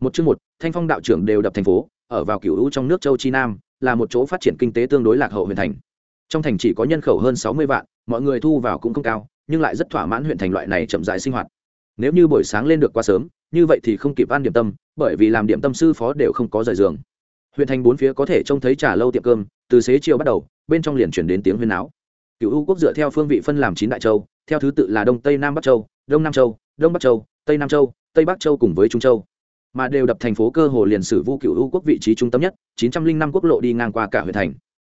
một chương một, thanh phong đạo trưởng đều đập thành phố, ở vào cựu hữu trong nước châu chi nam, là một chỗ phát triển kinh tế tương đối lạc hậu huyện thành. Trong thành chỉ có nhân khẩu hơn sáu mươi vạn, mọi người thu vào cũng không cao, nhưng lại rất thỏa mãn huyện thành loại này chậm rãi sinh hoạt. Nếu như buổi sáng lên được quá sớm, như vậy thì không kịp ăn điểm tâm, bởi vì làm điểm tâm sư phó đều không có rời giường. Huyện thành bốn phía có thể trông thấy trà lâu tiệm cơm, từ xế chiều bắt đầu, bên trong liền chuyển đến tiếng huyên áo cựu u quốc dựa theo phương vị phân làm chín đại châu, theo thứ tự là đông tây nam bắc châu, đông nam châu, đông bắc châu, tây nam châu, tây bắc châu cùng với trung châu mà đều đập thành phố cơ hồ liền sử vu cựu u quốc vị trí trung tâm nhất, chín trăm linh năm quốc lộ đi ngang qua cả huyện thành.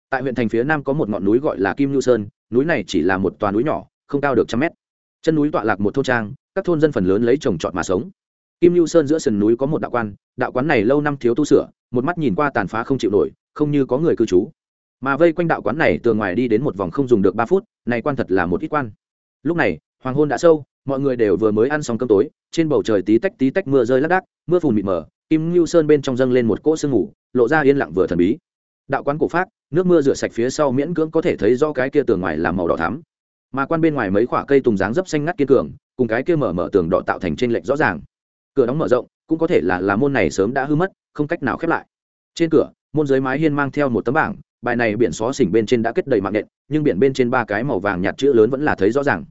Tại huyện thành phía nam có một ngọn núi gọi là kim nhu sơn, núi này chỉ là một tòa núi nhỏ, không cao được trăm mét. Chân núi tọa lạc một thôn trang, các thôn dân phần lớn lấy trồng trọt mà sống. Kim nhu sơn giữa sườn núi có một đạo quan, đạo quán này lâu năm thiếu tu sửa, một mắt nhìn qua tàn phá không chịu nổi, không như có người cư trú. Mà vây quanh đạo quán này từ ngoài đi đến một vòng không dùng được ba phút, này quan thật là một ít quan. Lúc này, hoàng hôn đã sâu mọi người đều vừa mới ăn xong cơm tối, trên bầu trời tí tách tí tách mưa rơi lác đác, mưa phùn mịt mờ, kim ngưu sơn bên trong dâng lên một cỗ sương ngủ lộ ra yên lặng vừa thần bí. Đạo quán cổ phát nước mưa rửa sạch phía sau miễn cưỡng có thể thấy do cái kia tường ngoài là màu đỏ thắm. Mà quan bên ngoài mấy khoả cây tùng dáng dấp xanh ngắt kiên cường, cùng cái kia mở mở tường đỏ tạo thành trên lệch rõ ràng. Cửa đóng mở rộng, cũng có thể là là môn này sớm đã hư mất, không cách nào khép lại. Trên cửa, môn dưới mái hiên mang theo một tấm bảng, bài này biển xó xỉnh bên trên đã kết đầy mạng nện, nhưng biển bên trên ba cái màu vàng nhạt chữ lớn vẫn là thấy rõ ràng.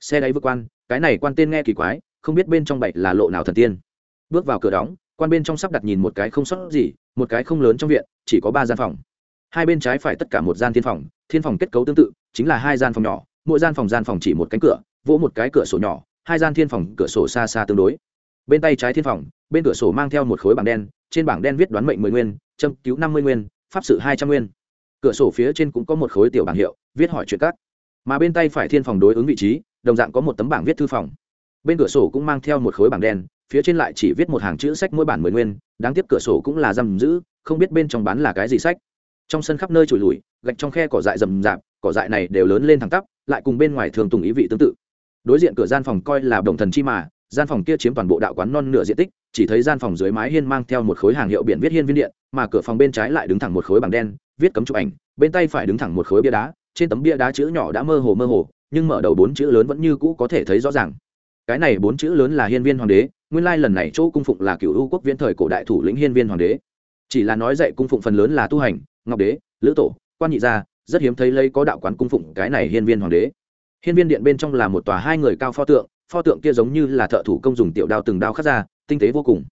Xe đáy vượt quan cái này quan tên nghe kỳ quái, không biết bên trong bậy là lộ nào thần tiên. Bước vào cửa đóng, quan bên trong sắp đặt nhìn một cái không sót gì, một cái không lớn trong viện, chỉ có ba gian phòng. Hai bên trái phải tất cả một gian thiên phòng thiên phòng kết cấu tương tự, chính là hai gian phòng nhỏ, mỗi gian phòng gian phòng chỉ một cánh cửa, vỗ một cái cửa sổ nhỏ, hai gian thiên phòng cửa sổ xa xa tương đối. Bên tay trái thiên phòng, bên cửa sổ mang theo một khối bảng đen, trên bảng đen viết đoán mệnh mười nguyên, châm cứu năm mươi nguyên, pháp sự hai trăm nguyên. Cửa sổ phía trên cũng có một khối tiểu bảng hiệu, viết hỏi chuyện cắt mà bên tay phải thiên phòng đối ứng vị trí đồng dạng có một tấm bảng viết thư phòng. Bên cửa sổ cũng mang theo một khối bảng đen, phía trên lại chỉ viết một hàng chữ sách mỗi bản mười nguyên, đáng tiếc cửa sổ cũng là giam giữ, không biết bên trong bán là cái gì sách. Trong sân khắp nơi trồi lùi, gạch trong khe cỏ dại rầm rạp, cỏ dại này đều lớn lên thẳng tắp, lại cùng bên ngoài thường tùng ý vị tương tự. Đối diện cửa gian phòng coi là đồng thần chi mà, gian phòng kia chiếm toàn bộ đạo quán non nửa diện tích, chỉ thấy gian phòng dưới mái hiên mang theo một khối hàng hiệu biển viết hiên viên điện, mà cửa phòng bên trái lại đứng thẳng một khối bằng đen, viết cấm chụp ảnh, bên tay phải đứng thẳng một khối bia đá, trên tấm bia đá chữ nhỏ đã mơ hồ mơ hồ nhưng mở đầu bốn chữ lớn vẫn như cũ có thể thấy rõ ràng. Cái này bốn chữ lớn là hiên viên hoàng đế, nguyên lai lần này chỗ cung phụng là cựu u quốc viễn thời cổ đại thủ lĩnh hiên viên hoàng đế. Chỉ là nói dạy cung phụng phần lớn là tu hành, ngọc đế, lữ tổ, quan nhị gia, rất hiếm thấy lấy có đạo quán cung phụng cái này hiên viên hoàng đế. Hiên viên điện bên trong là một tòa hai người cao pho tượng pho tượng kia giống như là thợ thủ công dùng tiểu đao từng đao khắc ra, tinh tế vô cùng.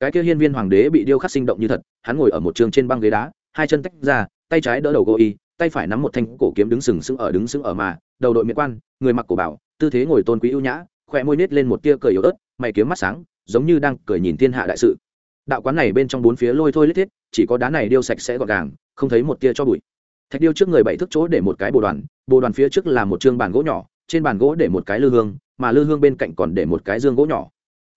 Cái kia hiên viên hoàng đế bị điêu khắc sinh động như thật, hắn ngồi ở một trường trên băng ghế đá, hai chân tách ra, tay trái đỡ đầu gối y, tay phải nắm một thanh cổ kiếm đứng sừng sững ở đứng sững ở mà đầu đội miệng quan, người mặc cổ bảo, tư thế ngồi tôn quý ưu nhã, khỏe môi nết lên một tia cười yếu ớt, mày kiếm mắt sáng, giống như đang cười nhìn thiên hạ đại sự. Đạo quán này bên trong bốn phía lôi thôi lít thiết, chỉ có đá này điêu sạch sẽ gọn gàng, không thấy một tia cho bụi. Thạch điêu trước người bảy thước chỗ để một cái bồ đoàn bồ đoàn phía trước là một chương bàn gỗ nhỏ, trên bàn gỗ để một cái lư hương, mà lư hương bên cạnh còn để một cái dương gỗ nhỏ.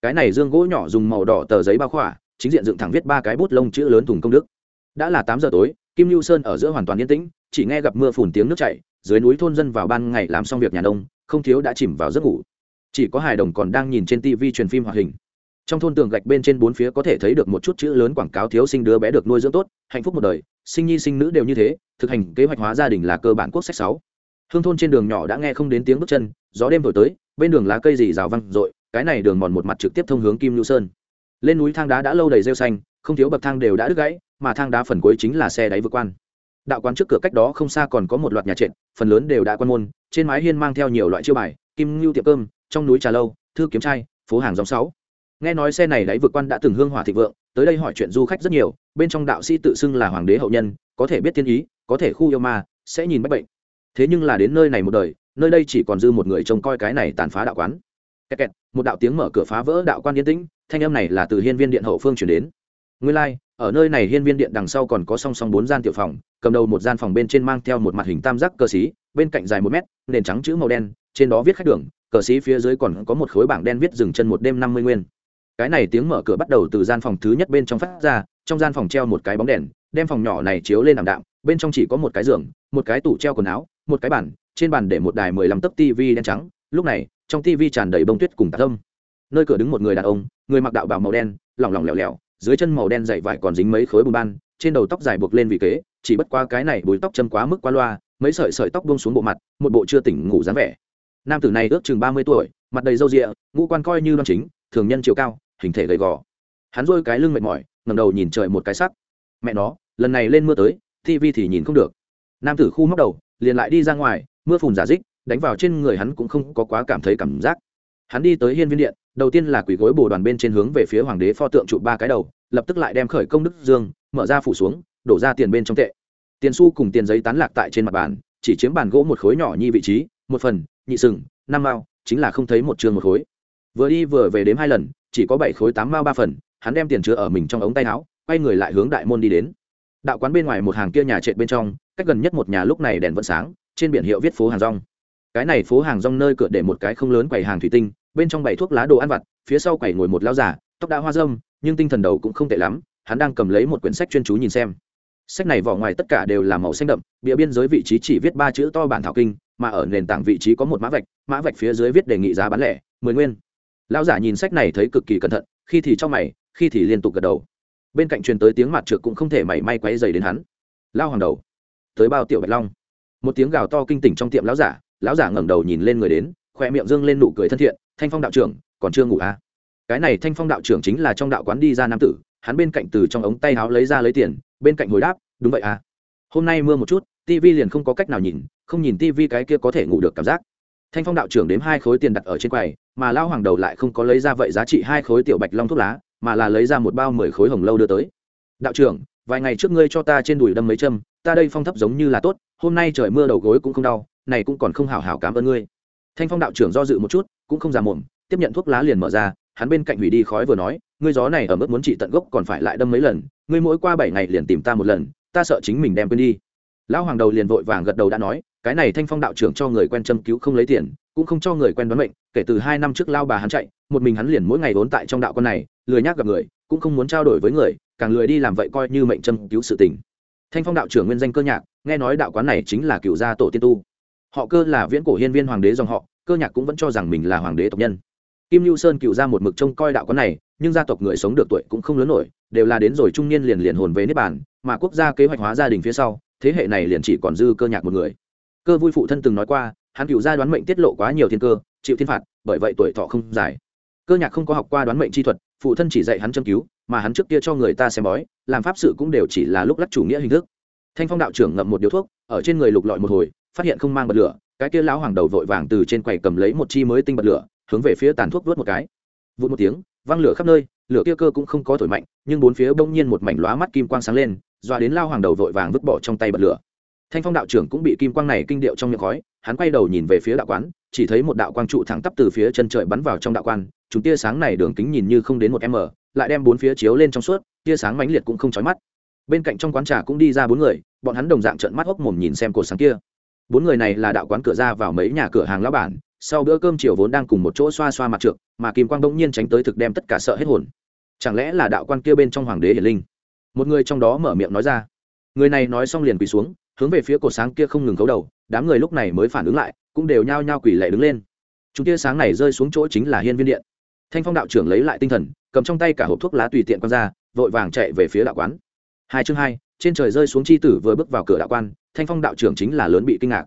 Cái này dương gỗ nhỏ dùng màu đỏ tờ giấy bao khỏa, chính diện dựng thẳng viết ba cái bút lông chữ lớn thùng công đức. Đã là tám giờ tối, kim lưu sơn ở giữa hoàn toàn yên tĩnh, chỉ nghe gặp mưa phùn tiếng nước chảy dưới núi thôn dân vào ban ngày làm xong việc nhà nông, không thiếu đã chìm vào giấc ngủ. Chỉ có hài đồng còn đang nhìn trên tv truyền phim hoạt hình. Trong thôn tường gạch bên trên bốn phía có thể thấy được một chút chữ lớn quảng cáo thiếu sinh đứa bé được nuôi dưỡng tốt, hạnh phúc một đời, sinh nhi sinh nữ đều như thế, thực hành kế hoạch hóa gia đình là cơ bản quốc sách sáu. Hương thôn trên đường nhỏ đã nghe không đến tiếng bước chân, gió đêm thổi tới, bên đường lá cây dì rào văng dội, cái này đường mòn một mặt trực tiếp thông hướng kim lưu sơn. Lên núi thang đá đã lâu đầy rêu xanh, không thiếu bậc thang đều đã đứt gãy, mà thang đá phần cuối chính là xe đáy vượt quan đạo quán trước cửa cách đó không xa còn có một loạt nhà trệt, phần lớn đều đã quan môn, trên mái hiên mang theo nhiều loại chiêu bài, kim ngưu tiệm cơm, trong núi trà lâu, thư kiếm trai, phố hàng dòng sáu. Nghe nói xe này đáy vượt quan đã từng hương hỏa thịnh vượng, tới đây hỏi chuyện du khách rất nhiều, bên trong đạo sĩ tự xưng là hoàng đế hậu nhân, có thể biết thiên ý, có thể khu yêu ma, sẽ nhìn bách bệnh. Thế nhưng là đến nơi này một đời, nơi đây chỉ còn dư một người trông coi cái này tàn phá đạo quán. Kẹt kẹt, một đạo tiếng mở cửa phá vỡ đạo quan yên tĩnh, thanh âm này là từ hiên viên điện hậu phương chuyển đến. Nguyên Lai ở nơi này hiên viên điện đằng sau còn có song song bốn gian tiểu phòng, cầm đầu một gian phòng bên trên mang theo một mặt hình tam giác cờ xí, bên cạnh dài một mét, nền trắng chữ màu đen, trên đó viết khách đường, cờ xí phía dưới còn có một khối bảng đen viết dừng chân một đêm năm mươi nguyên. Cái này tiếng mở cửa bắt đầu từ gian phòng thứ nhất bên trong phát ra, trong gian phòng treo một cái bóng đèn, đem phòng nhỏ này chiếu lên làm đạm, bên trong chỉ có một cái giường, một cái tủ treo quần áo, một cái bàn, trên bàn để một đài mười lăm tấc tv đen trắng, lúc này, trong tv tràn đầy bông tuyết cùng tạc âm. Nơi cửa đứng một người đàn ông, người mặc đạo bào màu đen, lỏng lỏng lẻo lẻo dưới chân màu đen dày vải còn dính mấy khối bùn ban, trên đầu tóc dài buộc lên vì kế, chỉ bất qua cái này bùi tóc châm quá mức quá loa, mấy sợi sợi tóc buông xuống bộ mặt, một bộ chưa tỉnh ngủ dáng vẻ. Nam tử này ước chừng ba mươi tuổi, mặt đầy râu rịa ngũ quan coi như đoan chính, thường nhân chiều cao, hình thể gầy gò. Hắn rôi cái lưng mệt mỏi ngầm đầu nhìn trời một cái sắc. Mẹ nó, lần này lên mưa tới tv thì nhìn không được. Nam tử khu móc đầu, liền lại đi ra ngoài, mưa phùn giả dích, đánh vào trên người hắn cũng không có quá cảm thấy cảm giác hắn đi tới hiên viên điện, đầu tiên là quỷ gối bồ đoàn bên trên hướng về phía hoàng đế pho tượng trụ ba cái đầu, lập tức lại đem khởi công đức dương, mở ra phủ xuống, đổ ra tiền bên trong tệ. Tiền xu cùng tiền giấy tán lạc tại trên mặt bàn, chỉ chiếm bàn gỗ một khối nhỏ nhi vị trí, một phần, nhị sừng, năm mao, chính là không thấy một trường một khối. Vừa đi vừa về đếm hai lần, chỉ có bảy khối tám mao ba phần, hắn đem tiền chứa ở mình trong ống tay áo, quay người lại hướng đại môn đi đến. Đạo quán bên ngoài một hàng kia nhà trệt bên trong, cách gần nhất một nhà lúc này đèn vẫn sáng, trên biển hiệu viết phố hàng rong. Cái này phố hàng rong nơi cửa để một cái không lớn quầy hàng thủy tinh bên trong bảy thuốc lá đồ ăn vặt, phía sau quầy ngồi một lao giả tóc đã hoa dâm nhưng tinh thần đầu cũng không tệ lắm, hắn đang cầm lấy một quyển sách chuyên chú nhìn xem. Sách này vỏ ngoài tất cả đều là màu xanh đậm, bìa biên giới vị trí chỉ viết ba chữ to bản thảo kinh, mà ở nền tảng vị trí có một mã vạch mã vạch phía dưới viết đề nghị giá bán lẻ, mười nguyên. Lão giả nhìn sách này thấy cực kỳ cẩn thận, khi thì cho mày, khi thì liên tục gật đầu. Bên cạnh truyền tới tiếng mặt trượt cũng không thể mảy may quay dày đến hắn. Lao hoàng đầu, tới bao tiểu bạch long. Một tiếng gào to kinh tỉnh trong tiệm lão giả lão giả ngẩng đầu nhìn lên người đến, khoe miệng dương lên nụ cười thân thiện thanh phong đạo trưởng, còn chưa ngủ à? Cái này thanh phong đạo trưởng chính là trong đạo quán đi ra nam tử, hắn bên cạnh từ trong ống tay áo lấy ra lấy tiền, bên cạnh hồi đáp, đúng vậy à. Hôm nay mưa một chút tv liền không có cách nào nhìn, không nhìn tv cái kia có thể ngủ được cảm giác. Thanh phong đạo trưởng đếm hai khối tiền đặt ở trên quầy, mà lao hoàng đầu lại không có lấy ra vậy giá trị hai khối tiểu bạch long thuốc lá, mà là lấy ra một bao mười khối hồng lâu đưa tới. Đạo trưởng, vài ngày trước ngươi cho ta trên đùi đâm mấy châm, ta đây phong thấp giống như là tốt, hôm nay trời mưa đầu gối cũng không đau, này cũng còn không hảo hảo cảm ơn ngươi. Thanh phong đạo trưởng do dự một chút cũng không ra mồm tiếp nhận thuốc lá liền mở ra, hắn bên cạnh hủy đi khói vừa nói, ngươi gió này ở mức muốn trị tận gốc còn phải lại đâm mấy lần, ngươi mỗi qua bảy ngày liền tìm ta một lần, ta sợ chính mình đem quên đi. Lão hoàng đầu liền vội vàng gật đầu đã nói, cái này thanh phong đạo trưởng cho người quen châm cứu không lấy tiền, cũng không cho người quen đoán mệnh, kể từ hai năm trước lao bà hắn chạy, một mình hắn liền mỗi ngày vốn tại trong đạo con này, lười nhác gặp người, cũng không muốn trao đổi với người, càng lười đi làm vậy coi như mệnh châm cứu sự tình. Thanh phong đạo trưởng nguyên danh cơ nhạc, nghe nói đạo quán này chính là cựu gia tổ tiên tu. Họ cơ là viễn cổ hiên viên hoàng đế dòng họ cơ nhạc cũng vẫn cho rằng mình là hoàng đế tộc nhân. Kim lưu sơn cựu ra một mực trông coi đạo quán này, nhưng gia tộc người sống được tuổi cũng không lớn nổi, đều là đến rồi trung niên liền liền hồn về nếp bàn, mà quốc gia kế hoạch hóa gia đình phía sau, thế hệ này liền chỉ còn dư cơ nhạc một người. Cơ vui phụ thân từng nói qua, hắn cựu gia đoán mệnh tiết lộ quá nhiều thiên cơ, chịu thiên phạt, bởi vậy tuổi thọ không dài. Cơ nhạc không có học qua đoán mệnh chi thuật, phụ thân chỉ dạy hắn châm cứu, mà hắn trước kia cho người ta xem bói, làm pháp sự cũng đều chỉ là lúc lắc chủ nghĩa hình thức. Thanh phong đạo trưởng ngậm một điếu thuốc, ở trên người lục lọi một hồi, phát hiện không mang bật lửa cái kia lão hoàng đầu vội vàng từ trên quầy cầm lấy một chi mới tinh bật lửa, hướng về phía tàn thuốc vớt một cái. Vụt một tiếng, văng lửa khắp nơi, lửa kia cơ cũng không có thổi mạnh, nhưng bốn phía bỗng nhiên một mảnh lóa mắt kim quang sáng lên doa đến lao hoàng đầu vội vàng vứt bỏ trong tay bật lửa. Thanh phong đạo trưởng cũng bị kim quang này kinh điệu trong miệng khói, hắn quay đầu nhìn về phía đạo quán, chỉ thấy một đạo quang trụ thẳng tắp từ phía chân trời bắn vào trong đạo quan, chúng tia sáng này đường kính nhìn như không đến một m, lại đem bốn phía chiếu lên trong suốt, tia sáng mãnh liệt cũng không chói mắt. Bên cạnh trong quán trà cũng đi ra bốn người, bọn hắn đồng dạng trợn mắt hốc mồm nhìn xem cột sáng kia bốn người này là đạo quán cửa ra vào mấy nhà cửa hàng lão bản, sau bữa cơm chiều vốn đang cùng một chỗ xoa xoa mặt trượt mà kim quang bỗng nhiên tránh tới thực đem tất cả sợ hết hồn. Chẳng lẽ là đạo quan kia bên trong hoàng đế hiển linh? Một người trong đó mở miệng nói ra. Người này nói xong liền quỳ xuống, hướng về phía cổ sáng kia không ngừng khấu đầu, đám người lúc này mới phản ứng lại, cũng đều nhao nhao quỳ lệ đứng lên. Chúng tia sáng này rơi xuống chỗ chính là hiên viên điện. Thanh phong đạo trưởng lấy lại tinh thần, cầm trong tay cả hộp thuốc lá tùy tiện quăng ra, vội vàng chạy về phía đạo quán. Hai chương hai trên trời rơi xuống chi tử vừa bước vào cửa đạo quan, thanh phong đạo trưởng chính là lớn bị kinh ngạc.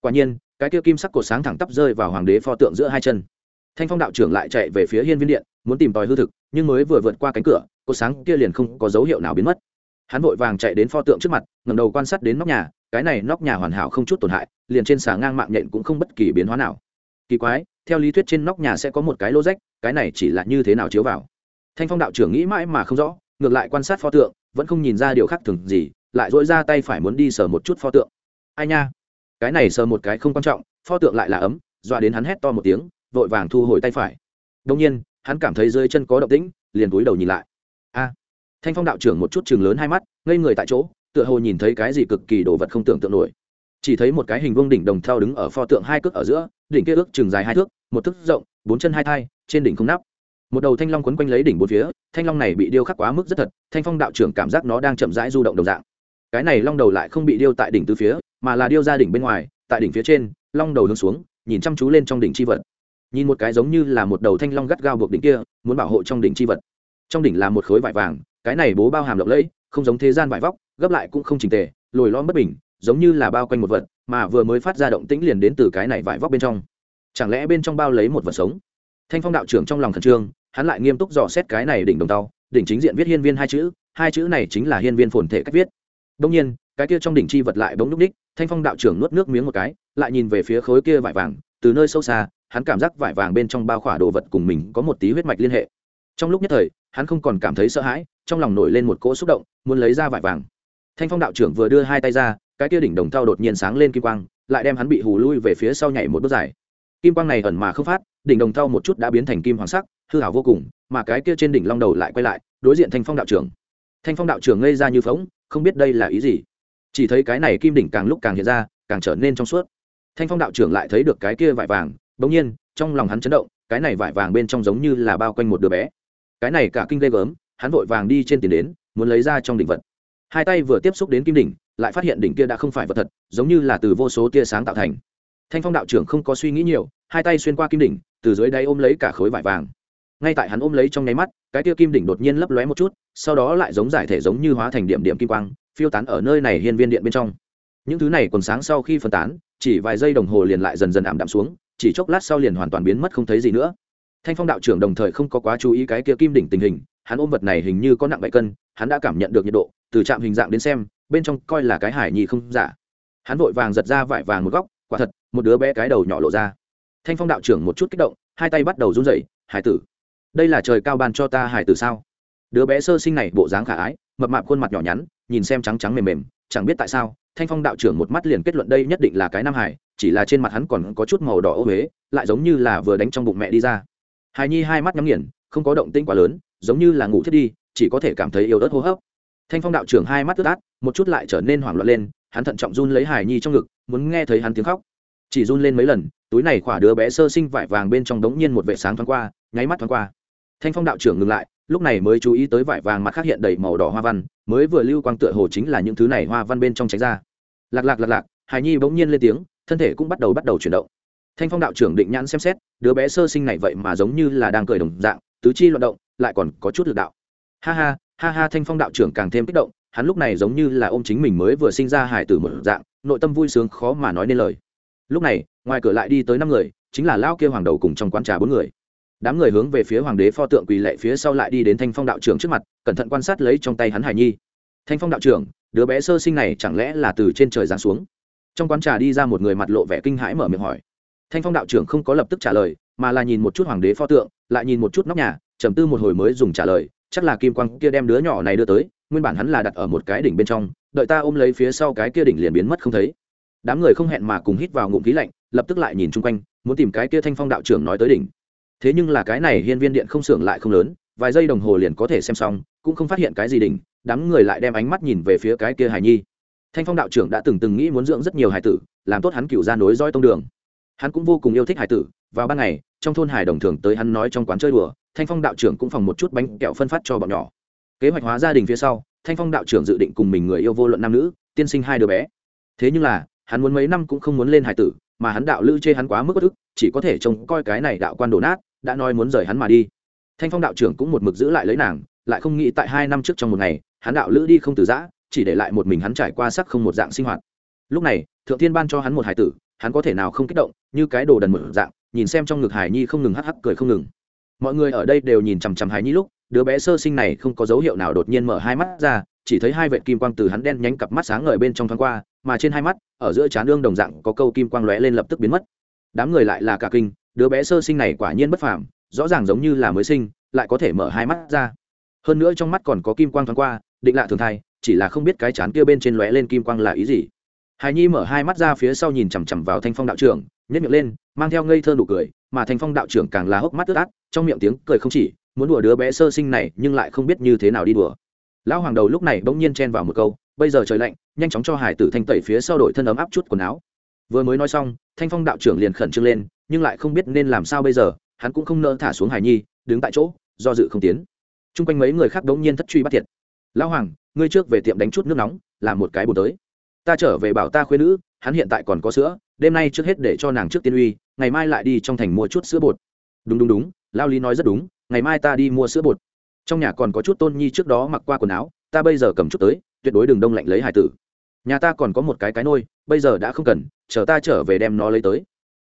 Quả nhiên, cái kia kim sắc cột sáng thẳng tắp rơi vào hoàng đế pho tượng giữa hai chân. Thanh phong đạo trưởng lại chạy về phía hiên viên điện, muốn tìm tòi hư thực, nhưng mới vừa vượt qua cánh cửa cột sáng kia liền không có dấu hiệu nào biến mất. Hắn vội vàng chạy đến pho tượng trước mặt ngầm đầu quan sát đến nóc nhà, cái này nóc nhà hoàn hảo không chút tổn hại, liền trên xà ngang mạng nhện cũng không bất kỳ biến hóa nào. Kỳ quái, theo lý thuyết trên nóc nhà sẽ có một cái lô rách, cái này chỉ là như thế nào chiếu vào? Thanh phong đạo trưởng nghĩ mãi mà không rõ, ngược lại quan sát pho tượng vẫn không nhìn ra điều khác thường gì, lại dỗi ra tay phải muốn đi sờ một chút pho tượng. Ai nha? Cái này sờ một cái không quan trọng, pho tượng lại là ấm, dọa đến hắn hét to một tiếng, vội vàng thu hồi tay phải. Đông nhiên, hắn cảm thấy dưới chân có động tĩnh, liền túi đầu nhìn lại. A! Thanh phong đạo trưởng một chút chừng lớn hai mắt, ngây người tại chỗ, tựa hồ nhìn thấy cái gì cực kỳ đồ vật không tưởng tượng nổi. Chỉ thấy một cái hình vuông đỉnh đồng thau đứng ở pho tượng hai cước ở giữa, đỉnh kia ước chừng dài hai thước, một thước rộng, bốn chân hai thai, trên đỉnh không nắp một đầu thanh long quấn quanh lấy đỉnh bốn phía, thanh long này bị điêu khắc quá mức rất thật, thanh phong đạo trưởng cảm giác nó đang chậm rãi du động đồng dạng. Cái này long đầu lại không bị điêu tại đỉnh từ phía, mà là điêu ra đỉnh bên ngoài, tại đỉnh phía trên, long đầu hướng xuống, nhìn chăm chú lên trong đỉnh c h i vật. Nhìn một cái giống như là một đầu thanh long gắt gao buộc đỉnh kia, muốn bảo hộ trong đỉnh c h i vật. Trong đỉnh là một khối vải vàng, cái này bố bao hàm lộng lẫy, không giống thế gian vải vóc, gấp lại cũng không trình tề, lồi lom bất bình, giống như là bao quanh một vật, mà vừa mới phát ra động tĩnh liền đến từ cái này vải vóc bên trong. Chẳng lẽ bên trong bao lấy một vật sống? Thanh phong đạo trưởng trong lòng khẩn trương hắn lại nghiêm túc dò xét cái này đỉnh đồng tàu, đỉnh chính diện viết hiên viên hai chữ hai chữ này chính là hiên viên phồn thể cách viết. Đông nhiên, cái kia trong đỉnh chi vật lại bỗng núp ních thanh phong đạo trưởng nuốt nước miếng một cái, lại nhìn về phía khối kia vải vàng, từ nơi sâu xa, hắn cảm giác vải vàng bên trong bao khỏa đồ vật cùng mình có một tí huyết mạch liên hệ. Trong lúc nhất thời, hắn không còn cảm thấy sợ hãi, trong lòng nổi lên một cỗ xúc động, muốn lấy ra vải vàng. Thanh phong đạo trưởng vừa đưa hai tay ra, cái kia đỉnh đồng thau đột nhiên sáng lên kim quang, lại đem hắn bị hù lui về phía sau nhảy một bước dài. Kim quang này ẩn mà không phát, đỉnh đồng thau một chút đã biến thành kim hoàng sắc hư hảo vô cùng, mà cái kia trên đỉnh long đầu lại quay lại, đối diện thanh phong đạo trưởng. Thanh phong đạo trưởng ngây ra như phóng không biết đây là ý gì. Chỉ thấy cái này kim đỉnh càng lúc càng hiện ra, càng trở nên trong suốt. Thanh phong đạo trưởng lại thấy được cái kia vải vàng, bỗng nhiên, trong lòng hắn chấn động, cái này vải vàng bên trong giống như là bao quanh một đứa bé. Cái này cả kinh ghê gớm, hắn vội vàng đi trên tiền đến, muốn lấy ra trong đỉnh vật. Hai tay vừa tiếp xúc đến kim đỉnh, lại phát hiện đỉnh kia đã không phải vật thật, giống như là từ vô số tia sáng tạo thành. Thanh phong đạo trưởng không có suy nghĩ nhiều, hai tay xuyên qua kim đỉnh, từ dưới đáy ôm lấy cả khối vải vàng ngay tại hắn ôm lấy trong nháy mắt, cái tia kim đỉnh đột nhiên lấp lóe một chút, sau đó lại giống giải thể giống như hóa thành điểm điểm kim quang, phiêu tán ở nơi này hiên viên điện bên trong. Những thứ này còn sáng sau khi phân tán, chỉ vài giây đồng hồ liền lại dần dần ảm đạm xuống, chỉ chốc lát sau liền hoàn toàn biến mất không thấy gì nữa. Thanh phong đạo trưởng đồng thời không có quá chú ý cái kia kim đỉnh tình hình, hắn ôm vật này hình như có nặng bảy cân, hắn đã cảm nhận được nhiệt độ, từ trạm hình dạng đến xem, bên trong coi là cái hải nhì không giả. Hắn vội vàng giật ra vải vàng một góc, quả thật, một đứa bé cái đầu nhỏ lộ ra. Thanh phong đạo trưởng một chút kích động, hai tay bắt đầu run rẩy, hải tử đây là trời cao ban cho ta hải tử sao? Đứa bé sơ sinh này bộ dáng khả ái, mập mạp khuôn mặt nhỏ nhắn, nhìn xem trắng trắng mềm mềm, chẳng biết tại sao, thanh phong đạo trưởng một mắt liền kết luận đây nhất định là cái nam hải, chỉ là trên mặt hắn còn có chút màu đỏ ô huế lại giống như là vừa đánh trong bụng mẹ đi ra. Hài nhi hai mắt nhắm nghiền, không có động tĩnh quá lớn, giống như là ngủ thiết đi, chỉ có thể cảm thấy yếu ớt hô hấp. Thanh phong đạo trưởng hai mắt ướt át, một chút lại trở nên hoảng loạn lên, hắn thận trọng run lấy hài nhi trong ngực, muốn nghe thấy hắn tiếng khóc. Chỉ run lên mấy lần, túi này khỏa đứa bé sơ sinh vải vàng bên trong đống nhiên một vệ sáng thoáng qua, nháy mắt thoáng qua thanh phong đạo trưởng ngừng lại, lúc này mới chú ý tới vải vàng mặt khác hiện đầy màu đỏ hoa văn, mới vừa lưu quang tựa hồ chính là những thứ này hoa văn bên trong tránh ra. Lạc lạc lạc lạc hài nhi bỗng nhiên lên tiếng, thân thể cũng bắt đầu bắt đầu chuyển động. Thanh phong đạo trưởng định nhãn xem xét, đứa bé sơ sinh này vậy mà giống như là đang cười đồng dạng, tứ chi loạn động, lại còn có chút lực đạo. Ha ha ha ha, thanh phong đạo trưởng càng thêm kích động, hắn lúc này giống như là ôm chính mình mới vừa sinh ra hải tử một dạng, nội tâm vui sướng khó mà nói nên lời. Lúc này, ngoài cửa lại đi tới năm người, chính là lao kia hoàng đầu cùng trong quán trà bốn người đám người hướng về phía hoàng đế pho tượng quỳ lệ phía sau lại đi đến thanh phong đạo trưởng trước mặt, cẩn thận quan sát lấy trong tay hắn hải nhi. Thanh phong đạo trưởng, đứa bé sơ sinh này chẳng lẽ là từ trên trời giáng xuống? Trong quán trà đi ra một người mặt lộ vẻ kinh hãi mở miệng hỏi. Thanh phong đạo trưởng không có lập tức trả lời, mà là nhìn một chút hoàng đế pho tượng, lại nhìn một chút nóc nhà, trầm tư một hồi mới dùng trả lời, chắc là kim quang kia đem đứa nhỏ này đưa tới, nguyên bản hắn là đặt ở một cái đỉnh bên trong, đợi ta ôm lấy phía sau cái kia đỉnh liền biến mất không thấy. Đám người không hẹn mà cùng hít vào ngụm khí lạnh, lập tức lại nhìn chung quanh, muốn tìm cái kia thanh phong đạo trưởng nói tới đỉnh thế nhưng là cái này hiên viên điện không xưởng lại không lớn, vài giây đồng hồ liền có thể xem xong, cũng không phát hiện cái gì đỉnh, đám người lại đem ánh mắt nhìn về phía cái kia hải nhi. Thanh phong đạo trưởng đã từng từng nghĩ muốn dưỡng rất nhiều hải tử, làm tốt hắn cựu ra nối roi tông đường. Hắn cũng vô cùng yêu thích hải tử, vào ban ngày, trong thôn hải đồng thường tới hắn nói trong quán chơi đùa, thanh phong đạo trưởng cũng phòng một chút bánh kẹo phân phát cho bọn nhỏ. Kế hoạch hóa gia đình phía sau, thanh phong đạo trưởng dự định cùng mình người yêu vô luận nam nữ, tiên sinh hai đứa bé. Thế nhưng là, hắn muốn mấy năm cũng không muốn lên hải tử, mà hắn đạo lữ chê hắn quá mức bất ức, chỉ có thể trông coi cái này đạo quan đổ nát đã nói muốn rời hắn mà đi. Thanh phong đạo trưởng cũng một mực giữ lại lấy nàng, lại không nghĩ tại hai năm trước trong một ngày, hắn đạo lữ đi không từ giã, chỉ để lại một mình hắn trải qua sắc không một dạng sinh hoạt. Lúc này, thượng thiên ban cho hắn một hải tử, hắn có thể nào không kích động, như cái đồ đần một dạng, nhìn xem trong ngực hải nhi không ngừng hắc hắc cười không ngừng. Mọi người ở đây đều nhìn chằm chằm hải nhi lúc, đứa bé sơ sinh này không có dấu hiệu nào đột nhiên mở hai mắt ra, chỉ thấy hai vệt kim quang từ hắn đen nhánh cặp mắt sáng ngời bên trong thoáng qua, mà trên hai mắt, ở giữa trán đương đồng dạng có câu kim quang lóe lên lập tức biến mất đám người lại là cả kinh, đứa bé sơ sinh này quả nhiên bất phàm, rõ ràng giống như là mới sinh, lại có thể mở hai mắt ra. Hơn nữa trong mắt còn có kim quang thoáng qua, định lạ thường thai chỉ là không biết cái chán kia bên trên lóe lên kim quang là ý gì. Hài nhi mở hai mắt ra phía sau nhìn chằm chằm vào thanh phong đạo trưởng nhét miệng lên, mang theo ngây thơ nụ cười, mà thanh phong đạo trưởng càng là hốc mắt ướt át, trong miệng tiếng cười không chỉ, muốn đùa đứa bé sơ sinh này nhưng lại không biết như thế nào đi đùa. Lão hoàng đầu lúc này bỗng nhiên chen vào một câu, bây giờ trời lạnh, nhanh chóng cho hải tử thanh tẩy phía sau đội thân ấm áp chút quần áo vừa mới nói xong, thanh phong đạo trưởng liền khẩn trương lên, nhưng lại không biết nên làm sao bây giờ, hắn cũng không nỡ thả xuống hải nhi, đứng tại chỗ, do dự không tiến. T r u n g quanh mấy người khác đ ố n g nhiên thất truy bắt thiệt. Lão hoàng, ngươi trước về tiệm đánh chút nước nóng, làm một cái bồn tới. Ta trở về bảo ta khuyên nữ, hắn hiện tại còn có sữa, đêm nay trước hết để cho nàng trước tiên uy, ngày mai lại đi trong thành mua chút sữa bột. Đúng đúng đúng, lao lý nói rất đúng, ngày mai ta đi mua sữa bột. Trong nhà còn có chút tôn nhi trước đó mặc qua quần áo, ta bây giờ cầm chút tới, tuyệt đối đừng đông lạnh lấy hải tử nhà ta còn có một cái cái nôi, bây giờ đã không cần, chờ ta trở về đem nó lấy tới.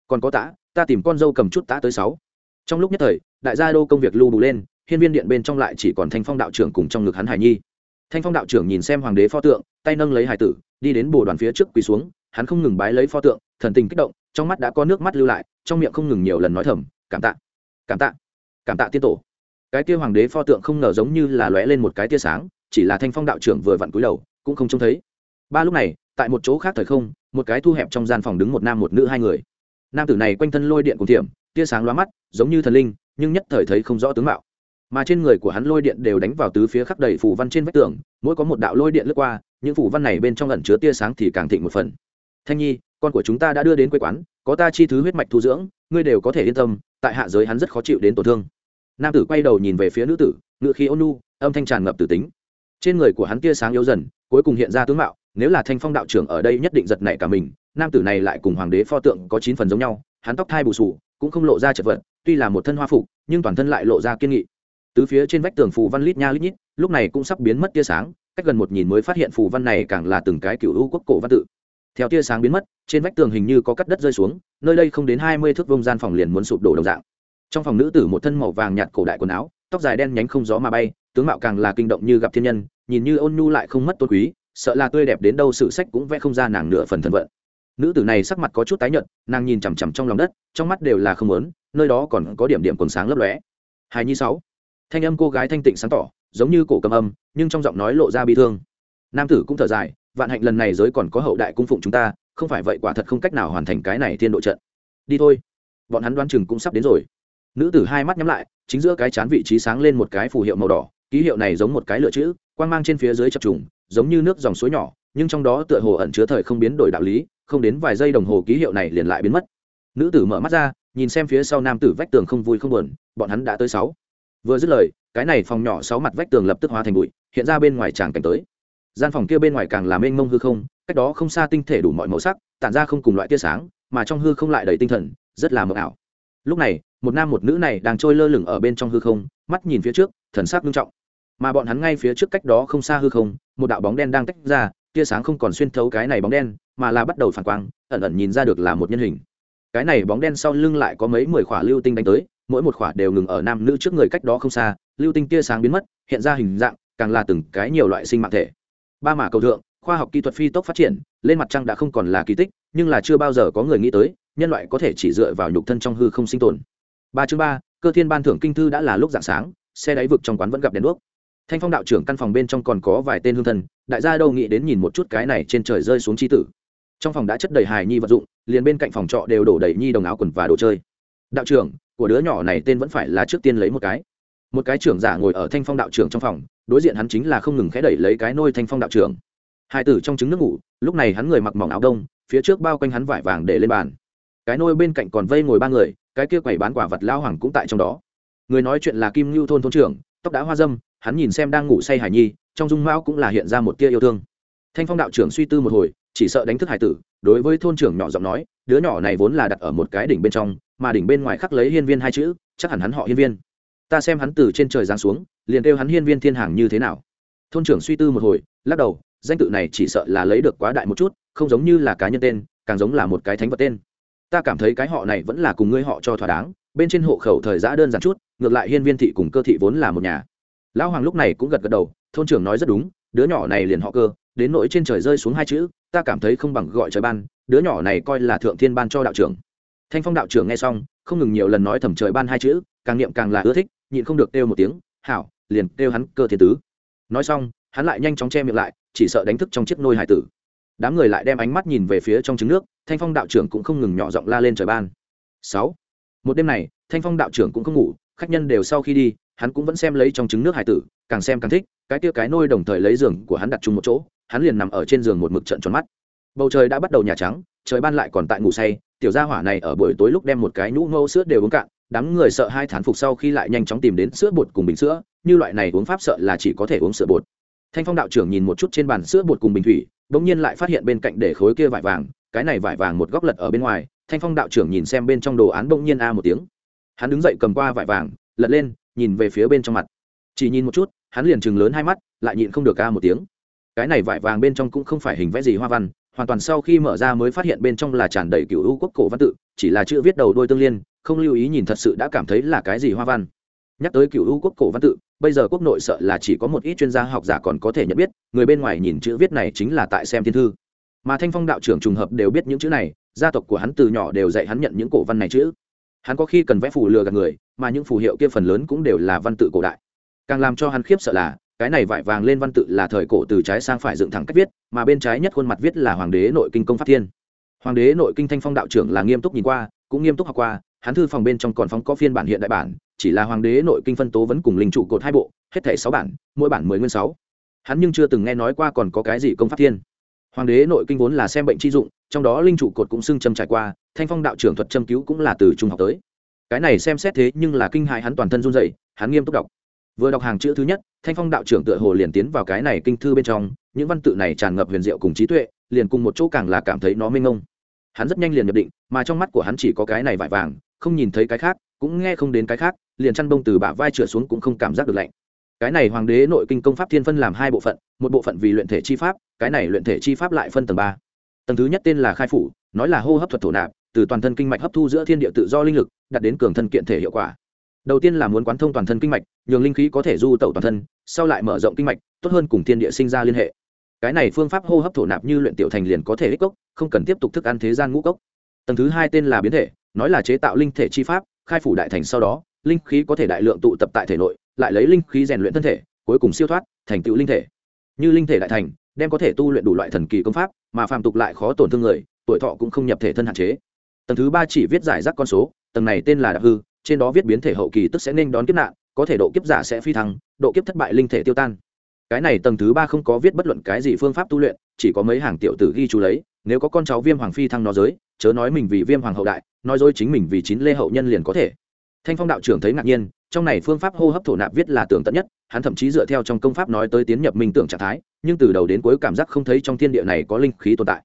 Còn có tã, ta tìm con dâu cầm chút tã tới sáu. Trong lúc nhất thời, đại gia đô công việc lưu đủ lên, hiên viên điện bên trong lại chỉ còn thanh phong đạo trưởng cùng trong ngực hắn hải nhi. Thanh phong đạo trưởng nhìn xem hoàng đế pho tượng, tay nâng lấy hải tử, đi đến bồ đoàn phía trước quỳ xuống, hắn không ngừng bái lấy pho tượng, thần tình kích động, trong mắt đã có nước mắt lưu lại, trong miệng không ngừng nhiều lần nói thầm, cảm tạ cảm tạ cảm tạ tiên tổ. Cái tia hoàng đế pho tượng không ngờ giống như là lóe lên một cái tia sáng, chỉ là thanh phong đạo trưởng vừa vặn cúi đầu, cũng không trông thấy ba lúc này, tại một chỗ khác thời không, một cái thu hẹp trong gian phòng đứng một nam một nữ hai người. Nam tử này quanh thân lôi điện cùng thiểm, tia sáng loa mắt, giống như thần linh, nhưng nhất thời thấy không rõ tướng mạo. Mà trên người của hắn lôi điện đều đánh vào tứ phía khắc đầy phủ văn trên vách tường, mỗi có một đạo lôi điện lướt qua, những phủ văn này bên trong ẩn chứa tia sáng thì càng thịnh một phần. Thanh nhi, con của chúng ta đã đưa đến quê quán, có ta chi thứ huyết mạch thu dưỡng, ngươi đều có thể yên tâm, tại hạ giới hắn rất khó chịu đến tổn thương. Nam tử quay đầu nhìn về phía nữ tử, ngựa khí ôn nu âm thanh tràn ngập tử tính. Trên người của hắn tia sáng yếu dần, cuối cùng hiện ra tướng mạo nếu là thanh phong đạo trưởng ở đây nhất định giật nảy cả mình, nam tử này lại cùng hoàng đế pho tượng có chín phần giống nhau, hắn tóc thai bù sù cũng không lộ ra chật vật, tuy là một thân hoa phục, nhưng toàn thân lại lộ ra kiên nghị. Tứ phía trên vách tường phù văn lít nha lít nhít, lúc này cũng sắp biến mất tia sáng, cách gần một nhìn mới phát hiện phù văn này càng là từng cái cựu u quốc cổ văn tự. Theo tia sáng biến mất, trên vách tường hình như có cắt đất rơi xuống, nơi đây không đến hai mươi thước vông gian phòng liền muốn sụp đổ đồng dạng. Trong phòng nữ tử một thân màu vàng nhạt cổ đại quần áo, tóc dài đen nhánh không gió mà bay, tướng mạo càng là kinh động như gặp thiên nhân, nhìn như ôn nhu lại không mất tôn quý sợ là tươi đẹp đến đâu sự sách cũng vẽ không ra nàng nửa phần thần vận nữ tử này sắc mặt có chút tái nhợt, nàng nhìn chằm chằm trong lòng đất, trong mắt đều là không lớn nơi đó còn có điểm điểm còn sáng lấp lóe. Hài nhi sáu. Thanh âm cô gái thanh tịnh sáng tỏ, giống như cổ cầm âm, nhưng trong giọng nói lộ ra bi thương. Nam tử cũng thở dài, vạn hạnh lần này giới còn có hậu đại cung phụng chúng ta, không phải vậy quả thật không cách nào hoàn thành cái này thiên độ trận. Đi thôi. Bọn hắn đoán chừng cũng sắp đến rồi. Nữ tử hai mắt nhắm lại, chính giữa cái chán vị trí sáng lên một cái phù hiệu màu đỏ, ký hiệu này giống một cái lựa chữ, quang mang trên phía dưới chập trùng giống như nước dòng suối nhỏ, nhưng trong đó tựa hồ ẩn chứa thời không biến đổi đạo lý, không đến vài giây đồng hồ ký hiệu này liền lại biến mất. Nữ tử mở mắt ra, nhìn xem phía sau nam tử vách tường không vui không buồn, bọn hắn đã tới sáu. Vừa dứt lời, cái này phòng nhỏ sáu mặt vách tường lập tức hóa thành bụi, hiện ra bên ngoài tràng cảnh tới. Gian phòng kia bên ngoài càng làm mênh mông hư không, cách đó không xa tinh thể đủ mọi màu sắc, tản ra không cùng loại tia sáng, mà trong hư không lại đầy tinh thần, rất là mờ ảo. Lúc này, một nam một nữ này đang trôi lơ lửng ở bên trong hư không, mắt nhìn phía trước, thần sắc nghiêm trọng mà bọn hắn ngay phía trước cách đó không xa hư không, một đạo bóng đen đang tách ra, tia sáng không còn xuyên thấu cái này bóng đen, mà là bắt đầu phản quang, ẩn ẩn nhìn ra được là một nhân hình. Cái này bóng đen sau lưng lại có mấy mười khỏa lưu tinh đánh tới, mỗi một khỏa đều ngừng ở nam nữ trước người cách đó không xa, lưu tinh tia sáng biến mất, hiện ra hình dạng, càng là từng cái nhiều loại sinh mạng thể. Ba mã cầu thượng, khoa học kỹ thuật phi tốc phát triển, lên mặt trăng đã không còn là kỳ tích, nhưng là chưa bao giờ có người nghĩ tới, nhân loại có thể chỉ dựa vào nhục thân trong hư không sinh tồn. Ba chương ba, cơ thiên ban thưởng kinh thư đã là lúc dạng sáng, xe đáy vực trong quán vẫn gặp đèn đuốc thanh phong đạo trưởng căn phòng bên trong còn có vài tên hương thân đại gia đâu nghĩ đến nhìn một chút cái này trên trời rơi xuống chi tử. Trong phòng đã chất đầy hài nhi vật dụng, liền bên cạnh phòng trọ đều đổ đầy nhi đồng áo quần và đồ chơi. Đạo trưởng, của đứa nhỏ này tên vẫn phải là trước tiên lấy một cái. Một cái trưởng giả ngồi ở thanh phong đạo trưởng trong phòng, đối diện hắn chính là không ngừng khẽ đẩy lấy cái nôi thanh phong đạo trưởng. Hai tử trong trứng nước ngủ, lúc này hắn người mặc mỏng áo đông, phía trước bao quanh hắn vải vàng để lên bàn. Cái nôi bên cạnh còn vây ngồi ba người, cái kia quầy bán quả vật lao hoàng cũng tại trong đó. Người nói chuyện là kim ngưu thôn thôn trưởng, tóc đã hoa dâm hắn nhìn xem đang ngủ say hải nhi, trong dung mão cũng là hiện ra một tia yêu thương. Thanh phong đạo trưởng suy tư một hồi, chỉ sợ đánh thức hải tử, đối với thôn trưởng nhỏ giọng nói, đứa nhỏ này vốn là đặt ở một cái đỉnh bên trong, mà đỉnh bên ngoài khắc lấy hiên viên hai chữ, chắc hẳn hắn họ hiên viên. Ta xem hắn từ trên trời giáng xuống, liền kêu hắn hiên viên thiên hàng như thế nào. Thôn trưởng suy tư một hồi, lắc đầu, danh tự này chỉ sợ là lấy được quá đại một chút, không giống như là cá nhân tên, càng giống là một cái thánh vật tên. Ta cảm thấy cái họ này vẫn là cùng ngươi họ cho thỏa đáng, bên trên hộ khẩu thời giã đơn giản chút, ngược lại hiên viên thị cùng cơ thị vốn là một nhà lão hoàng lúc này cũng gật gật đầu, thôn trưởng nói rất đúng, đứa nhỏ này liền họ cơ, đến nỗi trên trời rơi xuống hai chữ, ta cảm thấy không bằng gọi trời ban, đứa nhỏ này coi là thượng thiên ban cho đạo trưởng. Thanh phong đạo trưởng nghe xong, không ngừng nhiều lần nói thầm trời ban hai chữ, càng niệm càng là ưa thích, nhịn không được kêu một tiếng, hảo, liền kêu hắn cơ thiên tứ. Nói xong, hắn lại nhanh chóng che miệng lại, chỉ sợ đánh thức trong chiếc nôi hải tử. Đám người lại đem ánh mắt nhìn về phía trong trứng nước, thanh phong đạo trưởng cũng không ngừng nhỏ giọng la lên trời ban. Sáu. Một đêm này, thanh phong đạo trưởng cũng không ngủ khách nhân đều sau khi đi, hắn cũng vẫn xem lấy trong trứng nước hải tử, càng xem càng thích, cái tia cái nôi đồng thời lấy giường của hắn đặt chung một chỗ, hắn liền nằm ở trên giường một mực trận tròn mắt. Bầu trời đã bắt đầu nhà trắng, trời ban lại còn tại ngủ say, tiểu gia hỏa này ở buổi tối lúc đem một cái nhũ ngâu sữa đều uống cạn, đám người sợ hai thán phục sau khi lại nhanh chóng tìm đến sữa bột cùng bình sữa, như loại này uống pháp sợ là chỉ có thể uống sữa bột. Thanh phong đạo trưởng nhìn một chút trên bàn sữa bột cùng bình thủy, bỗng nhiên lại phát hiện bên cạnh để khối kia vải vàng, cái này vải vàng một góc lật ở bên ngoài, thanh phong đạo trưởng nhìn xem bên trong đồ án bỗng nhiên a một tiếng hắn đứng dậy cầm qua vải vàng, lật lên, nhìn về phía bên trong mặt. Chỉ nhìn một chút, hắn liền chừng lớn hai mắt, lại nhịn không được ca một tiếng. Cái này vải vàng bên trong cũng không phải hình vẽ gì hoa văn, hoàn toàn sau khi mở ra mới phát hiện bên trong là tràn đầy cựu u quốc cổ văn tự, chỉ là chữ viết đầu đôi tương liên, không lưu ý nhìn thật sự đã cảm thấy là cái gì hoa văn. Nhắc tới cựu u quốc cổ văn tự, bây giờ quốc nội sợ là chỉ có một ít chuyên gia học giả còn có thể nhận biết, người bên ngoài nhìn chữ viết này chính là tại xem thiên thư. Mà thanh phong đạo trưởng trùng hợp đều biết những chữ này, gia tộc của hắn từ nhỏ đều dạy hắn nhận những cổ văn này chữ hắn có khi cần vẽ phù lừa gạt người, mà những phù hiệu kia phần lớn cũng đều là văn tự cổ đại. Càng làm cho hắn khiếp sợ là, cái này vải vàng lên văn tự là thời cổ từ trái sang phải dựng thẳng cách viết, mà bên trái nhất khuôn mặt viết là hoàng đế nội kinh công pháp thiên. Hoàng đế nội kinh thanh phong đạo trưởng là nghiêm túc nhìn qua, cũng nghiêm túc học qua, hắn thư phòng bên trong còn phóng có phiên bản hiện đại bản, chỉ là hoàng đế nội kinh phân tố vẫn cùng linh trụ cột hai bộ, hết thảy sáu bản, mỗi bản mười nguyên sáu. Hắn nhưng chưa từng nghe nói qua còn có cái gì công pháp thiên hoàng đế nội kinh vốn là xem bệnh chi dụng, trong đó linh trụ cột cũng xưng châm trải qua, thanh phong đạo trưởng thuật châm cứu cũng là từ trung học tới. Cái này xem xét thế nhưng là kinh hại hắn toàn thân run dậy hắn nghiêm túc đọc. Vừa đọc hàng chữ thứ nhất, thanh phong đạo trưởng tựa hồ liền tiến vào cái này kinh thư bên trong, những văn tự này tràn ngập huyền diệu cùng trí tuệ, liền cùng một chỗ càng là cảm thấy nó mênh ngông hắn rất nhanh liền nhập định, mà trong mắt của hắn chỉ có cái này vải vàng, không nhìn thấy cái khác, cũng nghe không đến cái khác, liền chăn bông từ bả vai trượt xuống cũng không cảm giác được lạnh cái này hoàng đế nội kinh công pháp thiên phân làm hai bộ phận, một bộ phận vì luyện thể chi pháp, cái này luyện thể chi pháp lại phân tầng ba. Tầng thứ nhất tên là khai phủ, nói là hô hấp thuật thổ nạp, từ toàn thân kinh mạch hấp thu giữa thiên địa tự do linh lực đặt đến cường thân kiện thể hiệu quả. Đầu tiên là muốn quán thông toàn thân kinh mạch, nhường linh khí có thể du tẩu toàn thân, sau lại mở rộng kinh mạch, tốt hơn cùng thiên địa sinh ra liên hệ. Cái này phương pháp hô hấp thổ nạp như luyện tiểu thành liền có thể ích cốc không cần tiếp tục thức ăn thế gian ngũ cốc tầng thứ hai tên là biến thể, nói là chế tạo linh thể chi pháp, khai phủ đại thành sau đó, linh khí có thể đại lượng tụ tập tại thể nội lại lấy linh khí rèn luyện thân thể, cuối cùng siêu thoát, thành tựu linh thể. Như linh thể đại thành, đem có thể tu luyện đủ loại thần kỳ công pháp, mà phàm tục lại khó tổn thương người, tuổi thọ cũng không nhập thể thân hạn chế. Tầng thứ ba chỉ viết giải rác con số, tầng này tên là đặc hư, trên đó viết biến thể hậu kỳ tức sẽ nên đón kiếp nạn, có thể độ kiếp giả sẽ phi thăng, độ kiếp thất bại linh thể tiêu tan. Cái này tầng thứ ba không có viết bất luận cái gì phương pháp tu luyện, chỉ có mấy hàng tiểu tử ghi chú lấy, nếu có con cháu viêm hoàng phi thăng nó giới, chớ nói mình vì viêm hoàng hậu đại, nói dối chính mình vì chín lê hậu nhân liền có thể thanh phong đạo trưởng thấy ngạc nhiên, trong này phương pháp hô hấp thổ nạp viết là tưởng tận nhất, hắn thậm chí dựa theo trong công pháp nói tới tiến nhập minh tưởng trạng thái, nhưng từ đầu đến cuối cảm giác không thấy trong thiên địa này có linh khí tồn tại.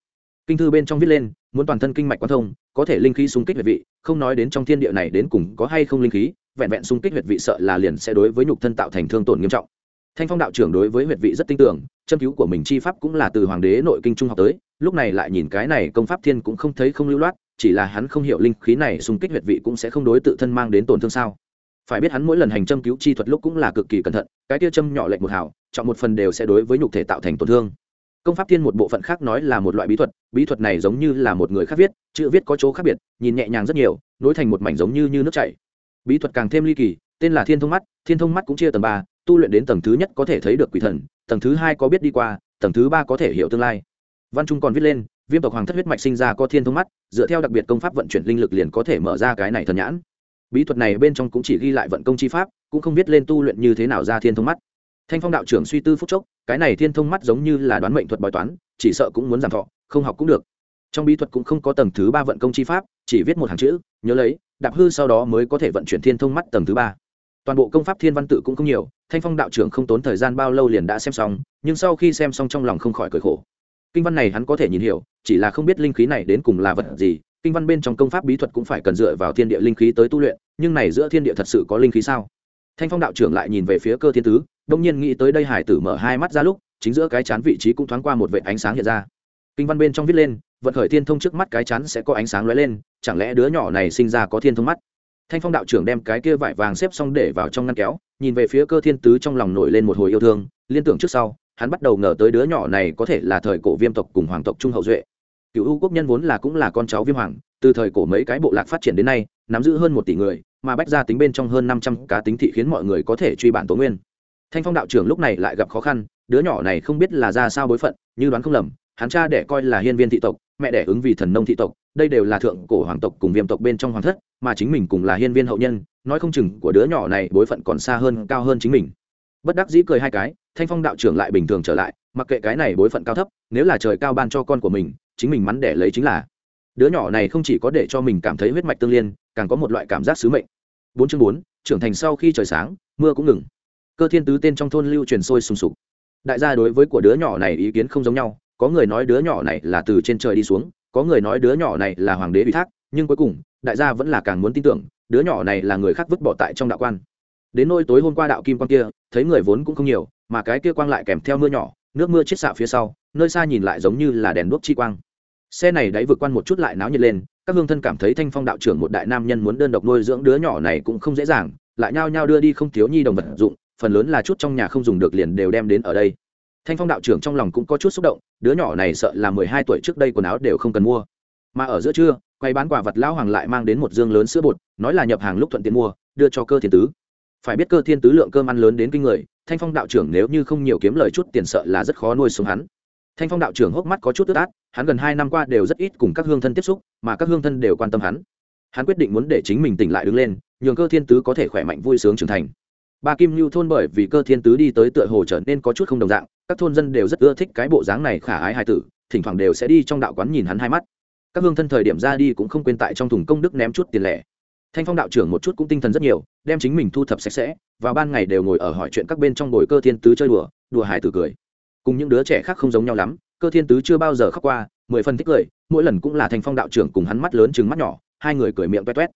Kinh thư bên trong viết lên, muốn toàn thân kinh mạch quan thông, có thể linh khí xung kích huyệt vị, không nói đến trong thiên địa này đến cùng có hay không linh khí, vẹn vẹn xung kích huyệt vị sợ là liền sẽ đối với nhục thân tạo thành thương tổn nghiêm trọng. Thanh phong đạo trưởng đối với huyệt vị rất tin tưởng, châm cứu của mình chi pháp cũng là từ hoàng đế nội kinh trung học tới, lúc này lại nhìn cái này công pháp thiên cũng không thấy không lưu loát chỉ là hắn không hiểu linh khí này xung kích huyệt vị cũng sẽ không đối tự thân mang đến tổn thương sao. Phải biết hắn mỗi lần hành châm cứu chi thuật lúc cũng là cực kỳ cẩn thận cái tia châm nhỏ lệch một hào chọn một phần đều sẽ đối với nhục thể tạo thành tổn thương. Công pháp thiên một bộ phận khác nói là một loại bí thuật bí thuật này giống như là một người khác viết chữ viết có chỗ khác biệt nhìn nhẹ nhàng rất nhiều nối thành một mảnh giống như, như nước chảy. Bí thuật càng thêm ly kỳ tên là thiên thông mắt thiên thông mắt cũng chia tầng ba tu luyện đến tầng thứ nhất có thể thấy được quỷ thần tầng thứ hai có biết đi qua tầng thứ ba có thể hiểu tương lai. Văn trung còn viết lên viêm tộc hoàng thất huyết mạch sinh ra có thiên thông mắt, dựa theo đặc biệt công pháp vận chuyển linh lực liền có thể mở ra cái này thần nhãn. Bí thuật này bên trong cũng chỉ ghi lại vận công chi pháp, cũng không biết lên tu luyện như thế nào ra thiên thông mắt. Thanh phong đạo trưởng suy tư phúc chốc, cái này thiên thông mắt giống như là đoán mệnh thuật bói toán, chỉ sợ cũng muốn giảm thọ, không học cũng được. Trong bí thuật cũng không có tầng thứ ba vận công chi pháp, chỉ viết một hàng chữ, nhớ lấy, đạp hư sau đó mới có thể vận chuyển thiên thông mắt tầng thứ ba. Toàn bộ công pháp thiên văn tự cũng không nhiều, thanh phong đạo trưởng không tốn thời gian bao lâu liền đã xem xong, nhưng sau khi xem xong trong lòng không khỏi cởi khổ kinh văn này hắn có thể nhìn hiểu, chỉ là không biết linh khí này đến cùng là vật gì, kinh văn bên trong công pháp bí thuật cũng phải cần dựa vào thiên địa linh khí tới tu luyện, nhưng này giữa thiên địa thật sự có linh khí sao? Thanh phong đạo trưởng lại nhìn về phía cơ thiên tứ, đông nhiên nghĩ tới đây hải tử mở hai mắt ra lúc, chính giữa cái chán vị trí cũng thoáng qua một vệ ánh sáng hiện ra. Kinh văn bên trong viết lên, vận khởi thiên thông trước mắt cái chán sẽ có ánh sáng lóe lên, chẳng lẽ đứa nhỏ này sinh ra có thiên thông mắt? Thanh phong đạo trưởng đem cái kia vải vàng xếp xong để vào trong ngăn kéo, nhìn về phía cơ thiên tứ trong lòng nổi lên một hồi yêu thương, liên tưởng trước sau hắn bắt đầu ngờ tới đứa nhỏ này có thể là thời cổ viêm tộc cùng hoàng tộc trung hậu duệ. Cựu u quốc nhân vốn là cũng là con cháu viêm hoàng, từ thời cổ mấy cái bộ lạc phát triển đến nay, nắm giữ hơn một tỷ người, mà bách gia tính bên trong hơn năm trăm cá tính thị khiến mọi người có thể truy bản tố nguyên. Thanh phong đạo trưởng lúc này lại gặp khó khăn, đứa nhỏ này không biết là ra sao bối phận, như đoán không lầm, hắn cha đẻ coi là hiên viên thị tộc, mẹ đẻ ứng vì thần nông thị tộc, đây đều là thượng cổ hoàng tộc cùng viêm tộc bên trong hoàng thất, mà chính mình cùng là hiên viên hậu nhân, nói không chừng của đứa nhỏ này bối phận còn xa hơn, cao hơn chính mình. Bất đắc dĩ cười hai cái thanh phong đạo trưởng lại bình thường trở lại, mặc kệ cái này bối phận cao thấp, nếu là trời cao ban cho con của mình, chính mình mắn để lấy chính là. Đứa nhỏ này không chỉ có để cho mình cảm thấy huyết mạch tương liên, càng có một loại cảm giác sứ mệnh. Bốn chương bốn, trưởng thành sau khi trời sáng, mưa cũng ngừng. Cơ thiên tứ tên trong thôn lưu truyền sôi sùng sục. Đại gia đối với của đứa nhỏ này ý kiến không giống nhau, có người nói đứa nhỏ này là từ trên trời đi xuống, có người nói đứa nhỏ này là hoàng đế ủy thác, nhưng cuối cùng, đại gia vẫn là càng muốn tin tưởng, đứa nhỏ này là người khác vứt bỏ tại trong đạo quan đến nôi tối hôm qua đạo kim quan kia, thấy người vốn cũng không nhiều, mà cái kia quang lại kèm theo mưa nhỏ, nước mưa chết xạ phía sau, nơi xa nhìn lại giống như là đèn đuốc chi quang. Xe này đáy vượt quan một chút lại náo nhiệt lên, các hương thân cảm thấy thanh phong đạo trưởng một đại nam nhân muốn đơn độc nuôi dưỡng đứa nhỏ này cũng không dễ dàng, lại nhao nhao đưa đi không thiếu nhi đồng vật dụng, phần lớn là chút trong nhà không dùng được liền đều đem đến ở đây. Thanh phong đạo trưởng trong lòng cũng có chút xúc động, đứa nhỏ này sợ là mười hai tuổi trước đây quần áo đều không cần mua. Mà ở giữa trưa quay bán quả vật lão hoàng lại mang đến một dương lớn sữa bột, nói là nhập hàng lúc thuận tiện mua, đưa cho cơ thiên tứ phải biết cơ thiên tứ lượng cơm ăn lớn đến kinh người, thanh phong đạo trưởng nếu như không nhiều kiếm lời chút tiền sợ là rất khó nuôi sống hắn. Thanh phong đạo trưởng hốc mắt có chút tức át, hắn gần hai năm qua đều rất ít cùng các hương thân tiếp xúc, mà các hương thân đều quan tâm hắn. Hắn quyết định muốn để chính mình tỉnh lại đứng lên, nhường cơ thiên tứ có thể khỏe mạnh vui sướng trưởng thành. Ba kim lưu thôn bởi vì cơ thiên tứ đi tới tựa hồ trở nên có chút không đồng dạng, các thôn dân đều rất ưa thích cái bộ dáng này khả ái hai tử, thỉnh thoảng đều sẽ đi trong đạo quán nhìn hắn hai mắt. Các hương thân thời điểm ra đi cũng không quên tại trong thùng công đức ném chút tiền lẻ thanh phong đạo trưởng một chút cũng tinh thần rất nhiều, đem chính mình thu thập sạch sẽ, và ban ngày đều ngồi ở hỏi chuyện các bên trong bồi cơ thiên tứ chơi đùa đùa hải tử cười. Cùng những đứa trẻ khác không giống nhau lắm, cơ thiên tứ chưa bao giờ khóc qua, mười phần thích cười, mỗi lần cũng là thanh phong đạo trưởng cùng hắn mắt lớn chừng mắt nhỏ, hai người cười miệng toét toét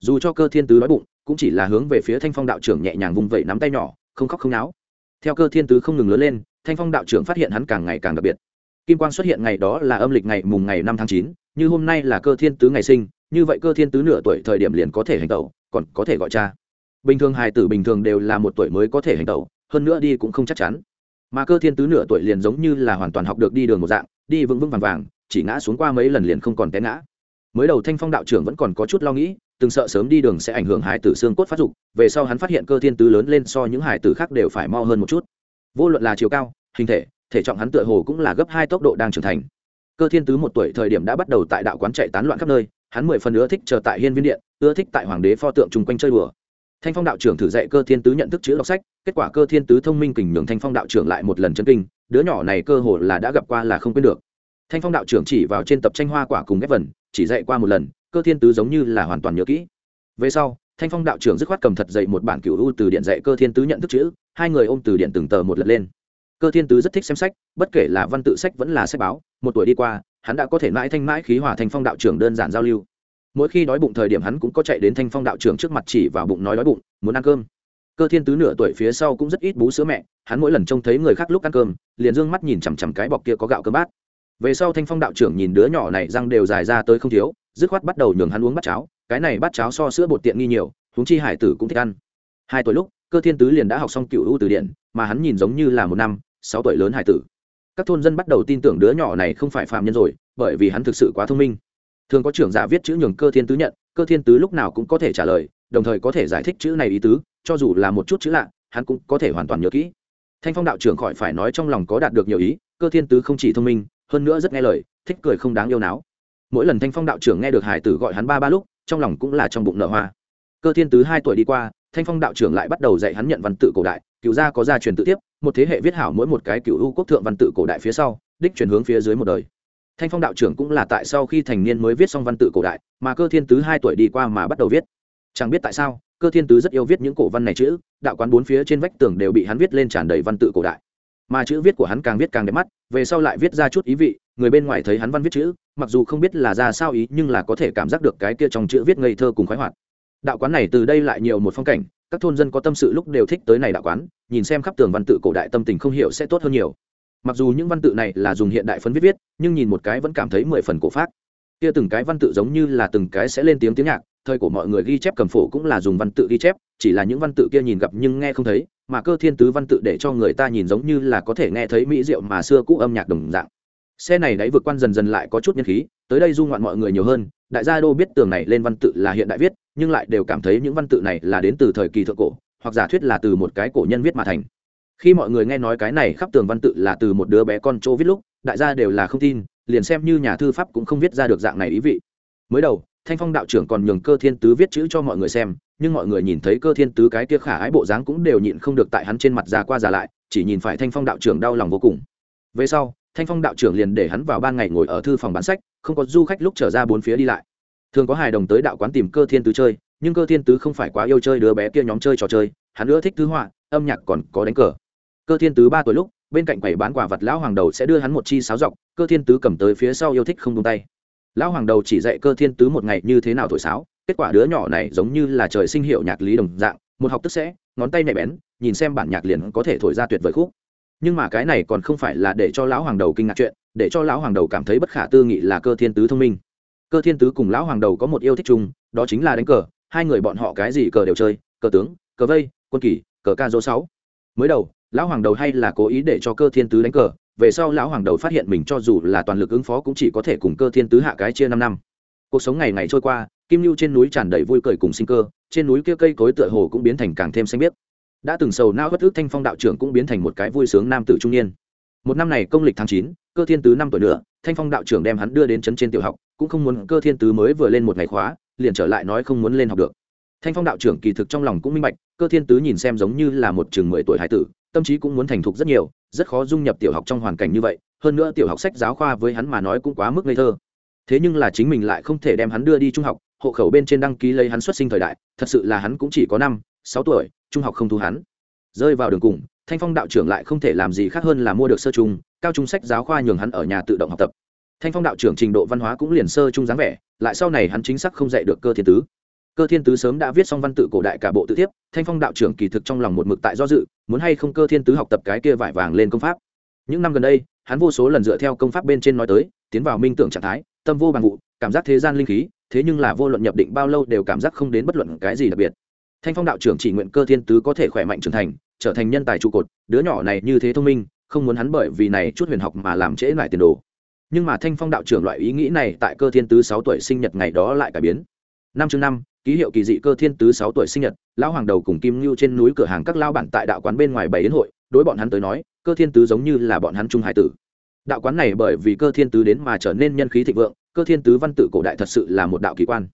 dù cho cơ thiên tứ đói bụng, cũng chỉ là hướng về phía thanh phong đạo trưởng nhẹ nhàng vung vẩy nắm tay nhỏ, không khóc không náo. Theo cơ thiên tứ không ngừng lớn lên, thanh phong đạo trưởng phát hiện hắn càng ngày càng đặc biệt. Kim quang xuất hiện ngày đó là âm lịch ngày mùng ngày năm tháng chín, như hôm nay là cơ thiên tứ ngày sinh như vậy cơ thiên tứ nửa tuổi thời điểm liền có thể hành tẩu, còn có thể gọi cha. Bình thường hài tử bình thường đều là một tuổi mới có thể hành tẩu, hơn nữa đi cũng không chắc chắn. Mà cơ thiên tứ nửa tuổi liền giống như là hoàn toàn học được đi đường một dạng, đi vững vững vàng vàng, chỉ ngã xuống qua mấy lần liền không còn té ngã. Mới đầu thanh phong đạo trưởng vẫn còn có chút lo nghĩ, từng sợ sớm đi đường sẽ ảnh hưởng hải tử xương cốt phát dục, về sau hắn phát hiện cơ thiên tứ lớn lên so những hải tử khác đều phải mau hơn một chút. Vô luận là chiều cao, hình thể thể trọng hắn tựa hồ cũng là gấp hai tốc độ đang trưởng thành. Cơ thiên tứ một tuổi thời điểm đã bắt đầu tại đạo quán chạy tán loạn khắp nơi hắn mười phần ưa thích chờ tại hiên viên điện, ưa thích tại hoàng đế pho tượng chung quanh chơi đùa. Thanh phong đạo trưởng thử dạy cơ thiên tứ nhận thức chữ đọc sách, kết quả cơ thiên tứ thông minh kình nhường thanh phong đạo trưởng lại một lần chân kinh, đứa nhỏ này cơ hồ là đã gặp qua là không quên được. Thanh phong đạo trưởng chỉ vào trên tập tranh hoa quả cùng ghép vần, chỉ dạy qua một lần, cơ thiên tứ giống như là hoàn toàn nhớ kỹ. Về sau, thanh phong đạo trưởng dứt khoát cầm thật dạy một bản cựu u từ điện dạy cơ thiên tứ nhận thức chữ, hai người ôm từ điện từng tờ một lật lên. Cơ thiên tứ rất thích xem sách, bất kể là văn tự sách vẫn là sách báo, một tuổi đi qua hắn đã có thể mãi thanh mãi khí hòa thanh phong đạo trưởng đơn giản giao lưu. Mỗi khi đói bụng thời điểm hắn cũng có chạy đến thanh phong đạo trưởng trước mặt chỉ vào bụng nói đói bụng, muốn ăn cơm. Cơ thiên tứ nửa tuổi phía sau cũng rất ít bú sữa mẹ, hắn mỗi lần trông thấy người khác lúc ăn cơm, liền d ư ơ n g mắt nhìn chằm chằm cái bọc kia có gạo cơm bát. Về sau thanh phong đạo trưởng nhìn đứa nhỏ này răng đều dài ra tới không thiếu, dứt khoát bắt đầu nhường hắn uống bát cháo, cái này bát cháo so sữa bột tiện nghi nhiều, huống chi hải tử cũng thích ăn. Hai tuổi lúc, cơ thiên tứ liền đã học xong cựu ưu từ điển, mà hắn nhìn giống như là một năm, sáu tuổi lớn hải tử các thôn dân bắt đầu tin tưởng đứa nhỏ này không phải phạm nhân rồi, bởi vì hắn thực sự quá thông minh. Thường có trưởng giả viết chữ nhường cơ thiên tứ nhận, cơ thiên tứ lúc nào cũng có thể trả lời, đồng thời có thể giải thích chữ này ý tứ, cho dù là một chút chữ lạ, hắn cũng có thể hoàn toàn nhớ kỹ. Thanh phong đạo trưởng khỏi phải nói trong lòng có đạt được nhiều ý, cơ thiên tứ không chỉ thông minh, hơn nữa rất nghe lời, thích cười không đáng yêu náo. Mỗi lần thanh phong đạo trưởng nghe được hải tử gọi hắn ba ba lúc, trong lòng cũng là trong bụng nợ hoa. Cơ thiên tứ hai tuổi đi qua thanh phong đạo trưởng lại bắt đầu dạy hắn nhận văn tự cổ đại, cựu gia có gia truyền tự tiếp, một thế hệ viết hảo mỗi một cái cựu u quốc thượng văn tự cổ đại phía sau, đích chuyển hướng phía dưới một đời. Thanh phong đạo trưởng cũng là tại sau khi thành niên mới viết xong văn tự cổ đại, mà cơ thiên tứ hai tuổi đi qua mà bắt đầu viết. Chẳng biết tại sao, cơ thiên tứ rất yêu viết những cổ văn này chữ, đạo quán bốn phía trên vách tường đều bị hắn viết lên tràn đầy văn tự cổ đại. Mà chữ viết của hắn càng viết càng đẹp mắt, về sau lại viết ra chút ý vị, người bên ngoài thấy hắn văn viết chữ, mặc dù không biết là ra sao ý, nhưng là có thể cảm giác được cái kia trong chữ viết ngây thơ cùng khoái hoạt đạo quán này từ đây lại nhiều một phong cảnh, các thôn dân có tâm sự lúc đều thích tới này đạo quán, nhìn xem khắp tường văn tự cổ đại tâm tình không hiểu sẽ tốt hơn nhiều. Mặc dù những văn tự này là dùng hiện đại phấn viết viết, nhưng nhìn một cái vẫn cảm thấy mười phần cổ pháp kia từng cái văn tự giống như là từng cái sẽ lên tiếng tiếng nhạc, thời của mọi người ghi chép cầm phổ cũng là dùng văn tự ghi chép, chỉ là những văn tự kia nhìn gặp nhưng nghe không thấy, mà cơ thiên tứ văn tự để cho người ta nhìn giống như là có thể nghe thấy mỹ diệu mà xưa cũ âm nhạc đồng dạng. Xe này đáy vượt quan dần dần lại có chút nhân khí, tới đây du ngoạn mọi người nhiều hơn, đại gia đô biết tường này lên văn tự là hiện đại viết nhưng lại đều cảm thấy những văn tự này là đến từ thời kỳ thượng cổ, hoặc giả thuyết là từ một cái cổ nhân viết mà thành. Khi mọi người nghe nói cái này khắp tường văn tự là từ một đứa bé con chỗ viết lúc, đại gia đều là không tin, liền xem như nhà thư pháp cũng không viết ra được dạng này ý vị. Mới đầu, thanh phong đạo trưởng còn nhường cơ thiên tứ viết chữ cho mọi người xem, nhưng mọi người nhìn thấy cơ thiên tứ cái kia khả ái bộ dáng cũng đều nhịn không được tại hắn trên mặt già qua già lại, chỉ nhìn phải thanh phong đạo trưởng đau lòng vô cùng. Về sau, thanh phong đạo trưởng liền để hắn vào ban ngày ngồi ở thư phòng bán sách, không có du khách lúc trở ra bốn phía đi lại thường có hài đồng tới đạo quán tìm cơ thiên tứ chơi, nhưng cơ thiên tứ không phải quá yêu chơi đứa bé kia nhóm chơi trò chơi, hắn nữa thích thư họa, âm nhạc còn có đánh cờ. Cơ thiên tứ ba tuổi lúc, bên cạnh quầy bán quả vật lão hoàng đầu sẽ đưa hắn một chi sáo dọc, cơ thiên tứ cầm tới phía sau yêu thích không tung tay. Lão hoàng đầu chỉ dạy cơ thiên tứ một ngày như thế nào thổi sáo, kết quả đứa nhỏ này giống như là trời sinh hiệu nhạc lý đồng dạng, một học tức sẽ, ngón tay nhạy bén, nhìn xem bản nhạc liền có thể thổi ra tuyệt vời khúc. Nhưng mà cái này còn không phải là để cho lão hoàng đầu kinh ngạc chuyện, để cho lão hoàng đầu cảm thấy bất khả tư nghị là cơ thiên tứ thông minh cơ thiên tứ cùng lão hoàng đầu có một yêu thích chung, đó chính là đánh cờ, hai người bọn họ cái gì cờ đều chơi, cờ tướng, cờ vây, quân kỳ, cờ ca dỗ sáu. Mới đầu, lão hoàng đầu hay là cố ý để cho cơ thiên tứ đánh cờ, về sau lão hoàng đầu phát hiện mình cho dù là toàn lực ứng phó cũng chỉ có thể cùng cơ thiên tứ hạ cái chia năm năm. Cuộc sống ngày ngày trôi qua, kim lưu trên núi tràn đầy vui cười cùng sinh cơ, trên núi kia cây cối tựa hồ cũng biến thành càng thêm xanh biếc. Đã từng sầu nao bất ước thanh phong đạo trưởng cũng biến thành một cái vui sướng nam tử trung niên một năm này công lịch tháng chín, cơ thiên tứ năm tuổi nữa thanh phong đạo trưởng đem hắn đưa đến trấn trên tiểu học, cũng không muốn cơ thiên tứ mới vừa lên một ngày khóa, liền trở lại nói không muốn lên học được. Thanh phong đạo trưởng kỳ thực trong lòng cũng minh bạch, cơ thiên tứ nhìn xem giống như là một chừng mười tuổi hải tử, tâm trí cũng muốn thành thục rất nhiều, rất khó dung nhập tiểu học trong hoàn cảnh như vậy, hơn nữa tiểu học sách giáo khoa với hắn mà nói cũng quá mức ngây thơ. Thế nhưng là chính mình lại không thể đem hắn đưa đi trung học, hộ khẩu bên trên đăng ký lấy hắn xuất sinh thời đại, thật sự là hắn cũng chỉ có năm, sáu tuổi, trung học không thu hắn. Rơi vào đường cùng thanh phong đạo trưởng lại không thể làm gì khác hơn là mua được sơ trung, cao trung sách giáo khoa nhường hắn ở nhà tự động học tập. Thanh phong đạo trưởng trình độ văn hóa cũng liền sơ trung dáng vẻ, lại sau này hắn chính xác không dạy được cơ thiên tứ. Cơ thiên tứ sớm đã viết xong văn tự cổ đại cả bộ tự tiếp thanh phong đạo trưởng kỳ thực trong lòng một mực tại do dự, muốn hay không cơ thiên tứ học tập cái kia vải vàng lên công pháp. Những năm gần đây, hắn vô số lần dựa theo công pháp bên trên nói tới, tiến vào minh tưởng trạng thái, tâm vô bằng vụ, cảm giác thế gian linh khí, thế nhưng là vô luận nhập định bao lâu đều cảm giác không đến bất luận cái gì đặc biệt. Thanh phong đạo trưởng chỉ nguyện cơ thiên tứ có thể khỏe mạnh trưởng thành trở thành nhân tài trụ cột, đứa nhỏ này như thế thông minh, không muốn hắn bởi vì này chút huyền học mà làm trễ lại tiền đồ. Nhưng mà thanh phong đạo trưởng loại ý nghĩ này tại cơ thiên tứ sáu tuổi sinh nhật ngày đó lại cải biến. Năm chương năm, ký hiệu kỳ dị cơ thiên tứ sáu tuổi sinh nhật, lão hoàng đầu cùng kim ngưu trên núi cửa hàng các lao bản tại đạo quán bên ngoài bảy đến hội, đối bọn hắn tới nói, cơ thiên tứ giống như là bọn hắn trung hải tử. Đạo quán này bởi vì cơ thiên tứ đến mà trở nên nhân khí thịnh vượng, cơ thiên tứ văn tự cổ đại thật sự là một đạo kỳ quan.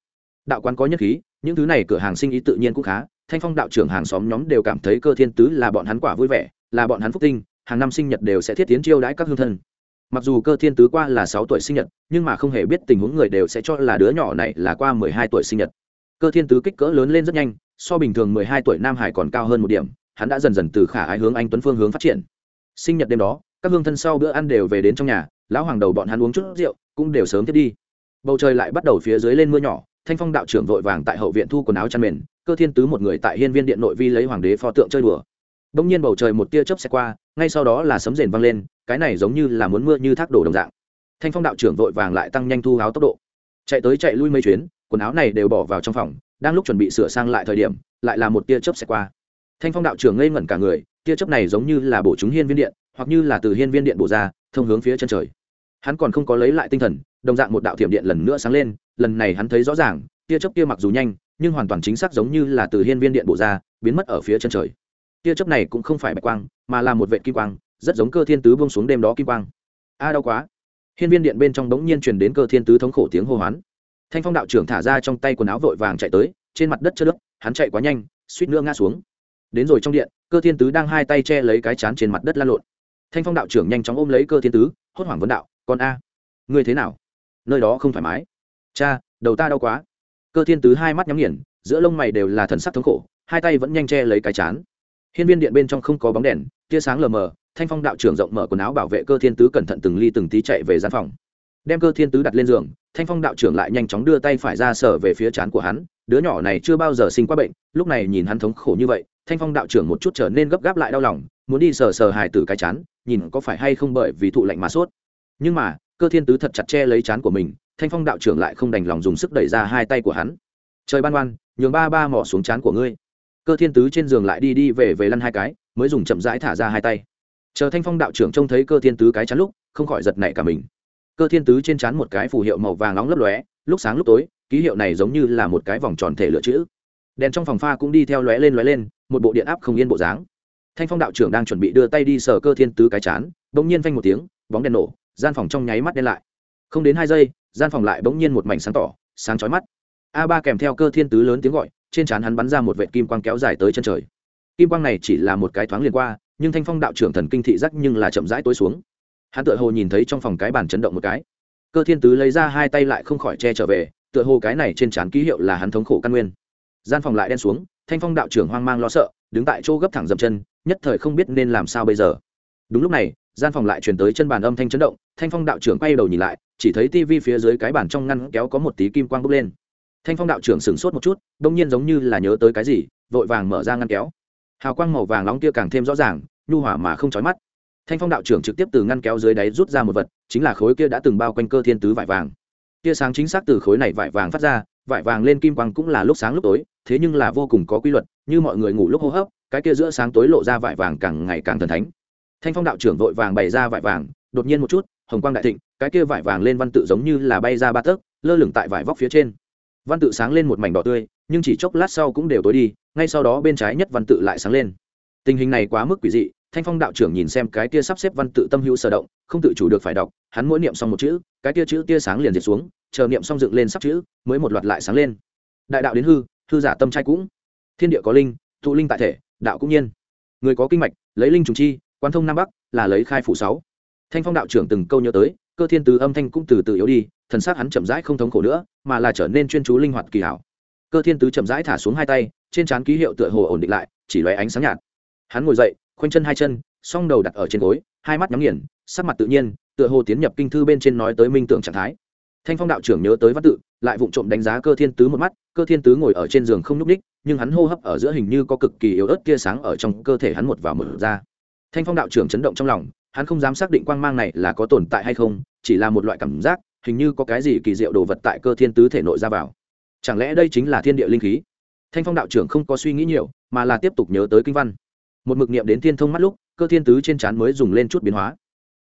Đạo quán có nhất khí, những thứ này cửa hàng sinh ý tự nhiên cũng khá thanh phong đạo trưởng hàng xóm nhóm đều cảm thấy cơ thiên tứ là bọn hắn quả vui vẻ, là bọn hắn phúc tinh, hàng năm sinh nhật đều sẽ thiết tiến chiêu đãi các hương thân. Mặc dù cơ thiên tứ qua là sáu tuổi sinh nhật, nhưng mà không hề biết tình huống người đều sẽ cho là đứa nhỏ này là qua mười hai tuổi sinh nhật. Cơ thiên tứ kích cỡ lớn lên rất nhanh, so bình thường mười hai tuổi nam hải còn cao hơn một điểm, hắn đã dần dần từ khả ái hướng anh tuấn phương hướng phát triển. Sinh nhật đêm đó, các hương thân sau bữa ăn đều về đến trong nhà, lão hoàng đầu bọn hắn uống chút rượu, cũng đều sớm thiết đi. Bầu trời lại bắt đầu phía dưới lên mưa nhỏ, thanh phong đạo trưởng vội vàng tại hậu viện thu quần áo chăn mền cơ thiên tứ một người tại hiên viên điện nội vi lấy hoàng đế pho tượng chơi đùa. Đông nhiên bầu trời một tia chớp xe qua, ngay sau đó là sấm rền vang lên, cái này giống như là muốn mưa như thác đổ đồng dạng. Thanh phong đạo trưởng vội vàng lại tăng nhanh thu áo tốc độ. Chạy tới chạy lui mấy chuyến, quần áo này đều bỏ vào trong phòng, đang lúc chuẩn bị sửa sang lại thời điểm, lại là một tia chớp xe qua. Thanh phong đạo trưởng ngây ngẩn cả người, tia chớp này giống như là bổ chúng hiên viên điện, hoặc như là từ hiên viên điện bổ ra, thông hướng phía chân trời. Hắn còn không có lấy lại tinh thần, đồng dạng một đạo thiểm điện lần nữa sáng lên, lần này hắn thấy rõ ràng, tia chớp kia mặc dù nhanh nhưng hoàn toàn chính xác giống như là từ hiên viên điện bộ ra, biến mất ở phía chân trời. Tia chớp này cũng không phải bạch quang, mà là một vệ kim quang, rất giống cơ thiên tứ bông xuống đêm đó kim quang. A, đau quá. Hiên viên điện bên trong bỗng nhiên truyền đến cơ thiên tứ thống khổ tiếng hô hoán. Thanh phong đạo trưởng thả ra trong tay quần áo vội vàng chạy tới, trên mặt đất chất nước hắn chạy quá nhanh, suýt nữa ngã xuống. Đến rồi trong điện, cơ thiên tứ đang hai tay che lấy cái chán trên mặt đất la lộn. Thanh phong đạo trưởng nhanh chóng ôm lấy cơ thiên tứ, hốt hoảng vấn đạo, con a, ngươi thế nào? Nơi đó không thoải mái. Cha, đầu ta đau quá cơ thiên tứ hai mắt nhắm nghiền, giữa lông mày đều là thần sắc thống khổ, hai tay vẫn nhanh che lấy cái chán. Hiên viên điện bên trong không có bóng đèn, tia sáng lờ mờ, thanh phong đạo trưởng rộng mở quần áo bảo vệ cơ thiên tứ cẩn thận từng ly từng tí chạy về gian phòng. Đem cơ thiên tứ đặt lên giường, thanh phong đạo trưởng lại nhanh chóng đưa tay phải ra sở về phía chán của hắn, đứa nhỏ này chưa bao giờ sinh qua bệnh, lúc này nhìn hắn thống khổ như vậy, thanh phong đạo trưởng một chút trở nên gấp gáp lại đau lòng, muốn đi sờ sờ hài tử cái chán, nhìn có phải hay không bởi vì thụ lạnh mà sốt. Nhưng mà, cơ thiên tứ thật chặt che lấy chán của mình thanh phong đạo trưởng lại không đành lòng dùng sức đẩy ra hai tay của hắn. Trời ban oan, nhường ba ba mỏ xuống chán của ngươi. Cơ thiên tứ trên giường lại đi đi về về lăn hai cái, mới dùng chậm rãi thả ra hai tay. Chờ thanh phong đạo trưởng trông thấy cơ thiên tứ cái chán lúc, không khỏi giật nảy cả mình. Cơ thiên tứ trên chán một cái phù hiệu màu vàng nóng lấp lóe, lúc sáng lúc tối, ký hiệu này giống như là một cái vòng tròn thể lựa chữ. Đèn trong phòng pha cũng đi theo lóe lên lóe lên, một bộ điện áp không yên bộ dáng. Thanh phong đạo trưởng đang chuẩn bị đưa tay đi sờ cơ thiên tứ cái chán, bỗng nhiên phanh một tiếng, bóng đèn nổ, gian phòng trong nháy mắt đen lại. Không đến hai giây gian phòng lại bỗng nhiên một mảnh sáng tỏ, sáng chói mắt. A ba kèm theo cơ thiên tứ lớn tiếng gọi, trên trán hắn bắn ra một vệ kim quang kéo dài tới chân trời. Kim quang này chỉ là một cái thoáng liền qua, nhưng thanh phong đạo trưởng thần kinh thị giác nhưng là chậm rãi tối xuống. Hắn tựa hồ nhìn thấy trong phòng cái bàn chấn động một cái. Cơ thiên tứ lấy ra hai tay lại không khỏi che trở về, tựa hồ cái này trên trán ký hiệu là hắn thống khổ căn nguyên. Gian phòng lại đen xuống, thanh phong đạo trưởng hoang mang lo sợ, đứng tại chỗ gấp thẳng dậm chân, nhất thời không biết nên làm sao bây giờ. Đúng lúc này, gian phòng lại truyền tới chân bàn âm thanh chấn động, thanh phong đạo trưởng quay đầu nhìn lại chỉ thấy tivi phía dưới cái bàn trong ngăn kéo có một tí kim quang bốc lên. Thanh phong đạo trưởng sửng sốt một chút, đông nhiên giống như là nhớ tới cái gì, vội vàng mở ra ngăn kéo. Hào quang màu vàng nóng kia càng thêm rõ ràng, nhu hỏa mà không chói mắt. Thanh phong đạo trưởng trực tiếp từ ngăn kéo dưới đáy rút ra một vật, chính là khối kia đã từng bao quanh cơ thiên tứ vải vàng. Tia sáng chính xác từ khối này vải vàng phát ra, vải vàng lên kim quang cũng là lúc sáng lúc tối, thế nhưng là vô cùng có quy luật, như mọi người ngủ lúc hô hấp, cái kia giữa sáng tối lộ ra vải vàng càng ngày càng thần thánh. Thanh phong đạo trưởng vội vàng bày ra vải vàng, đột nhiên một chút, hồng quang đại thịnh cái kia vải vàng lên văn tự giống như là bay ra ba tấc, lơ lửng tại vải vóc phía trên. Văn tự sáng lên một mảnh đỏ tươi, nhưng chỉ chốc lát sau cũng đều tối đi, ngay sau đó bên trái nhất văn tự lại sáng lên. Tình hình này quá mức quỷ dị, thanh phong đạo trưởng nhìn xem cái tia sắp xếp văn tự tâm hữu sở động, không tự chủ được phải đọc, hắn mỗi niệm xong một chữ, cái tia chữ tia sáng liền diệt xuống, chờ niệm xong dựng lên sắp chữ, mới một loạt lại sáng lên. Đại đạo đến hư hư giả tâm trai cũng. Thiên địa có linh, thụ linh tại thể, đạo cũng nhiên. Người có kinh mạch, lấy linh trùng chi quan thông nam bắc, là lấy khai phủ sáu. Thanh phong đạo trưởng từng câu nhớ tới cơ thiên tứ âm thanh cũng từ từ yếu đi, thần sắc hắn chậm rãi không thống khổ nữa, mà là trở nên chuyên chú linh hoạt kỳ hảo. Cơ thiên tứ chậm rãi thả xuống hai tay, trên trán ký hiệu tựa hồ ổn định lại, chỉ lóe ánh sáng nhạt. Hắn ngồi dậy, khoanh chân hai chân, song đầu đặt ở trên gối, hai mắt nhắm nghiền, sắc mặt tự nhiên, tựa hồ tiến nhập kinh thư bên trên nói tới minh Tưởng trạng thái. Thanh phong đạo trưởng nhớ tới văn tự, lại vụng trộm đánh giá cơ thiên tứ một mắt, cơ thiên tứ ngồi ở trên giường không nhúc ních nhưng hắn hô hấp ở giữa hình như có cực kỳ yếu ớt tia sáng ở trong cơ thể hắn một vào mở ra. Thanh phong đạo trưởng chấn động trong lòng, hắn không dám xác định quang mang này là có tồn tại hay không chỉ là một loại cảm giác, hình như có cái gì kỳ diệu đồ vật tại cơ thiên tứ thể nội ra vào. Chẳng lẽ đây chính là thiên địa linh khí? Thanh phong đạo trưởng không có suy nghĩ nhiều, mà là tiếp tục nhớ tới kinh văn. Một mực niệm đến thiên thông mắt lúc, cơ thiên tứ trên trán mới dùng lên chút biến hóa.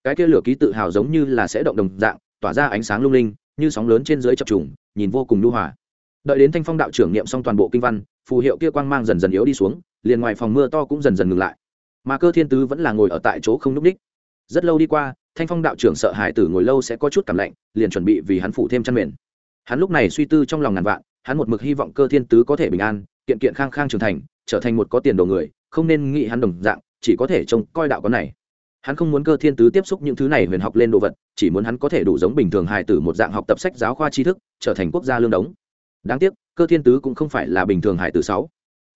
Cái kia lửa ký tự hào giống như là sẽ động đồng dạng, tỏa ra ánh sáng lung linh, như sóng lớn trên dưới chập trùng, nhìn vô cùng lưu hòa. Đợi đến thanh phong đạo trưởng niệm xong toàn bộ kinh văn, phù hiệu kia quang mang dần dần yếu đi xuống, liền ngoài phòng mưa to cũng dần dần ngừng lại. Mà cơ thiên tứ vẫn là ngồi ở tại chỗ không n ú c ních rất lâu đi qua thanh phong đạo trưởng sợ hải tử ngồi lâu sẽ có chút cảm lạnh, liền chuẩn bị vì hắn phủ thêm chăn mền. Hắn lúc này suy tư trong lòng ngàn vạn, hắn một mực hy vọng cơ thiên tứ có thể bình an, kiện kiện khang khang trưởng thành, trở thành một có tiền đồ người, không nên nghĩ hắn đồng dạng, chỉ có thể trông coi đạo có này. Hắn không muốn cơ thiên tứ tiếp xúc những thứ này huyền học lên đồ vật, chỉ muốn hắn có thể đủ giống bình thường hài tử một dạng học tập sách giáo khoa tri thức, trở thành quốc gia lương đống. Đáng tiếc, cơ thiên tứ cũng không phải là bình thường hài tử sáu.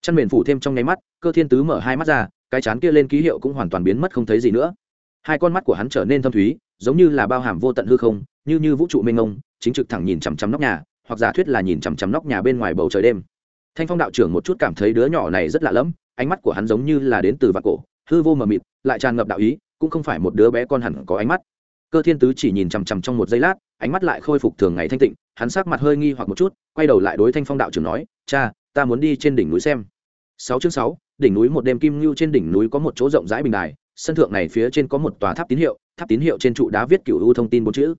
Chăn mền phủ thêm trong nháy mắt, cơ thiên tứ mở hai mắt ra, cái chán kia lên ký hiệu cũng hoàn toàn biến mất không thấy gì nữa hai con mắt của hắn trở nên thâm thúy, giống như là bao hàm vô tận hư không, như như vũ trụ mênh mông, chính trực thẳng nhìn chằm chằm nóc nhà, hoặc giả thuyết là nhìn chằm chằm nóc nhà bên ngoài bầu trời đêm. Thanh phong đạo trưởng một chút cảm thấy đứa nhỏ này rất lạ lẫm, ánh mắt của hắn giống như là đến từ vạn cổ, hư vô mờ mịt, lại tràn ngập đạo ý, cũng không phải một đứa bé con hẳn có ánh mắt. Cơ thiên tứ chỉ nhìn chằm chằm trong một giây lát, ánh mắt lại khôi phục thường ngày thanh tịnh, hắn sắc mặt hơi nghi hoặc một chút, quay đầu lại đối thanh phong đạo trưởng nói, cha, ta muốn đi trên đỉnh núi xem. Sáu chương sáu, đỉnh núi một đêm kim ngưu trên đỉnh núi có một chỗ rộng rãi bình đài sân thượng này phía trên có một tòa tháp tín hiệu, tháp tín hiệu trên trụ đá viết cựu u thông tin bốn chữ.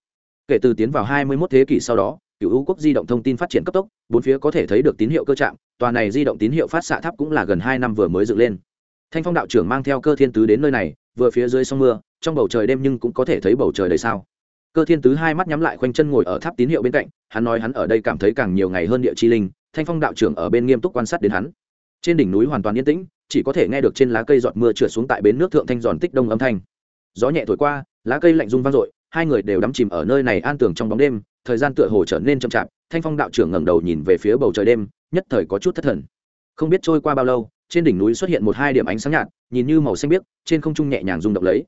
Kể từ tiến vào hai mươi 21 thế kỷ sau đó cựu u quốc di động thông tin phát triển cấp tốc, bốn phía có thể thấy được tín hiệu cơ trạm tòa này di động tín hiệu phát xạ tháp cũng là gần hai năm vừa mới dựng lên. Thanh phong đạo trưởng mang theo cơ thiên tứ đến nơi này, vừa phía dưới sông mưa, trong bầu trời đêm nhưng cũng có thể thấy bầu trời đầy sao. Cơ thiên tứ hai mắt nhắm lại khoanh chân ngồi ở tháp tín hiệu bên cạnh, hắn nói hắn ở đây cảm thấy càng nhiều ngày hơn địa chi linh, thanh phong đạo trưởng ở bên nghiêm túc quan sát đến hắn trên đỉnh núi hoàn toàn yên tĩnh, chỉ có thể nghe được trên lá cây giọt mưa trượt xuống tại bến nước thượng thanh giòn tích đông âm thanh. Gió nhẹ thổi qua, lá cây lạnh rung vang dội, hai người đều đắm chìm ở nơi này an tường trong bóng đêm, thời gian tựa hồ trở nên chậm chạp, thanh phong đạo trưởng ngẩng đầu nhìn về phía bầu trời đêm, nhất thời có chút thất thần. Không biết trôi qua bao lâu, trên đỉnh núi xuất hiện một hai điểm ánh sáng nhạt, nhìn như màu xanh biếc, trên không trung nhẹ nhàng rung động lấy.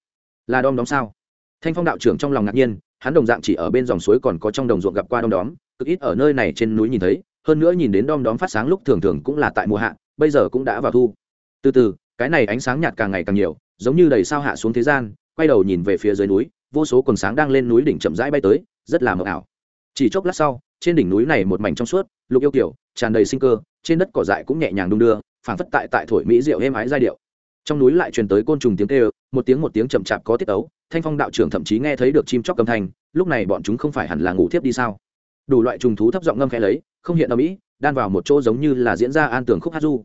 Là đom đóm sao? Thanh phong đạo trưởng trong lòng ngạc nhiên, hắn đồng dạng chỉ ở bên dòng suối còn có trong đồng ruộng gặp qua đom đóm, cực ít ở nơi này trên núi nhìn thấy, hơn nữa nhìn đến đom đóm phát sáng lúc thường thường cũng là tại mùa hạ bây giờ cũng đã vào thu. Từ từ, cái này ánh sáng nhạt càng ngày càng nhiều, giống như đầy sao hạ xuống thế gian, quay đầu nhìn về phía dưới núi, vô số quần sáng đang lên núi đỉnh chậm rãi bay tới, rất là mờ ảo. Chỉ chốc lát sau, trên đỉnh núi này một mảnh trong suốt, lục yêu kiểu, tràn đầy sinh cơ, trên đất cỏ dại cũng nhẹ nhàng đung đưa, phảng phất tại tại thổi mỹ rượu êm ái giai điệu. Trong núi lại truyền tới côn trùng tiếng kêu, một tiếng một tiếng chậm chạp có tiết ấu thanh phong đạo trưởng thậm chí nghe thấy được chim chóc âm thanh, lúc này bọn chúng không phải hẳn là ngủ thiếp đi sao? Đủ loại trùng thú thấp giọng ngâm khẽ lấy, không hiện ở mỹ đan vào một chỗ giống như là diễn ra an tường khúc hát du.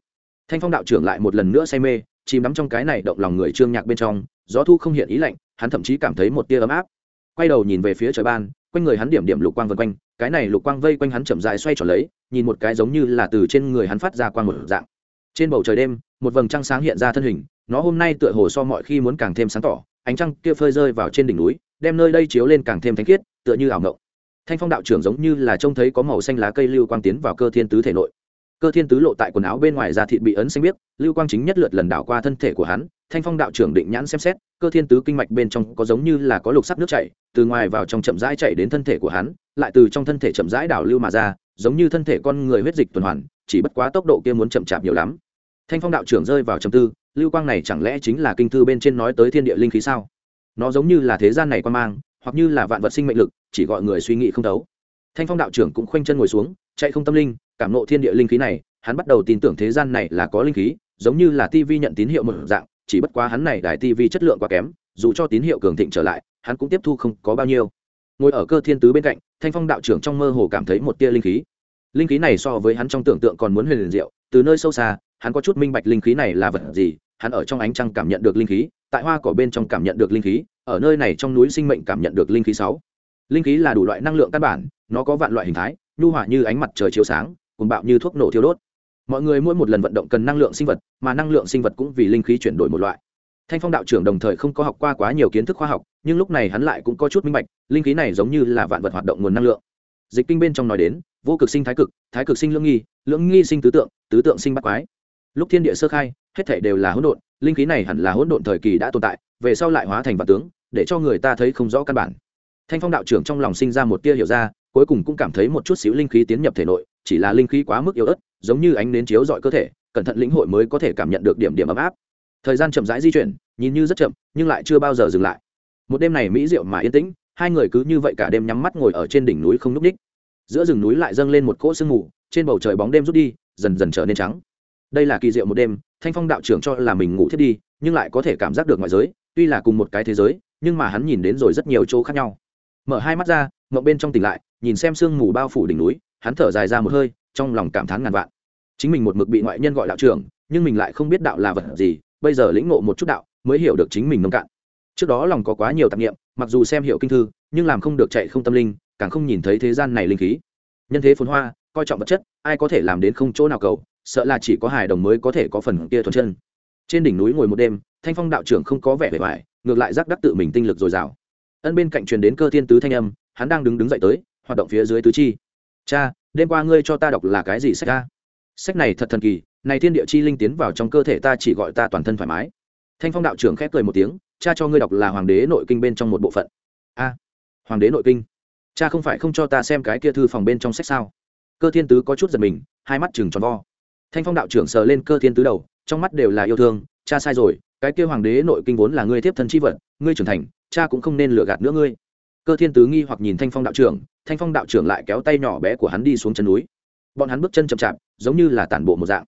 Thanh phong đạo trưởng lại một lần nữa say mê, chìm đắm trong cái này động lòng người trương nhạc bên trong, gió thu không hiện ý lạnh, hắn thậm chí cảm thấy một tia ấm áp. Quay đầu nhìn về phía trời ban, quanh người hắn điểm điểm lục quang vân quanh, cái này lục quang vây quanh hắn chậm dài xoay tròn lấy, nhìn một cái giống như là từ trên người hắn phát ra quang một dạng. Trên bầu trời đêm, một vầng trăng sáng hiện ra thân hình, nó hôm nay tựa hồ so mọi khi muốn càng thêm sáng tỏ, ánh trăng kia phơi rơi vào trên đỉnh núi, đem nơi đây chiếu lên càng thêm thánh khiết, tựa như ảo ngộng thanh phong đạo trưởng giống như là trông thấy có màu xanh lá cây lưu quang tiến vào cơ thiên tứ thể nội. Cơ thiên tứ lộ tại quần áo bên ngoài da thịt bị ấn xanh biếc, lưu quang chính nhất lượt lần đảo qua thân thể của hắn, thanh phong đạo trưởng định nhãn xem xét, cơ thiên tứ kinh mạch bên trong có giống như là có lục sắc nước chảy, từ ngoài vào trong chậm rãi chạy đến thân thể của hắn, lại từ trong thân thể chậm rãi đảo lưu mà ra, giống như thân thể con người huyết dịch tuần hoàn, chỉ bất quá tốc độ kia muốn chậm chạp nhiều lắm. Thanh phong đạo trưởng rơi vào trầm tư, lưu quang này chẳng lẽ chính là kinh thư bên trên nói tới thiên địa linh khí sao? Nó giống như là thế gian này quan mang hoặc như là vạn vật sinh mệnh lực, chỉ gọi người suy nghĩ không thấu. Thanh phong đạo trưởng cũng khoanh chân ngồi xuống, chạy không tâm linh, cảm nộ thiên địa linh khí này, hắn bắt đầu tin tưởng thế gian này là có linh khí, giống như là tv nhận tín hiệu một dạng, chỉ bất quá hắn này đài tv chất lượng quá kém, dù cho tín hiệu cường thịnh trở lại, hắn cũng tiếp thu không có bao nhiêu. Ngồi ở cơ thiên tứ bên cạnh, thanh phong đạo trưởng trong mơ hồ cảm thấy một tia linh khí. Linh khí này so với hắn trong tưởng tượng còn muốn huyền liền diệu, từ nơi sâu xa, hắn có chút minh bạch linh khí này là vật gì hắn ở trong ánh trăng cảm nhận được linh khí, tại hoa cỏ bên trong cảm nhận được linh khí, ở nơi này trong núi sinh mệnh cảm nhận được linh khí sáu. Linh khí là đủ loại năng lượng căn bản, nó có vạn loại hình thái, nhu hòa như ánh mặt trời chiếu sáng cùng bạo như thuốc nổ thiêu đốt. Mọi người mỗi một lần vận động cần năng lượng sinh vật, mà năng lượng sinh vật cũng vì linh khí chuyển đổi một loại. Thanh phong đạo trưởng đồng thời không có học qua quá nhiều kiến thức khoa học, nhưng lúc này hắn lại cũng có chút minh bạch, linh khí này giống như là vạn vật hoạt động nguồn năng lượng. Dịch kinh bên trong nói đến, vô cực sinh thái cực thái cực sinh lưỡng nghi lưỡng nghi sinh tứ tượng tứ tượng sinh bắt quái. Lúc thiên địa sơ khai hết thảy đều là hỗn độn, linh khí này hẳn là hỗn độn thời kỳ đã tồn tại, về sau lại hóa thành vạn tướng, để cho người ta thấy không rõ căn bản. Thanh phong đạo trưởng trong lòng sinh ra một tia hiểu ra, cuối cùng cũng cảm thấy một chút xíu linh khí tiến nhập thể nội, chỉ là linh khí quá mức yếu ớt, giống như ánh nến chiếu dọi cơ thể, cẩn thận lĩnh hội mới có thể cảm nhận được điểm điểm ấm áp. Thời gian chậm rãi di chuyển, nhìn như rất chậm, nhưng lại chưa bao giờ dừng lại. Một đêm này mỹ diệu mà yên tĩnh, hai người cứ như vậy cả đêm nhắm mắt ngồi ở trên đỉnh núi không núp ních. Giữa rừng núi lại dâng lên một cỗ sương mù, trên bầu trời bóng đêm rút đi, dần dần trở nên trắng. Đây là kỳ diệu một đêm thanh phong đạo trưởng cho là mình ngủ thiết đi, nhưng lại có thể cảm giác được ngoại giới, tuy là cùng một cái thế giới, nhưng mà hắn nhìn đến rồi rất nhiều chỗ khác nhau. Mở hai mắt ra ngậm bên trong tỉnh lại, nhìn xem sương mù bao phủ đỉnh núi, hắn thở dài ra một hơi, trong lòng cảm thán ngàn vạn. Chính mình một mực bị ngoại nhân gọi đạo trưởng, nhưng mình lại không biết đạo là vật gì, bây giờ lĩnh ngộ một chút đạo, mới hiểu được chính mình nông cạn. Trước đó lòng có quá nhiều tạp nghiệm mặc dù xem hiệu kinh thư, nhưng làm không được chạy không tâm linh, càng không nhìn thấy thế gian này linh khí. Nhân thế phồn hoa, coi trọng vật chất, ai có thể làm đến không chỗ nào cầu sợ là chỉ có hài đồng mới có thể có phần kia thuần chân. Trên đỉnh núi ngồi một đêm, thanh phong đạo trưởng không có vẻ vẻ vải, ngược lại giác đắc tự mình tinh lực dồi dào. Ân bên cạnh truyền đến cơ thiên tứ thanh âm, hắn đang đứng đứng dậy tới, hoạt động phía dưới tứ chi. Cha, đêm qua ngươi cho ta đọc là cái gì sách ta sách này thật thần kỳ, này thiên địa chi linh tiến vào trong cơ thể ta chỉ gọi ta toàn thân thoải mái. Thanh phong đạo trưởng khép cười một tiếng, cha cho ngươi đọc là hoàng đế nội kinh bên trong một bộ phận. A, hoàng đế nội kinh? Cha không phải không cho ta xem cái kia thư phòng bên trong sách sao? Cơ thiên tứ có chút giật mình, hai mắt chừng tròn vo thanh phong đạo trưởng sờ lên cơ thiên tứ đầu, trong mắt đều là yêu thương, cha sai rồi, cái kia hoàng đế nội kinh vốn là ngươi tiếp thân chi vật, ngươi trưởng thành, cha cũng không nên lừa gạt nữa ngươi. Cơ thiên tứ nghi hoặc nhìn thanh phong đạo trưởng, thanh phong đạo trưởng lại kéo tay nhỏ bé của hắn đi xuống chân núi. Bọn hắn bước chân chậm chạp, giống như là tản bộ một dạng.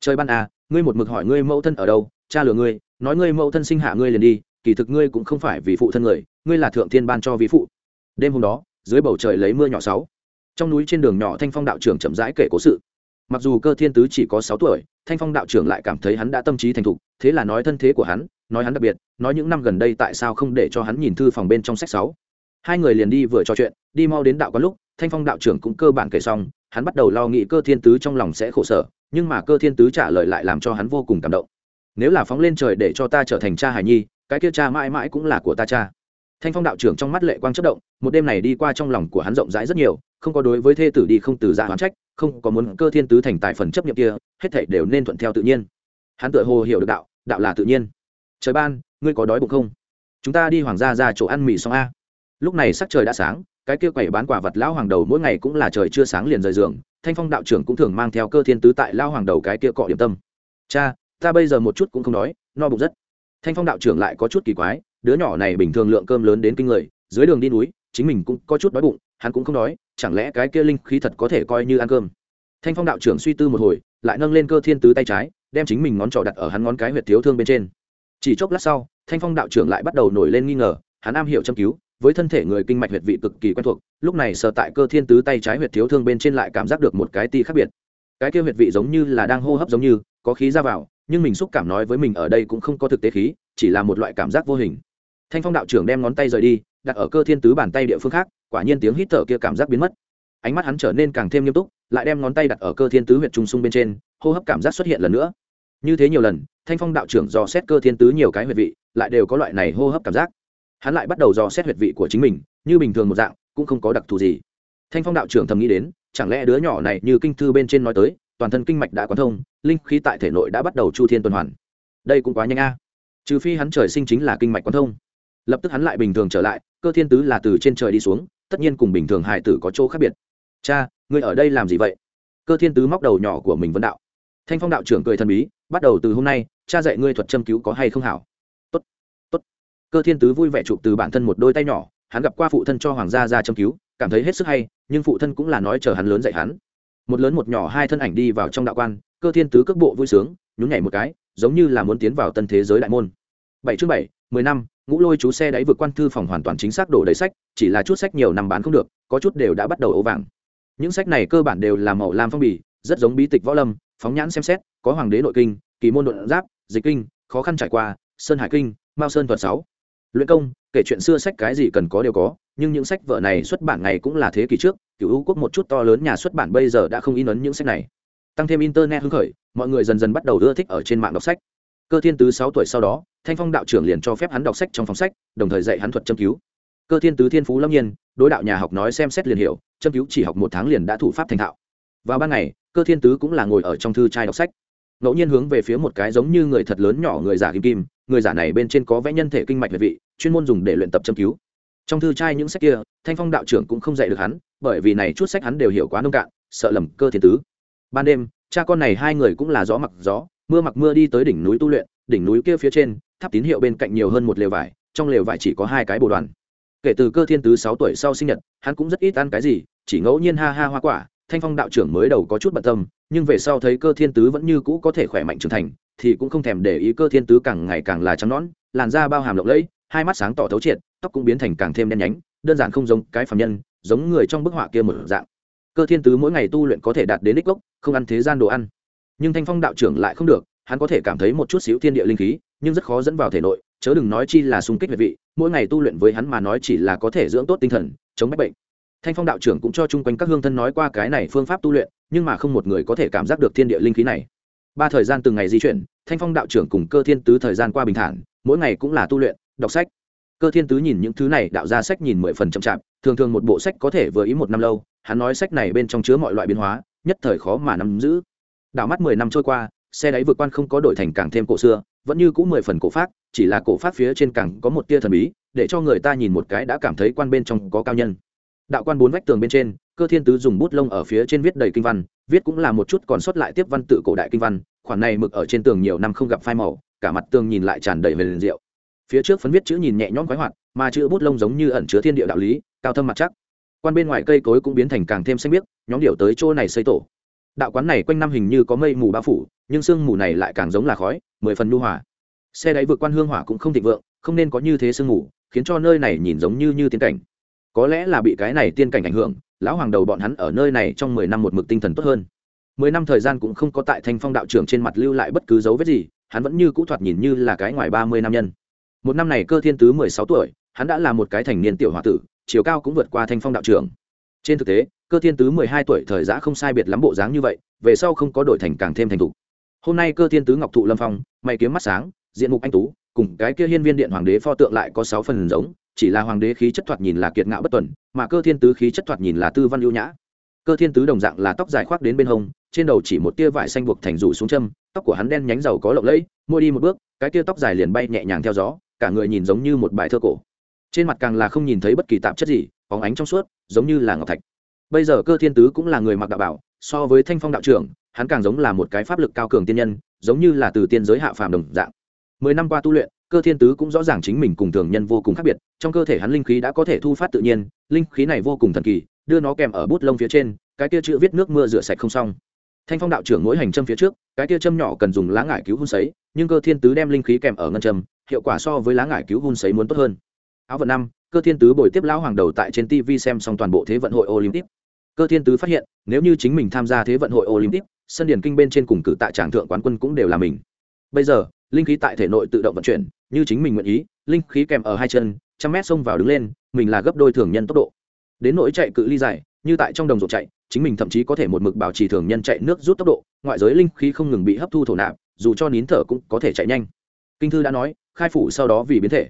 Trời ban à ngươi một mực hỏi ngươi mẫu thân ở đâu, cha lừa ngươi, nói ngươi mẫu thân sinh hạ ngươi liền đi, kỳ thực ngươi cũng không phải vì phụ thân người, ngươi là thượng thiên ban cho ví phụ. Đêm hôm đó, dưới bầu trời lấy mưa nhỏ sáu. Trong núi trên đường nhỏ thanh phong đạo trưởng chậm rãi kể cố sự mặc dù cơ thiên tứ chỉ có sáu tuổi, thanh phong đạo trưởng lại cảm thấy hắn đã tâm trí thành thục, thế là nói thân thế của hắn, nói hắn đặc biệt, nói những năm gần đây tại sao không để cho hắn nhìn thư phòng bên trong sách sáu. Hai người liền đi vừa trò chuyện, đi mau đến đạo có lúc, thanh phong đạo trưởng cũng cơ bản kể xong, hắn bắt đầu lo nghĩ cơ thiên tứ trong lòng sẽ khổ sở, nhưng mà cơ thiên tứ trả lời lại làm cho hắn vô cùng cảm động. Nếu là phóng lên trời để cho ta trở thành cha hài nhi, cái kia cha mãi mãi cũng là của ta cha. Thanh phong đạo trưởng trong mắt lệ quang chất động, một đêm này đi qua trong lòng của hắn rộng rãi rất nhiều, không có đối với thê tử đi không từ dạ hoán trách không có muốn cơ thiên tứ thành tài phần chấp nhiệm kia, hết thảy đều nên thuận theo tự nhiên. Hắn tự hồ hiểu được đạo đạo là tự nhiên. Trời ban, ngươi có đói bụng không? Chúng ta đi hoàng gia ra chỗ ăn mì xong a. Lúc này sắc trời đã sáng, cái kia quẩy bán quả vật lão hoàng đầu mỗi ngày cũng là trời chưa sáng liền rời giường, thanh phong đạo trưởng cũng thường mang theo cơ thiên tứ tại lao hoàng đầu cái kia cọ điểm tâm. Cha, ta bây giờ một chút cũng không đói, no bụng rất. Thanh phong đạo trưởng lại có chút kỳ quái, đứa nhỏ này bình thường lượng cơm lớn đến kinh người, dưới đường đi núi chính mình cũng có chút đói bụng, hắn cũng không đói, chẳng lẽ cái kia linh khí thật có thể coi như ăn cơm? Thanh phong đạo trưởng suy tư một hồi, lại nâng lên cơ thiên tứ tay trái, đem chính mình ngón trỏ đặt ở hắn ngón cái huyệt thiếu thương bên trên. Chỉ chốc lát sau, thanh phong đạo trưởng lại bắt đầu nổi lên nghi ngờ, hắn am hiểu châm cứu, với thân thể người kinh mạch huyệt vị cực kỳ quen thuộc, lúc này sờ tại cơ thiên tứ tay trái huyệt thiếu thương bên trên lại cảm giác được một cái ti khác biệt. Cái kia huyệt vị giống như là đang hô hấp giống như, có khí ra vào, nhưng mình xúc cảm nói với mình ở đây cũng không có thực tế khí, chỉ là một loại cảm giác vô hình. Thanh phong đạo trưởng đem ngón tay rời đi đặt ở cơ thiên tứ bàn tay địa phương khác, quả nhiên tiếng hít thở kia cảm giác biến mất. Ánh mắt hắn trở nên càng thêm nghiêm túc, lại đem ngón tay đặt ở cơ thiên tứ huyệt trung sung bên trên, hô hấp cảm giác xuất hiện lần nữa. Như thế nhiều lần, thanh phong đạo trưởng dò xét cơ thiên tứ nhiều cái huyệt vị, lại đều có loại này hô hấp cảm giác. Hắn lại bắt đầu dò xét huyệt vị của chính mình, như bình thường một dạng, cũng không có đặc thù gì. Thanh phong đạo trưởng thầm nghĩ đến, chẳng lẽ đứa nhỏ này như kinh thư bên trên nói tới, toàn thân kinh mạch đã quán thông, linh khí tại thể nội đã bắt đầu chu thiên tuần hoàn. Đây cũng quá nhanh a. Trừ phi hắn trời sinh chính là kinh mạch quán thông lập tức hắn lại bình thường trở lại, cơ thiên tứ là từ trên trời đi xuống, tất nhiên cùng bình thường Hải tử có chỗ khác biệt. Cha, ngươi ở đây làm gì vậy? Cơ thiên tứ móc đầu nhỏ của mình vấn đạo. Thanh phong đạo trưởng cười thần bí, bắt đầu từ hôm nay, cha dạy ngươi thuật châm cứu có hay không hảo? Tốt tốt. Cơ thiên tứ vui vẻ chụp từ bản thân một đôi tay nhỏ, hắn gặp qua phụ thân cho hoàng gia ra châm cứu, cảm thấy hết sức hay, nhưng phụ thân cũng là nói chờ hắn lớn dạy hắn. Một lớn một nhỏ hai thân ảnh đi vào trong đạo quan, cơ thiên tứ cước bộ vui sướng, nhún nhảy một cái, giống như là muốn tiến vào tân thế giới đại môn. Bảy chương bảy mười năm, ngũ lôi chú xe đáy vượt quan thư phòng hoàn toàn chính xác đổ đầy sách, chỉ là chút sách nhiều năm bán không được, có chút đều đã bắt đầu ấu vàng. Những sách này cơ bản đều là màu lam phong bì, rất giống bí tịch võ lâm, phóng nhãn xem xét, có hoàng đế nội kinh, kỳ môn đột giáp, dịch kinh, khó khăn trải qua, sơn hải kinh, mao sơn thuật sáu. Luyện công, kể chuyện xưa sách cái gì cần có đều có, nhưng những sách vở này xuất bản ngày cũng là thế kỷ trước, cựu hữu quốc một chút to lớn nhà xuất bản bây giờ đã không in ấn những sách này. Tăng thêm internet hưng khởi, mọi người dần dần bắt đầu ưa thích ở trên mạng đọc sách cơ thiên tứ sáu tuổi sau đó, thanh phong đạo trưởng liền cho phép hắn đọc sách trong phòng sách, đồng thời dạy hắn thuật châm cứu. Cơ thiên tứ thiên phú lâm nhiên, đối đạo nhà học nói xem xét liền hiểu, châm cứu chỉ học một tháng liền đã thủ pháp thành thạo. Vào ban ngày, cơ thiên tứ cũng là ngồi ở trong thư trai đọc sách. Ngẫu nhiên hướng về phía một cái giống như người thật lớn nhỏ người giả kim kim, người giả này bên trên có vẽ nhân thể kinh mạch về vị, chuyên môn dùng để luyện tập châm cứu. Trong thư trai những sách kia, thanh phong đạo trưởng cũng không dạy được hắn, bởi vì này chút sách hắn đều hiểu quá nông cạn, sợ lầm cơ thiên tứ. Ban đêm cha con này hai người cũng là gió mặc gió, mưa mặc mưa đi tới đỉnh núi tu luyện, đỉnh núi kia phía trên, tháp tín hiệu bên cạnh nhiều hơn một lều vải, trong lều vải chỉ có hai cái bồ đoàn. Kể từ cơ thiên tứ sáu tuổi sau sinh nhật, hắn cũng rất ít ăn cái gì, chỉ ngẫu nhiên ha ha hoa quả, thanh phong đạo trưởng mới đầu có chút bận tâm, nhưng về sau thấy cơ thiên tứ vẫn như cũ có thể khỏe mạnh trưởng thành, thì cũng không thèm để ý cơ thiên tứ càng ngày càng là trắng nón làn da bao hàm lộng lẫy, hai mắt sáng tỏ thấu triệt, tóc cũng biến thành càng thêm đen nhánh, đơn giản không giống cái phạm nhân, giống người trong bức họa kia một dạng cơ thiên tứ mỗi ngày tu luyện có thể đạt đến đích gốc, không ăn thế gian đồ ăn. Nhưng thanh phong đạo trưởng lại không được, hắn có thể cảm thấy một chút xíu thiên địa linh khí, nhưng rất khó dẫn vào thể nội, chớ đừng nói chi là xung kích về vị, mỗi ngày tu luyện với hắn mà nói chỉ là có thể dưỡng tốt tinh thần, chống bách bệnh. Thanh phong đạo trưởng cũng cho chung quanh các hương thân nói qua cái này phương pháp tu luyện, nhưng mà không một người có thể cảm giác được thiên địa linh khí này. Ba thời gian từng ngày di chuyển, thanh phong đạo trưởng cùng cơ thiên tứ thời gian qua bình thản, mỗi ngày cũng là tu luyện, đọc sách cơ thiên tứ nhìn những thứ này, đạo ra sách nhìn mười phần chậm chạp, thường thường một bộ sách có thể vừa ý một năm lâu, hắn nói sách này bên trong chứa mọi loại biến hóa, nhất thời khó mà nắm giữ. Đạo mắt mười năm trôi qua, xe đáy vượt quan không có đổi thành càng thêm cổ xưa, vẫn như cũng mười phần cổ pháp chỉ là cổ pháp phía trên càng có một tia thần bí, để cho người ta nhìn một cái đã cảm thấy quan bên trong có cao nhân. Đạo quan bốn vách tường bên trên, cơ thiên tứ dùng bút lông ở phía trên viết đầy kinh văn, viết cũng là một chút còn sót lại tiếp văn tự cổ đại kinh văn, khoản này mực ở trên tường nhiều năm không gặp phai màu, cả mặt tường nhìn lại tràn đầy về liền diệu phía trước phấn viết chữ nhìn nhẹ nhõm quái hoạt, mà chữ bút lông giống như ẩn chứa thiên địa đạo lý, cao thâm mặt chắc. Quan bên ngoài cây cối cũng biến thành càng thêm xanh biếc, nhóm điệu tới chỗ này xây tổ. Đạo quán này quanh năm hình như có mây mù bao phủ, nhưng sương mù này lại càng giống là khói, mười phần nu hòa. Xe đáy vượt quan hương hỏa cũng không thịnh vượng, không nên có như thế sương mù, khiến cho nơi này nhìn giống như như tiên cảnh. Có lẽ là bị cái này tiên cảnh ảnh hưởng, lão hoàng đầu bọn hắn ở nơi này trong mười năm một mực tinh thần tốt hơn. Mười năm thời gian cũng không có tại thanh phong đạo trưởng trên mặt lưu lại bất cứ dấu vết gì, hắn vẫn như cũ thoạt nhìn như là cái ngoài ba mươi năm nhân một năm này cơ thiên tứ mười sáu tuổi, hắn đã là một cái thành niên tiểu h o a tử, chiều cao cũng vượt qua thanh phong đạo trưởng. Trên thực tế, cơ thiên tứ mười hai tuổi thời giã không sai biệt lắm bộ dáng như vậy, về sau không có đổi thành càng thêm thành thục. Hôm nay cơ thiên tứ ngọc thụ lâm phong, mày kiếm mắt sáng, diện mục anh tú, cùng cái kia hiên viên điện hoàng đế pho tượng lại có sáu phần giống, chỉ là hoàng đế khí chất thoạt nhìn là kiệt ngạo bất tuần, mà cơ thiên tứ khí chất thoạt nhìn là tư văn ưu nhã. Cơ thiên tứ đồng dạng là tóc dài khoác đến bên hông, trên đầu chỉ một tia vải xanh buộc thành rủ xuống châm, tóc của hắn đen nhánh dầu có lộng lẫy mua đi một bước, cái tia tóc dài liền bay nhẹ nhàng theo gió cả người nhìn giống như một bài thơ cổ. Trên mặt càng là không nhìn thấy bất kỳ tạp chất gì phóng ánh trong suốt, giống như là ngọc thạch. Bây giờ cơ thiên tứ cũng là người mặc đạo bảo, so với thanh phong đạo trưởng, hắn càng giống là một cái pháp lực cao cường tiên nhân, giống như là từ tiên giới hạ phàm đồng dạng. Mười năm qua tu luyện, cơ thiên tứ cũng rõ ràng chính mình cùng thường nhân vô cùng khác biệt, trong cơ thể hắn linh khí đã có thể thu phát tự nhiên, linh khí này vô cùng thần kỳ, đưa nó kèm ở bút lông phía trên, cái kia chữ viết nước mưa rửa sạch không xong. Thanh phong đạo trưởng mỗi hành châm phía trước, cái kia châm nhỏ cần dùng lá ngải cứu hôn sấy, nhưng cơ thiên tứ đem linh khí kèm ở ngân châm hiệu quả so với lá ngải cứu hun sấy muốn tốt hơn. Áo vận năm, cơ thiên tứ bồi tiếp lão hoàng đầu tại trên tv xem xong toàn bộ thế vận hội olympic. Cơ thiên tứ phát hiện, nếu như chính mình tham gia thế vận hội olympic, sân điển kinh bên trên cùng cử tại tràng thượng quán quân cũng đều là mình. Bây giờ, linh khí tại thể nội tự động vận chuyển, như chính mình nguyện ý, linh khí kèm ở hai chân, trăm mét xông vào đứng lên, mình là gấp đôi thường nhân tốc độ. Đến nỗi chạy cự ly dài, như tại trong đồng ruộng chạy, chính mình thậm chí có thể một mực bảo trì thường nhân chạy nước rút tốc độ, ngoại giới linh khí không ngừng bị hấp thu thổ nạp, dù cho nín thở cũng có thể chạy nhanh. Kinh thư đã nói khai phủ sau đó vì biến thể.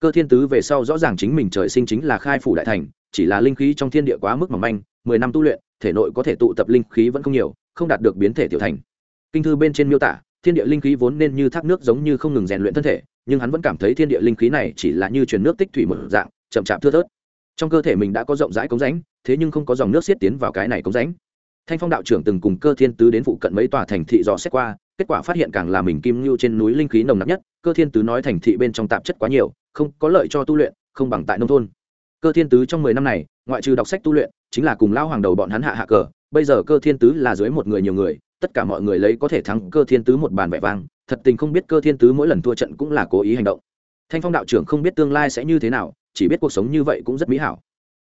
Cơ thiên tứ về sau rõ ràng chính mình trời sinh chính là khai phủ đại thành, chỉ là linh khí trong thiên địa quá mức mỏng manh, mười năm tu luyện, thể nội có thể tụ tập linh khí vẫn không nhiều, không đạt được biến thể tiểu thành. Kinh thư bên trên miêu tả, thiên địa linh khí vốn nên như thác nước giống như không ngừng rèn luyện thân thể, nhưng hắn vẫn cảm thấy thiên địa linh khí này chỉ là như truyền nước tích thủy một dạng, chậm chạp thưa thớt. Trong cơ thể mình đã có rộng rãi cống rãnh, thế nhưng không có dòng nước xiết tiến vào cái này cống rãnh. Thanh phong đạo trưởng từng cùng cơ thiên tứ đến phụ cận mấy tòa thành thị dò xét qua, kết quả phát hiện càng là mình kim ngưu trên núi linh khí nồng nặc nhất cơ thiên tứ nói thành thị bên trong tạp chất quá nhiều, không có lợi cho tu luyện, không bằng tại nông thôn. Cơ thiên tứ trong mười năm này, ngoại trừ đọc sách tu luyện, chính là cùng lao hoàng đầu bọn hắn hạ hạ cờ, bây giờ cơ thiên tứ là dưới một người nhiều người, tất cả mọi người lấy có thể thắng cơ thiên tứ một bàn vẻ vang, thật tình không biết cơ thiên tứ mỗi lần thua trận cũng là cố ý hành động. Thanh phong đạo trưởng không biết tương lai sẽ như thế nào, chỉ biết cuộc sống như vậy cũng rất mỹ hảo.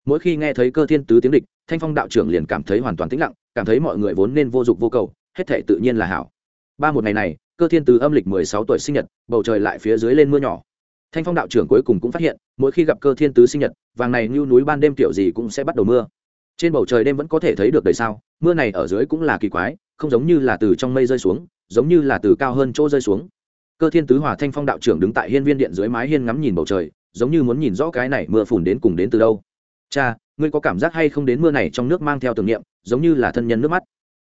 Mỗi khi nghe thấy cơ thiên tứ tiếng địch, thanh phong đạo trưởng liền cảm thấy hoàn toàn tĩnh lặng, cảm thấy mọi người vốn nên vô dụng vô cầu, hết thể tự nhiên là hảo. Ba một ngày này cơ thiên tứ âm lịch mười sáu tuổi sinh nhật, bầu trời lại phía dưới lên mưa nhỏ. Thanh phong đạo trưởng cuối cùng cũng phát hiện, mỗi khi gặp cơ thiên tứ sinh nhật, vàng này như núi ban đêm tiểu gì cũng sẽ bắt đầu mưa. Trên bầu trời đêm vẫn có thể thấy được đầy sao, mưa này ở dưới cũng là kỳ quái, không giống như là từ trong mây rơi xuống, giống như là từ cao hơn chỗ rơi xuống. Cơ thiên tứ hòa thanh phong đạo trưởng đứng tại hiên viên điện dưới mái hiên ngắm nhìn bầu trời, giống như muốn nhìn rõ cái này mưa phùn đến cùng đến từ đâu. Cha, ngươi có cảm giác hay không đến mưa này trong nước mang theo tưởng niệm, giống như là thân nhân nước mắt?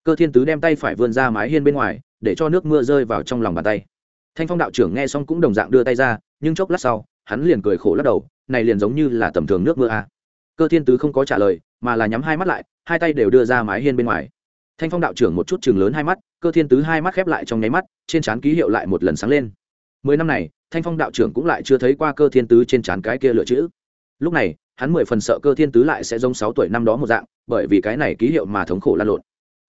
Cơ thiên tứ đem tay phải vươn ra mái hiên bên ngoài để cho nước mưa rơi vào trong lòng bàn tay. Thanh phong đạo trưởng nghe xong cũng đồng dạng đưa tay ra, nhưng chốc lát sau, hắn liền cười khổ lắc đầu, này liền giống như là tầm thường nước mưa a à. cơ thiên tứ không có trả lời, mà là nhắm hai mắt lại, hai tay đều đưa ra mái hiên bên ngoài. Thanh phong đạo trưởng một chút chừng lớn hai mắt, cơ thiên tứ hai mắt khép lại trong nháy mắt, trên trán ký hiệu lại một lần sáng lên. Mười năm này, thanh phong đạo trưởng cũng lại chưa thấy qua cơ thiên tứ trên trán cái kia lựa chữ. Lúc này, hắn mười phần sợ cơ thiên tứ lại sẽ giống sáu tuổi năm đó một dạng, bởi vì cái này ký hiệu mà thống khổ lan lộn.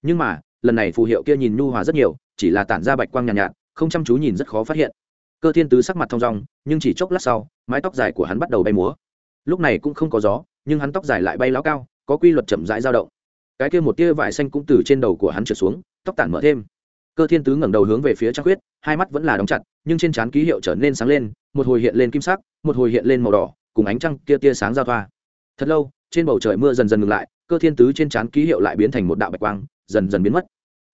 Nhưng mà lần này phù hiệu kia nhìn nhu hòa rất nhiều chỉ là tản ra bạch quang nhàn nhạt, nhạt không chăm chú nhìn rất khó phát hiện. Cơ thiên tứ sắc mặt thong dong nhưng chỉ chốc lát sau mái tóc dài của hắn bắt đầu bay múa. Lúc này cũng không có gió nhưng hắn tóc dài lại bay láo cao có quy luật chậm rãi dao động. Cái kia một tia vải xanh cũng từ trên đầu của hắn trượt xuống tóc tản mở thêm. Cơ thiên tứ ngẩng đầu hướng về phía trăng khuyết hai mắt vẫn là đóng chặt nhưng trên trán ký hiệu trở nên sáng lên một hồi hiện lên kim sắc một hồi hiện lên màu đỏ cùng ánh trăng kia tia sáng giao thoa. Thật lâu trên bầu trời mưa dần dần ngừng lại cơ thiên tứ trên trán ký hiệu lại biến thành một đạo bạch quang dần dần biến mất.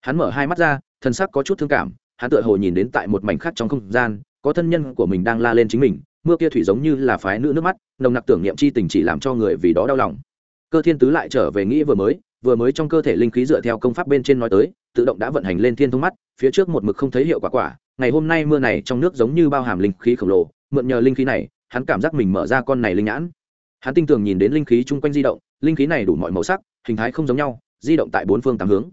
Hắn mở hai mắt ra thân sắc có chút thương cảm, hắn tựa hồ nhìn đến tại một mảnh khác trong không gian, có thân nhân của mình đang la lên chính mình, mưa kia thủy giống như là phái nữ nước mắt, nồng nặc tưởng niệm chi tình chỉ làm cho người vì đó đau lòng. Cơ thiên tứ lại trở về nghĩ vừa mới vừa mới trong cơ thể linh khí dựa theo công pháp bên trên nói tới, tự động đã vận hành lên thiên thông mắt, phía trước một mực không thấy hiệu quả quả, ngày hôm nay mưa này trong nước giống như bao hàm linh khí khổng lồ, mượn nhờ linh khí này, hắn cảm giác mình mở ra con này linh nhãn. Hắn tinh tường nhìn đến linh khí chung quanh di động, linh khí này đủ mọi màu sắc, hình thái không giống nhau di động tại bốn phương tám hướng.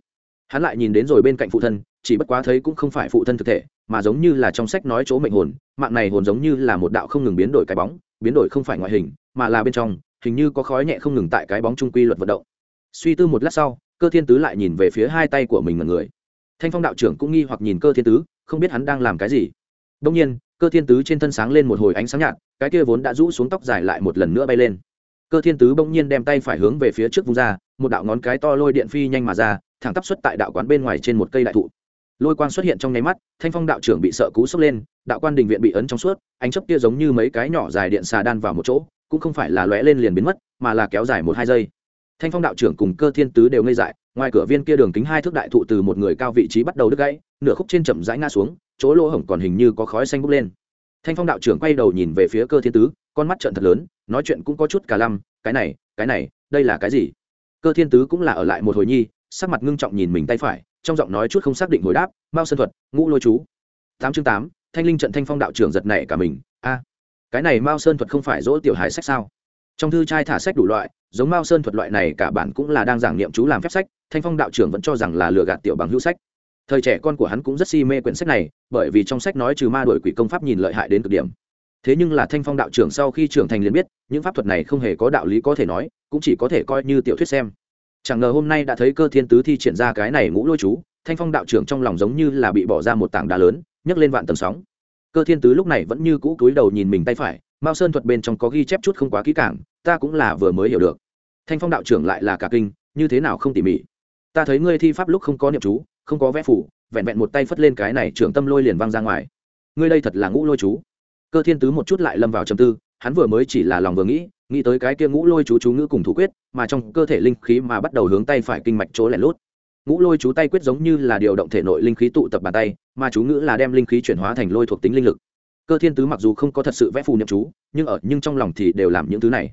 Hắn lại nhìn đến rồi bên cạnh phụ thân, chỉ bất quá thấy cũng không phải phụ thân thực thể, mà giống như là trong sách nói chỗ mệnh hồn, mạng này hồn giống như là một đạo không ngừng biến đổi cái bóng, biến đổi không phải ngoại hình, mà là bên trong, hình như có khói nhẹ không ngừng tại cái bóng trung quy luật vận động. Suy tư một lát sau, cơ thiên tứ lại nhìn về phía hai tay của mình mật người. Thanh phong đạo trưởng cũng nghi hoặc nhìn cơ thiên tứ, không biết hắn đang làm cái gì. Đông nhiên, cơ thiên tứ trên thân sáng lên một hồi ánh sáng nhạt, cái kia vốn đã rũ xuống tóc dài lại một lần nữa bay lên. Cơ thiên tứ bỗng nhiên đem tay phải hướng về phía trước vung ra một đạo ngón cái to lôi điện phi nhanh mà ra, thẳng tắp xuất tại đạo quán bên ngoài trên một cây đại thụ. Lôi quang xuất hiện trong nháy mắt, thanh phong đạo trưởng bị sợ cú sốc lên, đạo quan đình viện bị ấn trong suốt, ánh chấp kia giống như mấy cái nhỏ dài điện xà đan vào một chỗ, cũng không phải là lóe lên liền biến mất, mà là kéo dài một hai giây. Thanh phong đạo trưởng cùng cơ thiên tứ đều ngây dại, ngoài cửa viên kia đường kính hai thước đại thụ từ một người cao vị trí bắt đầu đứt gãy, nửa khúc trên chậm rãi ngã xuống, chỗ lỗ hổng còn hình như có khói xanh bốc lên. Thanh phong đạo trưởng quay đầu nhìn về phía cơ thiên tứ, con mắt trợn thật lớn, nói chuyện cũng có chút cả lăm, cái này cái này, đây là cái gì? Cơ thiên tứ cũng là ở lại một hồi nhi, sắc mặt ngưng trọng nhìn mình tay phải, trong giọng nói chút không xác định hồi đáp, mao sơn thuật, ngũ lôi chú. Tám chương tám, thanh linh trận thanh phong đạo trưởng giật nảy cả mình, a, cái này mao sơn thuật không phải dỗ tiểu hài sách sao? Trong thư trai thả sách đủ loại, giống mao sơn thuật loại này cả bản cũng là đang giảng niệm chú làm phép sách, thanh phong đạo trưởng vẫn cho rằng là lừa gạt tiểu bằng hữu sách. Thời trẻ con của hắn cũng rất si mê quyển sách này, bởi vì trong sách nói trừ ma đổi quỷ công pháp nhìn lợi hại đến cực điểm thế nhưng là thanh phong đạo trưởng sau khi trưởng thành liền biết, những pháp thuật này không hề có đạo lý có thể nói, cũng chỉ có thể coi như tiểu thuyết xem. Chẳng ngờ hôm nay đã thấy cơ thiên tứ thi triển ra cái này ngũ lôi chú, thanh phong đạo trưởng trong lòng giống như là bị bỏ ra một tảng đá lớn, nhấc lên vạn tầng sóng. Cơ thiên tứ lúc này vẫn như cũ cúi đầu nhìn mình tay phải, mao sơn thuật bên trong có ghi chép chút không quá kỹ càng, ta cũng là vừa mới hiểu được. Thanh phong đạo trưởng lại là cả kinh, như thế nào không tỉ mỉ? Ta thấy ngươi thi pháp lúc không có niệm chú, không có vẽ phủ, vẹn vẹn một tay phất lên cái này trưởng tâm lôi liền văng ra ngoài. Ngươi đây thật là ngũ lôi chú cơ thiên tứ một chút lại lâm vào trầm tư, hắn vừa mới chỉ là lòng vừa nghĩ nghĩ tới cái kia ngũ lôi chú chú ngữ cùng thủ quyết, mà trong cơ thể linh khí mà bắt đầu hướng tay phải kinh mạch chỗ lẻn lút. Ngũ lôi chú tay quyết giống như là điều động thể nội linh khí tụ tập bàn tay, mà chú ngữ là đem linh khí chuyển hóa thành lôi thuộc tính linh lực. Cơ thiên tứ mặc dù không có thật sự vẽ phù niệm chú, nhưng ở, nhưng trong lòng thì đều làm những thứ này.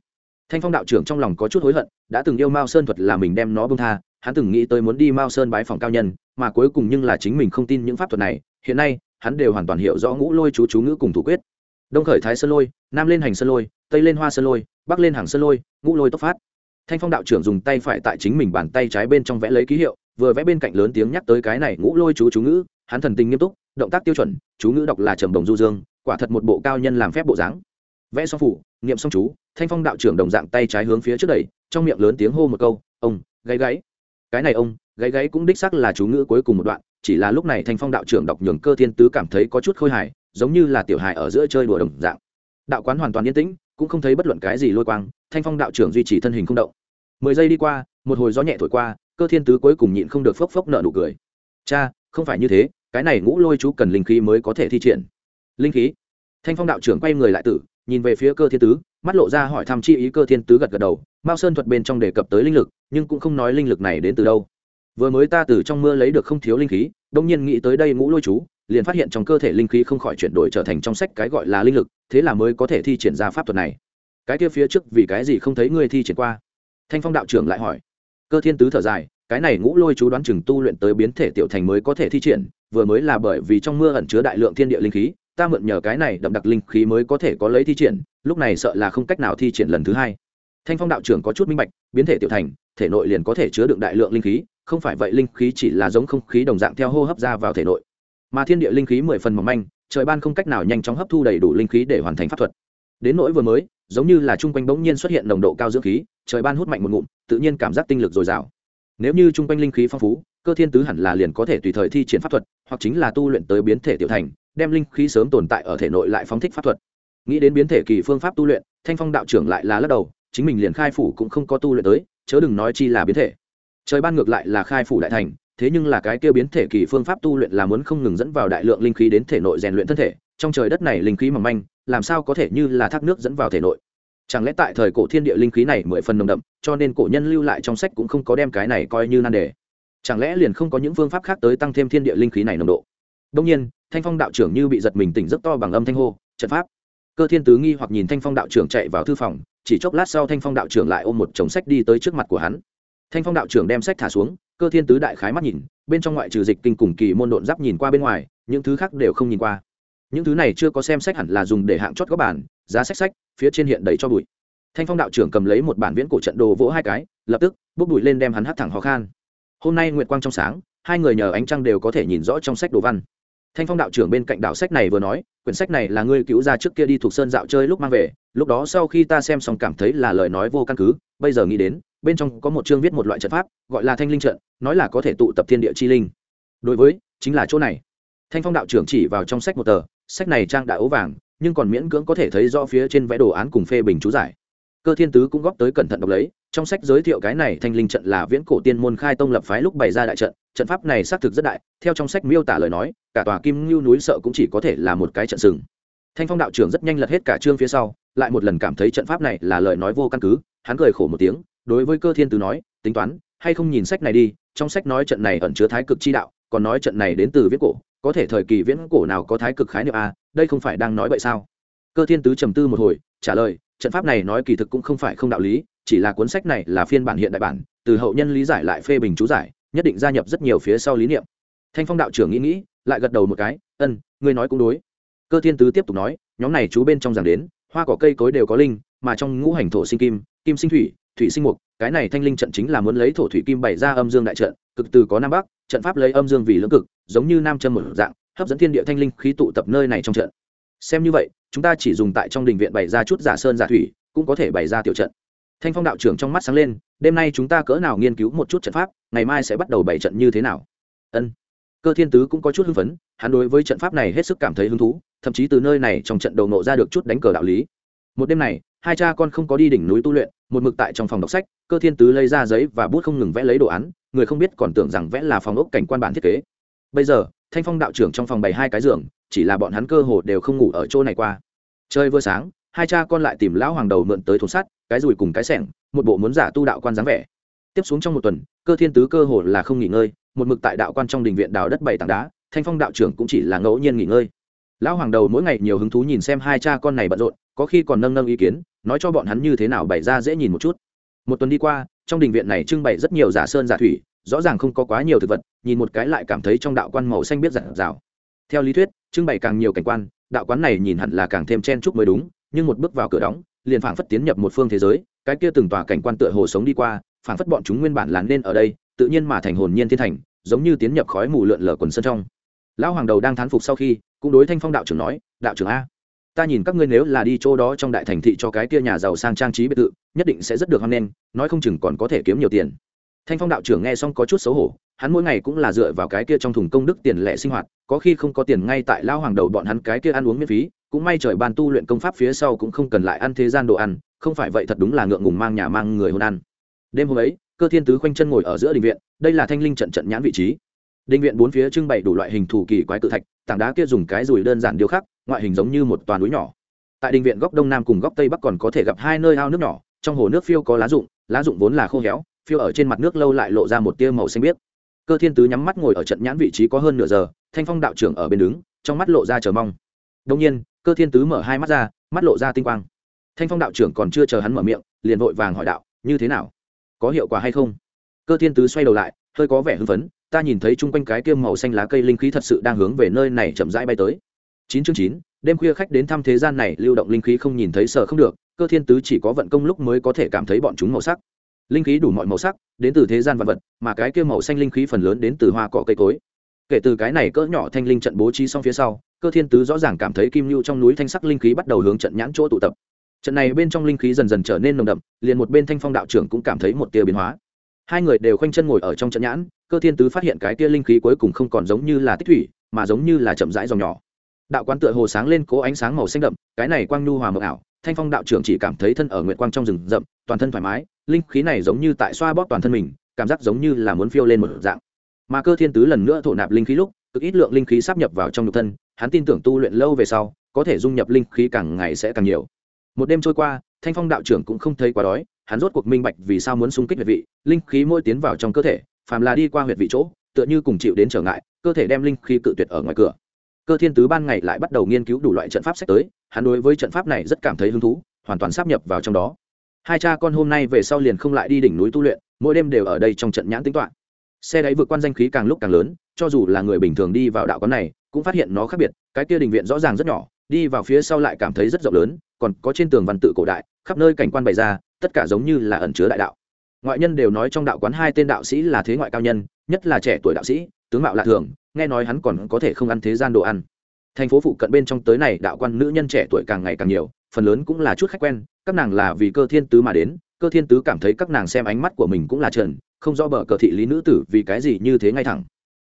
Thanh phong đạo trưởng trong lòng có chút hối hận, đã từng yêu mao sơn thuật là mình đem nó bông tha, hắn từng nghĩ tới muốn đi mao sơn bái phòng cao nhân, mà cuối cùng nhưng là chính mình không tin những pháp thuật này, hiện nay, hắn đều hoàn toàn hiểu rõ ngũ lôi chú chú ngữ cùng thủ quyết đông khởi thái sơn lôi, nam lên hành sơn lôi, tây lên hoa sơn lôi, bắc lên hàng sơn lôi, ngũ lôi tốc phát. Thanh phong đạo trưởng dùng tay phải tại chính mình bàn tay trái bên trong vẽ lấy ký hiệu, vừa vẽ bên cạnh lớn tiếng nhắc tới cái này ngũ lôi chú chú ngữ, hắn thần tình nghiêm túc, động tác tiêu chuẩn, chú ngữ đọc là trầm đồng du dương, quả thật một bộ cao nhân làm phép bộ dáng. Vẽ xong phủ, nghiệm xong chú, thanh phong đạo trưởng đồng dạng tay trái hướng phía trước đẩy, trong miệng lớn tiếng hô một câu, ông, gáy gáy. Cái này ông, gáy gáy cũng đích xác là chú ngữ cuối cùng một đoạn, chỉ là lúc này thanh phong đạo trưởng đọc nhường cơ thiên tứ cảm thấy có chút khôi hài giống như là tiểu hài ở giữa chơi đùa đồng dạng. Đạo quán hoàn toàn yên tĩnh, cũng không thấy bất luận cái gì lôi quang, thanh phong đạo trưởng duy trì thân hình không động. Mười giây đi qua, một hồi gió nhẹ thổi qua, cơ thiên tứ cuối cùng nhịn không được phốc phốc nợ nụ cười. Cha, không phải như thế, cái này ngũ lôi chú cần linh khí mới có thể thi triển. Linh khí? Thanh phong đạo trưởng quay người lại tử, nhìn về phía cơ thiên tứ, mắt lộ ra hỏi thăm chi ý cơ thiên tứ gật gật đầu, mao sơn thuật bên trong đề cập tới linh lực, nhưng cũng không nói linh lực này đến từ đâu. Vừa mới ta từ trong mưa lấy được không thiếu linh khí đông nhiên nghĩ tới đây ngũ lôi chú liền phát hiện trong cơ thể linh khí không khỏi chuyển đổi trở thành trong sách cái gọi là linh lực, thế là mới có thể thi triển ra pháp thuật này. Cái kia phía trước vì cái gì không thấy ngươi thi triển qua? Thanh phong đạo trưởng lại hỏi. Cơ thiên tứ thở dài, cái này ngũ lôi chú đoán chừng tu luyện tới biến thể tiểu thành mới có thể thi triển, vừa mới là bởi vì trong mưa ẩn chứa đại lượng thiên địa linh khí, ta mượn nhờ cái này đậm đặc linh khí mới có thể có lấy thi triển, lúc này sợ là không cách nào thi triển lần thứ hai. Thanh phong đạo trưởng có chút minh bạch, biến thể tiểu thành, thể nội liền có thể chứa đựng đại lượng linh khí, không phải vậy linh khí chỉ là giống không khí đồng dạng theo hô hấp ra vào thể nội mà thiên địa linh khí mười phần mỏng manh, trời ban không cách nào nhanh chóng hấp thu đầy đủ linh khí để hoàn thành pháp thuật. Đến nỗi vừa mới, giống như là chung quanh bỗng nhiên xuất hiện nồng độ cao dưỡng khí, trời ban hút mạnh một ngụm, tự nhiên cảm giác tinh lực dồi dào. Nếu như chung quanh linh khí phong phú, cơ thiên tứ hẳn là liền có thể tùy thời thi triển pháp thuật, hoặc chính là tu luyện tới biến thể tiểu thành, đem linh khí sớm tồn tại ở thể nội lại phóng thích pháp thuật. Nghĩ đến biến thể kỳ phương pháp tu luyện, thanh phong đạo trưởng lại là lắc đầu, chính mình liền khai phủ cũng không có tu luyện tới, chớ đừng nói chi là biến thể. Trời ban ngược lại là khai phủ đại thành thế nhưng là cái kia biến thể kỳ phương pháp tu luyện là muốn không ngừng dẫn vào đại lượng linh khí đến thể nội rèn luyện thân thể, trong trời đất này linh khí mỏng manh, làm sao có thể như là thác nước dẫn vào thể nội? Chẳng lẽ tại thời cổ thiên địa linh khí này mười phần nồng đậm, cho nên cổ nhân lưu lại trong sách cũng không có đem cái này coi như nan đề? Chẳng lẽ liền không có những phương pháp khác tới tăng thêm thiên địa linh khí này nồng độ? Đông nhiên, thanh phong đạo trưởng như bị giật mình tỉnh rất to bằng âm thanh hô, trận pháp. Cơ thiên tứ nghi hoặc nhìn thanh phong đạo trưởng chạy vào thư phòng, chỉ chốc lát sau thanh phong đạo trưởng lại ôm một chồng sách đi tới trước mặt của hắn. Thanh phong đạo trưởng đem sách thả xuống cơ thiên tứ đại khái mắt nhìn, bên trong ngoại trừ dịch kinh cùng kỳ môn độn giáp nhìn qua bên ngoài, những thứ khác đều không nhìn qua. Những thứ này chưa có xem sách hẳn là dùng để hạng chót các bản, giá sách sách, phía trên hiện đầy cho bụi. Thanh phong đạo trưởng cầm lấy một bản viễn cổ trận đồ vỗ hai cái, lập tức, bốc bụi lên đem hắn hắt thẳng khó khăn hôm nay nguyệt quang trong sáng, hai người nhờ ánh trăng đều có thể nhìn rõ trong sách đồ văn. Thanh phong đạo trưởng bên cạnh đạo sách này vừa nói, quyển sách này là ngươi cứu ra trước kia đi thuộc sơn dạo chơi lúc mang về, lúc đó sau khi ta xem xong cảm thấy là lời nói vô căn cứ, bây giờ nghĩ đến bên trong có một chương viết một loại trận pháp, gọi là thanh linh trận, nói là có thể tụ tập thiên địa chi linh. Đối với, chính là chỗ này. Thanh phong đạo trưởng chỉ vào trong sách một tờ, sách này trang đã ố vàng, nhưng còn miễn cưỡng có thể thấy rõ phía trên vẽ đồ án cùng phê bình chú giải. Cơ thiên tứ cũng góp tới cẩn thận đọc lấy, trong sách giới thiệu cái này thanh linh trận là viễn cổ tiên môn khai tông lập phái lúc bày ra đại trận trận pháp này xác thực rất đại, theo trong sách miêu tả lời nói, cả tòa kim ngưu núi sợ cũng chỉ có thể là một cái trận sừng. Thanh phong đạo trưởng rất nhanh lật hết cả chương phía sau, lại một lần cảm thấy trận pháp này là lời nói vô căn cứ, hắn cười khổ một tiếng đối với cơ thiên tứ nói tính toán hay không nhìn sách này đi trong sách nói trận này ẩn chứa thái cực chi đạo còn nói trận này đến từ viễn cổ có thể thời kỳ viễn cổ nào có thái cực khái niệm a à, đây không phải đang nói vậy sao? Cơ thiên tứ trầm tư một hồi trả lời trận pháp này nói kỳ thực cũng không phải không đạo lý chỉ là cuốn sách này là phiên bản hiện đại bản từ hậu nhân lý giải lại phê bình chú giải nhất định gia nhập rất nhiều phía sau lý niệm. Thanh phong đạo trưởng nghĩ nghĩ lại gật đầu một cái ân ngươi nói cũng đối. Cơ thiên tứ tiếp tục nói nhóm này chú bên trong giảng đến hoa cỏ cây cối đều có linh mà trong ngũ hành thổ sinh kim kim sinh thủy thủy sinh mục, cái này thanh linh trận chính là muốn lấy thổ thủy kim bày ra âm dương đại trận, cực từ có nam bắc, trận pháp lấy âm dương vì lưỡng cực, giống như nam châm một dạng, hấp dẫn thiên địa thanh linh khí tụ tập nơi này trong trận. Xem như vậy, chúng ta chỉ dùng tại trong đình viện bày ra chút giả sơn giả thủy, cũng có thể bày ra tiểu trận. Thanh phong đạo trưởng trong mắt sáng lên, đêm nay chúng ta cỡ nào nghiên cứu một chút trận pháp, ngày mai sẽ bắt đầu bày trận như thế nào? Ân. Cơ thiên tứ cũng có chút hưng phấn, hắn đối với trận pháp này hết sức cảm thấy hứng thú, thậm chí từ nơi này trong trận đầu nộ ra được chút đánh cờ đạo lý. Một đêm này hai cha con không có đi đỉnh núi tu luyện, một mực tại trong phòng đọc sách, cơ thiên tứ lấy ra giấy và bút không ngừng vẽ lấy đồ án, người không biết còn tưởng rằng vẽ là phòng ốc cảnh quan bản thiết kế. Bây giờ, thanh phong đạo trưởng trong phòng bày hai cái giường, chỉ là bọn hắn cơ hồ đều không ngủ ở chỗ này qua. Chơi vừa sáng, hai cha con lại tìm lão hoàng đầu mượn tới thùng sắt, cái rùi cùng cái sẻng, một bộ muốn giả tu đạo quan dáng vẻ. Tiếp xuống trong một tuần, cơ thiên tứ cơ hồ là không nghỉ ngơi, một mực tại đạo quan trong đình viện đào đất bảy tảng đá, thanh phong đạo trưởng cũng chỉ là ngẫu nhiên nghỉ ngơi. Lão hoàng đầu mỗi ngày nhiều hứng thú nhìn xem hai cha con này bận rộn, có khi còn nâng nâng ý kiến nói cho bọn hắn như thế nào bày ra dễ nhìn một chút. Một tuần đi qua, trong đình viện này trưng bày rất nhiều giả sơn giả thủy, rõ ràng không có quá nhiều thực vật, nhìn một cái lại cảm thấy trong đạo quan màu xanh biết giản rào theo lý thuyết, trưng bày càng nhiều cảnh quan, đạo quán này nhìn hẳn là càng thêm chen chúc mới đúng, nhưng một bước vào cửa đóng, liền phảng phất tiến nhập một phương thế giới, cái kia từng tòa cảnh quan tựa hồ sống đi qua, phảng phất bọn chúng nguyên bản là nên ở đây, tự nhiên mà thành hồn nhiên thiên thành, giống như tiến nhập khói mù lượn lờ quần sân trong. Lão hoàng đầu đang thán phục sau khi, cũng đối thanh phong đạo trưởng nói, đạo trưởng a ta nhìn các ngươi nếu là đi chỗ đó trong đại thành thị cho cái kia nhà giàu sang trang trí biệt thự, nhất định sẽ rất được hoan nghênh, nói không chừng còn có thể kiếm nhiều tiền. Thanh phong đạo trưởng nghe xong có chút xấu hổ, hắn mỗi ngày cũng là dựa vào cái kia trong thùng công đức tiền lệ sinh hoạt, có khi không có tiền ngay tại lao hoàng đầu bọn hắn cái kia ăn uống miễn phí, cũng may trời ban tu luyện công pháp phía sau cũng không cần lại ăn thế gian đồ ăn, không phải vậy thật đúng là ngượng ngùng mang nhà mang người hôn ăn. Đêm hôm ấy, cơ thiên tứ khoanh chân ngồi ở giữa đình viện, đây là thanh linh trận trận nhãn vị trí đình viện bốn phía trưng bày đủ loại hình thủ kỳ quái tự thạch, tảng đá kia dùng cái rùi đơn giản điêu khắc, ngoại hình giống như một toàn núi nhỏ. Tại đình viện góc đông nam cùng góc tây bắc còn có thể gặp hai nơi ao nước nhỏ, trong hồ nước phiêu có lá rụng lá rụng vốn là khô héo, phiêu ở trên mặt nước lâu lại lộ ra một tia màu xanh biếc. Cơ thiên tứ nhắm mắt ngồi ở trận nhãn vị trí có hơn nửa giờ, thanh phong đạo trưởng ở bên đứng, trong mắt lộ ra chờ mong. Đông nhiên, cơ thiên tứ mở hai mắt ra, mắt lộ ra tinh quang. Thanh phong đạo trưởng còn chưa chờ hắn mở miệng, liền vội vàng hỏi đạo, như thế nào? Có hiệu quả hay không? Cơ thiên tứ xoay đầu lại, hơi có vẻ hưng phấn ta nhìn thấy chung quanh cái kiêm màu xanh lá cây linh khí thật sự đang hướng về nơi này chậm rãi bay tới. Chín chương chín, đêm khuya khách đến thăm thế gian này, lưu động linh khí không nhìn thấy sợ không được, cơ thiên tứ chỉ có vận công lúc mới có thể cảm thấy bọn chúng màu sắc. Linh khí đủ mọi màu sắc, đến từ thế gian vật vật, mà cái kia màu xanh linh khí phần lớn đến từ hoa cỏ cây cối. Kể từ cái này cỡ nhỏ thanh linh trận bố trí xong phía sau, cơ thiên tứ rõ ràng cảm thấy kim lưu trong núi thanh sắc linh khí bắt đầu hướng trận nhãn chỗ tụ tập. Trận này bên trong linh khí dần dần trở nên nồng đậm, liền một bên thanh phong đạo trưởng cũng cảm thấy một tia biến hóa. Hai người đều khoanh chân ngồi ở trong trận nhãn cơ thiên tứ phát hiện cái tia linh khí cuối cùng không còn giống như là tích thủy, mà giống như là chậm rãi dòng nhỏ. Đạo quán tựa hồ sáng lên cố ánh sáng màu xanh đậm, cái này quang nhu hòa mờ ảo, thanh phong đạo trưởng chỉ cảm thấy thân ở nguyệt quang trong rừng rậm, toàn thân thoải mái, linh khí này giống như tại xoa bóp toàn thân mình, cảm giác giống như là muốn phiêu lên một dạng. Mà cơ thiên tứ lần nữa thổ nạp linh khí lúc, cực ít lượng linh khí sắp nhập vào trong nhục thân, hắn tin tưởng tu luyện lâu về sau, có thể dung nhập linh khí càng ngày sẽ càng nhiều. Một đêm trôi qua, thanh phong đạo trưởng cũng không thấy quá đói, hắn rốt cuộc minh bạch vì sao muốn xung kích huyệt vị, linh khí mỗi tiến vào trong cơ thể phàm là đi qua huyệt vị chỗ, tựa như cùng chịu đến trở ngại, cơ thể đem linh khí cự tuyệt ở ngoài cửa. Cơ thiên tứ ban ngày lại bắt đầu nghiên cứu đủ loại trận pháp sách tới, hắn đối với trận pháp này rất cảm thấy hứng thú, hoàn toàn sắp nhập vào trong đó. Hai cha con hôm nay về sau liền không lại đi đỉnh núi tu luyện, mỗi đêm đều ở đây trong trận nhãn tính toán xe đáy vượt quan danh khí càng lúc càng lớn, cho dù là người bình thường đi vào đạo quán này, cũng phát hiện nó khác biệt, cái kia đình viện rõ ràng rất nhỏ, đi vào phía sau lại cảm thấy rất rộng lớn, còn có trên tường văn tự cổ đại, khắp nơi cảnh quan bày ra, tất cả giống như là ẩn chứa đại đạo ngoại nhân đều nói trong đạo quán hai tên đạo sĩ là thế ngoại cao nhân, nhất là trẻ tuổi đạo sĩ, tướng mạo lạ thường, nghe nói hắn còn có thể không ăn thế gian đồ ăn. Thành phố phụ cận bên trong tới này đạo quan nữ nhân trẻ tuổi càng ngày càng nhiều, phần lớn cũng là chút khách quen, các nàng là vì cơ thiên tứ mà đến, cơ thiên tứ cảm thấy các nàng xem ánh mắt của mình cũng là trần, không rõ bờ cờ thị lý nữ tử vì cái gì như thế ngay thẳng.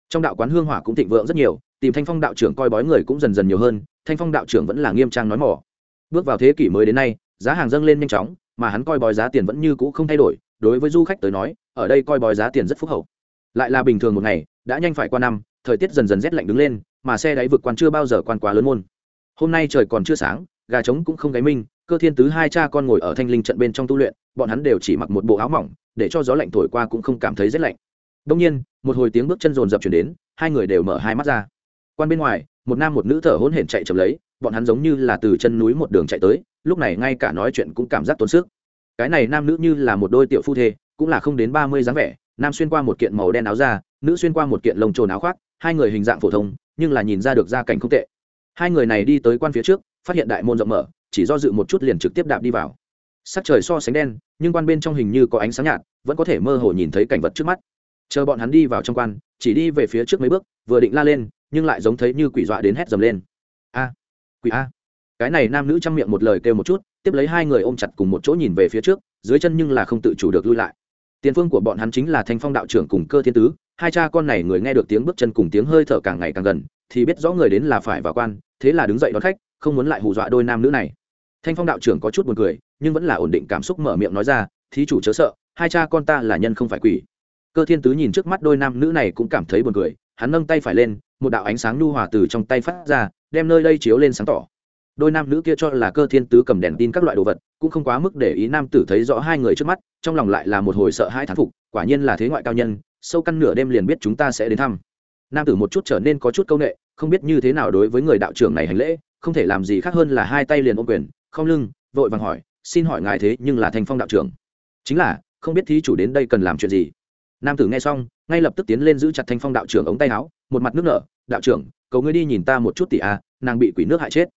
Trong đạo quán hương hỏa cũng thịnh vượng rất nhiều, tìm thanh phong đạo trưởng coi bói người cũng dần dần nhiều hơn, thanh phong đạo trưởng vẫn là nghiêm trang nói mỏ. Bước vào thế kỷ mới đến nay, giá hàng dâng lên nhanh chóng, mà hắn coi bói giá tiền vẫn như cũ không thay đổi đối với du khách tới nói, ở đây coi bói giá tiền rất phúc hậu. Lại là bình thường một ngày, đã nhanh phải qua năm, thời tiết dần dần rét lạnh đứng lên, mà xe đáy vượt quan chưa bao giờ quan quá lớn môn. Hôm nay trời còn chưa sáng, gà trống cũng không gáy minh, cơ thiên tứ hai cha con ngồi ở thanh linh trận bên trong tu luyện, bọn hắn đều chỉ mặc một bộ áo mỏng, để cho gió lạnh thổi qua cũng không cảm thấy rét lạnh. Đông nhiên, một hồi tiếng bước chân rồn rập chuyển đến, hai người đều mở hai mắt ra. Quan bên ngoài, một nam một nữ thở hôn hển chạy chậm lấy, bọn hắn giống như là từ chân núi một đường chạy tới, lúc này ngay cả nói chuyện cũng cảm giác tốn sức cái này nam nữ như là một đôi tiểu phu thê, cũng là không đến ba mươi dáng vẻ, nam xuyên qua một kiện màu đen áo da, nữ xuyên qua một kiện lồng trồn áo khoác, hai người hình dạng phổ thông, nhưng là nhìn ra được gia cảnh không tệ. Hai người này đi tới quan phía trước, phát hiện đại môn rộng mở, chỉ do dự một chút liền trực tiếp đạp đi vào. Sắc trời so sánh đen, nhưng quan bên trong hình như có ánh sáng nhạt, vẫn có thể mơ hồ nhìn thấy cảnh vật trước mắt. Chờ bọn hắn đi vào trong quan, chỉ đi về phía trước mấy bước, vừa định la lên, nhưng lại giống thấy như quỷ dọa đến hét dầm lên. A, quỷ a. Cái này nam nữ chăm miệng một lời kêu một chút tiếp lấy hai người ôm chặt cùng một chỗ nhìn về phía trước, dưới chân nhưng là không tự chủ được lui lại. Tiền phương của bọn hắn chính là thanh phong đạo trưởng cùng cơ thiên tứ, hai cha con này người nghe được tiếng bước chân cùng tiếng hơi thở càng ngày càng gần, thì biết rõ người đến là phải vào quan, thế là đứng dậy đón khách, không muốn lại hù dọa đôi nam nữ này. Thanh phong đạo trưởng có chút buồn cười, nhưng vẫn là ổn định cảm xúc mở miệng nói ra, thí chủ chớ sợ, hai cha con ta là nhân không phải quỷ. Cơ thiên tứ nhìn trước mắt đôi nam nữ này cũng cảm thấy buồn cười, hắn nâng tay phải lên, một đạo ánh sáng nhu hòa từ trong tay phát ra, đem nơi đây chiếu lên sáng tỏ đôi nam nữ kia cho là cơ thiên tứ cầm đèn tin các loại đồ vật, cũng không quá mức để ý nam tử thấy rõ hai người trước mắt, trong lòng lại là một hồi sợ hai thán phục, quả nhiên là thế ngoại cao nhân, sâu căn nửa đêm liền biết chúng ta sẽ đến thăm. Nam tử một chút trở nên có chút công nghệ không biết như thế nào đối với người đạo trưởng này hành lễ, không thể làm gì khác hơn là hai tay liền ôm quyền, không lưng, vội vàng hỏi, xin hỏi ngài thế nhưng là thanh phong đạo trưởng? Chính là, không biết thí chủ đến đây cần làm chuyện gì. Nam tử nghe xong, ngay lập tức tiến lên giữ chặt thanh phong đạo trưởng ống tay áo, một mặt nước nở, đạo trưởng, cầu ngươi đi nhìn ta một chút tỷ a, nàng bị quỷ nước hại chết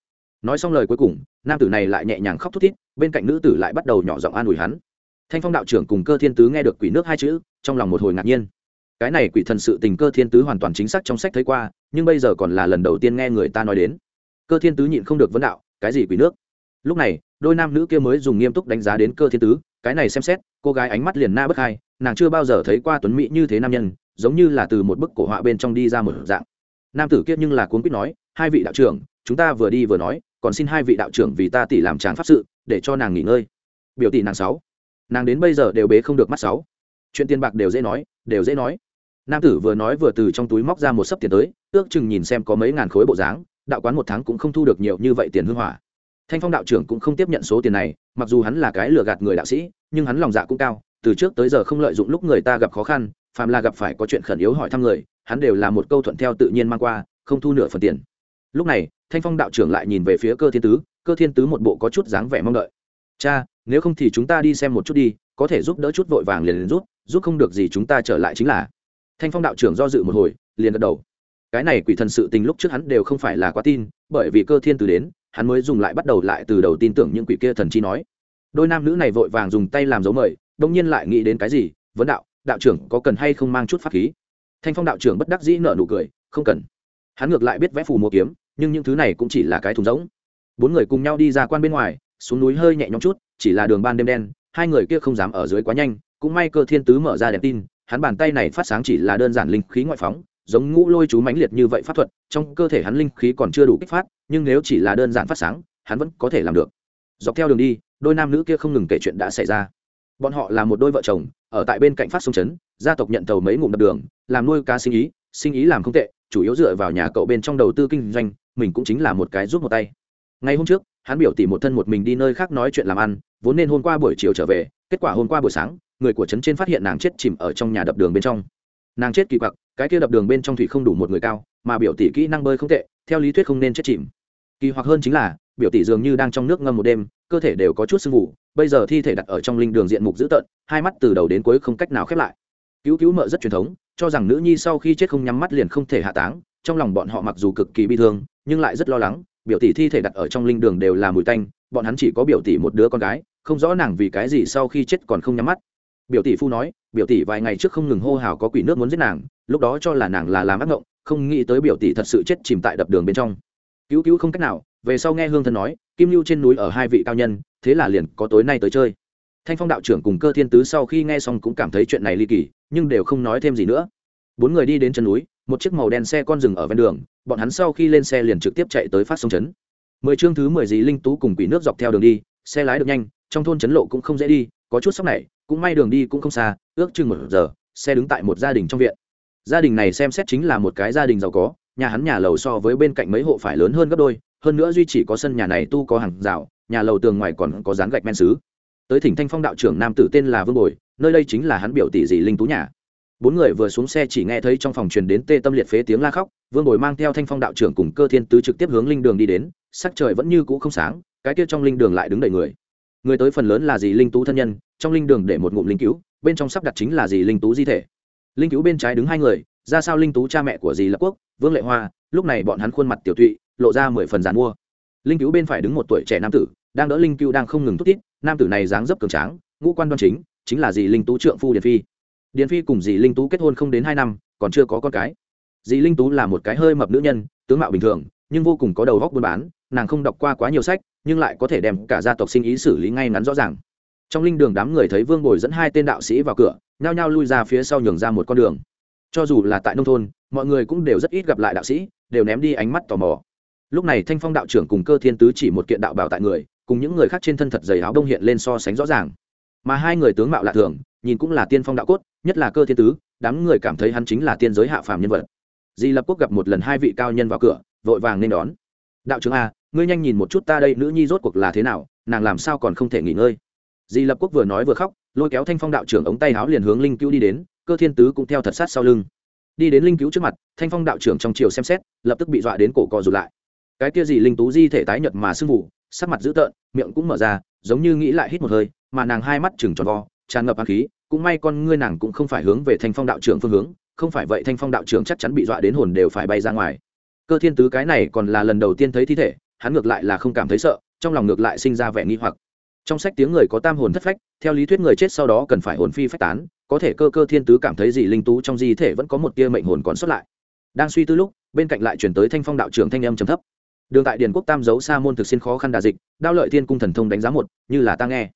nói xong lời cuối cùng, nam tử này lại nhẹ nhàng khóc thút thít, bên cạnh nữ tử lại bắt đầu nhỏ giọng an ủi hắn. Thanh phong đạo trưởng cùng cơ thiên tứ nghe được quỷ nước hai chữ, trong lòng một hồi ngạc nhiên. Cái này quỷ thần sự tình cơ thiên tứ hoàn toàn chính xác trong sách thấy qua, nhưng bây giờ còn là lần đầu tiên nghe người ta nói đến. Cơ thiên tứ nhịn không được vấn đạo, cái gì quỷ nước? Lúc này, đôi nam nữ kia mới dùng nghiêm túc đánh giá đến cơ thiên tứ, cái này xem xét, cô gái ánh mắt liền na bất hai, nàng chưa bao giờ thấy qua tuấn mỹ như thế nam nhân, giống như là từ một bức cổ họa bên trong đi ra một dạng. Nam tử kia nhưng là cuốn quýt nói, hai vị đạo trưởng, chúng ta vừa đi vừa nói còn xin hai vị đạo trưởng vì ta tỷ làm tràng pháp sự, để cho nàng nghỉ ngơi. Biểu tỷ nàng sáu. Nàng đến bây giờ đều bế không được mắt sáu. Chuyện tiền bạc đều dễ nói, đều dễ nói. Nam tử vừa nói vừa từ trong túi móc ra một sấp tiền tới, ước chừng nhìn xem có mấy ngàn khối bộ dáng, đạo quán một tháng cũng không thu được nhiều như vậy tiền hư hỏa. Thanh phong đạo trưởng cũng không tiếp nhận số tiền này, mặc dù hắn là cái lừa gạt người đạo sĩ, nhưng hắn lòng dạ cũng cao, từ trước tới giờ không lợi dụng lúc người ta gặp khó khăn, phàm là gặp phải có chuyện khẩn yếu hỏi thăm người, hắn đều là một câu thuận theo tự nhiên mang qua, không thu nửa phần tiền lúc này, thanh phong đạo trưởng lại nhìn về phía cơ thiên tứ, cơ thiên tứ một bộ có chút dáng vẻ mong đợi. Cha, nếu không thì chúng ta đi xem một chút đi, có thể giúp đỡ chút vội vàng liền liền rút giúp không được gì chúng ta trở lại chính là. Thanh phong đạo trưởng do dự một hồi, liền gật đầu. Cái này quỷ thần sự tình lúc trước hắn đều không phải là quá tin, bởi vì cơ thiên tứ đến, hắn mới dùng lại bắt đầu lại từ đầu tin tưởng những quỷ kia thần chi nói. Đôi nam nữ này vội vàng dùng tay làm dấu mời, đông nhiên lại nghĩ đến cái gì, vấn đạo đạo trưởng có cần hay không mang chút pháp khí? Thanh phong đạo trưởng bất đắc dĩ nợ nụ cười, không cần. Hắn ngược lại biết vẽ phù mua kiếm nhưng những thứ này cũng chỉ là cái thùng rỗng. Bốn người cùng nhau đi ra quan bên ngoài, xuống núi hơi nhẹ nhõm chút, chỉ là đường ban đêm đen, hai người kia không dám ở dưới quá nhanh, cũng may cơ thiên tứ mở ra đèn tin, hắn bàn tay này phát sáng chỉ là đơn giản linh khí ngoại phóng, giống ngũ lôi chú mãnh liệt như vậy pháp thuật, trong cơ thể hắn linh khí còn chưa đủ kích phát, nhưng nếu chỉ là đơn giản phát sáng, hắn vẫn có thể làm được. Dọc theo đường đi, đôi nam nữ kia không ngừng kể chuyện đã xảy ra. Bọn họ là một đôi vợ chồng, ở tại bên cạnh phát sông trấn gia tộc nhận tàu mấy ngụm đập đường, làm nuôi cá sinh ý sinh ý làm không tệ, chủ yếu dựa vào nhà cậu bên trong đầu tư kinh doanh mình cũng chính là một cái giúp một tay. Ngày hôm trước, hắn biểu tỷ một thân một mình đi nơi khác nói chuyện làm ăn, vốn nên hôm qua buổi chiều trở về, kết quả hôm qua buổi sáng, người của trấn trên phát hiện nàng chết chìm ở trong nhà đập đường bên trong. Nàng chết kỳ quặc, cái kia đập đường bên trong thủy không đủ một người cao, mà biểu tỷ kỹ năng bơi không tệ, theo lý thuyết không nên chết chìm. Kỳ hoặc hơn chính là, biểu tỷ dường như đang trong nước ngâm một đêm, cơ thể đều có chút sưng vụ bây giờ thi thể đặt ở trong linh đường diện mục dữ tợn, hai mắt từ đầu đến cuối không cách nào khép lại. Cứu cứu mợ rất truyền thống, cho rằng nữ nhi sau khi chết không nhắm mắt liền không thể hạ táng, trong lòng bọn họ mặc dù cực kỳ bi thương nhưng lại rất lo lắng, biểu tỷ thi thể đặt ở trong linh đường đều là mùi tanh, bọn hắn chỉ có biểu tỷ một đứa con gái, không rõ nàng vì cái gì sau khi chết còn không nhắm mắt. Biểu tỷ phu nói, biểu tỷ vài ngày trước không ngừng hô hào có quỷ nước muốn giết nàng, lúc đó cho là nàng là làm ác ngộng, không nghĩ tới biểu tỷ thật sự chết chìm tại đập đường bên trong. Cứu cứu không cách nào, về sau nghe hương thân nói, kim lưu trên núi ở hai vị cao nhân, thế là liền có tối nay tới chơi. Thanh phong đạo trưởng cùng cơ thiên tứ sau khi nghe xong cũng cảm thấy chuyện này ly kỳ, nhưng đều không nói thêm gì nữa. Bốn người đi đến chân núi một chiếc màu đen xe con dừng ở ven đường, bọn hắn sau khi lên xe liền trực tiếp chạy tới phát sông trấn mười chương thứ mười dì linh tú cùng quỷ nước dọc theo đường đi, xe lái được nhanh, trong thôn trấn lộ cũng không dễ đi, có chút sóc này, cũng may đường đi cũng không xa, ước chừng một giờ, xe đứng tại một gia đình trong viện. Gia đình này xem xét chính là một cái gia đình giàu có, nhà hắn nhà lầu so với bên cạnh mấy hộ phải lớn hơn gấp đôi, hơn nữa duy chỉ có sân nhà này tu có hàng rào, nhà lầu tường ngoài còn có dán gạch men xứ. Tới thỉnh thanh phong đạo trưởng nam tử tên là vương bồi, nơi đây chính là hắn biểu tỷ dì linh tú nhà bốn người vừa xuống xe chỉ nghe thấy trong phòng truyền đến tê tâm liệt phế tiếng la khóc, vương bồi mang theo thanh phong đạo trưởng cùng cơ thiên tứ trực tiếp hướng linh đường đi đến, sắc trời vẫn như cũ không sáng, cái kia trong linh đường lại đứng đầy người. Người tới phần lớn là dì linh tú thân nhân, trong linh đường để một ngụm linh cứu, bên trong sắp đặt chính là dì linh tú di thể. Linh cứu bên trái đứng hai người, ra sao linh tú cha mẹ của dì lập quốc, vương lệ hoa, lúc này bọn hắn khuôn mặt tiểu tụy, lộ ra mười phần giàn mua. Linh cứu bên phải đứng một tuổi trẻ nam tử, đang đỡ linh cứu đang không ngừng thúc tiết nam tử này dáng dấp cường tráng, ngũ quan đoan chính chính là dì linh tú trượng phu điền phi điền phi cùng dì linh tú kết hôn không đến hai năm, còn chưa có con cái. Dì linh tú là một cái hơi mập nữ nhân, tướng mạo bình thường, nhưng vô cùng có đầu góc buôn bán, nàng không đọc qua quá nhiều sách, nhưng lại có thể đem cả gia tộc sinh ý xử lý ngay ngắn rõ ràng. Trong linh đường đám người thấy vương bồi dẫn hai tên đạo sĩ vào cửa, nhao nhao lui ra phía sau nhường ra một con đường. Cho dù là tại nông thôn, mọi người cũng đều rất ít gặp lại đạo sĩ, đều ném đi ánh mắt tò mò. Lúc này thanh phong đạo trưởng cùng cơ thiên tứ chỉ một kiện đạo bảo tại người, cùng những người khác trên thân thật dày áo đông hiện lên so sánh rõ ràng. Mà hai người tướng mạo lạ thường nhìn cũng là tiên phong đạo cốt, nhất là cơ thiên tứ, đám người cảm thấy hắn chính là tiên giới hạ phàm nhân vật. Di lập quốc gặp một lần hai vị cao nhân vào cửa, vội vàng nên đón. Đạo trưởng a, ngươi nhanh nhìn một chút ta đây, nữ nhi rốt cuộc là thế nào, nàng làm sao còn không thể nghỉ ngơi? Di lập quốc vừa nói vừa khóc, lôi kéo thanh phong đạo trưởng ống tay áo liền hướng linh cứu đi đến, cơ thiên tứ cũng theo thật sát sau lưng. Đi đến linh cứu trước mặt, thanh phong đạo trưởng trong chiều xem xét, lập tức bị dọa đến cổ co rụt lại. Cái kia gì linh tú di thể tái nhật mà sưng mù sắc mặt dữ tợn, miệng cũng mở ra, giống như nghĩ lại hít một hơi, mà nàng hai mắt chừng tròn vo tràn ngập hạt khí, cũng may con ngươi nàng cũng không phải hướng về thanh phong đạo trưởng phương hướng, không phải vậy thanh phong đạo trưởng chắc chắn bị dọa đến hồn đều phải bay ra ngoài. Cơ thiên tứ cái này còn là lần đầu tiên thấy thi thể, hắn ngược lại là không cảm thấy sợ, trong lòng ngược lại sinh ra vẻ nghi hoặc. Trong sách tiếng người có tam hồn thất phách, theo lý thuyết người chết sau đó cần phải hồn phi phách tán, có thể cơ cơ thiên tứ cảm thấy gì linh tú trong di thể vẫn có một tia mệnh hồn còn xuất lại. Đang suy tư lúc, bên cạnh lại chuyển tới thanh phong đạo trưởng thanh âm trầm thấp. Đường tại điền quốc tam giấu sa môn thực xin khó khăn đà dịch, đao lợi thiên cung thần thông đánh giá một, như là ta nghe.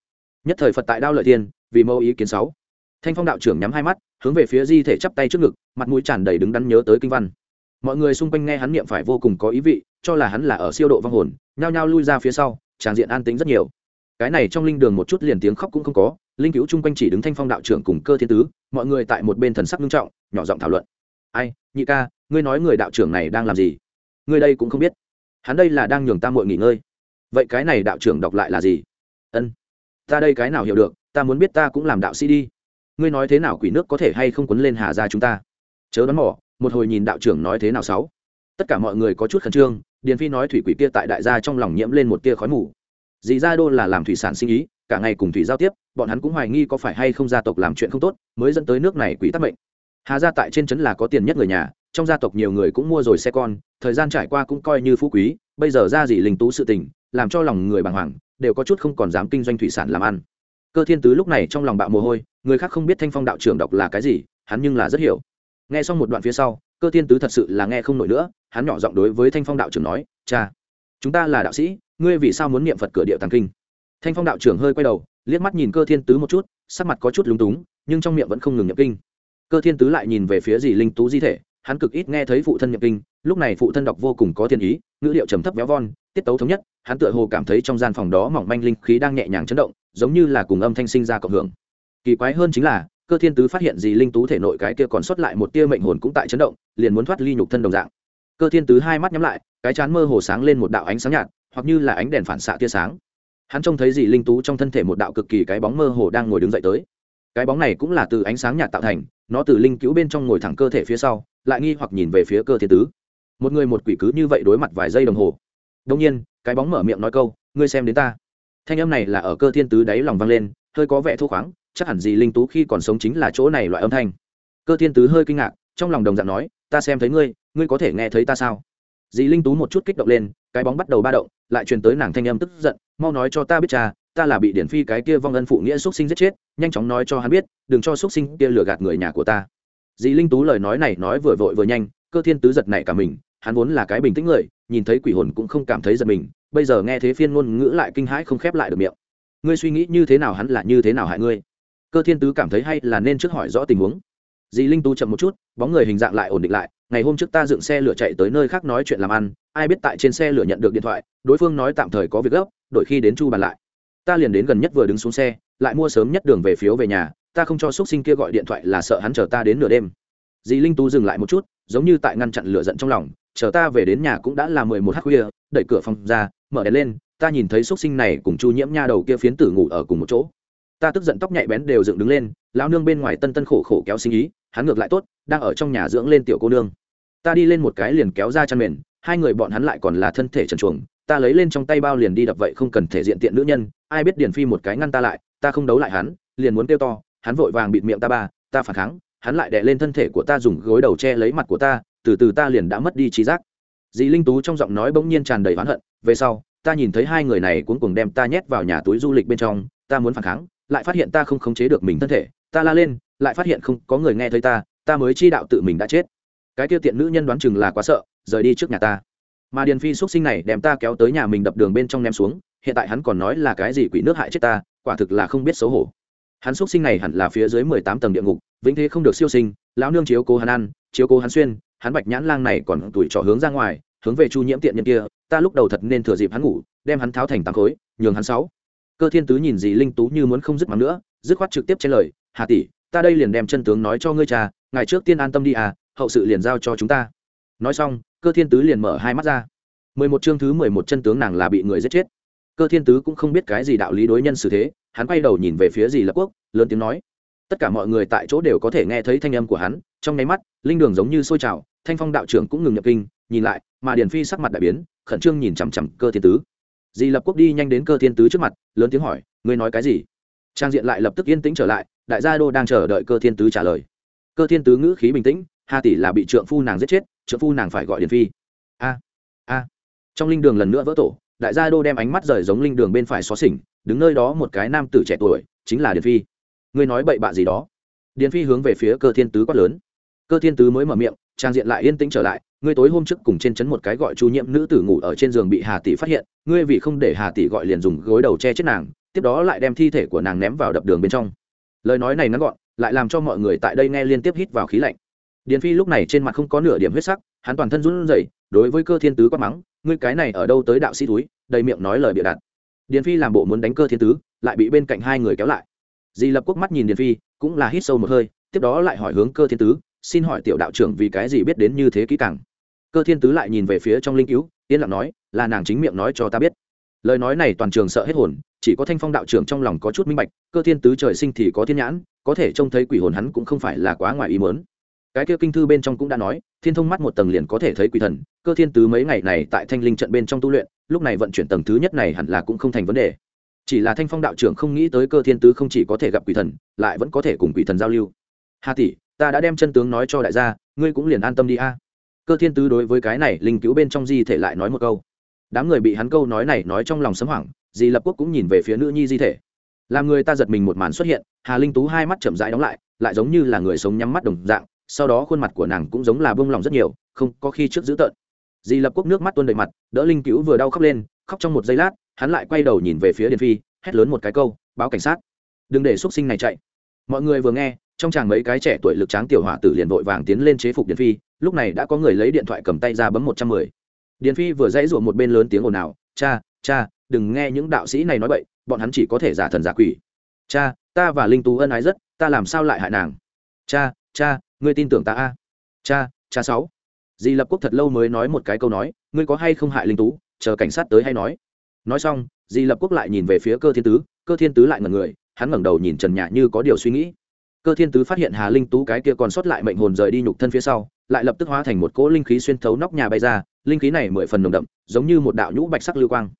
Nhất thời phật tại đao lợi thiên vì mâu ý kiến sáu. Thanh phong đạo trưởng nhắm hai mắt, hướng về phía di thể chắp tay trước ngực, mặt mũi tràn đầy đứng đắn nhớ tới kinh văn. Mọi người xung quanh nghe hắn niệm phải vô cùng có ý vị, cho là hắn là ở siêu độ vong hồn, nhao nhao lui ra phía sau tràng diện an tĩnh rất nhiều. Cái này trong linh đường một chút liền tiếng khóc cũng không có, linh cứu chung quanh chỉ đứng thanh phong đạo trưởng cùng cơ thiên tứ, mọi người tại một bên thần sắc nghiêm trọng, nhỏ giọng thảo luận. Ai, nhị ca, ngươi nói người đạo trưởng này đang làm gì? Ngươi đây cũng không biết. Hắn đây là đang nhường ta muội nghỉ ngơi. Vậy cái này đạo trưởng đọc lại là gì? Ân ta đây cái nào hiểu được, ta muốn biết ta cũng làm đạo sĩ đi. Ngươi nói thế nào quỷ nước có thể hay không quấn lên hà ra chúng ta? Chớ đoán mỏ một hồi nhìn đạo trưởng nói thế nào sáu. Tất cả mọi người có chút khẩn trương, điền phi nói thủy quỷ kia tại đại gia trong lòng nhiễm lên một tia khói mù. Dì gia đô là làm thủy sản sinh ý, cả ngày cùng thủy giao tiếp, bọn hắn cũng hoài nghi có phải hay không gia tộc làm chuyện không tốt, mới dẫn tới nước này quỷ tắc mệnh. Hà gia tại trên trấn là có tiền nhất người nhà, trong gia tộc nhiều người cũng mua rồi xe con, thời gian trải qua cũng coi như phú quý, bây giờ ra gì linh tú sự tình, làm cho lòng người bàng hoàng đều có chút không còn dám kinh doanh thủy sản làm ăn. Cơ thiên tứ lúc này trong lòng bạo mồ hôi, người khác không biết thanh phong đạo trưởng đọc là cái gì, hắn nhưng là rất hiểu. Nghe xong một đoạn phía sau, cơ thiên tứ thật sự là nghe không nổi nữa, hắn nhỏ giọng đối với thanh phong đạo trưởng nói, cha, chúng ta là đạo sĩ, ngươi vì sao muốn niệm phật cửa điệu tàng kinh? Thanh phong đạo trưởng hơi quay đầu, liếc mắt nhìn cơ thiên tứ một chút, sắc mặt có chút lúng túng, nhưng trong miệng vẫn không ngừng nhập kinh. Cơ thiên tứ lại nhìn về phía dì linh tú di thể hắn cực ít nghe thấy phụ thân nhập kinh, lúc này phụ thân đọc vô cùng có thiên ý, ngữ liệu trầm thấp véo von, tiết tấu thống nhất, hắn tựa hồ cảm thấy trong gian phòng đó mỏng manh linh khí đang nhẹ nhàng chấn động, giống như là cùng âm thanh sinh ra cộng hưởng. Kỳ quái hơn chính là, cơ thiên tứ phát hiện gì linh tú thể nội cái kia còn sót lại một tia mệnh hồn cũng tại chấn động, liền muốn thoát ly nhục thân đồng dạng. Cơ thiên tứ hai mắt nhắm lại, cái chán mơ hồ sáng lên một đạo ánh sáng nhạt, hoặc như là ánh đèn phản xạ tia sáng. Hắn trông thấy gì linh tú trong thân thể một đạo cực kỳ cái bóng mơ hồ đang ngồi đứng dậy tới. Cái bóng này cũng là từ ánh sáng nhạt tạo thành, nó từ linh cứu bên trong ngồi thẳng cơ thể phía sau lại nghi hoặc nhìn về phía cơ thiên tứ. Một người một quỷ cứ như vậy đối mặt vài giây đồng hồ. Đông nhiên, cái bóng mở miệng nói câu, ngươi xem đến ta. Thanh âm này là ở cơ thiên tứ đáy lòng vang lên, hơi có vẻ thô khoáng, chắc hẳn gì linh tú khi còn sống chính là chỗ này loại âm thanh. Cơ thiên tứ hơi kinh ngạc, trong lòng đồng dạng nói, ta xem thấy ngươi ngươi có thể nghe thấy ta sao? Dì linh tú một chút kích động lên, cái bóng bắt đầu ba động, lại truyền tới nàng thanh âm tức giận, mau nói cho ta biết cha, ta là bị điển phi cái kia vong ân phụ nghĩa xuất sinh giết chết, nhanh chóng nói cho hắn biết, đừng cho xuất sinh kia lừa gạt người nhà của ta dì linh tú lời nói này nói vừa vội vừa nhanh, cơ thiên tứ giật này cả mình, hắn vốn là cái bình tĩnh người, nhìn thấy quỷ hồn cũng không cảm thấy giật mình, bây giờ nghe thế phiên ngôn ngữ lại kinh hãi không khép lại được miệng. Ngươi suy nghĩ như thế nào hắn là như thế nào hại ngươi? Cơ thiên tứ cảm thấy hay là nên trước hỏi rõ tình huống. Dì linh tú chậm một chút, bóng người hình dạng lại ổn định lại, ngày hôm trước ta dựng xe lửa chạy tới nơi khác nói chuyện làm ăn, ai biết tại trên xe lửa nhận được điện thoại, đối phương nói tạm thời có việc gấp, đổi khi đến chu bàn lại. Ta liền đến gần nhất vừa đứng xuống xe, lại mua sớm nhất đường về phiếu về nhà ta không cho x u ấ t sinh kia gọi điện thoại là sợ hắn chờ ta đến nửa đêm. Dì linh tú dừng lại một chút, giống như tại ngăn chặn lửa giận trong lòng, chờ ta về đến nhà cũng đã là mười một h khuya, đẩy cửa phòng ra, mở đèn lên, ta nhìn thấy x u ấ t sinh này cùng chu nhiễm nha đầu kia phiến tử ngủ ở cùng một chỗ. Ta tức giận tóc nhạy bén đều dựng đứng lên lao nương bên ngoài tân tân khổ khổ kéo sinh ý, hắn ngược lại tốt, đang ở trong nhà dưỡng lên tiểu cô nương. Ta đi lên một cái liền kéo ra chăn mền, hai người bọn hắn lại còn là thân thể trần chuồng ta lấy lên trong tay bao liền đi đập vậy không cần thể diện tiện nữ nhân, ai biết điền phi một cái ngăn ta lại, ta không đấu lại hắn, liền muốn kêu to hắn vội vàng bịt miệng ta ba, ta phản kháng, hắn lại đè lên thân thể của ta dùng gối đầu che lấy mặt của ta, từ từ ta liền đã mất đi trí giác. Dì linh tú trong giọng nói bỗng nhiên tràn đầy oán hận, về sau, ta nhìn thấy hai người này cuống cuồng đem ta nhét vào nhà túi du lịch bên trong, ta muốn phản kháng, lại phát hiện ta không khống chế được mình thân thể, ta la lên, lại phát hiện không có người nghe thấy ta ta mới chi đạo tự mình đã chết. Cái tiêu tiện nữ nhân đoán chừng là quá sợ, rời đi trước nhà ta. Mà điền phi x u ấ t sinh này đem ta kéo tới nhà mình đập đường bên trong ném xuống, hiện tại hắn còn nói là cái gì quỷ nước hại chết ta, quả thực là không biết xấu hổ hắn xuất sinh này hẳn là phía dưới mười tám tầng địa ngục, vĩnh thế không được siêu sinh, lão nương chiếu cố hắn ăn, chiếu cố hắn xuyên, hắn bạch nhãn lang này còn tuổi trọ hướng ra ngoài, hướng về chu nhiễm tiện nhân kia, ta lúc đầu thật nên thừa dịp hắn ngủ, đem hắn tháo thành tám khối, nhường hắn sáu. Cơ thiên tứ nhìn gì linh tú như muốn không dứt mắng nữa, dứt khoát trực tiếp trên lời, hà tỷ, ta đây liền đem chân tướng nói cho ngươi cha ngày trước tiên an tâm đi à hậu sự liền giao cho chúng ta. Nói xong, cơ thiên tứ liền mở hai mắt ra. Mười một chương thứ mười một chân tướng nàng là bị người giết chết. Cơ thiên tứ cũng không biết cái gì đạo lý đối nhân xử thế hắn quay đầu nhìn về phía dì lập quốc, lớn tiếng nói, tất cả mọi người tại chỗ đều có thể nghe thấy thanh âm của hắn, trong nháy mắt, linh đường giống như sôi trào, thanh phong đạo trưởng cũng ngừng nhập kinh, nhìn lại, mà điền phi sắc mặt đại biến, khẩn trương nhìn chằm chằm cơ thiên tứ. Dì lập quốc đi nhanh đến cơ thiên tứ trước mặt, lớn tiếng hỏi, ngươi nói cái gì? Trang diện lại lập tức yên tĩnh trở lại, đại gia đô đang chờ đợi cơ thiên tứ trả lời. Cơ thiên tứ ngữ khí bình tĩnh hà tỷ là bị trượng phu nàng giết chết, trượng phu nàng phải gọi điền phi. A a. Trong linh đường lần nữa vỡ tổ đại gia đô đem ánh mắt rời giống linh đường bên phải xó xỉnh, đứng nơi đó một cái nam tử trẻ tuổi, chính là điền phi. Ngươi nói bậy bạ gì đó? Điền phi hướng về phía cơ thiên tứ quát lớn. Cơ thiên tứ mới mở miệng, trang diện lại yên tĩnh trở lại, ngươi tối hôm trước cùng trên chấn một cái gọi chu nhiễm nữ tử ngủ ở trên giường bị hà tỷ phát hiện, ngươi vì không để hà tỷ gọi liền dùng gối đầu che chết nàng, tiếp đó lại đem thi thể của nàng ném vào đập đường bên trong. Lời nói này ngắn gọn, lại làm cho mọi người tại đây nghe liên tiếp hít vào khí lạnh. Điền phi lúc này trên mặt không có nửa điểm huyết sắc, hắn toàn thân run rẩy đối với cơ thiên tứ quát mắng, ngươi cái này ở đâu tới đạo sĩ túi, đầy miệng nói lời bịa đặt. Điền phi làm bộ muốn đánh cơ thiên tứ, lại bị bên cạnh hai người kéo lại. Di lập quốc mắt nhìn điền phi, cũng là hít sâu một hơi, tiếp đó lại hỏi hướng cơ thiên tứ, xin hỏi tiểu đạo trưởng vì cái gì biết đến như thế kỹ càng. Cơ thiên tứ lại nhìn về phía trong linh cứu, yên lặng nói, là nàng chính miệng nói cho ta biết. Lời nói này toàn trường sợ hết hồn, chỉ có thanh phong đạo trưởng trong lòng có chút minh bạch, cơ thiên tứ trời sinh thì có thiên nhãn, có thể trông thấy quỷ hồn hắn cũng không phải là quá ngoài ý mớn cái kia kinh thư bên trong cũng đã nói, thiên thông mắt một tầng liền có thể thấy quỷ thần cơ thiên tứ mấy ngày này tại thanh linh trận bên trong tu luyện, lúc này vận chuyển tầng thứ nhất này hẳn là cũng không thành vấn đề. Chỉ là thanh phong đạo trưởng không nghĩ tới cơ thiên tứ không chỉ có thể gặp quỷ thần, lại vẫn có thể cùng quỷ thần giao lưu. Hà tỷ, ta đã đem chân tướng nói cho đại gia, ngươi cũng liền an tâm đi a. Cơ thiên tứ đối với cái này linh cứu bên trong di thể lại nói một câu. Đám người bị hắn câu nói này nói trong lòng sấm hoảng di lập quốc cũng nhìn về phía nữ nhi di thể. Làm người ta giật mình một màn xuất hiện, hà linh tú hai mắt chậm rãi đóng lại lại giống như là người sống nhắm mắt đồng dạng, sau đó khuôn mặt của nàng cũng giống là bông lòng rất nhiều, không có khi trước dữ tợn di lập quốc nước mắt tuôn đầy mặt, đỡ linh cứu vừa đau khóc lên, khóc trong một giây lát, hắn lại quay đầu nhìn về phía điền phi, hét lớn một cái câu, báo cảnh sát, đừng để x sinh này chạy. Mọi người vừa nghe, trong chàng mấy cái trẻ tuổi lực tráng tiểu hỏa tử liền vội vàng tiến lên chế phục điền phi, lúc này đã có người lấy điện thoại cầm tay ra bấm một trăm mười. Điền phi vừa dãy ruộng một bên lớn tiếng ồn ào, cha cha, đừng nghe những đạo sĩ này nói bậy, bọn hắn chỉ có thể giả thần giả quỷ. Cha, ta và linh tú ân ái rất, ta làm sao lại hại nàng? Cha cha, ngươi tin tưởng ta a? Cha cha sáu di lập quốc thật lâu mới nói một cái câu nói, ngươi có hay không hại linh tú? Chờ cảnh sát tới hay nói? Nói xong, di lập quốc lại nhìn về phía cơ thiên tứ, cơ thiên tứ lại ngẩn người, hắn ngẩng đầu nhìn trần nhã như có điều suy nghĩ. Cơ thiên tứ phát hiện hà linh tú cái kia còn sót lại mệnh hồn rời đi nhục thân phía sau, lại lập tức hóa thành một cỗ linh khí xuyên thấu nóc nhà bay ra, linh khí này mười phần nồng đậm, giống như một đạo nhũ bạch sắc lưu quang.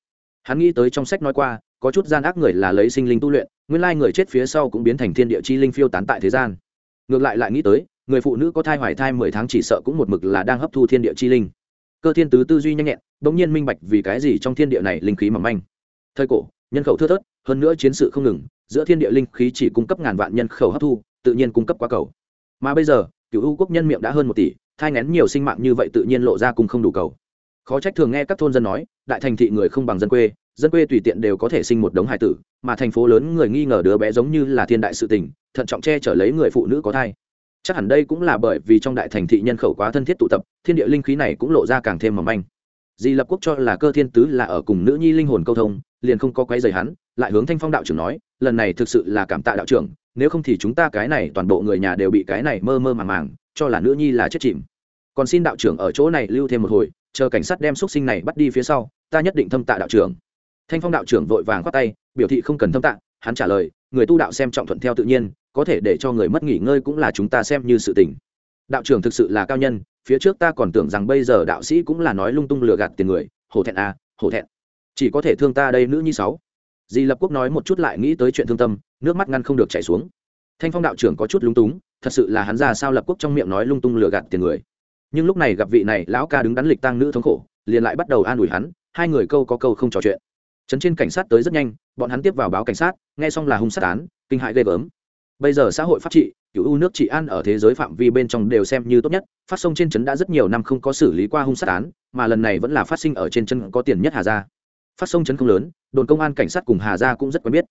Hắn nghĩ tới trong sách nói qua, có chút gian ác người là lấy sinh linh tu luyện, nguyên lai người chết phía sau cũng biến thành thiên địa chi linh phiêu tán tại thế gian. Ngược lại lại nghĩ tới người phụ nữ có thai hoài thai mười tháng chỉ sợ cũng một mực là đang hấp thu thiên địa chi linh. Cơ thiên tứ tư duy nhanh nhẹn đ ỗ n g nhiên minh bạch vì cái gì trong thiên địa này linh khí mỏng manh. Thời cổ, nhân khẩu thưa thớt, hơn nữa chiến sự không ngừng, giữa thiên địa linh khí chỉ cung cấp ngàn vạn nhân khẩu hấp thu, tự nhiên cung cấp quá cầu. Mà bây giờ, cựu u quốc nhân miệng đã hơn một tỷ, thai ngén nhiều sinh mạng như vậy tự nhiên lộ ra cùng không đủ cầu. Khó trách thường nghe các thôn dân nói, đại thành thị người không bằng dân quê dân quê tùy tiện đều có thể sinh một đống hải tử, mà thành phố lớn người nghi ngờ đứa bé giống như là thiên đại sự tình, thận trọng che chở lấy người phụ nữ có thai chắc hẳn đây cũng là bởi vì trong đại thành thị nhân khẩu quá thân thiết tụ tập, thiên địa linh khí này cũng lộ ra càng thêm mỏng manh. Di lập quốc cho là cơ thiên tứ là ở cùng nữ nhi linh hồn câu thông, liền không có quấy dày hắn, lại hướng thanh phong đạo trưởng nói, lần này thực sự là cảm tạ đạo trưởng, nếu không thì chúng ta cái này toàn bộ người nhà đều bị cái này mơ mơ màng màng, cho là nữ nhi là chết chìm. Còn xin đạo trưởng ở chỗ này lưu thêm một hồi, chờ cảnh sát đem x u ấ t sinh này bắt đi phía sau, ta nhất định thâm tạ đạo trưởng. Thanh phong đạo trưởng vội vàng khoát tay, biểu thị không cần thâm tạ, hắn trả lời, người tu đạo xem trọng thuận theo tự nhiên có thể để cho người mất nghỉ ngơi cũng là chúng ta xem như sự tình. Đạo trưởng thực sự là cao nhân, phía trước ta còn tưởng rằng bây giờ đạo sĩ cũng là nói lung tung lừa gạt tiền người, hổ thẹn à hổ thẹn. Chỉ có thể thương ta đây nữ nhi sáu. Di lập quốc nói một chút lại nghĩ tới chuyện thương tâm, nước mắt ngăn không được chảy xuống. Thanh phong đạo trưởng có chút lung túng, thật sự là hắn ra sao lập quốc trong miệng nói lung tung lừa gạt tiền người. Nhưng lúc này gặp vị này lão ca đứng đắn lịch tang nữ thống khổ, liền lại bắt đầu an ủi hắn, hai người câu có câu không trò chuyện. Trấn trên cảnh sát tới rất nhanh, bọn hắn tiếp vào báo cảnh sát, nghe xong là hung sát án, kinh hại ghê gớm bây giờ xã hội pháp trị, cựu u nước trị an ở thế giới phạm vi bên trong đều xem như tốt nhất, phát sông trên trấn đã rất nhiều năm không có xử lý qua hung sát án, mà lần này vẫn là phát sinh ở trên chân có tiền nhất hà gia. Phát sông trấn không lớn, đồn công an cảnh sát cùng hà gia cũng rất quen biết.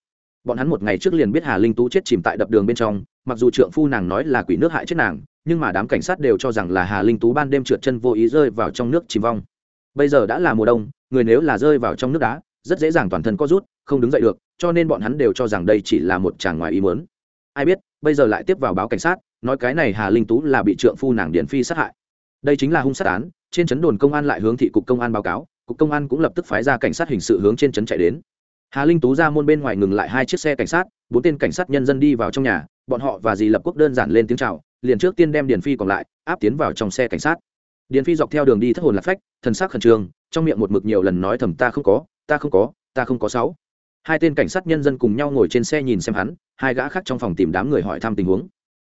Bọn hắn một ngày trước liền biết hà linh tú chết chìm tại đập đường bên trong, mặc dù trượng phu nàng nói là quỷ nước hại chết nàng, nhưng mà đám cảnh sát đều cho rằng là hà linh tú ban đêm trượt chân vô ý rơi vào trong nước chìm vong. Bây giờ đã là mùa đông, người nếu là rơi vào trong nước đá, rất dễ dàng toàn thân có rút, không đứng dậy được, cho nên bọn hắn đều cho rằng đây chỉ là một chàng ngoài ý muốn ai biết, bây giờ lại tiếp vào báo cảnh sát, nói cái này hà linh tú là bị trượng phu nàng điển phi sát hại. Đây chính là hung sát án, trên chấn đồn công an lại hướng thị cục công an báo cáo, cục công an cũng lập tức phái ra cảnh sát hình sự hướng trên chấn chạy đến. Hà linh tú ra môn bên ngoài ngừng lại hai chiếc xe cảnh sát, bốn tên cảnh sát nhân dân đi vào trong nhà, bọn họ và dì lập quốc đơn giản lên tiếng chào, liền trước tiên đem điền phi còn lại, áp tiến vào trong xe cảnh sát. Điền phi dọc theo đường đi thất hồn lạc phách, thần sắc khẩn trương, trong miệng một mực nhiều lần nói thầm, ta không có, ta không có, ta không có sáu hai tên cảnh sát nhân dân cùng nhau ngồi trên xe nhìn xem hắn, hai gã khác trong phòng tìm đám người hỏi thăm tình huống.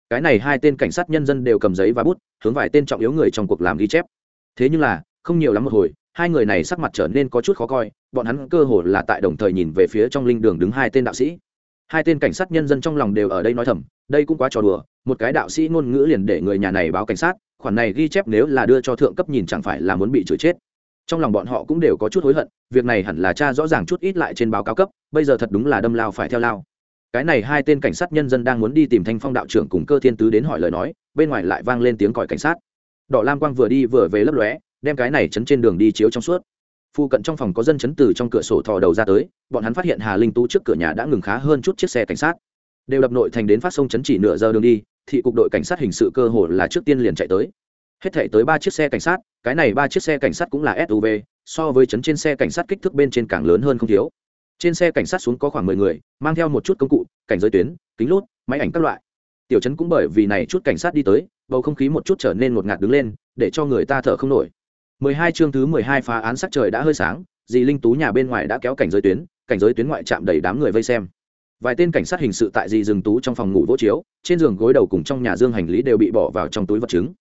Cái này hai tên cảnh sát nhân dân đều cầm giấy và bút, hướng vài tên trọng yếu người trong cuộc làm ghi chép. Thế nhưng là, không nhiều lắm một hồi, hai người này sắc mặt trở nên có chút khó coi, bọn hắn cơ hồ là tại đồng thời nhìn về phía trong linh đường đứng hai tên đạo sĩ. Hai tên cảnh sát nhân dân trong lòng đều ở đây nói thầm, đây cũng quá trò đùa, một cái đạo sĩ ngôn ngữ liền để người nhà này báo cảnh sát, khoản này ghi chép nếu là đưa cho thượng cấp nhìn chẳng phải là muốn bị chửi chết trong lòng bọn họ cũng đều có chút hối hận, việc này hẳn là cha rõ ràng chút ít lại trên báo cáo cấp, bây giờ thật đúng là đâm lao phải theo lao. Cái này hai tên cảnh sát nhân dân đang muốn đi tìm thanh phong đạo trưởng cùng cơ thiên tứ đến hỏi lời nói, bên ngoài lại vang lên tiếng còi cảnh sát. Đỏ lam quang vừa đi vừa về lấp lóe, đem cái này chấn trên đường đi chiếu trong suốt. Phu cận trong phòng có dân chấn từ trong cửa sổ thò đầu ra tới, bọn hắn phát hiện hà linh tú trước cửa nhà đã ngừng khá hơn chút chiếc xe cảnh sát. Đều đập nội thành đến phát sông chấn chỉ nửa giờ đường đi, thị cục đội cảnh sát hình sự cơ hồ là trước tiên liền chạy tới hết thể tới ba chiếc xe cảnh sát, cái này ba chiếc xe cảnh sát cũng là suv so với chấn trên xe cảnh sát kích thước bên trên càng lớn hơn không thiếu. Trên xe cảnh sát xuống có khoảng mười người, mang theo một chút công cụ, cảnh giới tuyến, kính lút máy ảnh các loại. Tiểu chấn cũng bởi vì này chút cảnh sát đi tới, bầu không khí một chút trở nên ngột ngạt đứng lên, để cho người ta thở không nổi. mười hai chương thứ mười hai phá án sắc trời đã hơi sáng, dì linh tú nhà bên ngoài đã kéo cảnh giới tuyến, cảnh giới tuyến ngoại chạm đầy đám người vây xem. Vài tên cảnh sát hình sự tại dì rừng tú trong phòng ngủ vỗ chiếu, trên giường gối đầu cùng trong nhà dương hành lý đều bị bỏ vào trong túi vật chứng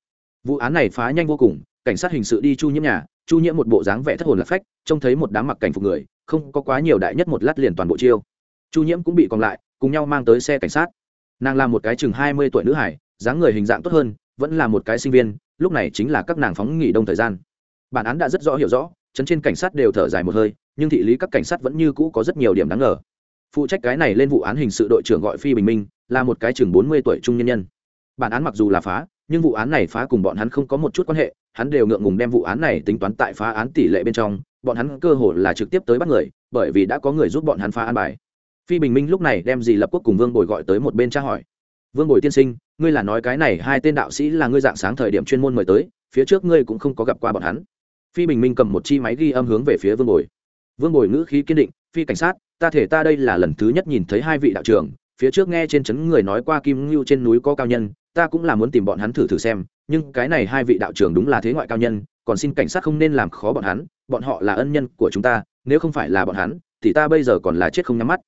vụ án này phá nhanh vô cùng, cảnh sát hình sự đi chu nhiễm nhà, chu nhiễm một bộ dáng vẻ thất hồn lạc phách, trông thấy một đám mặc cảnh phục người, không có quá nhiều đại nhất một lát liền toàn bộ chiêu. Chu nhiễm cũng bị còn lại, cùng nhau mang tới xe cảnh sát. Nàng là một cái chừng hai mươi tuổi nữ hải, dáng người hình dạng tốt hơn, vẫn là một cái sinh viên, lúc này chính là các nàng phóng nghỉ đông thời gian. Bản án đã rất rõ hiểu rõ chấn trên cảnh sát đều thở dài một hơi, nhưng thị lý các cảnh sát vẫn như cũ có rất nhiều điểm đáng ngờ. Phụ trách cái này lên vụ án hình sự đội trưởng gọi phi bình minh, là một cái chừng bốn mươi tuổi trung nhân nhân. Bản án mặc dù là phá nhưng vụ án này phá cùng bọn hắn không có một chút quan hệ, hắn đều ngượng ngùng đem vụ án này tính toán tại phá án tỷ lệ bên trong, bọn hắn cơ hồ là trực tiếp tới bắt người, bởi vì đã có người giúp bọn hắn phá án bài. Phi bình minh lúc này đem dì lập quốc cùng vương bồi gọi tới một bên tra hỏi. Vương bồi tiên sinh, ngươi là nói cái này hai tên đạo sĩ là ngươi dạng sáng thời điểm chuyên môn mời tới, phía trước ngươi cũng không có gặp qua bọn hắn. Phi bình minh cầm một chi máy ghi âm hướng về phía vương bồi. Vương bồi ngữ khí kiên định, phi cảnh sát, ta thể ta đây là lần thứ nhất nhìn thấy hai vị đạo trưởng, phía trước nghe trên trấn người nói qua kim ngưu trên núi có cao nhân ta cũng là muốn tìm bọn hắn thử thử xem, nhưng cái này hai vị đạo trưởng đúng là thế ngoại cao nhân, còn xin cảnh sát không nên làm khó bọn hắn, bọn họ là ân nhân của chúng ta, nếu không phải là bọn hắn, thì ta bây giờ còn là chết không nhắm mắt.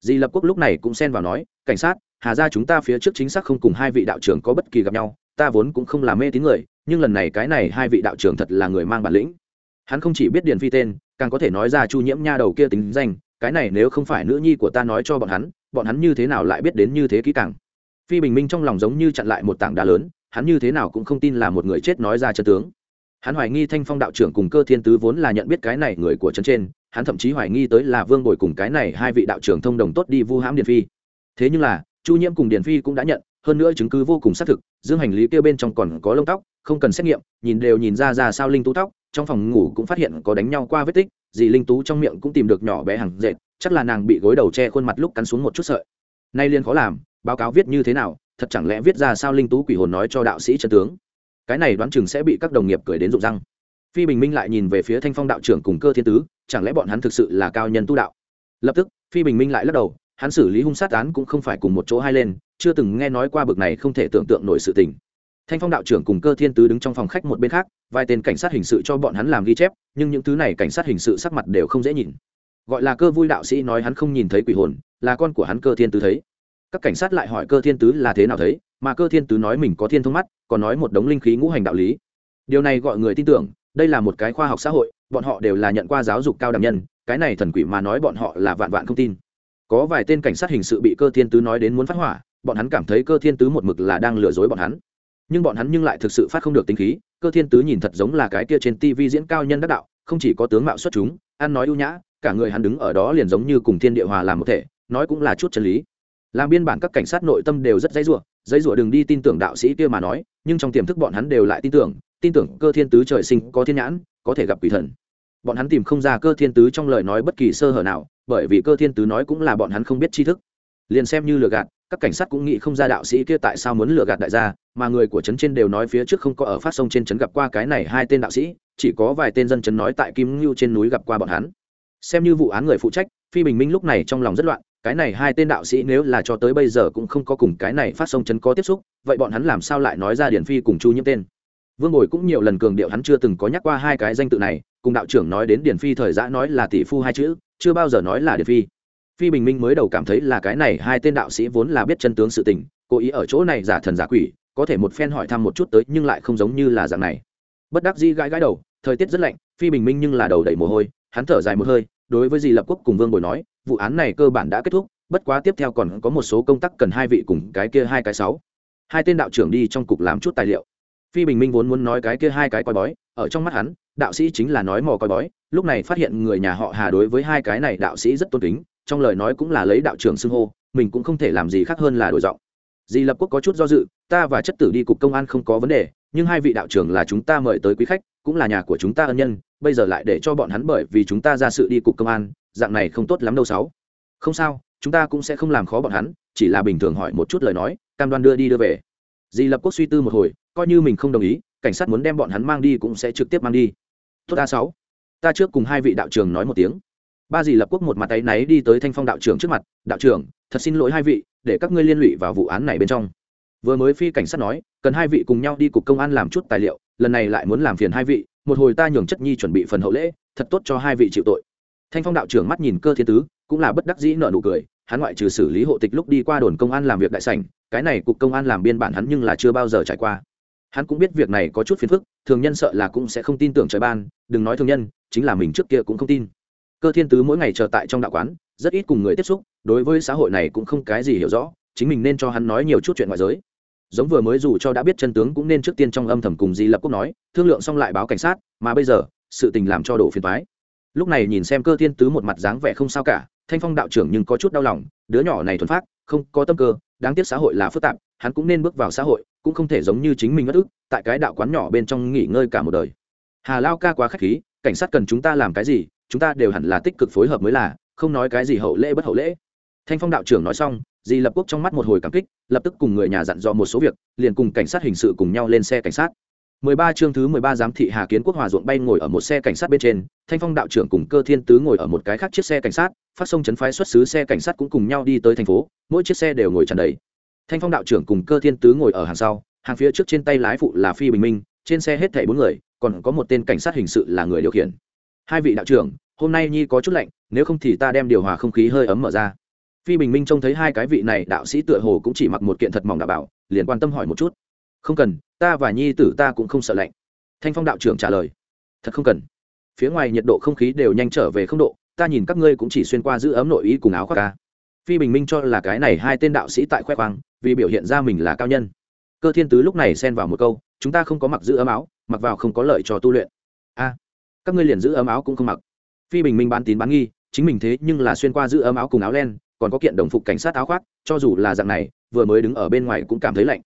Di lập quốc lúc này cũng xen vào nói, cảnh sát, hà ra chúng ta phía trước chính xác không cùng hai vị đạo trưởng có bất kỳ gặp nhau, ta vốn cũng không là mê tín người, nhưng lần này cái này hai vị đạo trưởng thật là người mang bản lĩnh. Hắn không chỉ biết điền phi tên, càng có thể nói ra chu nhiễm nha đầu kia tính danh, cái này nếu không phải nữ nhi của ta nói cho bọn hắn bọn hắn như thế nào lại biết đến như thế kỹ càng? Phi bình minh trong lòng giống như chặn lại một tảng đá lớn, hắn như thế nào cũng không tin là một người chết nói ra chân tướng. Hắn hoài nghi thanh phong đạo trưởng cùng cơ thiên tứ vốn là nhận biết cái này người của trấn trên, hắn thậm chí hoài nghi tới là vương bồi cùng cái này hai vị đạo trưởng thông đồng tốt đi vu hãm điền phi. Thế nhưng là, chu nhiễm cùng điền phi cũng đã nhận, hơn nữa chứng cứ vô cùng xác thực, dương hành lý kêu bên trong còn có lông tóc, không cần xét nghiệm, nhìn đều nhìn ra ra sao linh tú tóc, trong phòng ngủ cũng phát hiện có đánh nhau qua vết tích dì linh tú trong miệng cũng tìm được nhỏ bé hàng dệt, chắc là nàng bị gối đầu che khuôn mặt lúc cắn xuống một chút sợi. Nay liên khó làm báo cáo viết như thế nào, thật chẳng lẽ viết ra sao linh tú quỷ hồn nói cho đạo sĩ chân tướng? Cái này đoán chừng sẽ bị các đồng nghiệp cười đến rụng răng. Phi bình minh lại nhìn về phía thanh phong đạo trưởng cùng cơ thiên tứ, chẳng lẽ bọn hắn thực sự là cao nhân tu đạo? Lập tức, phi bình minh lại lắc đầu, hắn xử lý hung sát án cũng không phải cùng một chỗ hai lên, chưa từng nghe nói qua bực này không thể tưởng tượng nổi sự tình. Thanh phong đạo trưởng cùng cơ thiên tứ đứng trong phòng khách một bên khác, vài tên cảnh sát hình sự cho bọn hắn làm ghi chép, nhưng những thứ này cảnh sát hình sự sắc mặt đều không dễ nhìn. Gọi là cơ vui đạo sĩ nói hắn không nhìn thấy quỷ hồn, là con của hắn cơ thiên tứ thấy các cảnh sát lại hỏi cơ thiên tứ là thế nào thấy, mà cơ thiên tứ nói mình có thiên thông mắt, còn nói một đống linh khí ngũ hành đạo lý. Điều này gọi người tin tưởng, đây là một cái khoa học xã hội, bọn họ đều là nhận qua giáo dục cao đẳng nhân, cái này thần quỷ mà nói bọn họ là vạn vạn không tin. Có vài tên cảnh sát hình sự bị cơ thiên tứ nói đến muốn phát hỏa, bọn hắn cảm thấy cơ thiên tứ một mực là đang lừa dối bọn hắn. Nhưng bọn hắn nhưng lại thực sự phát không được tính khí, cơ thiên tứ nhìn thật giống là cái kia trên tv diễn cao nhân đắc đạo, không chỉ có tướng mạo xuất chúng, ăn nói ưu nhã, cả người hắn đứng ở đó liền giống như cùng thiên địa hòa làm một thể, nói cũng là chút chân lý làm biên bản các cảnh sát nội tâm đều rất dãy rủa dãy rủa đừng đi tin tưởng đạo sĩ kia mà nói, nhưng trong tiềm thức bọn hắn đều lại tin tưởng tin tưởng cơ thiên tứ trời sinh có thiên nhãn, có thể gặp quỷ thần. Bọn hắn tìm không ra cơ thiên tứ trong lời nói bất kỳ sơ hở nào, bởi vì cơ thiên tứ nói cũng là bọn hắn không biết tri thức. Liền xem như lừa gạt, các cảnh sát cũng nghĩ không ra đạo sĩ kia tại sao muốn lừa gạt đại gia, mà người của trấn trên đều nói phía trước không có ở phát sông trên trấn gặp qua cái này hai tên đạo sĩ, chỉ có vài tên dân trấn nói tại kim ngưu trên núi gặp qua bọn hắn. Xem như vụ án người phụ trách, phi bình minh lúc này trong lòng rất loạn cái này hai tên đạo sĩ nếu là cho tới bây giờ cũng không có cùng cái này phát sông chấn có tiếp xúc, vậy bọn hắn làm sao lại nói ra điển phi cùng chu nhiễm tên? Vương bồi cũng nhiều lần cường điệu hắn chưa từng có nhắc qua hai cái danh tự này, cùng đạo trưởng nói đến điển phi thời giã nói là tỷ phu hai chữ, chưa bao giờ nói là điển phi. Phi bình minh mới đầu cảm thấy là cái này hai tên đạo sĩ vốn là biết chân tướng sự tình, cố ý ở chỗ này giả thần giả quỷ, có thể một phen hỏi thăm một chút tới nhưng lại không giống như là dạng này. Bất đắc dĩ gãi gãi đầu, thời tiết rất lạnh, phi bình minh nhưng là đầu đầy mồ hôi, hắn thở dài một hơi, đối với dì lập quốc cùng vương bồi nói vụ án này cơ bản đã kết thúc, bất quá tiếp theo còn có một số công tác cần hai vị cùng cái kia hai cái sáu. Hai tên đạo trưởng đi trong cục làm chút tài liệu. Phi bình minh vốn muốn nói cái kia hai cái coi bói, ở trong mắt hắn, đạo sĩ chính là nói mò coi bói, lúc này phát hiện người nhà họ hà đối với hai cái này đạo sĩ rất tôn kính, trong lời nói cũng là lấy đạo trưởng xưng hô, mình cũng không thể làm gì khác hơn là đổi giọng. Di lập quốc có chút do dự, ta và chất tử đi cục công an không có vấn đề, nhưng hai vị đạo trưởng là chúng ta mời tới quý khách, cũng là nhà của chúng ta ân nhân, bây giờ lại để cho bọn hắn bởi vì chúng ta ra sự đi cục công an dạng này không tốt lắm đâu sáu. Không sao, chúng ta cũng sẽ không làm khó bọn hắn, chỉ là bình thường hỏi một chút lời nói, cam đoan đưa đi đưa về. Di lập quốc suy tư một hồi, coi như mình không đồng ý, cảnh sát muốn đem bọn hắn mang đi cũng sẽ trực tiếp mang đi. Tốt a sáu. Ta trước cùng hai vị đạo trưởng nói một tiếng. Ba dì lập quốc một mặt tay náy đi tới thanh phong đạo trưởng trước mặt, đạo trưởng, thật xin lỗi hai vị, để các ngươi liên lụy vào vụ án này bên trong. Vừa mới phi cảnh sát nói, cần hai vị cùng nhau đi cục công an làm chút tài liệu, lần này lại muốn làm phiền hai vị, một hồi ta nhường chất nhi chuẩn bị phần hậu lễ, thật tốt cho hai vị chịu tội thanh phong đạo trưởng mắt nhìn cơ thiên tứ, cũng là bất đắc dĩ nợ nụ cười, hắn ngoại trừ xử lý hộ tịch lúc đi qua đồn công an làm việc đại sảnh, cái này cục công an làm biên bản hắn nhưng là chưa bao giờ trải qua. Hắn cũng biết việc này có chút phiền phức, thường nhân sợ là cũng sẽ không tin tưởng trời ban, đừng nói thường nhân, chính là mình trước kia cũng không tin. Cơ thiên tứ mỗi ngày chờ tại trong đạo quán, rất ít cùng người tiếp xúc, đối với xã hội này cũng không cái gì hiểu rõ, chính mình nên cho hắn nói nhiều chút chuyện ngoại giới. Giống vừa mới dù cho đã biết chân tướng cũng nên trước tiên trong âm thầm cùng di lập quốc nói, thương lượng xong lại báo cảnh sát, mà bây giờ, sự tình làm cho đổ phiền thoái lúc này nhìn xem cơ thiên tứ một mặt dáng vẻ không sao cả, thanh phong đạo trưởng nhưng có chút đau lòng, đứa nhỏ này thuần phát không có tâm cơ, đáng tiếc xã hội là phức tạp, hắn cũng nên bước vào xã hội, cũng không thể giống như chính mình mất ức, tại cái đạo quán nhỏ bên trong nghỉ ngơi cả một đời. Hà lao ca quá k h á c h khí, cảnh sát cần chúng ta làm cái gì, chúng ta đều hẳn là tích cực phối hợp mới là, không nói cái gì hậu lễ bất hậu lễ. Thanh phong đạo trưởng nói xong dì lập quốc trong mắt một hồi cảm kích, lập tức cùng người nhà dặn dò một số việc, liền cùng cảnh sát hình sự cùng nhau lên xe cảnh sát. 13 chương thứ 13 giám thị Hà Kiến Quốc Hòa ruộng bay ngồi ở một xe cảnh sát bên trên, Thanh Phong đạo trưởng cùng Cơ Thiên Tứ ngồi ở một cái khác chiếc xe cảnh sát, phát sông chấn phái xuất xứ xe cảnh sát cũng cùng nhau đi tới thành phố, mỗi chiếc xe đều ngồi tràn đầy. Thanh Phong đạo trưởng cùng Cơ Thiên Tứ ngồi ở hàng sau, hàng phía trước trên tay lái phụ là Phi Bình Minh, trên xe hết thảy bốn người, còn có một tên cảnh sát hình sự là người điều khiển. Hai vị đạo trưởng, hôm nay nhi có chút lạnh, nếu không thì ta đem điều hòa không khí hơi ấm mở ra. Phi Bình Minh trông thấy hai cái vị này đạo sĩ tựa hồ cũng chỉ mặc một kiện thật mỏng đảm bảo, liền quan tâm hỏi một chút. Không cần, ta và nhi tử ta cũng không sợ lạnh. Thanh phong đạo trưởng trả lời. Thật không cần. Phía ngoài nhiệt độ không khí đều nhanh trở về không độ ta nhìn các ngươi cũng chỉ xuyên qua giữ ấm nội y cùng áo khoác ca. Phi bình minh cho là cái này hai tên đạo sĩ tại khoe khoang vì biểu hiện ra mình là cao nhân. Cơ thiên tứ lúc này xen vào một câu chúng ta không có mặc giữ ấm áo mặc vào không có lợi cho tu luyện. A các ngươi liền giữ ấm áo cũng không mặc. Phi bình minh bán tín bán nghi chính mình thế nhưng là xuyên qua giữ ấm áo cùng áo len còn có kiện đồng phục cảnh sát áo khoác cho dù là dạng này vừa mới đứng ở bên ngoài cũng cảm thấy lạnh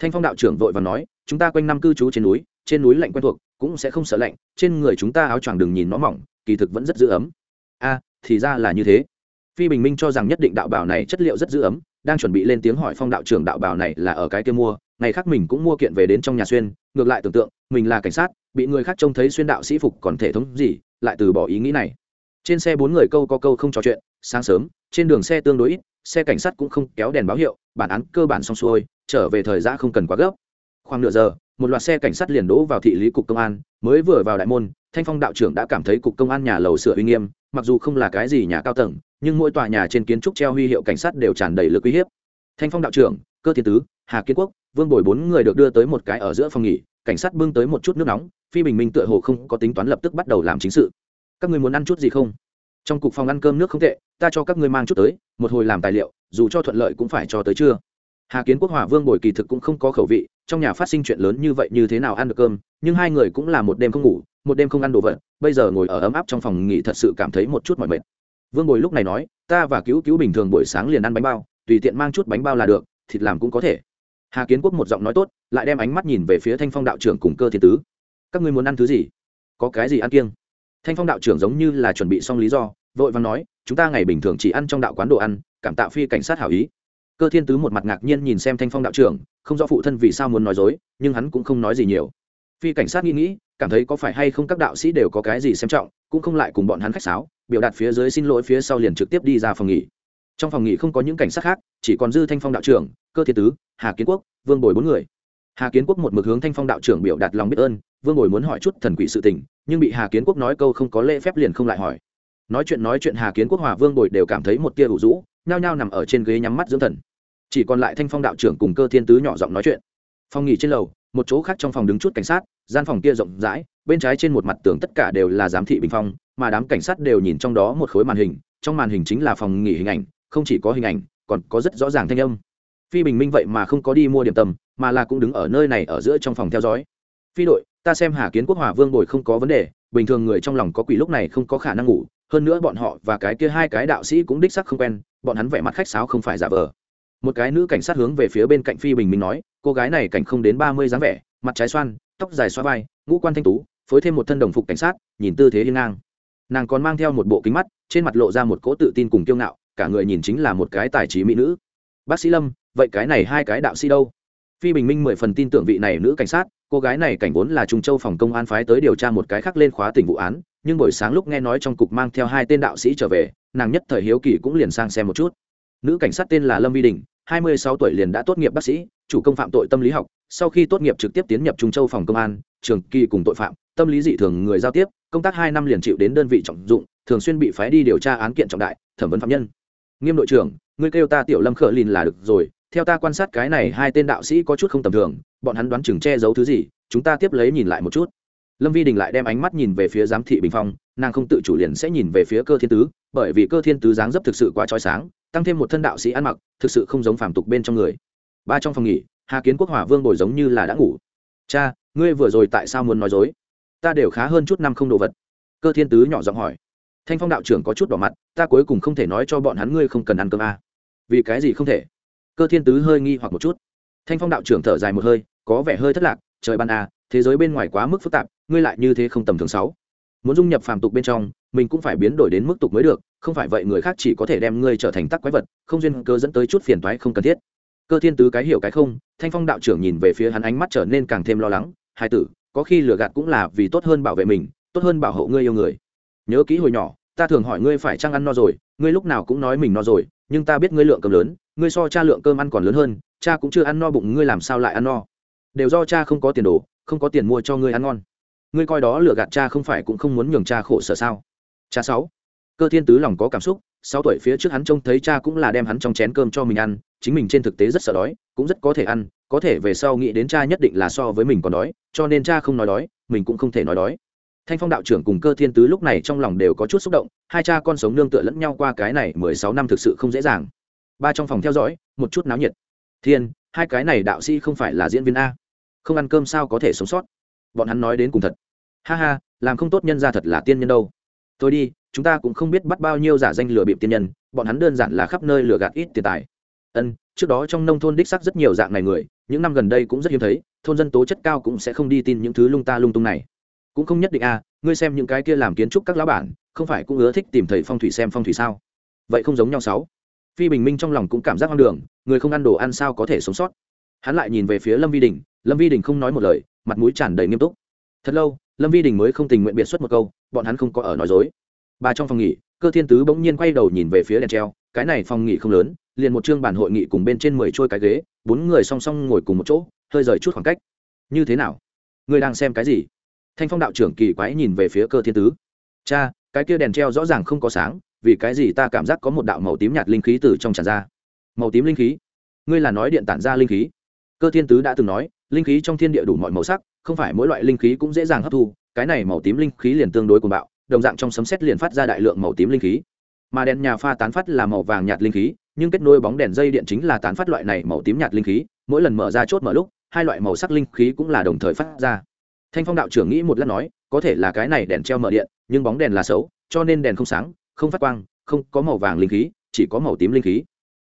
thanh phong đạo trưởng vội và nói, chúng ta quanh năm cư trú trên núi trên núi lạnh quen thuộc, cũng sẽ không sợ lạnh, trên người chúng ta áo choàng đừng nhìn nó mỏng, kỳ thực vẫn rất giữ ấm. A, thì ra là như thế. Phi bình minh cho rằng nhất định đạo bảo này chất liệu rất giữ ấm, đang chuẩn bị lên tiếng hỏi phong đạo trưởng đạo bảo này là ở cái kia mua, ngày khác mình cũng mua kiện về đến trong nhà xuyên, ngược lại tưởng tượng, mình là cảnh sát, bị người khác trông thấy xuyên đạo sĩ phục còn thể thống gì, lại từ bỏ ý nghĩ này. Trên xe bốn người câu có câu không trò chuyện, sáng sớm, trên đường xe tương đối ít, xe cảnh sát cũng không kéo đèn báo hiệu, bản án cơ bản xong xuôi trở về thời gian không cần quá gấp. Khoảng nửa giờ, một loạt xe cảnh sát liền đỗ vào thị lý cục công an, mới vừa vào đại môn, thanh phong đạo trưởng đã cảm thấy cục công an nhà lầu sửa uy nghiêm, mặc dù không là cái gì nhà cao tầng, nhưng mỗi tòa nhà trên kiến trúc treo huy hiệu cảnh sát đều tràn đầy lực uy hiếp. Thanh phong đạo trưởng, cơ thiên tứ, hà kiến quốc, vương bồi bốn người được đưa tới một cái ở giữa phòng nghỉ, cảnh sát bưng tới một chút nước nóng, phi bình minh tựa hồ không có tính toán lập tức bắt đầu làm chính sự. Các người muốn ăn chút gì không? Trong cục phòng ăn cơm nước không tệ, ta cho các ngươi mang chút tới, một hồi làm tài liệu, dù cho thuận lợi cũng phải cho tới trưa hà kiến quốc hòa vương bồi kỳ thực cũng không có khẩu vị, trong nhà phát sinh chuyện lớn như vậy như thế nào ăn được cơm, nhưng hai người cũng là một đêm không ngủ, một đêm không ăn đồ vật, bây giờ ngồi ở ấm áp trong phòng nghỉ thật sự cảm thấy một chút mỏi mệt. Vương bồi lúc này nói, ta và cứu cứu bình thường buổi sáng liền ăn bánh bao, tùy tiện mang chút bánh bao là được, thịt làm cũng có thể. Hà kiến quốc một giọng nói tốt, lại đem ánh mắt nhìn về phía thanh phong đạo trưởng cùng cơ thiên tứ. Các ngươi muốn ăn thứ gì? Có cái gì ăn kiêng? Thanh phong đạo trưởng giống như là chuẩn bị xong lý do, vội vàng nói, chúng ta ngày bình thường chỉ ăn trong đạo quán đồ ăn, cảm tạ phi cảnh sát hảo ý cơ thiên tứ một mặt ngạc nhiên nhìn xem thanh phong đạo trưởng, không rõ phụ thân vì sao muốn nói dối, nhưng hắn cũng không nói gì nhiều. Phi cảnh sát nghĩ nghĩ, cảm thấy có phải hay không các đạo sĩ đều có cái gì xem trọng, cũng không lại cùng bọn hắn khách sáo, biểu đạt phía dưới xin lỗi phía sau liền trực tiếp đi ra phòng nghỉ. Trong phòng nghỉ không có những cảnh sát khác, chỉ còn dư thanh phong đạo trưởng, cơ thiên tứ, hà kiến quốc, vương bồi bốn người. Hà kiến quốc một mực hướng thanh phong đạo trưởng biểu đạt lòng biết ơn, vương bồi muốn hỏi chút thần quỷ sự tình, nhưng bị hà kiến quốc nói câu không có lễ phép liền không lại hỏi. Nói chuyện nói chuyện hà kiến quốc hòa vương bồi đều cảm thấy một tia ủ rũ, nhao nhao nằm ở trên ghế nhắm mắt dưỡng thần chỉ còn lại thanh phong đạo trưởng cùng cơ thiên tứ nhỏ giọng nói chuyện. Phòng nghỉ trên lầu, một chỗ khác trong phòng đứng chút cảnh sát, gian phòng kia rộng rãi, bên trái trên một mặt tường tất cả đều là giám thị bình phong, mà đám cảnh sát đều nhìn trong đó một khối màn hình, trong màn hình chính là phòng nghỉ hình ảnh, không chỉ có hình ảnh, còn có rất rõ ràng thanh âm. Phi bình minh vậy mà không có đi mua điểm tầm mà là cũng đứng ở nơi này ở giữa trong phòng theo dõi. Phi đội, ta xem hà kiến quốc hòa vương bồi không có vấn đề, bình thường người trong lòng có quỷ lúc này không có khả năng ngủ, hơn nữa bọn họ và cái kia hai cái đạo sĩ cũng đích sắc không quen, bọn hắn vẻ mặt khách sáo không phải giả vờ một cái nữ cảnh sát hướng về phía bên cạnh phi bình minh nói, cô gái này cảnh không đến ba mươi dáng vẻ, mặt trái xoan, tóc dài xoa vai, ngũ quan thanh tú, phối thêm một thân đồng phục cảnh sát, nhìn tư thế hiên ngang. Nàng còn mang theo một bộ kính mắt, trên mặt lộ ra một cỗ tự tin cùng kiêu ngạo, cả người nhìn chính là một cái tài trí mỹ nữ. Bác sĩ lâm, vậy cái này hai cái đạo sĩ đâu? Phi bình minh mười phần tin tưởng vị này nữ cảnh sát, cô gái này cảnh vốn là trung châu phòng công an phái tới điều tra một cái khác lên khóa tỉnh vụ án, nhưng buổi sáng lúc nghe nói trong cục mang theo hai tên đạo sĩ trở về, nàng nhất thời hiếu kỳ cũng liền sang xem một chút nữ cảnh sát tên là lâm vi đình, hai mươi sáu tuổi liền đã tốt nghiệp bác sĩ, chủ công phạm tội tâm lý học. Sau khi tốt nghiệp trực tiếp tiến nhập trung châu phòng công an, trường kỳ cùng tội phạm, tâm lý dị thường người giao tiếp, công tác hai năm liền chịu đến đơn vị trọng dụng, thường xuyên bị phái đi điều tra án kiện trọng đại, thẩm vấn phạm nhân. Nghiêm đội trưởng, ngươi kêu ta tiểu lâm khở lìn là được rồi, theo ta quan sát cái này hai tên đạo sĩ có chút không tầm thường, bọn hắn đoán chừng che giấu thứ gì, chúng ta tiếp lấy nhìn lại một chút. Lâm vi đình lại đem ánh mắt nhìn về phía giám thị bình phong, nàng không tự chủ liền sẽ nhìn về phía cơ thiên tứ bởi vì cơ thiên tứ dáng dấp thực sự quá trói sáng tăng thêm một thân đạo sĩ ăn mặc thực sự không giống phàm tục bên trong người. Ba trong phòng nghỉ hà kiến quốc hỏa vương bồi giống như là đã ngủ. Cha ngươi vừa rồi tại sao muốn nói dối? Ta đều khá hơn chút năm không đồ vật. Cơ thiên tứ nhỏ giọng hỏi. Thanh phong đạo trưởng có chút đỏ mặt ta cuối cùng không thể nói cho bọn hắn ngươi không cần ăn cơm à. vì cái gì không thể? Cơ thiên tứ hơi nghi hoặc một chút. Thanh phong đạo trưởng thở dài một hơi có vẻ hơi thất lạc. Trời ban à, thế giới bên ngoài quá mức phức tạp ngươi lại như thế không tầm thường sáu muốn dung nhập phàm tục bên trong, mình cũng phải biến đổi đến mức tục mới được, không phải vậy người khác chỉ có thể đem ngươi trở thành tắc quái vật, không duyên cơ dẫn tới chút phiền toái không cần thiết. Cơ thiên tứ cái hiểu cái không, thanh phong đạo trưởng nhìn về phía hắn ánh mắt trở nên càng thêm lo lắng, hai tử, có khi lừa gạt cũng là vì tốt hơn bảo vệ mình, tốt hơn bảo hộ ngươi yêu người. Nhớ kỹ hồi nhỏ, ta thường hỏi ngươi phải chăng ăn no rồi, ngươi lúc nào cũng nói mình no rồi, nhưng ta biết ngươi lượng cơm lớn, ngươi so cha lượng cơm ăn còn lớn hơn, cha cũng chưa ăn no bụng ngươi làm sao lại ăn no? Đều do cha không có tiền đồ, không có tiền mua cho ngươi ăn ngon ngươi coi đó lừa gạt cha không phải cũng không muốn nhường cha khổ sở sao? Cha sáu. Cơ thiên tứ lòng có cảm xúc, sáu tuổi phía trước hắn trông thấy cha cũng là đem hắn trong chén cơm cho mình ăn, chính mình trên thực tế rất sợ đói, cũng rất có thể ăn, có thể về sau nghĩ đến cha nhất định là so với mình còn đói, cho nên cha không nói đói, mình cũng không thể nói đói. Thanh phong đạo trưởng cùng cơ thiên tứ lúc này trong lòng đều có chút xúc động, hai cha con sống nương tựa lẫn nhau qua cái này mười sáu năm thực sự không dễ dàng. Ba trong phòng theo dõi, một chút náo nhiệt. Thiên, hai cái này đạo sĩ không phải là diễn viên a. Không ăn cơm sao có thể sống sót? Bọn hắn nói đến cùng thật. Ha ha, làm không tốt nhân ra thật là tiên nhân đâu. Thôi đi, chúng ta cũng không biết bắt bao nhiêu giả danh lừa bịp tiên nhân, bọn hắn đơn giản là khắp nơi lừa gạt ít tiền tài. Ân, trước đó trong nông thôn đích sắc rất nhiều dạng này người, những năm gần đây cũng rất hiếm thấy, thôn dân tố chất cao cũng sẽ không đi tin những thứ lung ta lung tung này. Cũng không nhất định à ngươi xem những cái kia làm kiến trúc các lá bản, không phải cũng ưa thích tìm thầy phong thủy xem phong thủy sao? Vậy không giống nhau sáu. Phi bình minh trong lòng cũng cảm giác hoang đường, người không ăn đồ ăn sao có thể sống sót? Hắn lại nhìn về phía lâm vi đình, lâm vi đình không nói một lời mặt mũi tràn đầy nghiêm túc. Thật lâu, lâm vi đình mới không tình nguyện biệt xuất một câu, bọn hắn không có ở nói dối. Bà trong phòng nghỉ, cơ thiên tứ bỗng nhiên quay đầu nhìn về phía đèn treo, cái này phòng nghỉ không lớn, liền một chương bản hội nghị cùng bên trên mười trôi cái ghế, bốn người song song ngồi cùng một chỗ, hơi rời chút khoảng cách. Như thế nào? Ngươi đang xem cái gì? Thanh phong đạo trưởng kỳ quái nhìn về phía cơ thiên tứ. Cha, cái kia đèn treo rõ ràng không có sáng, vì cái gì ta cảm giác có một đạo màu tím nhạt linh khí từ trong tràn ra? Màu tím linh khí? Ngươi là nói điện tản ra linh khí? Cơ thiên tứ đã từng nói linh khí trong thiên địa đủ mọi màu sắc, không phải mỗi loại linh khí cũng dễ dàng hấp thu, cái này màu tím linh khí liền tương đối cuồng bạo, đồng dạng trong sấm sét liền phát ra đại lượng màu tím linh khí. Mà đèn nhà pha tán phát là màu vàng nhạt linh khí, nhưng kết nối bóng đèn dây điện chính là tán phát loại này màu tím nhạt linh khí, mỗi lần mở ra chốt mở lúc, hai loại màu sắc linh khí cũng là đồng thời phát ra. Thanh phong đạo trưởng nghĩ một lát nói, có thể là cái này đèn treo mở điện, nhưng bóng đèn là xấu, cho nên đèn không sáng, không phát quang, không có màu vàng linh khí, chỉ có màu tím linh khí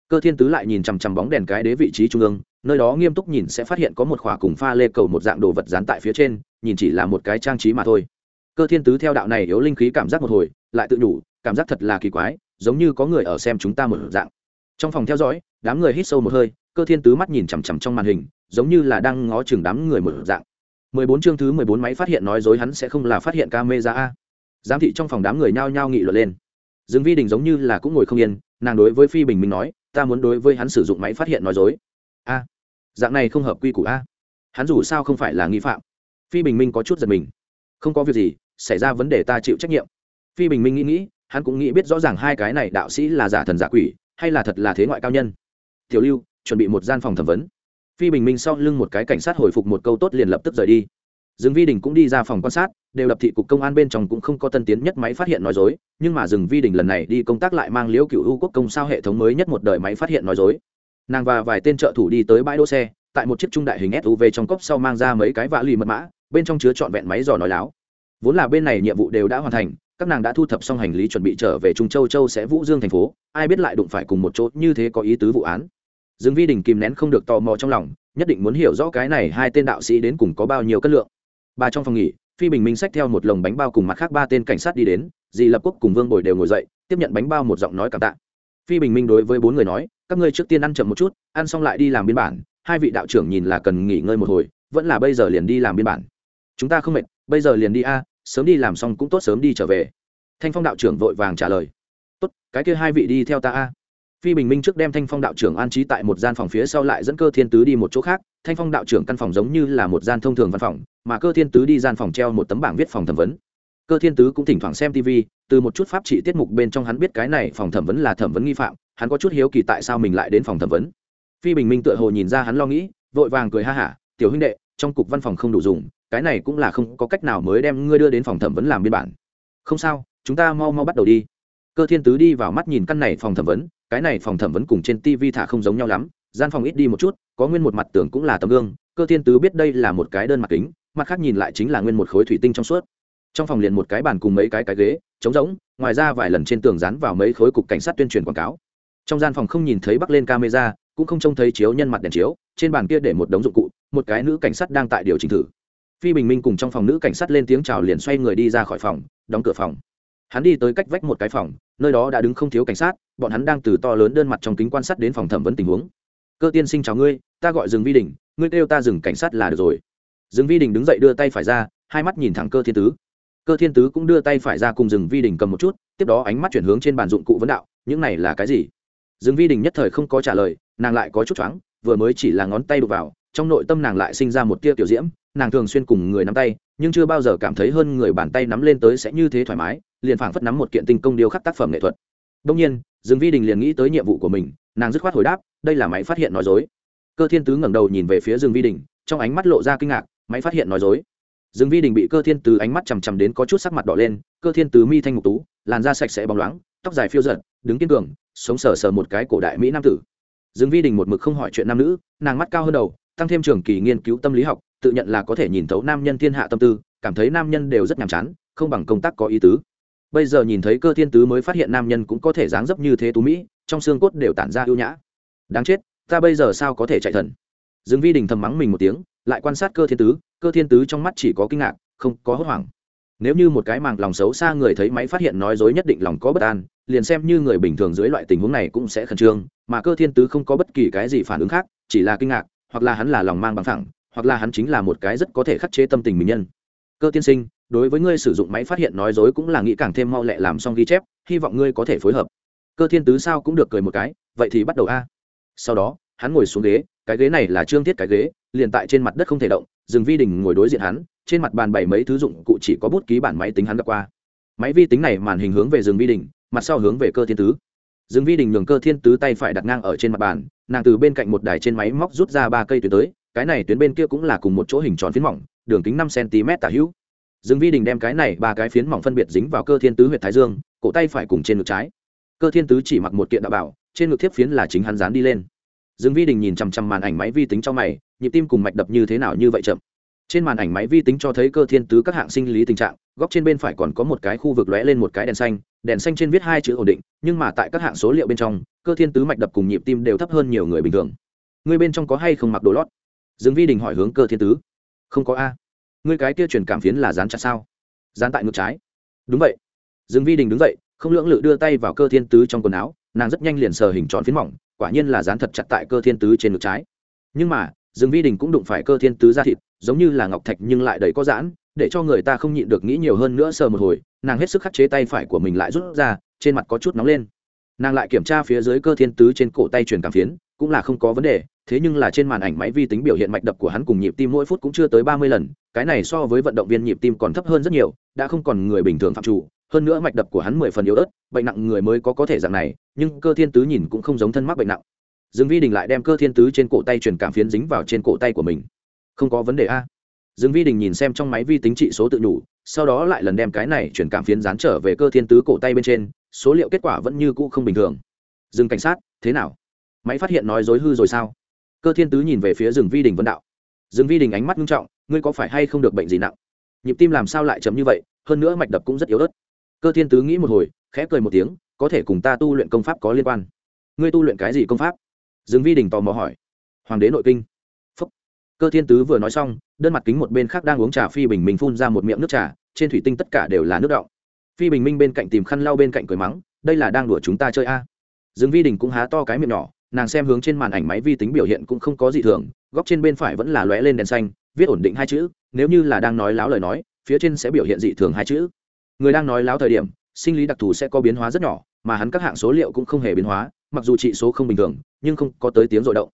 cơ thiên tứ lại nhìn chằm chằm bóng đèn cái đế vị trí trung ương, nơi đó nghiêm túc nhìn sẽ phát hiện có một khỏa cùng pha lê cầu một dạng đồ vật dán tại phía trên, nhìn chỉ là một cái trang trí mà thôi. Cơ thiên tứ theo đạo này yếu linh khí cảm giác một hồi, lại tự đủ, cảm giác thật là kỳ quái, giống như có người ở xem chúng ta một dạng. Trong phòng theo dõi, đám người hít sâu một hơi, cơ thiên tứ mắt nhìn chằm chằm trong màn hình, giống như là đang ngó chừng đám người một dạng. Mười bốn chương thứ mười bốn máy phát hiện nói dối hắn sẽ không là phát hiện camera a. Giám thị trong phòng đám người nhao nhao nghị luận lên. Dương vi đình giống như là cũng ngồi không yên, nàng đối với phi bình minh nói ta muốn đối với hắn sử dụng máy phát hiện nói dối. A, dạng này không hợp quy củ a. Hắn dù sao không phải là nghi phạm. Phi bình minh có chút giật mình. Không có việc gì, xảy ra vấn đề ta chịu trách nhiệm. Phi bình minh nghĩ nghĩ, hắn cũng nghĩ biết rõ ràng hai cái này đạo sĩ là giả thần giả quỷ, hay là thật là thế ngoại cao nhân. Tiểu lưu, chuẩn bị một gian phòng thẩm vấn. Phi bình minh sau lưng một cái cảnh sát hồi phục một câu tốt liền lập tức rời đi dương vi đình cũng đi ra phòng quan sát, đều lập thị cục công an bên trong cũng không có tân tiến nhất máy phát hiện nói dối, nhưng mà dương vi đình lần này đi công tác lại mang liễu cựu u quốc công sao hệ thống mới nhất một đời máy phát hiện nói dối. Nàng và vài tên trợ thủ đi tới bãi đỗ xe, tại một chiếc trung đại hình suv trong cốc sau mang ra mấy cái vã lì mật mã, bên trong chứa trọn vẹn máy dò nói láo. Vốn là bên này nhiệm vụ đều đã hoàn thành, các nàng đã thu thập xong hành lý chuẩn bị trở về trung châu châu sẽ vũ dương thành phố, ai biết lại đụng phải cùng một chỗ như thế có ý tứ vụ án. Dương vi đình kìm nén không được tò mò trong lòng, nhất định muốn hiểu rõ cái này hai tên đạo sĩ đến cùng có bao nhiêu cân lượng bà trong phòng nghỉ, phi bình minh xách theo một lồng bánh bao cùng mặt khác ba tên cảnh sát đi đến, dì lập quốc cùng vương bồi đều ngồi dậy, tiếp nhận bánh bao một giọng nói cảm tạ. Phi bình minh đối với bốn người nói, các ngươi trước tiên ăn chậm một chút, ăn xong lại đi làm biên bản, hai vị đạo trưởng nhìn là cần nghỉ ngơi một hồi, vẫn là bây giờ liền đi làm biên bản. Chúng ta không mệt, bây giờ liền đi a, sớm đi làm xong cũng tốt sớm đi trở về. Thanh phong đạo trưởng vội vàng trả lời, tốt, cái kia hai vị đi theo ta a phi bình minh trước đem thanh phong đạo trưởng an trí tại một gian phòng phía sau lại dẫn cơ thiên tứ đi một chỗ khác. Thanh phong đạo trưởng căn phòng giống như là một gian thông thường văn phòng, mà cơ thiên tứ đi gian phòng treo một tấm bảng viết phòng thẩm vấn. Cơ thiên tứ cũng thỉnh thoảng xem tv từ một chút pháp trị tiết mục bên trong hắn biết cái này phòng thẩm vấn là thẩm vấn nghi phạm, hắn có chút hiếu kỳ tại sao mình lại đến phòng thẩm vấn. Phi bình minh tựa hồ nhìn ra hắn lo nghĩ, vội vàng cười ha hả, tiểu huynh đệ, trong cục văn phòng không đủ dùng, cái này cũng là không có cách nào mới đem ngươi đưa đến phòng thẩm vấn làm biên bản. Không sao, chúng ta mau mau bắt đầu đi. Cơ thiên tứ đi vào mắt nhìn căn này phòng thẩm vấn cái này phòng thẩm vấn cùng trên tv thả không giống nhau lắm, gian phòng ít đi một chút, có nguyên một mặt tường cũng là tấm gương, cơ thiên tứ biết đây là một cái đơn mặt kính, mặt khác nhìn lại chính là nguyên một khối thủy tinh trong suốt. Trong phòng liền một cái bàn cùng mấy cái cái ghế, trống rỗng, ngoài ra vài lần trên tường dán vào mấy khối cục cảnh sát tuyên truyền quảng cáo. Trong gian phòng không nhìn thấy bắc lên camera, cũng không trông thấy chiếu nhân mặt đèn chiếu, trên bàn kia để một đống dụng cụ, một cái nữ cảnh sát đang tại điều chỉnh thử. Phi bình minh cùng trong phòng nữ cảnh sát lên tiếng chào liền xoay người đi ra khỏi phòng, đóng cửa phòng hắn đi tới cách vách một cái phòng, nơi đó đã đứng không thiếu cảnh sát, bọn hắn đang từ to lớn đơn mặt trong kính quan sát đến phòng thẩm vấn tình huống. Cơ tiên sinh chào ngươi, ta gọi rừng vi đình, ngươi kêu ta dừng cảnh sát là được rồi. Rừng vi đình đứng dậy đưa tay phải ra, hai mắt nhìn thẳng cơ thiên tứ. Cơ thiên tứ cũng đưa tay phải ra cùng rừng vi đình cầm một chút, tiếp đó ánh mắt chuyển hướng trên bàn dụng cụ vấn đạo, những này là cái gì? Rừng vi đình nhất thời không có trả lời, nàng lại có chút choáng, vừa mới chỉ là ngón tay đục vào, trong nội tâm nàng lại sinh ra một tia tiểu diễm, nàng thường xuyên cùng người nắm tay, nhưng chưa bao giờ cảm thấy hơn người bàn tay nắm lên tới sẽ như thế thoải mái liền phảng phất nắm một kiện tinh công điêu khắc tác phẩm nghệ thuật. Đông nhiên, dương vi đình liền nghĩ tới nhiệm vụ của mình, nàng dứt khoát hồi đáp, đây là máy phát hiện nói dối. Cơ thiên tứ ngẩng đầu nhìn về phía dương vi đình, trong ánh mắt lộ ra kinh ngạc, máy phát hiện nói dối. Dương vi đình bị cơ thiên tứ ánh mắt chằm chằm đến có chút sắc mặt đỏ lên, cơ thiên tứ mi thanh ngục tú, làn da sạch sẽ bóng loáng, tóc dài phiêu giật đứng kiên cường, sống sờ sờ một cái cổ đại mỹ nam tử. Dương vi đình một mực không hỏi chuyện nam nữ, nàng mắt cao hơn đầu, tăng thêm trường kỳ nghiên cứu tâm lý học, tự nhận là có thể nhìn thấu nam nhân thiên hạ tâm tư, cảm thấy nam nhân đều rất nhàm chán, không bằng công tác có ý tứ bây giờ nhìn thấy cơ thiên tứ mới phát hiện nam nhân cũng có thể dáng dấp như thế tú mỹ, trong xương cốt đều tản ra ưu nhã. Đáng chết, ta bây giờ sao có thể chạy thần? Dương vi đình thầm mắng mình một tiếng, lại quan sát cơ thiên tứ, cơ thiên tứ trong mắt chỉ có kinh ngạc, không có hốt hoảng. Nếu như một cái màng lòng xấu xa người thấy máy phát hiện nói dối nhất định lòng có bất an, liền xem như người bình thường dưới loại tình huống này cũng sẽ khẩn trương, mà cơ thiên tứ không có bất kỳ cái gì phản ứng khác, chỉ là kinh ngạc, hoặc là hắn là lòng mang bằng thẳng hoặc là hắn chính là một cái rất có thể khắc chế tâm tình mình nhân. Cơ tiên sinh đối với ngươi sử dụng máy phát hiện nói dối cũng là nghĩ càng thêm mau lẹ làm xong ghi chép, hy vọng ngươi có thể phối hợp. Cơ thiên tứ sao cũng được cười một cái, vậy thì bắt đầu a. Sau đó, hắn ngồi xuống ghế, cái ghế này là trương thiết cái ghế, liền tại trên mặt đất không thể động dừng vi đình ngồi đối diện hắn, trên mặt bàn bày mấy thứ dụng cụ chỉ có bút ký bản máy tính hắn gặp qua. Máy vi tính này màn hình hướng về rừng vi đình, mặt sau hướng về cơ thiên tứ. Rừng vi đình nhường cơ thiên tứ tay phải đặt ngang ở trên mặt bàn, nàng từ bên cạnh một đài trên máy móc rút ra ba cây tuyến tới, cái này tuyến bên kia cũng là cùng một chỗ hình tròn phiến mỏng, đường kính năm cm tả hữu dương vi đình đem cái này ba cái phiến mỏng phân biệt dính vào cơ thiên tứ huyệt thái dương, cổ tay phải cùng trên ngực trái. Cơ thiên tứ chỉ mặc một kiện đạo bảo, trên ngực thiếp phiến là chính hắn dán đi lên. Dương vi đình nhìn chằm chằm màn ảnh máy vi tính trong mày, nhịp tim cùng mạch đập như thế nào như vậy chậm. Trên màn ảnh máy vi tính cho thấy cơ thiên tứ các hạng sinh lý tình trạng, góc trên bên phải còn có một cái khu vực lóe lên một cái đèn xanh đèn xanh trên viết hai chữ ổn định, nhưng mà tại các hạng số liệu bên trong, cơ thiên tứ mạch đập cùng nhịp tim đều thấp hơn nhiều người bình thường. Người bên trong có hay không mặc đồ lót? Dương vi đình hỏi hướng cơ thiên tứ. Không có a ngươi cái kia truyền cảm phiến là dán chặt sao? Dán tại ngực trái. Đúng vậy. Dương vi đình đứng dậy, không lưỡng lự đưa tay vào cơ thiên tứ trong quần áo, nàng rất nhanh liền sờ hình tròn phiến mỏng, quả nhiên là dán thật chặt tại cơ thiên tứ trên ngực trái. Nhưng mà, dương vi đình cũng đụng phải cơ thiên tứ ra thịt, giống như là ngọc thạch nhưng lại đầy có giãn, để cho người ta không nhịn được nghĩ nhiều hơn nữa sờ một hồi, nàng hết sức khắc chế tay phải của mình lại rút ra, trên mặt có chút nóng lên. Nàng lại kiểm tra phía dưới cơ thiên tứ trên cổ tay truyền cảm phiến, cũng là không có vấn đề thế nhưng là trên màn ảnh máy vi tính biểu hiện mạch đập của hắn cùng nhịp tim mỗi phút cũng chưa tới ba mươi lần, cái này so với vận động viên nhịp tim còn thấp hơn rất nhiều, đã không còn người bình thường phạm chủ, hơn nữa mạch đập của hắn mười phần yếu ớt, bệnh nặng người mới có có thể dạng này, nhưng cơ thiên tứ nhìn cũng không giống thân mắc bệnh nặng. Dương vi đình lại đem cơ thiên tứ trên cổ tay truyền cảm phiến dính vào trên cổ tay của mình. Không có vấn đề a. Dương vi đình nhìn xem trong máy vi tính trị số tự nhủ, sau đó lại lần đem cái này truyền cảm phiến dán trở về cơ thiên tứ cổ tay bên trên, số liệu kết quả vẫn như cũ không bình thường. Dương cảnh sát, thế nào? Máy phát hiện nói dối hư rồi sao? Cơ thiên tứ nhìn về phía rừng vi đình vân đạo. Rừng vi đình ánh mắt nghiêm trọng, ngươi có phải hay không được bệnh gì nặng? Nhịp tim làm sao lại chấm như vậy, hơn nữa mạch đập cũng rất yếu ớt. Cơ thiên tứ nghĩ một hồi, khẽ cười một tiếng, có thể cùng ta tu luyện công pháp có liên quan. Ngươi tu luyện cái gì công pháp? Rừng vi đình tò mò hỏi. Hoàng đế nội kinh. Phúc. cơ thiên tứ vừa nói xong, đơn mặt kính một bên khác đang uống trà phi bình minh phun ra một miệng nước trà, trên thủy tinh tất cả đều là nước đọng. Phi bình minh bên cạnh tìm khăn lau bên cạnh cười mắng, đây là đang đùa chúng ta chơi a. À. dương vi đình cũng há to cái miệng nhỏ nàng xem hướng trên màn ảnh máy vi tính biểu hiện cũng không có gì thường, góc trên bên phải vẫn là lóe lên đèn xanh, viết ổn định hai chữ, nếu như là đang nói láo lời nói, phía trên sẽ biểu hiện dị thường hai chữ. Người đang nói láo thời điểm, sinh lý đặc thù sẽ có biến hóa rất nhỏ, mà hắn các hạng số liệu cũng không hề biến hóa, mặc dù trị số không bình thường, nhưng không có tới tiếng rội động.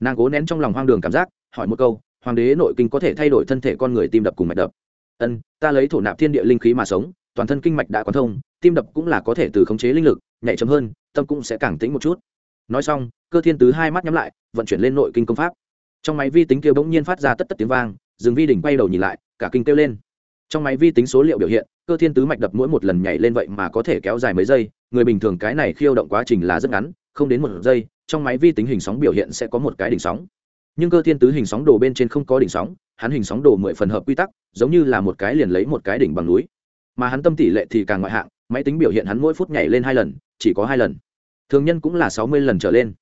Nàng cố nén trong lòng hoang đường cảm giác, hỏi một câu, hoàng đế nội kinh có thể thay đổi thân thể con người tim đập cùng mạch đập? Ân, ta lấy thổ nạp thiên địa linh khí mà sống, toàn thân kinh mạch đã quán thông, tim đập cũng là có thể từ khống chế linh lực, nhạy chấm hơn, tâm cũng sẽ càng tĩnh một chút nói xong, cơ thiên tứ hai mắt nhắm lại, vận chuyển lên nội kinh công pháp. Trong máy vi tính kêu bỗng nhiên phát ra tất tất tiếng vang dừng vi đỉnh quay đầu nhìn lại, cả kinh kêu lên. Trong máy vi tính số liệu biểu hiện, cơ thiên tứ mạch đập mỗi một lần nhảy lên vậy mà có thể kéo dài mấy giây, người bình thường cái này khiêu động quá trình là rất ngắn, không đến một giây, trong máy vi tính hình sóng biểu hiện sẽ có một cái đỉnh sóng. Nhưng cơ thiên tứ hình sóng đồ bên trên không có đỉnh sóng, hắn hình sóng đồ mười phần hợp quy tắc, giống như là một cái liền lấy một cái đỉnh bằng núi. Mà hắn tâm tỷ lệ thì càng ngoại hạng, máy tính biểu hiện hắn mỗi phút nhảy lên hai lần, chỉ có hai lần thường nhân cũng là sáu mươi lần trở lên.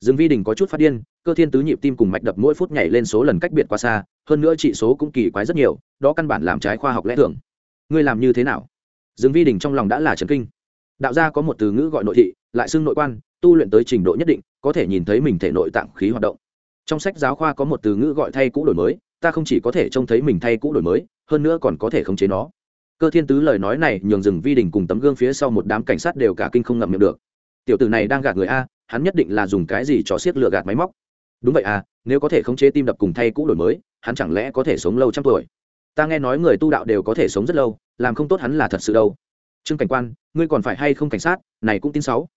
Dương vi đình có chút phát điên, cơ thiên tứ nhịp tim cùng mạch đập mỗi phút nhảy lên số lần cách biệt quá xa, hơn nữa trị số cũng kỳ quái rất nhiều, đó căn bản làm trái khoa học lẽ thường. Ngươi làm như thế nào? Dương vi đình trong lòng đã là trần kinh. Đạo gia có một từ ngữ gọi nội thị, lại xưng nội quan, tu luyện tới trình độ nhất định, có thể nhìn thấy mình thể nội tạng khí hoạt động. Trong sách giáo khoa có một từ ngữ gọi thay cũ đổi mới, ta không chỉ có thể trông thấy mình thay cũ đổi mới, hơn nữa còn có thể khống chế nó. Cơ thiên tứ lời nói này nhường rừng vi đình cùng tấm gương phía sau một đám cảnh sát đều cả kinh không ngậm miệng được tiểu tử này đang gạt người a, hắn nhất định là dùng cái gì cho siết lựa gạt máy móc. Đúng vậy à nếu có thể khống chế tim đập cùng thay cũ đổi mới, hắn chẳng lẽ có thể sống lâu trăm tuổi? Ta nghe nói người tu đạo đều có thể sống rất lâu, làm không tốt hắn là thật sự đâu. Trương cảnh quan, ngươi còn phải hay không cảnh sát, này cũng tin sáu.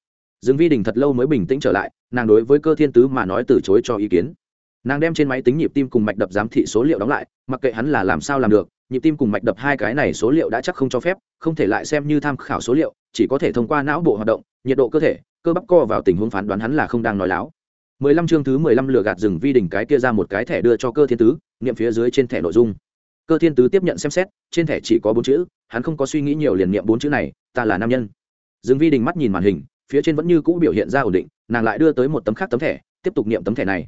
Dương vi đình thật lâu mới bình tĩnh trở lại, nàng đối với cơ thiên tứ mà nói từ chối cho ý kiến. Nàng đem trên máy tính nhịp tim cùng mạch đập giám thị số liệu đóng lại, mặc kệ hắn là làm sao làm được, nhịp tim cùng mạch đập hai cái này số liệu đã chắc không cho phép, không thể lại xem như tham khảo số liệu, chỉ có thể thông qua não bộ hoạt động nhiệt độ cơ thể, cơ bắp co vào tình huống phán đoán hắn là không đang nói láo. Mười lăm chương thứ mười lăm lừa gạt rừng vi đỉnh cái kia ra một cái thẻ đưa cho cơ thiên tứ, niệm phía dưới trên thẻ nội dung. Cơ thiên tứ tiếp nhận xem xét, trên thẻ chỉ có bốn chữ, hắn không có suy nghĩ nhiều liền niệm bốn chữ này, ta là nam nhân. Rừng vi đình mắt nhìn màn hình, phía trên vẫn như cũ biểu hiện ra ổn định, nàng lại đưa tới một tấm khác tấm thẻ, tiếp tục niệm tấm thẻ này.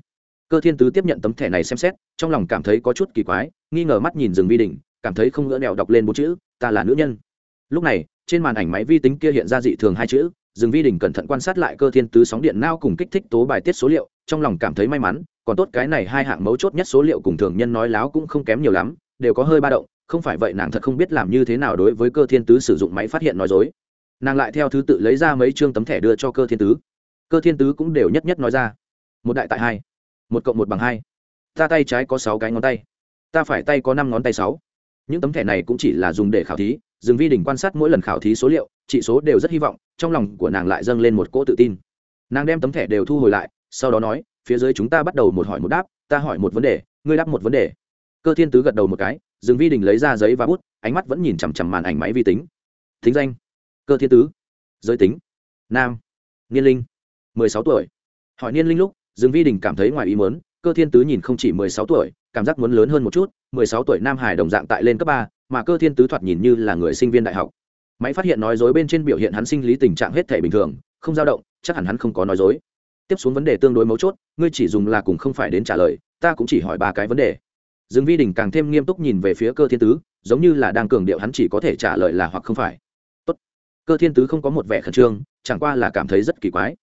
Cơ thiên tứ tiếp nhận tấm thẻ này xem xét, trong lòng cảm thấy có chút kỳ quái, nghi ngờ mắt nhìn rừng vi đình, cảm thấy không ngỡ đèo đọc lên bốn chữ, ta là nữ nhân. Lúc này, trên màn ảnh máy vi tính kia hiện ra dị thường hai chữ rừng vi đình cẩn thận quan sát lại cơ thiên tứ sóng điện nao cùng kích thích tố bài tiết số liệu, trong lòng cảm thấy may mắn, còn tốt cái này hai hạng mấu chốt nhất số liệu cùng thường nhân nói láo cũng không kém nhiều lắm, đều có hơi ba động, không phải vậy nàng thật không biết làm như thế nào đối với cơ thiên tứ sử dụng máy phát hiện nói dối. Nàng lại theo thứ tự lấy ra mấy chương tấm thẻ đưa cho cơ thiên tứ. Cơ thiên tứ cũng đều nhất nhất nói ra. Một đại tại hai, một cộng một bằng hai. Ta tay trái có sáu cái ngón tay, ta phải tay có năm ngón tay sáu. Những tấm thẻ này cũng chỉ là dùng để khảo thí dừng vi đình quan sát mỗi lần khảo thí số liệu chị số đều rất hy vọng, trong lòng của nàng lại dâng lên một cỗ tự tin. Nàng đem tấm thẻ đều thu hồi lại, sau đó nói, phía dưới chúng ta bắt đầu một hỏi một đáp, ta hỏi một vấn đề, ngươi đáp một vấn đề. Cơ thiên tứ gật đầu một cái, dừng vi đình lấy ra giấy và bút, ánh mắt vẫn nhìn chằm chằm màn ảnh máy vi tính. Thính danh, cơ thiên tứ. Giới tính, nam. Niên linh, mười sáu tuổi. Hỏi niên linh lúc, dừng vi đình cảm thấy ngoài ý mớn cơ thiên tứ nhìn không chỉ mười sáu tuổi, cảm giác muốn lớn hơn một chút, mười sáu tuổi nam hải đồng dạng tại lên cấp ba, mà cơ thiên tứ thoạt nhìn như là người sinh viên đại học máy phát hiện nói dối bên trên biểu hiện hắn sinh lý tình trạng hết thể bình thường, không dao động, chắc hẳn hắn không có nói dối. Tiếp xuống vấn đề tương đối mấu chốt, ngươi chỉ dùng là cùng không phải đến trả lời, ta cũng chỉ hỏi ba cái vấn đề. Dương vi đình càng thêm nghiêm túc nhìn về phía cơ thiên tứ, giống như là đang cường điệu hắn chỉ có thể trả lời là hoặc không phải. Tốt. cơ thiên tứ không có một vẻ khẩn trương, chẳng qua là cảm thấy rất kỳ quái.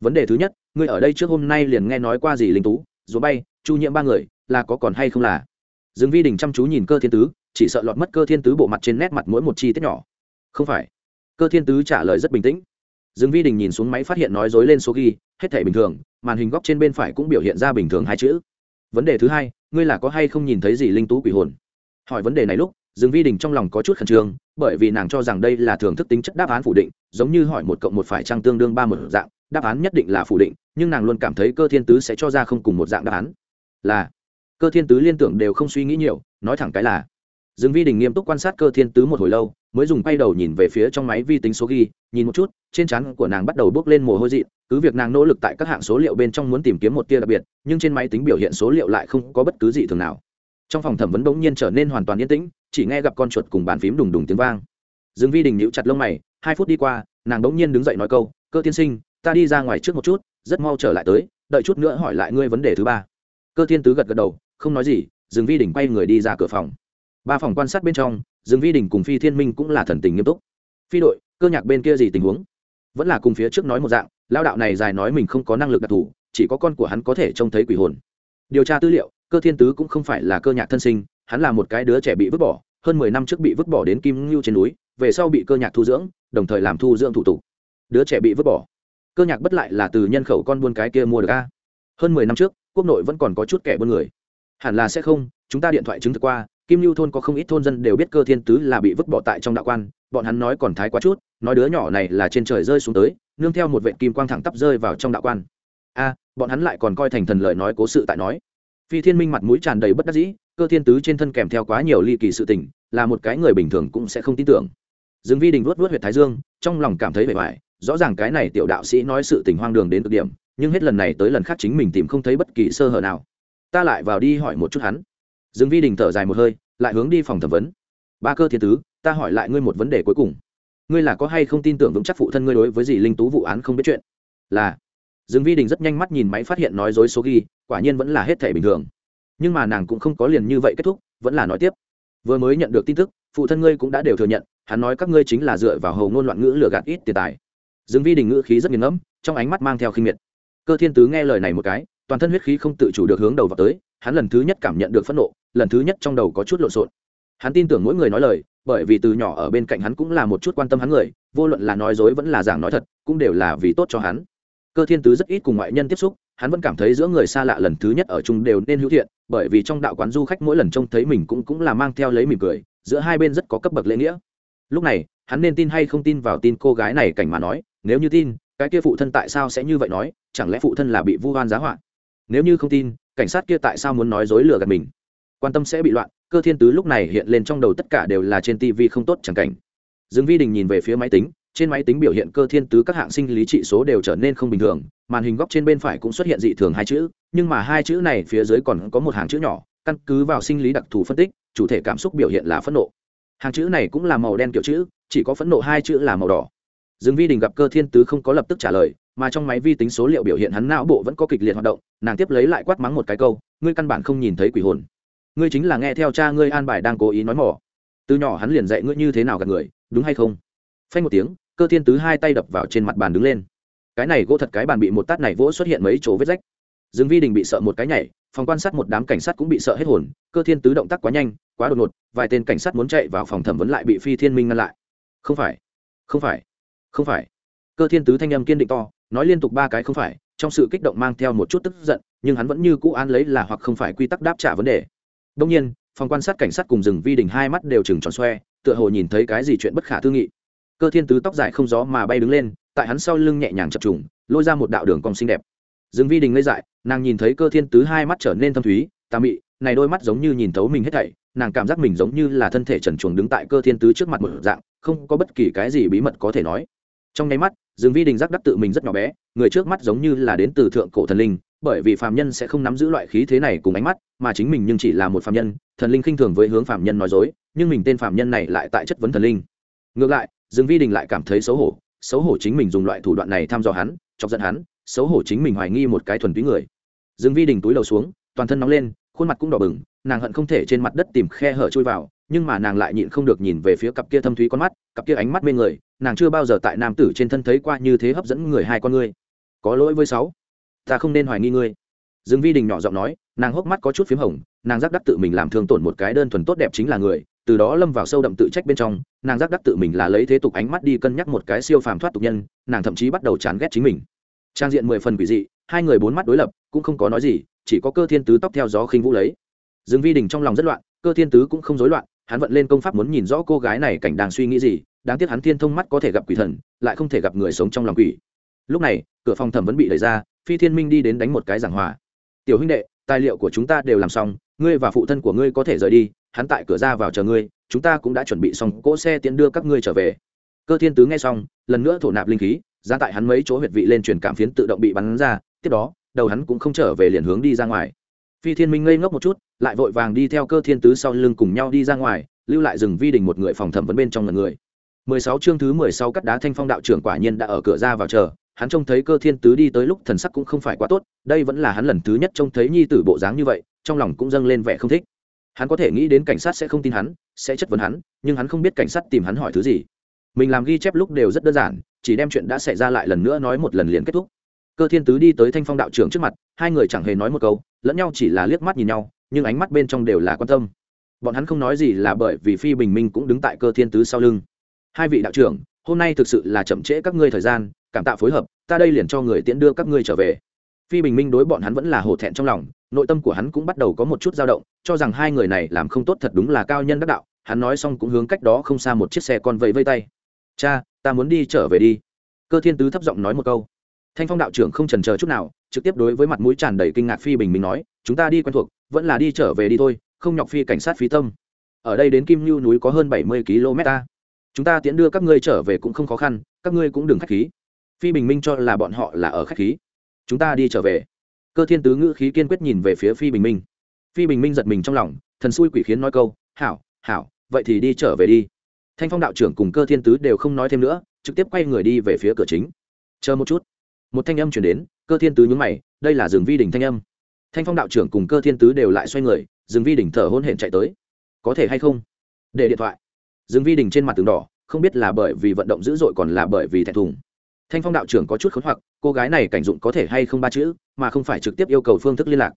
Vấn đề thứ nhất, ngươi ở đây trước hôm nay liền nghe nói qua gì linh tú dù bay, chu nhiễm ba người, là có còn hay không là? Dương vi đình chăm chú nhìn cơ thiên tứ, chỉ sợ lọt mất cơ thiên tứ bộ mặt trên nét mặt mỗi một chi tiết nhỏ không phải. Cơ thiên tứ trả lời rất bình tĩnh. Dương vi đình nhìn xuống máy phát hiện nói dối lên số ghi, hết thể bình thường, màn hình góc trên bên phải cũng biểu hiện ra bình thường hai chữ. Vấn đề thứ hai, ngươi là có hay không nhìn thấy gì linh tú quỷ hồn? Hỏi vấn đề này lúc, dương vi đình trong lòng có chút khẩn trương, bởi vì nàng cho rằng đây là thưởng thức tính chất đáp án phủ định, giống như hỏi một cộng một phải trăng tương đương ba một dạng, đáp án nhất định là phủ định, nhưng nàng luôn cảm thấy cơ thiên tứ sẽ cho ra không cùng một dạng đáp án. Là, cơ thiên tứ liên tưởng đều không suy nghĩ nhiều, nói thẳng cái là dương vi đình nghiêm túc quan sát cơ thiên tứ một hồi lâu, mới dùng quay đầu nhìn về phía trong máy vi tính số ghi, nhìn một chút, trên trán của nàng bắt đầu bước lên mồ hôi dị, cứ việc nàng nỗ lực tại các hạng số liệu bên trong muốn tìm kiếm một tia đặc biệt, nhưng trên máy tính biểu hiện số liệu lại không có bất cứ gì thường nào. Trong phòng thẩm vấn bỗng nhiên trở nên hoàn toàn yên tĩnh, chỉ nghe gặp con chuột cùng bàn phím đùng đùng tiếng vang. Dương vi đình nhíu chặt lông mày, hai phút đi qua, nàng đống nhiên đứng dậy nói câu, cơ tiên sinh, ta đi ra ngoài trước một chút, rất mau trở lại tới, đợi chút nữa hỏi lại ngươi vấn đề thứ ba. Cơ thiên tứ gật gật đầu, không nói gì, dương vi đình quay người đi ra cửa phòng ba phòng quan sát bên trong, dương vi đình cùng phi thiên minh cũng là thần tình nghiêm túc. Phi đội, cơ nhạc bên kia gì tình huống? Vẫn là cùng phía trước nói một dạng lao đạo này dài nói mình không có năng lực đặc thù, chỉ có con của hắn có thể trông thấy quỷ hồn. Điều tra tư liệu, cơ thiên tứ cũng không phải là cơ nhạc thân sinh, hắn là một cái đứa trẻ bị vứt bỏ, hơn mười năm trước bị vứt bỏ đến kim ngưu trên núi, về sau bị cơ nhạc thu dưỡng, đồng thời làm thu dưỡng thủ tục. Đứa trẻ bị vứt bỏ? Cơ nhạc bất lại là từ nhân khẩu con buôn cái kia mua được a? Hơn mười năm trước, quốc nội vẫn còn có chút kẻ buôn người. Hẳn là sẽ không, chúng ta điện thoại chứng thực qua kim lưu thôn có không ít thôn dân đều biết cơ thiên tứ là bị vứt bỏ tại trong đạo quan, bọn hắn nói còn thái quá chút, nói đứa nhỏ này là trên trời rơi xuống tới, nương theo một vệ kim quang thẳng tắp rơi vào trong đạo quan. A, bọn hắn lại còn coi thành thần lời nói cố sự tại nói. Phi thiên minh mặt mũi tràn đầy bất đắc dĩ, cơ thiên tứ trên thân kèm theo quá nhiều ly kỳ sự tình, là một cái người bình thường cũng sẽ không tin tưởng. Dương vi đình vuốt vuốt huyệt thái dương, trong lòng cảm thấy vẻ vải, rõ ràng cái này tiểu đạo sĩ nói sự tình hoang đường đến cực điểm, nhưng hết lần này tới lần khác chính mình tìm không thấy bất kỳ sơ hở nào. Ta lại vào đi hỏi một chút hắn dương vi đình thở dài một hơi, lại hướng đi phòng thẩm vấn. Ba cơ thiên tứ, ta hỏi lại ngươi một vấn đề cuối cùng. Ngươi là có hay không tin tưởng vững chắc phụ thân ngươi đối với gì linh tú vụ án không biết chuyện? Là. Dương vi đình rất nhanh mắt nhìn máy phát hiện nói dối số ghi, quả nhiên vẫn là hết thể bình thường. Nhưng mà nàng cũng không có liền như vậy kết thúc, vẫn là nói tiếp. Vừa mới nhận được tin tức, phụ thân ngươi cũng đã đều thừa nhận, hắn nói các ngươi chính là dựa vào hầu ngôn loạn ngữ lừa gạt ít tiền tài. Dương vi đình ngữ khí rất nghiền ngẫm, trong ánh mắt mang theo khinh miệt. Cơ thiên tứ nghe lời này một cái, toàn thân huyết khí không tự chủ được hướng đầu vào tới, hắn lần thứ nhất cảm nhận được phẫn nộ lần thứ nhất trong đầu có chút lộn xộn. Hắn tin tưởng mỗi người nói lời, bởi vì từ nhỏ ở bên cạnh hắn cũng là một chút quan tâm hắn người, vô luận là nói dối vẫn là giảng nói thật, cũng đều là vì tốt cho hắn. Cơ thiên tứ rất ít cùng ngoại nhân tiếp xúc, hắn vẫn cảm thấy giữa người xa lạ lần thứ nhất ở chung đều nên hữu thiện, bởi vì trong đạo quán du khách mỗi lần trông thấy mình cũng cũng là mang theo lấy mỉm cười, giữa hai bên rất có cấp bậc lễ nghĩa. Lúc này, hắn nên tin hay không tin vào tin cô gái này cảnh mà nói, nếu như tin, cái kia phụ thân tại sao sẽ như vậy nói, chẳng lẽ phụ thân là bị vu oan giá họa? Nếu như không tin, cảnh sát kia tại sao muốn nói dối lừa gạt mình? Quan tâm sẽ bị loạn, cơ thiên tứ lúc này hiện lên trong đầu tất cả đều là trên tv không tốt chẳng cảnh. Dương vi đình nhìn về phía máy tính, trên máy tính biểu hiện cơ thiên tứ các hạng sinh lý trị số đều trở nên không bình thường, màn hình góc trên bên phải cũng xuất hiện dị thường hai chữ, nhưng mà hai chữ này phía dưới còn có một hàng chữ nhỏ, căn cứ vào sinh lý đặc thù phân tích, chủ thể cảm xúc biểu hiện là phẫn nộ. Hàng chữ này cũng là màu đen kiểu chữ, chỉ có phẫn nộ hai chữ là màu đỏ. Dương vi đình gặp cơ thiên tứ không có lập tức trả lời, mà trong máy vi tính số liệu biểu hiện hắn não bộ vẫn có kịch liệt hoạt động, nàng tiếp lấy lại quát mắng một cái câu, ngươi căn bản không nhìn thấy quỷ hồn ngươi chính là nghe theo cha ngươi an bài đang cố ý nói mỏ. Từ nhỏ hắn liền dạy ngươi như thế nào gặp người, đúng hay không? Phanh một tiếng, cơ thiên tứ hai tay đập vào trên mặt bàn đứng lên. Cái này gỗ thật cái bàn bị một tát này vỗ xuất hiện mấy chỗ vết rách. Dương vi đình bị sợ một cái nhảy, phòng quan sát một đám cảnh sát cũng bị sợ hết hồn, cơ thiên tứ động tác quá nhanh, quá đột ngột, vài tên cảnh sát muốn chạy vào phòng thẩm vấn lại bị phi thiên minh ngăn lại. Không phải không phải không phải. Cơ thiên tứ thanh âm kiên định to, nói liên tục ba cái không phải, trong sự kích động mang theo một chút tức giận, nhưng hắn vẫn như cũ an lấy là hoặc không phải quy tắc đáp trả vấn đề đông nhiên, phòng quan sát cảnh sát cùng rừng vi đình hai mắt đều chừng tròn xoe, tựa hồ nhìn thấy cái gì chuyện bất khả tư nghị. Cơ thiên tứ tóc dài không gió mà bay đứng lên, tại hắn sau lưng nhẹ nhàng chập trùng, lôi ra một đạo đường cong xinh đẹp. Rừng vi đình ngây dại, nàng nhìn thấy cơ thiên tứ hai mắt trở nên thâm thúy, tà mị, này đôi mắt giống như nhìn thấu mình hết thảy, nàng cảm giác mình giống như là thân thể trần chuồng đứng tại cơ thiên tứ trước mặt một dạng, không có bất kỳ cái gì bí mật có thể nói. Trong nháy mắt Dừng vi đình giác đắc tự mình rất nhỏ bé, người trước mắt giống như là đến từ thượng cổ thần linh bởi vì phàm nhân sẽ không nắm giữ loại khí thế này cùng ánh mắt, mà chính mình nhưng chỉ là một phàm nhân, thần linh khinh thường với hướng phàm nhân nói dối, nhưng mình tên phàm nhân này lại tại chất vấn thần linh. Ngược lại, dương vi đình lại cảm thấy xấu hổ xấu hổ chính mình dùng loại thủ đoạn này thăm dò hắn, chọc giận hắn, xấu hổ chính mình hoài nghi một cái thuần túy người. Dương vi đình túi đầu xuống, toàn thân nóng lên, khuôn mặt cũng đỏ bừng, nàng hận không thể trên mặt đất tìm khe hở chui vào, nhưng mà nàng lại nhịn không được nhìn về phía cặp kia thâm thúy con mắt, cặp kia ánh mắt mê người, nàng chưa bao giờ tại nam tử trên thân thấy qua như thế hấp dẫn người hai con người. có lỗi với sáu ta không nên hoài nghi ngươi. Dương vi đình nhỏ giọng nói, nàng hốc mắt có chút p h í m hồng, nàng giác đắc tự mình làm thương tổn một cái đơn thuần tốt đẹp chính là người, từ đó lâm vào sâu đậm tự trách bên trong, nàng giác đắc tự mình là lấy thế tục ánh mắt đi cân nhắc một cái siêu phàm thoát tục nhân, nàng thậm chí bắt đầu chán ghét chính mình. Trang diện mười phần quỷ dị, hai người bốn mắt đối lập, cũng không có nói gì, chỉ có cơ thiên tứ tóc theo gió khinh vũ lấy. Dương vi đình trong lòng rất loạn, cơ thiên tứ cũng không rối loạn, hắn vận lên công pháp muốn nhìn rõ cô gái này cảnh đang suy nghĩ gì, đáng tiếc hắn thiên thông mắt có thể gặp quỷ thần, lại không thể gặp người sống trong lòng quỷ. Lúc này, cửa phòng thẩm vẫn bị đẩy ra phi thiên minh đi đến đánh một cái giảng hòa. Tiểu huynh đệ tài liệu của chúng ta đều làm xong ngươi và phụ thân của ngươi có thể rời đi hắn tại cửa ra vào chờ ngươi chúng ta cũng đã chuẩn bị xong cỗ xe tiễn đưa các ngươi trở về. Cơ thiên tứ nghe xong lần nữa thổ nạp linh khí ra tại hắn mấy chỗ huyệt vị lên truyền cảm phiến tự động bị bắn ra tiếp đó đầu hắn cũng không trở về liền hướng đi ra ngoài. Phi thiên minh ngây ngốc một chút lại vội vàng đi theo cơ thiên tứ sau lưng cùng nhau đi ra ngoài lưu lại rừng vi đình một người phòng thẩm vấn bên trong lần người. 16 chương thứ 16 cắt đá thanh phong đạo trưởng quả nhiên đã ở cửa ra vào chờ, hắn trông thấy cơ thiên tứ đi tới lúc thần sắc cũng không phải quá tốt, đây vẫn là hắn lần thứ nhất trông thấy nhi tử bộ dáng như vậy, trong lòng cũng dâng lên vẻ không thích. Hắn có thể nghĩ đến cảnh sát sẽ không tin hắn, sẽ chất vấn hắn, nhưng hắn không biết cảnh sát tìm hắn hỏi thứ gì. Mình làm ghi chép lúc đều rất đơn giản, chỉ đem chuyện đã xảy ra lại lần nữa nói một lần liền kết thúc. Cơ thiên tứ đi tới thanh phong đạo trưởng trước mặt, hai người chẳng hề nói một câu, lẫn nhau chỉ là liếc mắt nhìn nhau, nhưng ánh mắt bên trong đều là quan tâm. Bọn hắn không nói gì là bởi vì Phi Bình Minh cũng đứng tại cơ thiên tứ sau lưng hai vị đạo trưởng hôm nay thực sự là chậm trễ các ngươi thời gian cảm tạ phối hợp, ta đây liền cho người tiễn đưa các ngươi trở về. Phi bình minh đối bọn hắn vẫn là hổ thẹn trong lòng, nội tâm của hắn cũng bắt đầu có một chút dao động, cho rằng hai người này làm không tốt thật đúng là cao nhân đắc đạo, hắn nói xong cũng hướng cách đó không xa một chiếc xe con vẫy vây tay. Cha, ta muốn đi trở về đi. Cơ thiên tứ thấp giọng nói một câu. Thanh phong đạo trưởng không trần chờ chút nào, trực tiếp đối với mặt mũi tràn đầy kinh ngạc phi bình minh nói, chúng ta đi quen thuộc, vẫn là đi trở về đi thôi, không nhọc phi cảnh sát phí tâm. Ở đây đến kim lưu núi có hơn bảy mươi km ta. Chúng ta tiễn đưa các ngươi trở về cũng không khó khăn, các ngươi cũng đừng k h á c h khí phi bình minh cho là bọn họ là ở khách khí. Chúng ta đi trở về. Cơ thiên tứ ngữ khí kiên quyết nhìn về phía phi bình minh. Phi bình minh giật mình trong lòng, thần xui quỷ khiến nói câu, hảo hảo, vậy thì đi trở về đi. Thanh phong đạo trưởng cùng cơ thiên tứ đều không nói thêm nữa, trực tiếp quay người đi về phía cửa chính. Chờ một chút. Một thanh âm chuyển đến, cơ thiên tứ nhúng mày, đây là rừng vi đình thanh âm. Thanh phong đạo trưởng cùng cơ thiên tứ đều lại xoay người rừng vi đình thở hôn hển chạy tới. Có thể hay không? Để điện thoại. Rừng vi đình trên mặt tường đỏ, không biết là bởi vì vận động dữ dội còn là bởi vì thẹn thùng thanh phong đạo trưởng có chút khốn hoặc, cô gái này cảnh dụng có thể hay không ba chữ, mà không phải trực tiếp yêu cầu phương thức liên lạc.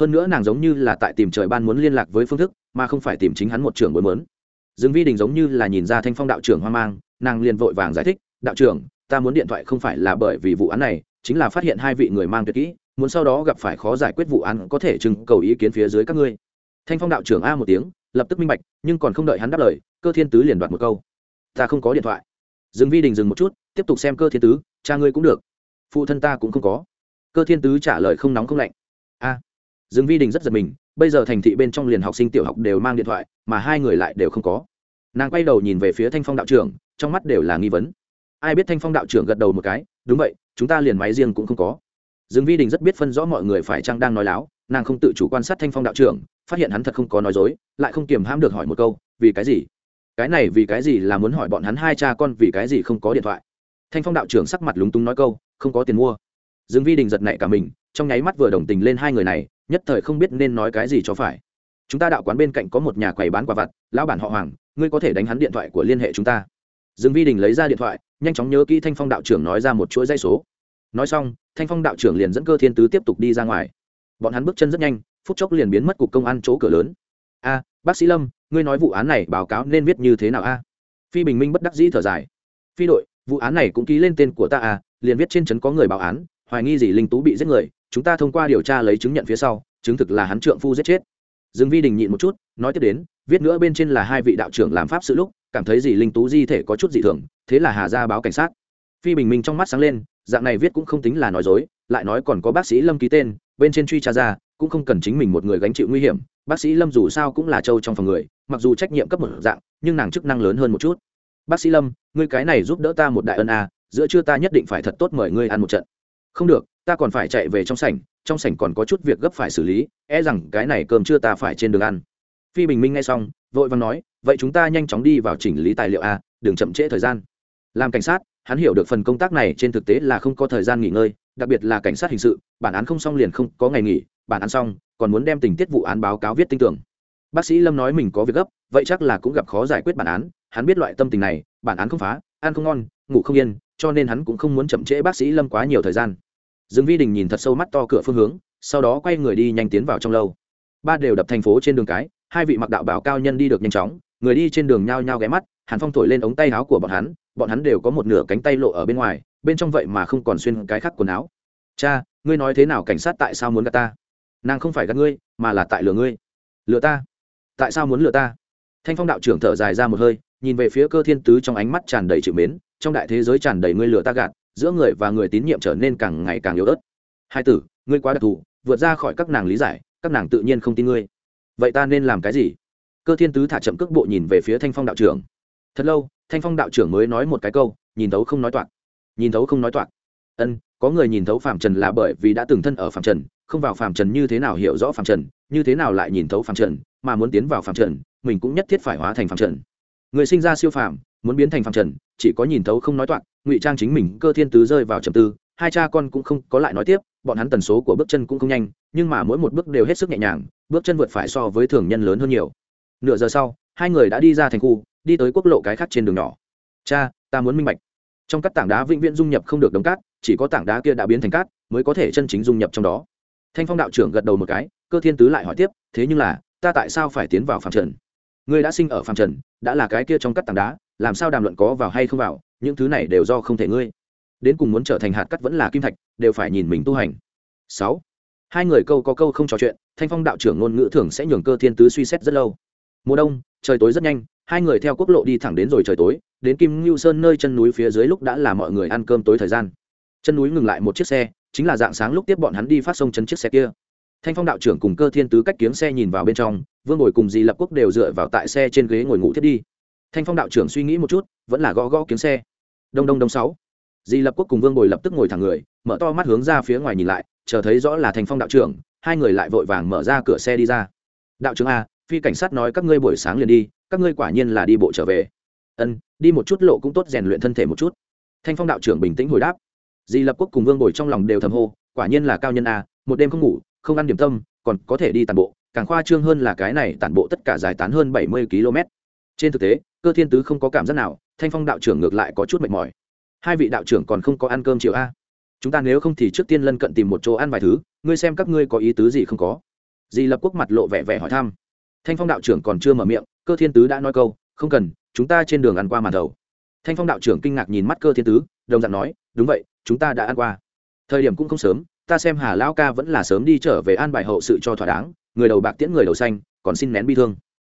Hơn nữa nàng giống như là tại tìm trời ban muốn liên lạc với phương thức, mà không phải tìm chính hắn một trưởng bối mớn. Dương vi đình giống như là nhìn ra thanh phong đạo trưởng hoang mang, nàng liền vội vàng giải thích, đạo trưởng, ta muốn điện thoại không phải là bởi vì vụ án này, chính là phát hiện hai vị người mang tuyệt kỹ, muốn sau đó gặp phải khó giải quyết vụ án có thể trưng cầu ý kiến phía dưới các ngươi. Thanh phong đạo trưởng a một tiếng, lập tức minh bạch, nhưng còn không đợi hắn đáp lời, cơ thiên tứ liền đoạt một câu. Ta không có điện thoại dương vi đình dừng một chút tiếp tục xem cơ thiên tứ cha ngươi cũng được. Phụ thân ta cũng không có. Cơ thiên tứ trả lời không nóng không lạnh. A. À, dương vi đình rất giật mình bây giờ thành thị bên trong liền học sinh tiểu học đều mang điện thoại mà hai người lại đều không có. Nàng quay đầu nhìn về phía thanh phong đạo trưởng trong mắt đều là nghi vấn. Ai biết thanh phong đạo trưởng gật đầu một cái đúng vậy chúng ta liền máy riêng cũng không có. Dương vi đình rất biết phân rõ mọi người phải chăng đang nói láo nàng không tự chủ quan sát thanh phong đạo trưởng phát hiện hắn thật không có nói dối lại không kiềm hãm được hỏi một câu vì cái gì? Cái này vì cái gì là muốn hỏi bọn hắn hai cha con vì cái gì không có điện thoại? Thanh phong đạo trưởng sắc mặt lúng túng nói câu, không có tiền mua. Dương vi đình giật nảy cả mình, trong nháy mắt vừa đồng tình lên hai người này, nhất thời không biết nên nói cái gì cho phải. Chúng ta đạo quán bên cạnh có một nhà quầy bán quả vặt, lão bản họ hoàng, ngươi có thể đánh hắn điện thoại của liên hệ chúng ta. Dương vi đình lấy ra điện thoại, nhanh chóng nhớ kỹ thanh phong đạo trưởng nói ra một chuỗi dây số. Nói xong, thanh phong đạo trưởng liền dẫn cơ thiên tứ tiếp tục đi ra ngoài. Bọn hắn bước chân rất nhanh, phút chốc liền biến mất cục công an chỗ cửa lớn. A, bác sĩ lâm ngươi nói vụ án này báo cáo nên viết như thế nào a? À? Phi bình minh bất đắc dĩ thở dài. Phi đội, vụ án này cũng ký lên tên của ta à liền viết trên trấn có người báo án, hoài nghi gì linh tú bị giết người, chúng ta thông qua điều tra lấy chứng nhận phía sau, chứng thực là hắn trượng phu giết chết. Dương vi đình nhịn một chút, nói tiếp đến, viết nữa bên trên là hai vị đạo trưởng làm pháp sự lúc, cảm thấy gì linh tú di thể có chút dị thường, thế là hà ra báo cảnh sát. Phi bình minh trong mắt sáng lên, dạng này viết cũng không tính là nói dối, lại nói còn có bác sĩ lâm ký tên, bên trên truy tra ra cũng không cần chính mình một người gánh chịu nguy hiểm, bác sĩ lâm dù sao cũng là châu trong phòng người, mặc dù trách nhiệm cấp một dạng, nhưng nàng chức năng lớn hơn một chút. Bác sĩ lâm, ngươi cái này giúp đỡ ta một đại ân a, giữa trưa ta nhất định phải thật tốt mời ngươi ăn một trận. Không được, ta còn phải chạy về trong sảnh trong sảnh còn có chút việc gấp phải xử lý e rằng cái này cơm trưa ta phải trên đường ăn. Phi bình minh nghe xong, vội vàng nói, vậy chúng ta nhanh chóng đi vào chỉnh lý tài liệu a, đừng chậm trễ thời gian. Làm cảnh sát hắn hiểu được phần công tác này trên thực tế là không có thời gian nghỉ ngơi, đặc biệt là cảnh sát hình sự, bản án không xong liền không có ngày nghỉ, bản án xong, còn muốn đem tình tiết vụ án báo cáo viết tinh tưởng. Bác sĩ lâm nói mình có việc gấp, vậy chắc là cũng gặp khó giải quyết bản án, hắn biết loại tâm tình này, bản án không phá, ăn không ngon, ngủ không yên, cho nên hắn cũng không muốn chậm trễ bác sĩ lâm quá nhiều thời gian. Dương vi đình nhìn thật sâu mắt to cửa phương hướng, sau đó quay người đi nhanh tiến vào trong lâu. Ba đều đập thành phố trên đường cái, hai vị mặc đạo bảo cao nhân đi được nhanh chóng, người đi trên đường nhao nhao ghé mắt, hàn phong thổi lên ống tay áo của bọn hắn bọn hắn đều có một nửa cánh tay lộ ở bên ngoài, bên trong vậy mà không còn xuyên cái khác quần áo. Cha, ngươi nói thế nào cảnh sát tại sao muốn gạt ta? Nàng không phải gạt ngươi, mà là tại lừa ngươi. Lừa ta? Tại sao muốn lừa ta? Thanh phong đạo trưởng thở dài ra một hơi, nhìn về phía cơ thiên tứ trong ánh mắt tràn đầy chữ mến, trong đại thế giới tràn đầy ngươi lừa ta gạt, giữa người và người tín nhiệm trở nên càng ngày càng yếu ớt. Hai tử, ngươi quá đặc thù, vượt ra khỏi các nàng lý giải, các nàng tự nhiên không tin ngươi. Vậy ta nên làm cái gì? Cơ thiên tứ thả chậm cước bộ nhìn về phía thanh phong đạo trưởng. Thật lâu thanh phong đạo trưởng mới nói một cái câu, nhìn thấu không nói toạc. Nhìn thấu không nói toạc. Ân, có người nhìn thấu phạm trần là bởi vì đã từng thân ở phạm trần, không vào phạm trần như thế nào hiểu rõ phạm trần, như thế nào lại nhìn thấu phạm trần, mà muốn tiến vào phạm trần, mình cũng nhất thiết phải hóa thành phạm trần. Người sinh ra siêu phàm, muốn biến thành phàm trần, chỉ có nhìn thấu không nói toạc, ngụy trang chính mình, cơ thiên tứ rơi vào trầm tư, hai cha con cũng không có lại nói tiếp, bọn hắn tần số của bước chân cũng không nhanh, nhưng mà mỗi một bước đều hết sức nhẹ nhàng, bước chân vượt phải so với thường nhân lớn hơn nhiều. Nửa giờ sau hai người đã đi ra thành khu, đi tới quốc lộ cái khác trên đường nhỏ. Cha, ta muốn minh bạch. Trong các tảng đá vĩnh viễn dung nhập không được đống cát, chỉ có tảng đá kia đã biến thành cát mới có thể chân chính dung nhập trong đó. Thanh phong đạo trưởng gật đầu một cái, cơ thiên tứ lại hỏi tiếp, thế nhưng là, ta tại sao phải tiến vào phạm trần? Ngươi đã sinh ở phạm trần, đã là cái kia trong các tảng đá, làm sao đàm luận có vào hay không vào, những thứ này đều do không thể ngươi. Đến cùng muốn trở thành hạt cắt vẫn là kim thạch, đều phải nhìn mình tu hành. Sáu. Hai người câu có câu không trò chuyện, thanh phong đạo trưởng ngôn ngữ thường sẽ nhường cơ thiên tứ suy xét rất lâu. Mùa đông trời tối rất nhanh, hai người theo quốc lộ đi thẳng đến rồi trời tối, đến kim ngưu sơn nơi chân núi phía dưới lúc đã là mọi người ăn cơm tối thời gian. Chân núi ngừng lại một chiếc xe, chính là dạng sáng lúc tiếp bọn hắn đi phát sông chân chiếc xe kia. Thanh phong đạo trưởng cùng cơ thiên tứ cách kiếng xe nhìn vào bên trong, vương ngồi cùng dì lập quốc đều dựa vào tại xe trên ghế ngồi ngủ thiết đi. Thanh phong đạo trưởng suy nghĩ một chút, vẫn là gõ gõ kiếng xe. Đông đông đông sáu. Dì lập quốc cùng vương ngồi lập tức ngồi thẳng người, mở to mắt hướng ra phía ngoài nhìn lại, chờ thấy rõ là thanh phong đạo trưởng, hai người lại vội vàng mở ra cửa xe đi ra. Đạo trưởng a phi cảnh sát nói các ngươi buổi sáng liền đi, các ngươi quả nhiên là đi bộ trở về. Ân, đi một chút lộ cũng tốt, rèn luyện thân thể một chút. Thanh phong đạo trưởng bình tĩnh hồi đáp. Di lập quốc cùng vương bồi trong lòng đều thầm hô, quả nhiên là cao nhân a, một đêm không ngủ, không ăn điểm tâm, còn có thể đi tàn bộ, càng khoa trương hơn là cái này tàn bộ tất cả giải tán hơn bảy mươi km. Trên thực tế, cơ thiên tứ không có cảm giác nào, thanh phong đạo trưởng ngược lại có chút mệt mỏi. Hai vị đạo trưởng còn không có ăn cơm chiều a. Chúng ta nếu không thì trước tiên lân cận tìm một chỗ ăn vài thứ, ngươi xem các ngươi có ý tứ gì không có. Di lập quốc mặt lộ vẻ vẻ hỏi thăm thanh phong đạo trưởng còn chưa mở miệng, cơ thiên tứ đã nói câu, không cần, chúng ta trên đường ăn qua màn đầu. Thanh phong đạo trưởng kinh ngạc nhìn mắt cơ thiên tứ, đồng dạng nói, đúng vậy, chúng ta đã ăn qua. Thời điểm cũng không sớm, ta xem hà lão ca vẫn là sớm đi trở về an bài hậu sự cho thỏa đáng, người đầu bạc tiễn người đầu xanh, còn xin nén bi thương.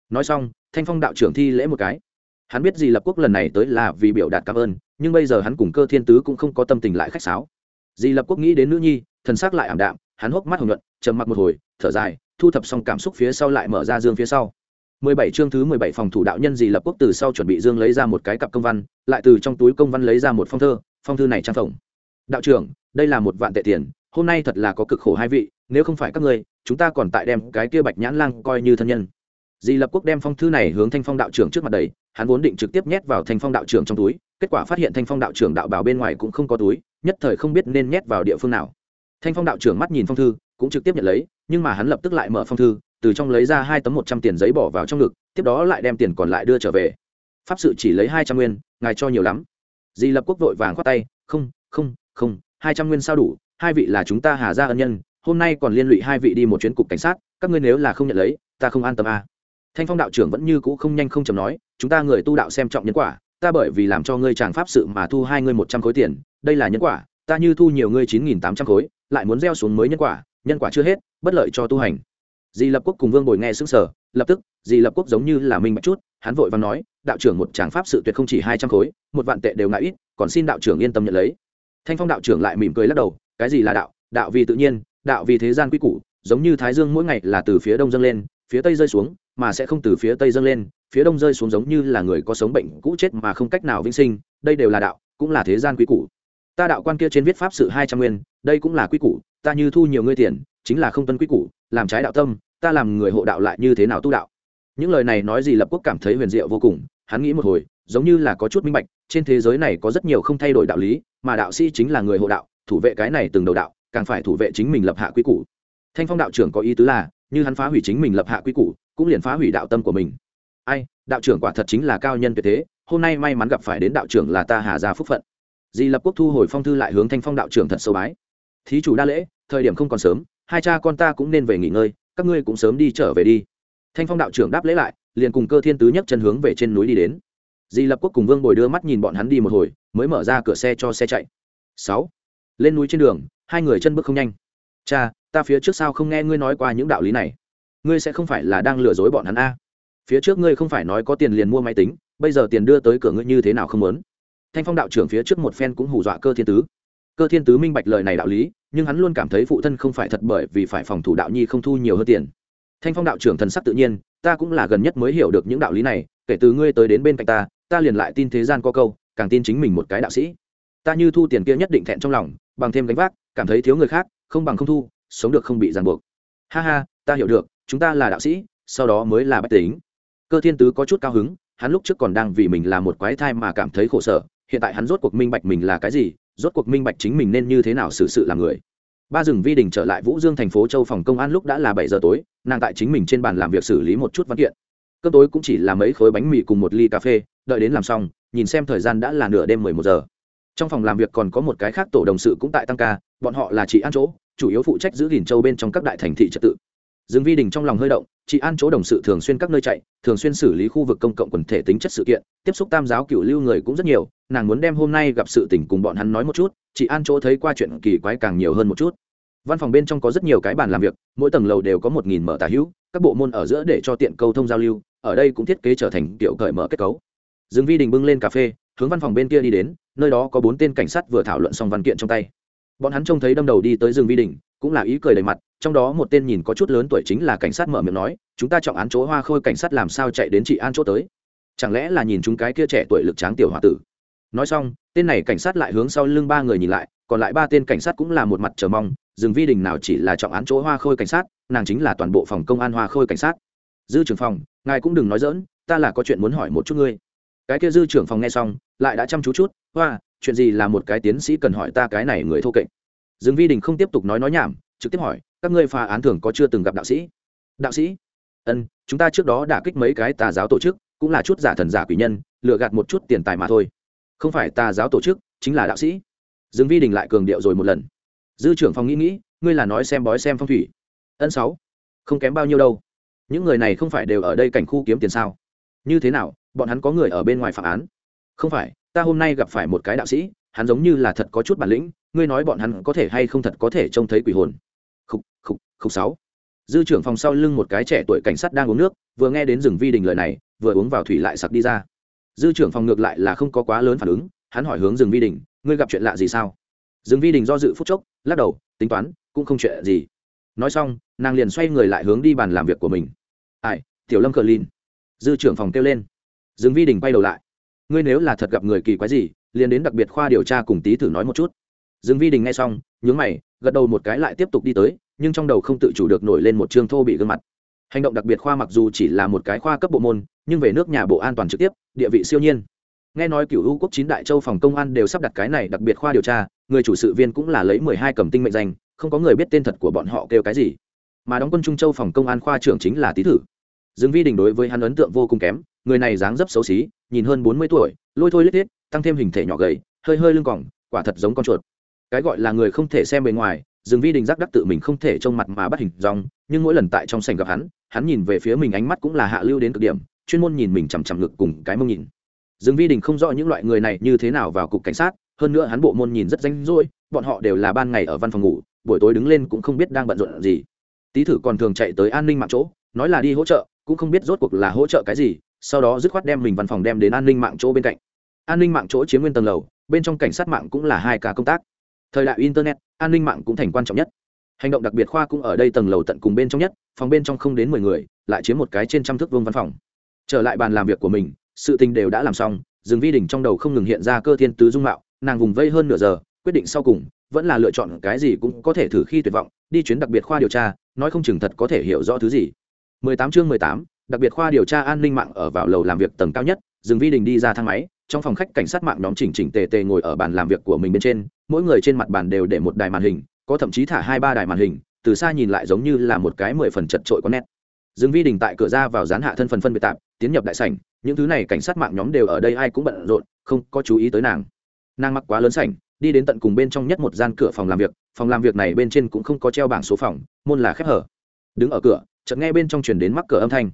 Nói xong, thanh phong đạo trưởng thi lễ một cái. Hắn biết gì lập quốc lần này tới là vì biểu đạt cảm ơn, nhưng bây giờ hắn cùng cơ thiên tứ cũng không có tâm tình lại khách sáo. Di lập quốc nghĩ đến nữ nhi, thần s ắ c lại ảm đạm, hắn hốc mắt hồng luận trầm mặc một hồi, thở dài thu thập xong cảm xúc phía sau lại mở ra dương phía sau. Mười bảy chương thứ mười bảy phòng thủ đạo nhân gì lập quốc từ sau chuẩn bị dương lấy ra một cái cặp công văn lại từ trong túi công văn lấy ra một phong thơ phong thư này trang phồng. Đạo trưởng đây là một vạn tệ tiền hôm nay thật là có cực khổ hai vị nếu không phải các ngươi chúng ta còn tại đem cái kia bạch nhãn lang coi như thân nhân. Di Lập Quốc đem phong thư này hướng Thanh Phong đạo trưởng trước mặt đầy, hắn vốn định trực tiếp nhét vào Thanh Phong đạo trưởng trong túi, kết quả phát hiện Thanh Phong đạo trưởng đạo bảo bên ngoài cũng không có túi, nhất thời không biết nên nhét vào địa phương nào. Thanh Phong đạo trưởng mắt nhìn phong thư, cũng trực tiếp nhận lấy, nhưng mà hắn lập tức lại mở phong thư, từ trong lấy ra hai tấm một trăm tiền giấy bỏ vào trong ngực, tiếp đó lại đem tiền còn lại đưa trở về. Pháp sự chỉ lấy hai trăm nguyên, ngài cho nhiều lắm. Di Lập Quốc vội vàng khoát tay, không, không, không, hai trăm nguyên sao đủ, hai vị là chúng ta Hà gia ân nhân, hôm nay còn liên lụy hai vị đi một chuyến cục cảnh sát, các ngươi nếu là không nhận lấy, ta không an tâm à thanh phong đạo trưởng vẫn như cũ không nhanh không chầm nói chúng ta người tu đạo xem trọng nhân quả ta bởi vì làm cho ngươi chàng pháp sự mà thu hai ngươi một trăm khối tiền đây là nhân quả ta như thu nhiều ngươi chín nghìn tám trăm khối lại muốn gieo xuống mới nhân quả nhân quả chưa hết, bất lợi cho tu hành. Di lập quốc cùng vương bồi nghe xứng sở lập tức, di lập quốc giống như là minh bạch chút, hắn vội và nói, đạo trưởng một tràng pháp sự tuyệt không chỉ hai trăm khối, một vạn tệ đều ngại ít, còn xin đạo trưởng yên tâm nhận lấy. Thanh phong đạo trưởng lại mỉm cười lắc đầu, cái gì là đạo? Đạo vì tự nhiên, đạo vì thế gian quy củ, giống như thái dương mỗi ngày là từ phía đông dâng lên, phía tây rơi xuống, mà sẽ không từ phía tây dâng lên, phía đông rơi xuống giống như là người có sống bệnh cũ chết mà không cách nào vĩnh sinh, đây đều là đạo, cũng là thế gian quý cũ ta đạo quan kia trên viết pháp sự hai trăm nguyên đây cũng là quy củ. ta như thu nhiều ngươi tiền chính là không tuân quy củ, làm trái đạo tâm ta làm người hộ đạo lại như thế nào tu đạo những lời này nói gì lập quốc cảm thấy huyền diệu vô cùng hắn nghĩ một hồi giống như là có chút minh bạch trên thế giới này có rất nhiều không thay đổi đạo lý mà đạo sĩ chính là người hộ đạo thủ vệ cái này từng đầu đạo càng phải thủ vệ chính mình lập hạ quy củ. thanh phong đạo trưởng có ý tứ là như hắn phá hủy chính mình lập hạ quy củ, cũng liền phá hủy đạo tâm của mình ai đạo trưởng quả thật chính là cao nhân tuyệt thế hôm nay may mắn gặp phải đến đạo trưởng là ta hà gia phúc phận di lập quốc thu hồi phong thư lại hướng thanh phong đạo trưởng thật sâu bái. Thí chủ đa lễ, thời điểm không còn sớm, hai cha con ta cũng nên về nghỉ ngơi, các ngươi cũng sớm đi trở về đi. Thanh phong đạo trưởng đáp lễ lại, liền cùng cơ thiên tứ nhấc chân hướng về trên núi đi đến. Di lập quốc cùng vương bồi đưa mắt nhìn bọn hắn đi một hồi, mới mở ra cửa xe cho xe chạy. Sáu. Lên núi trên đường, hai người chân bước không nhanh. Cha, ta phía trước sao không nghe ngươi nói qua những đạo lý này? Ngươi sẽ không phải là đang lừa dối bọn hắn a? Phía trước ngươi không phải nói có tiền liền mua máy tính, bây giờ tiền đưa tới cửa ngươi như thế nào không muốn? Thanh phong đạo trưởng phía trước một phen cũng hù dọa cơ thiên tứ. Cơ thiên tứ minh bạch lời này đạo lý, nhưng hắn luôn cảm thấy phụ thân không phải thật bởi vì phải phòng thủ đạo nhi không thu nhiều hơn tiền. Thanh phong đạo trưởng thần sắc tự nhiên, ta cũng là gần nhất mới hiểu được những đạo lý này, kể từ ngươi tới đến bên cạnh ta ta liền lại tin thế gian có câu, càng tin chính mình một cái đạo sĩ. Ta như thu tiền kia nhất định thẹn trong lòng, bằng thêm gánh vác, cảm thấy thiếu người khác, không bằng không thu, sống được không bị ràng buộc. Ha ha, ta hiểu được, chúng ta là đạo sĩ, sau đó mới là bách tính. Cơ thiên tứ có chút cao hứng, hắn lúc trước còn đang vì mình là một quái thai mà cảm thấy khổ sở hiện tại hắn rốt cuộc minh bạch mình là cái gì, rốt cuộc minh bạch chính mình nên như thế nào xử sự làm người. Ba rừng vi đình trở lại vũ dương thành phố châu phòng công an lúc đã là bảy giờ tối, nàng tại chính mình trên bàn làm việc xử lý một chút văn kiện. Cơm tối cũng chỉ là mấy khối bánh mì cùng một ly cà phê, đợi đến làm xong, nhìn xem thời gian đã là nửa đêm mười một giờ. Trong phòng làm việc còn có một cái khác tổ đồng sự cũng tại tăng ca, bọn họ là chị an chỗ, chủ yếu phụ trách giữ gìn châu bên trong các đại thành thị trật tự dương vi đình trong lòng hơi động, chị an chỗ đồng sự thường xuyên các nơi chạy, thường xuyên xử lý khu vực công cộng quần thể tính chất sự kiện, tiếp xúc tam giáo cựu lưu người cũng rất nhiều, nàng muốn đem hôm nay gặp sự tình cùng bọn hắn nói một chút, chị an chỗ thấy qua chuyện kỳ quái càng nhiều hơn một chút. Văn phòng bên trong có rất nhiều cái bàn làm việc, mỗi tầng lầu đều có một nghìn mở tả hữu, các bộ môn ở giữa để cho tiện câu thông giao lưu, ở đây cũng thiết kế trở thành kiểu cởi mở kết cấu. Dương vi đình bưng lên cà phê, hướng văn phòng bên kia đi đến, nơi đó có bốn tên cảnh sát vừa thảo luận xong văn kiện trong tay. Bọn hắn trông thấy đâm đầu đi tới dương vi đình, cũng là ý cười đầy mặt trong đó một tên nhìn có chút lớn tuổi chính là cảnh sát mở miệng nói, chúng ta trọng án chỗ hoa khôi cảnh sát làm sao chạy đến chị an chỗ tới? Chẳng lẽ là nhìn chúng cái kia trẻ tuổi lực tráng tiểu h tử? Nói xong, tên này cảnh sát lại hướng sau lưng ba người nhìn lại, còn lại ba tên cảnh sát cũng là một mặt chờ mong rừng vi đình nào chỉ là trọng án chỗ hoa khôi cảnh sát, nàng chính là toàn bộ phòng công an hoa khôi cảnh sát. Dư trưởng phòng, ngài cũng đừng nói dỡn ta là có chuyện muốn hỏi một chút ngươi. Cái kia dư trưởng phòng nghe xong, lại đã chăm chú chút, hoa, chuyện gì là một cái tiến sĩ cần hỏi ta cái này người thô kệch? Dương vi đình không tiếp tục nói nói nhảm, trực tiếp hỏi các ngươi phá án thường có chưa từng gặp đạo sĩ? Đạo sĩ? Ân, chúng ta trước đó đã kích mấy cái tà giáo tổ chức, cũng là chút giả thần giả quỷ nhân, lừa gạt một chút tiền tài mà thôi. Không phải tà giáo tổ chức, chính là đạo sĩ. Dương vi đình lại cường điệu rồi một lần. Dư trưởng phòng nghĩ nghĩ, ngươi là nói xem bói xem phong thủy. Ân sáu, không kém bao nhiêu đâu. Những người này không phải đều ở đây cảnh khu kiếm tiền sao? Như thế nào, bọn hắn có người ở bên ngoài phạm án? Không phải, ta hôm nay gặp phải một cái đạo sĩ, hắn giống như là thật có chút bản lĩnh, ngươi nói bọn hắn có thể hay không thật có thể trông thấy quỷ hồn? Khục khục sáu. Dư trưởng phòng sau lưng một cái trẻ tuổi cảnh sát đang uống nước, vừa nghe đến rừng vi đình lời này, vừa uống vào thủy lại sặc đi ra. Dư trưởng phòng ngược lại là không có quá lớn phản ứng, hắn hỏi hướng rừng vi đình, ngươi gặp chuyện lạ gì sao? Rừng vi đình do dự phút chốc, lắc đầu, tính toán, cũng không chuyện gì. Nói xong, nàng liền xoay người lại hướng đi bàn làm việc của mình. Ai, tiểu lâm cờ lin dư trưởng phòng kêu lên. Rừng vi đình quay đầu lại. Ngươi nếu là thật gặp người kỳ quái gì, liền đến đặc biệt khoa điều tra cùng tí thử nói một chút. Rừng vi đình nghe xong, nhướng mày, gật đầu một cái lại tiếp tục đi tới nhưng trong đầu không tự chủ được nổi lên một chương thô bị gương mặt. Hành động đặc biệt khoa mặc dù chỉ là một cái khoa cấp bộ môn, nhưng về nước nhà bộ an toàn trực tiếp, địa vị siêu nhiên. Nghe nói cựu hữu quốc chín đại châu phòng công an đều sắp đặt cái này đặc biệt khoa điều tra, người chủ sự viên cũng là lấy mười hai cầm tinh mệnh danh, không có người biết tên thật của bọn họ kêu cái gì. Mà đóng quân trung châu phòng công an khoa trưởng chính là tý thử. Dương vi đình đối với hắn ấn tượng vô cùng kém, người này dáng dấp xấu xí, nhìn hơn bốn mươi tuổi, lôi thôi lết thiết tăng thêm hình thể nhỏ gầy, hơi hơi lưng còng, quả thật giống con chuột. Cái gọi là người không thể xem bề ngoài dương vi đình giác đắc tự mình không thể trông mặt mà bắt hình dòng nhưng mỗi lần tại trong sảnh gặp hắn hắn nhìn về phía mình ánh mắt cũng là hạ lưu đến cực điểm, chuyên môn nhìn mình chằm chằm ngực cùng cái mông nhìn. Dương vi đình không rõ những loại người này như thế nào vào cục cảnh sát, hơn nữa hắn bộ môn nhìn rất danh rỗi, bọn họ đều là ban ngày ở văn phòng ngủ, buổi tối đứng lên cũng không biết đang bận rộn gì. Tý thử còn thường chạy tới an ninh mạng chỗ, nói là đi hỗ trợ, cũng không biết rốt cuộc là hỗ trợ cái gì, sau đó dứt khoát đem mình văn phòng đem đến an ninh mạng chỗ bên cạnh. An ninh mạng chỗ chiếm nguyên tầng lầu, bên trong cảnh sát mạng cũng là hai ca công tác. Thời đại internet an ninh mạng cũng thành quan trọng nhất. Hành động đặc biệt khoa cũng ở đây tầng lầu tận cùng bên trong nhất phòng bên trong không đến mười người lại chiếm một cái trên trăm thước vương văn phòng. Trở lại bàn làm việc của mình sự tình đều đã làm xong rừng vi đình trong đầu không ngừng hiện ra cơ thiên tứ dung mạo nàng vùng vây hơn nửa giờ quyết định sau cùng vẫn là lựa chọn cái gì cũng có thể thử khi tuyệt vọng đi chuyến đặc biệt khoa điều tra nói không chừng thật có thể hiểu rõ thứ gì. 18 chương 18, đặc biệt khoa điều tra an ninh mạng ở vào lầu làm việc tầng cao nhất rừng vi đình đi ra thang máy trong phòng khách cảnh sát mạng nhóm chỉnh chỉnh tề tề ngồi ở bàn làm việc của mình bên trên, mỗi người trên mặt bàn đều để một đài màn hình, có thậm chí thả hai ba đài màn hình, từ xa nhìn lại giống như là một cái mười phần chật trội có nét. Dương vi đình tại cửa ra vào dán hạ thân phần phân biệt tạp, tiến nhập đại sảnh, những thứ này cảnh sát mạng nhóm đều ở đây ai cũng bận rộn, không có chú ý tới nàng. Nàng mặc quá lớn sảnh, đi đến tận cùng bên trong nhất một gian cửa phòng làm việc, phòng làm việc này bên trên cũng không có treo bảng số phòng, môn là khép hở. Đứng ở cửa, chợt nghe bên trong truyền đến mắc cửa âm thanh.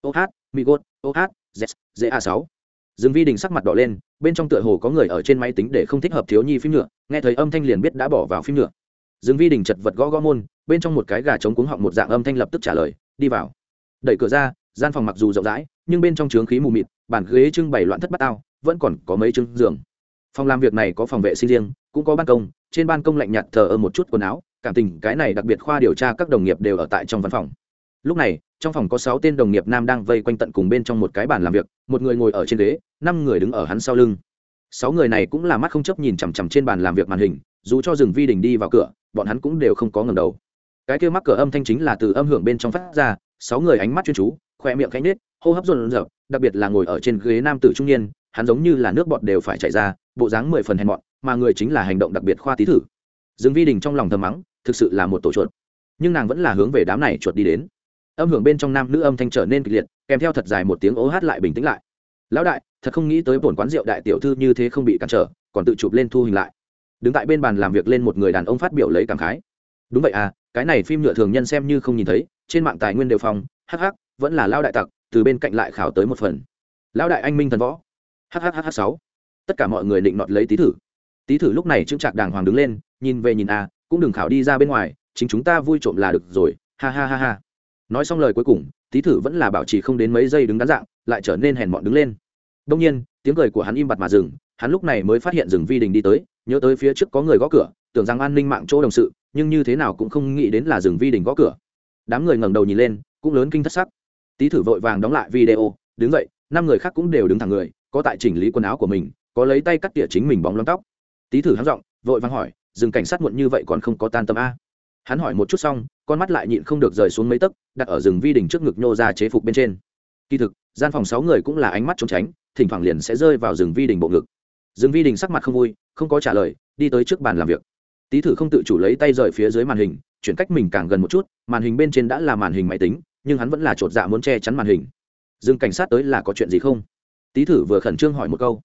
Ô hát oh ô hát z a sáu dương vi đình sắc mặt đỏ lên, bên trong tựa hồ có người ở trên máy tính để không thích hợp thiếu nhi phim nhựa, nghe thấy âm thanh liền biết đã bỏ vào phim nhựa. Dương vi đình chật vật gõ gõ môn, bên trong một cái gà trống cuống họng một dạng âm thanh lập tức trả lời, đi vào. Đẩy cửa ra, gian phòng mặc dù rộng rãi, nhưng bên trong chứa khí mù mịt, bàn ghế trưng bày loạn thất bát ao, vẫn còn có mấy trưng giường. Phòng làm việc này có phòng vệ sinh riêng, cũng có ban công, trên ban công lạnh nhạt thờ ơ một chút quần áo, cảm tình cái này đặc biệt khoa điều tra các đồng nghiệp đều ở tại trong văn phòng lúc này, trong phòng có sáu tên đồng nghiệp nam đang vây quanh tận cùng bên trong một cái bàn làm việc, một người ngồi ở trên ghế, năm người đứng ở hắn sau lưng. Sáu người này cũng là mắt không chấp nhìn chằm chằm trên bàn làm việc màn hình, dù cho rừng vi đình đi vào cửa, bọn hắn cũng đều không có ngầm đầu. Cái kia mắc cửa âm thanh chính là từ âm hưởng bên trong phát ra, sáu người ánh mắt chuyên chú khoe miệng cánh nết hô hấp rộn rợp đặc biệt là ngồi ở trên ghế nam tử trung niên, hắn giống như là nước bọt đều phải chạy ra, bộ dáng mười phần hèn mọn, mà người chính là hành động đặc biệt khoa tí thử. Rừng vi đình trong lòng thầm mắng, thực sự là một tổ chuột. Nhưng nàng vẫn là hướng về đám này chuột đi đến âm hưởng bên trong nam nữ âm thanh trở nên kịch liệt, kèm theo thật dài một tiếng ố hát lại bình tĩnh lại. Lão đại, thật không nghĩ tới bổn quán rượu đại tiểu thư như thế không bị cản trở, còn tự chụp lên thu hình lại. Đứng tại bên bàn làm việc lên một người đàn ông phát biểu lấy cảm khái. Đúng vậy à cái này phim nhựa thường nhân xem như không nhìn thấy, trên mạng tài nguyên đều phòng hh vẫn là lao đại tặc, từ bên cạnh lại khảo tới một phần. Lão đại anh minh thần võ. Hhh sáu. Tất cả mọi người định nọt lấy tí thử. Tí thử lúc này chững chạc đàng hoàng đứng lên, nhìn về nhìn à cũng đừng khảo đi ra bên ngoài, chính chúng ta vui trộm là được rồi, ha ha ha ha nói xong lời cuối cùng tí thử vẫn là bảo trì không đến mấy giây đứng đắn dạng, lại trở nên hèn mọn đứng lên. Đông nhiên, tiếng cười của hắn im bặt mà dừng, hắn lúc này mới phát hiện rừng vi đình đi tới, nhớ tới phía trước có người gõ cửa, tưởng rằng an ninh mạng chỗ đồng sự, nhưng như thế nào cũng không nghĩ đến là rừng vi đình gõ cửa. Đám người ngẩng đầu nhìn lên, cũng lớn kinh thất sắc. Tí thử vội vàng đóng lại video, đứng dậy, năm người khác cũng đều đứng thẳng người, có tại chỉnh lý quần áo của mình, có lấy tay cắt tỉa chính mình bóng lông tóc. Tí thử hắn giọng, vội vàng hỏi, rừng cảnh sát muộn như vậy còn không có tan tâm a? Hắn hỏi một chút xong con mắt lại nhịn không được rời xuống mấy tấc, đặt ở rừng vi đình trước ngực nhô ra chế phục bên trên. Kỳ thực, gian phòng sáu người cũng là ánh mắt trốn tránh, thỉnh thoảng liền sẽ rơi vào rừng vi đình bộ ngực. Rừng vi đình sắc mặt không vui, không có trả lời, đi tới trước bàn làm việc. Tý thử không tự chủ lấy tay rời phía dưới màn hình, chuyển cách mình càng gần một chút, màn hình bên trên đã là màn hình máy tính, nhưng hắn vẫn là chột dạ muốn che chắn màn hình. Rừng cảnh sát tới là có chuyện gì không? Tý thử vừa khẩn trương hỏi một câu.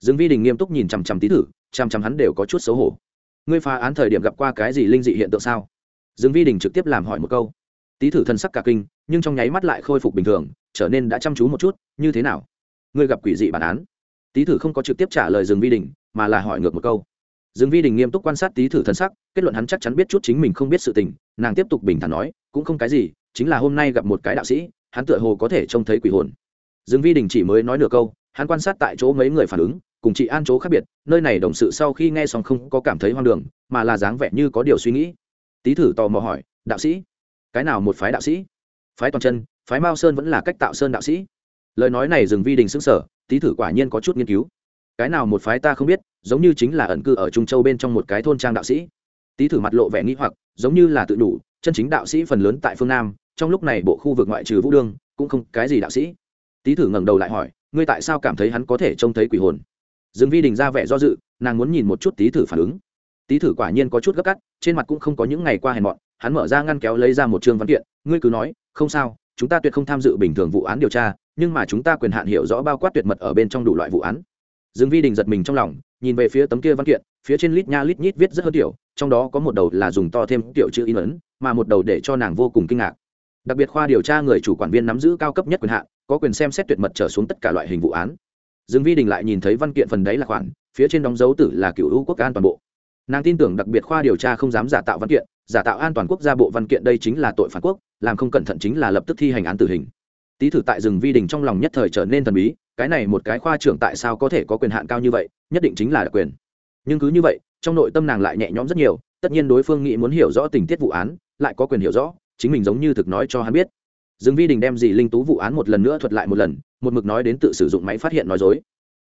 Rừng vi đình nghiêm túc nhìn chằm chằm tý thử, chằm chằm hắn đều có chút xấu hổ. Ngươi phá án thời điểm gặp qua cái gì linh dị hiện tượng sao? Dương vi đình trực tiếp làm hỏi một câu. Tý thử thân sắc cả kinh, nhưng trong nháy mắt lại khôi phục bình thường, trở nên đã chăm chú một chút, như thế nào? Ngươi gặp quỷ dị bản án? Tý thử không có trực tiếp trả lời Dương vi đình, mà là hỏi ngược một câu. Dương vi đình nghiêm túc quan sát tý thử thân sắc, kết luận hắn chắc chắn biết chút chính mình không biết sự tình, nàng tiếp tục bình thản nói, cũng không cái gì, chính là hôm nay gặp một cái đạo sĩ, hắn tựa hồ có thể trông thấy quỷ hồn. Dương vi đình chỉ mới nói nửa câu, hắn quan sát tại chỗ mấy người phản ứng, cùng chị an chỗ khác biệt, nơi này đồng sự sau khi nghe xong không có cảm thấy hoang đường, mà là dáng vẻ như có điều suy nghĩ tý thử tò mò hỏi, đạo sĩ, cái nào một phái đạo sĩ? Phái toàn chân, phái mao sơn vẫn là cách tạo sơn đạo sĩ. Lời nói này dừng vi đình xứng sở tý thử quả nhiên có chút nghiên cứu. Cái nào một phái ta không biết, giống như chính là ẩn cư ở trung châu bên trong một cái thôn trang đạo sĩ. Tý thử mặt lộ vẻ nghĩ hoặc, giống như là tự đủ, chân chính đạo sĩ phần lớn tại phương nam, trong lúc này bộ khu vực ngoại trừ vũ đương, cũng không cái gì đạo sĩ. Tý thử ngẩng đầu lại hỏi, ngươi tại sao cảm thấy hắn có thể trông thấy quỷ hồn? Dương vi đình ra vẻ do dự, nàng muốn nhìn một chút tý thử phản ứng tý thử quả nhiên có chút gấp cắt trên mặt cũng không có những ngày qua hèn mọn, hắn mở ra ngăn kéo lấy ra một chương văn kiện, ngươi cứ nói, không sao, chúng ta tuyệt không tham dự bình thường vụ án điều tra, nhưng mà chúng ta quyền hạn hiểu rõ bao quát tuyệt mật ở bên trong đủ loại vụ án. Dương vi đình giật mình trong lòng, nhìn về phía tấm kia văn kiện, phía trên lít nha lít nhít viết rất hơn tiểu, trong đó có một đầu là dùng to thêm tiểu chữ in ấn, mà một đầu để cho nàng vô cùng kinh ngạc. Đặc biệt khoa điều tra người chủ quản viên nắm giữ cao cấp nhất quyền hạn, có quyền xem xét tuyệt mật trở xuống tất cả loại hình vụ án. Dương vi đình lại nhìn thấy văn kiện phần đấy là khoản, phía trên đóng dấu tử là cựu hữu quốc an toàn bộ nàng tin tưởng đặc biệt khoa điều tra không dám giả tạo văn kiện, giả tạo an toàn quốc gia bộ văn kiện đây chính là tội phản quốc, làm không cẩn thận chính là lập tức thi hành án tử hình. Tý thử tại rừng vi đình trong lòng nhất thời trở nên thần bí, cái này một cái khoa trưởng tại sao có thể có quyền hạn cao như vậy, nhất định chính là đặc quyền. Nhưng cứ như vậy, trong nội tâm nàng lại nhẹ nhõm rất nhiều, tất nhiên đối phương nghĩ muốn hiểu rõ tình tiết vụ án, lại có quyền hiểu rõ, chính mình giống như thực nói cho hắn biết. Dương vi đình đem dì linh tú vụ án một lần nữa thuật lại một lần, một mực nói đến tự sử dụng máy phát hiện nói dối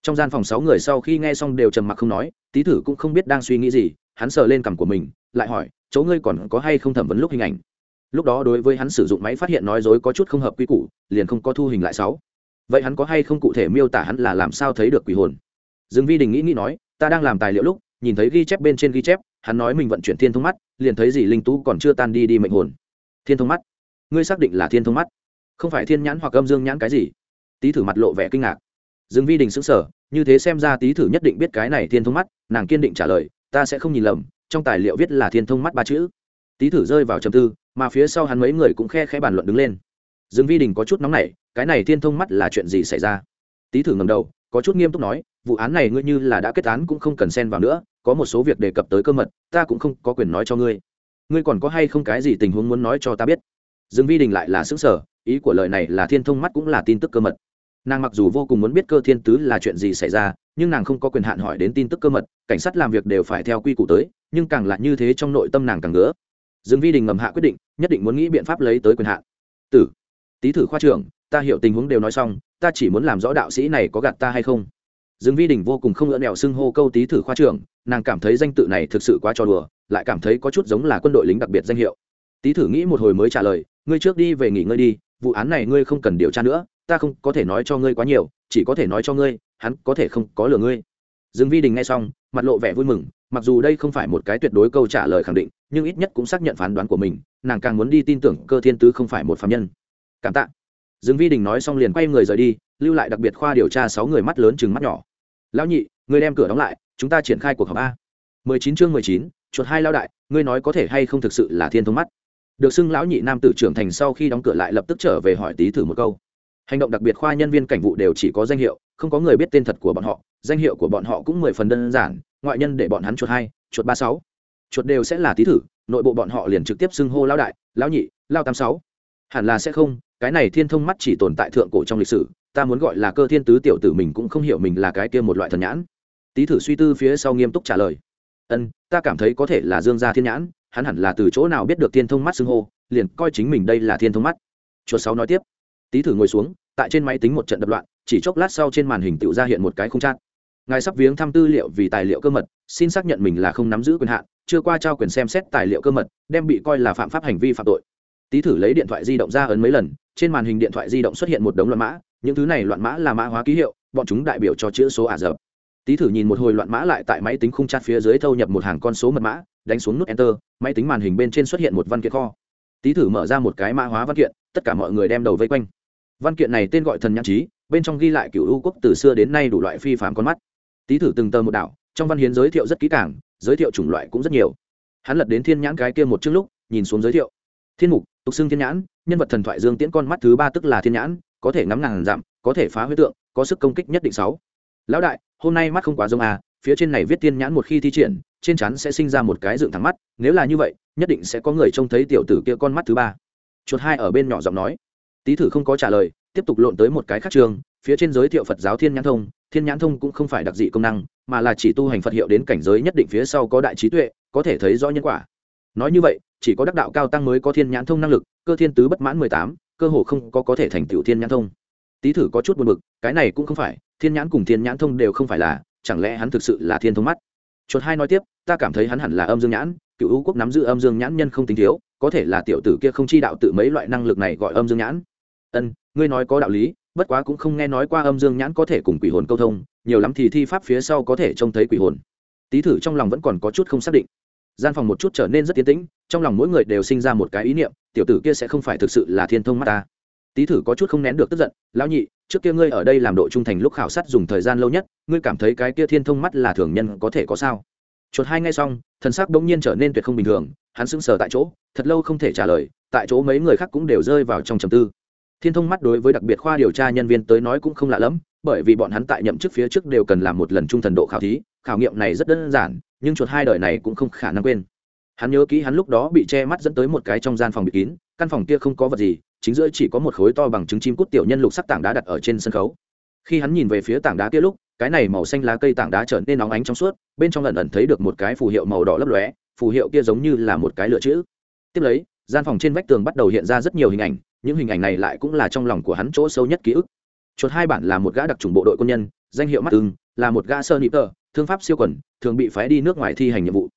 trong gian phòng sáu người sau khi nghe xong đều trầm mặc không nói tý thử cũng không biết đang suy nghĩ gì, hắn sờ lên cằm của mình, lại hỏi, chỗ ngươi còn có hay không thẩm vấn lúc hình ảnh? Lúc đó đối với hắn sử dụng máy phát hiện nói dối có chút không hợp quy củ, liền không có thu hình lại sáu. Vậy hắn có hay không cụ thể miêu tả hắn là làm sao thấy được quỷ hồn? Dương vi đình nghĩ nghĩ nói, ta đang làm tài liệu lúc, nhìn thấy ghi chép bên trên ghi chép, hắn nói mình vận chuyển thiên thông mắt, liền thấy gì linh tú còn chưa tan đi đi mệnh hồn. Thiên thông mắt? Ngươi xác định là thiên thông mắt? Không phải thiên nhãn hoặc âm dương nhãn cái gì? Tý thử mặt lộ vẻ kinh ngạc dương vi đình xứng sở như thế xem ra tý thử nhất định biết cái này thiên thông mắt, nàng kiên định trả lời, ta sẽ không nhìn lầm, trong tài liệu viết là thiên thông mắt ba chữ. Tý thử rơi vào trầm tư, mà phía sau hắn mấy người cũng khe khẽ bàn luận đứng lên. Dương vi đình có chút nóng nảy, cái này thiên thông mắt là chuyện gì xảy ra? Tý thử ngầm đầu, có chút nghiêm túc nói, vụ án này ngươi như là đã kết án cũng không cần xen vào nữa, có một số việc đề cập tới cơ mật, ta cũng không có quyền nói cho ngươi. Ngươi còn có hay không cái gì tình huống muốn nói cho ta biết? Dương vi đình lại là xứng sở ý của lời này là thiên thông mắt cũng là tin tức cơ mật nàng mặc dù vô cùng muốn biết cơ thiên tứ là chuyện gì xảy ra, nhưng nàng không có quyền hạn hỏi đến tin tức cơ mật, cảnh sát làm việc đều phải theo quy củ tới, nhưng càng là như thế trong nội tâm nàng càng ngứa. Dương vi đình ngầm hạ quyết định, nhất định muốn nghĩ biện pháp lấy tới quyền hạn. Tử, tý thử khoa trưởng, ta hiểu tình huống đều nói xong, ta chỉ muốn làm rõ đạo sĩ này có gạt ta hay không? Dương vi đình vô cùng không ngỡ nẹo xưng hô câu tý thử khoa trưởng, nàng cảm thấy danh tự này thực sự quá trò đùa, lại cảm thấy có chút giống là quân đội lính đặc biệt danh hiệu. Tý thử nghĩ một hồi mới trả lời, ngươi trước đi về nghỉ ngơi đi, vụ án này ngươi không cần điều tra nữa ta không có thể nói cho ngươi quá nhiều, chỉ có thể nói cho ngươi, hắn có thể không có lừa ngươi. Dương vi đình nghe xong, mặt lộ vẻ vui mừng, mặc dù đây không phải một cái tuyệt đối câu trả lời khẳng định, nhưng ít nhất cũng xác nhận phán đoán của mình, nàng càng muốn đi tin tưởng cơ thiên tứ không phải một phạm nhân. Cảm tạ. Dương vi đình nói xong liền quay người rời đi, lưu lại đặc biệt khoa điều tra sáu người mắt lớn chừng mắt nhỏ. Lão nhị người đem cửa đóng lại, chúng ta triển khai cuộc họp a. Mười chín chương mười chín, chuột hai lao đại, ngươi nói có thể hay không thực sự là thiên thông mắt? Được xưng lão nhị nam tử trưởng thành sau khi đóng cửa lại lập tức trở về hỏi tý thử một câu hành động đặc biệt khoa nhân viên cảnh vụ đều chỉ có danh hiệu, không có người biết tên thật của bọn họ, danh hiệu của bọn họ cũng mười phần đơn giản, ngoại nhân để bọn hắn chuột hai, chuột ba sáu. Chuột đều sẽ là tý thử, nội bộ bọn họ liền trực tiếp xưng hô lão đại, lão nhị lao tám sáu. Hẳn là sẽ không, cái này thiên thông mắt chỉ tồn tại thượng cổ trong lịch sử, ta muốn gọi là cơ thiên tứ tiểu tử mình cũng không hiểu mình là cái kia một loại thần nhãn. Tý thử suy tư phía sau nghiêm túc trả lời. Ân, ta cảm thấy có thể là dương gia thiên nhãn, hắn hẳn là từ chỗ nào biết được thiên thông mắt xưng hô, liền coi chính mình đây là thiên thông mắt. Chuột sáu nói tiếp tý thử ngồi xuống, tại trên máy tính một trận đập loạn, chỉ chốc lát sau trên màn hình tự ra hiện một cái không chát ngài sắp viếng thăm tư liệu vì tài liệu cơ mật, xin xác nhận mình là không nắm giữ quyền hạn, chưa qua trao quyền xem xét tài liệu cơ mật, đem bị coi là phạm pháp hành vi phạm tội. Tý thử lấy điện thoại di động ra ấn mấy lần, trên màn hình điện thoại di động xuất hiện một đống loạn mã, những thứ này loạn mã là mã hóa ký hiệu, bọn chúng đại biểu cho chữ số ả rập. Tý thử nhìn một hồi loạn mã lại tại máy tính khung chat phía dưới thâu nhập một hàng con số mật mã, đánh xuống nút enter, máy tính màn hình bên trên xuất hiện một văn kiện kho. Tý thử mở ra một cái mã hóa văn kiện, tất cả mọi người đem đầu vây quanh văn kiện này tên gọi thần nhãn trí, bên trong ghi lại cựu u quốc từ xưa đến nay đủ loại phi phạm con mắt. Tý thử từng tờ một đảo, trong văn hiến giới thiệu rất kỹ càng, giới thiệu chủng loại cũng rất nhiều. Hắn lật đến thiên nhãn cái kia một chương lúc, nhìn xuống giới thiệu. Thiên mục, tục xưng thiên nhãn, nhân vật thần thoại dương tiễn con mắt thứ ba tức là thiên nhãn, có thể ngắm ngàn dặm, có thể phá huyết tượng, có sức công kích nhất định sáu. Lão đại, hôm nay mắt không quá giống à phía trên này viết thiên nhãn một khi thi triển, trên chắn sẽ sinh ra một cái dựng thẳng mắt, nếu là như vậy, nhất định sẽ có người trông thấy tiểu tử kia con mắt thứ ba. Chuột hai ở bên nhỏ giọng nói tý thử không có trả lời, tiếp tục lộn tới một cái khác trường, phía trên giới thiệu phật giáo thiên nhãn thông. Thiên nhãn thông cũng không phải đặc dị công năng, mà là chỉ tu hành phật hiệu đến cảnh giới nhất định phía sau có đại trí tuệ, có thể thấy rõ nhân quả. Nói như vậy, chỉ có đắc đạo cao tăng mới có thiên nhãn thông năng lực, cơ thiên tứ bất mãn mười tám, cơ hồ không có có thể thành tựu thiên nhãn thông. Tý thử có chút buồn bực, cái này cũng không phải, thiên nhãn cùng thiên nhãn thông đều không phải là, chẳng lẽ hắn thực sự là thiên thông mắt? Chuột hai nói tiếp, ta cảm thấy hắn hẳn là âm dương nhãn, cựu hữu quốc nắm giữ âm dương nhãn nhân không tính thiếu, có thể là tiểu tử kia không chi đạo tự mấy loại năng lực này gọi âm dương nhãn ân, ngươi nói có đạo lý, bất quá cũng không nghe nói qua âm dương nhãn có thể cùng quỷ hồn câu thông, nhiều lắm thì thi pháp phía sau có thể trông thấy quỷ hồn. Tý thử trong lòng vẫn còn có chút không xác định. Gian phòng một chút trở nên rất tiến tĩnh, trong lòng mỗi người đều sinh ra một cái ý niệm, tiểu tử kia sẽ không phải thực sự là thiên thông mắt ta. Tý thử có chút không nén được tức giận, lão nhị, trước kia ngươi ở đây làm độ trung thành lúc khảo sát dùng thời gian lâu nhất, ngươi cảm thấy cái kia thiên thông mắt là thường nhân có thể có sao? Chuột hai ngay xong, thần sắc bỗng nhiên trở nên tuyệt không bình thường, hắn sững sờ tại chỗ, thật lâu không thể trả lời, tại chỗ mấy người khác cũng đều rơi vào trong trầm tư thiên thông mắt đối với đặc biệt khoa điều tra nhân viên tới nói cũng không lạ lẫm, bởi vì bọn hắn tại nhậm chức phía trước đều cần làm một lần trung thần độ khảo thí, khảo nghiệm này rất đơn giản, nhưng chuột hai đời này cũng không khả năng quên. Hắn nhớ kỹ hắn lúc đó bị che mắt dẫn tới một cái trong gian phòng bị kín, căn phòng kia không có vật gì, chính giữa chỉ có một khối to bằng trứng chim cút tiểu nhân lục sắc tảng đá đặt ở trên sân khấu. Khi hắn nhìn về phía tảng đá kia lúc, cái này màu xanh lá cây tảng đá trở nên nóng ánh trong suốt, bên trong lần ẩn thấy được một cái phù hiệu màu đỏ lấp lóe, phù hiệu kia giống như là một cái lựa chữ. Tiếp lấy, gian phòng trên vách tường bắt đầu hiện ra rất nhiều hình ảnh những hình ảnh này lại cũng là trong lòng của hắn chỗ sâu nhất ký ức. Chuột hai bản là một gã đặc trùng bộ đội quân nhân, danh hiệu mắt ưng là một gã sơ nịp tờ, thương pháp siêu quẩn thường bị phái đi nước ngoài thi hành nhiệm vụ.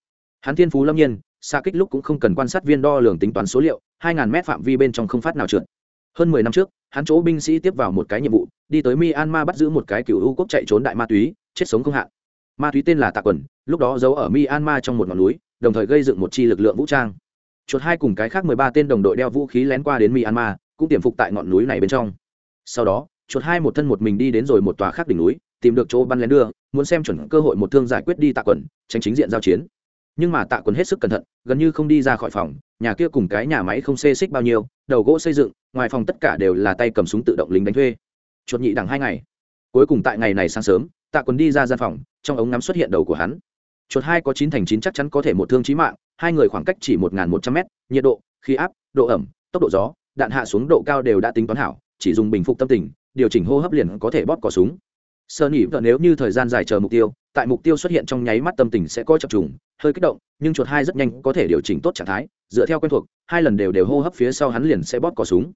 Hắn thiên phú lâm nhiên, xa kích lúc cũng không cần quan sát viên đo lường tính toán số liệu, hai ngàn mét phạm vi bên trong không phát nào trượt. Hơn mười năm trước, hắn chỗ binh sĩ tiếp vào một cái nhiệm vụ, đi tới myanmar bắt giữ một cái cựu u quốc chạy trốn đại ma túy, chết sống không hạn. Ma túy tên là tạ quần, lúc đó giấu ở myanmar trong một ngọn núi, đồng thời gây dựng một chi lực lượng vũ trang chuột hai cùng cái khác mười ba tên đồng đội đeo vũ khí lén qua đến myanmar, cũng tiềm phục tại ngọn núi này bên trong. Sau đó, chuột hai một thân một mình đi đến rồi một tòa khác đỉnh núi, tìm được chỗ bắn lén đưa, muốn xem chuẩn cơ hội một thương giải quyết đi tạ quần, tránh chính diện giao chiến. Nhưng mà tạ quần hết sức cẩn thận, gần như không đi ra khỏi phòng, nhà kia cùng cái nhà máy không xê xích bao nhiêu, đầu gỗ xây dựng, ngoài phòng tất cả đều là tay cầm súng tự động lính đánh thuê. Chuột nhị đằng hai ngày. Cuối cùng tại ngày này sáng sớm, tạ quần đi ra gian phòng, trong ống ngắm xuất hiện đầu của hắn chuột hai có chín thành chín chắc chắn có thể một thương chí mạng, hai người khoảng cách chỉ một một trăm m nhiệt độ, khí áp, độ ẩm, tốc độ gió, đạn hạ xuống độ cao đều đã tính toán hảo, chỉ dùng bình phục tâm tình, điều chỉnh hô hấp liền có thể bóp cỏ súng. Sơ nỉ vợ nếu như thời gian dài chờ mục tiêu, tại mục tiêu xuất hiện trong nháy mắt tâm tình sẽ có chập trùng, hơi kích động, nhưng chuột hai rất nhanh có thể điều chỉnh tốt trạng thái, dựa theo quen thuộc, hai lần đều đều hô hấp phía sau hắn liền sẽ bóp cỏ súng.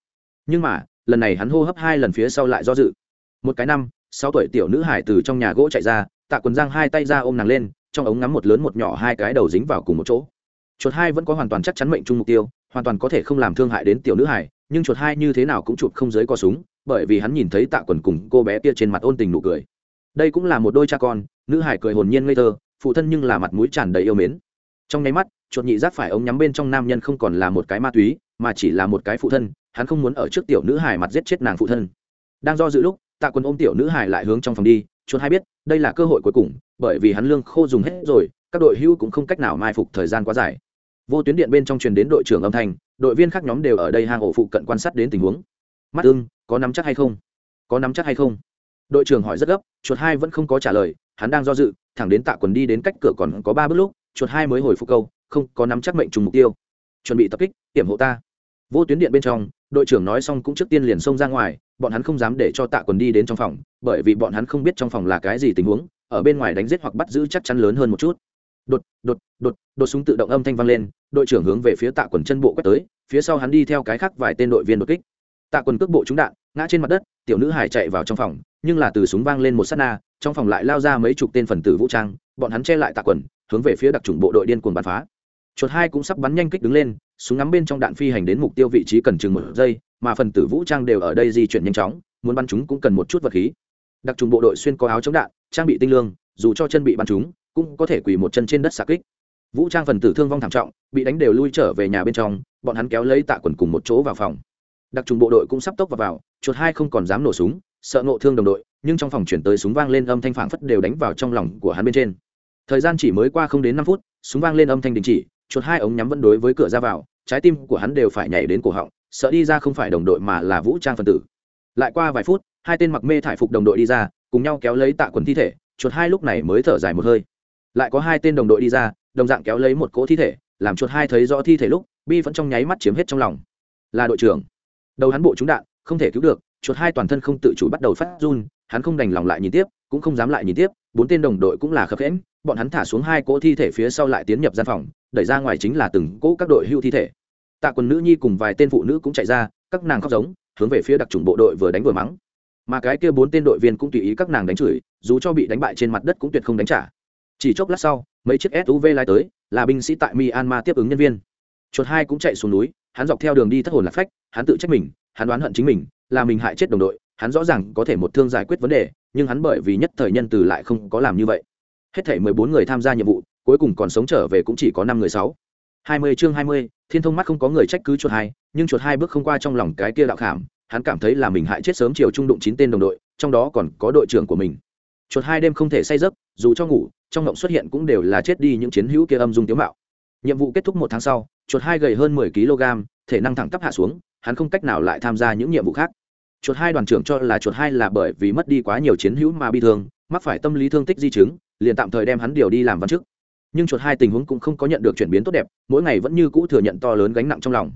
Nhưng mà, lần này hắn hô hấp hai lần phía sau lại do dự. Một cái năm, sáu tuổi tiểu nữ hải từ trong nhà gỗ chạy ra, tạ quần giang hai tay ra ôm nàng lên trong ống ngắm một lớn một nhỏ hai cái đầu dính vào cùng một chỗ. Chuột hai vẫn có hoàn toàn chắc chắn mệnh chung mục tiêu, hoàn toàn có thể không làm thương hại đến tiểu nữ hải nhưng chuột hai như thế nào cũng chụp không giới co súng, bởi vì hắn nhìn thấy tạ quần cùng cô bé kia trên mặt ôn tình nụ cười. Đây cũng là một đôi cha con, nữ hải cười hồn nhiên ngây thơ, phụ thân nhưng là mặt mũi tràn đầy yêu mến. Trong nháy mắt, chuột nhị giác phải ống nhắm bên trong nam nhân không còn là một cái ma túy, mà chỉ là một cái phụ thân, hắn không muốn ở trước tiểu nữ hải mặt giết chết nàng phụ thân. Đang do dự lúc, tạ quần ôm tiểu nữ hải lại hướng trong phòng đi, chuột hai biết, đây là cơ hội cuối cùng bởi vì hắn lương khô dùng hết rồi, các đội hưu cũng không cách nào mai phục thời gian quá dài. Vô tuyến điện bên trong truyền đến đội trưởng âm thanh, đội viên khác nhóm đều ở đây hang ổ phụ cận quan sát đến tình huống. Mắt ưng, có nắm chắc hay không? Có nắm chắc hay không? Đội trưởng hỏi rất gấp, chuột hai vẫn không có trả lời, hắn đang do dự, thẳng đến tạ quần đi đến cách cửa còn có ba bước lúc, chuột hai mới hồi phục câu, không, có nắm chắc mệnh trùng mục tiêu. Chuẩn bị tập kích, hiểm hộ ta. Vô tuyến điện bên trong, đội trưởng nói xong cũng trước tiên liền xông ra ngoài, bọn hắn không dám để cho tạ quần đi đến trong phòng, bởi vì bọn hắn không biết trong phòng là cái gì tình huống ở bên ngoài đánh giết hoặc bắt giữ chắc chắn lớn hơn một chút. Đột đột đột đột súng tự động âm thanh vang lên, đội trưởng hướng về phía tạ quần chân bộ quét tới, phía sau hắn đi theo cái khác vài tên đội viên đột kích. Tạ quần cước bộ trúng đạn, ngã trên mặt đất, tiểu nữ hải chạy vào trong phòng, nhưng là từ súng vang lên một sát na, trong phòng lại lao ra mấy chục tên phần tử vũ trang, bọn hắn che lại tạ quần, hướng về phía đặc trùng bộ đội điên cuồng bắn phá. Chuột hai cũng sắp bắn nhanh kích đứng lên, súng ngắm bên trong đạn phi hành đến mục tiêu vị trí cần chừng một giây, mà phần tử vũ trang đều ở đây di chuyển nhanh chóng, muốn bắn chúng cũng cần một chút vật khí. Đặc trùng bộ đội xuyên có áo chống đạn trang bị tinh lương dù cho chân bị bắn chúng cũng có thể quỳ một chân trên đất xạ kích. Vũ trang phần tử thương vong thảm trọng bị đánh đều lui trở về nhà bên trong bọn hắn kéo lấy tạ quần cùng một chỗ vào phòng. Đặc trùng bộ đội cũng sắp tốc vào, vào chuột hai không còn dám nổ súng sợ ngộ thương đồng đội nhưng trong phòng chuyển tới súng vang lên âm thanh phảng phất đều đánh vào trong lòng của hắn bên trên. Thời gian chỉ mới qua không đến năm phút súng vang lên âm thanh đình chỉ chuột hai ống nhắm vẫn đối với cửa ra vào trái tim của hắn đều phải nhảy đến cổ họng sợ đi ra không phải đồng đội mà là vũ trang phần tử. Lại qua vài phút hai tên mặc mê thải phục đồng đội đi ra cùng nhau kéo lấy tạ quần thi thể, chuột hai lúc này mới thở dài một hơi. Lại có hai tên đồng đội đi ra, đồng dạng kéo lấy một cỗ thi thể, làm chuột hai thấy rõ thi thể lúc, bi vẫn trong nháy mắt chiếm hết trong lòng. Là đội trưởng. Đầu hắn bộ trúng đạn, không thể cứu được, chuột hai toàn thân không tự chủ bắt đầu phát run, hắn không đành lòng lại nhìn tiếp, cũng không dám lại nhìn tiếp, bốn tên đồng đội cũng là khập khẽn bọn hắn thả xuống hai cỗ thi thể phía sau lại tiến nhập gian phòng, đẩy ra ngoài chính là từng cỗ các đội hưu thi thể. Tạ quần nữ nhi cùng vài tên phụ nữ cũng chạy ra, các nàng khóc giống, hướng về phía đặc trùng bộ đội vừa đánh vừa mắng mà cái kia bốn tên đội viên cũng tùy ý các nàng đánh chửi, dù cho bị đánh bại trên mặt đất cũng tuyệt không đánh trả. Chỉ chốc lát sau, mấy chiếc suv lái tới, là binh sĩ tại myanmar tiếp ứng nhân viên. Chuột hai cũng chạy xuống núi, hắn dọc theo đường đi thất hồn lạc phách, hắn tự trách mình, hắn đoán hận chính mình, là mình hại chết đồng đội, hắn rõ ràng có thể một thương giải quyết vấn đề, nhưng hắn bởi vì nhất thời nhân từ lại không có làm như vậy. Hết thể mười bốn người tham gia nhiệm vụ, cuối cùng còn sống trở về cũng chỉ có năm người sáu. Hai mươi chương hai mươi, thiên thông mắt không có người trách cứ chuột hai, nhưng chuột hai bước không qua trong lòng cái kia đạo khảm hắn cảm thấy là mình hại chết sớm chiều trung đụng chín tên đồng đội, trong đó còn có đội trưởng của mình. Chuột hai đêm không thể say giấc, dù cho ngủ, trong ngộng xuất hiện cũng đều là chết đi những chiến hữu kia âm dung tiếu mạo. Nhiệm vụ kết thúc một tháng sau, chuột hai gầy hơn mười kg, thể năng thẳng tắp hạ xuống, hắn không cách nào lại tham gia những nhiệm vụ khác. Chuột hai đoàn trưởng cho là chuột hai là bởi vì mất đi quá nhiều chiến hữu mà bị thương, mắc phải tâm lý thương tích di chứng, liền tạm thời đem hắn điều đi làm văn chức. Nhưng chuột hai tình huống cũng không có nhận được chuyển biến tốt đẹp, mỗi ngày vẫn như cũ thừa nhận to lớn gánh nặng trong lòng.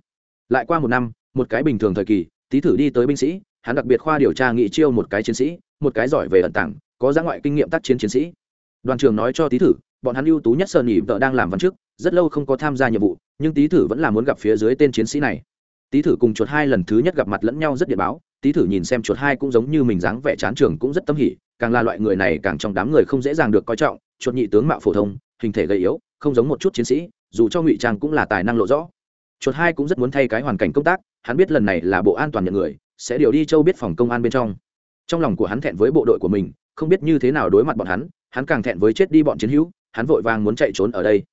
Lại qua một năm, một cái bình thường thời kỳ tý thử đi tới binh sĩ, hắn đặc biệt khoa điều tra nghị chiêu một cái chiến sĩ, một cái giỏi về ẩn tảng có giá ngoại kinh nghiệm tác chiến chiến sĩ. Đoàn trường nói cho tý thử, bọn hắn ưu tú nhất sơn nhị vợ đang làm văn chức, rất lâu không có tham gia nhiệm vụ, nhưng tý thử vẫn là muốn gặp phía dưới tên chiến sĩ này. Tý thử cùng chuột hai lần thứ nhất gặp mặt lẫn nhau rất điện báo tý thử nhìn xem chuột hai cũng giống như mình dáng vẻ chán trường cũng rất tâm hỉ, càng là loại người này càng trong đám người không dễ dàng được coi trọng, chuột nhị tướng mạo phổ thông, hình thể gầy yếu, không giống một chút chiến sĩ, dù cho ngụy trang cũng là tài năng lộ rõ. Chuột hai cũng rất muốn thay cái hoàn cảnh công tác hắn biết lần này là bộ an toàn nhận người, sẽ điều đi châu biết phòng công an bên trong. Trong lòng của hắn thẹn với bộ đội của mình, không biết như thế nào đối mặt bọn hắn hắn càng thẹn với chết đi bọn chiến hữu, hắn vội vàng muốn chạy trốn ở đây.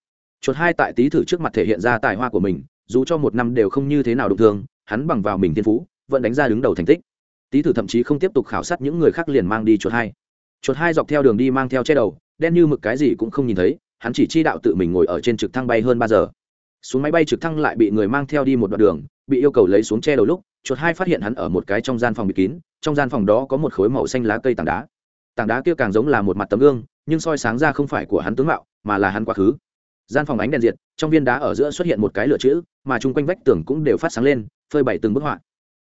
Chuột hai tại tý thử trước mặt thể hiện ra tài hoa của mình, dù cho một năm đều không như thế nào đụng thương, hắn bằng vào mình thiên phú, vẫn đánh ra đứng đầu thành tích. Tý thử thậm chí không tiếp tục khảo sát những người khác liền mang đi chuột hai. Chuột hai dọc theo đường đi mang theo che đầu, đen như mực cái gì cũng không nhìn thấy, hắn chỉ chi đạo tự mình ngồi ở trên trực thăng bay hơn ba giờ xuống máy bay trực thăng lại bị người mang theo đi một đoạn đường, bị yêu cầu lấy xuống che đầu lúc, chuột hai phát hiện hắn ở một cái trong gian phòng bị kín, trong gian phòng đó có một khối màu xanh lá cây tảng đá. Tảng đá kia càng giống là một mặt tấm gương, nhưng soi sáng ra không phải của hắn tướng mạo, mà là hắn quá khứ. Gian phòng ánh đèn diệt, trong viên đá ở giữa xuất hiện một cái lửa chữ, mà chung quanh vách tường cũng đều phát sáng lên, phơi bày từng bức họa.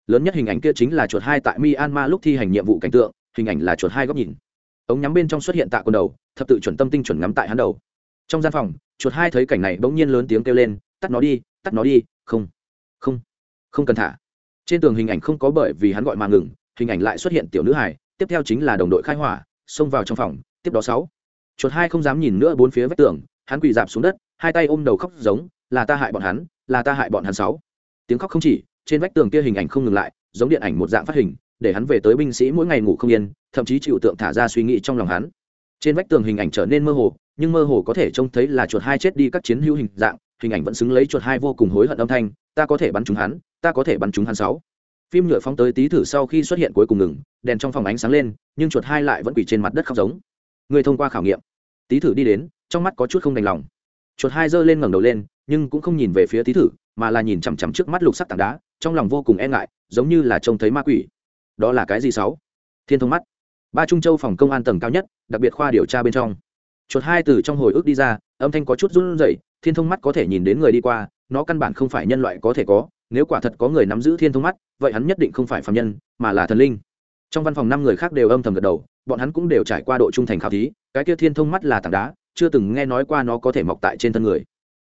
Lớn nhất hình ảnh kia chính là chuột hai tại myanmar lúc thi hành nhiệm vụ cảnh tượng, hình ảnh là chuột hai góc nhìn. Ống nhắm bên trong xuất hiện tạ quần đầu, thập tự chuẩn tâm tinh chuẩn ngắm tại hắn đầu. Trong gian phòng, chuột hai thấy cảnh này bỗng nhiên lớn tiếng kêu lên tắt nó đi, tắt nó đi, không không không cần thả. Trên tường hình ảnh không có bởi vì hắn gọi mà ngừng, hình ảnh lại xuất hiện tiểu nữ hải tiếp theo chính là đồng đội khai hỏa, xông vào trong phòng, tiếp đó sáu. Chuột hai không dám nhìn nữa bốn phía vách tường, hắn quỳ dạp xuống đất, hai tay ôm đầu khóc giống, là ta hại bọn hắn, là ta hại bọn hắn sáu. Tiếng khóc không chỉ, trên vách tường kia hình ảnh không ngừng lại, giống điện ảnh một dạng phát hình, để hắn về tới binh sĩ mỗi ngày ngủ không yên, thậm chí chịu tượng thả ra suy nghĩ trong lòng hắn. Trên vách tường hình ảnh trở nên mơ hồ, nhưng mơ hồ có thể trông thấy là chuột hai chết đi các chiến hữu hình dạng hình ảnh vẫn xứng lấy chuột hai vô cùng hối hận âm thanh, ta có thể bắn chúng hắn, ta có thể bắn chúng hắn sáu. Phim nhựa phóng tới tí thử sau khi xuất hiện cuối cùng ngừng, đèn trong phòng ánh sáng lên, nhưng chuột hai lại vẫn quỳ trên mặt đất khóc giống. Người thông qua khảo nghiệm, tí thử đi đến, trong mắt có chút không đành lòng. Chuột hai giơ lên ngẩng đầu lên, nhưng cũng không nhìn về phía tí thử, mà là nhìn chằm chằm trước mắt lục sắc tảng đá, trong lòng vô cùng e ngại, giống như là trông thấy ma quỷ. Đó là cái gì sáu? Thiên thông mắt. Ba trung châu phòng công an tầng cao nhất, đặc biệt khoa điều tra bên trong. Chuột hai từ trong hồi ức đi ra, âm thanh có chút run rẩy thiên thông mắt có thể nhìn đến người đi qua, nó căn bản không phải nhân loại có thể có, nếu quả thật có người nắm giữ thiên thông mắt, vậy hắn nhất định không phải phạm nhân, mà là thần linh. Trong văn phòng năm người khác đều âm thầm gật đầu, bọn hắn cũng đều trải qua độ trung thành khảo thí, cái kia thiên thông mắt là tảng đá, chưa từng nghe nói qua nó có thể mọc tại trên thân người.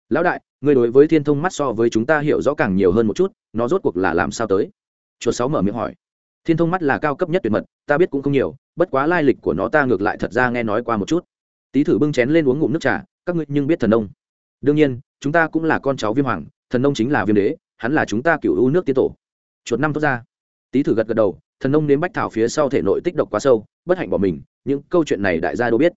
Lão đại, người đối với thiên thông mắt so với chúng ta hiểu rõ càng nhiều hơn một chút, nó rốt cuộc là làm sao tới? Chuột sáu mở miệng hỏi. Thiên thông mắt là cao cấp nhất tuyệt mật, ta biết cũng không nhiều, bất quá lai lịch của nó ta ngược lại thật ra nghe nói qua một chút. Tý thử bưng chén lên uống ngụm nước trà, các ngươi nhưng biết thần nông đương nhiên, chúng ta cũng là con cháu viêm hoàng, thần nông chính là viêm đế, hắn là chúng ta cựu u nước tiên tổ. Chuột năm thốt ra. Tý thử gật gật đầu, thần nông nếm bách thảo phía sau thể nội tích độc quá sâu, bất hạnh bỏ mình, những câu chuyện này đại gia đâu biết.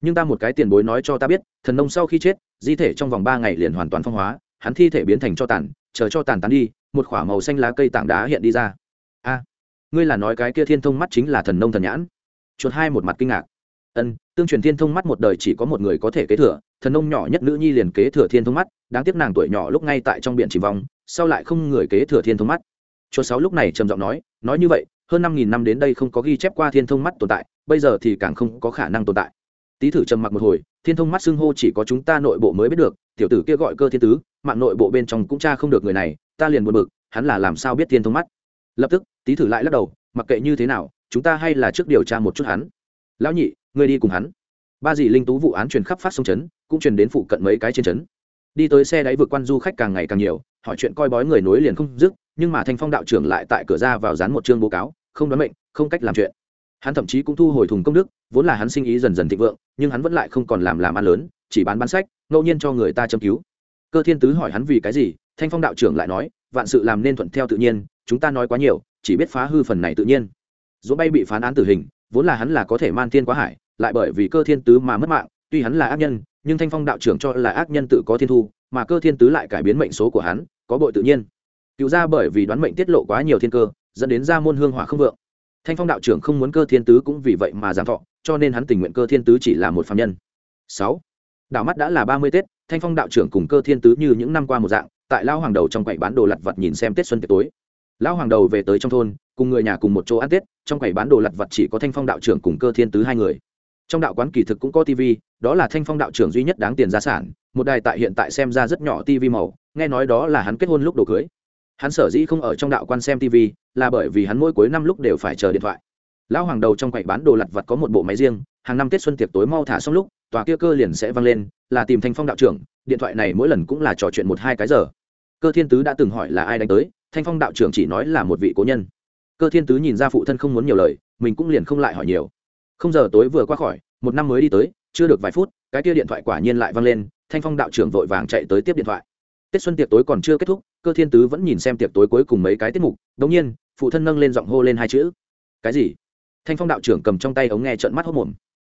Nhưng ta một cái tiền bối nói cho ta biết, thần nông sau khi chết, di thể trong vòng ba ngày liền hoàn toàn phong hóa, hắn thi thể biến thành cho tàn, chờ cho tàn tán đi, một k h ỏ a màu xanh lá cây tảng đá hiện đi ra. A, ngươi là nói cái kia thiên thông mắt chính là thần nông thần nhãn. Chuột hai một mặt kinh ngạc ân, tương truyền thiên thông mắt một đời chỉ có một người có thể kế thừa, thần nông nhỏ nhất nữ nhi liền kế thừa thiên thông mắt, đáng tiếc nàng tuổi nhỏ lúc ngay tại trong biển chỉ vong, sau lại không người kế thừa thiên thông mắt. Chuột sáu lúc này trầm giọng nói nói như vậy, hơn năm nghìn năm đến đây không có ghi chép qua thiên thông mắt tồn tại, bây giờ thì càng không có khả năng tồn tại. Tý thử trầm mặc một hồi, thiên thông mắt xưng hô chỉ có chúng ta nội bộ mới biết được, tiểu tử kia gọi cơ thiên tứ, mạng nội bộ bên trong cũng cha không được người này, ta liền buồn bực, hắn là làm sao biết thiên thông mắt? Lập tức, tý thử lại lắc đầu, mặc kệ như thế nào, chúng ta hay là trước điều tra một chút hắn. Lão nhị ngươi đi cùng hắn. Ba dì linh tú vụ án truyền khắp phát sông trấn, cũng truyền đến phụ cận mấy cái trên trấn. Đi tới xe đáy vượt quan du khách càng ngày càng nhiều, hỏi chuyện coi bói người nối liền không dứt, nhưng mà thanh phong đạo trưởng lại tại cửa ra vào dán một chương báo cáo, không đoán mệnh, không cách làm chuyện. Hắn thậm chí cũng thu hồi thùng công đức, vốn là hắn sinh ý dần dần thịnh vượng, nhưng hắn vẫn lại không còn làm làm ăn lớn, chỉ bán bán sách, ngẫu nhiên cho người ta châm cứu. Cơ thiên tứ hỏi hắn vì cái gì, thanh phong đạo trưởng lại nói, vạn sự làm nên thuận theo tự nhiên, chúng ta nói quá nhiều, chỉ biết phá hư phần này tự nhiên. Dỗ bay bị phán án tử hình, vốn là hắn là có thể man thiên quá hải lại bởi vì cơ thiên tứ mà mất mạng, tuy hắn là ác nhân, nhưng thanh phong đạo trưởng cho là ác nhân tự có thiên thu, mà cơ thiên tứ lại cải biến mệnh số của hắn, có bội tự nhiên. Cựu ra bởi vì đoán mệnh tiết lộ quá nhiều thiên cơ, dẫn đến ra môn hương hỏa không vượng. Thanh phong đạo trưởng không muốn cơ thiên tứ cũng vì vậy mà giảm thọ, cho nên hắn tình nguyện cơ thiên tứ chỉ là một phạm nhân. Sáu. Đảo mắt đã là ba mươi tết, thanh phong đạo trưởng cùng cơ thiên tứ như những năm qua một dạng, tại lao hoàng đầu trong quầy bán đồ lặt vặt nhìn xem tết xuân tiệc tối. Lão hoàng đầu về tới trong thôn, cùng người nhà cùng một chỗ ăn tết, trong quầy bán đồ lặt vặt chỉ có thanh phong đạo trưởng cùng cơ thiên tứ hai người trong đạo quán kỳ thực cũng có tv đó là thanh phong đạo trưởng duy nhất đáng tiền gia sản, một đài tại hiện tại xem ra rất nhỏ tv màu, nghe nói đó là hắn kết hôn lúc đồ cưới. Hắn sở dĩ không ở trong đạo quan xem tv là bởi vì hắn mỗi cuối năm lúc đều phải chờ điện thoại. Lão hoàng đầu trong quầy bán đồ lặt vặt có một bộ máy riêng, hàng năm tết xuân tiệc tối mau thả xong lúc, tòa kia cơ liền sẽ văng lên, là tìm thanh phong đạo trưởng, điện thoại này mỗi lần cũng là trò chuyện một hai cái giờ. Cơ thiên tứ đã từng hỏi là ai đánh tới, thanh phong đạo trưởng chỉ nói là một vị cố nhân. Cơ thiên tứ nhìn ra phụ thân không muốn nhiều lời, mình cũng liền không lại hỏi nhiều không giờ tối vừa qua khỏi, một năm mới đi tới, chưa được vài phút, cái kia điện thoại quả nhiên lại vang lên, thanh phong đạo trưởng vội vàng chạy tới tiếp điện thoại. Tết xuân tiệc tối còn chưa kết thúc, cơ thiên tứ vẫn nhìn xem tiệc tối cuối cùng mấy cái tiết mục đ ỗ n g nhiên, phụ thân nâng lên giọng hô lên hai chữ. Cái gì? Thanh phong đạo trưởng cầm trong tay ống nghe trận mắt hốc mồm.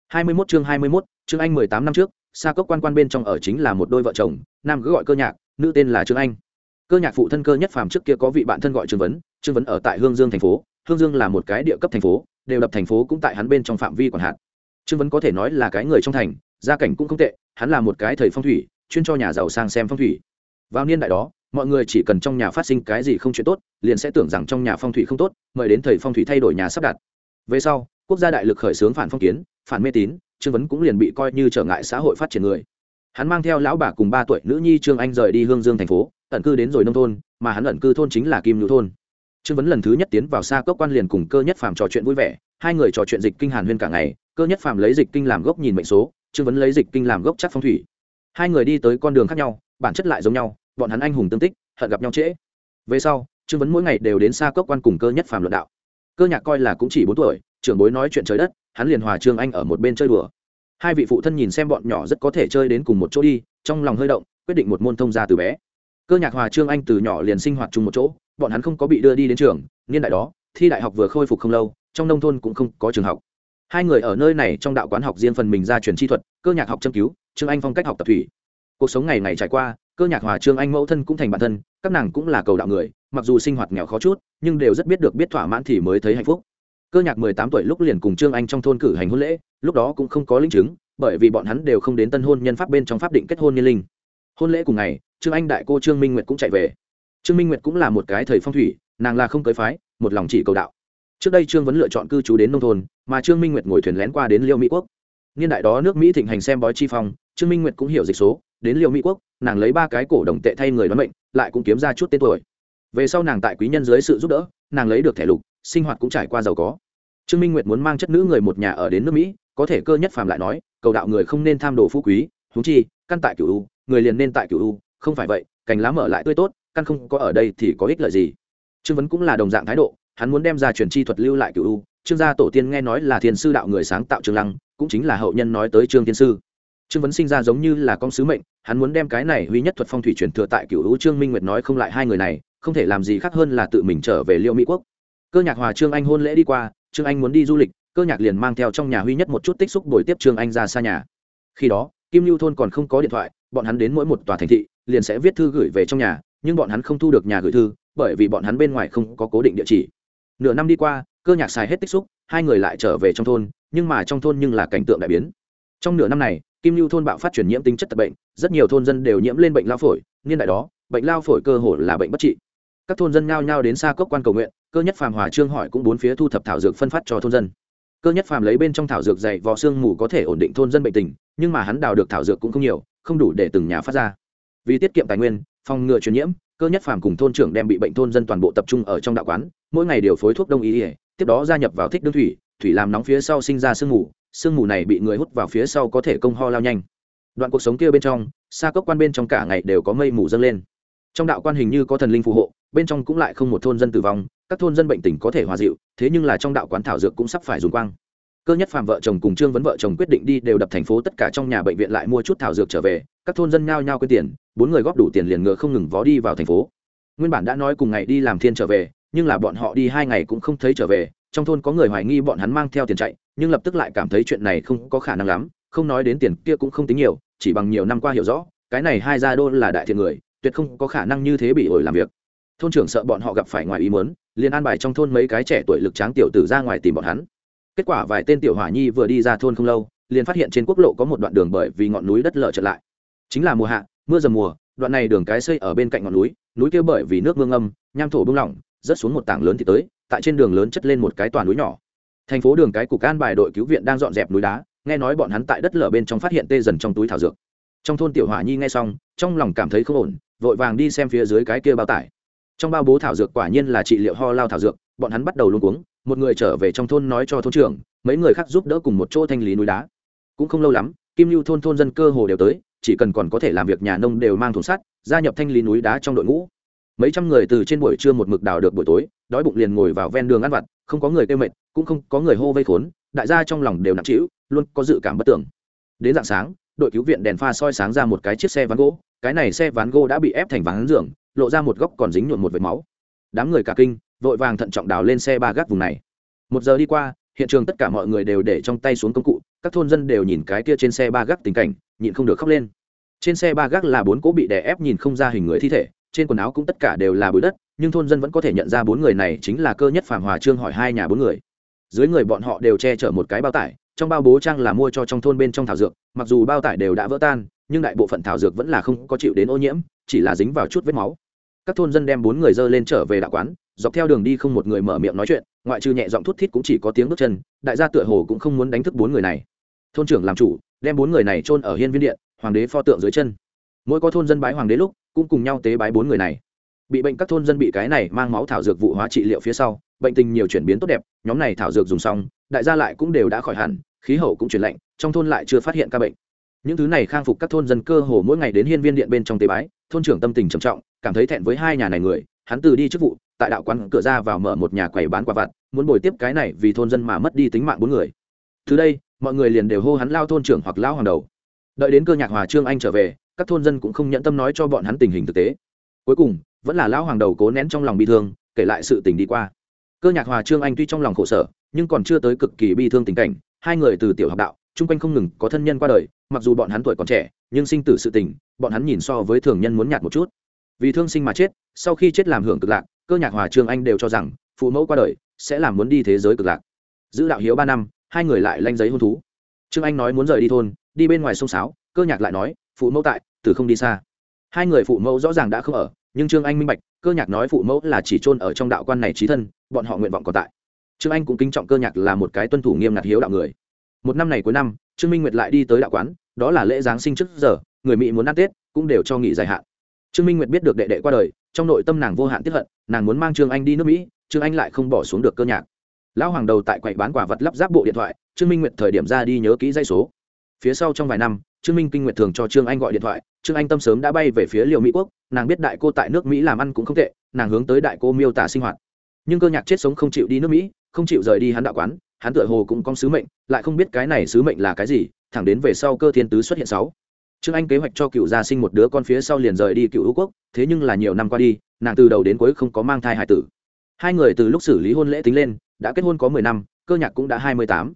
Hai mươi mốt chương hai mươi mốt, chương anh mười tám năm trước xa cốc quan quan bên trong ở chính là một đôi vợ chồng, nam cứ gọi cơ nhạc, nữ tên là trương anh. Cơ nhạc phụ thân cơ nhất phàm trước kia có vị bạn thân gọi trương vấn trương vấn ở tại hương dương thành phố, hương dương là một cái địa cấp thành phố đều đập thành phố cũng tại hắn bên trong phạm vi còn hạn. Trương vấn có thể nói là cái người trong thành, gia cảnh cũng không tệ, hắn là một cái thầy phong thủy, chuyên cho nhà giàu sang xem phong thủy. Vào niên đại đó, mọi người chỉ cần trong nhà phát sinh cái gì không chuyện tốt, liền sẽ tưởng rằng trong nhà phong thủy không tốt, mời đến thầy phong thủy thay đổi nhà sắp đặt. Về sau, quốc gia đại lực khởi xướng phản phong kiến, phản mê tín, trương vấn cũng liền bị coi như trở ngại xã hội phát triển người. Hắn mang theo lão bà cùng ba tuổi nữ nhi trương anh rời đi hương dương thành phố, ẩn cư đến rồi nông thôn, mà hắn ẩn cư thôn chính là kim nhu thôn trương vấn lần thứ nhất tiến vào xa cốc quan liền cùng cơ nhất phàm trò chuyện vui vẻ. Hai người trò chuyện dịch kinh hàn huyên cả ngày, cơ nhất phàm lấy dịch kinh làm gốc nhìn mệnh số, trương vấn lấy dịch kinh làm gốc chắc phong thủy. Hai người đi tới con đường khác nhau, bản chất lại giống nhau, bọn hắn anh hùng tương tích, hận gặp nhau trễ. Về sau, trương vấn mỗi ngày đều đến xa cốc quan cùng cơ nhất phàm luận đạo. Cơ nhạc coi là cũng chỉ bốn tuổi, trưởng bối nói chuyện trời đất, hắn liền hòa trương anh ở một bên chơi đùa. Hai vị phụ thân nhìn xem bọn nhỏ rất có thể chơi đến cùng một chỗ đi, trong lòng hơi động, quyết định một môn thông gia từ bé. Cơ nhạc hòa trương anh từ nhỏ liền sinh hoạt chung một chỗ bọn hắn không có bị đưa đi đến trường, niên đại đó, thi đại học vừa khôi phục không lâu, trong nông thôn cũng không có trường học. Hai người ở nơi này trong đạo quán học riêng phần mình ra truyền chi thuật, cơ nhạc học châm cứu, trương anh phong cách học tập thủy. Cuộc sống ngày ngày trải qua, cơ nhạc hòa trương anh mẫu thân cũng thành bản thân, các nàng cũng là cầu đạo người, mặc dù sinh hoạt nghèo khó chút, nhưng đều rất biết được biết thỏa mãn thì mới thấy hạnh phúc. Cơ nhạc mười tám tuổi lúc liền cùng trương anh trong thôn cử hành hôn lễ, lúc đó cũng không có linh chứng, bởi vì bọn hắn đều không đến tân hôn nhân pháp bên trong pháp định kết hôn niên linh. Hôn lễ cùng ngày, trương anh đại cô trương minh nguyệt cũng chạy về trương minh nguyệt cũng là một cái thầy phong thủy, nàng là không cưới phái, một lòng chỉ cầu đạo. Trước đây trương vẫn lựa chọn cư trú đến nông thôn, mà trương minh nguyệt ngồi thuyền lén qua đến liêu mỹ quốc. Niên đại đó nước mỹ thịnh hành xem bói chi phong, trương minh nguyệt cũng hiểu dịch số, đến liêu mỹ quốc, nàng lấy ba cái cổ đồng tệ thay người đoán mệnh, lại cũng kiếm ra chút tên tuổi. Về sau nàng tại quý nhân dưới sự giúp đỡ, nàng lấy được thẻ lục, sinh hoạt cũng trải qua giàu có. Trương minh nguyệt muốn mang chất nữ người một nhà ở đến nước mỹ, có thể cơ nhất phàm lại nói, cầu đạo người không nên tham đồ phú quý thú chi, căn tại cửu u, người liền nên tại cửu u, không phải vậy, cành lá mở lại tươi tốt căn không có ở đây thì có ích lợi gì? Trương vấn cũng là đồng dạng thái độ, hắn muốn đem ra truyền chi thuật lưu lại cựu u. Trương gia tổ tiên nghe nói là thiên sư đạo người sáng tạo trương lăng, cũng chính là hậu nhân nói tới trương Thiên sư. Trương vấn sinh ra giống như là con sứ mệnh, hắn muốn đem cái này huy nhất thuật phong thủy truyền thừa tại cựu u trương minh nguyệt nói không lại hai người này, không thể làm gì khác hơn là tự mình trở về liêu mỹ quốc. Cơ nhạc hòa trương anh hôn lễ đi qua, trương anh muốn đi du lịch, cơ nhạc liền mang theo trong nhà huy nhất một chút tích xúc đổi tiếp trương anh ra xa nhà. Khi đó, kim lưu thôn còn không có điện thoại, bọn hắn đến mỗi một tòa thành thị, liền sẽ viết thư gửi về trong nhà nhưng bọn hắn không thu được nhà gửi thư, bởi vì bọn hắn bên ngoài không có cố định địa chỉ. Nửa năm đi qua, cơ nhạc xài hết tích xúc, hai người lại trở về trong thôn, nhưng mà trong thôn nhưng là cảnh tượng đại biến. Trong nửa năm này, kim lưu thôn bạo phát chuyển nhiễm tính chất tật bệnh, rất nhiều thôn dân đều nhiễm lên bệnh lao phổi, niên đại đó, bệnh lao phổi cơ hồ là bệnh bất trị. Các thôn dân nhao nhao đến xa cốc quan cầu nguyện, cơ nhất phàm hòa trương hỏi cũng bốn phía thu thập thảo dược phân phát cho thôn dân. Cơ nhất phàm lấy bên trong thảo dược dày vò xương mù có thể ổn định thôn dân bệnh tình, nhưng mà hắn đào được thảo dược cũng không nhiều, không đủ để từng nhà phát ra. Vì tiết kiệm tài nguyên phòng ngừa truyền nhiễm, cơ nhất phàm cùng thôn trưởng đem bị bệnh thôn dân toàn bộ tập trung ở trong đạo quán, mỗi ngày điều phối thuốc đông y ỉa tiếp đó gia nhập vào thích đương thủy thủy làm nóng phía sau sinh ra sương mù sương mù này bị người hút vào phía sau có thể công ho lao nhanh. Đoạn cuộc sống kia bên trong xa cốc quan bên trong cả ngày đều có mây mù dâng lên. Trong đạo quan hình như có thần linh phù hộ, bên trong cũng lại không một thôn dân tử vong, các thôn dân bệnh tình có thể hòa dịu, thế nhưng là trong đạo quán thảo dược cũng sắp phải dùng quang. Cơ nhất phàm vợ chồng cùng trương vấn vợ chồng quyết định đi đều đập thành phố tất cả trong nhà bệnh viện lại mua chút thảo dược trở về, các thôn dân nhao nhao quên tiền bốn người góp đủ tiền liền ngựa không ngừng vó đi vào thành phố. Nguyên bản đã nói cùng ngày đi làm thiên trở về, nhưng là bọn họ đi hai ngày cũng không thấy trở về, trong thôn có người hoài nghi bọn hắn mang theo tiền chạy, nhưng lập tức lại cảm thấy chuyện này không có khả năng lắm, không nói đến tiền kia cũng không tính nhiều, chỉ bằng nhiều năm qua hiểu rõ, cái này hai gia đô là đại thiện người, tuyệt không có khả năng như thế bị ổi làm việc. Thôn trưởng sợ bọn họ gặp phải ngoài ý muốn, liền an bài trong thôn mấy cái trẻ tuổi lực tráng tiểu tử ra ngoài tìm bọn hắn. Kết quả vài tên tiểu hỏa nhi vừa đi ra thôn không lâu, liền phát hiện trên quốc lộ có một đoạn đường bởi vì ngọn núi đất lở trở lại. Chính là mùa hạ mưa dầm mùa, đoạn này đường cái xây ở bên cạnh ngọn núi núi kia bởi vì nước mương âm nham thổ bung lỏng, rớt xuống một tảng lớn thì tới, tại trên đường lớn chất lên một cái toàn núi nhỏ. Thành phố đường cái cục an bài đội cứu viện đang dọn dẹp núi đá, nghe nói bọn hắn tại đất lở bên trong phát hiện tê dần trong túi thảo dược. Trong thôn tiểu hỏa nhi nghe xong, trong lòng cảm thấy không ổn, vội vàng đi xem phía dưới cái kia bao tải. Trong bao bố thảo dược quả nhiên là trị liệu ho lao thảo dược, bọn hắn bắt đầu luôn cuống, một người trở về trong thôn nói cho thôn trưởng, mấy người khác giúp đỡ cùng một chỗ thanh lý núi đá. Cũng không lâu lắm, kim lưu thôn thôn dân cơ hồ đều tới chỉ cần còn có thể làm việc nhà nông đều mang thùng sắt, gia nhập thanh lý núi đá trong đội ngũ. Mấy trăm người từ trên buổi trưa một mực đào được buổi tối, đói bụng liền ngồi vào ven đường ăn vặt, không có người kêu mệt, cũng không có người hô vây khốn, đại gia trong lòng đều nặng trĩu, luôn có dự cảm bất tưởng đến dạng sáng, đội cứu viện đèn pha soi sáng ra một cái chiếc xe ván gỗ, cái này xe ván gỗ đã bị ép thành ván giường, lộ ra một góc còn dính nhuộm một vệt máu. Đám người cả kinh, vội vàng thận trọng đào lên xe ba gác vùng này. Một giờ đi qua hiện trường tất cả mọi người đều để trong tay xuống công cụ, các thôn dân đều nhìn cái kia trên xe ba gác tình cảnh, nhịn không được khóc lên. Trên xe ba gác là bốn cỗ bị đè ép nhìn không ra hình người thi thể, trên quần áo cũng tất cả đều là bụi đất, nhưng thôn dân vẫn có thể nhận ra bốn người này chính là cơ nhất phàm hòa trương hỏi hai nhà bốn người. Dưới người bọn họ đều che chở một cái bao tải, trong bao bố trang là mua cho trong thôn bên trong thảo dược, mặc dù bao tải đều đã vỡ tan, nhưng đại bộ phận thảo dược vẫn là không có chịu đến ô nhiễm, chỉ là dính vào chút vết máu. Các thôn dân đem bốn người dơ lên trở về đạo quán dọc theo đường đi không một người mở miệng nói chuyện, ngoại trừ nhẹ giọng thút thít cũng chỉ có tiếng bước chân, đại gia tựa hồ cũng không muốn đánh thức bốn người này. Thôn trưởng làm chủ, đem bốn người này chôn ở hiên viên điện, hoàng đế pho tượng dưới chân. Mỗi có thôn dân bái hoàng đế lúc, cũng cùng nhau tế bái bốn người này. Bị bệnh các thôn dân bị cái này mang máu thảo dược vụ hóa trị liệu phía sau, bệnh tình nhiều chuyển biến tốt đẹp, nhóm này thảo dược dùng xong, đại gia lại cũng đều đã khỏi hẳn, khí hậu cũng chuyển lạnh, trong thôn lại chưa phát hiện ca bệnh. Những thứ này khang phục các thôn dân cơ hồ mỗi ngày đến hiên viên điện bên trong tế bái, thôn trưởng tâm tình trầm trọng, cảm thấy thẹn với hai nhà này người hắn từ đi chức vụ, tại đạo quán cửa ra vào mở một nhà quầy bán quả vặt, muốn bồi tiếp cái này vì thôn dân mà mất đi tính mạng bốn người. Từ đây, mọi người liền đều hô hắn lao thôn trưởng hoặc lao hoàng đầu. Đợi đến cơ nhạc hòa trương anh trở về, các thôn dân cũng không nhận tâm nói cho bọn hắn tình hình thực tế. Cuối cùng, vẫn là lão hoàng đầu cố nén trong lòng bi thương, kể lại sự tình đi qua. Cơ nhạc hòa trương anh tuy trong lòng khổ sở, nhưng còn chưa tới cực kỳ bi thương tình cảnh, hai người từ tiểu học đạo, chung quanh không ngừng có thân nhân qua đời, mặc dù bọn hắn tuổi còn trẻ, nhưng sinh tử sự tình, bọn hắn nhìn so với thường nhân muốn nhạt một chút vì thương sinh mà chết, sau khi chết làm hưởng cực lạc, cơ nhạc hòa trương anh đều cho rằng, phụ mẫu qua đời sẽ làm muốn đi thế giới cực lạc. Giữ đạo hiếu ba năm, hai người lại lanh giấy hôn thú. Trương anh nói muốn rời đi thôn, đi bên ngoài sông sáo, cơ nhạc lại nói, phụ mẫu tại, từ không đi xa. Hai người phụ mẫu rõ ràng đã không ở, nhưng trương anh minh bạch, cơ nhạc nói phụ mẫu là chỉ trôn ở trong đạo quan này trí thân, bọn họ nguyện vọng còn tại. Trương anh cũng kính trọng cơ nhạc là một cái tuân thủ nghiêm ngặt hiếu đạo người. Một năm này cuối năm, trương minh nguyệt lại đi tới đạo quán, đó là lễ giáng sinh trước giờ, người mỹ muốn ăn tết, cũng đều cho nghỉ dài hạn trương minh nguyệt biết được đệ đệ qua đời, trong nội tâm nàng vô hạn tiếp hận, nàng muốn mang trương anh đi nước mỹ, trương anh lại không bỏ xuống được cơ nhạc. Lão hoàng đầu tại quầy bán quả vật lắp ráp bộ điện thoại, trương minh nguyệt thời điểm ra đi nhớ kỹ dây số. Phía sau trong vài năm, trương minh kinh nguyệt thường cho trương anh gọi điện thoại, trương anh tâm sớm đã bay về phía liều mỹ quốc, nàng biết đại cô tại nước mỹ làm ăn cũng không tệ, nàng hướng tới đại cô miêu tả sinh hoạt. Nhưng cơ nhạc chết sống không chịu đi nước mỹ, không chịu rời đi hắn đạo quán, hắn tựa hồ cũng có sứ mệnh, lại không biết cái này sứ mệnh là cái gì, thẳng đến về sau cơ thiên tứ xuất hiện sáu trương anh kế hoạch cho cựu gia sinh một đứa con phía sau liền rời đi cựu hữu quốc, thế nhưng là nhiều năm qua đi, nàng từ đầu đến cuối không có mang thai hải tử. Hai người từ lúc xử lý hôn lễ tính lên, đã kết hôn có mười năm, cơ nhạc cũng đã hai mươi tám.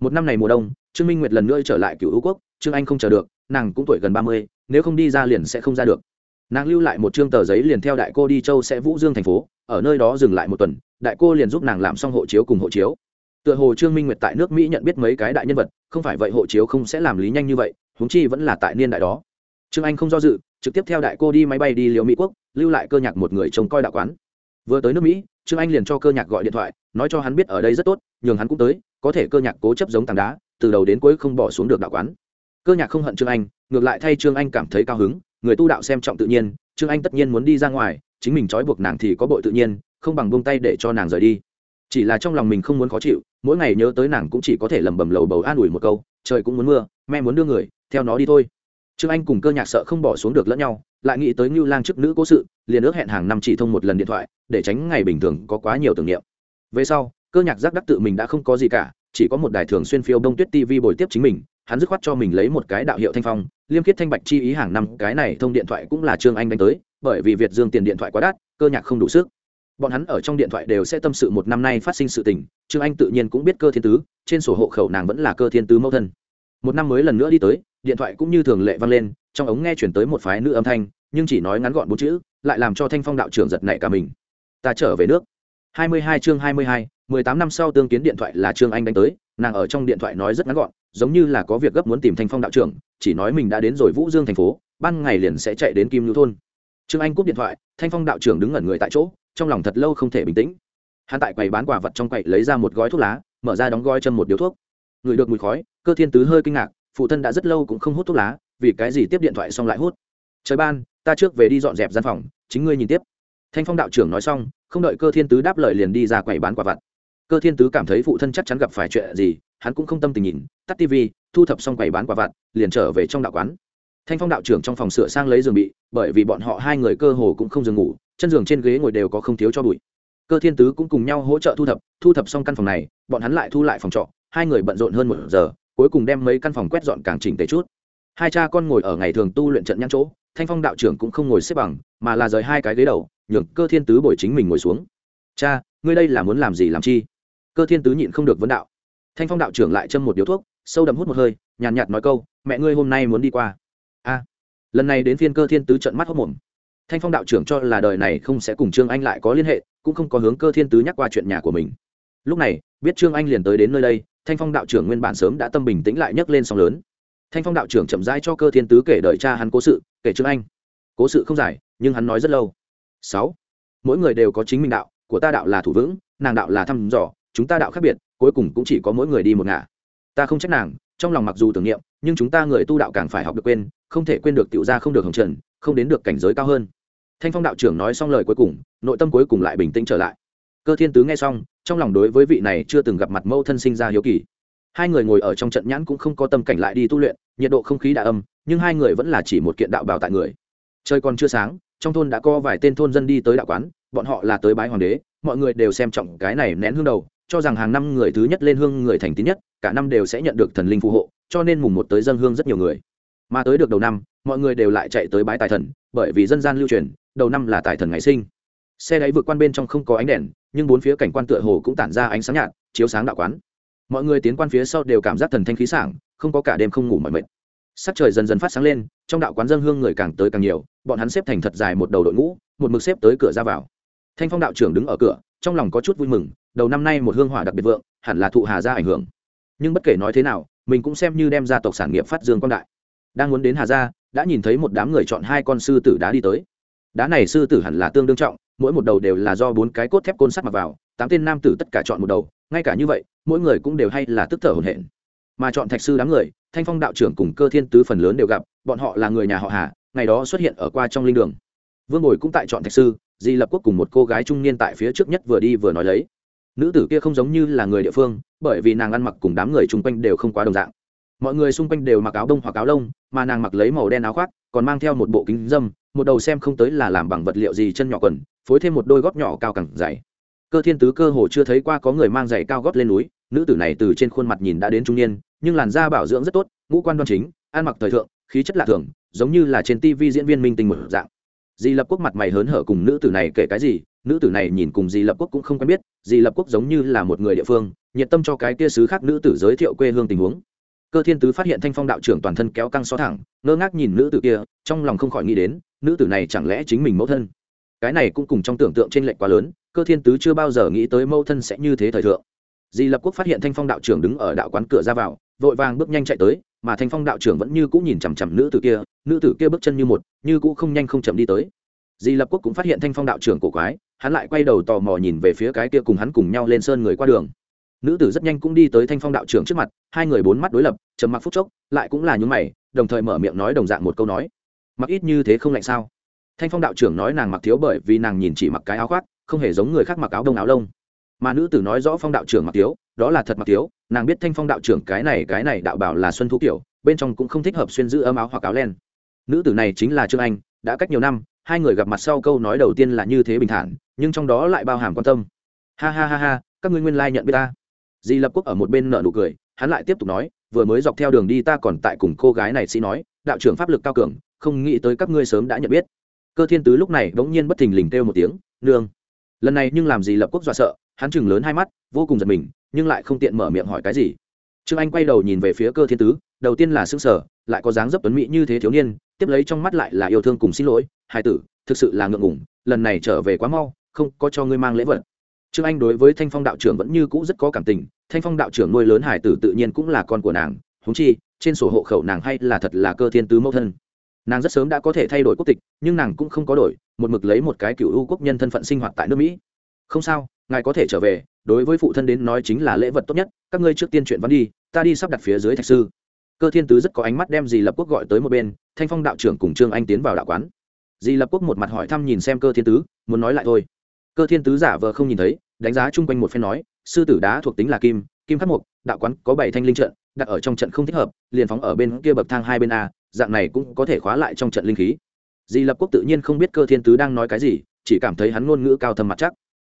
Một năm này mùa đông, trương minh nguyệt lần nữa trở lại cựu hữu quốc, trương anh không chờ được, nàng cũng tuổi gần ba mươi, nếu không đi ra liền sẽ không ra được. Nàng lưu lại một chương tờ giấy liền theo đại cô đi châu sẽ vũ dương thành phố, ở nơi đó dừng lại một tuần, đại cô liền giúp nàng làm xong hộ chiếu cùng hộ chiếu. Tựa hồ trương minh nguyệt tại nước mỹ nhận biết mấy cái đại nhân vật, không phải vậy hộ chiếu không sẽ làm lý nhanh như vậy huống chi vẫn là tại niên đại đó. Trương anh không do dự, trực tiếp theo đại cô đi máy bay đi liệu mỹ quốc, lưu lại cơ nhạc một người trông coi đạo quán. Vừa tới nước mỹ, trương anh liền cho cơ nhạc gọi điện thoại, nói cho hắn biết ở đây rất tốt, nhường hắn cũng tới, có thể cơ nhạc cố chấp giống tảng đá, từ đầu đến cuối không bỏ xuống được đạo quán. Cơ nhạc không hận trương anh, ngược lại thay trương anh cảm thấy cao hứng, người tu đạo xem trọng tự nhiên, trương anh tất nhiên muốn đi ra ngoài, chính mình trói buộc nàng thì có bội tự nhiên, không bằng buông tay để cho nàng rời đi. Chỉ là trong lòng mình không muốn khó chịu, mỗi ngày nhớ tới nàng cũng chỉ có thể lẩm bẩm lầu bầu an ủi một câu, trời cũng muốn mưa, mẹ muốn đưa người theo nó đi thôi. Trương anh cùng cơ nhạc sợ không bỏ xuống được lẫn nhau, lại nghĩ tới ngưu lang chức nữ cố sự, liền ước hẹn hàng năm chỉ thông một lần điện thoại, để tránh ngày bình thường có quá nhiều tưởng niệm. Về sau, cơ nhạc giác đắc tự mình đã không có gì cả, chỉ có một đài thường xuyên phiêu đông tuyết tv bồi tiếp chính mình, hắn dứt khoát cho mình lấy một cái đạo hiệu thanh phong, liêm khiết thanh bạch chi ý hàng năm, cái này thông điện thoại cũng là trương anh đánh tới, bởi vì việt dương tiền điện thoại quá đắt, cơ nhạc không đủ sức. Bọn hắn ở trong điện thoại đều sẽ tâm sự một năm nay phát sinh sự tình, trương anh tự nhiên cũng biết cơ thiên tứ, trên sổ hộ khẩu nàng vẫn là cơ thiên tứ mẫu thân một năm mới lần nữa đi tới điện thoại cũng như thường lệ vang lên trong ống nghe chuyển tới một phái nữ âm thanh nhưng chỉ nói ngắn gọn bốn chữ lại làm cho thanh phong đạo trưởng giật nảy cả mình. Ta trở về nước. 22 chương 22, 18 năm sau tương kiến điện thoại là trương anh đánh tới nàng ở trong điện thoại nói rất ngắn gọn giống như là có việc gấp muốn tìm thanh phong đạo trưởng chỉ nói mình đã đến rồi vũ dương thành phố ban ngày liền sẽ chạy đến kim lưu thôn. Trương anh cúp điện thoại thanh phong đạo trưởng đứng ngẩn người tại chỗ trong lòng thật lâu không thể bình tĩnh. Hắn tại quầy bán quả vật trong quầy lấy ra một gói thuốc lá mở ra đóng gói châm một điếu thuốc người được mùi khói, cơ thiên tứ hơi kinh ngạc, phụ thân đã rất lâu cũng không hút thuốc lá, vì cái gì tiếp điện thoại xong lại hút? Trời ban, ta trước về đi dọn dẹp gian phòng, chính ngươi nhìn tiếp. Thanh phong đạo trưởng nói xong, không đợi cơ thiên tứ đáp lời liền đi ra quầy bán quả vặt. Cơ thiên tứ cảm thấy phụ thân chắc chắn gặp phải chuyện gì, hắn cũng không tâm tình nhìn, tắt tv thu thập xong quầy bán quả vặt, liền trở về trong đạo quán. Thanh phong đạo trưởng trong phòng sửa sang lấy giường bị, bởi vì bọn họ hai người cơ hồ cũng không giường ngủ, chân giường trên ghế ngồi đều có không thiếu cho bụi. Cơ thiên tứ cũng cùng nhau hỗ trợ thu thập thu thập xong căn phòng này, bọn hắn lại thu lại phòng trọ hai người bận rộn hơn một giờ cuối cùng đem mấy căn phòng quét dọn càng chỉnh tề chút. Hai cha con ngồi ở ngày thường tu luyện trận nhãn chỗ thanh phong đạo trưởng cũng không ngồi xếp bằng mà là rời hai cái ghế đầu nhường cơ thiên tứ bồi chính mình ngồi xuống. Cha ngươi đây là muốn làm gì làm chi? Cơ thiên tứ nhịn không được vấn đạo. Thanh phong đạo trưởng lại châm một điếu thuốc sâu đậm hút một hơi nhàn nhạt, nhạt nói câu mẹ ngươi hôm nay muốn đi qua. A. Lần này đến phiên cơ thiên tứ trận mắt hốc mồm thanh phong đạo trưởng cho là đời này không sẽ cùng trương anh lại có liên hệ cũng không có hướng cơ thiên tứ nhắc qua chuyện nhà của mình. Lúc này biết trương anh liền tới đến nơi đây thanh phong đạo trưởng nguyên bản sớm đã tâm bình tĩnh lại nhấc lên sóng lớn. Thanh phong đạo trưởng chậm rãi cho cơ thiên tứ kể đợi cha hắn cố sự, kể trương anh. Cố sự không dài, nhưng hắn nói rất lâu. Sáu. Mỗi người đều có chính mình đạo, của ta đạo là thủ vững, nàng đạo là thăm dò, chúng ta đạo khác biệt, cuối cùng cũng chỉ có mỗi người đi một ngả. Ta không trách nàng, trong lòng mặc dù tưởng niệm, nhưng chúng ta người tu đạo càng phải học được quên, không thể quên được tiểu ra không được hồng trần, không đến được cảnh giới cao hơn. Thanh phong đạo trưởng nói xong lời cuối cùng, nội tâm cuối cùng lại bình tĩnh trở lại cơ thiên tứ nghe xong, trong lòng đối với vị này chưa từng gặp mặt mâu thân sinh ra hiếu kỳ. Hai người ngồi ở trong trận nhãn cũng không có tâm cảnh lại đi tu luyện, nhiệt độ không khí đã âm, nhưng hai người vẫn là chỉ một kiện đạo bảo tại người. Trời còn chưa sáng, trong thôn đã có vài tên thôn dân đi tới đạo quán, bọn họ là tới bái hoàng đế, mọi người đều xem trọng cái này nén hương đầu, cho rằng hàng năm người thứ nhất lên hương người thành tín nhất, cả năm đều sẽ nhận được thần linh phù hộ, cho nên mùng một tới dân hương rất nhiều người. Mà tới được đầu năm, mọi người đều lại chạy tới bái tài thần, bởi vì dân gian lưu truyền, đầu năm là tài thần ngày sinh. Xe đáy vượt quan bên trong không có ánh đèn nhưng bốn phía cảnh quan tựa hồ cũng tản ra ánh sáng nhạt, chiếu sáng đạo quán. Mọi người tiến quan phía sau đều cảm giác thần thanh khí sảng, không có cả đêm không ngủ mỏi mệt. Sắc trời dần dần phát sáng lên, trong đạo quán dân hương người càng tới càng nhiều, bọn hắn xếp thành thật dài một đầu đội ngũ, một mực xếp tới cửa ra vào. Thanh phong đạo trưởng đứng ở cửa, trong lòng có chút vui mừng, đầu năm nay một hương hỏa đặc biệt vượng, hẳn là thụ hà gia ảnh hưởng. Nhưng bất kể nói thế nào, mình cũng xem như đem ra tộc sản nghiệp phát dương quan đại. Đang muốn đến hà gia đã nhìn thấy một đám người chọn hai con sư tử đá đi tới. Đá này sư tử hẳn là tương đương trọng mỗi một đầu đều là do bốn cái cốt thép côn sắt mặc vào, tám tên nam tử tất cả chọn một đầu, ngay cả như vậy, mỗi người cũng đều hay là tức thở hổn hển. Mà chọn thạch sư đám người, thanh phong đạo trưởng cùng cơ thiên tứ phần lớn đều gặp, bọn họ là người nhà họ hà, ngày đó xuất hiện ở qua trong linh đường. Vương bồi cũng tại chọn thạch sư, di lập quốc cùng một cô gái trung niên tại phía trước nhất vừa đi vừa nói lấy. Nữ tử kia không giống như là người địa phương, bởi vì nàng ăn mặc cùng đám người chung quanh đều không quá đồng dạng. Mọi người xung quanh đều mặc áo đông hoặc áo lông, mà nàng mặc lấy màu đen áo khoác, còn mang theo một bộ kính dâm, một đầu xem không tới là làm bằng vật liệu gì chân nhỏ quần phối thêm một đôi gót nhỏ cao cẳng dày. Cơ thiên tứ cơ hồ chưa thấy qua có người mang giày cao gót lên núi, nữ tử này từ trên khuôn mặt nhìn đã đến trung niên, nhưng làn da bảo dưỡng rất tốt, ngũ quan đoan chính, ăn mặc thời thượng, khí chất lạ thường, giống như là trên tivi diễn viên minh tinh một dạng. Di lập quốc mặt mày hớn hở cùng nữ tử này kể cái gì, nữ tử này nhìn cùng di lập quốc cũng không quen biết, di lập quốc giống như là một người địa phương, nhiệt tâm cho cái kia sứ khác nữ tử giới thiệu quê hương tình huống. Cơ thiên tứ phát hiện thanh phong đạo trưởng toàn thân kéo căng xó thẳng, ngơ ngác nhìn nữ tử kia, trong lòng không khỏi nghĩ đến, nữ tử này chẳng lẽ chính mình mẫu thân? Cái này cũng cùng trong tưởng tượng trên lệnh quá lớn, cơ thiên tứ chưa bao giờ nghĩ tới mâu thân sẽ như thế thời thượng. Di lập quốc phát hiện thanh phong đạo trưởng đứng ở đạo quán cửa ra vào, vội vàng bước nhanh chạy tới, mà thanh phong đạo trưởng vẫn như cũng nhìn chằm chằm nữ tử kia, nữ tử kia bước chân như một, như cũng không nhanh không chậm đi tới. Di lập quốc cũng phát hiện thanh phong đạo trưởng cổ quái, hắn lại quay đầu tò mò nhìn về phía cái kia cùng hắn cùng nhau lên sơn người qua đường. Nữ tử rất nhanh cũng đi tới thanh phong đạo trưởng trước mặt, hai người bốn mắt đối lập, trầm mặc phút chốc, lại cũng là những mày, đồng thời mở miệng nói đồng dạng một câu nói. Mặc ít như thế không lạnh sao? Thanh phong đạo trưởng nói nàng mặc thiếu bởi vì nàng nhìn chỉ mặc cái áo khoác, không hề giống người khác mặc áo đông áo lông. Mà nữ tử nói rõ phong đạo trưởng mặc thiếu, đó là thật mặc thiếu, nàng biết thanh phong đạo trưởng cái này cái này đạo bảo là xuân thú kiểu, bên trong cũng không thích hợp xuyên giữ ấm áo hoặc áo len. Nữ tử này chính là trương anh, đã cách nhiều năm, hai người gặp mặt sau câu nói đầu tiên là như thế bình thản, nhưng trong đó lại bao hàm quan tâm. Ha ha ha ha, các ngươi nguyên lai nhận biết ta. Di lập quốc ở một bên nợ nụ cười, hắn lại tiếp tục nói, vừa mới dọc theo đường đi ta còn tại cùng cô gái này sĩ nói, đạo trưởng pháp lực cao cường, không nghĩ tới các ngươi sớm đã nhận biết cơ thiên tứ lúc này bỗng nhiên bất thình lình kêu một tiếng, nương! Lần này nhưng làm gì lập quốc dọa sợ, hắn chừng lớn hai mắt, vô cùng giật mình, nhưng lại không tiện mở miệng hỏi cái gì. Trương anh quay đầu nhìn về phía cơ thiên tứ, đầu tiên là xương sở lại có dáng dấp tuấn mỹ như thế thiếu niên, tiếp lấy trong mắt lại là yêu thương cùng xin lỗi hai tử, thực sự là ngượng ngủng lần này trở về quá mau, không có cho ngươi mang lễ vật. Trương anh đối với thanh phong đạo trưởng vẫn như cũ rất có cảm tình, thanh phong đạo trưởng nuôi lớn hải tử tự nhiên cũng là con của nàng húng chi, trên sổ hộ khẩu nàng hay là thật là cơ thiên tứ mẫu thân nàng rất sớm đã có thể thay đổi quốc tịch, nhưng nàng cũng không có đổi, một mực lấy một cái cựu ưu quốc nhân thân phận sinh hoạt tại nước mỹ. Không sao, ngài có thể trở về, đối với phụ thân đến nói chính là lễ vật tốt nhất, các ngươi trước tiên chuyện văn đi, ta đi sắp đặt phía dưới thạch sư. Cơ thiên tứ rất có ánh mắt đem dì lập quốc gọi tới một bên, thanh phong đạo trưởng cùng trương anh tiến vào đạo quán. Dì lập quốc một mặt hỏi thăm nhìn xem cơ thiên tứ, muốn nói lại thôi. Cơ thiên tứ giả vờ không nhìn thấy, đánh giá chung quanh một phen nói, sư tử đá thuộc tính là kim kim khắc mục, đạo quán có bảy thanh linh trận, đặt ở trong trận không thích hợp, liền phóng ở bên kia bậc thang hai bên a dạng này cũng có thể khóa lại trong trận linh khí. Di lập quốc tự nhiên không biết cơ thiên tứ đang nói cái gì, chỉ cảm thấy hắn ngôn ngữ cao thâm mặt chắc.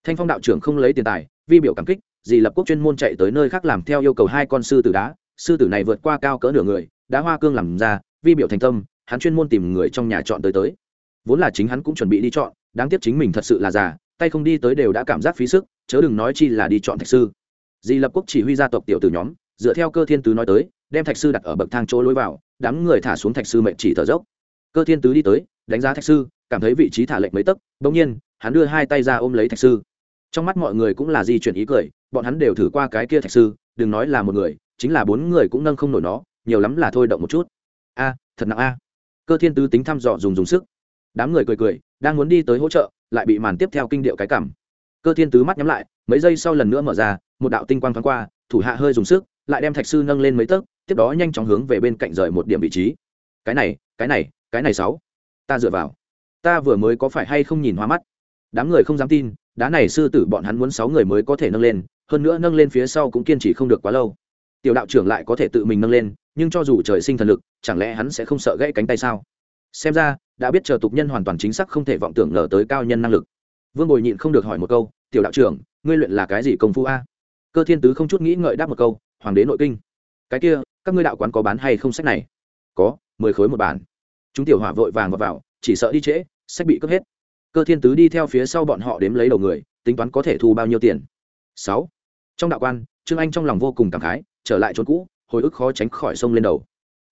Thanh phong đạo trưởng không lấy tiền tài, vi biểu cảm kích, di lập quốc chuyên môn chạy tới nơi khác làm theo yêu cầu hai con sư tử đá. Sư tử này vượt qua cao cỡ nửa người, đá hoa cương làm ra, vi biểu thành tâm, hắn chuyên môn tìm người trong nhà chọn tới tới. Vốn là chính hắn cũng chuẩn bị đi chọn, đáng tiếc chính mình thật sự là già, tay không đi tới đều đã cảm giác phí sức, chớ đừng nói chi là đi chọn thạch sư. Di lập quốc chỉ huy gia tộc tiểu tử nhóm, dựa theo cơ thiên tứ nói tới đem thạch sư đặt ở bậc thang chỗ lối vào, đám người thả xuống thạch sư mệnh chỉ thở dốc. Cơ thiên tứ đi tới, đánh giá thạch sư, cảm thấy vị trí thả lệnh mấy tấc, bỗng nhiên, hắn đưa hai tay ra ôm lấy thạch sư. Trong mắt mọi người cũng là di chuyển ý cười, bọn hắn đều thử qua cái kia thạch sư, đừng nói là một người, chính là bốn người cũng nâng không nổi nó, nhiều lắm là thôi động một chút. A, thật nặng a. Cơ thiên tứ tính thăm dò dùng dùng sức. Đám người cười cười, đang muốn đi tới hỗ trợ, lại bị màn tiếp theo kinh điệu cái cảm. Cơ thiên tứ mắt nhắm lại, mấy giây sau lần nữa mở ra, một đạo tinh quang thoáng qua, thủ hạ hơi dùng sức, lại đem thạch sư nâng lên mấy tấc tiếp đó nhanh chóng hướng về bên cạnh rời một điểm vị trí. Cái này cái này cái này sáu. Ta dựa vào. Ta vừa mới có phải hay không nhìn hoa mắt? Đám người không dám tin, đá này sư tử bọn hắn muốn sáu người mới có thể nâng lên, hơn nữa nâng lên phía sau cũng kiên trì không được quá lâu. Tiểu đạo trưởng lại có thể tự mình nâng lên, nhưng cho dù trời sinh thần lực, chẳng lẽ hắn sẽ không sợ gãy cánh tay sao? Xem ra, đã biết chờ tục nhân hoàn toàn chính xác không thể vọng tưởng ngờ tới cao nhân năng lực. Vương bồi nhịn không được hỏi một câu, tiểu đạo trưởng, ngươi luyện là cái gì công phu a? Cơ thiên tứ không chút nghĩ ngợi đáp một câu, hoàng đế nội kinh. Cái kia các ngươi đạo quán có bán hay không sách này? Có mười khối một bản. Chúng tiểu hỏa vội vàng vào, vào chỉ sợ đi trễ sách bị cướp hết. Cơ thiên tứ đi theo phía sau bọn họ đếm lấy đầu người tính toán có thể thu bao nhiêu tiền. Sáu. Trong đạo quan trương anh trong lòng vô cùng cảm khái trở lại chỗ cũ hồi ức khó tránh khỏi sông lên đầu.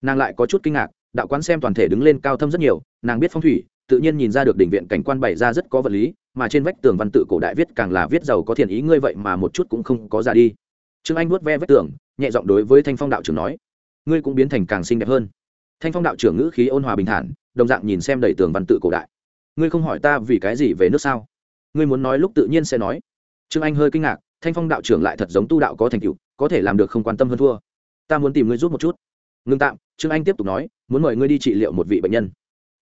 Nàng lại có chút kinh ngạc đạo quán xem toàn thể đứng lên cao thâm rất nhiều nàng biết phong thủy tự nhiên nhìn ra được đỉnh viện cảnh quan bày ra rất có vật lý mà trên vách tường văn tự cổ đại viết càng là viết giàu có thiện ý ngươi vậy mà một chút cũng không có ra đi. Trương anh vuốt ve vách tường nhẹ giọng đối với thanh phong đạo trưởng nói ngươi cũng biến thành càng xinh đẹp hơn thanh phong đạo trưởng ngữ khí ôn hòa bình thản đồng dạng nhìn xem đầy tường văn tự cổ đại ngươi không hỏi ta vì cái gì về nước sao ngươi muốn nói lúc tự nhiên sẽ nói trương anh hơi kinh ngạc thanh phong đạo trưởng lại thật giống tu đạo có thành tựu có thể làm được không quan tâm hơn thua ta muốn tìm ngươi giúp một chút ngưng tạm trương anh tiếp tục nói muốn mời ngươi đi trị liệu một vị bệnh nhân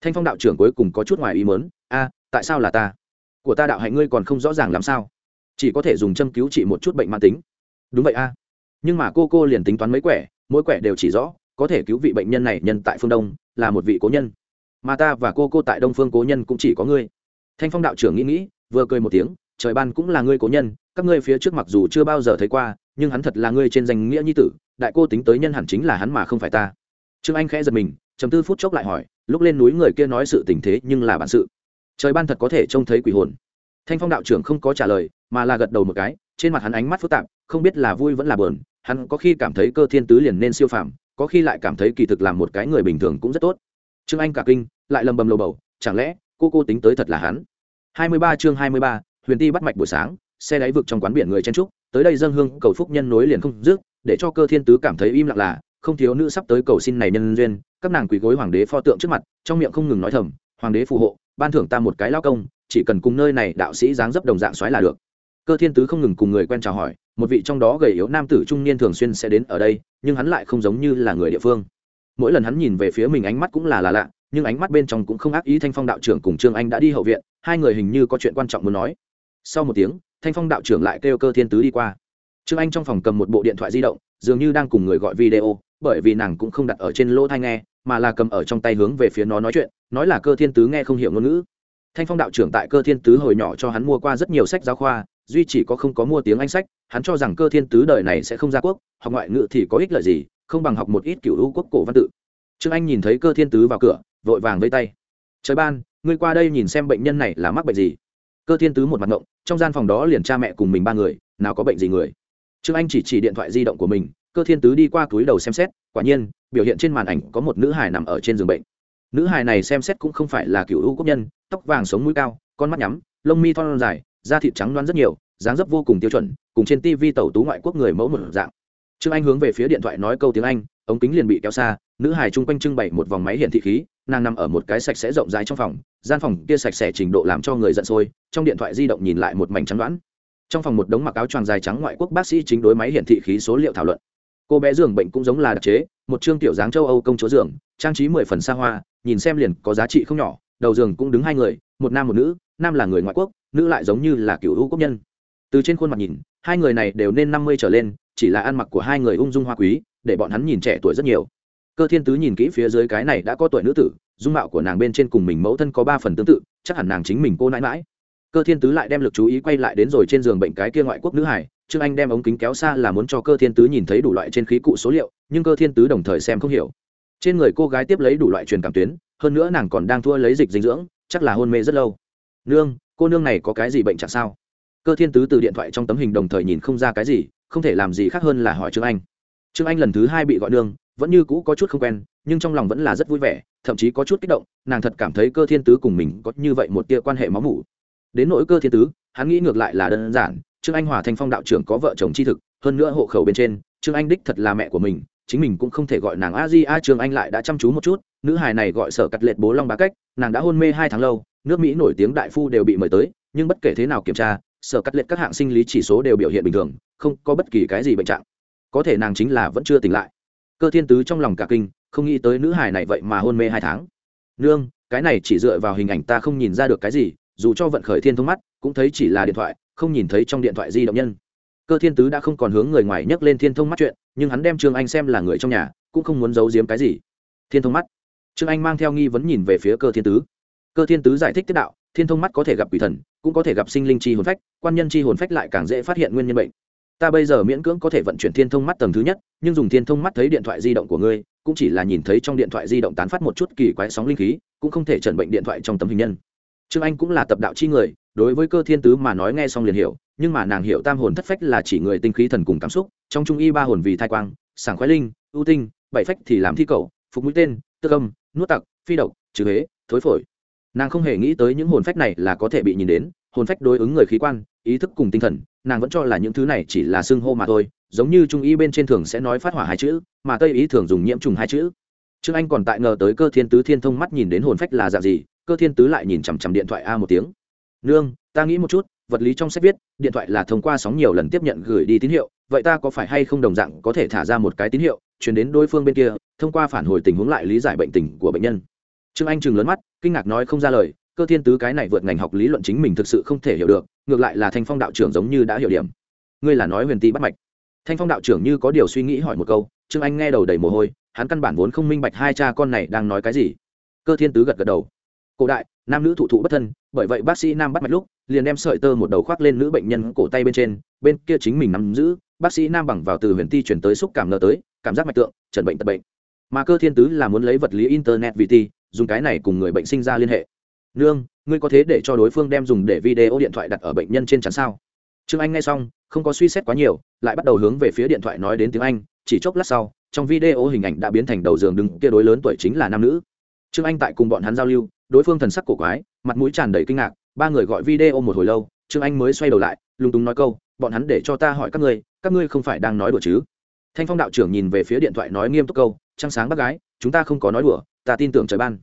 thanh phong đạo trưởng cuối cùng có chút ngoài ý mớn a, tại sao là ta? Của ta đạo hạnh ngươi còn không rõ ràng làm sao? Chỉ có thể dùng châm cứu trị một chút bệnh mãn tính. Đúng vậy, a nhưng mà cô cô liền tính toán mấy quẻ, mỗi quẻ đều chỉ rõ, có thể cứu vị bệnh nhân này nhân tại phương đông, là một vị cố nhân. Mà ta và cô cô tại đông phương cố nhân cũng chỉ có ngươi. Thanh phong đạo trưởng nghĩ nghĩ, vừa cười một tiếng, trời ban cũng là ngươi cố nhân, các ngươi phía trước mặc dù chưa bao giờ thấy qua, nhưng hắn thật là ngươi trên danh nghĩa nhi tử, đại cô tính tới nhân hẳn chính là hắn mà không phải ta. Trương anh khẽ giật mình chấm tư phút chốc lại hỏi, lúc lên núi người kia nói sự tình thế nhưng là bản sự. Trời ban thật có thể trông thấy quỷ hồn. Thanh phong đạo trưởng không có trả lời, mà là gật đầu một cái, trên mặt hắn ánh mắt phức tạp, không biết là vui vẫn là bờn hắn có khi cảm thấy cơ thiên tứ liền nên siêu phàm, có khi lại cảm thấy kỳ thực làm một cái người bình thường cũng rất tốt. Trương anh cả kinh, lại lầm bầm lầu bầu, chẳng lẽ cô cô tính tới thật là hắn? Hai mươi ba chương hai mươi ba, huyền ti bắt mạch buổi sáng, xe đáy vực trong quán biển người chen trúc tới đây dân hương, cầu phúc nhân nối liền không dứt, để cho cơ thiên tứ cảm thấy im lặng là, không thiếu nữ sắp tới cầu xin này nhân duyên, các nàng quỳ gối hoàng đế pho tượng trước mặt, trong miệng không ngừng nói thầm, hoàng đế phù hộ, ban thưởng ta một cái lao công, chỉ cần cùng nơi này đạo sĩ dáng dấp đồng dạng xoáy là được. Cơ thiên tứ không ngừng cùng người quen chào hỏi một vị trong đó gầy yếu nam tử trung niên thường xuyên sẽ đến ở đây, nhưng hắn lại không giống như là người địa phương. Mỗi lần hắn nhìn về phía mình ánh mắt cũng là là lạ, nhưng ánh mắt bên trong cũng không ác ý thanh phong đạo trưởng cùng trương anh đã đi hậu viện, hai người hình như có chuyện quan trọng muốn nói. Sau một tiếng, thanh phong đạo trưởng lại kêu cơ thiên tứ đi qua. Trương anh trong phòng cầm một bộ điện thoại di động, dường như đang cùng người gọi video, bởi vì nàng cũng không đặt ở trên lỗ thai nghe, mà là cầm ở trong tay hướng về phía nó nói chuyện, nói là cơ thiên tứ nghe không hiểu ngôn ngữ. Thanh phong đạo trưởng tại cơ thiên tứ hồi nhỏ cho hắn mua qua rất nhiều sách giáo khoa, duy chỉ có không có mua tiếng anh sách hắn cho rằng cơ thiên tứ đời này sẽ không ra quốc, học ngoại ngữ thì có ích lợi gì, không bằng học một ít cựu hữu quốc cổ văn tự. Trương anh nhìn thấy cơ thiên tứ vào cửa, vội vàng vây tay. Trời ban, ngươi qua đây nhìn xem bệnh nhân này là mắc bệnh gì. Cơ thiên tứ một mặt ngộng, trong gian phòng đó liền cha mẹ cùng mình ba người, nào có bệnh gì người. Trương anh chỉ chỉ điện thoại di động của mình, cơ thiên tứ đi qua túi đầu xem xét, quả nhiên, biểu hiện trên màn ảnh có một nữ hài nằm ở trên giường bệnh. Nữ hài này xem xét cũng không phải là cựu hữu quốc nhân, tóc vàng sống mũi cao, con mắt nhắm, lông mi thon dài, da thịt trắng đoán rất nhiều dáng dấp vô cùng tiêu chuẩn, cùng trên tv tẩu tú ngoại quốc người mẫu một dạng. Trương anh hướng về phía điện thoại nói câu tiếng anh, ống kính liền bị kéo xa, nữ hài chung quanh trưng bày một vòng máy hiển thị khí, nàng nằm ở một cái sạch sẽ rộng rãi trong phòng, gian phòng kia sạch sẽ trình độ làm cho người giận sôi, trong điện thoại di động nhìn lại một mảnh trắng đoán. Trong phòng một đống mặc áo choàng dài trắng ngoại quốc bác sĩ chính đối máy hiển thị khí số liệu thảo luận. Cô bé giường bệnh cũng giống là đặc chế, một chương tiểu dáng châu âu công chúa giường, trang trí mười phần xa hoa, nhìn xem liền có giá trị không nhỏ, đầu giường cũng đứng hai người, một nam một nữ, nam là người ngoại quốc, nữ lại giống như là cựu hữu quốc nhân từ trên khuôn mặt nhìn, hai người này đều nên năm mươi trở lên, chỉ là ăn mặc của hai người ung dung hoa quý, để bọn hắn nhìn trẻ tuổi rất nhiều. Cơ thiên tứ nhìn kỹ phía dưới cái này đã có tuổi nữ tử, dung mạo của nàng bên trên cùng mình mẫu thân có ba phần tương tự, chắc hẳn nàng chính mình cô nãi mãi cơ thiên tứ lại đem lực chú ý quay lại đến rồi trên giường bệnh cái kia ngoại quốc nữ hải, trương anh đem ống kính kéo xa là muốn cho cơ thiên tứ nhìn thấy đủ loại trên khí cụ số liệu, nhưng cơ thiên tứ đồng thời xem không hiểu. Trên người cô gái tiếp lấy đủ loại truyền cảm tuyến, hơn nữa nàng còn đang thua lấy dịch dinh dưỡng, chắc là hôn mê rất lâu. Nương, cô nương này có cái gì bệnh chẳng sao? Cơ thiên tứ từ điện thoại trong tấm hình đồng thời nhìn không ra cái gì, không thể làm gì khác hơn là hỏi trương anh. Trương anh lần thứ hai bị gọi nương, vẫn như cũ có chút không quen, nhưng trong lòng vẫn là rất vui vẻ, thậm chí có chút kích động, nàng thật cảm thấy cơ thiên tứ cùng mình có như vậy một tia quan hệ máu mủ. Đến nỗi cơ thiên tứ, hắn nghĩ ngược lại là đơn giản, trương anh hòa thành phong đạo trưởng có vợ chồng tri thực, hơn nữa hộ khẩu bên trên, trương anh đích thật là mẹ của mình, chính mình cũng không thể gọi nàng a di a, trương anh lại đã chăm chú một chút, nữ hài này gọi sở cắt lệt bố long bá cách, nàng đã hôn mê hai tháng lâu, nước mỹ nổi tiếng đại phu đều bị mời tới, nhưng bất kể thế nào kiểm tra sở cắt liệt các hạng sinh lý chỉ số đều biểu hiện bình thường, không có bất kỳ cái gì bệnh trạng. Có thể nàng chính là vẫn chưa tỉnh lại. Cơ thiên tứ trong lòng cả kinh, không nghĩ tới nữ hài này vậy mà hôn mê hai tháng. Nương, cái này chỉ dựa vào hình ảnh ta không nhìn ra được cái gì, dù cho vận khởi thiên thông mắt, cũng thấy chỉ là điện thoại, không nhìn thấy trong điện thoại di động nhân. Cơ thiên tứ đã không còn hướng người ngoài nhắc lên thiên thông mắt chuyện, nhưng hắn đem trương anh xem là người trong nhà, cũng không muốn giấu giếm cái gì. Thiên thông mắt. Trương anh mang theo nghi vấn nhìn về phía cơ thiên tứ. Cơ thiên tứ giải thích tiết đạo, thiên thông mắt có thể gặp quỷ thần cũng có thể gặp sinh linh chi hồn phách, quan nhân chi hồn phách lại càng dễ phát hiện nguyên nhân bệnh. Ta bây giờ miễn cưỡng có thể vận chuyển thiên thông mắt tầng thứ nhất, nhưng dùng thiên thông mắt thấy điện thoại di động của ngươi, cũng chỉ là nhìn thấy trong điện thoại di động tán phát một chút kỳ quái sóng linh khí, cũng không thể chẩn bệnh điện thoại trong tấm hình nhân. Trương anh cũng là tập đạo chi người, đối với cơ thiên tứ mà nói nghe xong liền hiểu, nhưng mà nàng hiểu tam hồn thất phách là chỉ người tinh khí thần cùng cảm xúc, trong trung y ba hồn vì thai quang, sảng khoái linh, ưu tinh, bảy phách thì làm thi cầu, phục mũi tên tư âm, nuốt tặc, phi độc, trừ huế thối phổi. Nàng không hề nghĩ tới những hồn phách này là có thể bị nhìn đến hồn phách đối ứng người khí quan, ý thức cùng tinh thần, nàng vẫn cho là những thứ này chỉ là xưng hô mà thôi, giống như trung y bên trên thường sẽ nói phát hỏa hai chữ, mà tây ý thường dùng nhiễm trùng hai chữ. Trương anh còn tại ngờ tới cơ thiên tứ thiên thông mắt nhìn đến hồn phách là dạng gì, cơ thiên tứ lại nhìn chằm chằm điện thoại a một tiếng. Nương, ta nghĩ một chút, vật lý trong sách viết, điện thoại là thông qua sóng nhiều lần tiếp nhận gửi đi tín hiệu, vậy ta có phải hay không đồng dạng có thể thả ra một cái tín hiệu chuyển đến đối phương bên kia, thông qua phản hồi tình huống lại lý giải bệnh tình của bệnh nhân? Trương anh chừng lớn mắt, kinh ngạc nói không ra lời cơ thiên tứ cái này vượt ngành học lý luận chính mình thực sự không thể hiểu được, ngược lại là thanh phong đạo trưởng giống như đã hiểu điểm. Ngươi là nói huyền ti bắt mạch. Thanh phong đạo trưởng như có điều suy nghĩ hỏi một câu, trương anh nghe đầu đầy mồ hôi, hắn căn bản vốn không minh bạch hai cha con này đang nói cái gì. Cơ thiên tứ gật gật đầu. Cổ đại, nam nữ thụ thụ bất thân, bởi vậy bác sĩ nam bắt mạch lúc, liền đem sợi tơ một đầu khoác lên nữ bệnh nhân cổ tay bên trên, bên kia chính mình nắm giữ, bác sĩ nam bằng vào từ huyền ti chuyển tới xúc cảm ngờ tới, cảm giác mạch tượng trần bệnh tật bệnh. Mà cơ thiên tứ là muốn lấy vật lý internet vì ti, dùng cái này cùng người bệnh sinh ra liên hệ nương, ngươi có thế để cho đối phương đem dùng để video điện thoại đặt ở bệnh nhân trên chắn sao? Trương anh nghe xong, không có suy xét quá nhiều, lại bắt đầu hướng về phía điện thoại nói đến tiếng anh, chỉ chốc lát sau, trong video hình ảnh đã biến thành đầu giường đứng kia đối lớn tuổi chính là nam nữ. Trương anh tại cùng bọn hắn giao lưu, đối phương thần sắc cổ quái, mặt mũi tràn đầy kinh ngạc, ba người gọi video một hồi lâu, trương anh mới xoay đầu lại, lúng túng nói câu, bọn hắn để cho ta hỏi các ngươi các ngươi không phải đang nói đùa chứ? Thanh phong đạo trưởng nhìn về phía điện thoại nói nghiêm túc câu, trăng sáng bác gái, chúng ta không có nói đùa, ta tin tưởng trời ban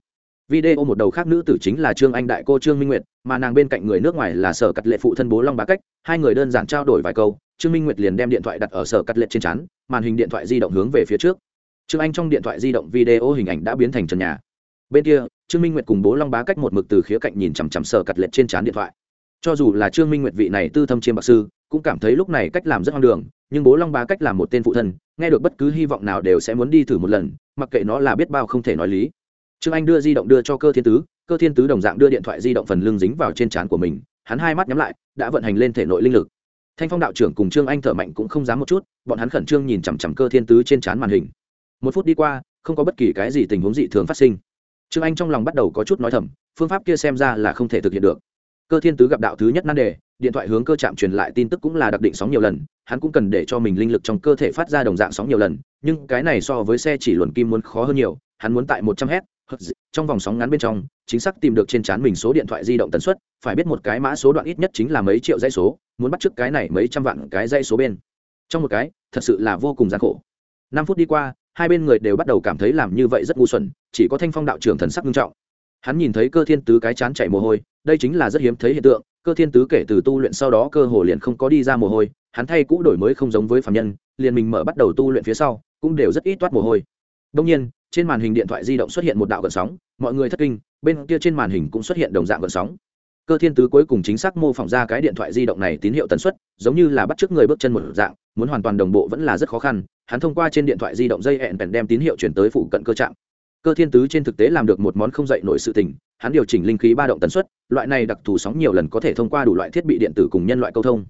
video một đầu khác nữ tử chính là trương anh đại cô trương minh nguyệt, mà nàng bên cạnh người nước ngoài là sở cắt lệ phụ thân bố long bá cách. Hai người đơn giản trao đổi vài câu, trương minh nguyệt liền đem điện thoại đặt ở sở cắt lệ trên chắn màn hình điện thoại di động hướng về phía trước. Trương anh trong điện thoại di động video hình ảnh đã biến thành trần nhà. Bên kia, trương minh nguyệt cùng bố long bá cách một mực từ khía cạnh nhìn chằm chằm sở cắt lệ trên chán điện thoại. Cho dù là trương minh nguyệt vị này tư thâm chiêm bạc sư, cũng cảm thấy lúc này cách làm rất hoang đường, nhưng bố long bá cách làm một tên phụ thân, nghe được bất cứ hy vọng nào đều sẽ muốn đi thử một lần, mặc kệ nó là biết bao không thể nói lý trương anh đưa di động đưa cho cơ thiên tứ, cơ thiên tứ đồng dạng đưa điện thoại di động phần lưng dính vào trên trán của mình, hắn hai mắt nhắm lại, đã vận hành lên thể nội linh lực. Thanh phong đạo trưởng cùng trương anh thở mạnh cũng không dám một chút, bọn hắn khẩn trương nhìn chằm chằm cơ thiên tứ trên trán màn hình. Một phút đi qua, không có bất kỳ cái gì tình huống dị thường phát sinh. Trương anh trong lòng bắt đầu có chút nói thầm, phương pháp kia xem ra là không thể thực hiện được. Cơ thiên tứ gặp đạo thứ nhất nan đề, điện thoại hướng cơ chạm truyền lại tin tức cũng là đặc định sóng nhiều lần, hắn cũng cần để cho mình linh lực trong cơ thể phát ra đồng dạng sóng nhiều lần, nhưng cái này so với xe chỉ luồn kim muốn khó hơn nhiều, hắn muốn tại một trăm h trong vòng sóng ngắn bên trong, chính xác tìm được trên trán mình số điện thoại di động tần suất, phải biết một cái mã số đoạn ít nhất chính là mấy triệu dây số, muốn bắt trước cái này mấy trăm vạn cái dây số bên. Trong một cái, thật sự là vô cùng gian khổ. Năm phút đi qua, hai bên người đều bắt đầu cảm thấy làm như vậy rất ngu xuẩn, chỉ có thanh phong đạo trưởng thần sắc nghiêm trọng. Hắn nhìn thấy cơ thiên tứ cái chán chảy mồ hôi, đây chính là rất hiếm thấy hiện tượng, cơ thiên tứ kể từ tu luyện sau đó cơ hồ liền không có đi ra mồ hôi, hắn thay cũ đổi mới không giống với phạm nhân, liền mình mở bắt đầu tu luyện phía sau, cũng đều rất ít toát mồ hôi đông nhiên, trên màn hình điện thoại di động xuất hiện một đạo gợn sóng, mọi người thất kinh, bên kia trên màn hình cũng xuất hiện đồng dạng gợn sóng. Cơ thiên tứ cuối cùng chính xác mô phỏng ra cái điện thoại di động này tín hiệu tần suất, giống như là bắt chước người bước chân một dạng, muốn hoàn toàn đồng bộ vẫn là rất khó khăn, hắn thông qua trên điện thoại di động dây hẹn bèn đem tín hiệu chuyển tới phụ cận cơ trạm. Cơ thiên tứ trên thực tế làm được một món không dậy nổi sự tình, hắn điều chỉnh linh khí ba động tần suất, loại này đặc thù sóng nhiều lần có thể thông qua đủ loại thiết bị điện tử cùng nhân loại câu thông.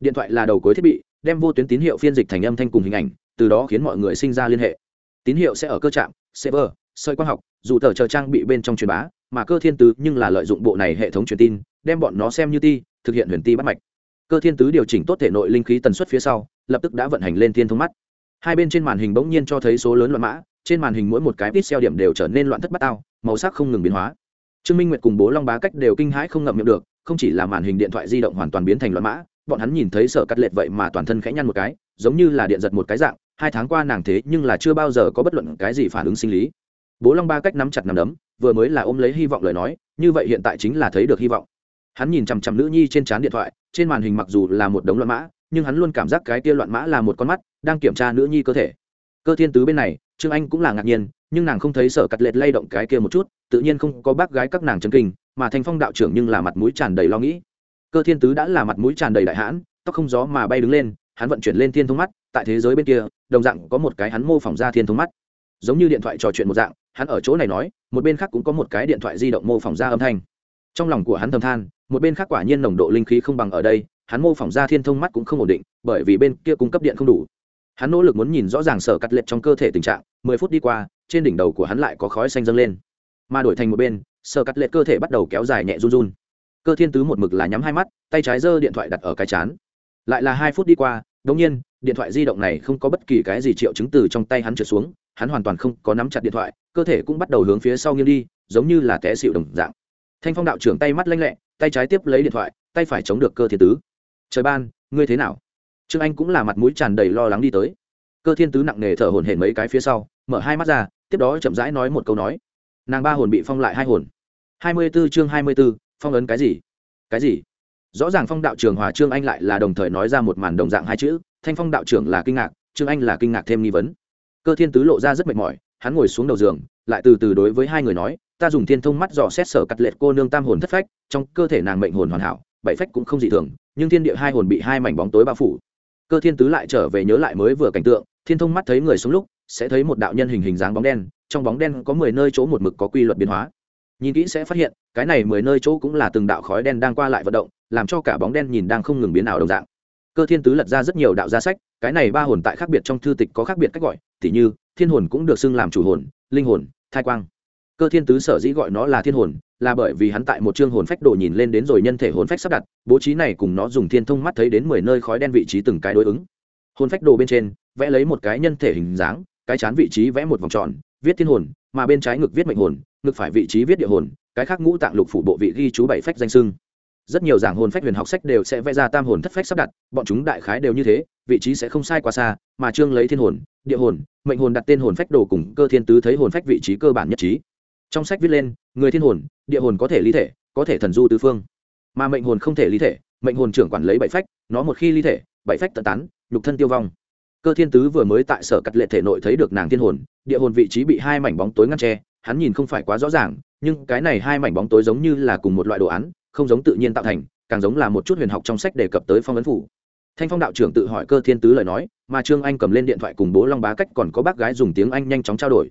Điện thoại là đầu cuối thiết bị, đem vô tuyến tín hiệu phiên dịch thành âm thanh cùng hình ảnh, từ đó khiến mọi người sinh ra liên hệ tín hiệu sẽ ở cơ trạm, server sợi quang học, dù tờ chờ trang bị bên trong truyền bá, mà cơ thiên tứ nhưng là lợi dụng bộ này hệ thống truyền tin, đem bọn nó xem như ti, thực hiện huyền ti bắt mạch. Cơ thiên tứ điều chỉnh tốt thể nội linh khí tần suất phía sau, lập tức đã vận hành lên thiên thông mắt. Hai bên trên màn hình bỗng nhiên cho thấy số lớn loạn mã, trên màn hình mỗi một cái pixel điểm đều trở nên loạn thất bát ao màu sắc không ngừng biến hóa. Trương minh nguyệt cùng bố long bá cách đều kinh hãi không ngậm miệng được, không chỉ là màn hình điện thoại di động hoàn toàn biến thành loạn mã, bọn hắn nhìn thấy sở cắt lệch vậy mà toàn thân khẽ nhăn một cái, giống như là điện giật một cái dạng hai tháng qua nàng thế nhưng là chưa bao giờ có bất luận cái gì phản ứng sinh lý. Bố long ba cách nắm chặt nắm đấm, vừa mới là ôm lấy hy vọng lời nói, như vậy hiện tại chính là thấy được hy vọng. Hắn nhìn chằm chằm nữ nhi trên trán điện thoại, trên màn hình mặc dù là một đống loạn mã, nhưng hắn luôn cảm giác cái kia loạn mã là một con mắt, đang kiểm tra nữ nhi cơ thể. Cơ thiên tứ bên này, trương anh cũng là ngạc nhiên, nhưng nàng không thấy sở cắt lệch lay động cái kia một chút, tự nhiên không có bác gái các nàng chân kinh, mà thành phong đạo trưởng nhưng là mặt mũi tràn đầy lo nghĩ. Cơ thiên tứ đã là mặt mũi tràn đầy đại hãn, tóc không gió mà bay đứng lên, hắn vận chuyển lên thiên thông mắt tại thế giới bên kia, đồng dạng có một cái hắn mô phỏng ra thiên thông mắt. Giống như điện thoại trò chuyện một dạng, hắn ở chỗ này nói, một bên khác cũng có một cái điện thoại di động mô phỏng ra âm thanh. Trong lòng của hắn thầm than, một bên khác quả nhiên nồng độ linh khí không bằng ở đây, hắn mô phỏng ra thiên thông mắt cũng không ổn định, bởi vì bên kia cung cấp điện không đủ. Hắn nỗ lực muốn nhìn rõ ràng sở cắt lệch trong cơ thể tình trạng, mười phút đi qua, trên đỉnh đầu của hắn lại có khói xanh dâng lên. Mà đổi thành một bên, sở cắt lệch cơ thể bắt đầu kéo dài nhẹ run run. Cơ thiên tứ một mực là nhắm hai mắt, tay trái giơ điện thoại đặt ở cái chán. Lại là hai phút đi qua đồng nhiên, điện thoại di động này không có bất kỳ cái gì triệu chứng từ trong tay hắn trượt xuống, hắn hoàn toàn không có nắm chặt điện thoại, cơ thể cũng bắt đầu hướng phía sau nghiêng đi, giống như là té xịu đồng dạng. Thanh phong đạo trưởng tay mắt lanh lẹ, tay trái tiếp lấy điện thoại, tay phải chống được cơ thiên tứ. Trời ban, ngươi thế nào? Trương anh cũng là mặt mũi tràn đầy lo lắng đi tới. Cơ thiên tứ nặng nề thở hổn hển mấy cái phía sau, mở hai mắt ra, tiếp đó chậm rãi nói một câu nói. Nàng ba hồn bị phong lại hai hồn. Hai mươi b ố chương hai mươi b ố phong ấn cái gì? Cái gì? Rõ ràng phong đạo trưởng hòa trương anh lại là đồng thời nói ra một màn đồng dạng hai chữ, thanh phong đạo trưởng là kinh ngạc, trương anh là kinh ngạc thêm nghi vấn. Cơ thiên tứ lộ ra rất mệt mỏi, hắn ngồi xuống đầu giường, lại từ từ đối với hai người nói, ta dùng thiên thông mắt dò xét sở cắt lệ cô nương tam hồn thất phách, trong cơ thể nàng mệnh hồn hoàn hảo, bảy phách cũng không dị thường, nhưng thiên địa hai hồn bị hai mảnh bóng tối bao phủ. Cơ thiên tứ lại trở về nhớ lại mới vừa cảnh tượng, thiên thông mắt thấy người xuống lúc, sẽ thấy một đạo nhân hình hình dáng bóng đen, trong bóng đen có mười nơi chỗ một mực có quy luật biến hóa. Nhìn kỹ sẽ phát hiện, cái này mười nơi chỗ cũng là từng đạo khói đen đang qua lại vận động làm cho cả bóng đen nhìn đang không ngừng biến ảo đồng dạng. Cơ thiên tứ lật ra rất nhiều đạo gia sách, cái này ba hồn tại khác biệt trong thư tịch có khác biệt cách gọi t h như, thiên hồn cũng được xưng làm chủ hồn, linh hồn, thai quang. Cơ thiên tứ sở dĩ gọi nó là thiên hồn, là bởi vì hắn tại một chương hồn phách đồ nhìn lên đến rồi nhân thể hồn phách sắp đặt, bố trí này cùng nó dùng thiên thông mắt thấy đến mười nơi khói đen vị trí từng cái đối ứng. Hồn phách đồ bên trên, vẽ lấy một cái nhân thể hình dáng, cái chán vị trí vẽ một vòng tròn, viết thiên hồn, mà bên trái ngực viết mệnh hồn, ngực phải vị trí viết địa hồn, cái khác ngũ tạng lục phủ bộ vị ghi chú bảy phách danh sưng rất nhiều giảng hồn phách huyền học sách đều sẽ vẽ ra tam hồn thất phách sắp đặt, bọn chúng đại khái đều như thế, vị trí sẽ không sai quá xa, mà trương lấy thiên hồn, địa hồn, mệnh hồn đặt tên hồn phách đồ cùng cơ thiên tứ thấy hồn phách vị trí cơ bản nhất trí. Trong sách viết lên, người thiên hồn, địa hồn có thể ly thể, có thể thần du tứ phương. Mà mệnh hồn không thể ly thể, mệnh hồn trưởng quản lấy bảy phách, nó một khi ly thể, bảy phách tận tán, nhục thân tiêu vong. Cơ thiên tứ vừa mới tại sở cắt lệ thể nội thấy được nàng thiên hồn, địa hồn vị trí bị hai mảnh bóng tối ngăn tre hắn nhìn không phải quá rõ ràng, nhưng cái này hai mảnh bóng tối giống như là cùng một loại đồ án không giống tự nhiên tạo thành, càng giống là một chút huyền học trong sách đề cập tới phong ấn phủ. Thanh phong đạo trưởng tự hỏi cơ thiên tứ lời nói, mà trương anh cầm lên điện thoại cùng bố long bá cách còn có bác gái dùng tiếng anh nhanh chóng trao đổi.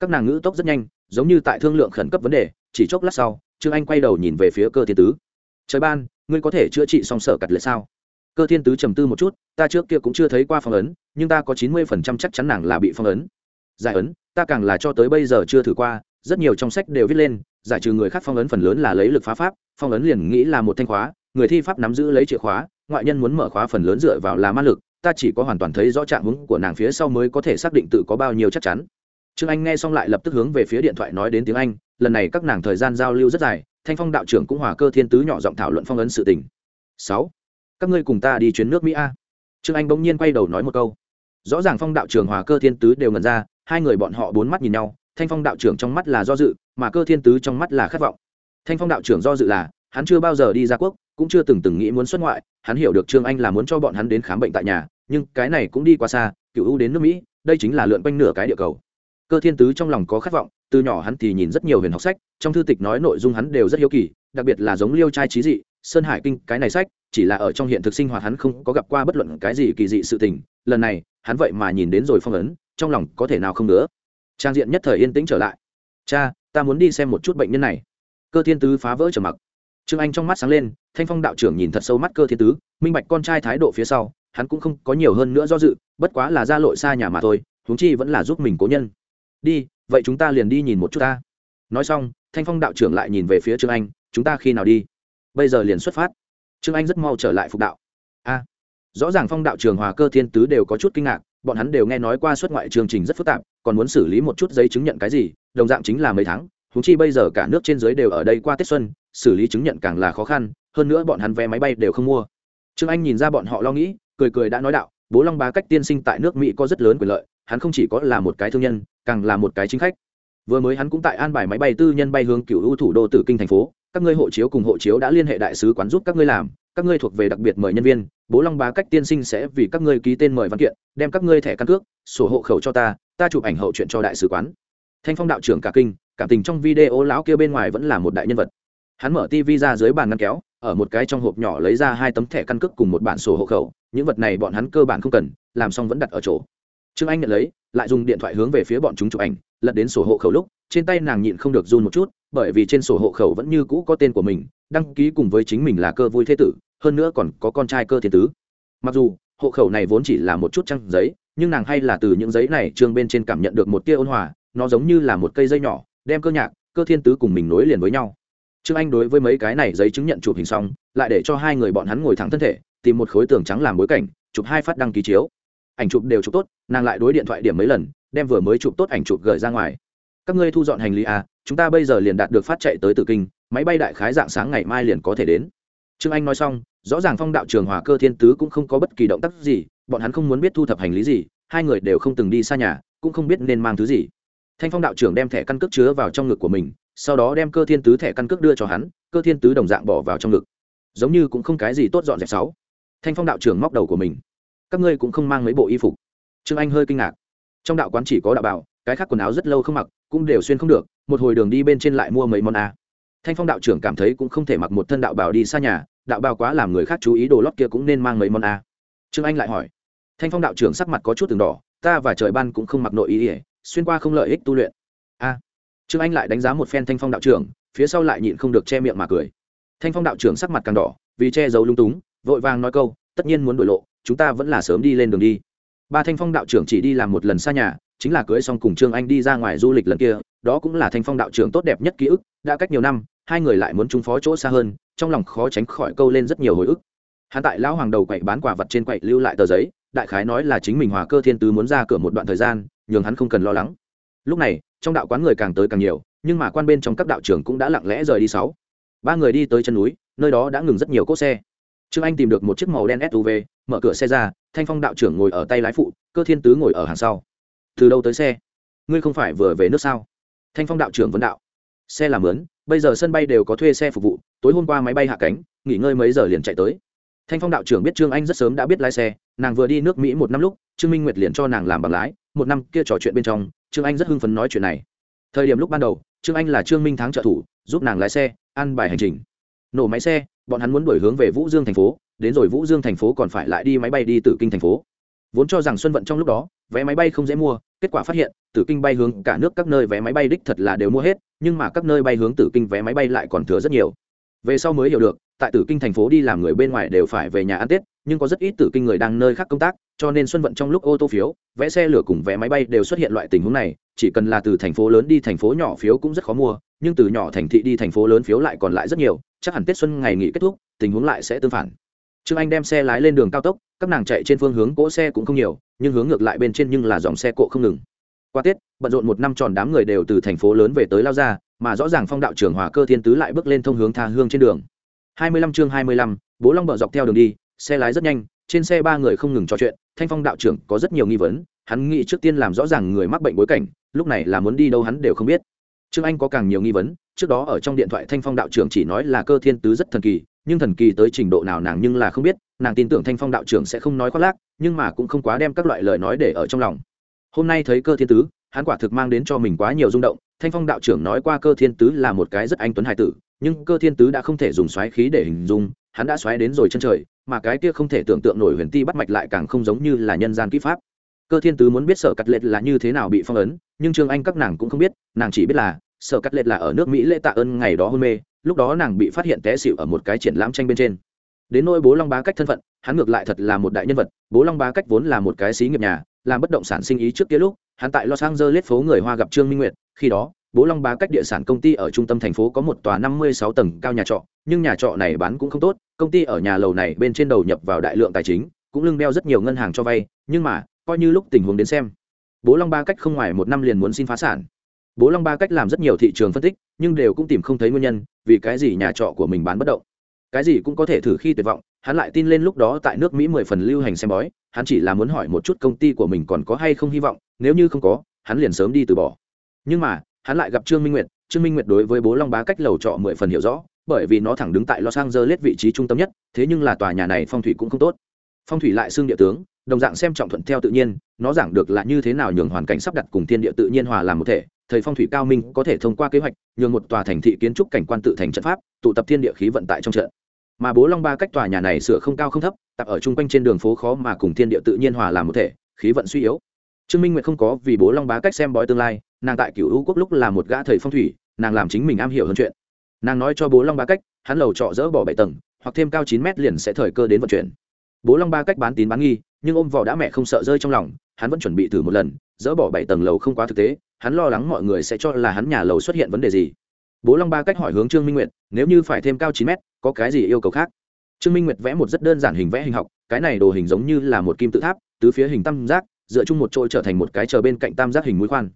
Các nàng ngữ tốc rất nhanh, giống như tại thương lượng khẩn cấp vấn đề, chỉ chốc lát sau, trương anh quay đầu nhìn về phía cơ thiên tứ. Trời ban, ngươi có thể chữa trị song sở cặt lệ sao? Cơ thiên tứ trầm tư một chút, ta trước kia cũng chưa thấy qua phong ấn, nhưng ta có chín mươi phần trăm chắc chắn nàng là bị phong ấn. Giải ấn, ta càng là cho tới bây giờ chưa thử qua rất nhiều trong sách đều viết lên, giải trừ người khác phong ấn phần lớn là lấy lực phá pháp, phong ấn liền nghĩ là một thanh khóa, người thi pháp nắm giữ lấy chìa khóa, ngoại nhân muốn mở khóa phần lớn dựa vào là ma lực, ta chỉ có hoàn toàn thấy rõ trạng hướng của nàng phía sau mới có thể xác định tự có bao nhiêu chắc chắn. Trương anh nghe xong lại lập tức hướng về phía điện thoại nói đến tiếng anh, lần này các nàng thời gian giao lưu rất dài, thanh phong đạo trưởng cũng hòa cơ thiên tứ nhỏ giọng thảo luận phong ấn sự tình. Sáu, các ngươi cùng ta đi chuyến nước mỹ a. Trương anh bỗng nhiên quay đầu nói một câu. Rõ ràng phong đạo trưởng hòa cơ thiên tứ đều ngần ra, hai người bọn họ bốn mắt nhìn nhau thanh phong đạo trưởng trong mắt là do dự, mà cơ thiên tứ trong mắt là khát vọng. Thanh phong đạo trưởng do dự là, hắn chưa bao giờ đi ra quốc, cũng chưa từng từng nghĩ muốn xuất ngoại, hắn hiểu được trương anh là muốn cho bọn hắn đến khám bệnh tại nhà, nhưng cái này cũng đi qua xa, cựu ưu đến nước mỹ, đây chính là lượn quanh nửa cái địa cầu. Cơ thiên tứ trong lòng có khát vọng, từ nhỏ hắn thì nhìn rất nhiều huyền học sách, trong thư tịch nói nội dung hắn đều rất hiếu kỳ, đặc biệt là giống liêu trai trí dị, sơn hải kinh, cái này sách, chỉ là ở trong hiện thực sinh hoạt hắn không có gặp qua bất luận cái gì kỳ dị sự tình, lần này, hắn vậy mà nhìn đến rồi phong ấn, trong lòng có thể nào không nữa trang diện nhất thời yên tĩnh trở lại. Cha, ta muốn đi xem một chút bệnh nhân này. Cơ thiên tứ phá vỡ trở mặc. Trương anh trong mắt sáng lên, thanh phong đạo trưởng nhìn thật sâu mắt cơ thiên tứ, minh bạch con trai thái độ phía sau, hắn cũng không có nhiều hơn nữa do dự, bất quá là ra lội xa nhà mà thôi, huống chi vẫn là giúp mình cố nhân. Đi, vậy chúng ta liền đi nhìn một chút ta. Nói xong, thanh phong đạo trưởng lại nhìn về phía trương anh, chúng ta khi nào đi? Bây giờ liền xuất phát. Trương anh rất mau trở lại phục đạo. A. Rõ ràng phong đạo trường hòa cơ thiên tứ đều có chút kinh ngạc bọn hắn đều nghe nói qua xuất ngoại chương trình rất phức tạp, còn muốn xử lý một chút giấy chứng nhận cái gì, đồng dạng chính là mấy tháng húng chi bây giờ cả nước trên dưới đều ở đây qua tết xuân, xử lý chứng nhận càng là khó khăn, hơn nữa bọn hắn vé máy bay đều không mua. Trương anh nhìn ra bọn họ lo nghĩ, cười cười đã nói đạo, bố long bá cách tiên sinh tại nước mỹ có rất lớn quyền lợi, hắn không chỉ có là một cái thương nhân, càng là một cái chính khách. Vừa mới hắn cũng tại an bài máy bay tư nhân bay hướng cựu ưu thủ đô tử kinh thành phố, các ngươi hộ chiếu cùng hộ chiếu đã liên hệ đại sứ quán giúp các ngươi làm các ngươi thuộc về đặc biệt mời nhân viên, bố long bá cách tiên sinh sẽ vì các ngươi ký tên mời văn kiện, đem các ngươi thẻ căn cước, sổ hộ khẩu cho ta ta chụp ảnh hậu chuyện cho đại sứ quán. Thanh phong đạo trưởng cả kinh, cảm tình trong video lão kia bên ngoài vẫn là một đại nhân vật. Hắn mở tv ra dưới bàn ngăn kéo, ở một cái trong hộp nhỏ lấy ra hai tấm thẻ căn cước cùng một bản sổ hộ khẩu, những vật này bọn hắn cơ bản không cần, làm xong vẫn đặt ở chỗ. Trương anh nhận lấy lại dùng điện thoại hướng về phía bọn chúng chụp ảnh, lật đến sổ hộ khẩu lúc, trên tay nàng nhịn không được run một chút, bởi vì trên sổ hộ khẩu vẫn như cũ có tên của mình, đăng ký cùng với chính mình là cơ vui thế tử, hơn nữa còn có con trai cơ thiên tứ. Mặc dù, hộ khẩu này vốn chỉ là một chút trăng giấy, nhưng nàng hay là từ những giấy này trương bên trên cảm nhận được một tia ôn hòa, nó giống như là một cây dây nhỏ, đem cơ nhạc, cơ thiên tứ cùng mình nối liền với nhau. Trương anh đối với mấy cái này giấy chứng nhận chụp hình xong, lại để cho hai người bọn hắn ngồi thẳng thân thể, tìm một khối tường trắng làm bối cảnh, chụp hai phát đăng ký chiếu ảnh chụp đều chụp tốt, nàng lại đối điện thoại điểm mấy lần, đem vừa mới chụp tốt ảnh chụp gửi ra ngoài. Các ngươi thu dọn hành lý à chúng ta bây giờ liền đạt được phát chạy tới tử kinh, máy bay đại khái dạng sáng ngày mai liền có thể đến. Trương anh nói xong, rõ ràng phong đạo trường hòa cơ thiên tứ cũng không có bất kỳ động tác gì, bọn hắn không muốn biết thu thập hành lý gì, hai người đều không từng đi xa nhà, cũng không biết nên mang thứ gì. Thanh phong đạo trưởng đem thẻ căn cước chứa vào trong ngực của mình, sau đó đem cơ thiên tứ thẻ căn cước đưa cho hắn, cơ thiên tứ đồng dạng bỏ vào trong ngực. Giống như cũng không cái gì tốt dọn dẹp sáu thanh phong đạo trưởng móc đầu của mình các ngươi cũng không mang mấy bộ y phục. Trương anh hơi kinh ngạc. Trong đạo quán chỉ có đạo bảo, cái khác quần áo rất lâu không mặc, cũng đều xuyên không được, một hồi đường đi bên trên lại mua mấy món a. Thanh phong đạo trưởng cảm thấy cũng không thể mặc một thân đạo bào đi xa nhà, đạo bào quá làm người khác chú ý, đồ lót kia cũng nên mang mấy món a. Trương anh lại hỏi. Thanh phong đạo trưởng sắc mặt có chút từng đỏ, ta và trời ban cũng không mặc nội ý ỉa xuyên qua không lợi ích tu luyện. A. Trương anh lại đánh giá một phen thanh phong đạo trưởng, phía sau lại nhịn không được che miệng mà cười. Thanh phong đạo trưởng sắc mặt càng đỏ, vì che giấu lung túng, vội vàng nói câu, tất nhiên muốn đổi lộ chúng ta vẫn là sớm đi lên đường đi. Ba thanh phong đạo trưởng chỉ đi làm một lần xa nhà, chính là cưới xong cùng trương anh đi ra ngoài du lịch lần kia, đó cũng là thanh phong đạo trưởng tốt đẹp nhất ký ức, đã cách nhiều năm, hai người lại muốn trúng phó chỗ xa hơn, trong lòng khó tránh khỏi câu lên rất nhiều hồi ức. Hắn tại lão hoàng đầu quậy bán quả vật trên quậy lưu lại tờ giấy, đại khái nói là chính mình hòa cơ thiên tứ muốn ra cửa một đoạn thời gian, nhường hắn không cần lo lắng. Lúc này, trong đạo quán người càng tới càng nhiều, nhưng mà quan bên trong các đạo trưởng cũng đã lặng lẽ rời đi sáu. Ba người đi tới chân núi, nơi đó đã ngừng rất nhiều cỗ xe. Trương anh tìm được một chiếc màu đen suv mở cửa xe ra, thanh phong đạo trưởng ngồi ở tay lái phụ, cơ thiên tứ ngồi ở hàng sau. Từ đâu tới xe? Ngươi không phải vừa về nước sao? Thanh phong đạo trưởng vấn đạo. Xe làm lớn bây giờ sân bay đều có thuê xe phục vụ, tối hôm qua máy bay hạ cánh, nghỉ ngơi mấy giờ liền chạy tới. Thanh phong đạo trưởng biết trương anh rất sớm đã biết lái xe, nàng vừa đi nước mỹ một năm lúc, trương minh nguyệt liền cho nàng làm bằng lái, một năm kia trò chuyện bên trong, trương anh rất hưng phấn nói chuyện này. Thời điểm lúc ban đầu, trương anh là trương minh thắng trợ thủ, giúp nàng lái xe ăn bài hành trình. Nổ máy xe, bọn hắn muốn đổi hướng về vũ dương thành phố đến rồi vũ dương thành phố còn phải lại đi máy bay đi từ kinh thành phố. Vốn cho rằng xuân vận trong lúc đó, vé máy bay không dễ mua, kết quả phát hiện từ kinh bay hướng cả nước các nơi vé máy bay đích thật là đều mua hết, nhưng mà các nơi bay hướng tử kinh vé máy bay lại còn thừa rất nhiều. Về sau mới hiểu được, tại tử kinh thành phố đi làm người bên ngoài đều phải về nhà ăn tết, nhưng có rất ít tử kinh người đang nơi khác công tác, cho nên xuân vận trong lúc ô tô phiếu, vé xe lửa cùng vé máy bay đều xuất hiện loại tình huống này, chỉ cần là từ thành phố lớn đi thành phố nhỏ phiếu cũng rất khó mua, nhưng từ nhỏ thành thị đi thành phố lớn phiếu lại còn lại rất nhiều, chắc hẳn tết xuân ngày nghỉ kết thúc, tình huống lại sẽ tương phản trương anh đem xe lái lên đường cao tốc, các nàng chạy trên phương hướng cỗ xe cũng không nhiều, nhưng hướng ngược lại bên trên nhưng là dòng xe cộ không ngừng. Qua tết, bận rộn một năm tròn đám người đều từ thành phố lớn về tới lao ra mà rõ ràng phong đạo trưởng hòa cơ thiên tứ lại bước lên thông hướng tha hương trên đường. Hai mươi lăm chương hai mươi lăm, bố long bờ dọc theo đường đi, xe lái rất nhanh, trên xe ba người không ngừng trò chuyện, thanh phong đạo trưởng có rất nhiều nghi vấn, hắn nghĩ trước tiên làm rõ ràng người mắc bệnh bối cảnh, lúc này là muốn đi đâu hắn đều không biết. Trương anh có càng nhiều nghi vấn, trước đó ở trong điện thoại thanh phong đạo trưởng chỉ nói là cơ thiên tứ rất thần kỳ nhưng thần kỳ tới trình độ nào nàng nhưng là không biết, nàng tin tưởng thanh phong đạo trưởng sẽ không nói khoác lác, nhưng mà cũng không quá đem các loại lời nói để ở trong lòng. Hôm nay thấy cơ thiên tứ, hắn quả thực mang đến cho mình quá nhiều rung động, thanh phong đạo trưởng nói qua cơ thiên tứ là một cái rất anh tuấn hài tử, nhưng cơ thiên tứ đã không thể dùng xoáy khí để hình dung, hắn đã xoáy đến rồi chân trời, mà cái kia không thể tưởng tượng nổi huyền ti bắt mạch lại càng không giống như là nhân gian kỹ pháp. Cơ thiên tứ muốn biết sở cắt lệch là như thế nào bị phong ấn, nhưng trương anh các nàng cũng không biết, nàng chỉ biết là, sở cắt lệch là ở nước mỹ lễ tạ ơn ngày đó hôn mê lúc đó nàng bị phát hiện té xịu ở một cái triển lãm tranh bên trên. Đến nỗi bố long bá cách thân phận, hắn ngược lại thật là một đại nhân vật. Bố long bá cách vốn là một cái xí nghiệp nhà, làm bất động sản sinh ý trước kia lúc, hắn tại los angeles phố người hoa gặp trương minh nguyệt. Khi đó, bố long bá cách địa sản công ty ở trung tâm thành phố có một tòa năm mươi sáu tầng cao nhà trọ, nhưng nhà trọ này bán cũng không tốt. Công ty ở nhà lầu này bên trên đầu nhập vào đại lượng tài chính, cũng lưng đeo rất nhiều ngân hàng cho vay, nhưng mà, coi như lúc tình huống đến xem, bố long ba cách không ngoài một năm liền muốn xin phá sản bố long ba cách làm rất nhiều thị trường phân tích, nhưng đều cũng tìm không thấy nguyên nhân vì cái gì nhà trọ của mình bán bất động. Cái gì cũng có thể thử khi tuyệt vọng, hắn lại tin lên lúc đó tại nước mỹ mười phần lưu hành xem bói, hắn chỉ là muốn hỏi một chút công ty của mình còn có hay không hy vọng, nếu như không có, hắn liền sớm đi từ bỏ. Nhưng mà, hắn lại gặp trương minh nguyệt, trương minh nguyệt đối với bố long bá cách lầu trọ mười phần hiểu rõ, bởi vì nó thẳng đứng tại los angeles vị trí trung tâm nhất, thế nhưng là tòa nhà này phong thủy cũng không tốt. Phong thủy lại xương địa tướng đồng dạng xem trọng thuận theo tự nhiên, nó giảng được là như thế nào nhường hoàn cảnh sắp đặt cùng thiên địa tự nhiên hòa làm một thể thầy phong thủy cao minh có thể thông qua kế hoạch, nhường một tòa thành thị kiến trúc cảnh quan tự thành trận pháp, tụ tập thiên địa khí vận tại trong trận. Mà bố long ba cách tòa nhà này sửa không cao không thấp, tập ở chung quanh trên đường phố khó mà cùng thiên địa tự nhiên hòa làm một thể, khí vận suy yếu. Trương minh nguyệt không có vì bố long bá cách xem bói tương lai, nàng tại cựu hữu quốc lúc là một gã thầy phong thủy, nàng làm chính mình am hiểu hơn chuyện. Nàng nói cho bố long bá cách, hắn lầu trọ dỡ bỏ bảy tầng, hoặc thêm cao chín mét liền sẽ thời cơ đến vận chuyển. Bố long ba cách bán tín bán nghi nhưng ôm vỏ đã mẹ không sợ rơi trong lòng, hắn vẫn chuẩn bị thử một lần, dỡ bỏ bảy tầng lầu không quá thực tế, hắn lo lắng mọi người sẽ cho là hắn nhà lầu xuất hiện vấn đề gì. Bố long ba cách hỏi hướng trương minh nguyệt, nếu như phải thêm cao chín mét, có cái gì yêu cầu khác? Trương minh nguyệt vẽ một rất đơn giản hình vẽ hình học, cái này đồ hình giống như là một kim tự tháp, tứ phía hình tam giác, dựa chung một chỗ trở thành một cái chờ bên cạnh tam giác hình mũi khoan.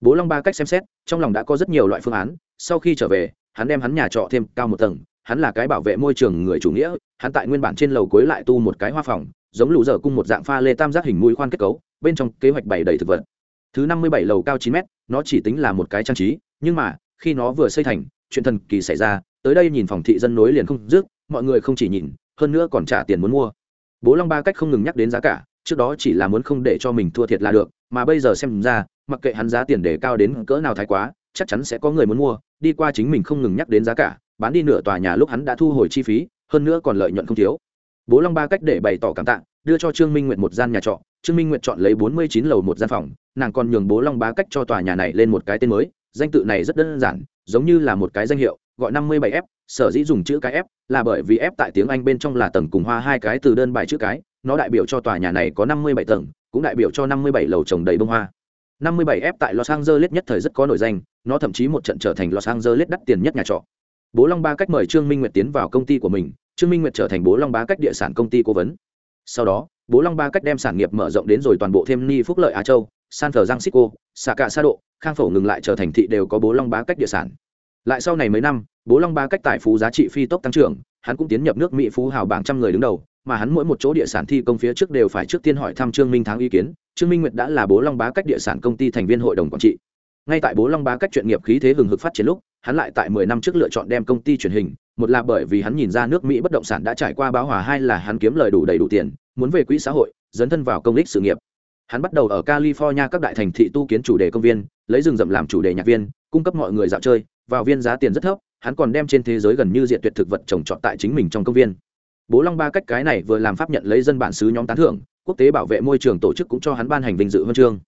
Bố long ba cách xem xét, trong lòng đã có rất nhiều loại phương án, sau khi trở về, hắn đem hắn nhà trọ thêm cao một tầng, hắn là cái bảo vệ môi trường người chủ nghĩa, hắn tại nguyên bản trên lầu cuối lại tu một cái hoa phòng giống lũ dở cung một dạng pha lê tam giác hình mũi khoan kết cấu, bên trong kế hoạch bày đầy thực vật. Thứ năm mươi bảy lầu cao chín mét, nó chỉ tính là một cái trang trí, nhưng mà, khi nó vừa xây thành, chuyện thần kỳ xảy ra, tới đây nhìn phòng thị dân nối liền không dứt, mọi người không chỉ nhìn, hơn nữa còn trả tiền muốn mua. Bố long ba cách không ngừng nhắc đến giá cả, trước đó chỉ là muốn không để cho mình thua thiệt là được, mà bây giờ xem ra, mặc kệ hắn giá tiền để cao đến cỡ nào thái quá, chắc chắn sẽ có người muốn mua, đi qua chính mình không ngừng nhắc đến giá cả, bán đi nửa tòa nhà lúc hắn đã thu hồi chi phí, hơn nữa còn lợi nhuận không thiếu bố long ba cách để bày tỏ cảm tạ đưa cho trương minh nguyệt một gian nhà trọ. Trương minh nguyệt chọn lấy bốn mươi chín lầu một gian phòng nàng còn nhường bố long ba cách cho tòa nhà này lên một cái tên mới. Danh tự này rất đơn giản giống như là một cái danh hiệu gọi năm mươi bảy f sở dĩ dùng chữ cái f là bởi vì f tại tiếng anh bên trong là tầng cùng hoa hai cái từ đơn bài chữ cái. Nó đại biểu cho tòa nhà này có năm mươi bảy tầng cũng đại biểu cho năm mươi bảy lầu trồng đầy bông hoa. 57F tại Los Angeles nhất thời rất có nổi danh, nó thậm chí một trận trở thành Los Angeles đắt tiền nhất nhà trọ. Bố Long Ba cách mời Trương Minh Nguyệt tiến vào công ty của mình, Trương Minh Nguyệt trở thành Bố Long Ba cách địa sản công ty cố vấn. Sau đó, Bố Long Ba cách đem sản nghiệp mở rộng đến rồi toàn bộ thêm ni phúc lợi Á Châu, San Francisco, Sa Cả Sa Độ, Khang Phổ ngừng lại trở thành thị đều có Bố Long Ba cách địa sản. Lại sau này mấy năm, Bố Long Ba cách tài phú giá trị phi tốc tăng trưởng, hắn cũng tiến nhập nước Mỹ phú hào bảng trăm người đứng đầu, mà hắn mỗi một chỗ địa sản thi công phía trước đều phải trước tiên hỏi thăm Trương Minh Thắng ý kiến, Trương Minh Nguyệt đã là Bố Long Bá cách địa sản công ty thành viên hội đồng quản trị. Ngay tại Bố Long Bá cách chuyện nghiệp khí thế hừng hực phát triển lúc, hắn lại tại 10 năm trước lựa chọn đem công ty truyền hình, một là bởi vì hắn nhìn ra nước Mỹ bất động sản đã trải qua báo hòa hai là hắn kiếm lời đủ đầy đủ tiền, muốn về quỹ xã hội, dấn thân vào công lý sự nghiệp. Hắn bắt đầu ở California các đại thành thị tu kiến chủ đề công viên, lấy rừng rậm làm chủ đề nhạc viên, cung cấp mọi người dạo chơi, vào viên giá tiền rất thấp, hắn còn đem trên thế giới gần như diện tuyệt thực vật trồng trọt tại chính mình trong công viên bố long ba cách cái này vừa làm pháp nhận lấy dân bản xứ nhóm tán thưởng quốc tế bảo vệ môi trường tổ chức cũng cho hắn ban hành vinh dự huân chương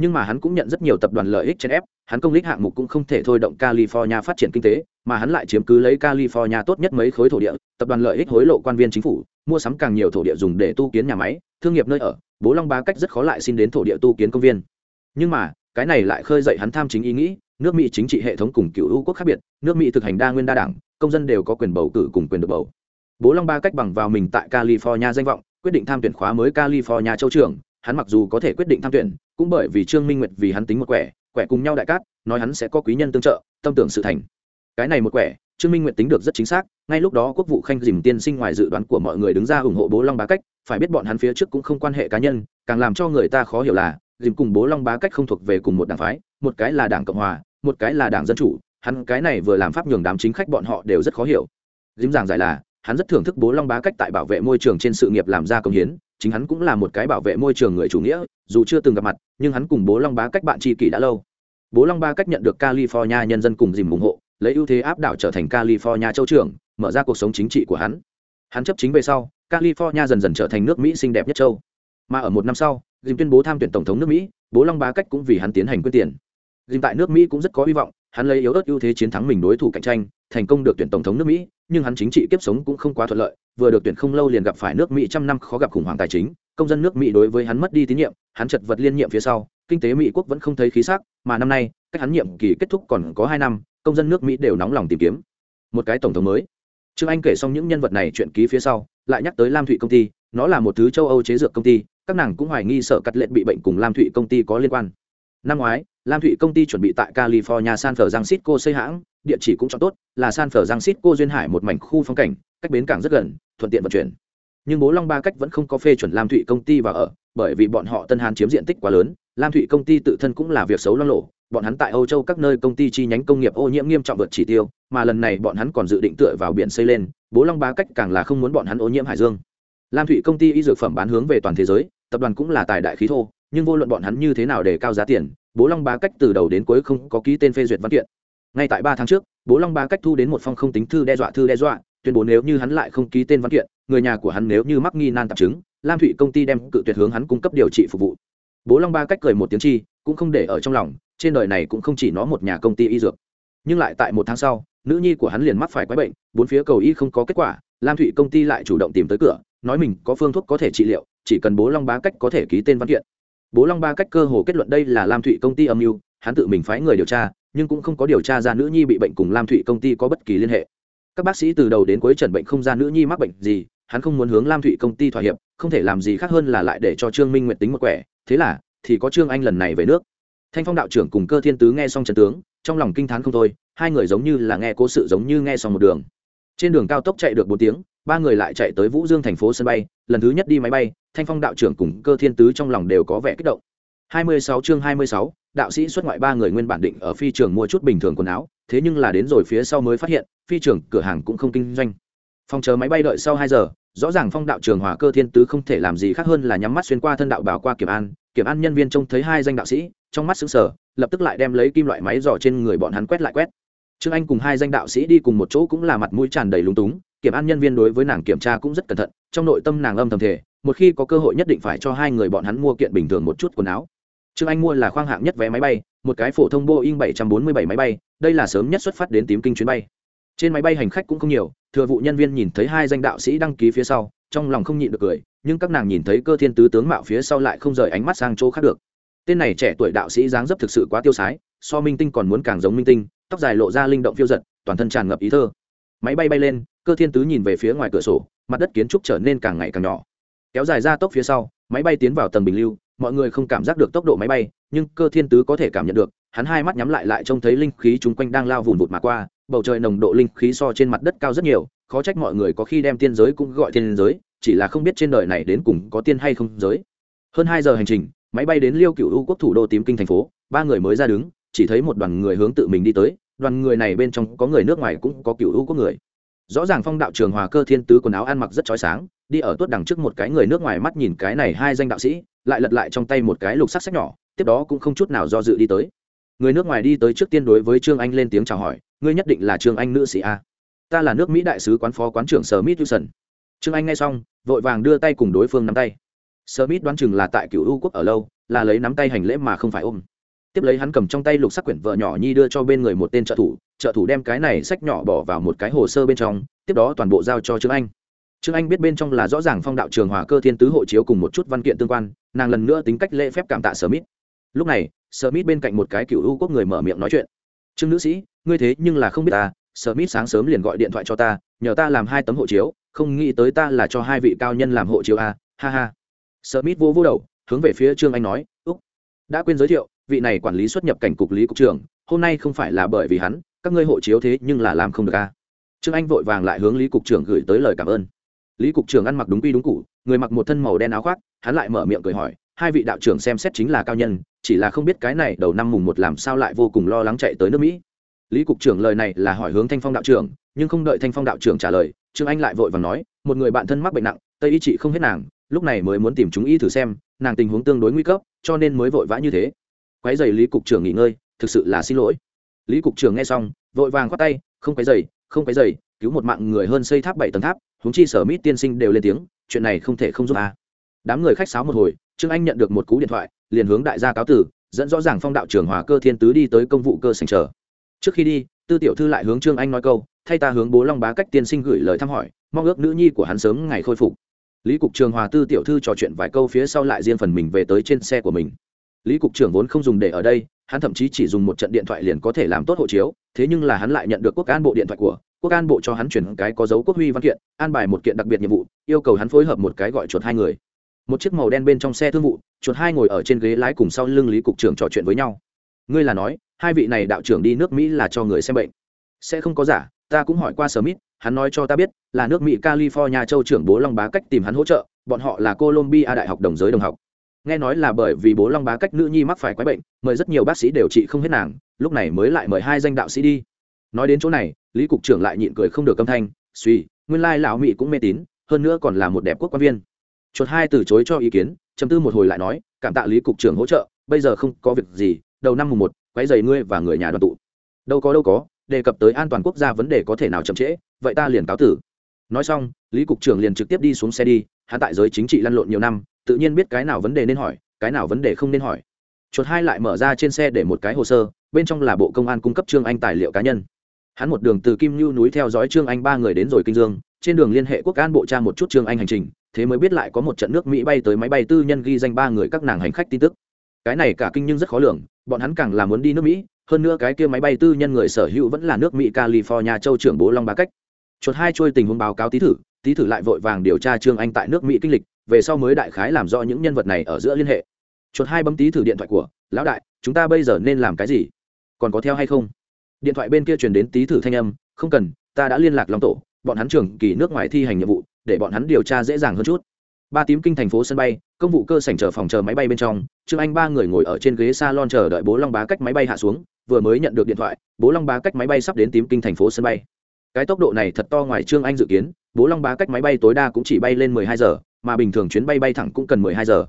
nhưng mà hắn cũng nhận rất nhiều tập đoàn lợi ích trên ép, hắn công lý hạng mục cũng không thể thôi động california phát triển kinh tế, mà hắn lại chiếm cứ lấy california tốt nhất mấy khối thổ địa, tập đoàn lợi ích hối lộ quan viên chính phủ, mua sắm càng nhiều thổ địa dùng để tu kiến nhà máy, thương nghiệp nơi ở, bố long ba cách rất khó lại xin đến thổ địa tu kiến công viên. Nhưng mà, cái này lại khơi dậy hắn tham chính ý nghĩ, nước mỹ chính trị hệ thống cùng cựu hữu quốc khác biệt, nước mỹ thực hành đa nguyên đa đảng, công dân đều có quyền bầu cử cùng quyền được bầu. Bố long ba cách bằng vào mình tại california danh vọng, quyết định tham tuyển khóa mới california châu trưởng, hắn mặc dù có thể quyết định tham tuyển cũng bởi vì trương minh nguyệt vì hắn tính một quẻ quẻ cùng nhau đại cát, nói hắn sẽ có quý nhân tương trợ, tâm tưởng sự thành. Cái này một quẻ, trương minh nguyệt tính được rất chính xác, ngay lúc đó quốc vụ khanh dìm tiên sinh ngoài dự đoán của mọi người đứng ra ủng hộ bố long bá cách, phải biết bọn hắn phía trước cũng không quan hệ cá nhân, càng làm cho người ta khó hiểu là dìm cùng bố long bá cách không thuộc về cùng một đảng phái, một cái là đảng cộng hòa, một cái là đảng dân chủ, hắn cái này vừa làm pháp nhường đám chính khách bọn họ đều rất khó hiểu. Dìm giảng giải là, hắn rất thưởng thức bố long bá cách tại bảo vệ môi trường trên sự nghiệp làm ra công hiến chính hắn cũng là một cái bảo vệ môi trường người chủ nghĩa, dù chưa từng gặp mặt, nhưng hắn cùng bố long bá cách bạn tri kỷ đã lâu. Bố long bá cách nhận được california nhân dân cùng dìm ủng hộ, lấy ưu thế áp đảo trở thành california châu trưởng, mở ra cuộc sống chính trị của hắn. Hắn chấp chính về sau, california dần dần trở thành nước mỹ xinh đẹp nhất châu. Mà ở một năm sau, dìm tuyên bố tham tuyển tổng thống nước mỹ, bố long bá cách cũng vì hắn tiến hành quyết tiền. Dìm tại nước mỹ cũng rất có hy vọng hắn lấy yếu ớt ưu thế chiến thắng mình đối thủ cạnh tranh, thành công được tuyển tổng thống nước mỹ, nhưng hắn chính trị kiếp sống cũng không quá thuận lợi, vừa được tuyển không lâu liền gặp phải nước mỹ trăm năm khó gặp khủng hoảng tài chính, công dân nước mỹ đối với hắn mất đi tín nhiệm, hắn chật vật liên nhiệm phía sau, kinh tế mỹ quốc vẫn không thấy khí sắc, mà năm nay, cách hắn nhiệm kỳ kết thúc còn có hai năm, công dân nước mỹ đều nóng lòng tìm kiếm. Một cái tổng thống mới. Trương anh kể xong những nhân vật này chuyện ký phía sau, lại nhắc tới lam thụy công ty, nó là một thứ châu âu chế dược công ty, các nàng cũng hoài nghi sợ cắt lệ bị bệnh cùng lam thụy công ty có liên quan. Năm ngoái lam thụy công ty chuẩn bị tại california san francisco xây hãng, địa chỉ cũng chọn tốt, là san francisco duyên hải một mảnh khu phong cảnh, cách bến cảng rất gần, thuận tiện vận chuyển. Nhưng bố long ba cách vẫn không có phê chuẩn lam thụy công ty vào ở, bởi vì bọn họ tân hàn chiếm diện tích quá lớn, lam thụy công ty tự thân cũng là việc xấu lo lộ, bọn hắn tại âu châu các nơi công ty chi nhánh công nghiệp ô nhiễm nghiêm trọng vượt chỉ tiêu, mà lần này bọn hắn còn dự định tựa vào biển xây lên, bố long ba cách càng là không muốn bọn hắn ô nhiễm hải dương. Lam thụy công ty y dược phẩm bán hướng về toàn thế giới, tập đoàn cũng là tài đại khí thô, nhưng vô luận bọn hắn như thế nào để cao giá tiền bố long ba cách từ đầu đến cuối không có ký tên phê duyệt văn kiện. Ngay tại ba tháng trước, bố long ba cách thu đến một phong không tính thư đe dọa thư đe dọa, tuyên bố nếu như hắn lại không ký tên văn kiện, người nhà của hắn nếu như mắc nghi nan tạp chứng, lam thụy công ty đem cự tuyệt hướng hắn cung cấp điều trị phục vụ. Bố long ba cách cười một tiếng chi, cũng không để ở trong lòng, trên đời này cũng không chỉ nó một nhà công ty y dược. Nhưng lại tại một tháng sau, nữ nhi của hắn liền mắc phải quái bệnh, bốn phía cầu y không có kết quả, lam thụy công ty lại chủ động tìm tới cửa, nói mình có phương thuốc có thể trị liệu, chỉ cần bố long ba cách có thể ký tên văn kiện bố long ba cách cơ hồ kết luận đây là lam thụy công ty âm mưu, hắn tự mình phái người điều tra, nhưng cũng không có điều tra ra nữ nhi bị bệnh cùng lam thụy công ty có bất kỳ liên hệ. Các bác sĩ từ đầu đến cuối trần bệnh không ra nữ nhi mắc bệnh gì, hắn không muốn hướng lam thụy công ty thỏa hiệp, không thể làm gì khác hơn là lại để cho trương minh nguyện tính một quẻ, thế là, thì có trương anh lần này về nước. Thanh phong đạo trưởng cùng cơ thiên tứ nghe xong trần tướng, trong lòng kinh t h á n không thôi, hai người giống như là nghe cố sự giống như nghe xong một đường. Trên đường cao tốc chạy được bốn tiếng, ba người lại chạy tới vũ dương thành phố sân bay, lần thứ nhất đi máy bay thanh phong đạo trưởng cùng cơ thiên tứ trong lòng đều có vẻ kích động. 26 chương 26, đạo sĩ xuất ngoại ba người nguyên bản định ở phi trường mua chút bình thường quần áo thế nhưng là đến rồi phía sau mới phát hiện phi trường cửa hàng cũng không kinh doanh. Phòng chờ máy bay đợi sau hai giờ rõ ràng phong đạo trường hòa cơ thiên tứ không thể làm gì khác hơn là nhắm mắt xuyên qua thân đạo bảo qua kiểm an kiểm an nhân viên trông thấy hai danh đạo sĩ trong mắt xứng sở lập tức lại đem lấy kim loại máy dò trên người bọn hắn quét lại quét. Trương anh cùng hai danh đạo sĩ đi cùng một chỗ cũng là mặt mũi tràn đầy lúng túng kiểm an nhân viên đối với nàng kiểm tra cũng rất cẩn thận trong nội tâm nàng âm thầm thể một khi có cơ hội nhất định phải cho hai người bọn hắn mua kiện bình thường một chút quần áo. Trương anh mua là khoang hạng nhất vé máy bay, một cái phổ thông boeing 747 máy bay, đây là sớm nhất xuất phát đến tím kinh chuyến bay. Trên máy bay hành khách cũng không nhiều, thừa vụ nhân viên nhìn thấy hai danh đạo sĩ đăng ký phía sau, trong lòng không nhịn được cười, nhưng các nàng nhìn thấy cơ thiên tứ tướng mạo phía sau lại không rời ánh mắt sang chỗ khác được. Tên này trẻ tuổi đạo sĩ dáng dấp thực sự quá tiêu sái, so minh tinh còn muốn càng giống minh tinh, tóc dài lộ ra linh động phiêu giật, toàn thân tràn ngập ý thơ. Máy bay bay lên, cơ thiên tứ nhìn về phía ngoài cửa sổ, mặt đất kiến trúc trở nên càng ngày càng nhỏ kéo dài ra tốc phía sau, máy bay tiến vào tầng bình lưu, mọi người không cảm giác được tốc độ máy bay, nhưng cơ thiên tứ có thể cảm nhận được, hắn hai mắt nhắm lại lại trông thấy linh khí chung quanh đang lao vùn vụt mà qua, bầu trời nồng độ linh khí so trên mặt đất cao rất nhiều, khó trách mọi người có khi đem tiên giới cũng gọi tiên giới, chỉ là không biết trên đời này đến cùng có tiên hay không giới. Hơn hai giờ hành trình, máy bay đến liêu cựu u quốc thủ đô tím kinh thành phố, ba người mới ra đứng, chỉ thấy một đoàn người hướng tự mình đi tới, đoàn người này bên trong có người nước ngoài cũng có cựu u quốc người rõ ràng phong đạo trường hòa cơ thiên tứ quần áo ăn mặc rất trói sáng, đi ở tuốt đằng trước một cái người nước ngoài mắt nhìn cái này hai danh đạo sĩ, lại lật lại trong tay một cái lục sắc sách nhỏ, tiếp đó cũng không chút nào do dự đi tới. Người nước ngoài đi tới trước tiên đối với trương anh lên tiếng chào hỏi, ngươi nhất định là trương anh nữ sĩ a? Ta là nước mỹ đại sứ quán phó quán trưởng sở mít wilson trương anh nghe xong, vội vàng đưa tay cùng đối phương nắm tay. Sở mít đoán chừng là tại cựu u quốc ở lâu, là lấy nắm tay hành lễ mà không phải ôm tiếp lấy hắn cầm trong tay lục sắc quyển vợ nhỏ nhi đưa cho bên người một tên trợ thủ trợ thủ đem cái này sách nhỏ bỏ vào một cái hồ sơ bên trong tiếp đó toàn bộ giao cho trương anh. Trương anh biết bên trong là rõ ràng phong đạo trường hòa cơ thiên tứ hộ chiếu cùng một chút văn kiện tương quan nàng lần nữa tính cách lễ phép cảm tạ sở mít. Lúc này sở mít bên cạnh một cái cựu u quốc người mở miệng nói chuyện. Trương nữ sĩ ngươi thế nhưng là không biết ta sở mít sáng sớm liền gọi điện thoại cho ta nhờ ta làm hai tấm hộ chiếu không nghĩ tới ta là cho hai vị cao nhân làm hộ chiếu a à, ha ha. Sở mít vô vô đầu hướng về phía trương anh nói úc đã quên giới thiệu vị này quản lý xuất nhập cảnh cục lý cục trưởng, hôm nay không phải là bởi vì hắn, các ngươi hộ chiếu thế nhưng là làm không được a trương anh vội vàng lại hướng lý cục trưởng gửi tới lời cảm ơn. Lý cục trưởng ăn mặc đúng quy đúng cụ, người mặc một thân màu đen áo khoác, hắn lại mở miệng cười hỏi, hai vị đạo trưởng xem xét chính là cao nhân, chỉ là không biết cái này đầu năm mùng một làm sao lại vô cùng lo lắng chạy tới nước mỹ. Lý cục trưởng lời này là hỏi hướng thanh phong đạo trưởng, nhưng không đợi thanh phong đạo trưởng trả lời, trương anh lại vội và nói, một người bạn thân mắc bệnh nặng, tây y trị không hết nàng, lúc này mới muốn tìm chúng y thử xem, nàng tình huống tương đối nguy cấp, cho nên mới vội vã như thế quái dày lý cục trưởng nghỉ ngơi, thực sự là xin lỗi. Lý cục trưởng nghe xong, vội vàng khoát tay, không quái dày không quái dày cứu một mạng người hơn xây tháp bảy tầng tháp, huống chi sở mít tiên sinh đều lên tiếng, chuyện này không thể không giúp a. Đám người khách sáo một hồi, trương anh nhận được một cú điện thoại, liền hướng đại gia cáo tử, dẫn rõ ràng phong đạo trưởng hòa cơ thiên tứ đi tới công vụ cơ sành chờ. Trước khi đi, tư tiểu thư lại hướng trương anh nói câu, thay ta hướng bố long bá cách tiên sinh gửi lời thăm hỏi, mong ước nữ nhi của hắn sớm ngày khôi phục. Lý cục trường hòa tư tiểu thư trò chuyện vài câu phía sau lại riêng phần mình về tới trên xe của mình lý cục trưởng vốn không dùng để ở đây, hắn thậm chí chỉ dùng một trận điện thoại liền có thể làm tốt hộ chiếu, thế nhưng là hắn lại nhận được quốc an bộ điện thoại của, quốc an bộ cho hắn chuyển cái có dấu quốc huy văn kiện, an bài một kiện đặc biệt nhiệm vụ, yêu cầu hắn phối hợp một cái gọi chuột hai người. Một chiếc màu đen bên trong xe thương vụ, chuột hai ngồi ở trên ghế lái cùng sau lưng lý cục trưởng trò chuyện với nhau. Ngươi là nói, hai vị này đạo trưởng đi nước mỹ là cho người xem bệnh. Sẽ không có giả, ta cũng hỏi qua smith, hắn nói cho ta biết, là nước mỹ california châu trưởng bố long bá cách tìm hắn hỗ trợ, bọn họ là colombia đại học đồng giới đồng học nghe nói là bởi vì bố long bá cách nữ nhi mắc phải quái bệnh, mời rất nhiều bác sĩ điều trị không hết nàng, lúc này mới lại mời hai danh đạo sĩ đi. Nói đến chỗ này, lý cục trưởng lại nhịn cười không được âm thanh suy nguyên lai lão mỹ cũng mê tín, hơn nữa còn là một đẹp quốc quan viên. Chuột hai từ chối cho ý kiến chấm tư một hồi lại nói, cảm tạ lý cục trưởng hỗ trợ, bây giờ không có việc gì, đầu năm mùng một quái dày ngươi và người nhà đoàn tụ. Đâu có đâu có, đề cập tới an toàn quốc gia vấn đề có thể nào chậm trễ, vậy ta liền cáo tử. Nói xong, lý cục trưởng liền trực tiếp đi xuống xe đi, hắn tại giới chính trị lăn lộn nhiều năm tự nhiên biết cái nào vấn đề nên hỏi, cái nào vấn đề không nên hỏi. Chuột hai lại mở ra trên xe để một cái hồ sơ, bên trong là bộ công an cung cấp trương anh tài liệu cá nhân. Hắn một đường từ kim lưu núi theo dõi trương anh ba người đến rồi kinh dương, trên đường liên hệ quốc an bộ tra một chút trương anh hành trình, thế mới biết lại có một trận nước mỹ bay tới máy bay tư nhân ghi danh ba người các nàng hành khách tin tức. Cái này cả kinh nhưng rất khó lường, bọn hắn càng là muốn đi nước mỹ, hơn nữa cái kia máy bay tư nhân người sở hữu vẫn là nước mỹ california châu trưởng bố long ba cách. Chuột hai trôi tình huống báo cáo tí thử tí thử lại vội vàng điều tra trương anh tại nước mỹ kinh lịch về sau mới đại khái làm rõ những nhân vật này ở giữa liên hệ. Chuột hai bấm tí thử điện thoại của, lão đại, chúng ta bây giờ nên làm cái gì? Còn có theo hay không? Điện thoại bên kia truyền đến tí thử thanh âm, không cần, ta đã liên lạc long tổ, bọn hắn trưởng kỳ nước ngoài thi hành nhiệm vụ, để bọn hắn điều tra dễ dàng hơn chút. Ba tím kinh thành phố sân bay, công vụ cơ sảnh chờ phòng chờ máy bay bên trong, trương anh ba người ngồi ở trên ghế s a lon chờ đợi bố long bá cách máy bay hạ xuống, vừa mới nhận được điện thoại, bố long bá cách máy bay sắp đến tím kinh thành phố sân bay. Cái tốc độ này thật to ngoài trương anh dự kiến, bố long bá cách máy bay tối đa cũng chỉ bay lên 12 giờ mà bình thường chuyến bay bay thẳng cũng cần 12 giờ.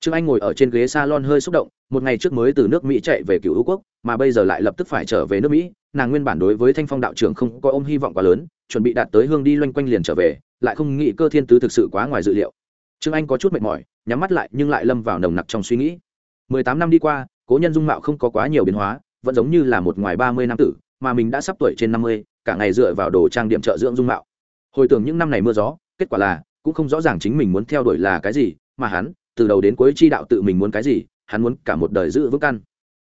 Trương anh ngồi ở trên ghế salon hơi xúc động, một ngày trước mới từ nước mỹ chạy về cựu hữu quốc, mà bây giờ lại lập tức phải trở về nước mỹ. Nàng nguyên bản đối với thanh phong đạo trưởng không có ôm hy vọng quá lớn, chuẩn bị đạt tới hương đi loanh quanh liền trở về, lại không nghĩ cơ thiên tứ thực sự quá ngoài dự liệu. Trương anh có chút mệt mỏi, nhắm mắt lại nhưng lại lâm vào nồng nặc trong suy nghĩ. Mười tám năm đi qua, cố nhân dung mạo không có quá nhiều biến hóa, vẫn giống như là một ngoài ba mươi năm tử, mà mình đã sắp tuổi trên năm mươi, cả ngày dựa vào đồ trang điểm trợ dưỡng dung mạo. Hồi tưởng những năm này mưa gió, kết quả là cũng không rõ ràng chính mình muốn theo đuổi là cái gì, mà hắn, từ đầu đến cuối chi đạo tự mình muốn cái gì, hắn muốn cả một đời giữ vững căn.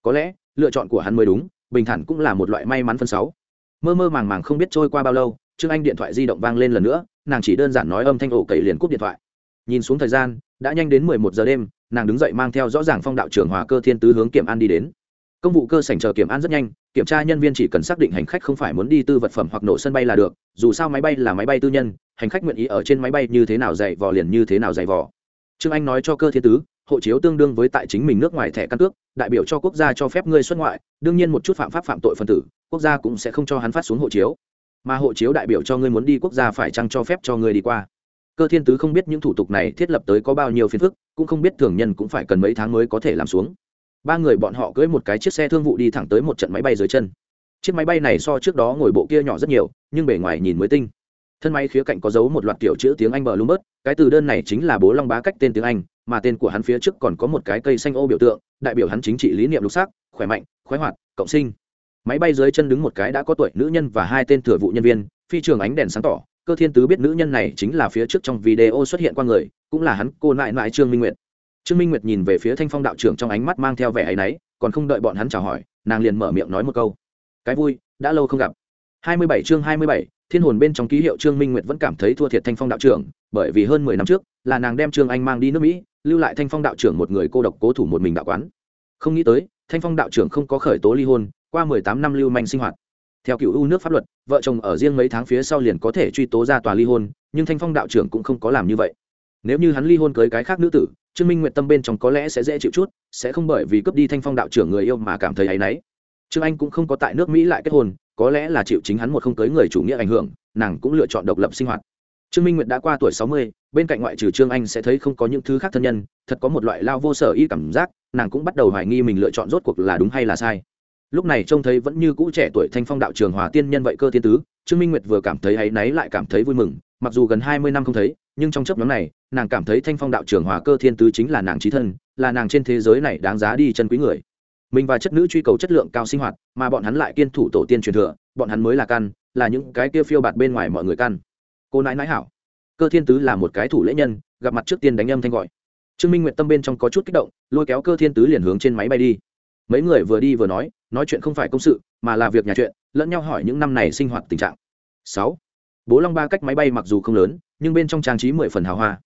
Có lẽ, lựa chọn của hắn mới đúng, bình thản cũng là một loại may mắn phân sáu. Mơ mơ màng màng không biết trôi qua bao lâu, trương anh điện thoại di động vang lên lần nữa, nàng chỉ đơn giản nói âm thanh ổ cậy liền cúp điện thoại. Nhìn xuống thời gian, đã nhanh đến mười một giờ đêm, nàng đứng dậy mang theo rõ ràng phong đạo trưởng hòa cơ thiên tứ hướng kiểm an đi đến. Công vụ cơ sảnh chờ kiểm an rất nhanh kiểm tra nhân viên chỉ cần xác định hành khách không phải muốn đi tư vật phẩm hoặc nổ sân bay là được, dù sao máy bay là máy bay tư nhân, hành khách nguyện ý ở trên máy bay như thế nào dạy vò liền như thế nào dạy vò. Trương anh nói cho cơ thiên tứ, hộ chiếu tương đương với tại chính mình nước ngoài thẻ căn cước, đại biểu cho quốc gia cho phép ngươi xuất ngoại, đương nhiên một chút phạm pháp phạm tội phân tử, quốc gia cũng sẽ không cho hắn phát xuống hộ chiếu. Mà hộ chiếu đại biểu cho ngươi muốn đi quốc gia phải chăng cho phép cho ngươi đi qua. Cơ thiên tứ không biết những thủ tục này thiết lập tới có bao nhiêu phiền phức, cũng không biết thường nhân cũng phải cần mấy tháng mới có thể làm xuống ba người bọn họ cưỡi một cái chiếc xe thương vụ đi thẳng tới một trận máy bay dưới chân. Chiếc máy bay này so trước đó ngồi bộ kia nhỏ rất nhiều, nhưng bề ngoài nhìn mới tinh. Thân máy khía cạnh có dấu một loạt tiểu chữ tiếng anh bờ lúm bớt cái từ đơn này chính là bố long bá cách tên tiếng anh, mà tên của hắn phía trước còn có một cái cây xanh ô biểu tượng, đại biểu hắn chính trị lý niệm lục sắc, khỏe mạnh, khoái hoạt, cộng sinh. Máy bay dưới chân đứng một cái đã có tuổi nữ nhân và hai tên thừa vụ nhân viên, phi trường ánh đèn sáng tỏ. Cơ thiên tứ biết nữ nhân này chính là phía trước trong video xuất hiện qua người, cũng là hắn, cô nại nại trương minh nguyệt trương minh nguyệt nhìn về phía thanh phong đạo trưởng trong ánh mắt mang theo vẻ áy náy, còn không đợi bọn hắn chào hỏi, nàng liền mở miệng nói một câu. Cái vui, đã lâu không gặp. Hai mươi bảy chương hai mươi bảy, thiên hồn bên trong ký hiệu trương minh nguyệt vẫn cảm thấy thua thiệt thanh phong đạo trưởng, bởi vì hơn mười năm trước, là nàng đem trương anh mang đi nước mỹ, lưu lại thanh phong đạo trưởng một người cô độc cố thủ một mình đạo quán. Không nghĩ tới, thanh phong đạo trưởng không có khởi tố ly hôn, qua mười tám năm lưu manh sinh hoạt. Theo cựu ưu nước pháp luật, vợ chồng ở riêng mấy tháng phía sau liền có thể truy tố ra tòa ly hôn, nhưng thanh phong đạo trưởng cũng không có làm như vậy. Nếu như hắn ly hôn cưới cái khác nữ tử trương minh nguyện tâm bên trong có lẽ sẽ dễ chịu chút, sẽ không bởi vì cướp đi thanh phong đạo trưởng người yêu mà cảm thấy áy náy. Trương anh cũng không có tại nước mỹ lại kết hôn, có lẽ là chịu chính hắn một không cưới người chủ nghĩa ảnh hưởng, nàng cũng lựa chọn độc lập sinh hoạt. Trương minh nguyệt đã qua tuổi sáu mươi, bên cạnh ngoại trừ trương anh sẽ thấy không có những thứ khác thân nhân, thật có một loại lao vô sở y cảm giác, nàng cũng bắt đầu hoài nghi mình lựa chọn rốt cuộc là đúng hay là sai. Lúc này trông thấy vẫn như cũ trẻ tuổi thanh phong đạo trường hòa tiên nhân vậy cơ tiên tứ trương minh nguyệt vừa cảm thấy áy náy lại cảm thấy vui mừng, mặc dù gần hai mươi năm không thấy, nhưng trong chấp nhóm này, nàng cảm thấy thanh phong đạo trưởng hòa cơ thiên tứ chính là nàng trí thân, là nàng trên thế giới này đáng giá đi chân quý người. Mình và chất nữ truy cầu chất lượng cao sinh hoạt, mà bọn hắn lại kiên thủ tổ tiên truyền thừa, bọn hắn mới là căn, là những cái kia phiêu bạt bên ngoài mọi người căn. Cô nãi nãi hảo. Cơ thiên tứ là một cái thủ lễ nhân, gặp mặt trước tiên đánh âm thanh gọi. Trương minh nguyện tâm bên trong có chút kích động, lôi kéo cơ thiên tứ liền hướng trên máy bay đi. Mấy người vừa đi vừa nói nói chuyện không phải công sự, mà là việc nhà chuyện lẫn nhau hỏi những năm này sinh hoạt tình trạng. Sáu bố long ba cách máy bay mặc dù không lớn nhưng bên trong trang trí mười phần hào hoa.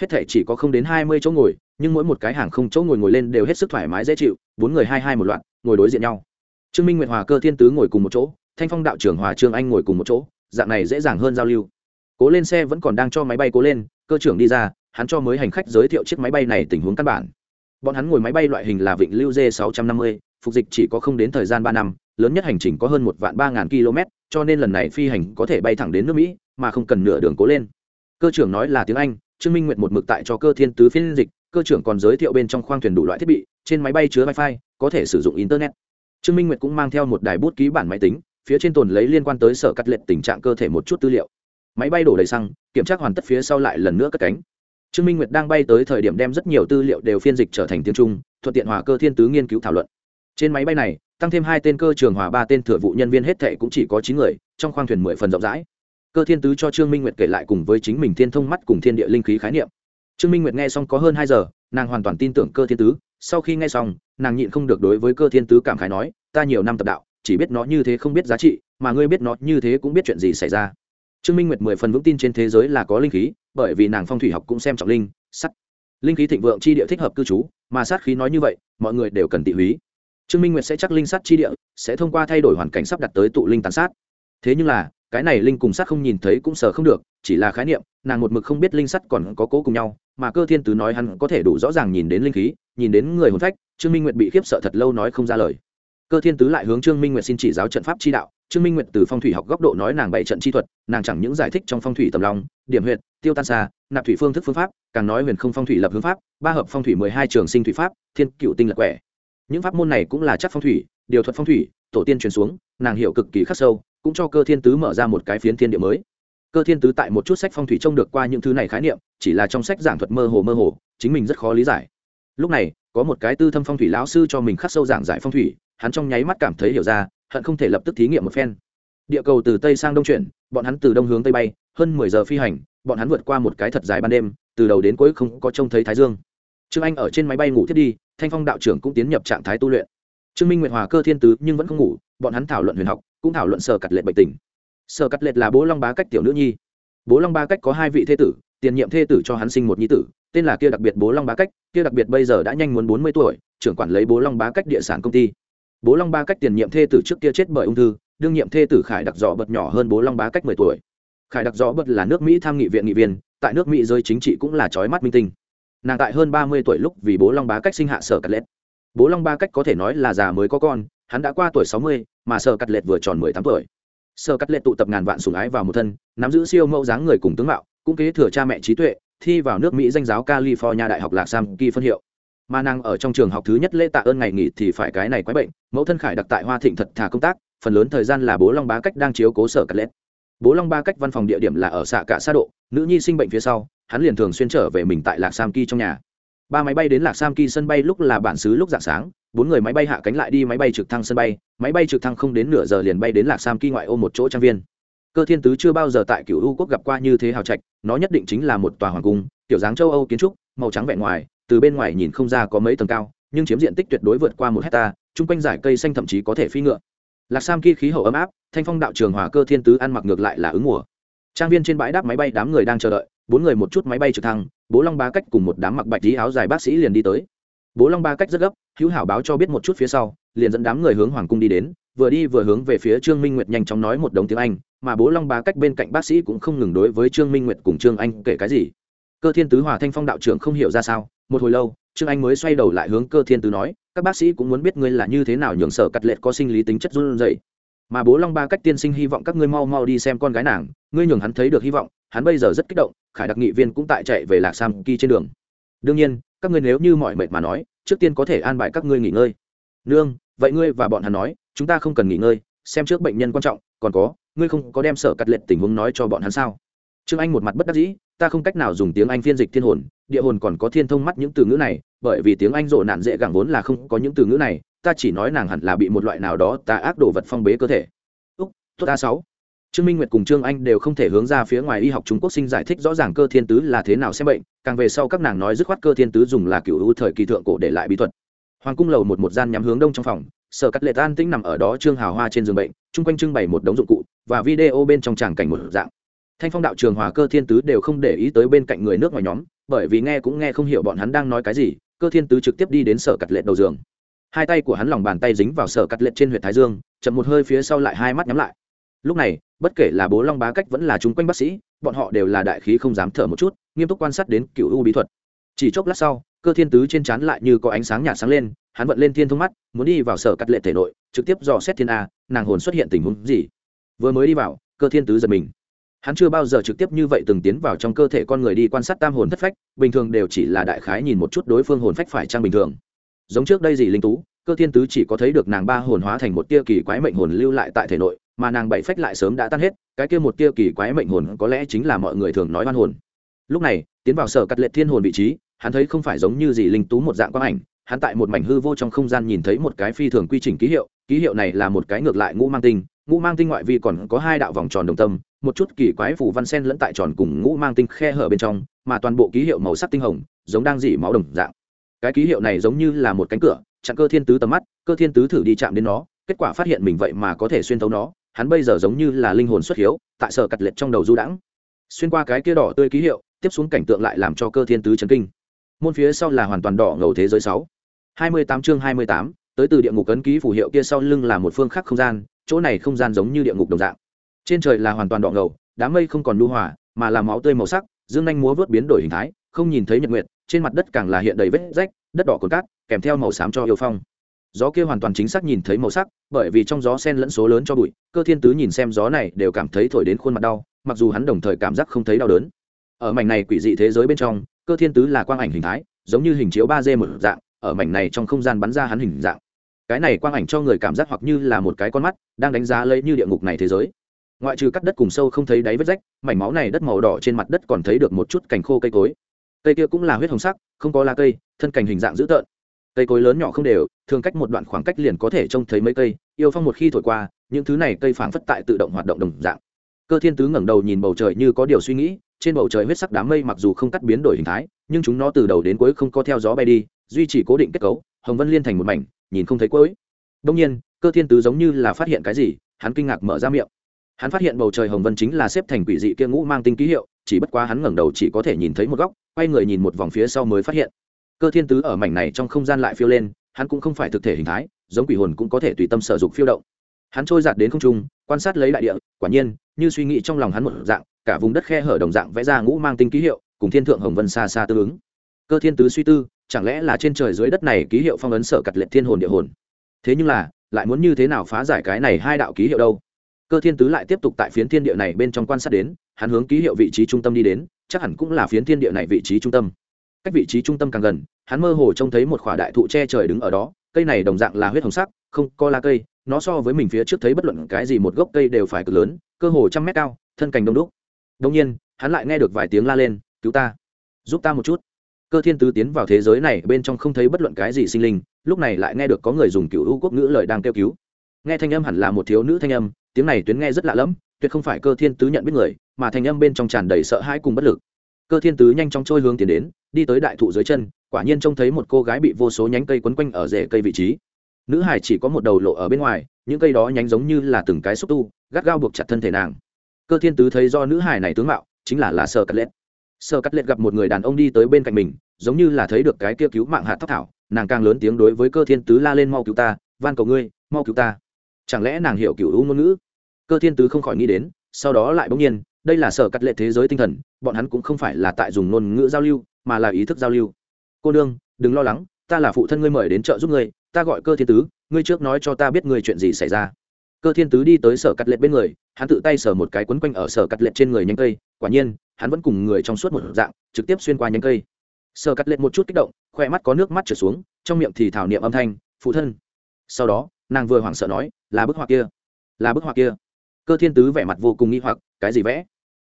Hết thể chỉ có không đến hai mươi chỗ ngồi nhưng mỗi một cái hàng không chỗ ngồi ngồi lên đều hết sức thoải mái dễ chịu bốn người hai hai một loạt ngồi đối diện nhau. Trương minh nguyệt hòa cơ thiên tứ ngồi cùng một chỗ thanh phong đạo trưởng hòa trương anh ngồi cùng một chỗ dạng này dễ dàng hơn giao lưu. Cố lên xe vẫn còn đang cho máy bay cố lên cơ trưởng đi ra hắn cho mới hành khách giới thiệu chiếc máy bay này tình huống căn bản. Bọn hắn ngồi máy bay loại hình là vịnh lưu d 650, phục dịch chỉ có không đến thời gian ba năm, lớn nhất hành trình có hơn một vạn ba ngàn km, cho nên lần này phi hành có thể bay thẳng đến nước mỹ, mà không cần nửa đường cố lên. Cơ trưởng nói là tiếng anh, trương minh nguyệt một mực tại cho cơ thiên tứ phiên dịch, cơ trưởng còn giới thiệu bên trong khoang thuyền đủ loại thiết bị, trên máy bay chứa wifi, có thể sử dụng internet. Trương minh nguyệt cũng mang theo một đài bút ký bản máy tính, phía trên tồn lấy liên quan tới sở cắt lệch tình trạng cơ thể một chút tư liệu. Máy bay đổ đầy xăng, kiểm tra hoàn tất phía sau lại lần nữa cất cánh. Trương minh nguyệt đang bay tới thời điểm đem rất nhiều tư liệu đều phiên dịch trở thành tiếng trung, thuận tiện hòa cơ thiên tứ nghiên cứu thảo luận trên máy bay này, tăng thêm hai tên cơ trường hòa ba tên thừa vụ nhân viên hết thệ cũng chỉ có chín người, trong khoang thuyền mười phần rộng rãi. Cơ thiên tứ cho trương minh nguyệt kể lại cùng với chính mình thiên thông mắt cùng thiên địa linh khí khái niệm. Trương minh nguyệt nghe xong có hơn hai giờ, nàng hoàn toàn tin tưởng cơ thiên tứ. Sau khi nghe xong, nàng nhịn không được đối với cơ thiên tứ cảm khái nói, ta nhiều năm tập đạo, chỉ biết nó như thế không biết giá trị, mà ngươi biết nó như thế cũng biết chuyện gì xảy ra. Trương minh nguyệt mười phần vững tin trên thế giới là có linh khí, bởi vì nàng phong thủy học cũng xem trọng linh, sắt. Linh khí thịnh vượng chi địa thích hợp cư trú, mà sát khí nói như vậy, mọi người đều cần tị húy trương minh nguyệt sẽ chắc linh sát chi địa sẽ thông qua thay đổi hoàn cảnh sắp đặt tới tụ linh tàn sát. Thế nhưng là cái này linh cùng sát không nhìn thấy cũng sờ không được chỉ là khái niệm nàng một mực không biết linh sắt còn có cố cùng nhau mà cơ thiên tứ nói hắn có thể đủ rõ ràng nhìn đến linh khí nhìn đến người hồn phách trương minh nguyệt bị khiếp sợ thật lâu nói không ra lời. Cơ thiên tứ lại hướng trương minh nguyệt xin chỉ giáo trận pháp chi đạo trương minh nguyệt từ phong thủy học góc độ nói nàng bày trận chi thuật nàng chẳng những giải thích trong phong thủy tầm lòng điểm huyệt, tiêu tan xa nạp thủy phương thức phương pháp càng nói huyền không phong thủy lập hướng pháp ba hợp phong thủy mười hai trường sinh thủy pháp thiên cựu tinh lật quẻ những pháp môn này cũng là chắc phong thủy, điều thuật phong thủy, tổ tiên truyền xuống, nàng hiểu cực kỳ khắc sâu, cũng cho cơ thiên tứ mở ra một cái phiến thiên địa mới. Cơ thiên tứ tại một chút sách phong thủy trông được qua những thứ này khái niệm, chỉ là trong sách giảng thuật mơ hồ mơ hồ, chính mình rất khó lý giải. Lúc này, có một cái tư thâm phong thủy lão sư cho mình khắc sâu giảng giải phong thủy, hắn trong nháy mắt cảm thấy hiểu ra, hận không thể lập tức thí nghiệm một phen. Địa cầu từ tây sang đông chuyển, bọn hắn từ đông hướng tây bay, hơn mười giờ phi hành, bọn hắn vượt qua một cái thật dài ban đêm, từ đầu đến cuối không có trông thấy thái dương trương anh ở trên máy bay ngủ thiết đi, thanh phong đạo trưởng cũng tiến nhập trạng thái tu luyện. Trương minh nguyệt hòa cơ thiên tứ nhưng vẫn không ngủ, bọn hắn thảo luận huyền học, cũng thảo luận sở cắt lệ bệnh tình. Sở cắt lệ là bố long bá cách tiểu nữ nhi. Bố long bá cách có hai vị thế tử, tiền nhiệm thê tử cho hắn sinh một nhi tử, tên là kia đặc biệt bố long bá cách, kia đặc biệt bây giờ đã nhanh muốn bốn mươi tuổi, trưởng quản lấy bố long bá cách địa sản công ty. Bố long bá cách tiền nhiệm thê tử trước kia chết bởi ung thư, đương nhiệm thê tử khải đặc dọ bật nhỏ hơn bố long bá cách mười tuổi. Khải đặc dọ bật là nước mỹ tham nghị viện nghị viên, tại nước mỹ giới chính trị cũng là trói mắt minh tinh nàng tại hơn ba mươi tuổi lúc vì bố long bá cách sinh hạ sở cắt lết bố long ba cách có thể nói là già mới có con, hắn đã qua tuổi sáu mươi, mà sở cắt lết vừa tròn mười tám tuổi. Sở cắt lết tụ tập ngàn vạn sùng ái vào một thân, nắm giữ siêu mẫu dáng người cùng tướng mạo, cũng kế thừa cha mẹ trí tuệ, thi vào nước mỹ danh giáo california đại học lạc sam kỳ phân hiệu. Mà nàng ở trong trường học thứ nhất lễ tạ ơn ngày nghỉ thì phải cái này quái bệnh, mẫu thân khải đặc tại hoa thịnh thật thà công tác, phần lớn thời gian là bố long bá cách đang chiếu cố sở cắt lết bố long ba cách văn phòng địa điểm là ở xạ cả xa độ, nữ nhi sinh bệnh phía sau, hắn liền thường xuyên trở về mình tại lạc sam kỳ trong nhà. Ba máy bay đến lạc sam kỳ sân bay lúc là bản xứ lúc dạng sáng, bốn người máy bay hạ cánh lại đi máy bay trực thăng sân bay, máy bay trực thăng không đến nửa giờ liền bay đến lạc sam kỳ ngoại ô một chỗ trang viên. Cơ thiên tứ chưa bao giờ tại cựu u quốc gặp qua như thế hào trạch, nó nhất định chính là một tòa hoàng cung, kiểu dáng châu âu kiến trúc, màu trắng vẹn ngoài, từ bên ngoài nhìn không ra có mấy tầng cao, nhưng chiếm diện tích tuyệt đối vượt qua một hectare chung quanh giải cây xanh thậm chí có thể phi ngựa lạc sam kia khí hậu ấm áp, thanh phong đạo trường hòa cơ thiên tứ ăn mặc ngược lại là ứng mùa. Trang viên trên bãi đáp máy bay đám người đang chờ đợi, bốn người một chút máy bay trực thăng, bố long ba cách cùng một đám mặc bạch lý áo dài bác sĩ liền đi tới. Bố long ba cách rất gấp, hữu hảo báo cho biết một chút phía sau, liền dẫn đám người hướng hoàng cung đi đến, vừa đi vừa hướng về phía trương minh nguyệt nhanh chóng nói một đống tiếng anh, mà bố long ba cách bên cạnh bác sĩ cũng không ngừng đối với trương minh nguyệt cùng trương anh kể cái gì. Cơ thiên tứ hòa thanh phong đạo trưởng không hiểu ra sao, một hồi lâu, trương anh mới xoay đầu lại hướng cơ thiên tứ nói các bác sĩ cũng muốn biết ngươi là như thế nào nhường sở cắt lệ có sinh lý tính chất run rẩy. Mà bố long ba cách tiên sinh hy vọng các ngươi mau mau đi xem con gái nàng, ngươi nhường hắn thấy được hy vọng, hắn bây giờ rất kích động, khải đặc nghị viên cũng tại chạy về lạc sam kỳ trên đường. Đương nhiên, các ngươi nếu như mọi mệt mà nói, trước tiên có thể an bài các ngươi nghỉ ngơi. Nương, vậy ngươi và bọn hắn nói, chúng ta không cần nghỉ ngơi, xem trước bệnh nhân quan trọng, còn có, ngươi không có đem sở cắt liệt tình huống nói cho bọn hắn sao? Trương anh một mặt bất đắc dĩ, ta không cách nào dùng tiếng anh phiên dịch thiên hồn, địa hồn còn có thiên thông mắt những từ ngữ này bởi vì tiếng anh rộ nạn dễ gẳng vốn là không có những từ ngữ này, ta chỉ nói nàng hẳn là bị một loại nào đó ta ác đồ vật phong bế cơ thể. Úc, tốt ta sáu. Trương minh nguyệt cùng trương anh đều không thể hướng ra phía ngoài y học trung quốc sinh giải thích rõ ràng cơ thiên tứ là thế nào xem bệnh, càng về sau các nàng nói dứt khoát cơ thiên tứ dùng là cựu ưu thời kỳ thượng cổ để lại bí thuật. Hoàng cung lầu một một gian nhắm hướng đông trong phòng, sở cắt lệ tan tĩnh nằm ở đó trương hào hoa trên giường bệnh, chung quanh trưng bày một đống dụng cụ và video bên trong tràng cảnh một dạng. Thanh phong đạo trường hòa cơ thiên tứ đều không để ý tới bên cạnh người nước ngoài nhóm, bởi vì nghe cũng nghe không hiểu bọn hắn đang nói cái gì cơ thiên tứ trực tiếp đi đến sở cắt lệ đầu giường. Hai tay của hắn lòng bàn tay dính vào sở cắt lệ trên huyện thái dương, chậm một hơi phía sau lại hai mắt nhắm lại. Lúc này, bất kể là bố long bá cách vẫn là chúng quanh bác sĩ, bọn họ đều là đại khí không dám thở một chút, nghiêm túc quan sát đến cựu u bí thuật. Chỉ chốc lát sau, cơ thiên tứ trên trán lại như có ánh sáng nhạt sáng lên, hắn vận lên thiên thông mắt, muốn đi vào sở cắt lệ thể nội, trực tiếp dò xét thiên a, nàng hồn xuất hiện tình huống gì. Vừa mới đi vào, cơ thiên tứ giật mình hắn chưa bao giờ trực tiếp như vậy từng tiến vào trong cơ thể con người đi quan sát tam hồn thất phách, bình thường đều chỉ là đại khái nhìn một chút đối phương hồn phách phải trang bình thường. Giống trước đây gì linh tú, cơ thiên tứ chỉ có thấy được nàng ba hồn hóa thành một tia kỳ quái mệnh hồn lưu lại tại thể nội, mà nàng bảy phách lại sớm đã tan hết, cái kia một tia kỳ quái mệnh hồn có lẽ chính là mọi người thường nói hoan hồn. Lúc này, tiến vào sở cắt lệ thiên hồn vị trí, hắn thấy không phải giống như gì linh tú một dạng quang ảnh, hắn tại một mảnh hư vô trong không gian nhìn thấy một cái phi thường quy trình ký hiệu ký hiệu này là một cái ngược lại ngũ mang tinh ngũ mang tinh ngoại vi còn có hai đạo vòng tròn đồng tâm, một chút kỳ quái phủ văn sen lẫn tại tròn cùng ngũ mang tinh khe hở bên trong, mà toàn bộ ký hiệu màu sắc tinh hồng, giống đang dỉ máu đồng dạng. Cái ký hiệu này giống như là một cánh cửa, chặn cơ thiên tứ tầm mắt, cơ thiên tứ thử đi chạm đến nó, kết quả phát hiện mình vậy mà có thể xuyên thấu nó, hắn bây giờ giống như là linh hồn xuất hiếu, tại sở cặt liệt trong đầu du đãng. Xuyên qua cái kia đỏ tươi ký hiệu, tiếp xuống cảnh tượng lại làm cho cơ thiên tứ chấn kinh. Môn phía sau là hoàn toàn đỏ ngầu thế giới sáu. Hai mươi tám chương hai mươi tám, tới từ địa ngục cấn ký phù hiệu kia sau lưng là một phương khác không gian chỗ này không gian giống như địa ngục đồng dạng. Trên trời là hoàn toàn đỏ ngầu đám mây không còn lưu hòa, mà là máu tươi màu sắc, dương nhanh múa vớt biến đổi hình thái, không nhìn thấy nhật nguyệt, trên mặt đất càng là hiện đầy vết rách, đất đỏ cồn cát, kèm theo màu xám cho yêu phong. Gió kia hoàn toàn chính xác nhìn thấy màu sắc, bởi vì trong gió sen lẫn số lớn cho bụi, cơ thiên tứ nhìn xem gió này đều cảm thấy thổi đến khuôn mặt đau, mặc dù hắn đồng thời cảm giác không thấy đau đớn. Ở mảnh này quỷ dị thế giới bên trong, cơ thiên tứ là quang ảnh hình thái, giống như hình chiếu ba d một dạng, ở mảnh này trong không gian bắn ra hắn hình dạng cái này quang ảnh cho người cảm giác hoặc như là một cái con mắt đang đánh giá lấy như địa ngục này thế giới ngoại trừ cắt đất cùng sâu không thấy đáy vết rách mảnh máu này đất màu đỏ trên mặt đất còn thấy được một chút cành khô cây cối cây kia cũng là huyết hồng sắc không có lá cây thân cành hình dạng dữ tợn cây cối lớn nhỏ không đều thường cách một đoạn khoảng cách liền có thể trông thấy mấy cây yêu phong một khi thổi qua những thứ này cây phảng phất tại tự động hoạt động đồng dạng cơ thiên tứ ngẩng đầu nhìn bầu trời như có điều suy nghĩ trên bầu trời huyết sắc đám mây mặc dù không cắt biến đổi hình thái nhưng chúng nó từ đầu đến cuối không có theo gió bay đi duy trì cố định kết cấu hồng vân liên thành một mảnh nhìn không thấy cuối. Đông nhiên, cơ thiên tứ giống như là phát hiện cái gì, hắn kinh ngạc mở ra miệng. Hắn phát hiện bầu trời hồng vân chính là xếp thành quỷ dị kia ngũ mang tinh ký hiệu, chỉ bất quá hắn ngẩng đầu chỉ có thể nhìn thấy một góc, quay người nhìn một vòng phía sau mới phát hiện. Cơ thiên tứ ở mảnh này trong không gian lại phiêu lên, hắn cũng không phải thực thể hình thái, giống quỷ hồn cũng có thể tùy tâm sở dục phiêu động. Hắn trôi giạt đến không trung, quan sát lấy đại địa, quả nhiên, như suy nghĩ trong lòng hắn một dạng, cả vùng đất khe hở đồng dạng vẽ ra ngũ mang tinh ký hiệu, cùng thiên thượng hồng vân xa xa tương ứng. Cơ thiên tứ suy tư chẳng lẽ là trên trời dưới đất này ký hiệu phong ấn sở cặt liệt thiên hồn địa hồn? Thế nhưng là, lại muốn như thế nào phá giải cái này hai đạo ký hiệu đâu? Cơ thiên tứ lại tiếp tục tại phiến thiên địa này bên trong quan sát đến, hắn hướng ký hiệu vị trí trung tâm đi đến, chắc hẳn cũng là phiến thiên địa này vị trí trung tâm. Cách vị trí trung tâm càng gần, hắn mơ hồ trông thấy một khỏa đại thụ che trời đứng ở đó, cây này đồng dạng là huyết hồng sắc, không co la cây, nó so với mình phía trước thấy bất luận cái gì một gốc cây đều phải cực lớn, cơ hồ trăm mét cao, thân cành đông đúc. Đông nhiên, hắn lại nghe được vài tiếng la lên, cứu ta, giúp ta một chút cơ thiên tứ tiến vào thế giới này bên trong không thấy bất luận cái gì sinh linh, lúc này lại nghe được có người dùng cựu hữu quốc ngữ lời đang kêu cứu. Nghe thanh âm hẳn là một thiếu nữ thanh âm, tiếng này tuyến nghe rất lạ lẫm, tuyệt không phải cơ thiên tứ nhận biết người, mà thanh âm bên trong tràn đầy sợ hãi cùng bất lực. Cơ thiên tứ nhanh chóng trôi hướng tiến đến, đi tới đại thụ dưới chân, quả nhiên trông thấy một cô gái bị vô số nhánh cây quấn quanh ở rễ cây vị trí. Nữ hải chỉ có một đầu lộ ở bên ngoài, những cây đó nhánh giống như là từng cái xúc tu, gắt gao buộc chặt thân thể nàng. Cơ thiên tứ thấy do nữ hải này tướng mạo, chính là là sơ cắt lết sơ cắt lệ gặp một người đàn ông đi tới bên cạnh mình, giống như là thấy được cái kia cứu mạng hạt thóc thảo, nàng càng lớn tiếng đối với cơ thiên tứ la lên mau cứu ta, van cầu ngươi, mau cứu ta. Chẳng lẽ nàng hiểu cựu u ngôn ngữ? Cơ thiên tứ không khỏi nghĩ đến, sau đó lại bỗng nhiên, đây là sở cắt lệ thế giới tinh thần, bọn hắn cũng không phải là tại dùng ngôn ngữ giao lưu, mà là ý thức giao lưu. Cô nương, đừng lo lắng, ta là phụ thân ngươi mời đến chợ giúp ngươi, ta gọi cơ thiên tứ, ngươi trước nói cho ta biết ngươi chuyện gì xảy ra cơ thiên tứ đi tới sở cắt lệ bên người, hắn tự tay sở một cái quấn quanh ở sở cắt lệ trên người nhánh cây, quả nhiên, hắn vẫn cùng người trong suốt một dạng, trực tiếp xuyên qua nhánh cây. Sở cắt lệ một chút kích động khoe mắt có nước mắt trở xuống, trong miệng thì thảo niệm âm thanh, phụ thân. Sau đó, nàng vừa hoảng sợ nói, là bức họa kia, là bức họa kia. Cơ thiên tứ vẻ mặt vô cùng nghi hoặc, cái gì vẽ?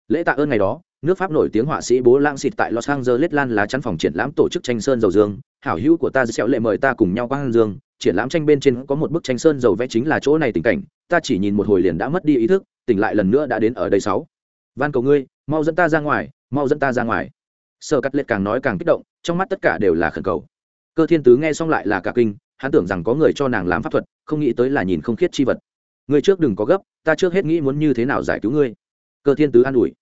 Lễ tạ ơn ngày đó, nước pháp nổi tiếng họa sĩ bố lang xịt tại los angeles lan lá chắn phòng triển lãm tổ chức tranh sơn dầu dương. Hảo hữu của ta sẽ lệ mời ta cùng nhau quang dương. Triển lãm tranh bên trên có một bức tranh sơn dầu vẽ chính là chỗ này tình cảnh ta chỉ nhìn một hồi liền đã mất đi ý thức, tỉnh lại lần nữa đã đến ở đây sáu. Van cầu ngươi, mau dẫn ta ra ngoài, mau dẫn ta ra ngoài. Sở cắt lệ càng nói càng kích động, trong mắt tất cả đều là khẩn cầu. Cơ thiên tứ nghe xong lại là cả kinh, hắn tưởng rằng có người cho nàng làm pháp thuật, không nghĩ tới là nhìn không khiết chi vật. Ngươi trước đừng có gấp, ta trước hết nghĩ muốn như thế nào giải cứu ngươi. Cơ thiên tứ an ủi.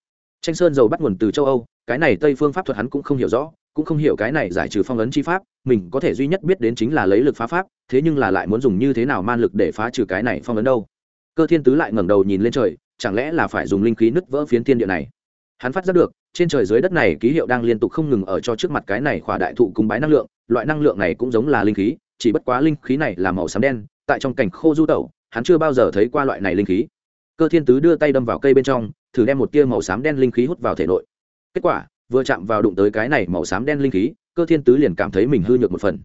Tranh sơn dầu bắt nguồn từ châu âu, cái này tây phương pháp thuật hắn cũng không hiểu rõ, cũng không hiểu cái này giải trừ phong ấn chi pháp, mình có thể duy nhất biết đến chính là lấy lực phá pháp, thế nhưng là lại muốn dùng như thế nào man lực để phá trừ cái này phong ấn đâu cơ thiên tứ lại ngẩng đầu nhìn lên trời, chẳng lẽ là phải dùng linh khí nứt vỡ phiến thiên địa này? Hắn phát giác được, trên trời dưới đất này ký hiệu đang liên tục không ngừng ở cho trước mặt cái này khỏa đại thụ cung bái năng lượng, loại năng lượng này cũng giống là linh khí, chỉ bất quá linh khí này là màu xám đen, tại trong cảnh khô du tẩu, hắn chưa bao giờ thấy qua loại này linh khí. Cơ thiên tứ đưa tay đâm vào cây bên trong, thử đem một tia màu xám đen linh khí hút vào thể nội. Kết quả, vừa chạm vào đụng tới cái này màu xám đen linh khí, cơ thiên tứ liền cảm thấy mình hư nhược một phần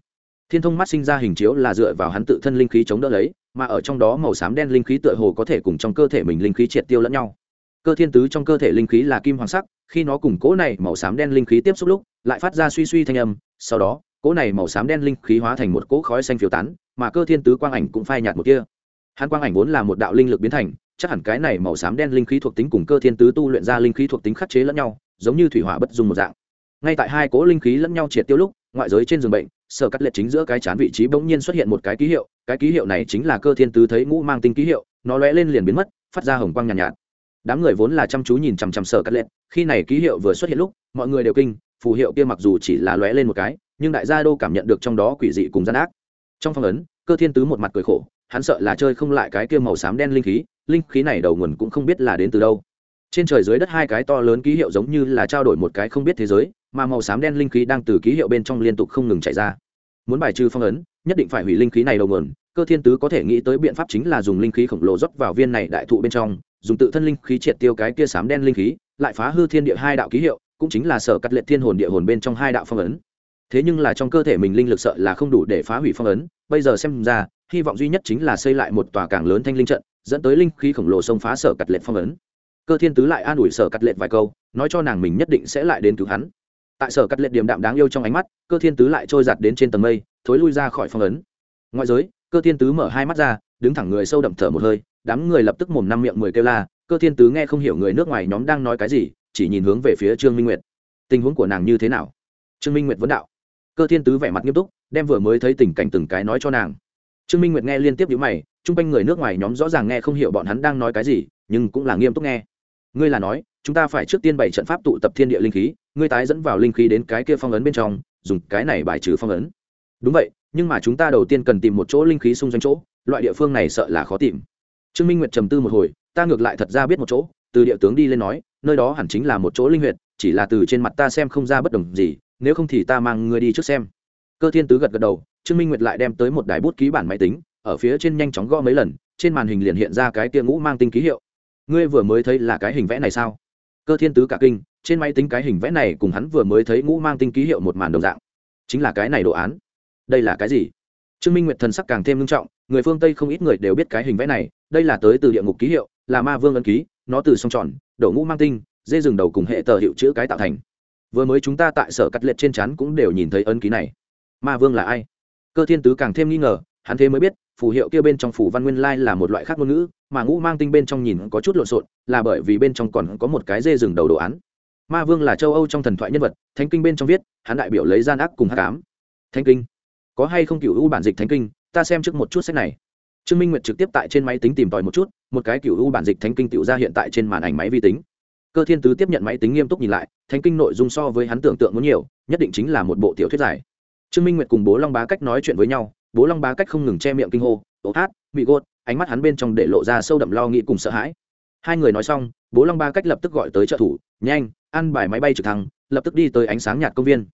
thiên thông mắt sinh ra hình chiếu là dựa vào hắn tự thân linh khí chống đỡ lấy, mà ở trong đó màu xám đen linh khí tựa hồ có thể cùng trong cơ thể mình linh khí triệt tiêu lẫn nhau. Cơ thiên tứ trong cơ thể linh khí là kim hoàng sắc, khi nó cùng cỗ này màu xám đen linh khí tiếp xúc lúc, lại phát ra suy suy thanh âm, sau đó, cỗ này màu xám đen linh khí hóa thành một cỗ khói xanh phiêu tán, mà cơ thiên tứ quang ảnh cũng phai nhạt một kia hắn quang ảnh vốn là một đạo linh lực biến thành, chắc hẳn cái này màu xám đen linh khí thuộc tính cùng cơ thiên tứ tu luyện ra linh khí thuộc tính khắc chế lẫn nhau, giống như thủy hỏa bất dung một dạng. Ngay tại hai cỗ linh khí lẫn nhau triệt tiêu lúc, ngoại giới trên giường bệnh sở cắt lệ chính giữa cái chán vị trí bỗng nhiên xuất hiện một cái ký hiệu cái ký hiệu này chính là cơ thiên tứ thấy ngũ mang tinh ký hiệu nó lóe lên liền biến mất phát ra hồng quang nhàn nhạt, nhạt. Đám người vốn là chăm chú nhìn chằm chằm sở cắt lệ khi này ký hiệu vừa xuất hiện lúc mọi người đều kinh phù hiệu kia mặc dù chỉ là lóe lên một cái nhưng đại gia đô cảm nhận được trong đó quỷ dị cùng gian ác. Trong phong ấn cơ thiên tứ một mặt cười khổ hắn sợ là chơi không lại cái kia màu xám đen linh khí linh khí này đầu nguồn cũng không biết là đến từ đâu. Trên trời dưới đất hai cái to lớn ký hiệu giống như là trao đổi một cái không biết thế giới mà màu xám đen linh khí đang từ ký hiệu bên trong liên tục không ngừng chạy ra. Muốn bài trừ phong ấn, nhất định phải hủy linh khí này đầu nguồn. Cơ thiên tứ có thể nghĩ tới biện pháp chính là dùng linh khí khổng lồ rót vào viên này đại thụ bên trong, dùng tự thân linh khí triệt tiêu cái kia xám đen linh khí, lại phá hư thiên địa hai đạo ký hiệu, cũng chính là sở cắt lệ thiên hồn địa hồn bên trong hai đạo phong ấn. Thế nhưng là trong cơ thể mình linh lực sợ là không đủ để phá hủy phong ấn, bây giờ xem ra, hy vọng duy nhất chính là xây lại một tòa càng lớn thanh linh trận, dẫn tới linh khí khổng lồ xông phá sở cắt lệ phong ấn. Cơ thiên tứ lại an ủi sở cắt lệ vài câu, nói cho nàng mình nhất định sẽ lại đến cứu hắn tại sở cắt lệ điểm đạm đáng yêu trong ánh mắt, cơ thiên tứ lại trôi giặt đến trên tầng mây, thối lui ra khỏi phong ấn. Ngoại giới, cơ thiên tứ mở hai mắt ra, đứng thẳng người sâu đậm thở một hơi, đám người lập tức mồm năm miệng mười kêu la, cơ thiên tứ nghe không hiểu người nước ngoài nhóm đang nói cái gì, chỉ nhìn hướng về phía trương minh nguyệt. Tình huống của nàng như thế nào? Trương minh nguyệt vấn đạo. Cơ thiên tứ vẻ mặt nghiêm túc, đem vừa mới thấy tình cảnh từng cái nói cho nàng. Trương minh nguyệt nghe liên tiếp nhữ mày, chung quanh người nước ngoài nhóm rõ ràng nghe không hiểu bọn hắn đang nói cái gì, nhưng cũng là nghiêm túc nghe. Ngươi là nói chúng ta phải trước tiên bày trận pháp tụ tập thiên địa linh khí, ngươi tái dẫn vào linh khí đến cái kia phong ấn bên trong, dùng cái này bài trừ phong ấn. Đúng vậy, nhưng mà chúng ta đầu tiên cần tìm một chỗ linh khí xung doanh chỗ, loại địa phương này sợ là khó tìm. Trương minh nguyệt trầm tư một hồi, ta ngược lại thật ra biết một chỗ, từ địa tướng đi lên nói, nơi đó hẳn chính là một chỗ linh huyệt, chỉ là từ trên mặt ta xem không ra bất đồng gì, nếu không thì ta mang ngươi đi trước xem. Cơ thiên tứ gật gật đầu, trương minh nguyệt lại đem tới một đài bút ký bản máy tính, ở phía trên nhanh chóng gõ mấy lần, trên màn hình liền hiện ra cái tia ngũ mang tinh ký hiệu. Ngươi vừa mới thấy là cái hình vẽ này sao? Cơ thiên tứ cả kinh, trên máy tính cái hình vẽ này cùng hắn vừa mới thấy ngũ mang tinh ký hiệu một màn đồng dạng. Chính là cái này đồ án. Đây là cái gì? Trương minh nguyệt thần sắc càng thêm nghiêm trọng, người phương tây không ít người đều biết cái hình vẽ này, đây là tới từ địa ngục ký hiệu, là ma vương ấn ký, nó từ song tròn, đổ ngũ mang tinh, dê rừng đầu cùng hệ tờ hiệu chữ cái tạo thành. Vừa mới chúng ta tại sở cắt liệt trên chắn cũng đều nhìn thấy ấn ký này. Ma vương là ai? Cơ thiên tứ càng thêm nghi ngờ hắn thế mới biết, phù hiệu kia bên trong phù văn nguyên lai là một loại khác ngôn ngữ, mà ngũ mang tinh bên trong nhìn có chút lộn xộn, là bởi vì bên trong còn có một cái dê rừng đầu đồ án. Ma vương là châu âu trong thần thoại nhân vật, thánh kinh bên trong viết, hắn đại biểu lấy gian ác cùng hát cám thánh kinh? Có hay không cựu u bản dịch thánh kinh? Ta xem trước một chút sách này. Trương minh nguyệt trực tiếp tại trên máy tính tìm tòi một chút, một cái cựu u bản dịch thánh kinh tự ra hiện tại trên màn ảnh máy vi tính. Cơ thiên tứ tiếp nhận máy tính nghiêm túc nhìn lại, thánh kinh nội dung so với hắn tưởng tượng muốn nhiều, nhất định chính là một bộ tiểu thuyết giải trương minh nguyệt cùng bố long bá cách nói chuyện với nhau bố long bá cách không ngừng che miệng kinh hô ố hát mị gốt ánh mắt hắn bên trong để lộ ra sâu đậm lo nghĩ cùng sợ hãi. Hai người nói xong bố long ba cách lập tức gọi tới trợ thủ nhanh ăn bài máy bay trực thăng lập tức đi tới ánh sáng nhạt công viên.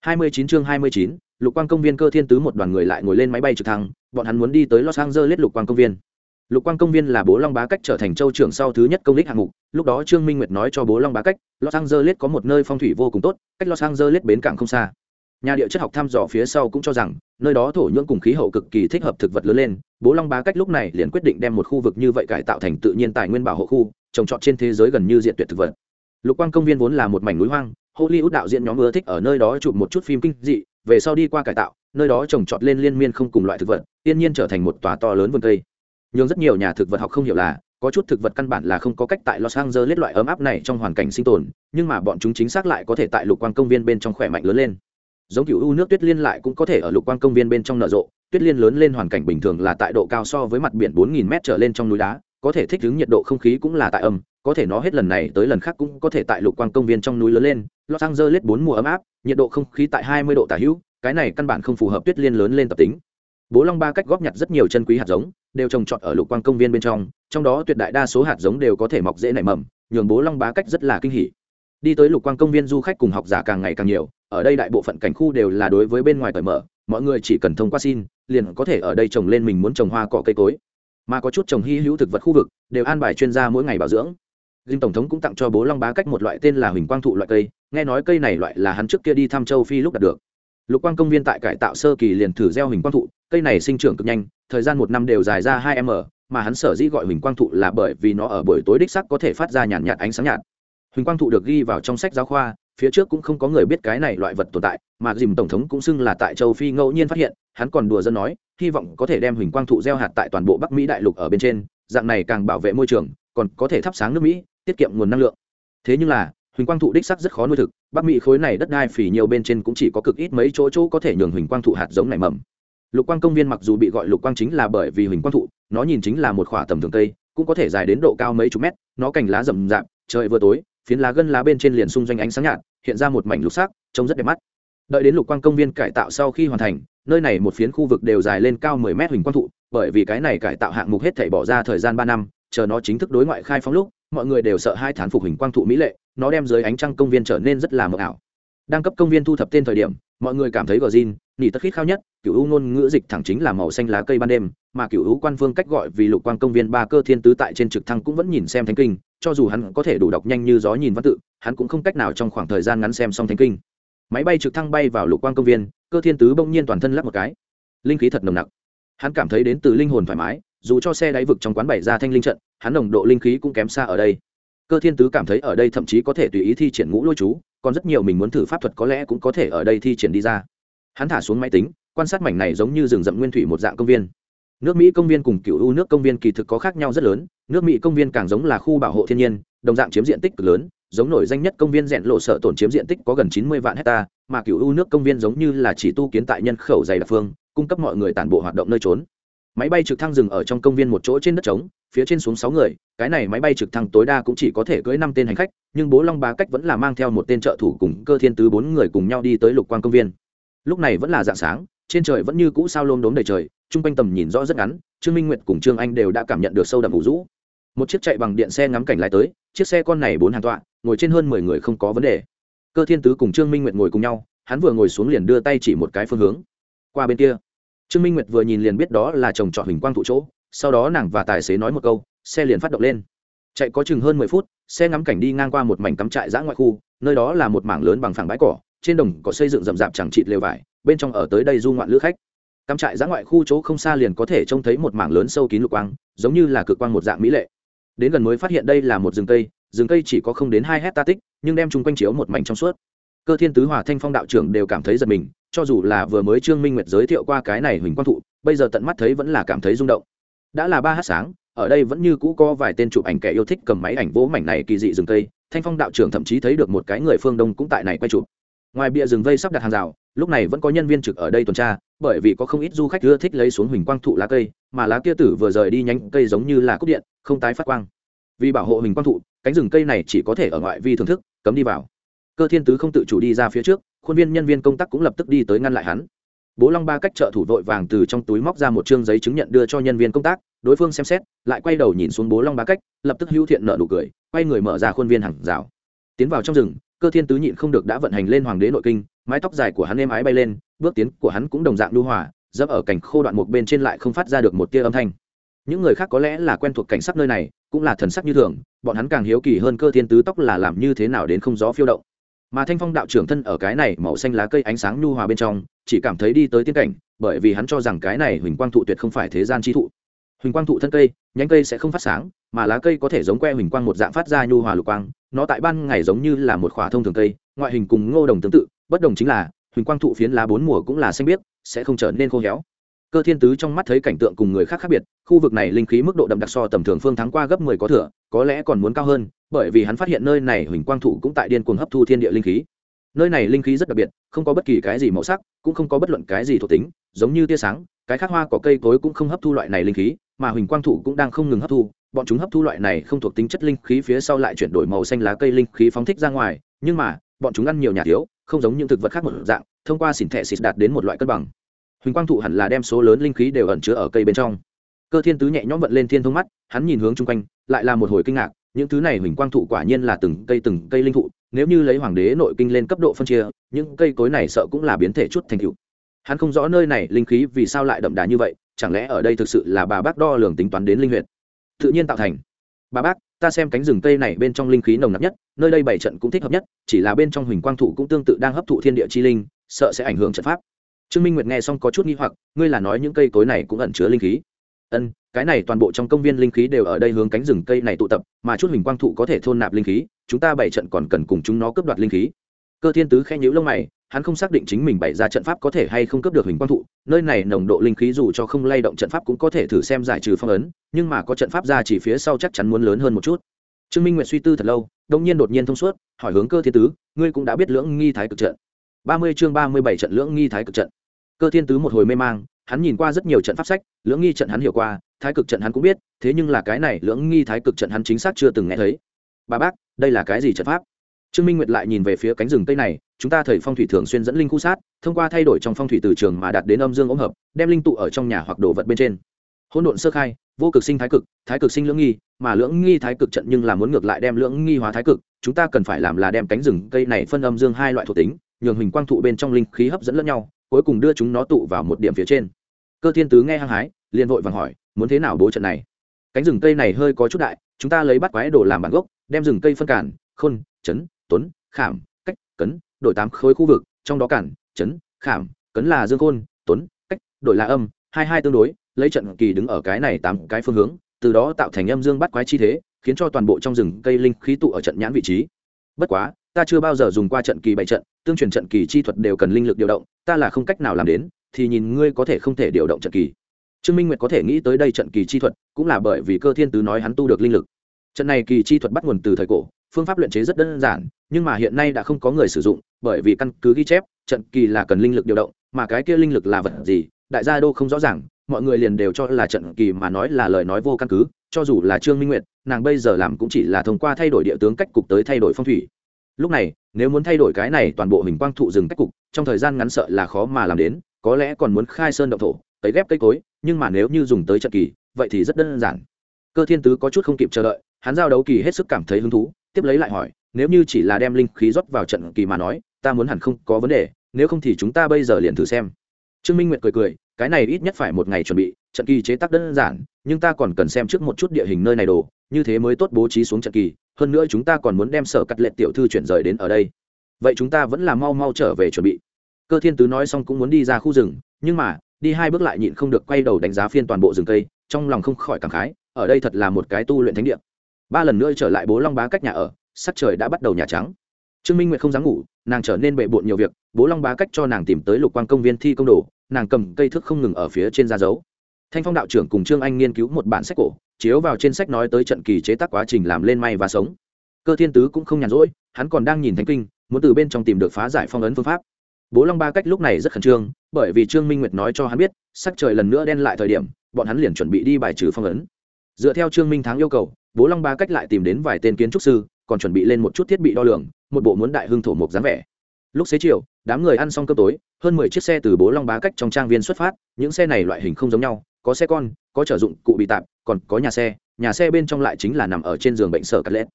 29 chương 29, lục quang công viên cơ thiên tứ một đoàn người lại ngồi lên máy bay trực thăng bọn hắn muốn đi tới los angeles lục quang công viên. Lục quang công viên là bố long bá cách trở thành châu trưởng sau thứ nhất công đích hạng mục lúc đó trương minh nguyệt nói cho bố long bá cách los angeles có một nơi phong thủy vô cùng tốt cách los angeles bến cảng không xa nhà địa chất học thăm dò phía sau cũng cho rằng nơi đó thổ nhưỡng cùng khí hậu cực kỳ thích hợp thực vật lớn lên bố long bá cách lúc này liền quyết định đem một khu vực như vậy cải tạo thành tự nhiên tài nguyên bảo hộ khu trồng trọt trên thế giới gần như diện tuyệt thực vật. Lục quang công viên vốn là một mảnh núi hoang hollywood đạo diễn nhóm ưa thích ở nơi đó chụp một chút phim kinh dị về sau đi qua cải tạo nơi đó trồng trọt lên liên miên không cùng loại thực vật tiên nhiên trở thành một tòa to lớn vườn cây. Nhưng rất nhiều nhà thực vật học không hiểu là có chút thực vật căn bản là không có cách tại Los Angeles loại ấm áp này trong hoàn cảnh sinh tồn, nhưng mà bọn chúng chính xác lại có thể tại lục quang công viên bên trong khỏe mạnh lớn lên giống cựu u nước tuyết liên lại cũng có thể ở lục quang công viên bên trong nở rộ. Tuyết liên lớn lên hoàn cảnh bình thường là tại độ cao so với mặt biển 4.000 m trở lên trong núi đá, có thể thích ứng nhiệt độ không khí cũng là tại âm, có thể nó hết lần này tới lần khác cũng có thể tại lục quang công viên trong núi lớn lên. Los angeles bốn mùa ấm áp, nhiệt độ không khí tại 20 độ tả hữu, cái này căn bản không phù hợp tuyết liên lớn lên tập tính. Bố long ba cách góp nhặt rất nhiều chân quý hạt giống, đều trồng trọt ở lục quang công viên bên trong trong đó tuyệt đại đa số hạt giống đều có thể mọc dễ nảy mầm, nhường bố long ba cách rất là kinh hỉ đi tới lục quang công viên du khách cùng học giả càng ngày càng nhiều ở đây đại bộ phận cảnh khu đều là đối với bên ngoài cởi mở mọi người chỉ cần thông qua xin liền có thể ở đây trồng lên mình muốn trồng hoa cỏ cây cối. Mà có chút trồng hy hữu thực vật khu vực đều an bài chuyên gia mỗi ngày bảo dưỡng. Dinh tổng thống cũng tặng cho bố long bá cách một loại tên là huỳnh quang thụ loại cây nghe nói cây này loại là hắn trước kia đi thăm châu phi lúc đạt được. Lục quang công viên tại cải tạo sơ kỳ liền thử gieo huỳnh quang thụ cây này sinh trưởng cực nhanh thời gian một năm đều dài ra hai m mà hắn sở dĩ gọi huỳnh quang thụ là bởi vì nó ở buổi tối đích sắc có thể phát ra nhàn nhạt, nhạt ánh sáng nhạt huỳnh quang thụ được ghi vào trong sách giáo khoa, phía trước cũng không có người biết cái này loại vật tồn tại, mà dìm tổng thống cũng xưng là tại châu phi ngẫu nhiên phát hiện, hắn còn đùa dân nói, hy vọng có thể đem huỳnh quang thụ gieo hạt tại toàn bộ bắc mỹ đại lục ở bên trên, dạng này càng bảo vệ môi trường, còn có thể thắp sáng nước mỹ, tiết kiệm nguồn năng lượng. Thế nhưng là, huỳnh quang thụ đích sắc rất khó nuôi thực, bắc mỹ khối này đất đai phì nhiều bên trên cũng chỉ có cực ít mấy chỗ chỗ có thể nhường huỳnh quang thụ hạt giống này mầm. Lục quang công viên mặc dù bị gọi lục quang chính là bởi vì huỳnh quang thụ, nó nhìn chính là một khỏa tầm thường cây, cũng có thể dài đến độ cao mấy chục mét, nó cành lá rậm rạp, trời vừa tối phiến lá gân lá bên trên liền xung doanh ánh sáng nhạt, hiện ra một mảnh lục sắc, trông rất đẹp mắt. Đợi đến lục quang công viên cải tạo sau khi hoàn thành, nơi này một phiến khu vực đều dài lên cao 10 mét huỳnh quang thụ, bởi vì cái này cải tạo hạng mục hết thảy bỏ ra thời gian ba năm, chờ nó chính thức đối ngoại khai phóng lúc, mọi người đều sợ hai thán phục huỳnh quang thụ mỹ lệ, nó đem dưới ánh trăng công viên trở nên rất là mờ ảo. Đang cấp công viên thu thập tên thời điểm, mọi người cảm thấy gờ zin nỉ tất khít khao nhất cựu u ngôn ngữ dịch thẳng chính là màu xanh lá cây ban đêm, mà cựu u quan phương cách gọi vì lục quang công viên ba cơ thiên tứ tại trên trực thăng cũng vẫn nhìn xem thánh kinh, cho dù hắn có thể đủ đọc nhanh như gió nhìn văn tự, hắn cũng không cách nào trong khoảng thời gian ngắn xem xong thánh kinh. Máy bay trực thăng bay vào lục quang công viên, cơ thiên tứ bỗng nhiên toàn thân lắp một cái. Linh khí thật nồng nặc. Hắn cảm thấy đến từ linh hồn thoải mái, dù cho xe đáy vực trong quán bảy ra thanh linh trận, hắn nồng độ linh khí cũng kém xa ở đây. Cơ thiên tứ cảm thấy ở đây thậm chí có thể tùy ý thi triển ngũ lôi chú, còn rất nhiều mình muốn thử pháp thuật có lẽ cũng có thể ở đây thi triển đi ra hắn thả xuống máy tính, quan sát mảnh này giống như rừng rậm nguyên thủy một dạng công viên. Nước mỹ công viên cùng cựu u nước công viên kỳ thực có khác nhau rất lớn, nước mỹ công viên càng giống là khu bảo hộ thiên nhiên, đồng dạng chiếm diện tích cực lớn, giống nổi danh nhất công viên rẽn lộ sợ tổn chiếm diện tích có gần chín mươi vạn hecta, mà cựu u nước công viên giống như là chỉ tu kiến tại nhân khẩu dày đặc phương, cung cấp mọi người tản bộ hoạt động nơi trốn. Máy bay trực thăng dừng ở trong công viên một chỗ trên đất trống, phía trên xuống sáu người, cái này máy bay trực thăng tối đa cũng chỉ có thể cưỡi năm tên hành khách, nhưng bố long bá cách vẫn là mang theo một tên trợ thủ cùng cơ thiên tứ bốn người cùng nhau đi tới lục quan công viên lúc này vẫn là dạng sáng, trên trời vẫn như cũ sao lôm đốm đầy trời, chung quanh tầm nhìn rõ rất ngắn, trương minh nguyệt cùng trương anh đều đã cảm nhận được sâu đậm ủ rũ. Một chiếc chạy bằng điện xe ngắm cảnh lái tới, chiếc xe con này bốn hàng tọa, ngồi trên hơn mười người không có vấn đề. Cơ thiên tứ cùng trương minh nguyệt ngồi cùng nhau, hắn vừa ngồi xuống liền đưa tay chỉ một cái phương hướng. Qua bên kia, trương minh nguyệt vừa nhìn liền biết đó là chồng trọ hình quang thụ chỗ, sau đó nàng và tài xế nói một câu, xe liền phát động lên. Chạy có chừng hơn mười phút, xe ngắm cảnh đi ngang qua một mảnh cắm trại giã ngoại khu, nơi đó là một mảng lớn bằng phẳng bãi cỏ trên đồng có xây dựng rậm rạp chẳng chịt lều vải, bên trong ở tới đây du ngoạn lữ khách. Cắm trại giã ngoại khu chỗ không xa liền có thể trông thấy một mảng lớn sâu kín lục quang, giống như là cực quang một dạng mỹ lệ. Đến gần mới phát hiện đây là một rừng cây rừng cây chỉ có không đến hai hecta tích, nhưng đem chung quanh chiếu một mảnh trong suốt. Cơ thiên tứ hòa thanh phong đạo trưởng đều cảm thấy giật mình, cho dù là vừa mới trương minh nguyệt giới thiệu qua cái này huỳnh quang thụ, bây giờ tận mắt thấy vẫn là cảm thấy rung động. Đã là ba h sáng, ở đây vẫn như cũ có vài tên chụp ảnh kẻ yêu thích cầm máy ảnh vỗ mảnh này kỳ dị rừng cây, thanh phong đạo trưởng thậm chí thấy được một cái người phương đông cũng tại này quay chụp ngoài bìa rừng vây sắp đặt hàng rào, lúc này vẫn có nhân viên trực ở đây tuần tra, bởi vì có không ít du khách ưa thích lấy xuống huỳnh quang thụ lá cây, mà lá kia tử vừa rời đi nhánh cây giống như là cúc điện, không tái phát quang. Vì bảo hộ huỳnh quang thụ, cánh rừng cây này chỉ có thể ở ngoại vi thưởng thức, cấm đi vào. Cơ thiên tứ không tự chủ đi ra phía trước, khuôn viên nhân viên công tác cũng lập tức đi tới ngăn lại hắn. Bố long ba cách trợ thủ vội vàng từ trong túi móc ra một chương giấy chứng nhận đưa cho nhân viên công tác, đối phương xem xét, lại quay đầu nhìn xuống bố long ba cách, lập tức hữu thiện nợ nụ cười, quay người mở ra khuôn viên hàng rào. Tiến vào trong rừng cơ thiên tứ nhịn không được đã vận hành lên hoàng đế nội kinh, mái tóc dài của hắn êm ái bay lên, bước tiến của hắn cũng đồng dạng lưu hòa, dẫm ở cảnh khô đoạn một bên trên lại không phát ra được một tia âm thanh. Những người khác có lẽ là quen thuộc cảnh sắc nơi này, cũng là thần sắc như thường, bọn hắn càng hiếu kỳ hơn cơ thiên tứ tóc là làm như thế nào đến không gió phiêu động. Mà thanh phong đạo trưởng thân ở cái này màu xanh lá cây ánh sáng nhu hòa bên trong, chỉ cảm thấy đi tới tiên cảnh, bởi vì hắn cho rằng cái này huỳnh quang thụ tuyệt không phải thế gian chi thụ huỳnh quang thụ thân cây, nhánh cây sẽ không phát sáng, mà lá cây có thể giống que huỳnh quang một dạng phát ra nhu hòa lục quang. Nó tại ban ngày giống như là một khỏa thông thường cây, ngoại hình cùng ngô đồng tương tự, bất đồng chính là, huỳnh quang thụ phiến lá bốn mùa cũng là xanh biếc, sẽ không trở nên khô héo. Cơ thiên tứ trong mắt thấy cảnh tượng cùng người khác khác biệt, khu vực này linh khí mức độ đậm đặc so tầm thường phương thắng qua gấp mười có thừa, có lẽ còn muốn cao hơn, bởi vì hắn phát hiện nơi này huỳnh quang thụ cũng tại điên cuồng hấp thu thiên địa linh khí. Nơi này linh khí rất đặc biệt, không có bất kỳ cái gì màu sắc, cũng không có bất luận cái gì thuộc tính, giống như tia sáng, cái khác hoa có cây cối cũng không hấp thu loại này linh khí mà huỳnh quang thụ cũng đang không ngừng hấp thu, bọn chúng hấp thu loại này không thuộc tính chất linh khí phía sau lại chuyển đổi màu xanh lá cây linh khí phóng thích ra ngoài, nhưng mà, bọn chúng ăn nhiều nhà thiếu, không giống những thực vật khác một dạng, thông qua xỉn thẻ xịt đạt đến một loại cân bằng. Huỳnh quang thụ hẳn là đem số lớn linh khí đều ẩn chứa ở cây bên trong. Cơ thiên tứ nhẹ nhõm vận lên thiên thông mắt, hắn nhìn hướng chung quanh, lại là một hồi kinh ngạc, những thứ này huỳnh quang thụ quả nhiên là từng cây từng cây linh thụ, nếu như lấy hoàng đế nội kinh lên cấp độ phân chia, những cây cối này sợ cũng là biến thể chút thành cựu hắn không rõ nơi này linh khí vì sao lại đậm đà như vậy chẳng lẽ ở đây thực sự là bà bác đo lường tính toán đến linh huyện tự nhiên tạo thành. Bà bác, ta xem cánh rừng cây này bên trong linh khí nồng nặc nhất, nơi đây bảy trận cũng thích hợp nhất, chỉ là bên trong huỳnh quang thụ cũng tương tự đang hấp thụ thiên địa chi linh, sợ sẽ ảnh hưởng trận pháp. Trương minh nguyệt nghe xong có chút nghi hoặc, ngươi là nói những cây cối này cũng ẩn chứa linh khí. Ân, cái này toàn bộ trong công viên linh khí đều ở đây hướng cánh rừng cây này tụ tập, mà chút huỳnh quang thụ có thể thôn nạp linh khí, chúng ta bảy trận còn cần cùng chúng nó cướp đoạt linh khí. Cơ thiên tứ khen nhữ lông mày hắn không xác định chính mình bày ra trận pháp có thể hay không cướp được hình quang thụ, nơi này nồng độ linh khí dù cho không lay động trận pháp cũng có thể thử xem giải trừ phong ấn, nhưng mà có trận pháp ra chỉ phía sau chắc chắn muốn lớn hơn một chút. Trương minh nguyệt suy tư thật lâu đông nhiên đột nhiên thông suốt, hỏi hướng cơ thiên tứ, ngươi cũng đã biết lưỡng nghi thái cực trận. Ba mươi chương ba mươi bảy trận lưỡng nghi thái cực trận. Cơ thiên tứ một hồi mê mang, hắn nhìn qua rất nhiều trận pháp sách, lưỡng nghi trận hắn hiểu qua, thái cực trận hắn cũng biết, thế nhưng là cái này lưỡng nghi thái cực trận hắn chính xác chưa từng nghe thấy. Bà bác, đây là cái gì trận pháp? Trương minh nguyệt lại nhìn về phía cánh rừng tây này chúng ta thầy phong thủy thường xuyên dẫn linh khu sát, thông qua thay đổi trong phong thủy từ trường mà đạt đến âm dương ống hợp, đem linh tụ ở trong nhà hoặc đồ vật bên trên. Hỗn độn sơ khai, vô cực sinh thái cực thái cực sinh lưỡng nghi, mà lưỡng nghi thái cực trận nhưng là muốn ngược lại đem lưỡng nghi hóa thái cực, chúng ta cần phải làm là đem cánh rừng cây này phân âm dương hai loại thuộc tính, nhường hình quang thụ bên trong linh khí hấp dẫn lẫn nhau, cuối cùng đưa chúng nó tụ vào một điểm phía trên. Cơ thiên tứ nghe hăng hái, liền vội vàng hỏi, muốn thế nào bố trận này? Cánh rừng cây này hơi có chút đại, chúng ta lấy bắt quái đồ làm bản gốc, đem rừng cây phân cản, khôn, chấn, tuấn, khảm, cách, cấn đổi tám khối khu vực, trong đó cản, chấn, khảm, cấn là dương khôn, tuấn, cách, đổi là âm, hai hai tương đối, lấy trận kỳ đứng ở cái này tám cái phương hướng, từ đó tạo thành âm dương bắt quái chi thế, khiến cho toàn bộ trong rừng cây linh khí tụ ở trận nhãn vị trí. Bất quá, ta chưa bao giờ dùng qua trận kỳ bảy trận, tương truyền trận kỳ chi thuật đều cần linh lực điều động, ta là không cách nào làm đến, thì nhìn ngươi có thể không thể điều động trận kỳ. Trương minh nguyệt có thể nghĩ tới đây trận kỳ chi thuật, cũng là bởi vì cơ thiên tứ nói hắn tu được linh lực. Trận này kỳ chi thuật bắt nguồn từ thời cổ phương pháp luyện chế rất đơn giản, nhưng mà hiện nay đã không có người sử dụng, bởi vì căn cứ ghi chép, trận kỳ là cần linh lực điều động, mà cái kia linh lực là vật gì, đại gia đô không rõ ràng, mọi người liền đều cho là trận kỳ mà nói là lời nói vô căn cứ, cho dù là trương minh nguyệt, nàng bây giờ làm cũng chỉ là thông qua thay đổi địa tướng cách cục tới thay đổi phong thủy. Lúc này, nếu muốn thay đổi cái này toàn bộ hình quang thụ rừng cách cục, trong thời gian ngắn sợ là khó mà làm đến, có lẽ còn muốn khai sơn động thổ tấy ghép cây cối, nhưng mà nếu như dùng tới trận kỳ, vậy thì rất đơn giản. Cơ thiên tứ có chút không kịp chờ đợi, hắn giao đấu kỳ hết sức cảm thấy hứng thú tiếp lấy lại hỏi, nếu như chỉ là đem linh khí rót vào trận kỳ mà nói, ta muốn hẳn không có vấn đề, nếu không thì chúng ta bây giờ liền thử xem. Trương minh nguyệt cười cười, cái này ít nhất phải một ngày chuẩn bị, trận kỳ chế tác đơn giản, nhưng ta còn cần xem trước một chút địa hình nơi này đồ, như thế mới tốt bố trí xuống trận kỳ, hơn nữa chúng ta còn muốn đem sở cắt lệ tiểu thư chuyển rời đến ở đây. Vậy chúng ta vẫn là mau mau trở về chuẩn bị. Cơ thiên tứ nói xong cũng muốn đi ra khu rừng, nhưng mà, đi hai bước lại nhịn không được quay đầu đánh giá phiên toàn bộ rừng cây, trong lòng không khỏi cảm khái, ở đây thật là một cái tu luyện thánh địa ba lần nữa trở lại bố long bá cách nhà ở, sắc trời đã bắt đầu nhà trắng. Trương minh nguyệt không dám ngủ, nàng trở nên bệ bộn nhiều việc, bố long bá cách cho nàng tìm tới lục quan công viên thi công đồ, nàng cầm cây thước không ngừng ở phía trên da dấu. Thanh phong đạo trưởng cùng trương anh nghiên cứu một bản sách cổ, chiếu vào trên sách nói tới trận kỳ chế tác quá trình làm lên may và sống. Cơ thiên tứ cũng không nhàn rỗi, hắn còn đang nhìn thánh kinh, muốn từ bên trong tìm được phá giải phong ấn phương pháp. Bố long ba cách lúc này rất khẩn trương, bởi vì trương minh nguyệt nói cho hắn biết, sắc trời lần nữa đen lại thời điểm, bọn hắn liền chuẩn bị đi bài trừ phong ấn. Dựa theo trương minh thắng yêu cầu bố long ba cách lại tìm đến vài tên kiến trúc sư, còn chuẩn bị lên một chút thiết bị đo lường, một bộ muốn đại hưng thổ mộc dáng vẻ. Lúc xế chiều, đám người ăn xong cơm tối, hơn mười chiếc xe từ bố long bá cách trong trang viên xuất phát, những xe này loại hình không giống nhau, có xe con, có trở dụng cụ bị tạm còn có nhà xe nhà xe bên trong lại chính là nằm ở trên giường bệnh sở cắt lét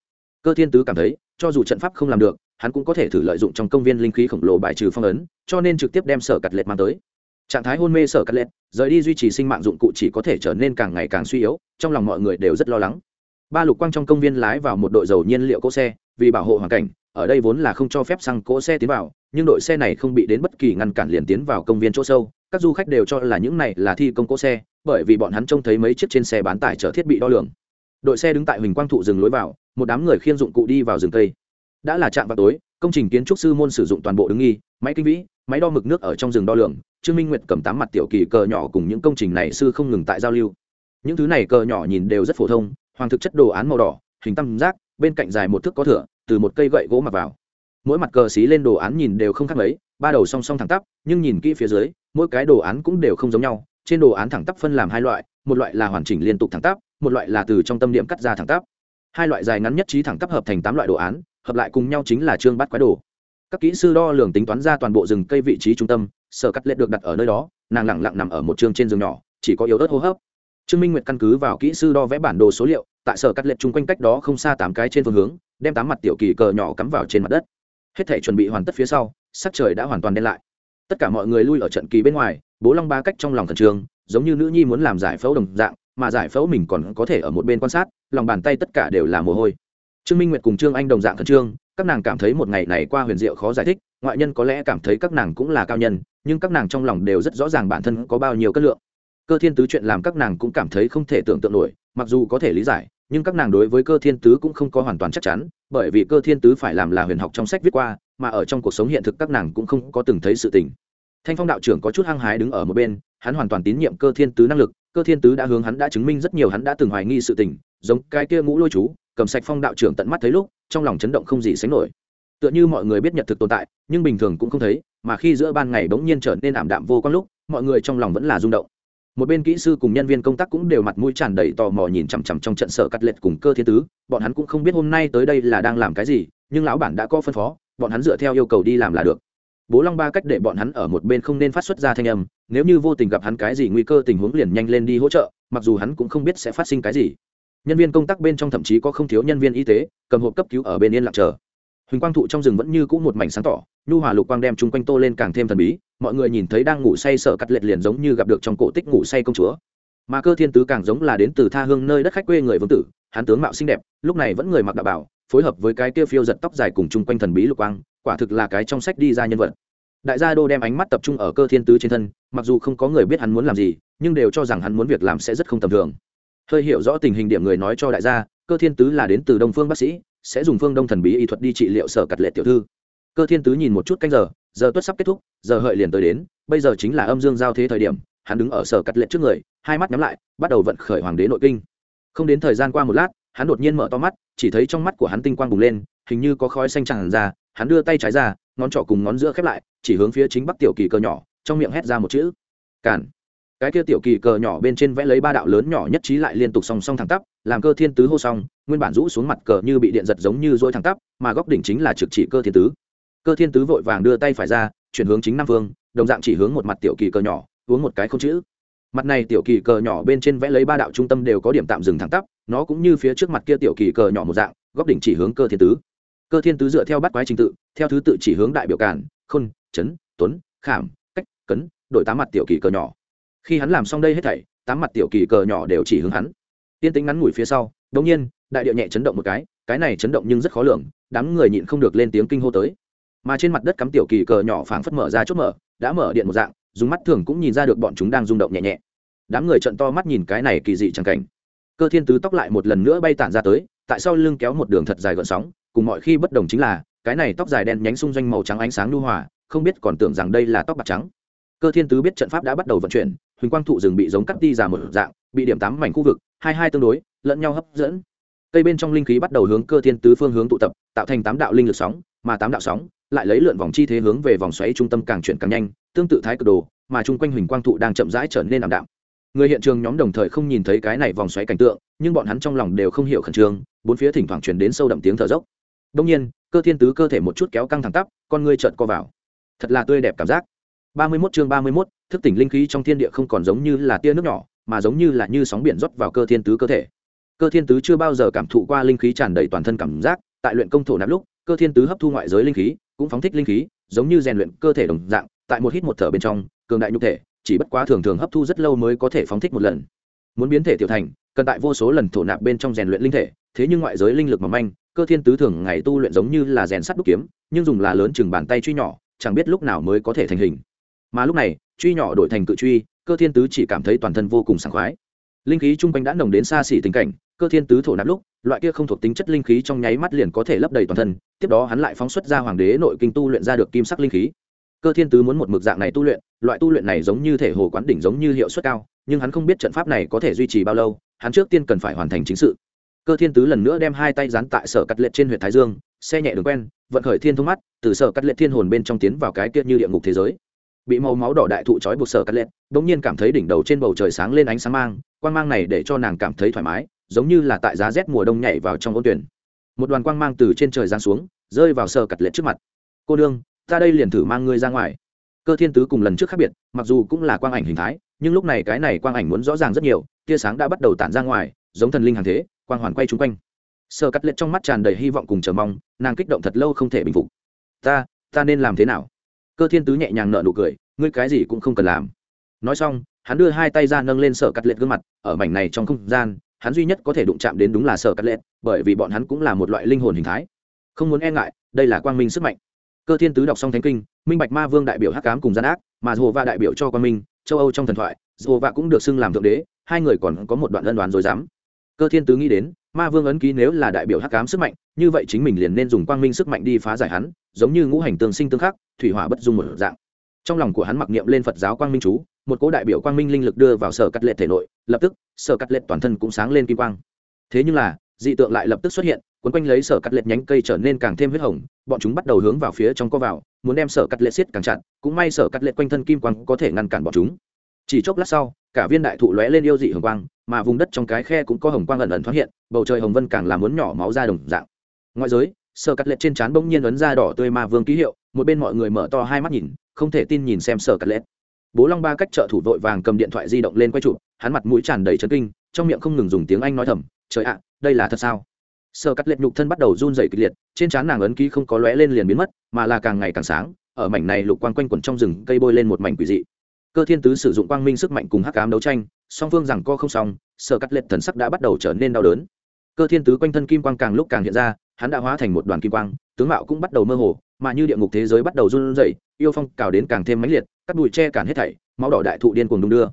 cơ thiên tứ cảm thấy, cho dù trận pháp không làm được, hắn cũng có thể thử lợi dụng trong công viên linh khí khổng lồ bài trừ phong ấn, cho nên trực tiếp đem sở cắt lét mang tới. Trạng thái hôn mê sở cắt lét rời đi duy trì sinh mạng dụng cụ chỉ có thể trở nên càng ngày càng suy yếu, trong lòng mọi người đều rất lo lắng ba lục quang trong công viên lái vào một đội dầu nhiên liệu cỗ xe, vì bảo hộ hoàn cảnh, ở đây vốn là không cho phép xăng cỗ xe tiến vào, nhưng đội xe này không bị đến bất kỳ ngăn cản liền tiến vào công viên chỗ sâu, các du khách đều cho là những này là thi công cỗ xe, bởi vì bọn hắn trông thấy mấy chiếc trên xe bán tải chở thiết bị đo lường. Đội xe đứng tại huỳnh quang thụ rừng lối vào, một đám người khiên dụng cụ đi vào rừng cây. Đã là trạm vào tối, công trình kiến trúc sư môn sử dụng toàn bộ đứng nghi, máy kinh vĩ, máy đo mực nước ở trong rừng đo lường, trương minh nguyệt cầm tám mặt tiểu kỳ cờ nhỏ cùng những công trình này sư không ngừng tại giao lưu. Những thứ này cờ nhỏ nhìn đều rất phổ thông hoàng thực chất đồ án màu đỏ, hình tam giác, bên cạnh dài một thước có thửa, từ một cây gậy gỗ mặc vào. Mỗi mặt cờ xí lên đồ án nhìn đều không khác mấy, ba đầu song song thẳng tắp, nhưng nhìn kỹ phía dưới, mỗi cái đồ án cũng đều không giống nhau. Trên đồ án thẳng tắp phân làm hai loại, một loại là hoàn chỉnh liên tục thẳng tắp, một loại là từ trong tâm điểm cắt ra thẳng tắp. Hai loại dài ngắn nhất trí thẳng tắp hợp thành tám loại đồ án, hợp lại cùng nhau chính là chương bắt quái đồ. Các kỹ sư đo lường tính toán ra toàn bộ rừng cây vị trí trung tâm, sở cắt lệ được đặt ở nơi đó, nàng lẳng lặng nằm ở một chương trên giường nhỏ, chỉ có yếu ớt hô hấp trương minh nguyệt căn cứ vào kỹ sư đo vẽ bản đồ số liệu, tại sở cắt lệch chung quanh cách đó không xa tám cái trên phương hướng, đem tám mặt tiểu kỳ cờ nhỏ cắm vào trên mặt đất. Hết thể chuẩn bị hoàn tất phía sau, sắc trời đã hoàn toàn đen lại. Tất cả mọi người lui ở trận kỳ bên ngoài, bố long ba cách trong lòng thần trường giống như nữ nhi muốn làm giải phẫu đồng dạng, mà giải phẫu mình còn có thể ở một bên quan sát, lòng bàn tay tất cả đều là mồ hôi. Trương minh nguyệt cùng trương anh đồng dạng khẩn trương, các nàng cảm thấy một ngày này qua huyền diệu khó giải thích, ngoại nhân có lẽ cảm thấy các nàng cũng là cao nhân, nhưng các nàng trong lòng đều rất rõ ràng bản thân có bao nhiêu cân lượng cơ thiên tứ chuyện làm các nàng cũng cảm thấy không thể tưởng tượng nổi, mặc dù có thể lý giải, nhưng các nàng đối với cơ thiên tứ cũng không có hoàn toàn chắc chắn, bởi vì cơ thiên tứ phải làm là huyền học trong sách viết qua, mà ở trong cuộc sống hiện thực các nàng cũng không có từng thấy sự tình. Thanh phong đạo trưởng có chút hăng hái đứng ở một bên, hắn hoàn toàn tín nhiệm cơ thiên tứ năng lực, cơ thiên tứ đã hướng hắn đã chứng minh rất nhiều hắn đã từng hoài nghi sự tình, giống cái kia ngũ lôi chú, cầm sạch phong đạo trưởng tận mắt thấy lúc, trong lòng chấn động không gì sánh nổi. Tựa như mọi người biết nhật thực tồn tại, nhưng bình thường cũng không thấy, mà khi giữa ban ngày bỗng nhiên trở nên ảm đạm vô quang lúc, mọi người trong lòng vẫn là rung động một bên kỹ sư cùng nhân viên công tác cũng đều mặt mũi tràn đầy tò mò nhìn chằm chằm trong trận sở cắt lệch cùng cơ thiên tứ. Bọn hắn cũng không biết hôm nay tới đây là đang làm cái gì, nhưng lão bản đã có phân phó, bọn hắn dựa theo yêu cầu đi làm là được. Bố long ba cách để bọn hắn ở một bên không nên phát xuất ra thanh âm, nếu như vô tình gặp hắn cái gì nguy cơ tình huống liền nhanh lên đi hỗ trợ, mặc dù hắn cũng không biết sẽ phát sinh cái gì. Nhân viên công tác bên trong thậm chí có không thiếu nhân viên y tế, cầm hộp cấp cứu ở bên yên lặng chờ huỳnh quang thụ trong rừng vẫn như cũ một mảnh sáng tỏ, nhu hòa lục quang đem chung quanh tô lên càng thêm thần bí, mọi người nhìn thấy đang ngủ say sợ cắt lệch liền giống như gặp được trong cổ tích ngủ say công chúa. Mà cơ thiên tứ càng giống là đến từ tha hương nơi đất khách quê người vương tử, hắn tướng mạo xinh đẹp, lúc này vẫn người mặc đạo bảo, phối hợp với cái kia phiêu giật tóc dài cùng chung quanh thần bí lục quang, quả thực là cái trong sách đi ra nhân vật. Đại gia đô đem ánh mắt tập trung ở cơ thiên tứ trên thân, mặc dù không có người biết hắn muốn làm gì, nhưng đều cho rằng hắn muốn việc làm sẽ rất không tầm thường. Hơi hiểu rõ tình hình điểm người nói cho đại gia, cơ thiên tứ là đến từ đông phương bác sĩ sẽ dùng phương đông thần bí y thuật đi trị liệu sở cặt lệ tiểu thư. Cơ thiên tứ nhìn một chút canh giờ giờ tuất sắp kết thúc, giờ hợi liền tới đến, bây giờ chính là âm dương giao thế thời điểm, hắn đứng ở sở cắt lệ trước người, hai mắt nhắm lại, bắt đầu vận khởi hoàng đế nội kinh. Không đến thời gian qua một lát, hắn đột nhiên mở to mắt, chỉ thấy trong mắt của hắn tinh quang bùng lên, hình như có khói xanh tràn ra, hắn đưa tay trái ra, ngón trỏ cùng ngón giữa khép lại, chỉ hướng phía chính bắc tiểu kỳ cờ nhỏ, trong miệng hét ra một chữ cản cái kia tiểu kỳ cờ nhỏ bên trên vẽ lấy ba đạo lớn nhỏ nhất trí lại liên tục song song thẳng tắp làm cơ thiên tứ hô song nguyên bản rũ xuống mặt cờ như bị điện giật giống như dỗi thẳng tắp, mà góc đỉnh chính là trực chỉ cơ thiên tứ. Cơ thiên tứ vội vàng đưa tay phải ra, chuyển hướng chính nam phương, đồng dạng chỉ hướng một mặt tiểu kỳ cờ nhỏ, uống một cái không chữ. Mặt này tiểu kỳ cờ nhỏ bên trên vẽ lấy ba đạo trung tâm đều có điểm tạm dừng thẳng tắp, nó cũng như phía trước mặt kia tiểu kỳ cờ nhỏ một dạng, góc đỉnh chỉ hướng cơ thiên tứ. Cơ thiên tứ dựa theo bắt quái trình tự, theo thứ tự chỉ hướng đại biểu cản khôn, chấn, tuấn, khảm, cách, cấn đội tám mặt tiểu kỳ cờ nhỏ. Khi hắn làm xong đây hết thảy, tám mặt tiểu kỳ cờ nhỏ đều chỉ hướng hắn tiên tính ngắn ngủi phía sau đ ỗ n g nhiên, đại điệu nhẹ chấn động một cái cái này chấn động nhưng rất khó lường, đám người nhịn không được lên tiếng kinh hô tới. Mà trên mặt đất cắm tiểu kỳ cờ nhỏ phảng phất mở ra chốt mở, đã mở điện một dạng, dùng mắt thường cũng nhìn ra được bọn chúng đang rung động nhẹ nhẹ. Đám người trận to mắt nhìn cái này kỳ dị chẳng cảnh. Cơ thiên tứ tóc lại một lần nữa bay tản ra tới, tại sao lưng kéo một đường thật dài gợn sóng, cùng mọi khi bất đồng chính là, cái này tóc dài đen nhánh xung doanh màu trắng ánh sáng lưu hòa, không biết còn tưởng rằng đây là tóc bạc trắng. Cơ thiên tứ biết trận pháp đã bắt đầu vận chuyển, huỳnh quang thụ rừng bị giống cắt đi ra một dạng, bị điểm tám mảnh khu vực hai hai tương đối lẫn nhau hấp dẫn. Cây bên trong linh khí bắt đầu hướng cơ thiên tứ phương hướng tụ tập tạo thành tám đạo linh lực sóng mà tám đạo sóng lại lấy lượn vòng chi thế hướng về vòng xoáy trung tâm càng chuyển càng nhanh tương tự thái cực đồ mà chung quanh huỳnh quang thụ đang chậm rãi trở nên ảm đạm. Người hiện trường nhóm đồng thời không nhìn thấy cái này vòng xoáy cảnh tượng nhưng bọn hắn trong lòng đều không hiểu khẩn trương bốn phía thỉnh thoảng chuyển đến sâu đậm tiếng thở dốc. Đông nhiên cơ thiên tứ cơ thể một chút kéo căng thẳng tắp con ngươi trợn co vào. Thật là tươi đẹp cảm giác. Ba mươi 31 chương ba mươi 31, thức tỉnh linh khí trong thiên địa không còn giống như là tia nước nhỏ mà giống như là như sóng biển rót vào cơ thiên tứ cơ thể. Cơ thiên tứ chưa bao giờ cảm thụ qua linh khí tràn đầy toàn thân cảm giác, tại luyện công thổ nạp lúc, cơ thiên tứ hấp thu ngoại giới linh khí, cũng phóng thích linh khí, giống như rèn luyện cơ thể đồng dạng, tại một hít một thở bên trong, cường đại nhục thể, chỉ bất quá thường thường hấp thu rất lâu mới có thể phóng thích một lần. Muốn biến thể tiểu thành, cần tại vô số lần thổ nạp bên trong rèn luyện linh thể, thế nhưng ngoại giới linh lực mỏng manh, cơ thiên tứ thường ngày tu luyện giống như là rèn sắt đúc kiếm, nhưng dùng là lớn chừng bàn tay truy nhỏ, chẳng biết lúc nào mới có thể thành hình. Mà lúc này, truy nhỏ đổi thành cự truy cơ thiên tứ chỉ cảm thấy toàn thân vô cùng sảng khoái. Linh khí chung quanh đã nồng đến xa xỉ tình cảnh, cơ thiên tứ thổ nạp lúc, loại kia không thuộc tính chất linh khí trong nháy mắt liền có thể lấp đầy toàn thân, tiếp đó hắn lại phóng xuất ra hoàng đế nội kinh tu luyện ra được kim sắc linh khí. Cơ thiên tứ muốn một mực dạng này tu luyện, loại tu luyện này giống như thể hồ quán đỉnh giống như hiệu suất cao, nhưng hắn không biết trận pháp này có thể duy trì bao lâu, hắn trước tiên cần phải hoàn thành chính sự. Cơ thiên tứ lần nữa đem hai tay dán tại sở cắt lệ trên huyện thái dương, xe nhẹ đường quen, vận khởi thiên thông mắt, từ sở cắt lệ thiên hồn bên trong tiến vào cái kia như địa ngục thế giới bị màu máu đỏ đại thụ trói buộc sở cắt lẹt bỗng nhiên cảm thấy đỉnh đầu trên bầu trời sáng lên ánh sáng mang, quang mang này để cho nàng cảm thấy thoải mái, giống như là tại giá rét mùa đông nhảy vào trong ôn tuyển. Một đoàn quang mang từ trên trời giáng xuống, rơi vào sở cắt lẹt trước mặt. Cô đương ta đây liền thử mang ngươi ra ngoài. Cơ thiên tứ cùng lần trước khác biệt, mặc dù cũng là quang ảnh hình thái, nhưng lúc này cái này quang ảnh muốn rõ ràng rất nhiều, tia sáng đã bắt đầu tản ra ngoài, giống thần linh hàng thế, quang hoàn quay chung quanh. Sơ cắt lết trong mắt tràn đầy hy vọng cùng chờ mong, nàng kích động thật lâu không thể bình phục. Ta ta nên làm thế nào? Cơ thiên tứ nhẹ nhàng nợ nụ cười, ngươi cái gì cũng không cần làm. Nói xong, hắn đưa hai tay ra nâng lên sở cắt lết gương mặt, ở mảnh này trong không gian, hắn duy nhất có thể đụng chạm đến đúng là sở cắt lết bởi vì bọn hắn cũng là một loại linh hồn hình thái. Không muốn e ngại, đây là quang minh sức mạnh. Cơ thiên tứ đọc xong thánh kinh, minh bạch ma vương đại biểu hắc cám cùng gian ác, mà hồ va đại biểu cho quang minh, châu âu trong thần thoại, hồ va cũng được xưng làm thượng đế, hai người còn có một đoạn ân đoán rồi dám cơ thiên tứ nghĩ đến ma vương ấn ký nếu là đại biểu hắc cám sức mạnh, như vậy chính mình liền nên dùng quang minh sức mạnh đi phá giải hắn, giống như ngũ hành tương sinh tương khắc, thủy hỏa bất dung một dạng. Trong lòng của hắn mặc niệm lên phật giáo quang minh chú, một cố đại biểu quang minh linh lực đưa vào sở cắt lệ thể nội, lập tức, sở cắt lệ toàn thân cũng sáng lên kim quang. Thế nhưng là, dị tượng lại lập tức xuất hiện quấn quanh lấy sở cắt lệ nhánh cây trở nên càng thêm huyết hồng, bọn chúng bắt đầu hướng vào phía trong co vào, muốn đem sở cắt lệ xiết càng chặt, cũng may sở cắt lệ quanh thân kim quang có thể ngăn cản bọn chúng. Chỉ chốc lát sau, cả viên đại thụ lóe lên yêu dị hồng quang mà vùng đất trong cái khe cũng có hồng quang ẩn ẩn thoáng hiện, bầu trời hồng vân càng làm muốn nhỏ máu ra đồng dạng. Ngoại giới sở cắt lệ trên trán bỗng nhiên ấn ra đỏ tươi ma vương ký hiệu, một bên mọi người mở to hai mắt nhìn, không thể tin nhìn xem sở cắt lệ bố long ba cách trợ thủ vội vàng cầm điện thoại di động lên quay chụp, hắn mặt mũi tràn đầy chấn kinh, trong miệng không ngừng dùng tiếng anh nói thầm, trời ạ, đây là thật sao? Sơ cắt lệ nhục thân bắt đầu run rẩy kịch liệt, trên trán nàng ấn ký không có lóe lên liền biến mất, mà là càng ngày càng sáng, ở mảnh này lục quang quanh quẩn trong rừng cây bôi lên một mảnh quỷ dị. Cơ thiên tứ sử dụng quang minh sức mạnh cùng hắc ám đấu tranh song phương rằng co không xong, sở cắt liệt thần sắc đã bắt đầu trở nên đau đớn. Cơ thiên tứ quanh thân kim quang càng lúc càng hiện ra, hắn đã hóa thành một đoàn kim quang, tướng mạo cũng bắt đầu mơ hồ, mà như địa ngục thế giới bắt đầu run rẩy, yêu phong cào đến càng thêm mãnh liệt, cắt bụi che cản hết thảy, máu đỏ đại thụ điên cuồng đung đưa.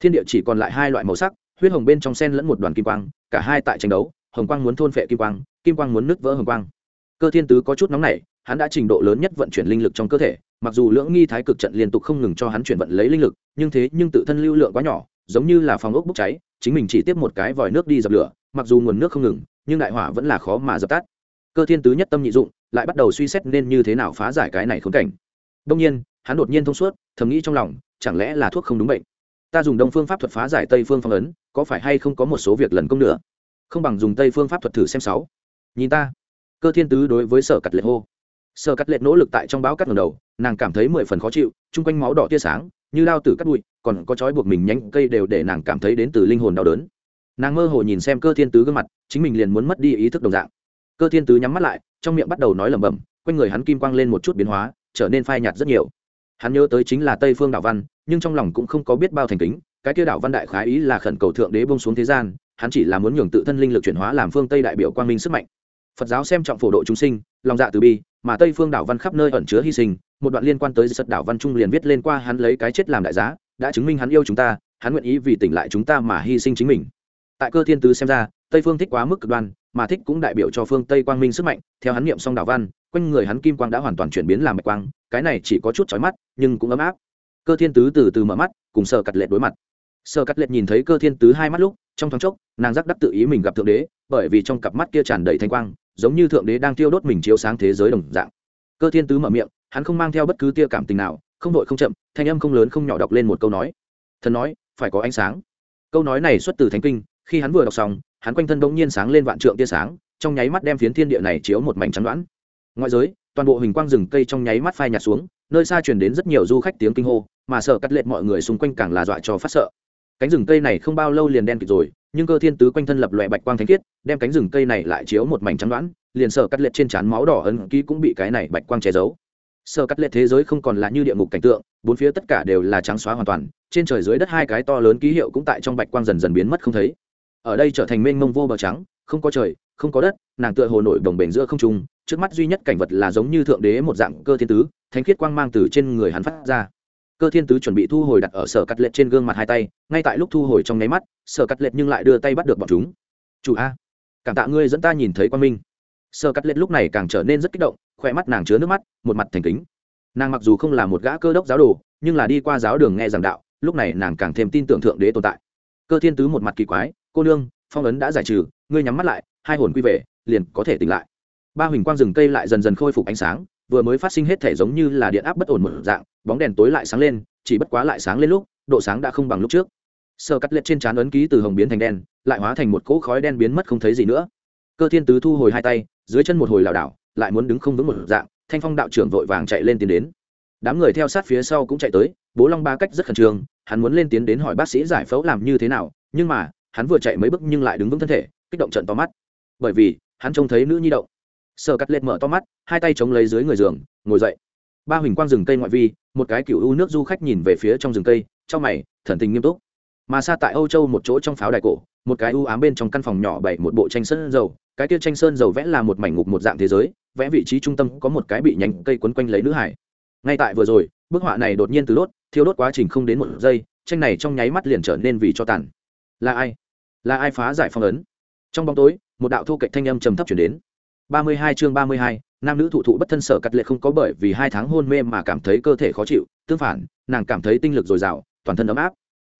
Thiên địa chỉ còn lại hai loại màu sắc, huyết hồng bên trong sen lẫn một đoàn kim quang, cả hai tại tranh đấu, hồng quang muốn thôn phệ kim quang kim quang muốn nứt vỡ hồng quang. Cơ thiên tứ có chút nóng nảy, hắn đã trình độ lớn nhất vận chuyển linh lực trong cơ thể, mặc dù lưỡng nghi thái cực trận liên tục không ngừng cho hắn chuyển vận lấy linh lực, nhưng thế nhưng tự thân lưu lượng quá nhỏ giống như là phòng ốc bốc cháy, chính mình chỉ tiếp một cái vòi nước đi dập lửa, mặc dù nguồn nước không ngừng, nhưng đại hỏa vẫn là khó mà dập tắt. Cơ thiên tứ nhất tâm nhị dụng, lại bắt đầu suy xét nên như thế nào phá giải cái này khốn cảnh. Đông nhiên, hắn đột nhiên thông suốt, thầm nghĩ trong lòng, chẳng lẽ là thuốc không đúng bệnh? Ta dùng đông phương pháp thuật phá giải tây phương phong ấn, có phải hay không có một số việc lần công nữa? Không bằng dùng tây phương pháp thuật thử xem sáu. Nhìn ta. Cơ thiên tứ đối với sở cắt lệ hô. Sở cắt lệ nỗ lực tại trong báo cắt ngầm đầu, nàng cảm thấy mười phần khó chịu, chung quanh máu đỏ tia sáng, như lao tử cắt bụi còn có chói buộc mình nhánh cây đều để nàng cảm thấy đến từ linh hồn đau đớn. Nàng mơ hồ nhìn xem cơ thiên tứ gương mặt, chính mình liền muốn mất đi ý thức đồng dạng. Cơ thiên tứ nhắm mắt lại, trong miệng bắt đầu nói lẩm bẩm, quanh người hắn kim quang lên một chút biến hóa, trở nên phai nhạt rất nhiều. Hắn nhớ tới chính là tây phương đạo văn, nhưng trong lòng cũng không có biết bao thành kính, cái kia đạo văn đại khái ý là khẩn cầu thượng đế bông xuống thế gian, hắn chỉ là muốn nhường tự thân linh lực chuyển hóa làm phương tây đại biểu quang minh sức mạnh. Phật giáo xem trọng phổ độ chúng sinh, lòng dạ từ bi, mà tây phương đảo văn khắp nơi ẩn chứa hy sinh, một đoạn liên quan tới sật đảo văn trung liền viết lên qua hắn lấy cái chết làm đại giá đã chứng minh hắn yêu chúng ta, hắn nguyện ý vì tỉnh lại chúng ta mà hy sinh chính mình. Tại cơ thiên tứ xem ra, tây phương thích quá mức cực đoan, mà thích cũng đại biểu cho phương tây quang minh sức mạnh. Theo hắn niệm song đảo văn, quanh người hắn kim quang đã hoàn toàn chuyển biến làm Mạch quang, cái này chỉ có chút chói mắt, nhưng cũng ấm áp. Cơ thiên tứ từ từ mở mắt, cùng sợ cắt lệ đối mặt. Sợ cắt lệ nhìn thấy cơ thiên tứ hai mắt lúc, trong thoáng chốc, nàng giác đắc tự ý mình gặp thượng đế, bởi vì trong cặp mắt kia tràn đầy thanh quang, giống như thượng đế đang tiêu đốt mình chiếu sáng thế giới đồng dạng. Cơ thiên tứ mở miệng, hắn không mang theo bất cứ tia cảm tình nào không đội không chậm, thanh âm không lớn không nhỏ đọc lên một câu nói. Thần nói, phải có ánh sáng. Câu nói này xuất từ thánh kinh, khi hắn vừa đọc xong, hắn quanh thân bỗng nhiên sáng lên vạn trượng tia sáng, trong nháy mắt đem phiến thiên địa này chiếu một mảnh trắng đoãn ngoại giới, toàn bộ hình quang rừng cây trong nháy mắt phai nhạt xuống, nơi xa truyền đến rất nhiều du khách tiếng kinh hô, mà sợ cắt lệch mọi người xung quanh càng là dọa cho phát sợ. Cánh rừng cây này không bao lâu liền đen kịt rồi, nhưng cơ thiên tứ quanh thân lập lòe bạch quang thánh khiết, đem cánh rừng cây này lại chiếu một mảnh trắng đoãn liền sợ cắt lệch trên trán máu đỏ ấn ký cũng bị cái này bạch quang che giấu sơ cắt Lệ thế giới không còn là như địa ngục cảnh tượng, bốn phía tất cả đều là trắng xóa hoàn toàn, trên trời dưới đất hai cái to lớn ký hiệu cũng tại trong bạch quang dần dần biến mất không thấy. Ở đây trở thành mênh mông vô bờ trắng, không có trời, không có đất, nàng tựa hồ nổi đồng bền giữa không trung, trước mắt duy nhất cảnh vật là giống như thượng đế một dạng cơ thiên tứ, thánh khiết quang mang từ trên người hắn phát ra. Cơ thiên tứ chuẩn bị thu hồi đặt ở sở cắt Lệ trên gương mặt hai tay, ngay tại lúc thu hồi trong nháy mắt, sở cắt Lệ nhưng lại đưa tay bắt được bọn chúng. Chủ a, cảm tạ ngươi dẫn ta nhìn thấy quan minh. Sở cắt Lệ lúc này càng trở nên rất kích động khỏe mắt nàng chứa nước mắt, một mặt thành kính. Nàng mặc dù không là một gã cơ đốc giáo đồ, nhưng là đi qua giáo đường nghe giảng đạo, lúc này nàng càng thêm tin tưởng thượng đế tồn tại. Cơ thiên tứ một mặt kỳ quái, cô nương, phong ấn đã giải trừ, ngươi nhắm mắt lại, hai hồn quy về, liền có thể tỉnh lại. Ba huỳnh quang rừng cây lại dần dần khôi phục ánh sáng, vừa mới phát sinh hết thể giống như là điện áp bất ổn một dạng, bóng đèn tối lại sáng lên, chỉ bất quá lại sáng lên lúc, độ sáng đã không bằng lúc trước. Sơ cắt lết trên trán ấn ký từ hồng biến thành đen, lại hóa thành một cỗ khói đen biến mất không thấy gì nữa. Cơ thiên tứ thu hồi hai tay, dưới chân một hồi lảo đảo lại muốn đứng không vững một dạng, thanh phong đạo trưởng vội vàng chạy lên tiến đến. Đám người theo sát phía sau cũng chạy tới, bố long ba cách rất khẩn trương, hắn muốn lên tiến đến hỏi bác sĩ giải phẫu làm như thế nào, nhưng mà, hắn vừa chạy mấy bước nhưng lại đứng vững thân thể, kích động trận to mắt. Bởi vì, hắn trông thấy nữ nhi động sơ cắt lết mở to mắt, hai tay chống lấy dưới người giường, ngồi dậy. Ba huỳnh quang rừng cây ngoại vi, một cái cựu u nước du khách nhìn về phía trong rừng cây, trong mày, thần tình nghiêm túc. Mà xa tại âu châu một chỗ trong pháo đài cổ, một cái u ám bên trong căn phòng nhỏ bày một bộ tranh sơn dầu, cái kia tranh sơn dầu vẽ là một mảnh ngục một dạng thế giới vẽ vị trí trung tâm có một cái bị nhánh cây quấn quanh lấy nữ hải. Ngay tại vừa rồi, bức họa này đột nhiên từ đốt, thiêu đốt quá trình không đến một giây, tranh này trong nháy mắt liền trở nên vì cho tàn. Là ai? Là ai phá giải phong ấn? Trong bóng tối, một đạo thu cạnh thanh âm trầm thấp chuyển đến. Ba mươi hai chương ba mươi hai, nam nữ thụ thụ bất thân sở cắt lệ không có bởi vì hai tháng hôn mê mà cảm thấy cơ thể khó chịu, tương phản, nàng cảm thấy tinh lực dồi dào, toàn thân ấm áp.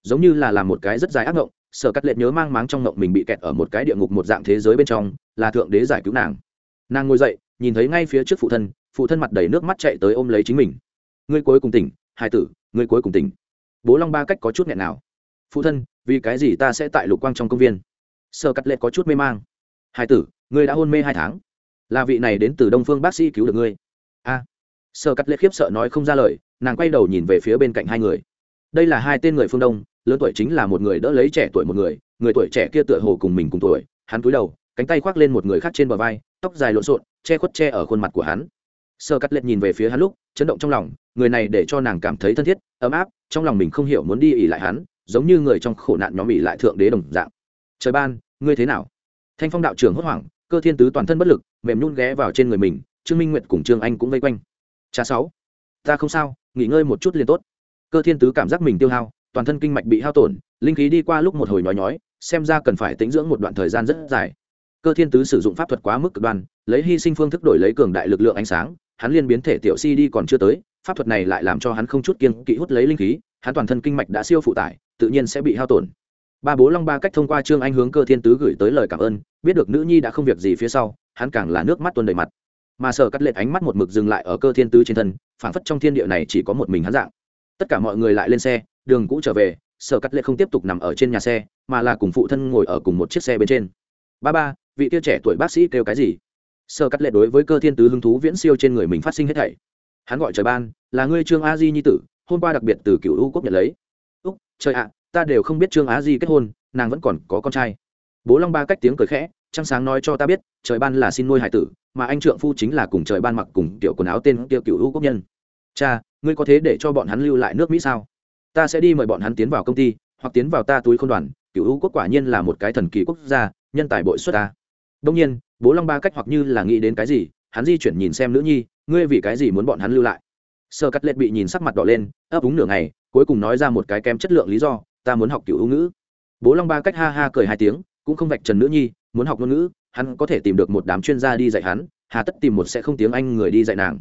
Giống như là làm một cái rất dài ác ngộng, sở cắt lệ nhớ mang máng trong ngộng mình bị kẹt ở một cái địa ngục một dạng thế giới bên trong, là thượng đế giải cứu nàng. Nàng ngồi dậy nhìn thấy ngay phía trước phụ thân phụ thân mặt đầy nước mắt chạy tới ôm lấy chính mình. Ngươi cuối cùng tỉnh hai tử, ngươi cuối cùng tỉnh. Bố long ba cách có chút nghẹn nào. Phụ thân, vì cái gì ta sẽ tại lục quang trong công viên? Sơ cắt lệ có chút mê mang. Hai tử, ngươi đã hôn mê hai tháng. Là vị này đến từ đông phương bác sĩ cứu được ngươi. A. Sơ cắt lệ khiếp sợ nói không ra lời, nàng quay đầu nhìn về phía bên cạnh hai người. Đây là hai tên người phương đông, lớn tuổi chính là một người đỡ lấy trẻ tuổi một người người tuổi trẻ kia tựa hồ cùng mình cùng tuổi, hắn cúi đầu, cánh tay khoác lên một người khác trên bờ vai tóc dài lộn xộn, che khuất che ở khuôn mặt của hắn. Sơ cắt lệch nhìn về phía hắn lúc, chấn động trong lòng, người này để cho nàng cảm thấy thân thiết, ấm áp, trong lòng mình không hiểu muốn đi ỉ lại hắn, giống như người trong khổ nạn nhóm ỉ lại thượng đế đồng dạng. Trời ban, ngươi thế nào? Thanh phong đạo trưởng hốt hoảng, cơ thiên tứ toàn thân bất lực, mềm nhún ghé vào trên người mình, trương minh nguyệt cùng trương anh cũng vây quanh. Cha sáu, ta không sao, nghỉ ngơi một chút liền tốt. Cơ thiên tứ cảm giác mình tiêu hao, toàn thân kinh mạch bị hao tổn, linh khí đi qua lúc một hồi nhói nhói, xem ra cần phải tĩnh dưỡng một đoạn thời gian rất dài cơ thiên tứ sử dụng pháp thuật quá mức cực đoan, lấy hy sinh phương thức đổi lấy cường đại lực lượng ánh sáng, hắn liên biến thể tiểu si đi còn chưa tới, pháp thuật này lại làm cho hắn không chút kiên kỵ hút lấy linh khí, hắn toàn thân kinh mạch đã siêu phụ tải, tự nhiên sẽ bị hao tổn. Ba bố long ba cách thông qua trương anh hướng cơ thiên tứ gửi tới lời cảm ơn, biết được nữ nhi đã không việc gì phía sau, hắn càng là nước mắt tuôn đầy mặt. Mà sở cắt lệch ánh mắt một mực dừng lại ở cơ thiên tứ trên thân phản phất trong thiên địa này chỉ có một mình hắn dạng. Tất cả mọi người lại lên xe, đường cũ trở về, sở cắt lệch không tiếp tục nằm ở trên nhà xe, mà là cùng phụ thân ngồi ở cùng một chiếc xe bên trên. Ba ba vị kia trẻ tuổi bác sĩ kêu cái gì? Sơ cắt lệ đối với cơ thiên tứ hứng thú viễn siêu trên người mình phát sinh hết thảy. Hắn gọi trời ban, là ngươi trương a di nhi tử, hôm qua đặc biệt từ cựu u quốc nhận lấy. Úc, trời ạ, ta đều không biết trương a di kết hôn, nàng vẫn còn có con trai. Bố long ba cách tiếng cười khẽ, trăng sáng nói cho ta biết, trời ban là xin nuôi hải tử, mà anh trượng phu chính là cùng trời ban mặc cùng tiểu quần áo tên tiêu cựu u quốc nhân. Cha, ngươi có thế để cho bọn hắn lưu lại nước mỹ sao? Ta sẽ đi mời bọn hắn tiến vào công ty, hoặc tiến vào ta túi k h ô n đoàn, cựu u quốc quả nhiên là một cái thần kỳ quốc gia, nhân tài bội xuất ta đông nhiên, bố long ba cách hoặc như là nghĩ đến cái gì, hắn di chuyển nhìn xem nữ nhi, ngươi vì cái gì muốn bọn hắn lưu lại? Sơ cắt lết bị nhìn sắc mặt đỏ lên, ấp úng nửa ngày, cuối cùng nói ra một cái kém chất lượng lý do, ta muốn học cửu hữu ngữ. Bố long ba cách ha ha cười hai tiếng, cũng không vạch trần nữ nhi, muốn học ngôn ngữ, hắn có thể tìm được một đám chuyên gia đi dạy hắn, hà tất tìm một sẽ không tiếng anh người đi dạy nàng.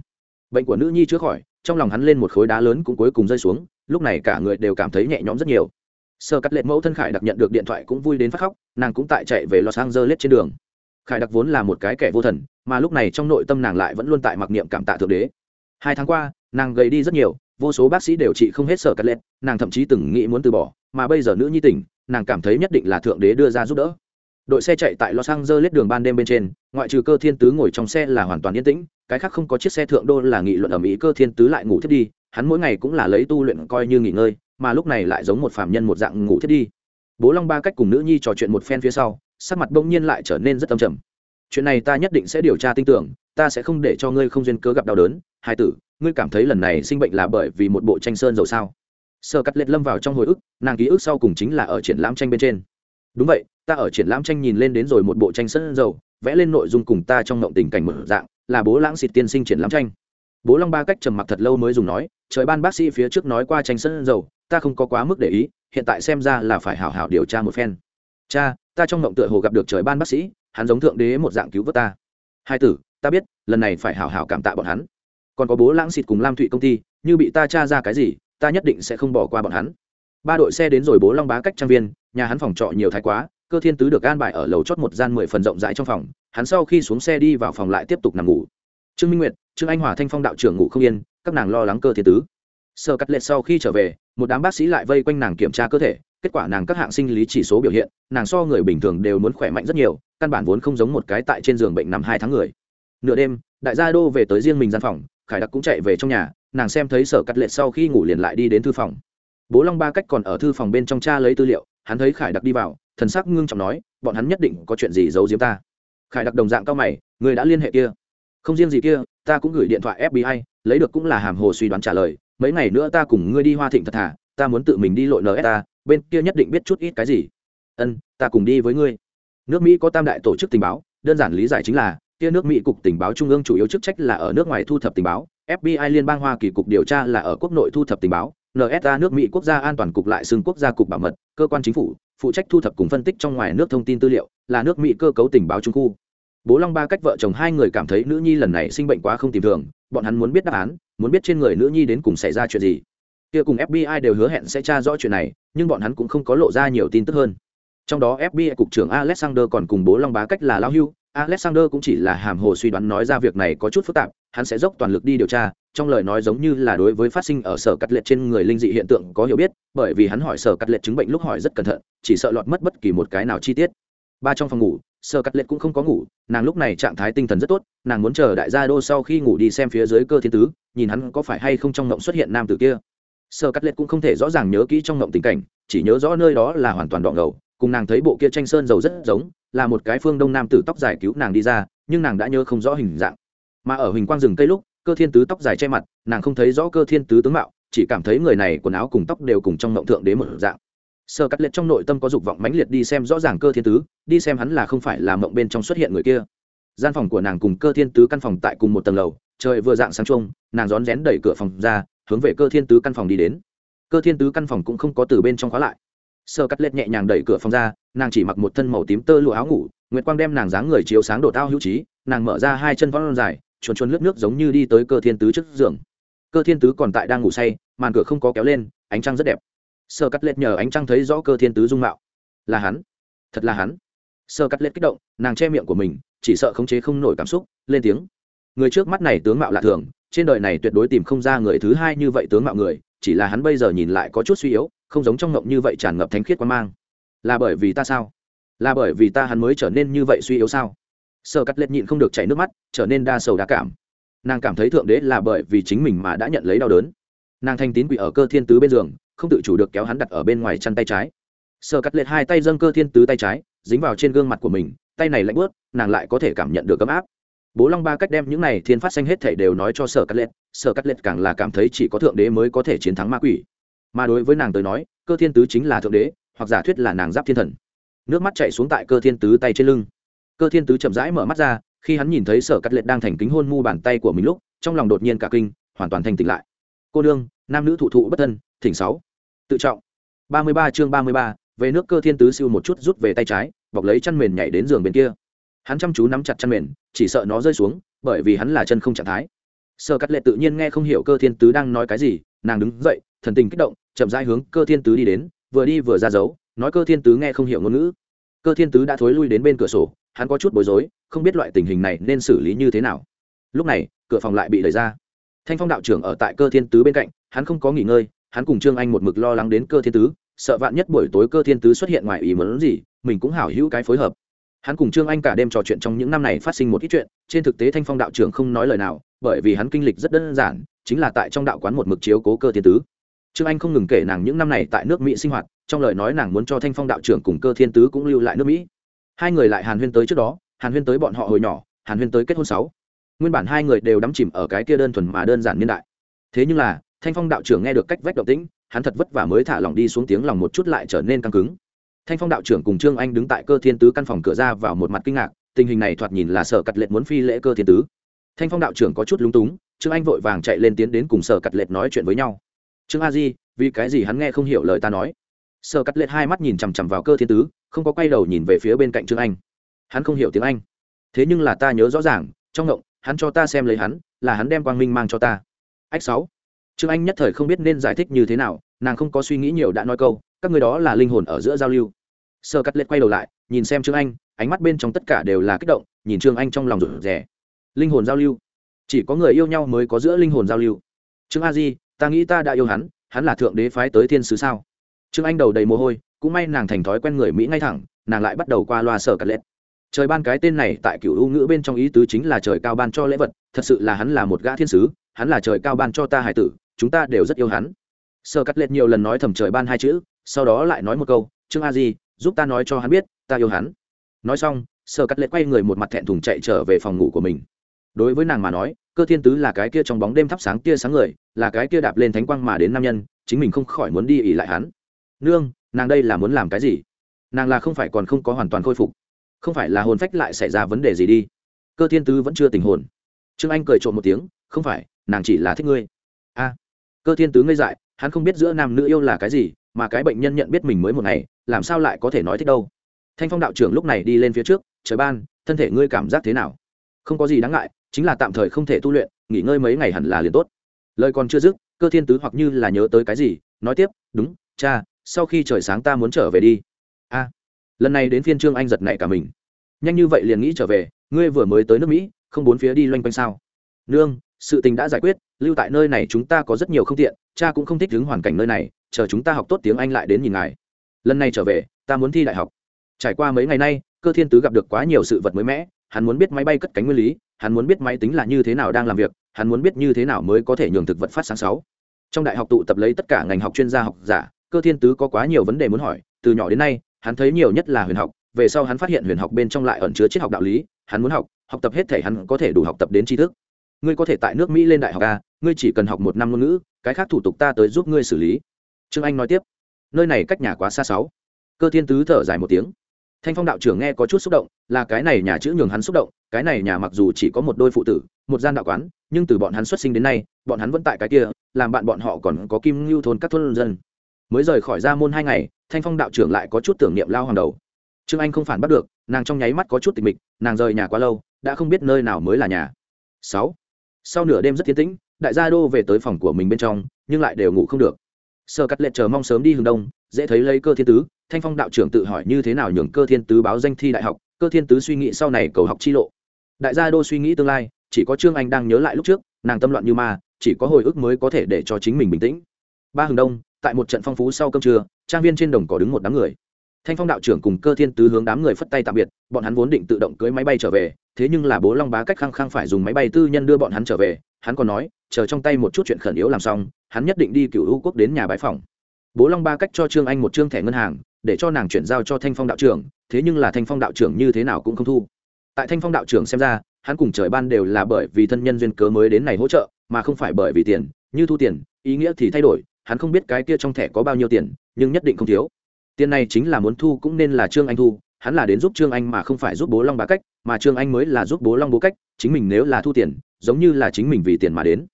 Bệnh của nữ nhi chữa khỏi, trong lòng hắn lên một khối đá lớn cũng cuối cùng rơi xuống, lúc này cả người đều cảm thấy nhẹ nhõm rất nhiều. Sơ cắt lệ mẫu thân khải đặc nhận được điện thoại cũng vui đến phát khóc, nàng cũng tại chạy về los angeles trên đường khải đặc vốn là một cái kẻ vô thần, mà lúc này trong nội tâm nàng lại vẫn luôn tại mặc niệm cảm tạ thượng đế. Hai tháng qua, nàng gầy đi rất nhiều, vô số bác sĩ đều trị không hết sở cắt lẹt nàng thậm chí từng nghĩ muốn từ bỏ, mà bây giờ nữ nhi tỉnh, nàng cảm thấy nhất định là thượng đế đưa ra giúp đỡ. Đội xe chạy tại los angeles đường ban đêm bên trên, ngoại trừ cơ thiên tứ ngồi trong xe là hoàn toàn yên tĩnh, cái khác không có chiếc xe thượng đô là nghị luận ở mỹ cơ thiên tứ lại ngủ thiết đi, hắn mỗi ngày cũng là lấy tu luyện coi như nghỉ ngơi, mà lúc này lại giống một phạm nhân một dạng ngủ thiết đi. Bố long ba cách cùng nữ nhi trò chuyện một phen phía sau sắc mặt bỗng nhiên lại trở nên rất âm trầm. Chuyện này ta nhất định sẽ điều tra tin tưởng, ta sẽ không để cho ngươi không duyên cớ gặp đau đớn. Hai tử, ngươi cảm thấy lần này sinh bệnh là bởi vì một bộ tranh sơn dầu sao? Sơ cắt lệch lâm vào trong hồi ức, nàng ký ức sau cùng chính là ở triển lãm tranh bên trên. Đúng vậy, ta ở triển lãm tranh nhìn lên đến rồi một bộ tranh sơn dầu, vẽ lên nội dung cùng ta trong ngộng tình cảnh mở dạng, là bố lãng xịt tiên sinh triển lãm tranh. Bố long ba cách trầm mặc thật lâu mới dùng nói, trời ban bác sĩ phía trước nói qua tranh sơn dầu, ta không có quá mức để ý, hiện tại xem ra là phải hảo hảo điều tra một phen. Cha ta trong mộng tựa hồ gặp được trời ban bác sĩ, hắn giống thượng đế một dạng cứu vớt ta. Hai tử, ta biết, lần này phải hảo hảo cảm tạ bọn hắn. Còn có bố lãng xịt cùng lam thụy công ty, như bị ta tra ra cái gì, ta nhất định sẽ không bỏ qua bọn hắn. Ba đội xe đến rồi bố long bá cách trang viên, nhà hắn phòng trọ nhiều thái quá, cơ thiên tứ được an bài ở lầu chót một gian mười phần rộng rãi trong phòng, hắn sau khi xuống xe đi vào phòng lại tiếp tục nằm ngủ. Trương minh nguyệt, trương anh hòa thanh phong đạo trưởng ngủ không yên, các nàng lo lắng cơ thiên tứ. Sơ cắt lệ sau khi trở về, một đám bác sĩ lại vây quanh nàng kiểm tra cơ thể kết quả nàng các hạng sinh lý chỉ số biểu hiện, nàng so người bình thường đều muốn khỏe mạnh rất nhiều, căn bản vốn không giống một cái tại trên giường bệnh nằm hai tháng người. Nửa đêm, đại gia đô về tới riêng mình gian phòng, khải đặc cũng chạy về trong nhà, nàng xem thấy sở cắt lệ sau khi ngủ liền lại đi đến thư phòng. Bố long ba cách còn ở thư phòng bên trong cha lấy tư liệu, hắn thấy khải đặc đi vào, thần sắc ngưng trọng nói, bọn hắn nhất định có chuyện gì giấu giếm ta? Khải đặc đồng dạng cao mày, người đã liên hệ kia. Không riêng gì kia, ta cũng gửi điện thoại fbi lấy được cũng là hàm hồ suy đoán trả lời, mấy ngày nữa ta cùng ngươi đi hoa thịnh thật thà, ta muốn tự mình đi lội nsa bên kia nhất định biết chút ít cái gì. Ân, ta cùng đi với ngươi. Nước mỹ có tam đại tổ chức tình báo, đơn giản lý giải chính là, kia nước mỹ cục tình báo trung ương chủ yếu chức trách là ở nước ngoài thu thập tình báo fbi liên bang hoa kỳ cục điều tra là ở quốc nội thu thập tình báo nsa nước mỹ quốc gia an toàn cục lại xưng quốc gia cục bảo mật, cơ quan chính phủ, phụ trách thu thập cùng phân tích trong ngoài nước thông tin tư liệu, là nước mỹ cơ cấu tình báo trung khu. Bố long ba cách vợ chồng hai người cảm thấy nữ nhi lần này sinh bệnh quá không tìm thường, bọn hắn muốn biết đáp án, muốn biết trên người nữ nhi đến cùng xảy ra chuyện gì kia cùng fbi đều hứa hẹn sẽ tra rõ chuyện này, nhưng bọn hắn cũng không có lộ ra nhiều tin tức hơn. Trong đó fbi cục trưởng alexander còn cùng bố long bá cách là lao hưu. Alexander cũng chỉ là hàm hồ suy đoán nói ra việc này có chút phức tạp, hắn sẽ dốc toàn lực đi điều tra, trong lời nói giống như là đối với phát sinh ở sở cắt lệ trên người linh dị hiện tượng có hiểu biết, bởi vì hắn hỏi sở cắt lệ chứng bệnh lúc hỏi rất cẩn thận, chỉ sợ lọt mất bất kỳ một cái nào chi tiết. Ba trong phòng ngủ, sở cắt lệ cũng không có ngủ, nàng lúc này trạng thái tinh thần rất tốt, nàng muốn chờ đại gia đô sau khi ngủ đi xem phía dưới cơ thiên tứ, nhìn hắn có phải hay không trong ngộng xuất hiện nam tử kia. Sơ cắt lệ cũng không thể rõ ràng nhớ kỹ trong ngộng tình cảnh, chỉ nhớ rõ nơi đó là hoàn toàn đoạn ngầu, cùng nàng thấy bộ kia tranh sơn dầu rất giống, là một cái phương đông nam tử tóc dài cứu nàng đi ra, nhưng nàng đã nhớ không rõ hình dạng. Mà ở huỳnh quang rừng cây lúc, cơ thiên tứ tóc dài che mặt, nàng không thấy rõ cơ thiên tứ tướng mạo, chỉ cảm thấy người này quần áo cùng tóc đều cùng trong ngộng thượng đế một dạng. Sơ cắt liệt trong nội tâm có dục vọng mãnh liệt đi xem rõ ràng cơ thiên tứ, đi xem hắn là không phải là mộng bên trong xuất hiện người kia. Gian phòng của nàng cùng cơ thiên tứ căn phòng tại cùng một tầng lầu, trời vừa dạng sáng trông nàng rón rén đẩy cửa phòng ra hướng về cơ thiên tứ căn phòng đi đến. Cơ thiên tứ căn phòng cũng không có từ bên trong khóa lại. Sơ cắt lết nhẹ nhàng đẩy cửa phòng ra, nàng chỉ mặc một thân màu tím tơ lụa áo ngủ, nguyệt quang đem nàng dáng người chiếu sáng đổ tao hữu trí, nàng mở ra hai chân vón dài, chuồn chuồn lướt nước giống như đi tới cơ thiên tứ trước giường. Cơ thiên tứ còn tại đang ngủ say, màn cửa không có kéo lên, ánh trăng rất đẹp. Sơ cắt lết nhờ ánh trăng thấy rõ cơ thiên tứ dung mạo. Là hắn. Thật là hắn. Sơ cắt lết kích động, nàng che miệng của mình, chỉ sợ khống chế không nổi cảm xúc, lên tiếng. Người trước mắt này tướng mạo lạ thường trên đời này tuyệt đối tìm không ra người thứ hai như vậy tướng mạo người, chỉ là hắn bây giờ nhìn lại có chút suy yếu, không giống trong ngộng như vậy tràn ngập thánh khiết quan mang. Là bởi vì ta sao? Là bởi vì ta hắn mới trở nên như vậy suy yếu sao? Sợ cắt lết nhịn không được chảy nước mắt, trở nên đa sầu đa cảm. Nàng cảm thấy thượng đế là bởi vì chính mình mà đã nhận lấy đau đớn. Nàng thanh tín quỷ ở cơ thiên tứ bên giường, không tự chủ được kéo hắn đặt ở bên ngoài chăn tay trái. Sợ cắt lết hai tay dâng cơ thiên tứ tay trái, dính vào trên gương mặt của mình, tay này lạnh bớt, nàng lại có thể cảm nhận được ấm áp bố long ba cách đem những này thiên phát xanh hết thể đều nói cho sở cắt lết sở cắt lết càng là cảm thấy chỉ có thượng đế mới có thể chiến thắng ma quỷ. Mà đối với nàng tới nói, cơ thiên tứ chính là thượng đế, hoặc giả thuyết là nàng giáp thiên thần. Nước mắt chạy xuống tại cơ thiên tứ tay trên lưng. Cơ thiên tứ chậm rãi mở mắt ra, khi hắn nhìn thấy sở cắt Lệ đang thành kính hôn mu bàn tay của mình lúc, trong lòng đột nhiên cả kinh, hoàn toàn thành tỉnh lại. Cô đương nam nữ thụ thụ bất thân, thỉnh sáu. Tự trọng. Ba mươi ba chương ba mươi ba, về nước cơ thiên tứ siêu một chút rút về tay trái, bọc lấy chăn mền nhảy đến giường bên kia hắn chăm chú nắm chặt chăn mền, chỉ sợ nó rơi xuống, bởi vì hắn là chân không trạng thái. Sơ cắt lệ tự nhiên nghe không hiểu cơ thiên tứ đang nói cái gì, nàng đứng dậy, thần tình kích động, chậm rãi hướng cơ thiên tứ đi đến, vừa đi vừa ra dấu, nói cơ thiên tứ nghe không hiểu ngôn ngữ. Cơ thiên tứ đã thối lui đến bên cửa sổ, hắn có chút bối rối, không biết loại tình hình này nên xử lý như thế nào. Lúc này, cửa phòng lại bị đẩy ra. Thanh phong đạo trưởng ở tại cơ thiên tứ bên cạnh, hắn không có nghỉ ngơi, hắn cùng trương anh một mực lo lắng đến cơ thiên tứ, sợ vạn nhất buổi tối cơ thiên tứ xuất hiện ngoài ý muốn gì, mình cũng hảo hữu cái phối hợp hắn cùng trương anh cả đêm trò chuyện trong những năm này phát sinh một ít chuyện, trên thực tế thanh phong đạo trưởng không nói lời nào, bởi vì hắn kinh lịch rất đơn giản, chính là tại trong đạo quán một mực chiếu cố cơ thiên tứ. Trương anh không ngừng kể nàng những năm này tại nước mỹ sinh hoạt, trong lời nói nàng muốn cho thanh phong đạo trưởng cùng cơ thiên tứ cũng lưu lại nước mỹ. Hai người lại hàn huyên tới trước đó, hàn huyên tới bọn họ hồi nhỏ, hàn huyên tới kết hôn sáu. Nguyên bản hai người đều đắm chìm ở cái kia đơn thuần mà đơn giản niên đại. Thế nhưng là, thanh phong đạo trưởng nghe được cách vách động tĩnh, hắn thật vất vả mới thả lòng đi xuống tiếng lòng một chút lại trở nên căng cứng thanh phong đạo trưởng cùng trương anh đứng tại cơ thiên tứ căn phòng cửa ra vào một mặt kinh ngạc, tình hình này thoạt nhìn là sở cật lệ muốn phi lễ cơ thiên tứ. Thanh phong đạo trưởng có chút lúng túng, trương anh vội vàng chạy lên tiến đến cùng sở cật lệ nói chuyện với nhau. Trương a di, vì cái gì hắn nghe không hiểu lời ta nói? Sở cắt lệ hai mắt nhìn chằm chằm vào cơ thiên tứ, không có quay đầu nhìn về phía bên cạnh trương anh. Hắn không hiểu tiếng anh. Thế nhưng là ta nhớ rõ ràng, trong ngộng, hắn cho ta xem lấy hắn, là hắn đem quang minh mang cho ta. Ách sáu. Trương anh nhất thời không biết nên giải thích như thế nào, nàng không có suy nghĩ nhiều đã nói câu các người đó là linh hồn ở giữa giao lưu. Sơ cắt lệ quay đầu lại, nhìn xem trương anh, ánh mắt bên trong tất cả đều là kích động, nhìn trương anh trong lòng rủ rẻ linh hồn giao lưu? Chỉ có người yêu nhau mới có giữa linh hồn giao lưu. Trương a di, ta nghĩ ta đã yêu hắn hắn là thượng đế phái tới thiên sứ sao? Trương anh đầu đầy mồ hôi, cũng may nàng thành thói quen người mỹ ngay thẳng, nàng lại bắt đầu qua loa sở cắt lết trời ban cái tên này tại cựu u ngữ bên trong ý tứ chính là trời cao ban cho lễ vật, thật sự là hắn là một gã thiên sứ, hắn là trời cao ban cho ta hải tử, chúng ta đều rất yêu hắn. Sở cắt lết nhiều lần nói thầm trời ban hai chữ sau đó lại nói một câu, trương a di, giúp ta nói cho hắn biết, ta yêu hắn. Nói xong, sở cắt lệ quay người một mặt thẹn thùng chạy trở về phòng ngủ của mình. Đối với nàng mà nói, cơ thiên tứ là cái kia trong bóng đêm thắp sáng tia sáng người, là cái kia đạp lên thánh quang mà đến nam nhân, chính mình không khỏi muốn đi ỉ lại hắn. Nương, nàng đây là muốn làm cái gì? Nàng là không phải còn không có hoàn toàn khôi phục. Không phải là hồn phách lại xảy ra vấn đề gì đi. Cơ thiên tứ vẫn chưa tình hồn. Trương anh cười trộm một tiếng, không phải, nàng chỉ là thích ngươi. A, cơ thiên tứ ngây dại, hắn không biết giữa nam nữ yêu là cái gì mà cái bệnh nhân nhận biết mình mới một ngày, làm sao lại có thể nói thích đâu? Thanh phong đạo trưởng lúc này đi lên phía trước, trời ban, thân thể ngươi cảm giác thế nào? Không có gì đáng ngại, chính là tạm thời không thể tu luyện, nghỉ ngơi mấy ngày hẳn là liền tốt. Lời còn chưa dứt, cơ thiên tứ hoặc như là nhớ tới cái gì, nói tiếp, đúng, cha, sau khi trời sáng ta muốn trở về đi. A, lần này đến phiên trương anh giật nảy cả mình. Nhanh như vậy liền nghĩ trở về, ngươi vừa mới tới nước mỹ, không bốn phía đi loanh quanh sao? Nương, sự tình đã giải quyết, lưu tại nơi này chúng ta có rất nhiều không tiện, cha cũng không thích đứng hoàn cảnh nơi này chờ chúng ta học tốt tiếng anh lại đến nhìn ngài. Lần này trở về, ta muốn thi đại học. Trải qua mấy ngày nay, cơ thiên tứ gặp được quá nhiều sự vật mới mẻ, hắn muốn biết máy bay cất cánh nguyên lý, hắn muốn biết máy tính là như thế nào đang làm việc, hắn muốn biết như thế nào mới có thể nhường thực vật phát sáng sáu. Trong đại học tụ tập lấy tất cả ngành học chuyên gia học giả, cơ thiên tứ có quá nhiều vấn đề muốn hỏi, từ nhỏ đến nay, hắn thấy nhiều nhất là huyền học, về sau hắn phát hiện huyền học bên trong lại ẩn chứa triết học đạo lý, hắn muốn học học tập hết thể hắn có thể đủ học tập đến tri thức. Ngươi có thể tại nước mỹ lên đại học a, ngươi chỉ cần học một năm ngôn ngữ, cái khác thủ tục ta tới giúp ngươi xử lý trương anh nói tiếp, nơi này cách nhà quá xa sáu. Cơ thiên tứ thở dài một tiếng. Thanh phong đạo trưởng nghe có chút xúc động, là cái này nhà chữ nhường hắn xúc động, cái này nhà mặc dù chỉ có một đôi phụ tử, một gian đạo quán, nhưng từ bọn hắn xuất sinh đến nay, bọn hắn vẫn tại cái kia, làm bạn bọn họ còn có kim ngưu thôn các thôn dân. Mới rời khỏi ra môn hai ngày, thanh phong đạo trưởng lại có chút tưởng niệm lao hoàng đầu. Trương anh không phản bắt được, nàng trong nháy mắt có chút tịch mịch, nàng rời nhà quá lâu, đã không biết nơi nào mới là nhà. Sáu. Sau nửa đêm rất tiến tĩnh, đại gia đô về tới phòng của mình bên trong, nhưng lại đều ngủ không được sơ cắt lệ chờ mong sớm đi hướng đông, dễ thấy lấy cơ thiên tứ, thanh phong đạo trưởng tự hỏi như thế nào nhường cơ thiên tứ báo danh thi đại học, cơ thiên tứ suy nghĩ sau này cầu học chi lộ. Đại gia đô suy nghĩ tương lai, chỉ có trương anh đang nhớ lại lúc trước, nàng tâm loạn như ma, chỉ có hồi ức mới có thể để cho chính mình bình tĩnh. Ba hướng đông, tại một trận phong phú sau cơm trưa, trang viên trên đồng cỏ đứng một đám người. Thanh phong đạo trưởng cùng cơ thiên tứ hướng đám người phất tay tạm biệt, bọn hắn vốn định tự động cưới máy bay trở về, thế nhưng là bố long bá cách khăng khăng phải dùng máy bay tư nhân đưa bọn hắn trở về, hắn còn nói, chờ trong tay một chút chuyện khẩn yếu làm xong hắn nhất định đi cựu hữu quốc đến nhà bãi phòng bố long ba cách cho trương anh một trương thẻ ngân hàng, để cho nàng chuyển giao cho thanh phong đạo trưởng, thế nhưng là thanh phong đạo trưởng như thế nào cũng không thu. Tại thanh phong đạo trưởng xem ra, hắn cùng trời ban đều là bởi vì thân nhân duyên cớ mới đến này hỗ trợ, mà không phải bởi vì tiền, như thu tiền, ý nghĩa thì thay đổi, hắn không biết cái kia trong thẻ có bao nhiêu tiền, nhưng nhất định không thiếu. Tiền này chính là muốn thu cũng nên là trương anh thu, hắn là đến giúp trương anh mà không phải giúp bố long bá cách, mà trương anh mới là giúp bố long bố cách, chính mình nếu là thu tiền, giống như là chính mình vì tiền mà đến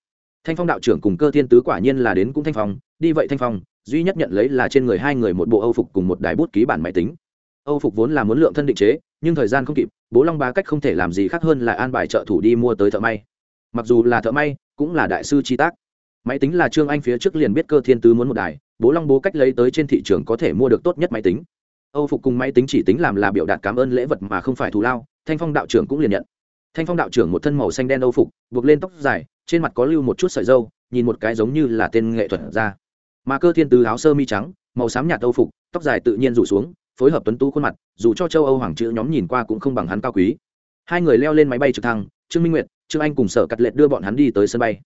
thanh phong đạo trưởng cùng cơ thiên tứ quả nhiên là đến cũng thanh phong, đi vậy thanh phong, duy nhất nhận lấy là trên người hai người một bộ âu phục cùng một đài bút ký bản máy tính. Âu phục vốn là muốn lượng thân định chế, nhưng thời gian không kịp, bố long bá cách không thể làm gì khác hơn là an bài trợ thủ đi mua tới thợ may. Mặc dù là thợ may, cũng là đại sư chi tác. Máy tính là trương anh phía trước liền biết cơ thiên tứ muốn một đài, bố long bố cách lấy tới trên thị trường có thể mua được tốt nhất máy tính. Âu phục cùng máy tính chỉ tính làm là biểu đạt cảm ơn lễ vật mà không phải thù lao, thanh phong đạo trưởng cũng liền nhận. Thanh phong đạo trưởng một thân màu xanh đen âu phục, buộc lên tóc dài trên mặt có lưu một chút sợi dâu, nhìn một cái giống như là tên nghệ thuật ra. Mà cơ thiên tứ áo sơ mi trắng, màu xám nhạt âu phục, tóc dài tự nhiên rủ xuống, phối hợp tuấn tú khuôn mặt, dù cho châu âu hoàng chữ nhóm nhìn qua cũng không bằng hắn cao quý. Hai người leo lên máy bay trực thăng, trương minh nguyệt, trương anh cùng sở cắt lệ đưa bọn hắn đi tới sân bay.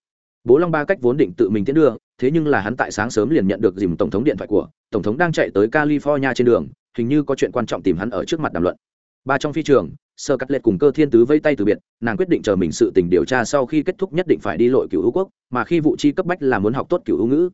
Bố long ba cách vốn định tự mình tiến đưa, thế nhưng là hắn tại sáng sớm liền nhận được dìm tổng thống điện thoại của, tổng thống đang chạy tới california trên đường, hình như có chuyện quan trọng tìm hắn ở trước mặt đàm luận ba trong phi trường sơ cắt lệ cùng cơ thiên tứ vây tay từ biệt, nàng quyết định chờ mình sự tình điều tra sau khi kết thúc nhất định phải đi lội cựu hữu quốc, mà khi vụ chi cấp bách là muốn học tốt cựu hữu ngữ.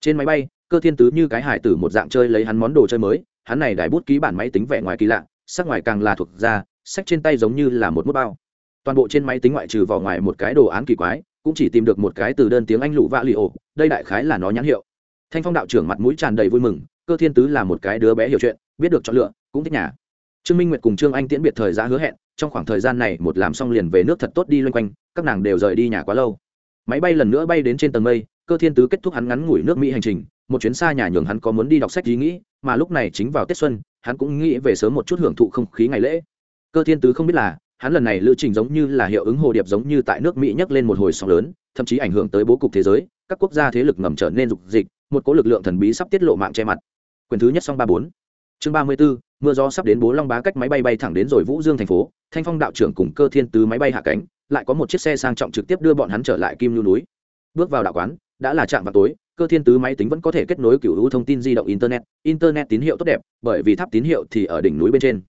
Trên máy bay, cơ thiên tứ như cái hải tử một dạng chơi lấy hắn món đồ chơi mới, hắn này đài bút ký bản máy tính vẻ ngoài kỳ lạ, sắc ngoài càng là thuộc ra sách trên tay giống như là một mút bao. Toàn bộ trên máy tính ngoại trừ vỏ ngoài một cái đồ án kỳ quái, cũng chỉ tìm được một cái từ đơn tiếng anh lụ vạ li ổ, đây đại khái là nó nhãn hiệu. Thanh phong đạo trưởng mặt mũi tràn đầy vui mừng, cơ thiên tứ là một cái đứa bé hiểu chuyện, biết được chọn lựa, cũng thích nhà trương minh nguyệt cùng trương anh tiễn biệt thời gian hứa hẹn, trong khoảng thời gian này một làm xong liền về nước thật tốt đi loanh quanh, các nàng đều rời đi nhà quá lâu. Máy bay lần nữa bay đến trên tầng mây, cơ thiên tứ kết thúc hắn ngắn ngủi nước mỹ hành trình, một chuyến xa nhà nhường hắn có muốn đi đọc sách ý nghĩ, mà lúc này chính vào tết xuân, hắn cũng nghĩ về sớm một chút hưởng thụ không khí ngày lễ. Cơ thiên tứ không biết là, hắn lần này lữ trình giống như là hiệu ứng hồ điệp giống như tại nước mỹ nhấc lên một hồi sóng lớn, thậm chí ảnh hưởng tới bố cục thế giới, các quốc gia thế lực ngầm trở nên dục dịch, một cố lực lượng thần bí sắp tiết lộ mạng che mặt. Quyền thứ nhất song ba bốn chương ba mươi 34, mưa gió sắp đến bố long bá cách máy bay bay thẳng đến rồi vũ dương thành phố thanh phong đạo trưởng cùng cơ thiên tứ máy bay hạ cánh lại có một chiếc xe sang trọng trực tiếp đưa bọn hắn trở lại kim lưu núi. Bước vào đạo quán đã là trạm vào tối cơ thiên tứ máy tính vẫn có thể kết nối cựu hữu thông tin di động internet. Internet tín hiệu tốt đẹp bởi vì tháp tín hiệu thì ở đỉnh núi bên trên.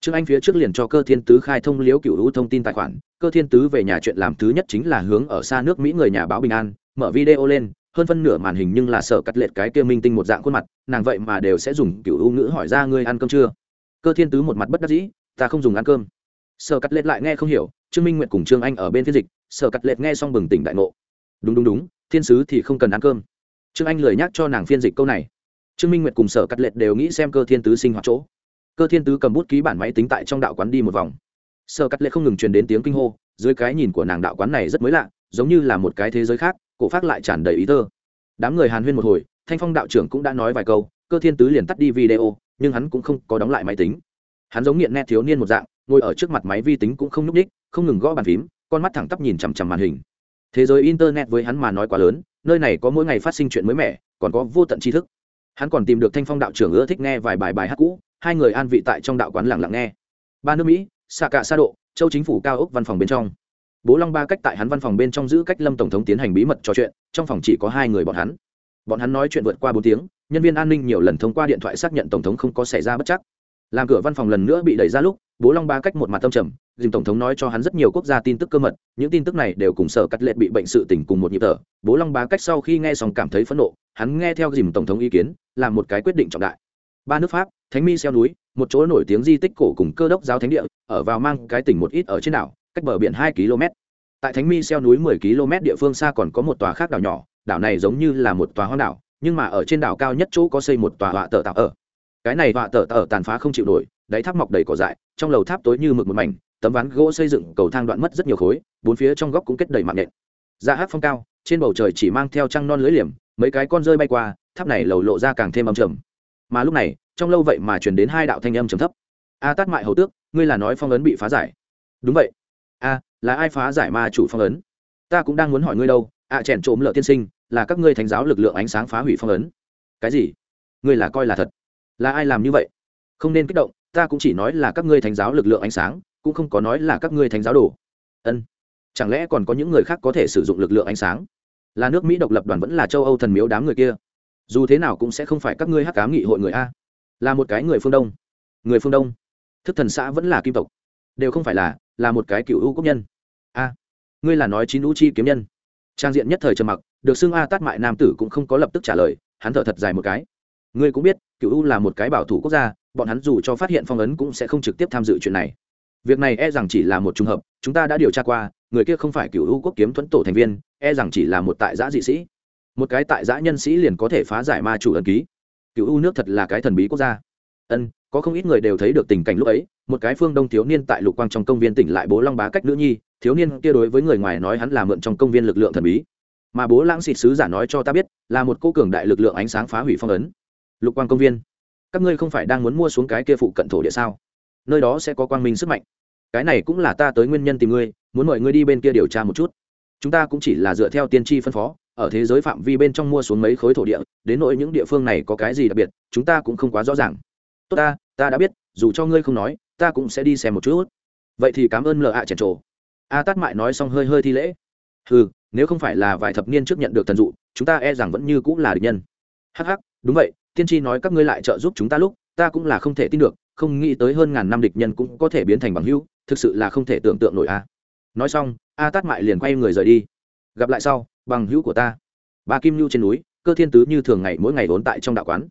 Trương anh phía trước liền cho cơ thiên tứ khai thông liếu cựu hữu thông tin tài khoản. Cơ thiên tứ về nhà chuyện làm thứ nhất chính là hướng ở xa nước mỹ người nhà báo bình an mở video lên hơn phân nửa màn hình nhưng là sợ cắt lệch cái kia minh tinh một dạng khuôn mặt, nàng vậy mà đều sẽ dùng kiểu ưu ngữ hỏi ra ngươi ăn cơm chưa? Cơ thiên tứ một mặt bất đắc dĩ, ta không dùng ăn cơm. Sợ cắt lệch lại nghe không hiểu, trương minh nguyện cùng trương anh ở bên phiên dịch, sợ cắt lệch nghe xong bừng tỉnh đại ngộ. Đúng đúng đúng, thiên sứ thì không cần ăn cơm. Trương anh lời nhắc cho nàng phiên dịch câu này. Trương minh nguyệt cùng sở cắt lệch đều nghĩ xem cơ thiên tứ sinh hoạt chỗ. Cơ thiên tứ cầm bút ký bản máy tính tại trong đạo quán đi một vòng. Sở cắt lệch không ngừng truyền đến tiếng kinh hô, dưới cái nhìn của nàng đạo quán này rất mới lạ, giống như là một cái thế giới khác cổ phát lại tràn đầy ý thơ đám người hàn huyên một hồi, thanh phong đạo trưởng cũng đã nói vài câu, cơ thiên tứ liền tắt đi video, nhưng hắn cũng không có đóng lại máy tính. Hắn giống nghiện nét thiếu niên một dạng, ngồi ở trước mặt máy vi tính cũng không nhúc ních không ngừng gõ bàn phím, con mắt thẳng tắp nhìn chằm chằm màn hình. Thế giới internet với hắn mà nói quá lớn, nơi này có mỗi ngày phát sinh chuyện mới mẻ, còn có vô tận tri thức. Hắn còn tìm được thanh phong đạo trưởng ưa thích nghe vài bài bài hát cũ, hai người an vị tại trong đạo quán lặng lặng nghe. Ba nước mỹ xạ cả xa độ châu chính phủ cao ốc văn phòng bên trong bố long ba cách tại hắn văn phòng bên trong giữ cách lâm tổng thống tiến hành bí mật trò chuyện, trong phòng chỉ có hai người bọn hắn. Bọn hắn nói chuyện vượt qua bốn tiếng, nhân viên an ninh nhiều lần thông qua điện thoại xác nhận tổng thống không có xảy ra bất chắc. Làm cửa văn phòng lần nữa bị đẩy ra lúc, bố long ba cách một mặt tâm trầm, dìm tổng thống nói cho hắn rất nhiều quốc gia tin tức cơ mật, những tin tức này đều cùng sở cắt lệ bị bệnh sự tỉnh cùng một nhịp thở. Bố long ba cách sau khi nghe xong cảm thấy phẫn nộ, hắn nghe theo dìm tổng thống ý kiến, làm một cái quyết định trọng đại. Ba nước pháp, thánh mi xeo núi, một chỗ nổi tiếng di tích cổ cùng cơ đốc giáo thánh địa, ở vào mang cái tỉnh một ít ở trên đảo cách bờ biển hai km. Tại thánh mi xeo núi mười km địa phương xa còn có một tòa khác đảo nhỏ, đảo này giống như là một tòa hoang đảo, nhưng mà ở trên đảo cao nhất chỗ có xây một tòa họa tờ tạo ở. Cái này họa tờ tạo tàn phá không chịu nổi, đáy tháp mọc đầy cỏ dại, trong lầu tháp tối như mực một mảnh, tấm ván gỗ xây dựng, cầu thang đoạn mất rất nhiều khối, bốn phía trong góc cũng kết đầy mạng nện. Ra hát phong cao, trên bầu trời chỉ mang theo trăng non lưới liềm, mấy cái con rơi bay qua, tháp này lầu lộ ra càng thêm âm trầm. Mà lúc này, trong lâu vậy mà truyền đến hai đạo thanh âm trầm thấp. A tát mại hầu tước, ngươi là nói phong ấn bị phá giải. Đúng vậy a là ai phá giải ma chủ phong ấn? Ta cũng đang muốn hỏi ngươi đâu a à, chèn trộm lợ tiên sinh là các ngươi thánh giáo lực lượng ánh sáng phá hủy phong ấn. Cái gì? Ngươi là coi là thật? Là ai làm như vậy? Không nên kích động ta cũng chỉ nói là các ngươi thánh giáo lực lượng ánh sáng cũng không có nói là các ngươi thánh giáo đồ. Ân. Chẳng lẽ còn có những người khác có thể sử dụng lực lượng ánh sáng? Là nước mỹ độc lập đoàn vẫn là châu âu thần miếu đám người kia? Dù thế nào cũng sẽ không phải các ngươi hắc cám nghị hội người a. Là một cái người phương đông. Người phương đông. Thức thần xã vẫn là kim tộc đều không phải là là một cái cựu ưu quốc nhân. A, ngươi là nói chín ưu chi kiếm nhân. Trang diện nhất thời trầm mặc, được xưng a tát mại nam tử cũng không có lập tức trả lời, hắn thở thật dài một cái. Ngươi cũng biết, cựu ưu là một cái bảo thủ quốc gia, bọn hắn dù cho phát hiện phong ấn cũng sẽ không trực tiếp tham dự chuyện này. Việc này e rằng chỉ là một t r ư n g hợp, chúng ta đã điều tra qua, người kia không phải cựu ưu quốc kiếm thuẫn tổ thành viên e rằng chỉ là một tại giã dị sĩ. Một cái tại giã nhân sĩ liền có thể phá giải ma chủ ẩn ký. Cựu ưu nước thật là cái thần bí quốc gia. Ân có không ít người đều thấy được tình cảnh lúc ấy, một cái phương đông thiếu niên tại lục quang trong công viên tỉnh lại bố long bá cách nữ nhi, thiếu niên kia đối với người ngoài nói hắn là mượn trong công viên lực lượng thần bí. Mà bố lãng xịt sứ giả nói cho ta biết, là một cô cường đại lực lượng ánh sáng phá hủy phong ấn. Lục quang công viên, các ngươi không phải đang muốn mua xuống cái kia phụ cận thổ địa sao? Nơi đó sẽ có quang minh sức mạnh. Cái này cũng là ta tới nguyên nhân tìm ngươi, muốn mời ngươi đi bên kia điều tra một chút. Chúng ta cũng chỉ là dựa theo tiên tri phân phó, ở thế giới phạm vi bên trong mua xuống mấy khối thổ địa, đến nỗi những địa phương này có cái gì đặc biệt, chúng ta cũng không quá rõ ràng tốt ta ta đã biết, dù cho ngươi không nói, ta cũng sẽ đi xem một chút. Vậy thì cảm ơn lờ ạ à chèn trồ. A tát mại nói xong hơi hơi thi lễ. Ừ nếu không phải là vài thập niên trước nhận được thần dụ, chúng ta e rằng vẫn như cũng là địch nhân. Hh đúng vậy, tiên tri nói các ngươi lại trợ giúp chúng ta lúc, ta cũng là không thể tin được, không nghĩ tới hơn ngàn năm địch nhân cũng có thể biến thành bằng hữu, thực sự là không thể tưởng tượng nổi a. Nói xong, a tát mại liền quay người rời đi. Gặp lại sau, bằng hữu của ta. Ba kim lưu trên núi, cơ thiên tứ như thường ngày mỗi ngày vốn tại trong đạo quán.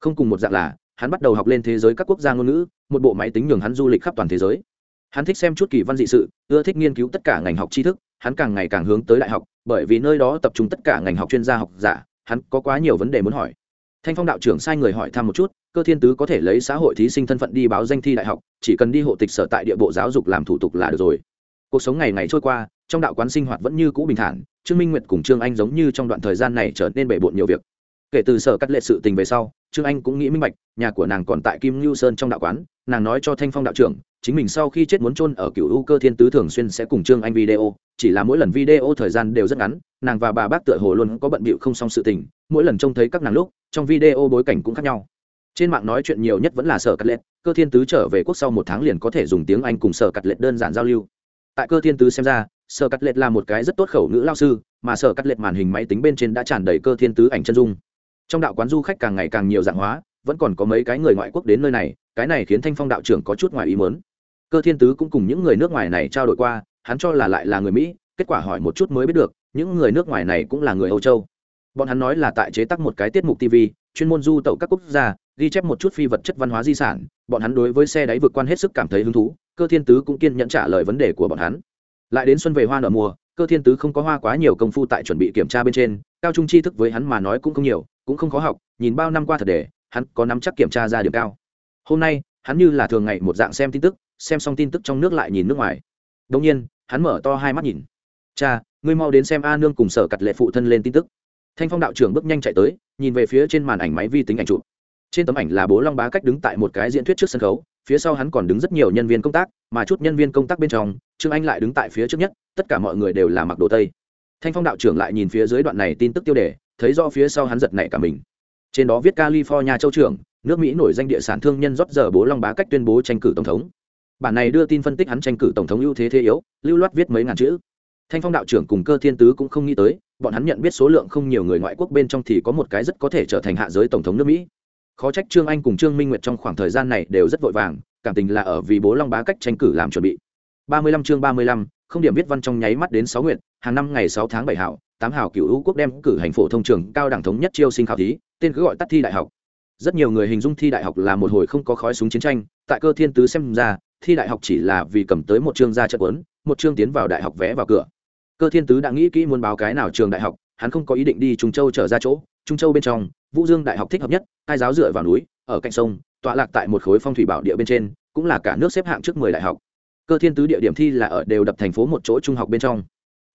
Không cùng một dạng là hắn bắt đầu học lên thế giới các quốc gia ngôn ngữ, một bộ máy tính nhường hắn du lịch khắp toàn thế giới. Hắn thích xem chút kỳ văn dị sự, ưa thích nghiên cứu tất cả ngành học tri thức, hắn càng ngày càng hướng tới đại học, bởi vì nơi đó tập trung tất cả ngành học chuyên gia học giả, hắn có quá nhiều vấn đề muốn hỏi. Thanh phong đạo trưởng sai người hỏi thăm một chút, cơ thiên tứ có thể lấy xã hội thí sinh thân phận đi báo danh thi đại học, chỉ cần đi hộ tịch sở tại địa bộ giáo dục làm thủ tục là được rồi. Cuộc sống ngày ngày trôi qua, trong đạo quán sinh hoạt vẫn như cũ bình thản, trương minh nguyệt cùng trương anh giống như trong đoạn thời gian này trở nên bể bộn nhiều việc. Kể từ sở cắt lệ sự tình về sau trương anh cũng nghĩ minh bạch, nhà của nàng còn tại kim ngưu sơn trong đạo quán, nàng nói cho thanh phong đạo trưởng, chính mình sau khi chết muốn chôn ở cựu u cơ thiên tứ thường xuyên sẽ cùng trương anh video, chỉ là mỗi lần video thời gian đều rất ngắn, nàng và bà bác tựa hồ luôn có bận bịu không xong sự tình, mỗi lần trông thấy các nàng lúc, trong video bối cảnh cũng khác nhau. Trên mạng nói chuyện nhiều nhất vẫn là sở cắt lệ, cơ thiên tứ trở về quốc sau một tháng liền có thể dùng tiếng anh cùng sở cắt lệ đơn giản giao lưu. Tại cơ thiên tứ xem ra, sở cắt lệ là một cái rất tốt khẩu ngữ lao sư, mà sở cắt lệ màn hình máy tính bên trên đã tràn đầy cơ thiên tứ ảnh chân dung trong đạo quán du khách càng ngày càng nhiều dạng hóa, vẫn còn có mấy cái người ngoại quốc đến nơi này, cái này khiến thanh phong đạo trưởng có chút ngoài ý mớn cơ thiên tứ cũng cùng những người nước ngoài này trao đổi qua, hắn cho là lại là người mỹ, kết quả hỏi một chút mới biết được, những người nước ngoài này cũng là người âu châu. Bọn hắn nói là tại chế tác một cái tiết mục tv chuyên môn du tẩu các quốc gia, ghi chép một chút phi vật chất văn hóa di sản, bọn hắn đối với xe đáy vượt quan hết sức cảm thấy hứng thú, cơ thiên tứ cũng kiên nhẫn trả lời vấn đề của bọn hắn. Lại đến xuân về hoa nở mùa, cơ thiên tứ không có hoa quá nhiều công phu tại chuẩn bị kiểm tra bên trên cao trung tri thức với hắn mà nói cũng không nhiều, cũng không khó học, nhìn bao năm qua thật để, hắn có nắm chắc kiểm tra ra điểm cao. Hôm nay, hắn như là thường ngày một dạng xem tin tức, xem xong tin tức trong nước lại nhìn nước ngoài. Đông nhiên, hắn mở to hai mắt nhìn. Cha, ngươi mau đến xem a nương cùng sở cặt lệ phụ thân lên tin tức. Thanh phong đạo trưởng bước nhanh chạy tới, nhìn về phía trên màn ảnh máy vi tính ảnh chụp. Trên tấm ảnh là bố long bá cách đứng tại một cái diễn thuyết trước sân khấu, phía sau hắn còn đứng rất nhiều nhân viên công tác, mà chút nhân viên công tác bên trong, trương anh lại đứng tại phía trước nhất, tất cả mọi người đều là mặc đồ tây thanh phong đạo trưởng lại nhìn phía dưới đoạn này tin tức tiêu đề, thấy do phía sau hắn giật nảy cả mình. Trên đó viết california châu trưởng, nước mỹ nổi danh địa sản thương nhân rót giờ bố long bá cách tuyên bố tranh cử tổng thống. Bản này đưa tin phân tích hắn tranh cử tổng thống ưu thế thế yếu, lưu loát viết mấy ngàn chữ. Thanh phong đạo trưởng cùng cơ thiên tứ cũng không nghĩ tới, bọn hắn nhận biết số lượng không nhiều người ngoại quốc bên trong thì có một cái rất có thể trở thành hạ giới tổng thống nước mỹ. Khó trách trương anh cùng trương minh nguyệt trong khoảng thời gian này đều rất vội vàng, cảm tình là ở vì bố long bá cách tranh cử làm chuẩn bị. Ba mươi lăm chương ba mươi lăm không điểm viết văn trong nháy mắt đến sáu nguyện hàng năm ngày sáu tháng bảy hảo, tám hảo cựu hữu quốc đem cử hành phổ thông trường cao đẳng thống nhất chiêu sinh khảo thí, tên cứ gọi tắt thi đại học. Rất nhiều người hình dung thi đại học là một hồi không có khói súng chiến tranh, tại cơ thiên tứ xem ra, thi đại học chỉ là vì cầm tới một chương ra trận quấn một chương tiến vào đại học vé vào cửa. Cơ thiên tứ đã nghĩ kỹ muốn báo cái nào trường đại học, hắn không có ý định đi trung châu trở ra chỗ, trung châu bên trong, vũ dương đại học thích hợp nhất, hai giáo dựa vào núi, ở cạnh sông, tọa lạc tại một khối phong thủy bảo địa bên trên, cũng là cả nước xếp hạng trước mười đại học cơ thiên tứ địa điểm thi là ở đều đập thành phố một chỗ trung học bên trong.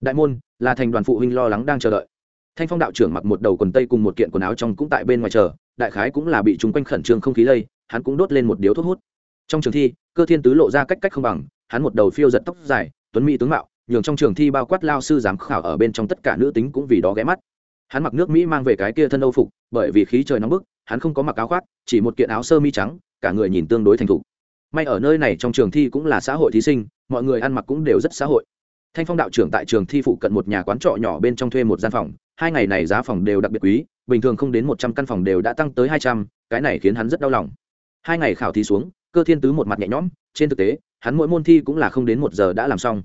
Đại môn là thành đoàn phụ huynh lo lắng đang chờ đợi. Thanh phong đạo trưởng mặc một đầu quần tây cùng một kiện quần áo trong cũng tại bên ngoài chờ, đại khái cũng là bị chúng quanh khẩn trương không khí lây, hắn cũng đốt lên một điếu thuốc hút. Trong trường thi, cơ thiên tứ lộ ra cách cách không bằng, hắn một đầu phiêu giật tóc dài, tuấn mỹ tướng mạo, nhường trong trường thi bao quát lao sư giám khảo ở bên trong tất cả nữ tính cũng vì đó ghé mắt. Hắn mặc nước mỹ mang về cái kia thân âu phục, bởi vì khí trời nóng bức, hắn không có mặc áo khoác, chỉ một kiện áo sơ mi trắng, cả người nhìn tương đối thành thục may ở nơi này trong trường thi cũng là xã hội thí sinh, mọi người ăn mặc cũng đều rất xã hội. Thanh phong đạo trưởng tại trường thi phụ cận một nhà quán trọ nhỏ bên trong thuê một gian phòng, hai ngày này giá phòng đều đặc biệt quý, bình thường không đến một trăm căn phòng đều đã tăng tới hai trăm, cái này khiến hắn rất đau lòng. Hai ngày khảo thí xuống, cơ thiên tứ một mặt nhẹ nhõm, trên thực tế, hắn mỗi môn thi cũng là không đến một giờ đã làm xong.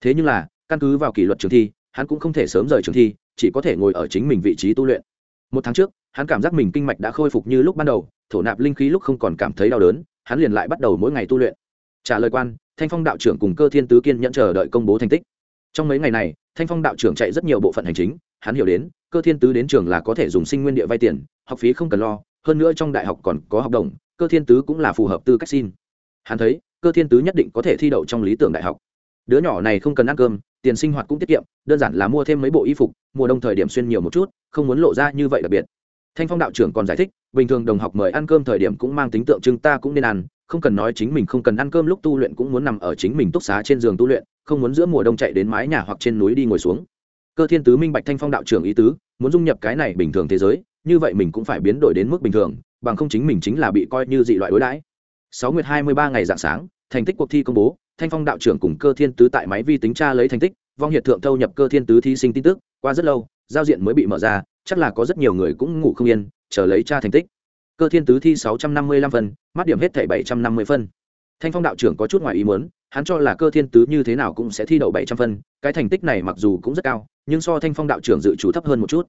Thế nhưng là, căn cứ vào kỷ luật trường thi, hắn cũng không thể sớm rời trường thi, chỉ có thể ngồi ở chính mình vị trí tu luyện. Một tháng trước, hắn cảm giác mình kinh mạch đã khôi phục như lúc ban đầu, thổ nạp linh khí lúc không còn cảm thấy đau đớn hắn liền lại bắt đầu mỗi ngày tu luyện. Trả lời quan, thanh phong đạo trưởng cùng cơ thiên tứ kiên nhẫn chờ đợi công bố thành tích. Trong mấy ngày này, thanh phong đạo trưởng chạy rất nhiều bộ phận hành chính, hắn hiểu đến, cơ thiên tứ đến trường là có thể dùng sinh nguyên địa vay tiền, học phí không cần lo, hơn nữa trong đại học còn có học đồng, cơ thiên tứ cũng là phù hợp tư cách xin. Hắn thấy, cơ thiên tứ nhất định có thể thi đậu trong lý tưởng đại học. Đứa nhỏ này không cần ăn cơm, tiền sinh hoạt cũng tiết kiệm, đơn giản là mua thêm mấy bộ y phục, mùa đông thời điểm xuyên nhiều một chút, không muốn lộ ra như vậy đặc biệt thanh phong đạo trưởng còn giải thích, bình thường đồng học mời ăn cơm thời điểm cũng mang tính tượng trưng ta cũng nên ăn, không cần nói chính mình không cần ăn cơm lúc tu luyện cũng muốn nằm ở chính mình túc xá trên giường tu luyện, không muốn giữa mùa đông chạy đến mái nhà hoặc trên núi đi ngồi xuống. Cơ thiên tứ minh bạch thanh phong đạo trưởng ý tứ, muốn dung nhập cái này bình thường thế giới, như vậy mình cũng phải biến đổi đến mức bình thường, bằng không chính mình chính là bị coi như dị loại đối đãi. Sáu nguyệt hai mươi ba ngày dạng sáng, thành tích cuộc thi công bố, thanh phong đạo trưởng cùng cơ thiên tứ tại máy vi tính tra lấy thành tích, vong hiệt thượng thâu nhập cơ thiên tứ thí sinh tin tức, qua rất lâu, giao diện mới bị mở ra chắc là có rất nhiều người cũng ngủ không yên, chờ lấy tra thành tích. Cơ thiên tứ thi sáu trăm năm mươi lăm phân, mắt điểm hết thảy bảy trăm năm mươi phân. Thanh phong đạo trưởng có chút ngoài ý muốn, hắn cho là cơ thiên tứ như thế nào cũng sẽ thi đậu bảy trăm phân, cái thành tích này mặc dù cũng rất cao, nhưng so thanh phong đạo trưởng dự trù thấp hơn một chút.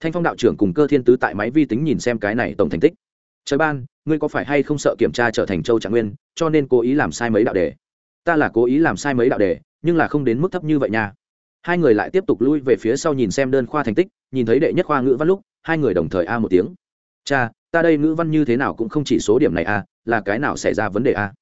Thanh phong đạo trưởng cùng cơ thiên tứ tại máy vi tính nhìn xem cái này tổng thành tích. Trời ban, ngươi có phải hay không sợ kiểm tra trở thành châu trạng nguyên, cho nên cố ý làm sai mấy đạo đề? Ta là cố ý làm sai mấy đạo đề, nhưng là không đến mức thấp như vậy nha hai người lại tiếp tục lui về phía sau nhìn xem đơn khoa thành tích, nhìn thấy đệ nhất khoa ngữ văn lúc, hai người đồng thời a một tiếng. Cha, ta đây ngữ văn như thế nào cũng không chỉ số điểm này a, là cái nào xảy ra vấn đề a?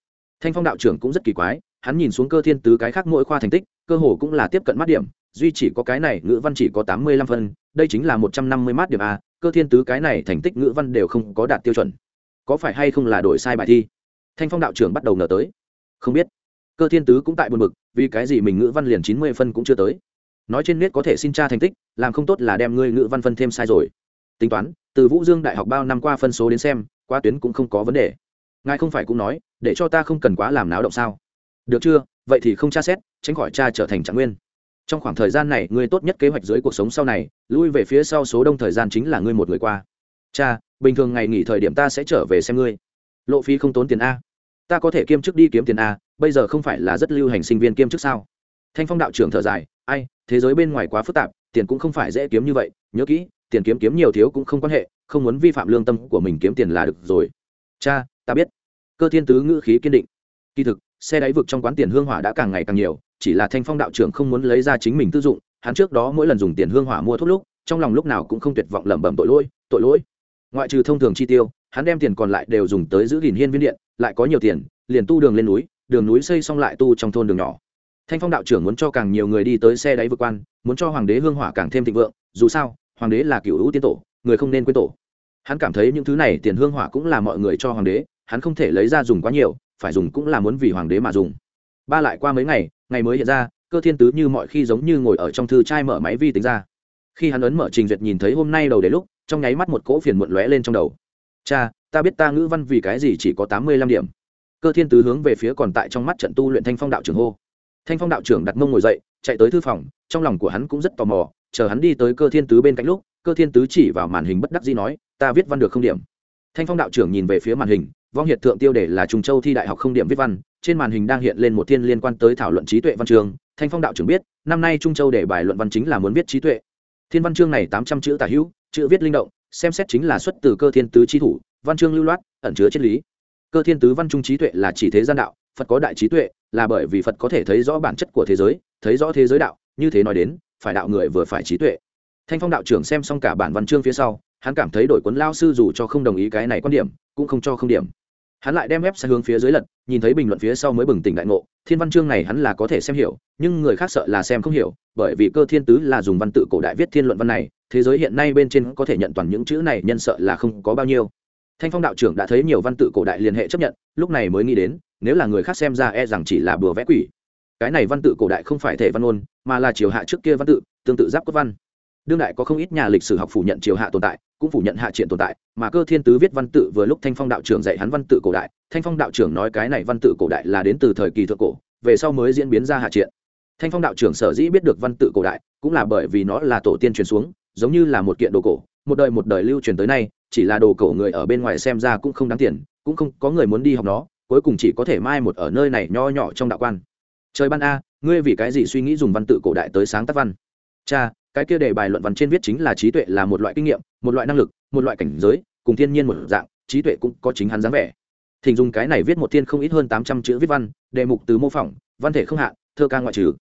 Thanh phong đạo trưởng cũng rất kỳ quái, hắn nhìn xuống cơ thiên tứ cái khác mỗi khoa thành tích, cơ hồ cũng là tiếp cận mắt điểm, duy chỉ có cái này ngữ văn chỉ có tám mươi lăm phân, đây chính là một trăm năm mươi mát điểm a, cơ thiên tứ cái này thành tích ngữ văn đều không có đạt tiêu chuẩn. Có phải hay không là đổi sai bài thi? Thanh phong đạo trưởng bắt đầu ngờ tới. Không biết. Cơ thiên tứ cũng tại buồn bực, vì cái gì mình ngữ văn liền chín mươi phân cũng chưa tới? Nói trên nét có thể xin tra thành tích, làm không tốt là đem ngươi ngữ văn phân thêm sai rồi. Tính toán, từ vũ dương đại học bao năm qua phân số đến xem, qua tuyến cũng không có vấn đề. Ngài không phải cũng nói, để cho ta không cần quá làm náo động sao? Được chưa? Vậy thì không tra xét, tránh khỏi cha trở thành trạng nguyên. Trong khoảng thời gian này, ngươi tốt nhất kế hoạch dưới cuộc sống sau này, lui về phía sau số đông thời gian chính là ngươi một người qua. Cha, bình thường ngày nghỉ thời điểm ta sẽ trở về xem ngươi. Lộ phí không tốn tiền a. Ta có thể kiêm chức đi kiếm tiền a, bây giờ không phải là rất lưu hành sinh viên kiêm chức sao? Thanh phong đạo trưởng thở dài, ai, thế giới bên ngoài quá phức tạp, tiền cũng không phải dễ kiếm như vậy, nhớ kỹ, tiền kiếm kiếm nhiều thiếu cũng không quan hệ, không muốn vi phạm lương tâm của mình kiếm tiền là được rồi. Cha, ta biết. Cơ thiên tứ ngữ khí kiên định. Kỳ thực, xe đáy vực trong quán tiền hương hỏa đã càng ngày càng nhiều, chỉ là thanh phong đạo trưởng không muốn lấy ra chính mình tư dụng, hắn trước đó mỗi lần dùng tiền hương hỏa mua thuốc lúc, trong lòng lúc nào cũng không tuyệt vọng lẩm bẩm tội lỗi tội lỗi. Ngoại trừ thông thường chi tiêu, hắn đem tiền còn lại đều dùng tới giữ gìn hiên viên điện, lại có nhiều tiền, liền tu đường lên núi, đường núi xây xong lại tu trong thôn đường nhỏ thanh phong đạo trưởng muốn cho càng nhiều người đi tới xe đáy vượt quan, muốn cho hoàng đế hương hỏa càng thêm thịnh vượng, dù sao, hoàng đế là cựu hữu tiên tổ, người không nên quên tổ. Hắn cảm thấy những thứ này tiền hương hỏa cũng là mọi người cho hoàng đế, hắn không thể lấy ra dùng quá nhiều, phải dùng cũng là muốn vì hoàng đế mà dùng. Ba lại qua mấy ngày ngày mới hiện ra, cơ thiên tứ như mọi khi giống như ngồi ở trong thư trai mở máy vi tính ra. Khi hắn ấn mở trình duyệt nhìn thấy hôm nay đầu đến lúc, trong nháy mắt một cỗ phiền muộn lóe lên trong đầu. Cha, ta biết ta ngữ văn vì cái gì chỉ có tám mươi lăm điểm. Cơ thiên tứ hướng về phía còn tại trong mắt trận tu luyện thanh phong đạo trưởng hô thanh phong đạo trưởng đặt mông ngồi dậy, chạy tới thư phòng, trong lòng của hắn cũng rất tò mò, chờ hắn đi tới cơ thiên tứ bên cạnh lúc, cơ thiên tứ chỉ vào màn hình bất đắc dĩ nói, ta viết văn được không điểm? Thanh phong đạo trưởng nhìn về phía màn hình, vong hiệt thượng tiêu đề là trung châu thi đại học không điểm viết văn, trên màn hình đang hiện lên một thiên liên quan tới thảo luận trí tuệ văn chương. thanh phong đạo trưởng biết, năm nay trung châu để bài luận văn chính là muốn viết trí tuệ. Thiên văn chương này tám trăm chữ tả hữu, chữ viết linh động, xem xét chính là xuất từ cơ thiên tứ trí thủ, văn chương lưu loát, ẩn chứa triết lý. Cơ thiên tứ văn trung trí tuệ là chỉ thế gian đạo phật có đại trí tuệ, là bởi vì phật có thể thấy rõ bản chất của thế giới, thấy rõ thế giới đạo. Như thế nói đến, phải đạo người vừa phải trí tuệ. Thanh phong đạo trưởng xem xong cả bản văn chương phía sau, hắn cảm thấy đổi cuốn lao sư dù cho không đồng ý cái này quan điểm, cũng không cho không điểm. Hắn lại đem web sang hướng phía dưới lật, nhìn thấy bình luận phía sau mới bừng tỉnh đại ngộ, thiên văn chương này hắn là có thể xem hiểu, nhưng người khác sợ là xem không hiểu, bởi vì cơ thiên tứ là dùng văn tự cổ đại viết thiên luận văn này, thế giới hiện nay bên trên có thể nhận toàn những chữ này nhân sợ là không có bao nhiêu. Thanh phong đạo trưởng đã thấy nhiều văn tự cổ đại liên hệ chấp nhận, lúc này mới nghĩ đến nếu là người khác xem ra e rằng chỉ là bừa vẽ quỷ. Cái này văn tự cổ đại không phải thể văn ôn mà là triều hạ trước kia văn tự, tương tự giáp cốt văn. Đương đại có không ít nhà lịch sử học phủ nhận triều hạ tồn tại, cũng phủ nhận hạ triện tồn tại, mà cơ thiên tứ viết văn tự vừa lúc thanh phong đạo trưởng dạy hắn văn tự cổ đại. Thanh phong đạo trưởng nói cái này văn tự cổ đại là đến từ thời kỳ thượng cổ, về sau mới diễn biến ra hạ triện. Thanh phong đạo trưởng sở dĩ biết được văn tự cổ đại, cũng là bởi vì nó là tổ tiên truyền xuống, giống như là một kiện đồ cổ, một đời một đời lưu truyền tới nay, chỉ là đồ cổ người ở bên ngoài xem ra cũng không đáng tiền, cũng không có người muốn đi học nó cuối cùng chỉ có thể mai một ở nơi này nho nhỏ trong đạo quan. Trời ban a, ngươi vì cái gì suy nghĩ dùng văn tự cổ đại tới sáng tác văn? Cha, cái kia đề bài luận văn trên viết chính là trí tuệ là một loại kinh nghiệm, một loại năng lực, một loại cảnh giới, cùng thiên nhiên một dạng, trí tuệ cũng có chính hắn dáng vẻ. Thỉnh dùng cái này viết một thiên không ít hơn tám trăm chữ viết văn, đề mục từ mô phỏng, văn thể không hạn, thơ ca ngoại trừ.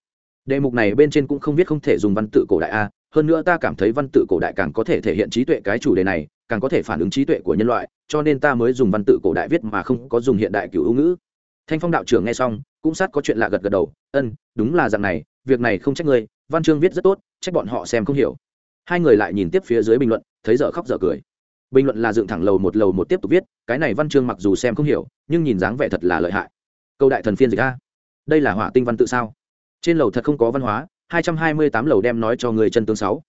Đề mục này bên trên cũng không viết không thể dùng văn tự cổ đại a, hơn nữa ta cảm thấy văn tự cổ đại càng có thể thể hiện trí tuệ cái chủ đề này, càng có thể phản ứng trí tuệ của nhân loại cho nên ta mới dùng văn tự cổ đại viết mà không có dùng hiện đại cựu ưu ngữ. Thanh phong đạo trưởng nghe xong, cũng sát có chuyện lạ gật gật đầu, ân, đúng là dạng này, việc này không trách ngươi, văn chương viết rất tốt, trách bọn họ xem không hiểu. Hai người lại nhìn tiếp phía dưới bình luận, thấy dở khóc dở cười. Bình luận là dựng thẳng lầu một lầu một tiếp tục viết, cái này văn chương mặc dù xem không hiểu, nhưng nhìn dáng vẻ thật là lợi hại. Câu đại thần phiên dịch a. Đây là hỏa tinh văn tự sao? Trên lầu thật không có văn hóa, hai trăm hai mươi tám lầu đem nói cho người chân tướng sáu.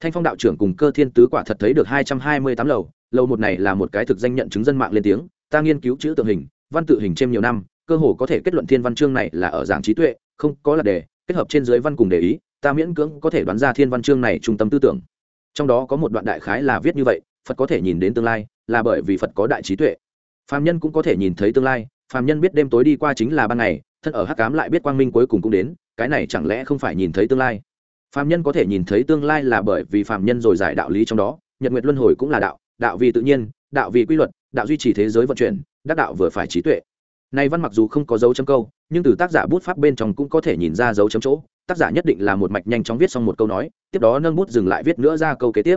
Thanh phong đạo trưởng cùng cơ thiên tứ quả thật thấy được hai trăm hai mươi tám lầu lầu một này là một cái thực danh nhận chứng dân mạng lên tiếng, ta nghiên cứu chữ tượng hình, văn tự hình trên nhiều năm, cơ hồ có thể kết luận thiên văn chương này là ở giảng trí tuệ, không có là đề, kết hợp trên dưới văn cùng để ý, ta miễn cưỡng có thể đoán ra thiên văn chương này trung tâm tư tưởng. Trong đó có một đoạn đại khái là viết như vậy, phật có thể nhìn đến tương lai, là bởi vì phật có đại trí tuệ. Phàm nhân cũng có thể nhìn thấy tương lai, phàm nhân biết đêm tối đi qua chính là ban ngày, thân ở hắc cám lại biết quang minh cuối cùng cũng đến, cái này chẳng lẽ không phải nhìn thấy tương lai? Phàm nhân có thể nhìn thấy tương lai là bởi vì phàm nhân rồi giải đạo lý trong đó, nhật nguyệt luân hồi cũng là đạo đạo vì tự nhiên, đạo vì quy luật, đạo duy trì thế giới vận chuyển, đắc đạo vừa phải trí tuệ. Này văn mặc dù không có dấu chấm câu, nhưng từ tác giả bút pháp bên trong cũng có thể nhìn ra dấu chấm chỗ. Tác giả nhất định là một mạch nhanh chóng viết xong một câu nói, tiếp đó nâng bút dừng lại viết nữa ra câu kế tiếp.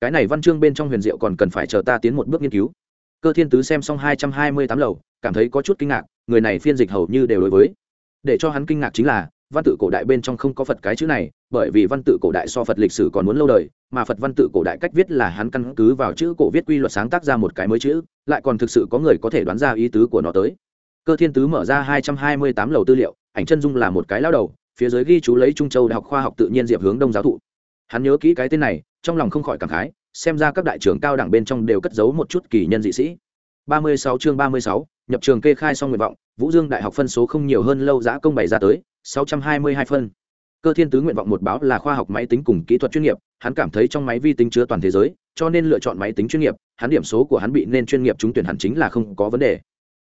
Cái này văn chương bên trong huyền diệu còn cần phải chờ ta tiến một bước nghiên cứu. Cơ thiên tứ xem xong hai trăm hai mươi tám lầu, cảm thấy có chút kinh ngạc, người này phiên dịch hầu như đều đối với. Để cho hắn kinh ngạc chính là văn tự cổ đại bên trong không có phật cái chữ này, bởi vì văn tự cổ đại so phật lịch sử còn muốn lâu đời, mà phật văn tự cổ đại cách viết là hắn căn cứ vào chữ cổ viết quy luật sáng tác ra một cái mới chữ, lại còn thực sự có người có thể đoán ra ý tứ của nó tới. Cơ thiên tứ mở ra hai trăm hai mươi tám lầu tư liệu, ảnh chân dung là một cái lao đầu, phía dưới ghi chú lấy trung châu đại học khoa học tự nhiên diệp hướng đông giáo thụ. Hắn nhớ kỹ cái tên này, trong lòng không khỏi cảm khái, xem ra các đại trưởng cao đẳng bên trong đều cất giấu một chút kỳ nhân dị sĩ. ba mươi sáu chương ba mươi sáu, nhập trường kê khai xong nguyện vọng, vũ dương đại học phân số không nhiều hơn lâu giã công bày ra tới sáu trăm hai mươi hai phân. Cơ thiên tứ nguyện vọng một báo là khoa học máy tính cùng kỹ thuật chuyên nghiệp, hắn cảm thấy trong máy vi tính chứa toàn thế giới, cho nên lựa chọn máy tính chuyên nghiệp, hắn điểm số của hắn bị nên chuyên nghiệp trúng tuyển hẳn chính là không có vấn đề.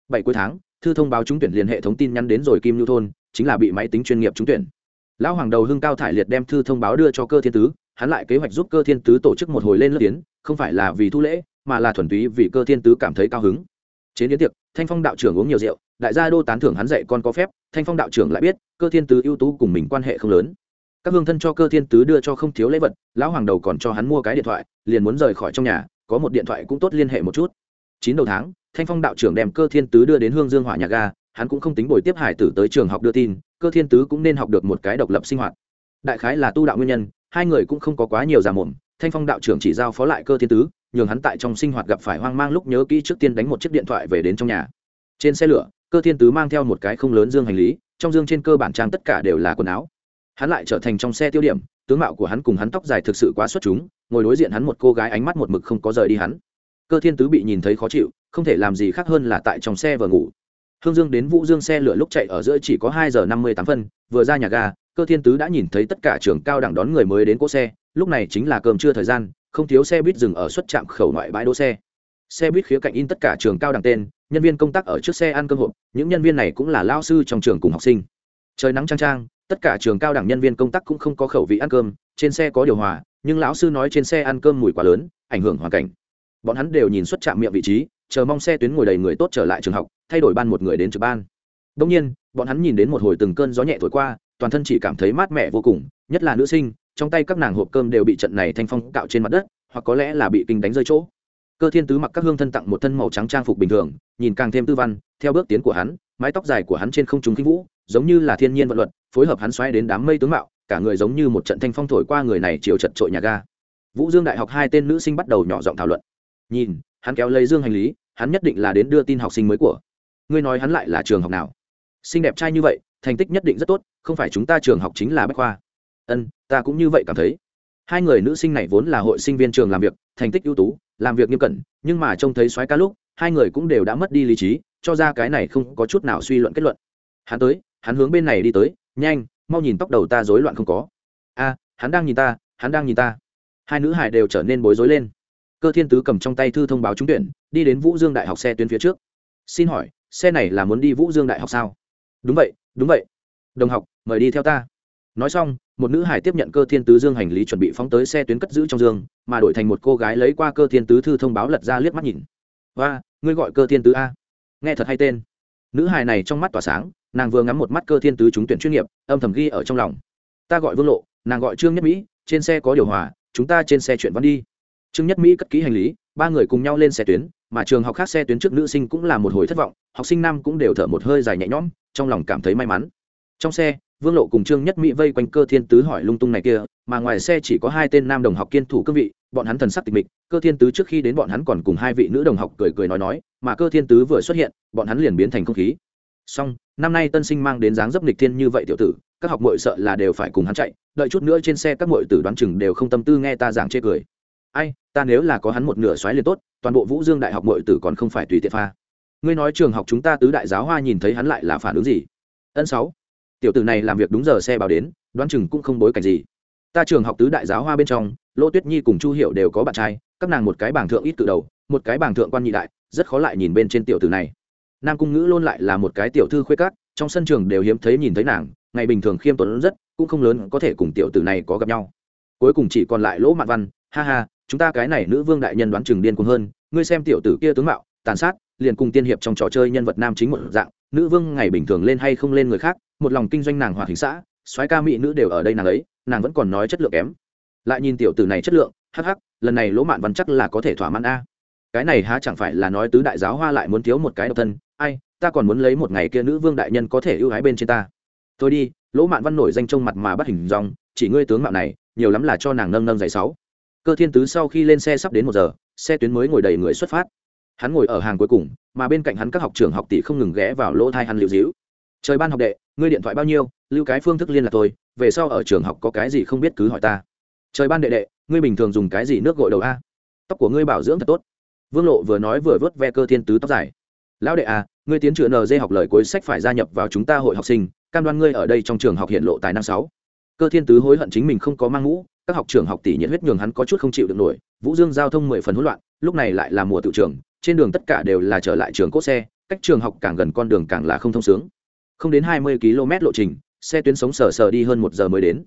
Bảy cuối tháng, thư thông báo trúng tuyển liền hệ thống tin nhắn đến rồi kim lưu thôn, chính là bị máy tính chuyên nghiệp trúng tuyển. Lão hoàng đầu hưng cao thải liệt đem thư thông báo đưa cho cơ thiên tứ, hắn lại kế hoạch giúp cơ thiên tứ tổ chức một hồi lên lớp tiến, không phải là vì thu lễ, mà là thuần túy vì cơ thiên tứ cảm thấy cao hứng chế biến tiệc, thanh phong đạo trưởng uống nhiều rượu, đại gia đô tán thưởng hắn dạy con có phép, thanh phong đạo trưởng lại biết, cơ thiên tứ ưu tú cùng mình quan hệ không lớn. Các hương thân cho cơ thiên tứ đưa cho không thiếu lễ vật, lão hoàng đầu còn cho hắn mua cái điện thoại, liền muốn rời khỏi trong nhà, có một điện thoại cũng tốt liên hệ một chút. Chín đầu tháng, thanh phong đạo trưởng đem cơ thiên tứ đưa đến hương dương hỏa nhà ga, hắn cũng không tính bồi tiếp hải tử tới trường học đưa tin, cơ thiên tứ cũng nên học được một cái độc lập sinh hoạt. Đại khái là tu đạo nguyên nhân, hai người cũng không có quá nhiều giả mồm, thanh phong đạo trưởng chỉ giao phó lại cơ thiên tứ nhường hắn tại trong sinh hoạt gặp phải hoang mang lúc nhớ kỹ trước tiên đánh một chiếc điện thoại về đến trong nhà. Trên xe lửa, cơ thiên tứ mang theo một cái không lớn dương hành lý, trong dương trên cơ bản trang tất cả đều là quần áo. Hắn lại trở thành trong xe tiêu điểm, tướng mạo của hắn cùng hắn tóc dài thực sự quá xuất chúng, ngồi đối diện hắn một cô gái ánh mắt một mực không có rời đi hắn. Cơ thiên tứ bị nhìn thấy khó chịu, không thể làm gì khác hơn là tại trong xe vừa ngủ. Hương dương đến vũ dương xe lửa lúc chạy ở giữa chỉ có hai giờ năm mươi tám phân, vừa ra nhà ga, cơ thiên tứ đã nhìn thấy tất cả trường cao đẳng đón người mới đến cỗ xe, lúc này chính là cơm trưa thời gian không thiếu xe buýt dừng ở xuất trạm khẩu ngoại bãi đỗ xe. Xe buýt khía cạnh in tất cả trường cao đẳng tên, nhân viên công tác ở trước xe ăn cơm hộp, những nhân viên này cũng là lao sư trong trường cùng học sinh. Trời nắng trang trang tất cả trường cao đẳng nhân viên công tác cũng không có khẩu vị ăn cơm, trên xe có điều hòa, nhưng lão sư nói trên xe ăn cơm mùi quá lớn, ảnh hưởng hoàn cảnh. Bọn hắn đều nhìn xuất trạm miệng vị trí, chờ mong xe tuyến ngồi đầy người tốt trở lại trường học, thay đổi ban một người đến trực ban. Đông nhiên, bọn hắn nhìn đến một hồi từng cơn gió nhẹ thổi qua, toàn thân chỉ cảm thấy mát mẻ vô cùng, nhất là nữ sinh trong tay các nàng hộp cơm đều bị trận này thanh phong cạo trên mặt đất, hoặc có lẽ là bị kinh đánh rơi chỗ. Cơ thiên tứ mặc các hương thân tặng một thân màu trắng trang phục bình thường, nhìn càng thêm tư văn, theo bước tiến của hắn, mái tóc dài của hắn trên không trung khinh vũ, giống như là thiên nhiên vận luật, phối hợp hắn xoáy đến đám mây tướng mạo, cả người giống như một trận thanh phong thổi qua người này chiều chật trội nhà ga. Vũ dương đại học hai tên nữ sinh bắt đầu nhỏ giọng thảo luận. Nhìn, hắn kéo lấy dương hành lý, hắn nhất định là đến đưa tin học sinh mới của. Ngươi nói hắn lại là trường học nào? Xinh đẹp trai như vậy, thành tích nhất định rất tốt, không phải chúng ta trường học chính là bách khoa ân, ta cũng như vậy cảm thấy. Hai người nữ sinh này vốn là hội sinh viên trường làm việc, thành tích ưu tú, làm việc nghiêm cẩn, nhưng mà trông thấy soái ca lúc, hai người cũng đều đã mất đi lý trí, cho ra cái này không có chút nào suy luận kết luận. Hắn tới, hắn hướng bên này đi tới, nhanh, mau nhìn tóc đầu ta rối loạn không có. A, hắn đang nhìn ta, hắn đang nhìn ta. Hai nữ hải đều trở nên bối rối lên. Cơ thiên tứ cầm trong tay thư thông báo trúng tuyển, đi đến vũ dương đại học xe tuyến phía trước. Xin hỏi, xe này là muốn đi vũ dương đại học sao? Đúng vậy đúng vậy. Đồng học, mời đi theo ta. Nói xong một nữ hải tiếp nhận cơ thiên tứ dương hành lý chuẩn bị phóng tới xe tuyến cất giữ trong dương, mà đổi thành một cô gái lấy qua cơ thiên tứ thư thông báo lật ra liếc mắt nhìn. Và ngươi gọi cơ thiên tứ a? Nghe thật hay tên. Nữ hải này trong mắt tỏa sáng, nàng vừa ngắm một mắt cơ thiên tứ trúng tuyển chuyên nghiệp, âm thầm ghi ở trong lòng. Ta gọi vương lộ, nàng gọi trương nhất mỹ, trên xe có điều hòa, chúng ta trên xe chuyển văn đi. Trương nhất mỹ cất ký hành lý, ba người cùng nhau lên xe tuyến, mà trường học khác xe tuyến trước nữ sinh cũng là một hồi thất vọng, học sinh nam cũng đều thở một hơi dài nhẹ nhõm, trong lòng cảm thấy may mắn. Trong xe vương lộ cùng trương nhất mỹ vây quanh cơ thiên tứ hỏi lung tung này kia, mà ngoài xe chỉ có hai tên nam đồng học kiên thủ cương vị, bọn hắn thần sắc tịch mịch, cơ thiên tứ trước khi đến bọn hắn còn cùng hai vị nữ đồng học cười cười nói nói, mà cơ thiên tứ vừa xuất hiện, bọn hắn liền biến thành không khí. Song năm nay tân sinh mang đến dáng dấp lịch thiên như vậy tiểu tử, các học mội sợ là đều phải cùng hắn chạy, đợi chút nữa trên xe các mội tử đoán chừng đều không tâm tư nghe ta giảng chê cười. Ai, ta nếu là có hắn một nửa xoáy liền tốt, toàn bộ vũ dương đại học mội tử còn không phải tùy tiện pha. Ngươi nói trường học chúng ta tứ đại giáo hoa nhìn thấy hắn lại là phản ứng gì? Ân sáu tiểu tử này làm việc đúng giờ xe báo đến, đoán chừng cũng không bối cảnh gì. Ta trường học tứ đại giáo hoa bên trong lỗ tuyết nhi cùng chu hiệu đều có bạn trai, các nàng một cái bảng thượng ít tự đầu, một cái bảng thượng quan nhị đại, rất khó lại nhìn bên trên tiểu tử này. Nam cung ngữ luôn lại là một cái tiểu thư khuê cát trong sân trường đều hiếm thấy nhìn thấy nàng, ngày bình thường khiêm tốn rất, cũng không lớn có thể cùng tiểu tử này có gặp nhau. Cuối cùng chỉ còn lại lỗ mạn văn, ha ha, chúng ta cái này nữ vương đại nhân đoán chừng điên cuồng hơn, ngươi xem tiểu tử kia tướng mạo, tàn sát, liền cùng tiên hiệp trong trò chơi nhân vật nam chính một dạng nữ vương ngày bình thường lên hay không lên người khác, một lòng kinh doanh nàng hoạt hình xã, soái ca mỹ nữ đều ở đây nàng ấy, nàng vẫn còn nói chất lượng kém. Lại nhìn tiểu tử này chất lượng, hắc hắc, lần này lỗ mạn văn chắc là có thể thỏa mãn a. Cái này há chẳng phải là nói tứ đại giáo hoa lại muốn thiếu một cái độc thân, ai, ta còn muốn lấy một ngày kia nữ vương đại nhân có thể ưu ái bên trên ta. Thôi đi, lỗ mạn văn nổi danh trông mặt mà bắt hình dòng chỉ ngươi tướng mạo này, nhiều lắm là cho nàng nâng nâng giày sáu. Cơ thiên tứ sau khi lên xe sắp đến một giờ, xe tuyến mới ngồi đầy người xuất phát hắn ngồi ở hàng cuối cùng, mà bên cạnh hắn các học trường học tỷ không ngừng ghé vào lỗ thai hắn liệu dĩu trời ban học đệ, ngươi điện thoại bao nhiêu? Lưu cái phương thức liên lạc tôi, về sau ở trường học có cái gì không biết cứ hỏi ta. Trời ban đệ đệ, ngươi bình thường dùng cái gì nước gội đầu a? Tóc của ngươi bảo dưỡng thật tốt. Vương lộ vừa nói vừa vớt ve cơ thiên tứ tóc dài. Lão đệ à ngươi tiến chữa nd học lời cuối sách phải gia nhập vào chúng ta hội học sinh, cam đoan ngươi ở đây trong trường học hiện lộ tài năng sáu. Cơ thiên tứ hối hận chính mình không có mang ngũ, các học trường học tỷ nhiệt huyết nhường hắn có chút không chịu được nổi, vũ dương giao thông mười phần hỗn loạn, lúc này lại là mùa tự trường trên đường tất cả đều là trở lại trường cốt xe, cách trường học càng gần con đường càng là không thông sướng. Không đến hai mươi km lộ trình, xe tuyến sống sờ sờ đi hơn một giờ mới đến.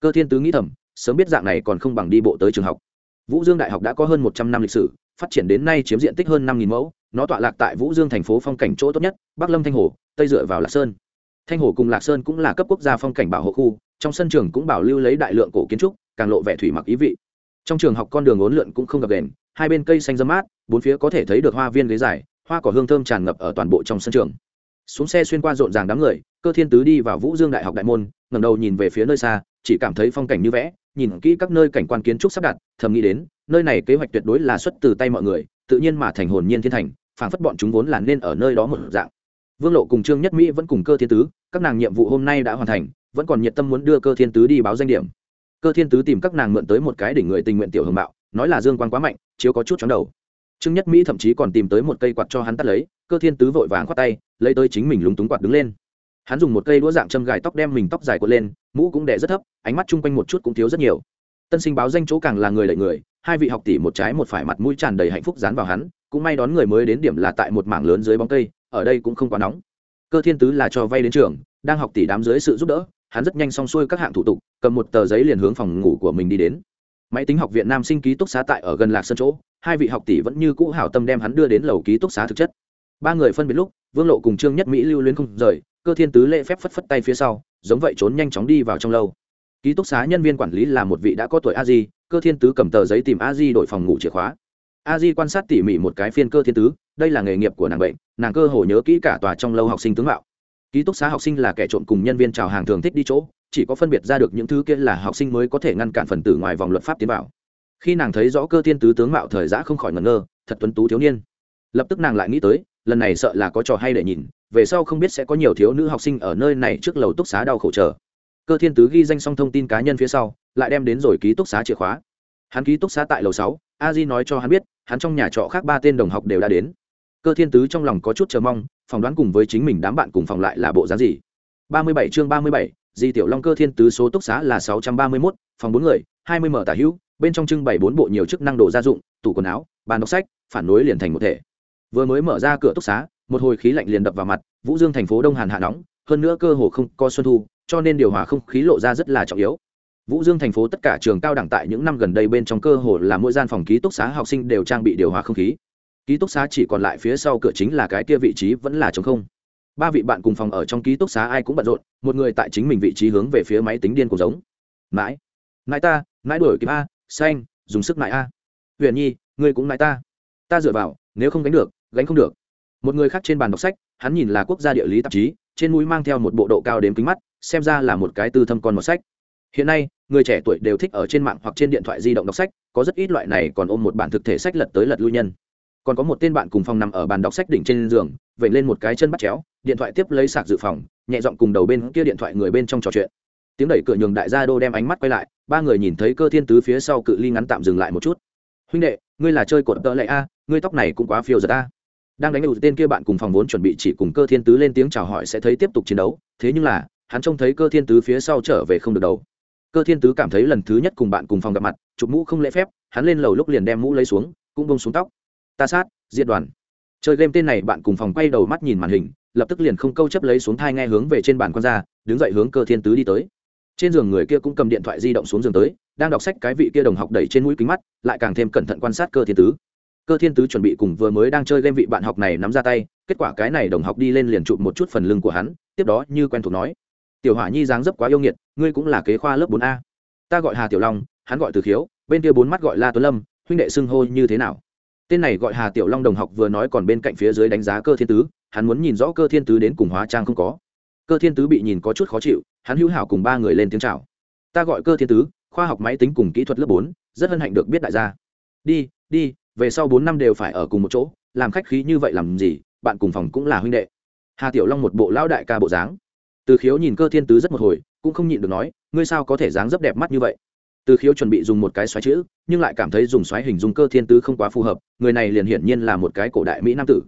Cơ thiên tứ nghĩ thầm, sớm biết dạng này còn không bằng đi bộ tới trường học. Vũ dương đại học đã có hơn một trăm năm lịch sử, phát triển đến nay chiếm diện tích hơn năm mẫu, nó tọa lạc tại vũ dương thành phố phong cảnh chỗ tốt nhất, bắc lâm thanh hồ, tây dựa vào lạc sơn. Thanh hồ cùng lạc sơn cũng là cấp quốc gia phong cảnh bảo hộ khu, trong sân trường cũng bảo lưu lấy đại lượng cổ kiến trúc, càng lộ vẻ thủy mặc ý vị. Trong trường học con đường ốn lượn cũng không gặp đèn hai bên cây xanh dâm mát, bốn phía có thể thấy được hoa viên ghế dài, hoa cỏ hương thơm tràn ngập ở toàn bộ trong sân trường. Xuống xe xuyên qua rộn ràng đám người, cơ thiên tứ đi vào vũ dương đại học đại môn, ngẩng đầu nhìn về phía nơi xa, chỉ cảm thấy phong cảnh như vẽ, nhìn kỹ các nơi cảnh quan kiến trúc sắp đặt, thầm nghĩ đến, nơi này kế hoạch tuyệt đối là xuất từ tay mọi người, tự nhiên mà thành hồn nhiên thiên thành, phảng phất bọn chúng vốn là nên ở nơi đó một dạng. Vương lộ cùng trương nhất mỹ vẫn cùng cơ thiên tứ, các nàng nhiệm vụ hôm nay đã hoàn thành, vẫn còn nhiệt tâm muốn đưa cơ thiên tứ đi báo danh điểm. Cơ thiên tứ tìm các nàng mượn tới một cái đỉnh người tình nguyện tiểu hưởng mạo nói là dương quan quá mạnh, chiếu có chút chóng đầu. Trương nhất mỹ thậm chí còn tìm tới một cây quạt cho hắn tắt lấy, cơ thiên tứ vội vàng khoát tay, lấy tới chính mình lúng túng quạt đứng lên. Hắn dùng một cây đũa dạng châm gài tóc đem mình tóc dài quật lên, mũ cũng đẻ rất thấp, ánh mắt chung quanh một chút cũng thiếu rất nhiều. Tân sinh báo danh chỗ càng là người lệ người, hai vị học tỷ một trái một phải mặt mũi tràn đầy hạnh phúc dán vào hắn, cũng may đón người mới đến điểm là tại một mảng lớn dưới bóng cây, ở đây cũng không quá nóng. Cơ thiên tứ là cho vay đến trường, đang học tỷ đám dưới sự giúp đỡ, hắn rất nhanh xong xuôi các hạng thủ tục, cầm một tờ giấy liền hướng phòng ngủ của mình đi đến máy tính học viện nam sinh ký túc xá tại ở gần lạc sân chỗ, hai vị học tỷ vẫn như cũ hảo tâm đem hắn đưa đến lầu ký túc xá thực chất. Ba người phân biệt lúc, vương lộ cùng trương nhất mỹ lưu luyến không rời, cơ thiên tứ lễ phép phất phất tay phía sau, giống vậy trốn nhanh chóng đi vào trong lâu. Ký túc xá nhân viên quản lý là một vị đã có tuổi a di, cơ thiên tứ cầm tờ giấy tìm a di đổi phòng ngủ chìa khóa. A di quan sát tỉ mỉ một cái phiên cơ thiên tứ, đây là nghề nghiệp của nàng bệnh, nàng cơ hồ nhớ kỹ cả tòa trong lâu học sinh tướng mạo. Ký túc xá học sinh là kẻ trộm cùng nhân viên chào hàng thường thích đi chỗ chỉ có phân biệt ra được những thứ kia là học sinh mới có thể ngăn cản phần tử ngoài vòng luật pháp tiến vào. Khi nàng thấy rõ cơ thiên tứ tướng mạo thời giã không khỏi ngẩn ngơ, thật tuấn tú thiếu niên. Lập tức nàng lại nghĩ tới, lần này sợ là có trò hay để nhìn, về sau không biết sẽ có nhiều thiếu nữ học sinh ở nơi này trước lầu túc xá đau khổ chờ. Cơ thiên tứ ghi danh xong thông tin cá nhân phía sau, lại đem đến rồi ký túc xá chìa khóa. Hắn ký túc xá tại lầu sáu, a di nói cho hắn biết, hắn trong nhà trọ khác ba tên đồng học đều đã đến. Cơ thiên tứ trong lòng có chút chờ mong, phỏng đoán cùng với chính mình đám bạn cùng phòng lại là bộ dáng gì? Ba mươi bảy chương ba mươi bảy di tiểu long cơ thiên tứ số túc xá là sáu trăm ba mươi mốt, phòng bốn người, hai mươi mở tả hữu, bên trong trưng bày bốn bộ nhiều chức năng đồ gia dụng, tủ quần áo, bàn đọc sách, phản nối liền thành một thể. Vừa mới mở ra cửa túc xá, một hồi khí lạnh liền đập vào mặt, vũ dương thành phố đông hàn hạ nóng, hơn nữa cơ hồ không có xuân thu, cho nên điều hòa không khí lộ ra rất là trọng yếu. Vũ dương thành phố tất cả trường cao đẳng tại những năm gần đây bên trong cơ hồ là mỗi gian phòng ký túc xá học sinh đều trang bị điều hòa không khí. Ký túc xá chỉ còn lại phía sau cửa chính là cái kia vị trí vẫn là t không ba vị bạn cùng phòng ở trong ký túc xá ai cũng bận rộn, một người tại chính mình vị trí hướng về phía máy tính điên cùng giống. Mãi mãi ta, mãi đổi kịp a, xanh, dùng sức mãi a. Huyền nhi, ngươi cũng mãi ta. Ta dựa vào, nếu không gánh được, gánh không được. Một người khác trên bàn đọc sách, hắn nhìn là quốc gia địa lý tạp chí, trên mũi mang theo một bộ độ cao đến kính mắt, xem ra là một cái tư thâm con một sách. Hiện nay, người trẻ tuổi đều thích ở trên mạng hoặc trên điện thoại di động đọc sách, có rất ít loại này còn ôm một bản thực thể sách lật tới lật lui nhân. Còn có một tên bạn cùng phòng nằm ở bàn đọc sách đỉnh trên giường vẩy lên một cái chân bắt chéo, điện thoại tiếp lấy sạc dự phòng, nhẹ giọng cùng đầu bên kia điện thoại người bên trong trò chuyện. Tiếng đẩy cửa nhường đại gia đô đem ánh mắt quay lại, ba người nhìn thấy cơ thiên tứ phía sau cự ly ngắn tạm dừng lại một chút. Huynh đệ, ngươi là chơi cột tợ lệ a, ngươi tóc này cũng quá phiêu giật a. Đang đánh đầu tên kia bạn cùng phòng vốn chuẩn bị chỉ cùng cơ thiên tứ lên tiếng chào hỏi sẽ thấy tiếp tục chiến đấu, thế nhưng là, hắn trông thấy cơ thiên tứ phía sau trở về không được đầu. Cơ thiên tứ cảm thấy lần thứ nhất cùng bạn cùng phòng gặp mặt, chụp mũ không lễ phép, hắn lên lầu lúc liền đem mũ lấy xuống, cũng bông xuống tóc. Ta sát, diệt đoàn chơi game tên này bạn cùng phòng quay đầu mắt nhìn màn hình, lập tức liền không câu chấp lấy xuống thai nghe hướng về trên bàn con ra, đứng dậy hướng cơ thiên tứ đi tới. Trên giường người kia cũng cầm điện thoại di động xuống giường tới, đang đọc sách cái vị kia đồng học đẩy trên mũi kính mắt, lại càng thêm cẩn thận quan sát cơ thiên tứ. Cơ thiên tứ chuẩn bị cùng vừa mới đang chơi game vị bạn học này nắm ra tay, kết quả cái này đồng học đi lên liền chụp một chút phần lưng của hắn, tiếp đó như quen thuộc nói, tiểu hỏa nhi dáng dấp quá yêu nghiệt, ngươi cũng là kế khoa lớp bốn a. Ta gọi hà tiểu long, hắn gọi từ khiếu, bên kia bốn mắt gọi la tuấn lâm, huynh đệ xưng hô như thế nào? Tên này gọi hà tiểu long đồng học vừa nói còn bên cạnh phía dưới đánh giá cơ thiên tứ, hắn muốn nhìn rõ cơ thiên tứ đến cùng hóa trang không có. Cơ thiên tứ bị nhìn có chút khó chịu, hắn hữu hảo cùng ba người lên tiếng chào. Ta gọi cơ thiên tứ, khoa học máy tính cùng kỹ thuật lớp bốn, rất hân hạnh được biết đại gia. Đi đi, về sau bốn năm đều phải ở cùng một chỗ, làm khách khí như vậy làm gì, bạn cùng phòng cũng là huynh đệ. Hà tiểu long một bộ lão đại ca bộ dáng. Từ khiếu nhìn cơ thiên tứ rất một hồi, cũng không nhịn được nói, ngươi sao có thể dáng dấp đẹp mắt như vậy? Từ khiếu chuẩn bị dùng một cái xoáy chữ, nhưng lại cảm thấy dùng xoáy hình dung cơ thiên tứ không quá phù hợp, người này liền hiển nhiên là một cái cổ đại mỹ nam tử.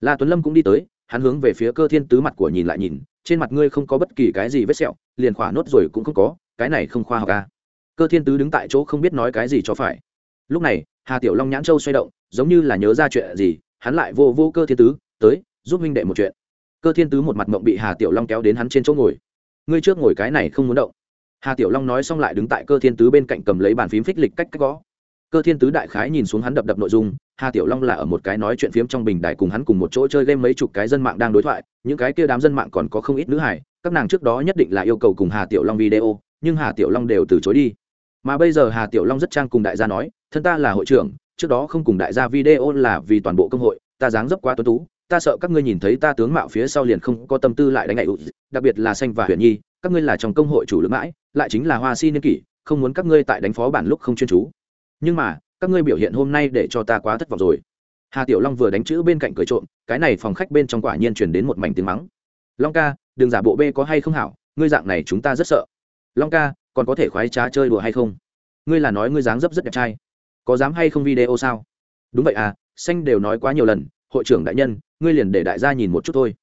La tuấn lâm cũng đi tới, hắn hướng về phía cơ thiên tứ mặt của nhìn lại nhìn, trên mặt ngươi không có bất kỳ cái gì vết sẹo, liền khỏa nốt rồi cũng không có, cái này không khoa học à. cơ thiên tứ đứng tại chỗ không biết nói cái gì cho phải. Lúc này, hà tiểu long nhãn châu xoay động, giống như là nhớ ra chuyện gì, hắn lại vô vô cơ thiên tứ, tới, giúp huynh đệ một chuyện. Cơ thiên tứ một mặt mộng bị hà tiểu long kéo đến hắn trên chỗ ngồi. Ngươi trước ngồi cái này không muốn động hà tiểu long nói xong lại đứng tại cơ thiên tứ bên cạnh cầm lấy bàn phím phích lịch cách cách gõ. Cơ thiên tứ đại khái nhìn xuống hắn đập đập nội dung, hà tiểu long là ở một cái nói chuyện phiếm trong bình đại cùng hắn cùng một chỗ chơi game mấy chục cái dân mạng đang đối thoại, những cái kia đám dân mạng còn có không ít nữ hải các nàng trước đó nhất định là yêu cầu cùng hà tiểu long video, nhưng hà tiểu long đều từ chối đi. Mà bây giờ hà tiểu long rất trang cùng đại gia nói, thân ta là hội trưởng, trước đó không cùng đại gia video là vì toàn bộ công hội, ta dáng dấp quá tuấn tú, ta sợ các ngươi nhìn thấy ta tướng mạo phía sau liền không có tâm tư lại đánh ngại đặc biệt là xanh và huyền nhi các ngươi là trong công hội chủ lực mãi, lại chính là hoa si niên kỷ, không muốn các ngươi tại đánh phó bản lúc không chuyên chú. Nhưng mà, các ngươi biểu hiện hôm nay để cho ta quá thất vọng rồi. Hà tiểu long vừa đánh chữ bên cạnh cười trộm, cái này phòng khách bên trong quả nhiên chuyển đến một mảnh tiếng mắng. Long ca, đừng giả bộ bê có hay không hảo, ngươi dạng này chúng ta rất sợ. Long ca, còn có thể khoái trá chơi đùa hay không? Ngươi là nói ngươi dáng dấp rất đẹp trai. Có dám hay không video sao? Đúng vậy à xanh đều nói quá nhiều lần, hội trưởng đại nhân, ngươi liền để đại gia nhìn một chút thôi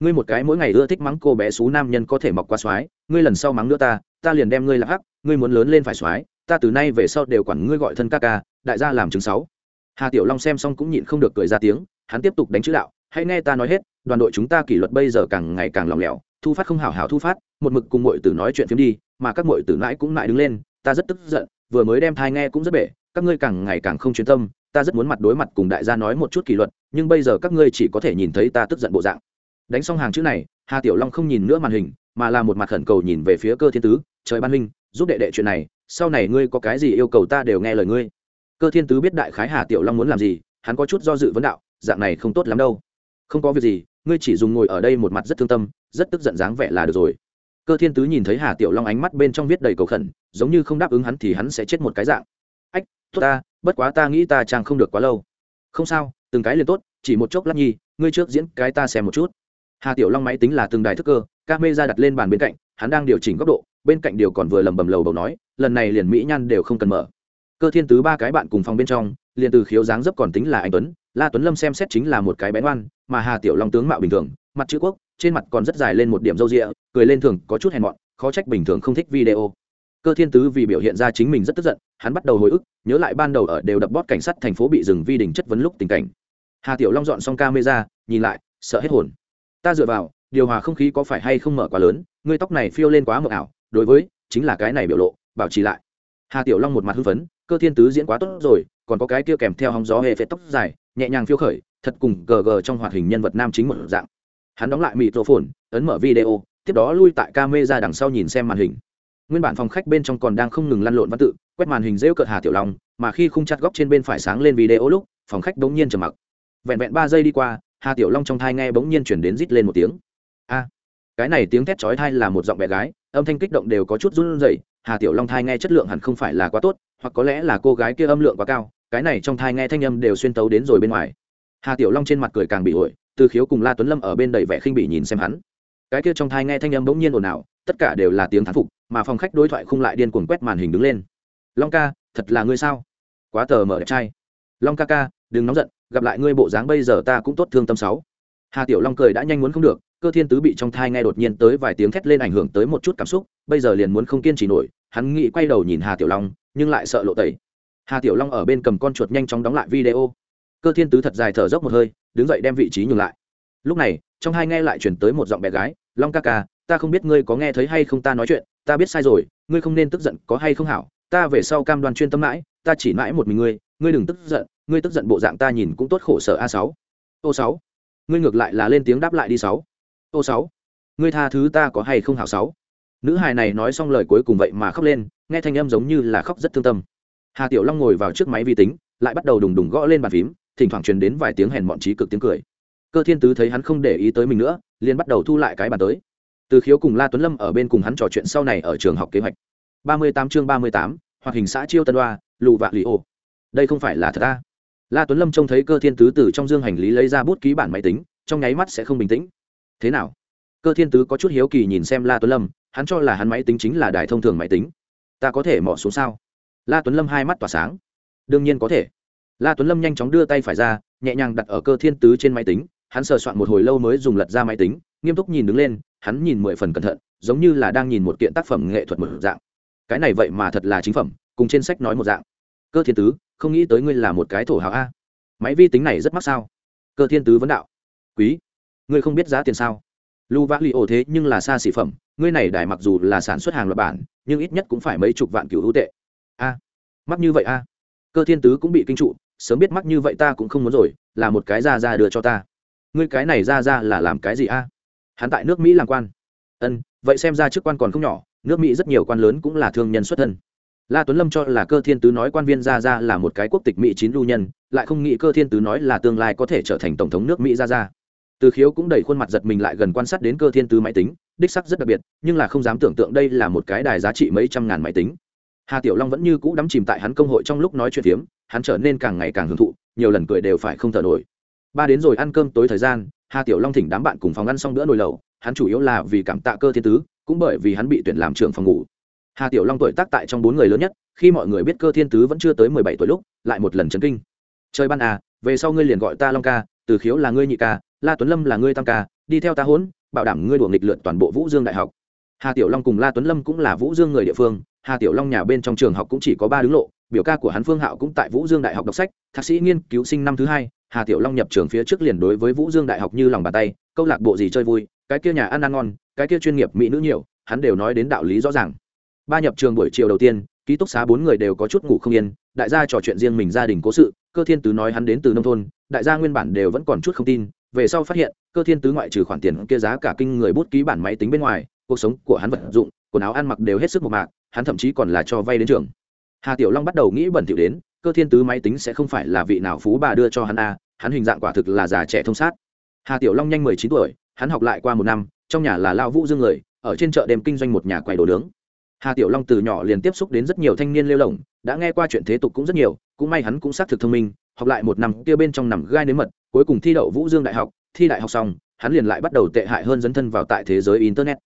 ngươi một cái mỗi ngày ưa thích mắng cô bé xú nam nhân có thể mọc qua soái, ngươi lần sau mắng nữa ta ta liền đem ngươi là hắc, ngươi muốn lớn lên phải soái, ta từ nay về sau đều quản ngươi gọi thân ca ca, đại gia làm chứng sáu. Hà tiểu long xem xong cũng nhịn không được cười ra tiếng, hắn tiếp tục đánh chữ đạo, hãy nghe ta nói hết, đoàn đội chúng ta kỷ luật bây giờ càng ngày càng lỏng lẻo, thu phát không hảo hảo thu phát, một mực cùng mọi tử nói chuyện phiếm đi, mà các mọi tử mãi cũng lại đứng lên, ta rất tức giận, vừa mới đem thai nghe cũng rất bể, các ngươi càng ngày càng không chuyên tâm, ta rất muốn mặt đối mặt cùng đại gia nói một chút kỷ luật, nhưng bây giờ các ngươi chỉ có thể nhìn thấy ta tức giận bộ dạng đánh xong hàng chữ này, hà tiểu long không nhìn nữa màn hình, mà là một mặt khẩn cầu nhìn về phía cơ thiên tứ, trời ban huynh, giúp đệ đệ chuyện này, sau này ngươi có cái gì yêu cầu ta đều nghe lời ngươi. Cơ thiên tứ biết đại khái hà tiểu long muốn làm gì, hắn có chút do dự vấn đạo, dạng này không tốt lắm đâu. Không có việc gì, ngươi chỉ dùng ngồi ở đây một mặt rất thương tâm, rất tức giận dáng vẻ là được rồi. Cơ thiên tứ nhìn thấy hà tiểu long ánh mắt bên trong viết đầy cầu khẩn, giống như không đáp ứng hắn thì hắn sẽ chết một cái dạng. Ách, tốt ta, bất quá ta nghĩ ta chàng không được quá lâu. Không sao, từng cái liền tốt, chỉ một chốc lát nhi, ngươi trước diễn cái ta xem một chút hà tiểu long máy tính là từng đài thức cơ ca mê ra đặt lên bàn bên cạnh, hắn đang điều chỉnh góc độ, bên cạnh điều còn vừa lầm bầm lầu bầu nói, lần này liền mỹ nhan đều không cần mở. Cơ thiên tứ ba cái bạn cùng phòng bên trong, liền từ khiếu dáng dấp còn tính là anh tuấn, la tuấn lâm xem xét chính là một cái bén oan mà hà tiểu long tướng mạo bình thường, mặt chữ quốc, trên mặt còn rất dài lên một điểm râu rịa cười lên thường, có chút hèn mọn, khó trách bình thường không thích video. Cơ thiên tứ vì biểu hiện ra chính mình rất tức giận, hắn bắt đầu hồi ức, nhớ lại ban đầu ở đều đập bót cảnh sát thành phố bị dừng vi đình chất vấn lúc tình cảnh. Hà tiểu long dọn xong camera, nhìn lại, sợ hết hồn ta dựa vào, điều hòa không khí có phải hay không mở quá lớn, ngươi tóc này phiêu lên quá mờ ảo, đối với, chính là cái này biểu lộ, bảo trì lại. Hà tiểu long một mặt hưng phấn, cơ thiên tứ diễn quá tốt rồi, còn có cái kia kèm theo hóng gió hệ phết tóc dài, nhẹ nhàng phiêu khởi, thật cùng gờ gờ trong hoạt hình nhân vật nam chính một dạng. Hắn đóng lại mịt ấn mở video, tiếp đó lui tại ca mê ra đằng sau nhìn xem màn hình. Nguyên bản phòng khách bên trong còn đang không ngừng lăn lộn văn tự, quét màn hình rêu cợt hà tiểu long, mà khi khung chặt góc trên bên phải sáng lên video lúc, phòng khách đống nhiên trầm mặc. Vẹn vẹn ba giây đi qua hà tiểu long trong thai nghe bỗng nhiên chuyển đến rít lên một tiếng. A, cái này tiếng thét chói thai là một giọng bé gái, âm thanh kích động đều có chút run rẩy, hà tiểu long thai nghe chất lượng hẳn không phải là quá tốt, hoặc có lẽ là cô gái kia âm lượng quá cao, cái này trong thai nghe thanh âm đều xuyên tấu đến rồi bên ngoài. Hà tiểu long trên mặt cười càng bị ổi từ khiếu cùng la tuấn lâm ở bên đầy vẻ khinh bị nhìn xem hắn. Cái kia trong thai nghe thanh âm bỗng nhiên ồn ào, tất cả đều là tiếng thán phục, mà phòng khách đối thoại khung lại điên cuồng quét màn hình đứng lên. Long ca, thật là ngươi sao? Quá tờ mở đẹp trai. Long ca ca, đừng nóng giận gặp lại ngươi bộ dáng bây giờ ta cũng tốt thương tâm sáu. Hà tiểu long cười đã nhanh muốn không được, cơ thiên tứ bị trong thai nghe đột nhiên tới vài tiếng thét lên ảnh hưởng tới một chút cảm xúc, bây giờ liền muốn không kiên trì nổi, hắn nghĩ quay đầu nhìn hà tiểu long, nhưng lại sợ lộ tẩy. Hà tiểu long ở bên cầm con chuột nhanh chóng đóng lại video. Cơ thiên tứ thật dài thở dốc một hơi, đứng dậy đem vị trí nhường lại. Lúc này, trong hai nghe lại chuyển tới một giọng bé gái, long ca ca, ta không biết ngươi có nghe thấy hay không ta nói chuyện, ta biết sai rồi, ngươi không nên tức giận, có hay không hảo, ta về sau cam đoan chuyên tâm mãi, ta chỉ mãi một mình ngươi ngươi đừng tức giận ngươi tức giận bộ dạng ta nhìn cũng tốt khổ sở a sáu. Ô sáu. Ngươi ngược lại là lên tiếng đáp lại đi sáu. Ô sáu. Ngươi tha thứ ta có hay không hảo sáu? Nữ hài này nói xong lời cuối cùng vậy mà khóc lên, nghe thanh âm giống như là khóc rất thương tâm. Hà tiểu long ngồi vào trước máy vi tính, lại bắt đầu đùng đùng gõ lên bàn phím, thỉnh thoảng truyền đến vài tiếng hèn mọn trí cực tiếng cười. Cơ thiên tứ thấy hắn không để ý tới mình nữa, liền bắt đầu thu lại cái bàn tới. Từ khiếu cùng la tuấn lâm ở bên cùng hắn trò chuyện sau này ở trường học kế hoạch. ba mươi tám chương ba mươi tám, hoạt hình xã chiêu tân đoa, lù vạ lì ô. Đây không phải là thật ta la tuấn lâm trông thấy cơ thiên tứ từ trong dương hành lý lấy ra bút ký bản máy tính, trong nháy mắt sẽ không bình tĩnh. Thế nào? Cơ thiên tứ có chút hiếu kỳ nhìn xem la tuấn lâm, hắn cho là hắn máy tính chính là đài thông thường máy tính. Ta có thể mỏ xuống sao? La tuấn lâm hai mắt tỏa sáng. Đương nhiên có thể. La tuấn lâm nhanh chóng đưa tay phải ra, nhẹ nhàng đặt ở cơ thiên tứ trên máy tính, hắn sờ soạn một hồi lâu mới dùng lật ra máy tính, nghiêm túc nhìn đứng lên, hắn nhìn mười phần cẩn thận, giống như là đang nhìn một kiện tác phẩm nghệ thuật một dạng. Cái này vậy mà thật là chính phẩm, cùng trên sách nói một dạng cơ thiên tứ, không nghĩ tới ngươi là một cái thổ hào a. Máy vi tính này rất mắc sao? Cơ thiên tứ vấn đạo. Quý, ngươi không biết giá tiền sao? Lu vã li ổ thế nhưng là xa xỉ phẩm, ngươi này đài mặc dù là sản xuất hàng loạt bản, nhưng ít nhất cũng phải mấy chục vạn cựu hữu tệ. A, mắc như vậy a? Cơ thiên tứ cũng bị kinh trụ, sớm biết mắc như vậy ta cũng không muốn rồi, là một cái ra ra đưa cho ta. Ngươi cái này ra ra là làm cái gì a? Hắn tại nước mỹ làm quan. Ân, vậy xem ra chức quan còn không nhỏ, nước mỹ rất nhiều quan lớn cũng là thương nhân xuất thân la tuấn lâm cho là cơ thiên tứ nói quan viên ra ra là một cái quốc tịch mỹ chín lưu nhân, lại không nghĩ cơ thiên tứ nói là tương lai có thể trở thành tổng thống nước mỹ ra ra từ khiếu cũng đẩy khuôn mặt giật mình lại gần quan sát đến cơ thiên tứ máy tính, đích sắc rất đặc biệt, nhưng là không dám tưởng tượng đây là một cái đài giá trị mấy trăm ngàn máy tính. Hà tiểu long vẫn như cũ đắm chìm tại hắn công hội trong lúc nói chuyện phiếm, hắn trở nên càng ngày càng hưởng thụ, nhiều lần cười đều phải không thở nổi. Ba đến rồi ăn cơm tối thời gian, hà tiểu long thỉnh đám bạn cùng phòng ăn xong bữa nồi lẩu, hắn chủ yếu là vì cảm tạ cơ thiên tứ, cũng bởi vì hắn bị tuyển làm trưởng phòng ngủ hà tiểu long tuổi tác tại trong bốn người lớn nhất, khi mọi người biết cơ thiên tứ vẫn chưa tới mười bảy tuổi lúc, lại một lần chấn kinh. Chơi ban à về sau ngươi liền gọi ta long ca, từ khiếu là ngươi nhị ca, la tuấn lâm là ngươi tam ca, đi theo ta hỗn, bảo đảm ngươi đuổi nghịch lượn toàn bộ vũ dương đại học. Hà tiểu long cùng la tuấn lâm cũng là vũ dương người địa phương, hà tiểu long nhà bên trong trường học cũng chỉ có ba đứng lộ, biểu ca của hắn phương hạo cũng tại vũ dương đại học đọc sách, thạc sĩ nghiên cứu sinh năm thứ hai, hà tiểu long nhập trường phía trước liền đối với vũ dương đại học như lòng bàn tay, câu lạc bộ gì chơi vui, cái kia nhà ăn ăn ngon, cái kia chuyên nghiệp mỹ nữ nhiều, hắn đều nói đến đạo lý rõ ràng ba nhập trường buổi chiều đầu tiên ký túc xá bốn người đều có chút ngủ không yên đại gia trò chuyện riêng mình gia đình cố sự cơ thiên tứ nói hắn đến từ nông thôn đại gia nguyên bản đều vẫn còn chút không tin về sau phát hiện cơ thiên tứ ngoại trừ khoản tiền kia giá cả kinh người bút ký bản máy tính bên ngoài cuộc sống của hắn vật dụng quần áo ăn mặc đều hết sức một mạc hắn thậm chí còn là cho vay đến trường. Hà tiểu long bắt đầu nghĩ bẩn thỉu đến cơ thiên tứ máy tính sẽ không phải là vị nào phú bà đưa cho hắn a à, hắn hình dạng quả thực là già trẻ thông sát. Hà tiểu long nhanh mười chín tuổi hắn học lại qua một năm trong nhà là lao vũ dương người ở trên chợ đêm kinh doanh một nhà quầy đồ nướng hà tiểu long từ nhỏ liền tiếp xúc đến rất nhiều thanh niên lêu lỏng, đã nghe qua chuyện thế tục cũng rất nhiều, cũng may hắn cũng xác thực thông minh, học lại một năm kia bên trong nằm gai nếm mật, cuối cùng thi đậu vũ dương đại học, thi đại học xong, hắn liền lại bắt đầu tệ hại hơn dấn thân vào tại thế giới internet.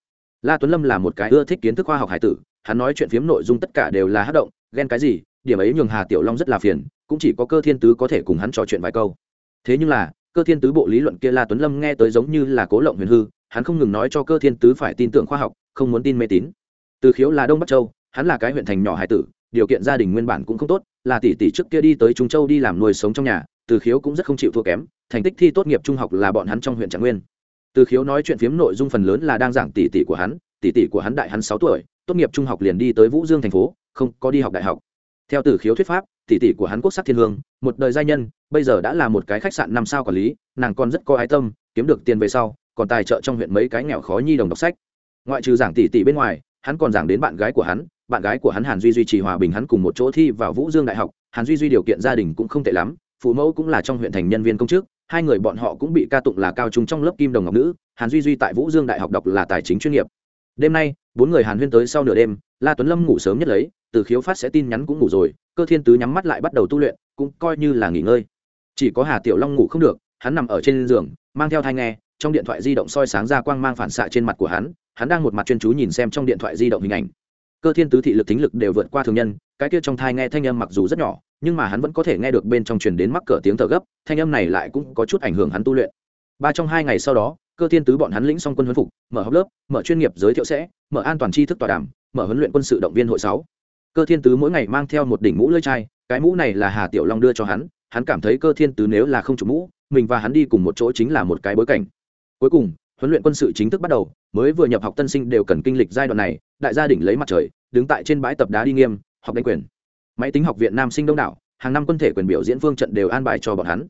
La tuấn lâm là một cái ưa thích kiến thức khoa học hải tử, hắn nói chuyện phiếm nội dung tất cả đều là hát động, ghen cái gì, điểm ấy nhường hà tiểu long rất là phiền, cũng chỉ có cơ thiên tứ có thể cùng hắn trò chuyện vài câu. Thế nhưng là, cơ thiên tứ bộ lý luận kia la tuấn lâm nghe tới giống như là cố lộng huyền hư, hắn không ngừng nói cho cơ thiên tứ phải tin tưởng khoa học, không muốn tin mê tín từ khiếu là đông bắc châu, hắn là cái huyện thành nhỏ hải tử, điều kiện gia đình nguyên bản cũng không tốt, là tỷ tỷ trước kia đi tới trung châu đi làm nuôi sống trong nhà, từ khiếu cũng rất không chịu thua kém, thành tích thi tốt nghiệp trung học là bọn hắn trong huyện trạng nguyên. Từ khiếu nói chuyện phiếm nội dung phần lớn là đang giảng tỷ tỷ của hắn, tỷ tỷ của hắn đại hắn sáu tuổi, tốt nghiệp trung học liền đi tới vũ dương thành phố, không có đi học đại học. Theo từ khiếu thuyết pháp, tỷ tỷ của hắn quốc sắc thiên hương, một đời gia nhân, bây giờ đã là một cái khách sạn năm sao quản lý, nàng còn rất có ái tâm, kiếm được tiền về sau, còn tài trợ trong huyện mấy cái nghèo khó nhi đồng đọc sách. Ngoại trừ giảng tỷ tỷ bên ngoài hắn còn giảng đến bạn gái của hắn, bạn gái của hắn hàn duy duy trì hòa bình hắn cùng một chỗ thi vào vũ dương đại học. Hàn duy duy điều kiện gia đình cũng không tệ lắm, phụ mẫu cũng là trong huyện thành nhân viên công chức, hai người bọn họ cũng bị ca tụng là cao trung trong lớp kim đồng ngọc nữ. Hàn duy duy tại vũ dương đại học đọc là tài chính chuyên nghiệp. Đêm nay, bốn người hàn huyên tới sau nửa đêm, la tuấn lâm ngủ sớm nhất lấy, từ khiếu phát sẽ tin nhắn cũng ngủ rồi, cơ thiên tứ nhắm mắt lại bắt đầu tu luyện, cũng coi như là nghỉ ngơi. Chỉ có hà tiểu long ngủ không được, hắn nằm ở trên giường, mang theo thai nghe trong điện thoại di động soi sáng ra quang mang phản xạ trên mặt của hắn hắn đang một mặt chuyên chú nhìn xem trong điện thoại di động hình ảnh. Cơ thiên tứ thị lực thính lực đều vượt qua thường nhân, cái kia trong thai nghe thanh âm mặc dù rất nhỏ, nhưng mà hắn vẫn có thể nghe được bên trong truyền đến mắc cỡ tiếng thở gấp, thanh âm này lại cũng có chút ảnh hưởng hắn tu luyện. Ba trong hai ngày sau đó, cơ thiên tứ bọn hắn lĩnh xong quân huấn phục, mở học lớp, mở chuyên nghiệp giới thiệu sẽ, mở an toàn tri thức tọa đàm, mở huấn luyện quân sự động viên hội sáu. Cơ thiên tứ mỗi ngày mang theo một đỉnh mũ lưỡi chai, cái mũ này là hà tiểu long đưa cho hắn hắn cảm thấy cơ thiên tứ nếu là không chủ mũ, mình và hắn đi cùng một chỗ chính là một cái bối cảnh cuối cùng, huấn luyện quân sự chính thức bắt đầu, mới vừa nhập học tân sinh đều cần kinh lịch giai đoạn này, đại gia đình lấy mặt trời, đứng tại trên bãi tập đá đi nghiêm, học đánh quyền. Máy tính học viện nam sinh đông đảo, hàng năm quân thể quyền biểu diễn phương trận đều an bài cho bọn hắn.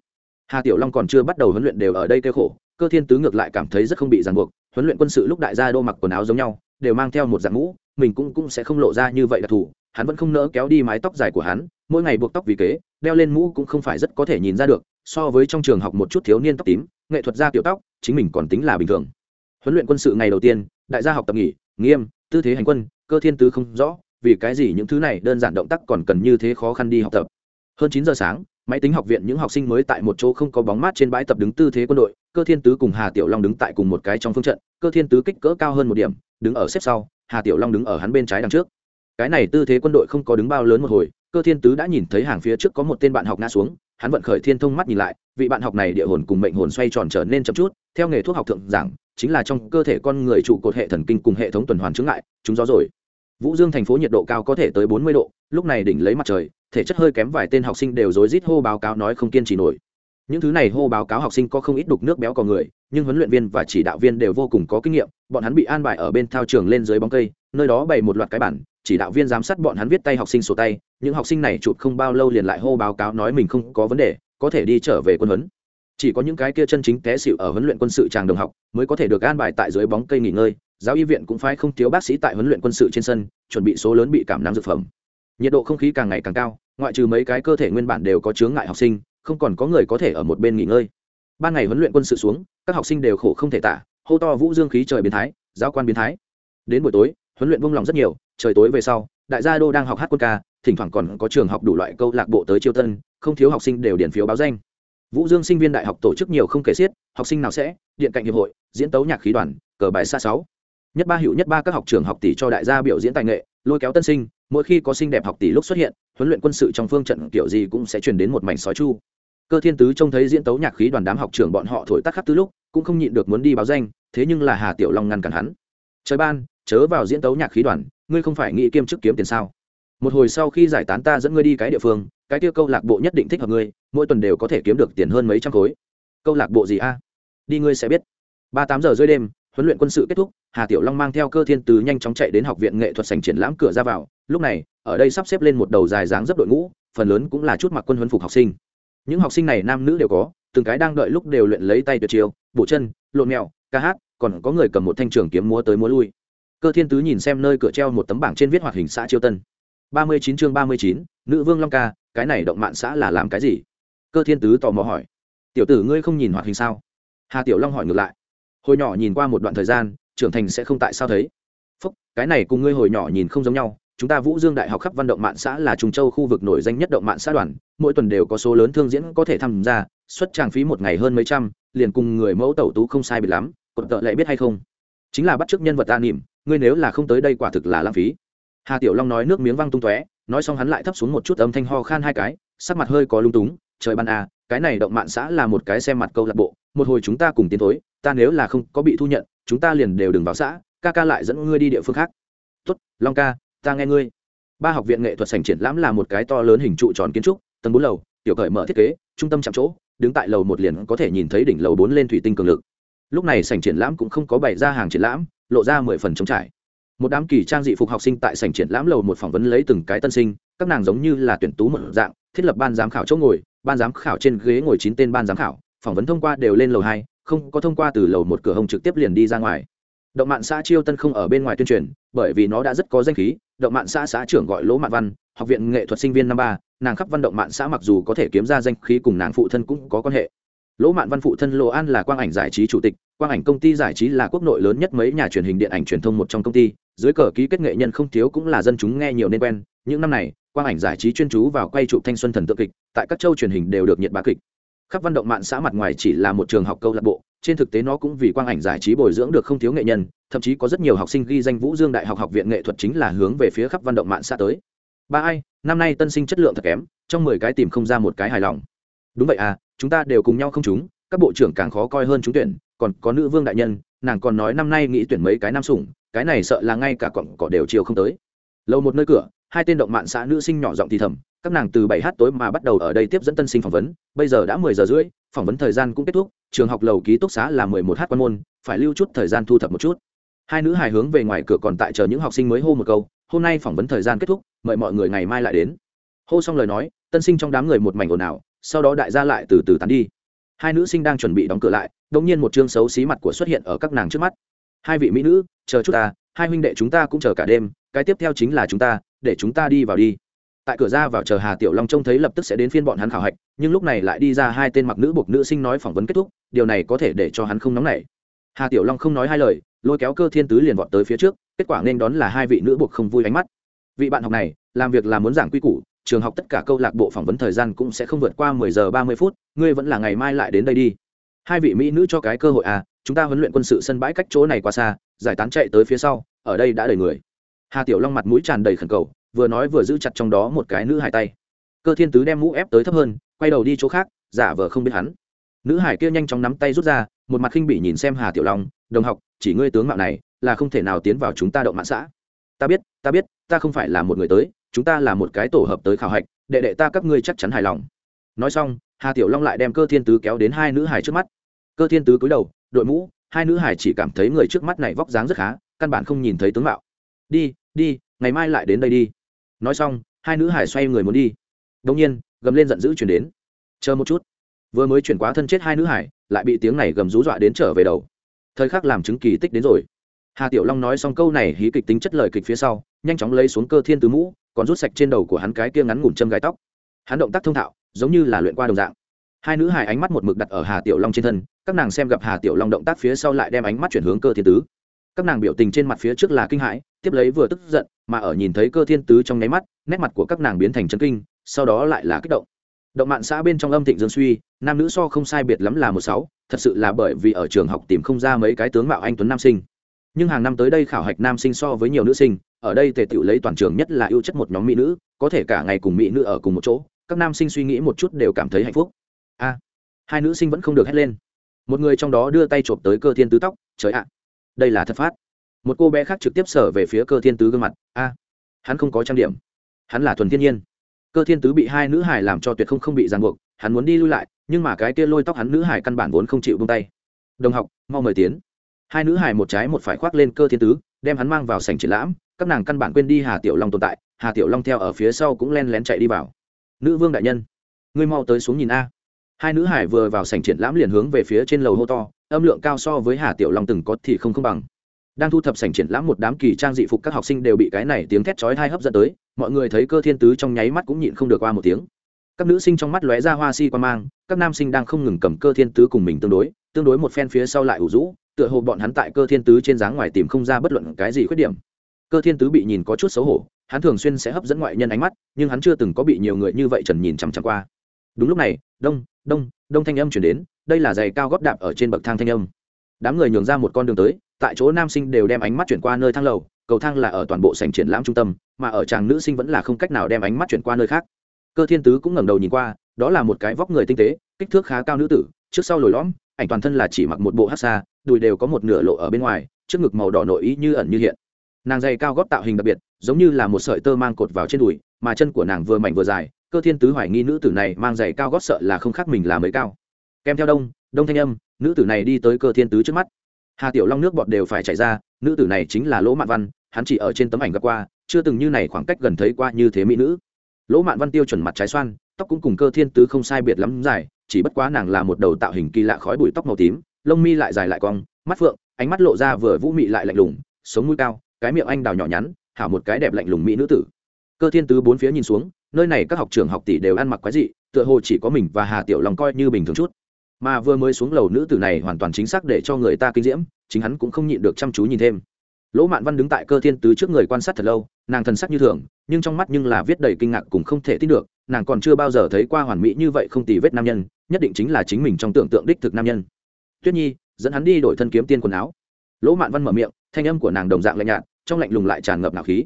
Hà tiểu long còn chưa bắt đầu huấn luyện đều ở đây kêu khổ, cơ thiên tứ ngược lại cảm thấy rất không bị ràng buộc, huấn luyện quân sự lúc đại gia đô mặc quần áo giống nhau, đều mang theo một dạng mũ, mình cũng cũng sẽ không lộ ra như vậy đặc thù hắn vẫn không nỡ kéo đi mái tóc dài của hắn, mỗi ngày buộc tóc vì kế, đeo lên mũ cũng không phải rất có thể nhìn ra được so với trong trường học một chút thiếu niên tóc tím, nghệ thuật gia kiểu tóc, chính mình còn tính là bình thường. Huấn luyện quân sự ngày đầu tiên, đại gia học tập nghỉ, nghiêm, tư thế hành quân, cơ thiên tứ không rõ, vì cái gì những thứ này đơn giản động tác còn cần như thế khó khăn đi học tập. Hơn chín giờ sáng, máy tính học viện những học sinh mới tại một chỗ không có bóng mát trên bãi tập đứng tư thế quân đội, cơ thiên tứ cùng hà tiểu long đứng tại cùng một cái trong phương trận, cơ thiên tứ kích cỡ cao hơn một điểm, đứng ở xếp sau, hà tiểu long đứng ở hắn bên trái đằng trước. Cái này tư thế quân đội không có đứng bao lớn một hồi, cơ thiên tứ đã nhìn thấy hàng phía trước có một tên bạn học ngã xuống hắn vận khởi thiên thông mắt nhìn lại, vị bạn học này địa hồn cùng mệnh hồn xoay tròn trở nên chậm chút, theo nghề thuốc học thượng giảng, chính là trong cơ thể con người trụ cột hệ thần kinh cùng hệ thống tuần hoàn chứng lại chúng gió rồi. Vũ dương thành phố nhiệt độ cao có thể tới bốn mươi độ, lúc này đỉnh lấy mặt trời, thể chất hơi kém vài tên học sinh đều rối rít hô báo cáo nói không kiên trì nổi. Những thứ này hô báo cáo học sinh có không ít đục nước béo có người, nhưng huấn luyện viên và chỉ đạo viên đều vô cùng có kinh nghiệm, bọn hắn bị an bài ở bên thao trường lên dưới bóng cây, nơi đó bày một loạt cái bản chỉ đạo viên giám sát bọn hắn viết tay học sinh sổ tay, những học sinh này chụp không bao lâu liền lại hô báo cáo nói mình không có vấn đề, có thể đi trở về quân huấn. Chỉ có những cái kia chân chính té xịu ở huấn luyện quân sự tràng đồng học mới có thể được an bài tại dưới bóng cây nghỉ ngơi, giáo y viện cũng phải không thiếu bác sĩ tại huấn luyện quân sự trên sân, chuẩn bị số lớn bị cảm nắng dược phẩm. Nhiệt độ không khí càng ngày càng cao, ngoại trừ mấy cái cơ thể nguyên bản đều có chướng ngại học sinh, không còn có người có thể ở một bên nghỉ ngơi. Ban ngày huấn luyện quân sự xuống, các học sinh đều khổ không thể tả, hô to vũ dương khí trời biến thái, giáo quan biến thái. Đến buổi tối, huấn luyện vung lòng rất nhiều trời tối về sau, đại gia đô đang học hát quân ca, thỉnh thoảng còn có trường học đủ loại câu lạc bộ tới chiêu tân, không thiếu học sinh đều điển phiếu báo danh. Vũ dương sinh viên đại học tổ chức nhiều không kể xiết, học sinh nào sẽ, điện cạnh hiệp hội, diễn tấu nhạc khí đoàn, cờ bài xa sáu. Nhất ba hiệu nhất ba các học trường học tỷ cho đại gia biểu diễn tài nghệ, lôi kéo tân sinh, mỗi khi có sinh đẹp học tỷ lúc xuất hiện, huấn luyện quân sự trong phương trận kiểu gì cũng sẽ truyền đến một mảnh sói chu. Cơ thiên tứ trông thấy diễn tấu nhạc khí đoàn đám học trường bọn họ thổi tắt khắp tứ lúc, cũng không nhịn được muốn đi báo danh, thế nhưng là hà tiểu long ngăn cản hắn. Trời ban, chớ vào diễn tấu nhạc khí đoàn ngươi không phải nghĩ kiêm chức kiếm tiền sao? Một hồi sau khi giải tán ta dẫn ngươi đi cái địa phương, cái tiêu câu lạc bộ nhất định thích hợp ngươi, mỗi tuần đều có thể kiếm được tiền hơn mấy trăm khối. Câu lạc bộ gì a? Đi ngươi sẽ biết. Ba tám giờ rơi đêm, huấn luyện quân sự kết thúc, hà tiểu long mang theo cơ thiên tứ nhanh chóng chạy đến học viện nghệ thuật sành triển lãm cửa ra vào. Lúc này, ở đây sắp xếp lên một đầu dài dáng dấp đội ngũ, phần lớn cũng là chút mặc quân huấn phục học sinh. Những học sinh này nam nữ đều có, từng cái đang đợi lúc đều luyện lấy tay tuyệt chiêu, bổ chân, lộn mèo, ca hát, còn có người cầm một thanh trường kiếm múa tới múa lui cơ thiên tứ nhìn xem nơi cửa treo một tấm bảng trên viết hoạt hình xã chiêu tân. ba mươi chín chương ba mươi chín, nữ vương long ca, cái này động mạn xã là làm cái gì? Cơ thiên tứ tò mò hỏi. Tiểu tử ngươi không nhìn hoạt hình sao? Hà tiểu long hỏi ngược lại. Hồi nhỏ nhìn qua một đoạn thời gian, trưởng thành sẽ không tại sao thấy? Phúc, cái này cùng ngươi hồi nhỏ nhìn không giống nhau. Chúng ta vũ dương đại học khắp văn động mạng xã là trung châu khu vực nổi danh nhất động mạng xã đoàn, mỗi tuần đều có số lớn thương diễn có thể tham gia, xuất trang phí một ngày hơn mấy trăm, liền cùng người mẫu tẩu tú không sai bị lắm còn tợ lại biết hay không? Chính là bắt chước nhân vật ta nỉm ngươi nếu là không tới đây quả thực là lãng phí. Hà tiểu long nói nước miếng văng tung tóe, nói xong hắn lại thấp xuống một chút âm thanh ho khan hai cái, sắc mặt hơi có lung túng, trời ban à cái này động mạng xã là một cái xem mặt câu lạc bộ, một hồi chúng ta cùng tiến thối, ta nếu là không có bị thu nhận, chúng ta liền đều đừng vào xã, ca ca lại dẫn ngươi đi địa phương khác. Tốt, long ca, ta nghe ngươi. Ba học viện nghệ thuật sành triển lãm là một cái to lớn hình trụ tròn kiến trúc, tầng bốn lầu, tiểu cởi mở thiết kế, trung tâm chạm chỗ, đứng tại lầu một liền có thể nhìn thấy đỉnh lầu bốn lên thủy tinh cường lực lúc này sảnh triển lãm cũng không có bày ra hàng triển lãm, lộ ra mười phần trống trải. Một đám kỳ trang dị phục học sinh tại sảnh triển lãm lầu một phỏng vấn lấy từng cái tân sinh, các nàng giống như là tuyển tú một dạng, thiết lập ban giám khảo chỗ ngồi, ban giám khảo trên ghế ngồi chín tên ban giám khảo, phỏng vấn thông qua đều lên lầu hai, không có thông qua từ lầu một cửa hồng trực tiếp liền đi ra ngoài. Động mạn xã chiêu tân không ở bên ngoài tuyên truyền, bởi vì nó đã rất có danh khí, động mạn xã xã trưởng gọi lỗ mạn văn, học viện nghệ thuật sinh viên năm ba, nàng khắp văn động mạn xã mặc dù có thể kiếm ra danh khí cùng nàng phụ thân cũng có quan hệ lỗ mạn văn phụ thân lỗ an là quang ảnh giải trí chủ tịch, quang ảnh công ty giải trí là quốc nội lớn nhất mấy nhà truyền hình điện ảnh truyền thông một trong công ty, dưới cờ ký kết nghệ nhân không thiếu cũng là dân chúng nghe nhiều nên quen. Những năm này, quang ảnh giải trí chuyên chú vào quay trụ thanh xuân thần tượng kịch, tại các châu truyền hình đều được nhiệt bá kịch. Khắp văn động mạng xã mặt ngoài chỉ là một trường học câu lạc bộ, trên thực tế nó cũng vì quang ảnh giải trí bồi dưỡng được không thiếu nghệ nhân, thậm chí có rất nhiều học sinh ghi danh vũ dương đại học học viện nghệ thuật chính là hướng về phía khắp văn động mạng xã tới. Ba ai, năm nay tân sinh chất lượng thật kém, trong mười cái tìm không ra một cái hài lòng. Đúng vậy à chúng ta đều cùng nhau không chúng các bộ trưởng càng khó coi hơn chúng tuyển, còn có nữ vương đại nhân, nàng còn nói năm nay nghĩ tuyển mấy cái nam sủng, cái này sợ là ngay cả cọng cỏ đều chiều không tới. Lâu một nơi cửa, hai tên động mạng xã nữ sinh nhỏ giọng thì thầm, các nàng từ bảy h tối mà bắt đầu ở đây tiếp dẫn tân sinh phỏng vấn, bây giờ đã mười giờ rưỡi, phỏng vấn thời gian cũng kết thúc, trường học lầu ký túc xá là mười một h quan môn, phải lưu chút thời gian thu thập một chút. Hai nữ hài hướng về ngoài cửa còn tại chờ những học sinh mới hô một câu, hôm nay phỏng vấn thời gian kết thúc, mời mọi người ngày mai lại đến. Hô xong lời nói, tân sinh trong đám người một mảnh ồn ào sau đó đại gia lại từ từ tán đi. Hai nữ sinh đang chuẩn bị đóng cửa lại, đột nhiên một chương xấu xí mặt của xuất hiện ở các nàng trước mắt. Hai vị mỹ nữ, chờ chút ta, hai huynh đệ chúng ta cũng chờ cả đêm, cái tiếp theo chính là chúng ta, để chúng ta đi vào đi. Tại cửa ra vào chờ hà tiểu long trông thấy lập tức sẽ đến phiên bọn hắn khảo hạch, nhưng lúc này lại đi ra hai tên mặc nữ buộc nữ sinh nói phỏng vấn kết thúc, điều này có thể để cho hắn không nóng nảy. Hà tiểu long không nói hai lời, lôi kéo cơ thiên tứ liền vọt tới phía trước, kết quả nên đón là hai vị nữ buộc không vui ánh mắt. Vị bạn học này, làm việc là muốn giảng quy củ trường học tất cả câu lạc bộ phỏng vấn thời gian cũng sẽ không vượt qua mười giờ ba mươi phút, ngươi vẫn là ngày mai lại đến đây đi. Hai vị mỹ nữ cho cái cơ hội à chúng ta huấn luyện quân sự sân bãi cách chỗ này quá xa, giải tán chạy tới phía sau, ở đây đã đầy người. Hà tiểu long mặt mũi tràn đầy khẩn cầu, vừa nói vừa giữ chặt trong đó một cái nữ hải tay. Cơ thiên tứ đem mũ ép tới thấp hơn, quay đầu đi chỗ khác, giả vờ không biết hắn. Nữ hải kia nhanh chóng nắm tay rút ra, một mặt khinh bỉ nhìn xem hà tiểu long, đồng học, chỉ ngươi tướng mạo này, là không thể nào tiến vào chúng ta động mạng xã. Ta biết ta biết, ta không phải là một người tới chúng ta là một cái tổ hợp tới khảo hạch, đệ đệ ta các ngươi chắc chắn hài lòng. Nói xong, hà tiểu long lại đem cơ thiên tứ kéo đến hai nữ hải trước mắt. Cơ thiên tứ cúi đầu, đội mũ, hai nữ hải chỉ cảm thấy người trước mắt này vóc dáng rất khá, căn bản không nhìn thấy tướng mạo. Đi đi, ngày mai lại đến đây đi. Nói xong, hai nữ hải xoay người muốn đi. Đông nhiên, gầm lên giận dữ chuyển đến. Chờ một chút. Vừa mới chuyển quá thân chết hai nữ hải lại bị tiếng này gầm rú dọa đến trở về đầu. Thời khắc làm chứng kỳ tích đến rồi. Hà tiểu long nói xong câu này hí kịch tính chất lời kịch phía sau, nhanh chóng lấy xuống cơ thiên tứ mũ còn rút sạch trên đầu của hắn cái kia ngắn ngủn châm gai tóc. Hắn động tác thông thạo, giống như là luyện qua đồng dạng. Hai nữ hài ánh mắt một mực đặt ở hà tiểu long trên thân, các nàng xem gặp hà tiểu long động tác phía sau lại đem ánh mắt chuyển hướng cơ thiên tứ. Các nàng biểu tình trên mặt phía trước là kinh hãi, tiếp lấy vừa tức giận, mà ở nhìn thấy cơ thiên tứ trong nháy mắt, nét mặt của các nàng biến thành chân kinh, sau đó lại là kích động. Động mạng xã bên trong âm thịnh dương suy, nam nữ so không sai biệt lắm là một sáu, thật sự là bởi vì ở trường học tìm không ra mấy cái tướng mạo anh tuấn nam sinh nhưng hàng năm tới đây khảo hạch nam sinh so với nhiều nữ sinh, ở đây tề tựu lấy toàn trường nhất là ưu chất một nhóm mỹ nữ, có thể cả ngày cùng mỹ nữ ở cùng một chỗ, các nam sinh suy nghĩ một chút đều cảm thấy hạnh phúc. A, hai nữ sinh vẫn không được hét lên. Một người trong đó đưa tay chộp tới cơ thiên tứ tóc, trời ạ, đây là thật phát. Một cô bé khác trực tiếp sở về phía cơ thiên tứ gương mặt, a, hắn không có trang điểm, hắn là thuần thiên nhiên. Cơ thiên tứ bị hai nữ hải làm cho tuyệt không không bị ràng buộc, hắn muốn đi lui lại, nhưng mà cái kia lôi tóc hắn nữ hải căn bản vốn không chịu bông tay. Đồng học, mau mời tiến hai nữ hài một trái một phải khoác lên cơ thiên tứ, đem hắn mang vào sảnh triển lãm, các nàng căn bản quên đi hà tiểu long tồn tại, hà tiểu long theo ở phía sau cũng len lén chạy đi vào. Nữ vương đại nhân, ngươi mau tới xuống nhìn a. Hai nữ hải vừa vào sảnh triển lãm liền hướng về phía trên lầu hô to, âm lượng cao so với hà tiểu long từng có thì không không bằng. Đang thu thập sảnh triển lãm một đám kỳ trang dị phục các học sinh đều bị cái này tiếng thét chói tai hấp dẫn tới, mọi người thấy cơ thiên tứ trong nháy mắt cũng nhịn không được qua một tiếng. Các nữ sinh trong mắt lóe ra hoa si quan mang, các nam sinh đang không ngừng cầm cơ thiên tứ cùng mình tương đối tương đối một phen phía sau lại ủ rũ tựa hồ bọn hắn tại cơ thiên tứ trên dáng ngoài tìm không ra bất luận cái gì khuyết điểm. Cơ thiên tứ bị nhìn có chút xấu hổ, hắn thường xuyên sẽ hấp dẫn ngoại nhân ánh mắt, nhưng hắn chưa từng có bị nhiều người như vậy trần nhìn chằm chằm qua. Đúng lúc này, đông đông đông thanh âm chuyển đến, đây là giày cao góp đạp ở trên bậc thang thanh âm. Đám người nhường ra một con đường tới, tại chỗ nam sinh đều đem ánh mắt chuyển qua nơi thang lầu, cầu thang là ở toàn bộ sảnh triển lãm trung tâm, mà ở chàng nữ sinh vẫn là không cách nào đem ánh mắt chuyển qua nơi khác. Cơ thiên tứ cũng ngẩng đầu nhìn qua, đó là một cái vóc người tinh tế, kích thước khá cao nữ tử, trước sau lồi lõm ảnh toàn thân là chỉ mặc một bộ hát xa, đùi đều có một nửa lộ ở bên ngoài, trước ngực màu đỏ nội ý như ẩn như hiện. Nàng dày cao góp tạo hình đặc biệt, giống như là một sợi tơ mang cột vào trên đùi, mà chân của nàng vừa mảnh vừa dài, cơ thiên tứ hoài nghi nữ tử này mang giày cao gót sợ là không khác mình là mới cao. Kèm theo đông đông thanh âm, nữ tử này đi tới cơ thiên tứ trước mắt. Hà tiểu long nước bọt đều phải chạy ra, nữ tử này chính là lỗ mạn văn, hắn chỉ ở trên tấm ảnh gặp qua, chưa từng như này khoảng cách gần thấy qua như thế mỹ nữ. Lỗ mạn văn tiêu chuẩn mặt trái xoan, tóc cũng cùng cơ thiên tứ không sai biệt lắm dài chỉ bất quá nàng là một đầu tạo hình kỳ lạ khói bụi tóc màu tím, lông mi lại dài lại cong, mắt phượng, ánh mắt lộ ra vừa vũ mị lại lạnh lùng, sống mũi cao, cái miệng anh đào nhỏ nhắn, hảo một cái đẹp lạnh lùng mỹ nữ tử. Cơ thiên tứ bốn phía nhìn xuống, nơi này các học trường học tỷ đều ăn mặc quái dị, tựa hồ chỉ có mình và hà tiểu long coi như bình thường chút. Mà vừa mới xuống lầu nữ tử này hoàn toàn chính xác để cho người ta kinh diễm, chính hắn cũng không nhịn được chăm chú nhìn thêm. Lỗ mạn văn đứng tại cơ thiên tứ trước người quan sát thật lâu, nàng thần sắc như thường, nhưng trong mắt nhưng là viết đầy kinh ngạc cùng không thể tin được, nàng còn chưa bao giờ thấy qua hoàn mỹ như vậy không tì vết nam nhân nhất định chính là chính mình trong tưởng tượng đích thực nam nhân. Tuyết nhi, dẫn hắn đi đổi thân kiếm tiên quần áo. Lỗ mạn văn mở miệng, thanh âm của nàng đồng dạng lạnh nhạt, trong lạnh lùng lại tràn ngập nạo khí.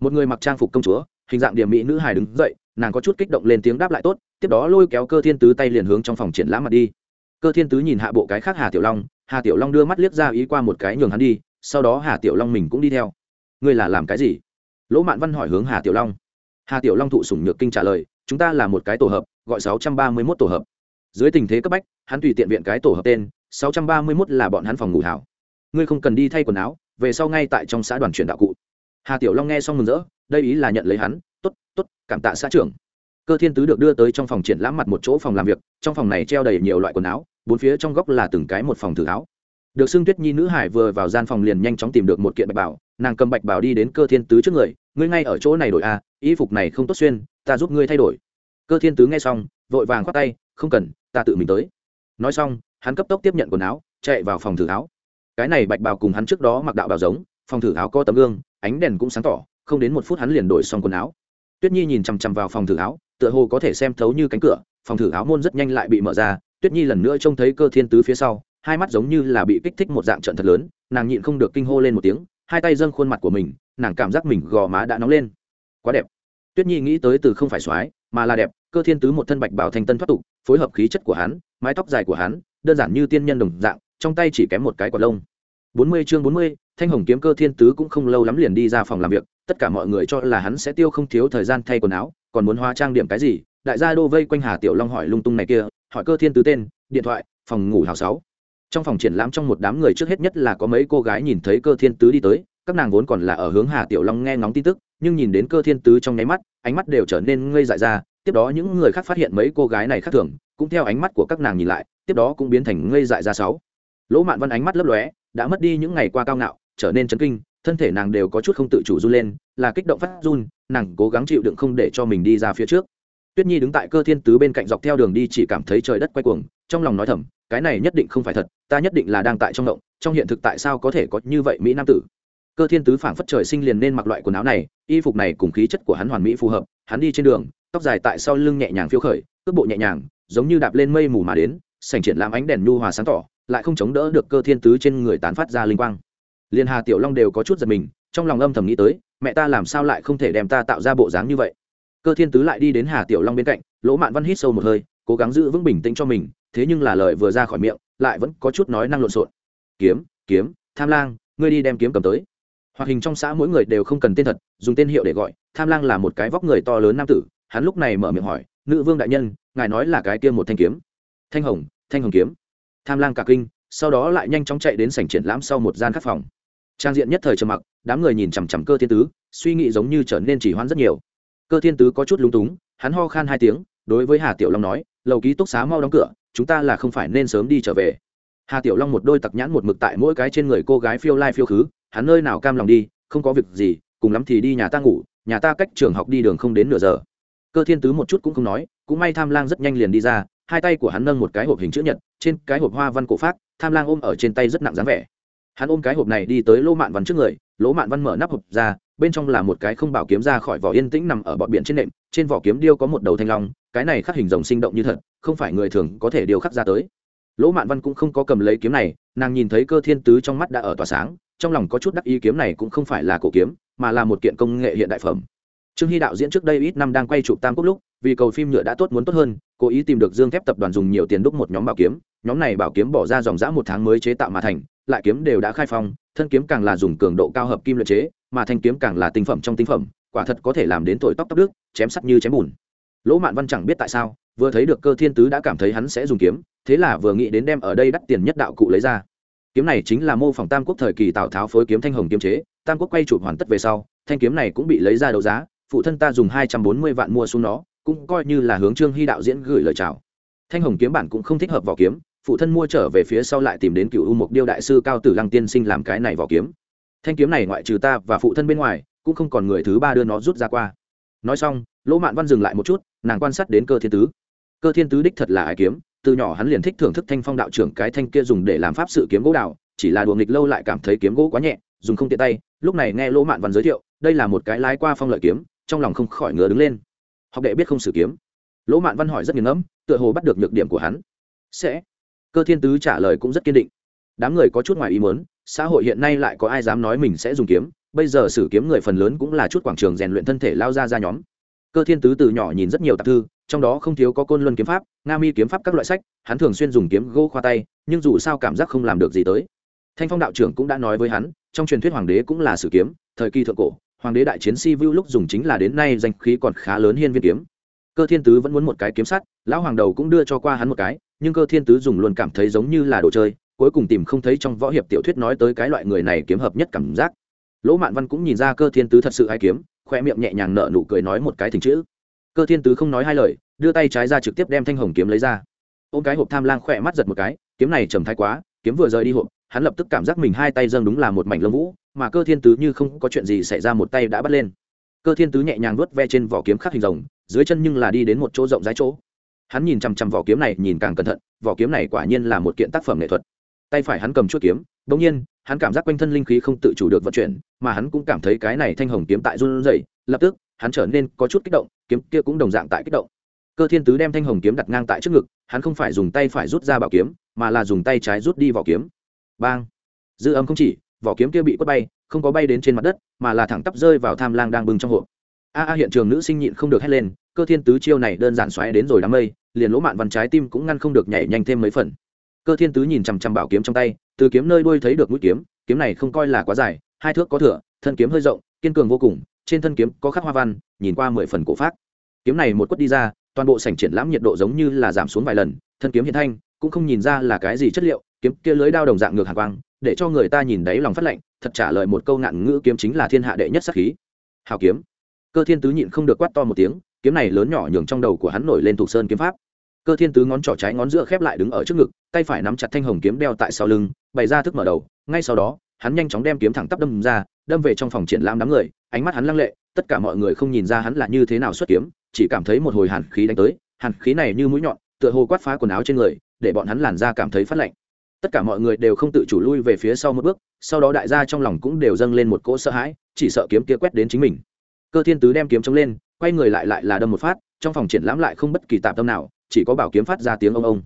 Một người mặc trang phục công chúa, hình dạng điểm mỹ nữ hài đứng dậy, nàng có chút kích động lên tiếng đáp lại tốt, tiếp đó lôi kéo cơ thiên tứ tay liền hướng trong phòng triển lãm mặt đi. Cơ thiên tứ nhìn hạ bộ cái khác hà tiểu long, hà tiểu long đưa mắt liếc ra ý qua một cái nhường hắn đi, sau đó hà tiểu long mình cũng đi theo. Ngươi là làm cái gì? Lỗ mạn văn hỏi hướng hà tiểu long. Hà tiểu long thụ sủng nhược kinh trả lời, chúng ta là một cái tổ hợp, gọi sáu trăm ba mươi mốt tổ hợp dưới tình thế cấp bách hắn tùy tiện viện cái tổ hợp tên sáu trăm ba mươi mốt là bọn hắn phòng ngủ hảo. Ngươi không cần đi thay quần áo về sau ngay tại trong xã đoàn chuyển đạo cụ. Hà tiểu long nghe xong mừng rỡ đây ý là nhận lấy hắn t ố t t ố t cảm tạ xã trưởng. Cơ thiên tứ được đưa tới trong phòng triển lãm mặt một chỗ phòng làm việc trong phòng này treo đầy nhiều loại quần áo bốn phía trong góc là từng cái một phòng thử áo được xưng tuyết nhi nữ hải vừa vào gian phòng liền nhanh chóng tìm được một kiện bạch bảo nàng cầm bạch bảo đi đến cơ thiên tứ trước người ngươi ngay ở chỗ này đổi a à, y phục này không tốt xuyên ta giúp ngươi thay đổi. Cơ thiên tứ nghe xong vội vàng khoát tay không cần ta tự mình tới. Nói xong, hắn cấp tốc tiếp nhận quần áo, chạy vào phòng thử áo cái này bạch bào cùng hắn trước đó mặc đạo bào giống, phòng thử áo có tấm gương, ánh đèn cũng sáng tỏ, không đến một phút hắn liền đổi xong quần áo. Tuyết nhi nhìn chằm chằm vào phòng thử áo tựa hồ có thể xem thấu như cánh cửa, phòng thử áo môn rất nhanh lại bị mở ra, tuyết nhi lần nữa trông thấy cơ thiên tứ phía sau, hai mắt giống như là bị kích thích một dạng trận thật lớn, nàng nhịn không được kinh hô lên một tiếng, hai tay dâng khuôn mặt của mình, nàng cảm giác mình gò má đã nóng lên. Quá đẹp. Tuyết nhi nghĩ tới từ không phải soái, mà là đẹp cơ thiên tứ một thân bạch bảo thanh tân thoát tục, phối hợp khí chất của hắn, mái tóc dài của hắn, đơn giản như tiên nhân đồng dạng, trong tay chỉ kém một cái quạt lông. Bốn mươi chương bốn mươi, thanh hồng kiếm cơ thiên tứ cũng không lâu lắm liền đi ra phòng làm việc, tất cả mọi người cho là hắn sẽ tiêu không thiếu thời gian thay quần áo, còn muốn hóa trang điểm cái gì? Đại gia đô vây quanh hà tiểu long hỏi lung tung này kia, hỏi cơ thiên tứ tên, điện thoại, phòng ngủ hào sáu. Trong phòng triển lãm trong một đám người trước hết nhất là có mấy cô gái nhìn thấy cơ thiên tứ đi tới, các nàng vốn còn là ở hướng hà tiểu long nghe ngóng tin tức, nhưng nhìn đến cơ thiên tứ trong nháy mắt, ánh mắt đều trở nên ngây dại ra tiếp đó những người khác phát hiện mấy cô gái này khác thường, cũng theo ánh mắt của các nàng nhìn lại, tiếp đó cũng biến thành ngây dại ra sáu. Lỗ mạn văn ánh mắt lấp lóe, đã mất đi những ngày qua cao ngạo, trở nên chấn kinh, thân thể nàng đều có chút không tự chủ run lên, là kích động phát run, nàng cố gắng chịu đựng không để cho mình đi ra phía trước. Tuyết nhi đứng tại cơ thiên tứ bên cạnh dọc theo đường đi chỉ cảm thấy trời đất quay cuồng, trong lòng nói thầm, cái này nhất định không phải thật, ta nhất định là đang tại trong động, trong hiện thực tại sao có thể có như vậy mỹ nam tử? Cơ thiên tứ phảng phất trời sinh liền nên mặc loại quần áo này, y phục này cùng khí chất của hắn hoàn mỹ phù hợp, hắn đi trên đường tóc dài tại sau lưng nhẹ nhàng phiêu khởi, cước bộ nhẹ nhàng, giống như đạp lên mây mù mà đến sành triển làm ánh đèn nhu hòa sáng tỏ, lại không chống đỡ được cơ thiên tứ trên người tán phát ra linh quang. Liên hà tiểu long đều có chút giật mình, trong lòng âm thầm nghĩ tới, mẹ ta làm sao lại không thể đem ta tạo ra bộ dáng như vậy? Cơ thiên tứ lại đi đến hà tiểu long bên cạnh, lỗ mạn văn hít sâu một hơi, cố gắng giữ vững bình tĩnh cho mình, thế nhưng là lời vừa ra khỏi miệng, lại vẫn có chút nói năng lộn xộn. Kiếm kiếm, tham lang, ngươi đi đem kiếm cầm tới. Hoạt hình trong xã mỗi người đều không cần tên thật, dùng tên hiệu để gọi, tham lang là một cái vóc người to lớn nam tử hắn lúc này mở miệng hỏi, nữ vương đại nhân, ngài nói là cái kia một thanh kiếm. Thanh hồng thanh hồng kiếm. Tham lang cả kinh, sau đó lại nhanh chóng chạy đến sảnh triển lãm sau một gian khắc phòng. Trang diện nhất thời trầm mặc, đám người nhìn chằm chằm cơ thiên tứ, suy nghĩ giống như trở nên chỉ hoãn rất nhiều. Cơ thiên tứ có chút lúng túng, hắn ho khan hai tiếng, đối với hà tiểu long nói, lầu ký túc xá mau đóng cửa, chúng ta là không phải nên sớm đi trở về. Hà tiểu long một đôi tặc nhãn một mực tại mỗi cái trên người cô gái phiêu lai phiêu khứ, hắn nơi nào cam lòng đi, không có việc gì, cùng lắm thì đi nhà ta ngủ, nhà ta cách trường học đi đường không đến nửa giờ cơ thiên tứ một chút cũng không nói, cũng may tham lang rất nhanh liền đi ra, hai tay của hắn nâng một cái hộp hình chữ nhật, trên cái hộp hoa văn cổ phát tham lang ôm ở trên tay rất nặng dáng vẻ. Hắn ôm cái hộp này đi tới lỗ mạn văn trước người, lỗ mạn văn mở nắp hộp ra, bên trong là một cái không bảo kiếm ra khỏi vỏ yên tĩnh nằm ở bọt biển trên nệm, trên vỏ kiếm điêu có một đầu thanh long, cái này khắc hình rồng sinh động như thật, không phải người thường có thể điều khắc ra tới. Lỗ mạn văn cũng không có cầm lấy kiếm này, nàng nhìn thấy cơ thiên tứ trong mắt đã ở tỏa sáng, trong lòng có chút đắc ý kiếm này cũng không phải là cổ kiếm, mà là một kiện công nghệ hiện đại phẩm trương hy đạo diễn trước đây ít năm đang quay chụp tam quốc lúc, vì cầu phim nhựa đã tốt muốn tốt hơn, cố ý tìm được dương thép tập đoàn dùng nhiều tiền đúc một nhóm bảo kiếm. Nhóm này bảo kiếm bỏ ra dòng giã một tháng mới chế tạo mà thành, lại kiếm đều đã khai phong, thân kiếm càng là dùng cường độ cao hợp kim luyện chế, mà thanh kiếm càng là tinh phẩm trong tinh phẩm, quả thật có thể làm đến tội tóc tóc đức chém sắt như chém bùn. Lỗ mạn văn chẳng biết tại sao, vừa thấy được cơ thiên tứ đã cảm thấy hắn sẽ dùng kiếm, thế là vừa nghĩ đến đem ở đây đắt tiền nhất đạo cụ lấy ra. Kiếm này chính là mô phỏng tam quốc thời kỳ tào tháo phối kiếm thanh hồng kiếm chế, tam quốc quay chụp hoàn tất về sau, thanh kiếm này cũng bị lấy ra đấu giá phụ thân ta dùng hai trăm bốn mươi vạn mua xuống nó, cũng coi như là hướng trương hy đạo diễn gửi lời chào. Thanh hồng kiếm bản cũng không thích hợp vỏ kiếm, phụ thân mua trở về phía sau lại tìm đến cựu u mục điêu đại sư cao tử lăng tiên sinh làm cái này vỏ kiếm. Thanh kiếm này ngoại trừ ta và phụ thân bên ngoài, cũng không còn người thứ ba đưa nó rút ra qua. Nói xong, lỗ mạn văn dừng lại một chút, nàng quan sát đến cơ thiên tứ. Cơ thiên tứ đích thật là ai kiếm, từ nhỏ hắn liền thích thưởng thức thanh phong đạo trưởng cái thanh kia dùng để làm pháp sự kiếm gỗ đào, chỉ là đùa nghịch lâu lại cảm thấy kiếm gỗ quá nhẹ, dùng không tiện tay. Lúc này nghe lỗ mạn văn giới thiệu, đây là một cái lái qua phong lợi kiếm trong lòng không khỏi ngứa đứng lên. Học đệ biết không sử kiếm. Lỗ mạn văn hỏi rất nghiền ngẫm, tựa hồ bắt được nhược điểm của hắn. Sẽ. Cơ thiên tứ trả lời cũng rất kiên định. Đám người có chút ngoài ý muốn, xã hội hiện nay lại có ai dám nói mình sẽ dùng kiếm, bây giờ sử kiếm người phần lớn cũng là chút quảng trường rèn luyện thân thể lao ra ra nhóm. Cơ thiên tứ từ nhỏ nhìn rất nhiều tạp thư, trong đó không thiếu có côn luân kiếm pháp, nga mi kiếm pháp các loại sách, hắn thường xuyên dùng kiếm gỗ khoa tay, nhưng dù sao cảm giác không làm được gì tới. Thanh phong đạo trưởng cũng đã nói với hắn, trong truyền thuyết hoàng đế cũng là sử kiếm, thời kỳ thượng cổ hoàng đế đại chiến si vu lúc dùng chính là đến nay danh khí còn khá lớn hiên viên kiếm. Cơ thiên tứ vẫn muốn một cái kiếm sắt, lão hoàng đầu cũng đưa cho qua hắn một cái, nhưng cơ thiên tứ dùng luôn cảm thấy giống như là đồ chơi, cuối cùng tìm không thấy trong võ hiệp tiểu thuyết nói tới cái loại người này kiếm hợp nhất cảm giác. Lỗ mạn văn cũng nhìn ra cơ thiên tứ thật sự hay kiếm, khoe miệng nhẹ nhàng nở nụ cười nói một cái thình chữ. Cơ thiên tứ không nói hai lời, đưa tay trái ra trực tiếp đem thanh hồng kiếm lấy ra. Ôm cái hộp tham lang khỏe mắt giật một cái, kiếm này trầm thái quá, kiếm vừa rời đi hộp, hắn lập tức cảm giác mình hai tay dâng đúng là một mảnh lông vũ mà cơ thiên tứ như không có chuyện gì xảy ra một tay đã bắt lên. Cơ thiên tứ nhẹ nhàng vuốt ve trên vỏ kiếm khắc hình rồng, dưới chân nhưng là đi đến một chỗ rộng rãi chỗ. Hắn nhìn chằm chằm vỏ kiếm này, nhìn càng cẩn thận, vỏ kiếm này quả nhiên là một kiện tác phẩm nghệ thuật. Tay phải hắn cầm chuốt kiếm bỗng nhiên, hắn cảm giác quanh thân linh khí không tự chủ được vận chuyển, mà hắn cũng cảm thấy cái này thanh hồng kiếm tại run rẩy, lập tức, hắn trở nên có chút kích động, kiếm kia cũng đồng dạng tại kích động. Cơ thiên tứ đem thanh hồng kiếm đặt ngang tại trước ngực, hắn không phải dùng tay phải rút ra bảo kiếm, mà là dùng tay trái rút đi vỏ kiếm. Bang! Dư âm không chỉ vỏ kiếm kia bị quất bay, không có bay đến trên mặt đất, mà là thẳng tắp rơi vào tham lang đang bưng trong hộp. A a hiện trường nữ sinh nhịn không được hét lên, cơ thiên tứ chiêu này đơn giản xoáy đến rồi đám mây, liền lỗ mạn văn trái tim cũng ngăn không được nhảy nhanh thêm mấy phần. Cơ thiên tứ nhìn chằm chằm bảo kiếm trong tay, từ kiếm nơi đuôi thấy được mũi kiếm kiếm này không coi là quá dài, hai thước có thửa thân kiếm hơi rộng, kiên cường vô cùng, trên thân kiếm có khắc hoa văn, nhìn qua mười phần cổ phát kiếm này một quất đi ra, toàn bộ sảnh triển lãm nhiệt độ giống như là giảm xuống vài lần, thân kiếm hiện thanh, cũng không nhìn ra là cái gì chất liệu, kiếm kia lưới đao đồng dạng ngược hàng quang để cho người ta nhìn đáy lòng phát lạnh, thật trả lời một câu ngạn ngữ kiếm chính là thiên hạ đệ nhất sắc khí. Hào kiếm. Cơ thiên tứ nhịn không được quát to một tiếng, kiếm này lớn nhỏ nhường trong đầu của hắn nổi lên thuộc sơn kiếm pháp. Cơ thiên tứ ngón trỏ trái ngón giữa khép lại đứng ở trước ngực, tay phải nắm chặt thanh hồng kiếm đeo tại sau lưng, bày ra thức mở đầu. Ngay sau đó, hắn nhanh chóng đem kiếm thẳng tắp đâm ra, đâm về trong phòng triển lãm đám người, ánh mắt hắn lăng lệ, tất cả mọi người không nhìn ra hắn là như thế nào xuất kiếm, chỉ cảm thấy một hồi hàn khí đánh tới, hàn khí này như mũi nhọn, tựa hồ quát phá quần áo trên người, để bọn hắn làn ra cảm thấy phát lạnh tất cả mọi người đều không tự chủ lui về phía sau một bước, sau đó đại gia trong lòng cũng đều dâng lên một cỗ sợ hãi, chỉ sợ kiếm kia quét đến chính mình. Cơ thiên tứ đem kiếm chống lên, quay người lại lại là đâm một phát, trong phòng triển lãm lại không bất kỳ tạp tâm nào, chỉ có bảo kiếm phát ra tiếng ông ông.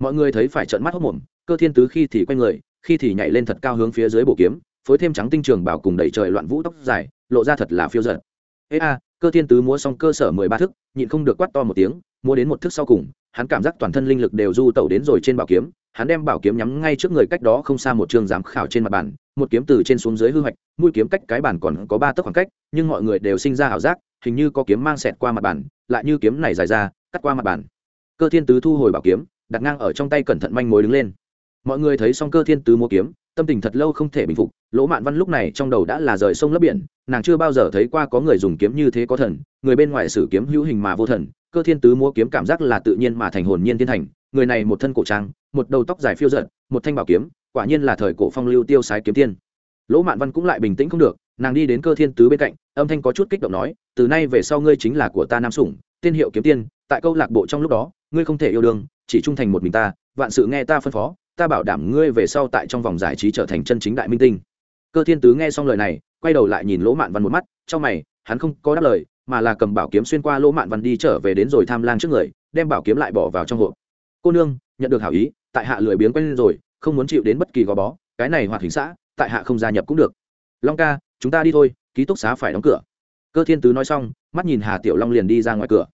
Mọi người thấy phải trợn mắt hốc mồm cơ thiên tứ khi thì quay người, khi thì nhảy lên thật cao hướng phía dưới bộ kiếm, phối thêm trắng tinh trường bảo cùng đẩy trời loạn vũ tóc dài, lộ ra thật là phiêu giật ê a, cơ thiên tứ múa xong cơ sở mười ba thức, nhịn không được quát to một tiếng, múa đến một thức sau cùng, hắn cảm giác toàn thân linh lực đều du tẩu đến rồi trên bảo kiếm hắn đem bảo kiếm nhắm ngay trước người cách đó không xa một trường giám khảo trên mặt bàn, một kiếm từ trên xuống dưới hư hoạch mũi kiếm cách cái bàn còn có ba tấc khoảng cách, nhưng mọi người đều sinh ra ảo giác, hình như có kiếm mang xẹt qua mặt bàn, lại như kiếm này dài ra, cắt qua mặt bàn. Cơ thiên tứ thu hồi bảo kiếm, đặt ngang ở trong tay cẩn thận manh mối đứng lên. Mọi người thấy xong cơ thiên tứ mua kiếm tâm tình thật lâu không thể bình phục, lỗ mạn văn lúc này trong đầu đã là rời sông lấp biển, nàng chưa bao giờ thấy qua có người dùng kiếm như thế có thần, người bên ngoài sử kiếm hữu hình mà vô thần, cơ thiên tứ mua kiếm cảm giác là tự nhiên mà thành hồn nhiên thiên thành, người này một thân cổ trang, một đầu tóc dài phiêu giận một thanh bảo kiếm, quả nhiên là thời cổ phong lưu tiêu sái kiếm tiên. Lỗ mạn văn cũng lại bình tĩnh không được, nàng đi đến cơ thiên tứ bên cạnh, âm thanh có chút kích động nói, từ nay về sau ngươi chính là của ta nam sủng, tiên hiệu kiếm tiên, tại câu lạc bộ trong lúc đó, ngươi không thể yêu đương, chỉ trung thành một mình ta, vạn sự nghe ta phân phó ta bảo đảm ngươi về sau tại trong vòng giải trí trở thành chân chính đại minh tinh. Cơ thiên tứ nghe xong lời này, quay đầu lại nhìn lỗ mạn văn một mắt, trong mày, hắn không có đáp lời, mà là cầm bảo kiếm xuyên qua lỗ mạn văn đi trở về đến rồi tham lang trước người, đem bảo kiếm lại bỏ vào trong hộp. Cô nương, nhận được hảo ý, tại hạ lười biếng quen rồi, không muốn chịu đến bất kỳ gò bó, cái này hoạt hình xã, tại hạ không gia nhập cũng được. Long ca, chúng ta đi thôi, ký túc xá phải đóng cửa. Cơ thiên tứ nói xong, mắt nhìn hà tiểu long liền đi ra ngoài cửa.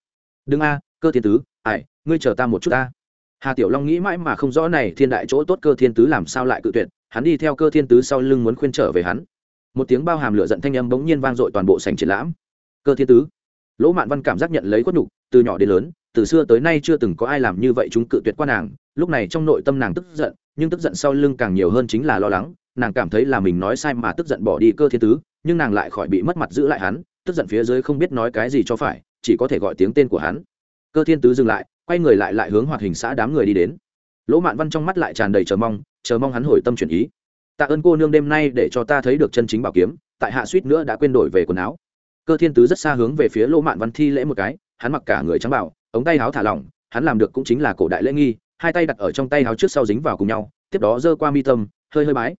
Đừng a, cơ thiên tứ, ai, ngươi chờ ta một chút ta hà tiểu long nghĩ mãi mà không rõ này thiên đại chỗ tốt cơ thiên tứ làm sao lại cự tuyệt, hắn đi theo cơ thiên tứ sau lưng muốn khuyên trở về hắn. Một tiếng bao hàm lửa giận thanh âm bỗng nhiên vang dội toàn bộ sảnh triển lãm. Cơ thiên tứ, lỗ mạn văn cảm giác nhận lấy khuất nhục, từ nhỏ đến lớn, từ xưa tới nay chưa từng có ai làm như vậy chúng cự tuyệt qua nàng, lúc này trong nội tâm nàng tức giận, nhưng tức giận sau lưng càng nhiều hơn chính là lo lắng, nàng cảm thấy là mình nói sai mà tức giận bỏ đi cơ thiên tứ, nhưng nàng lại khỏi bị mất mặt giữ lại hắn, tức giận phía dưới không biết nói cái gì cho phải, chỉ có thể gọi tiếng tên của hắn. Cơ thiên tứ dừng lại quay người lại lại hướng hoạt hình xã đám người đi đến. Lỗ mạn văn trong mắt lại tràn đầy chờ mong chờ mong hắn hồi tâm chuyển ý. Tạ ơn cô nương đêm nay để cho ta thấy được chân chính bảo kiếm, tại hạ suýt nữa đã quên đổi về quần áo. Cơ thiên tứ rất xa hướng về phía lỗ mạn văn thi lễ một cái, hắn mặc cả người trắng bảo ống tay áo thả lỏng, hắn làm được cũng chính là cổ đại lễ nghi, hai tay đặt ở trong tay áo trước sau dính vào cùng nhau, tiếp đó giơ qua mi tâm, hơi hơi bái.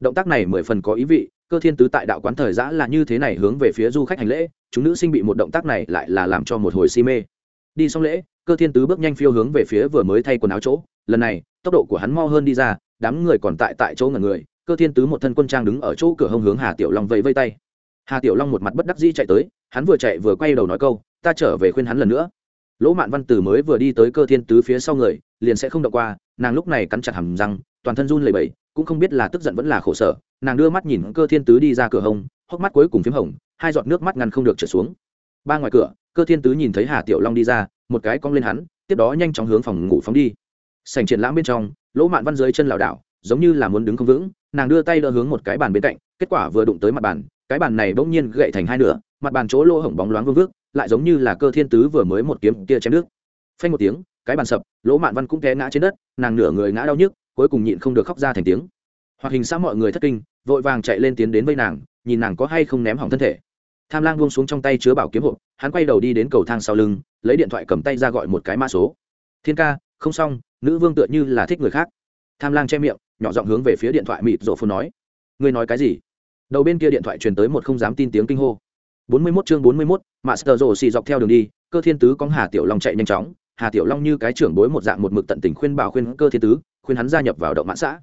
Động tác này mười phần có ý vị, cơ thiên tứ tại đạo quán thời giã là như thế này hướng về phía du khách hành lễ, chúng nữ sinh bị một động tác này lại là làm cho một hồi si mê. Đi xong lễ cơ thiên tứ bước nhanh phiêu hướng về phía vừa mới thay quần áo chỗ. Lần này, tốc độ của hắn mo hơn đi ra, đám người còn tại tại chỗ ngần người. Cơ thiên tứ một thân quân trang đứng ở chỗ cửa hông hướng hà tiểu long vẫy vây tay. Hà tiểu long một mặt bất đắc dĩ chạy tới, hắn vừa chạy vừa quay đầu nói câu, ta trở về khuyên hắn lần nữa. Lỗ mạn văn tử mới vừa đi tới cơ thiên tứ phía sau người, liền sẽ không đậu qua, nàng lúc này cắn chặt hầm răng, toàn thân run lẩy bẩy, cũng không biết là tức giận vẫn là khổ sở. Nàng đưa mắt nhìn cơ thiên tứ đi ra cửa hông, hốc mắt cuối cùng p h í m hồng, hai giọt nước mắt ngăn không được trở xuống. Ba ngoài cửa cơ thiên tứ nhìn thấy hà tiểu long đi ra, một cái cong lên hắn, tiếp đó nhanh chóng hướng phòng ngủ phóng đi. Sành triển lãm bên trong, lỗ mạn văn dưới chân lảo đảo, giống như là muốn đứng không vững, nàng đưa tay đỡ hướng một cái bàn bên cạnh, kết quả vừa đụng tới mặt bàn, cái bàn này bỗng nhiên gậy thành hai nửa, mặt bàn chỗ lỗ hổng bóng loáng vương vước lại giống như là cơ thiên tứ vừa mới một kiếm kia chém nước phanh một tiếng, cái bàn sập, lỗ mạn văn cũng té ngã trên đất, nàng nửa người ngã đau nhức, cuối cùng nhịn không được khóc ra thành tiếng. Hoạt hình xã mọi người thất kinh, vội vàng chạy lên tiến đến vây nàng, nhìn nàng có hay không ném hỏng thân thể tham lang buông xuống trong tay chứa bảo kiếm hộp hắn quay đầu đi đến cầu thang sau lưng lấy điện thoại cầm tay ra gọi một cái mã số. Thiên ca không xong nữ vương tựa như là thích người khác. Tham lang che miệng nhỏ giọng hướng về phía điện thoại mịt rộ phun nói. Ngươi nói cái gì? Đầu bên kia điện thoại truyền tới một không dám tin tiếng kinh hô. 41 chương 41, Master Rồ xì dọc theo đường đi, Cơ Thiên Tứ cóng Hà Tiểu Long chạy nhanh chóng, Hà Tiểu Long như cái trưởng bối một dạng một mực tận tình khuyên bảo khuyên Cơ Thiên Tứ, khuyên hắn gia nhập vào động mãn xã.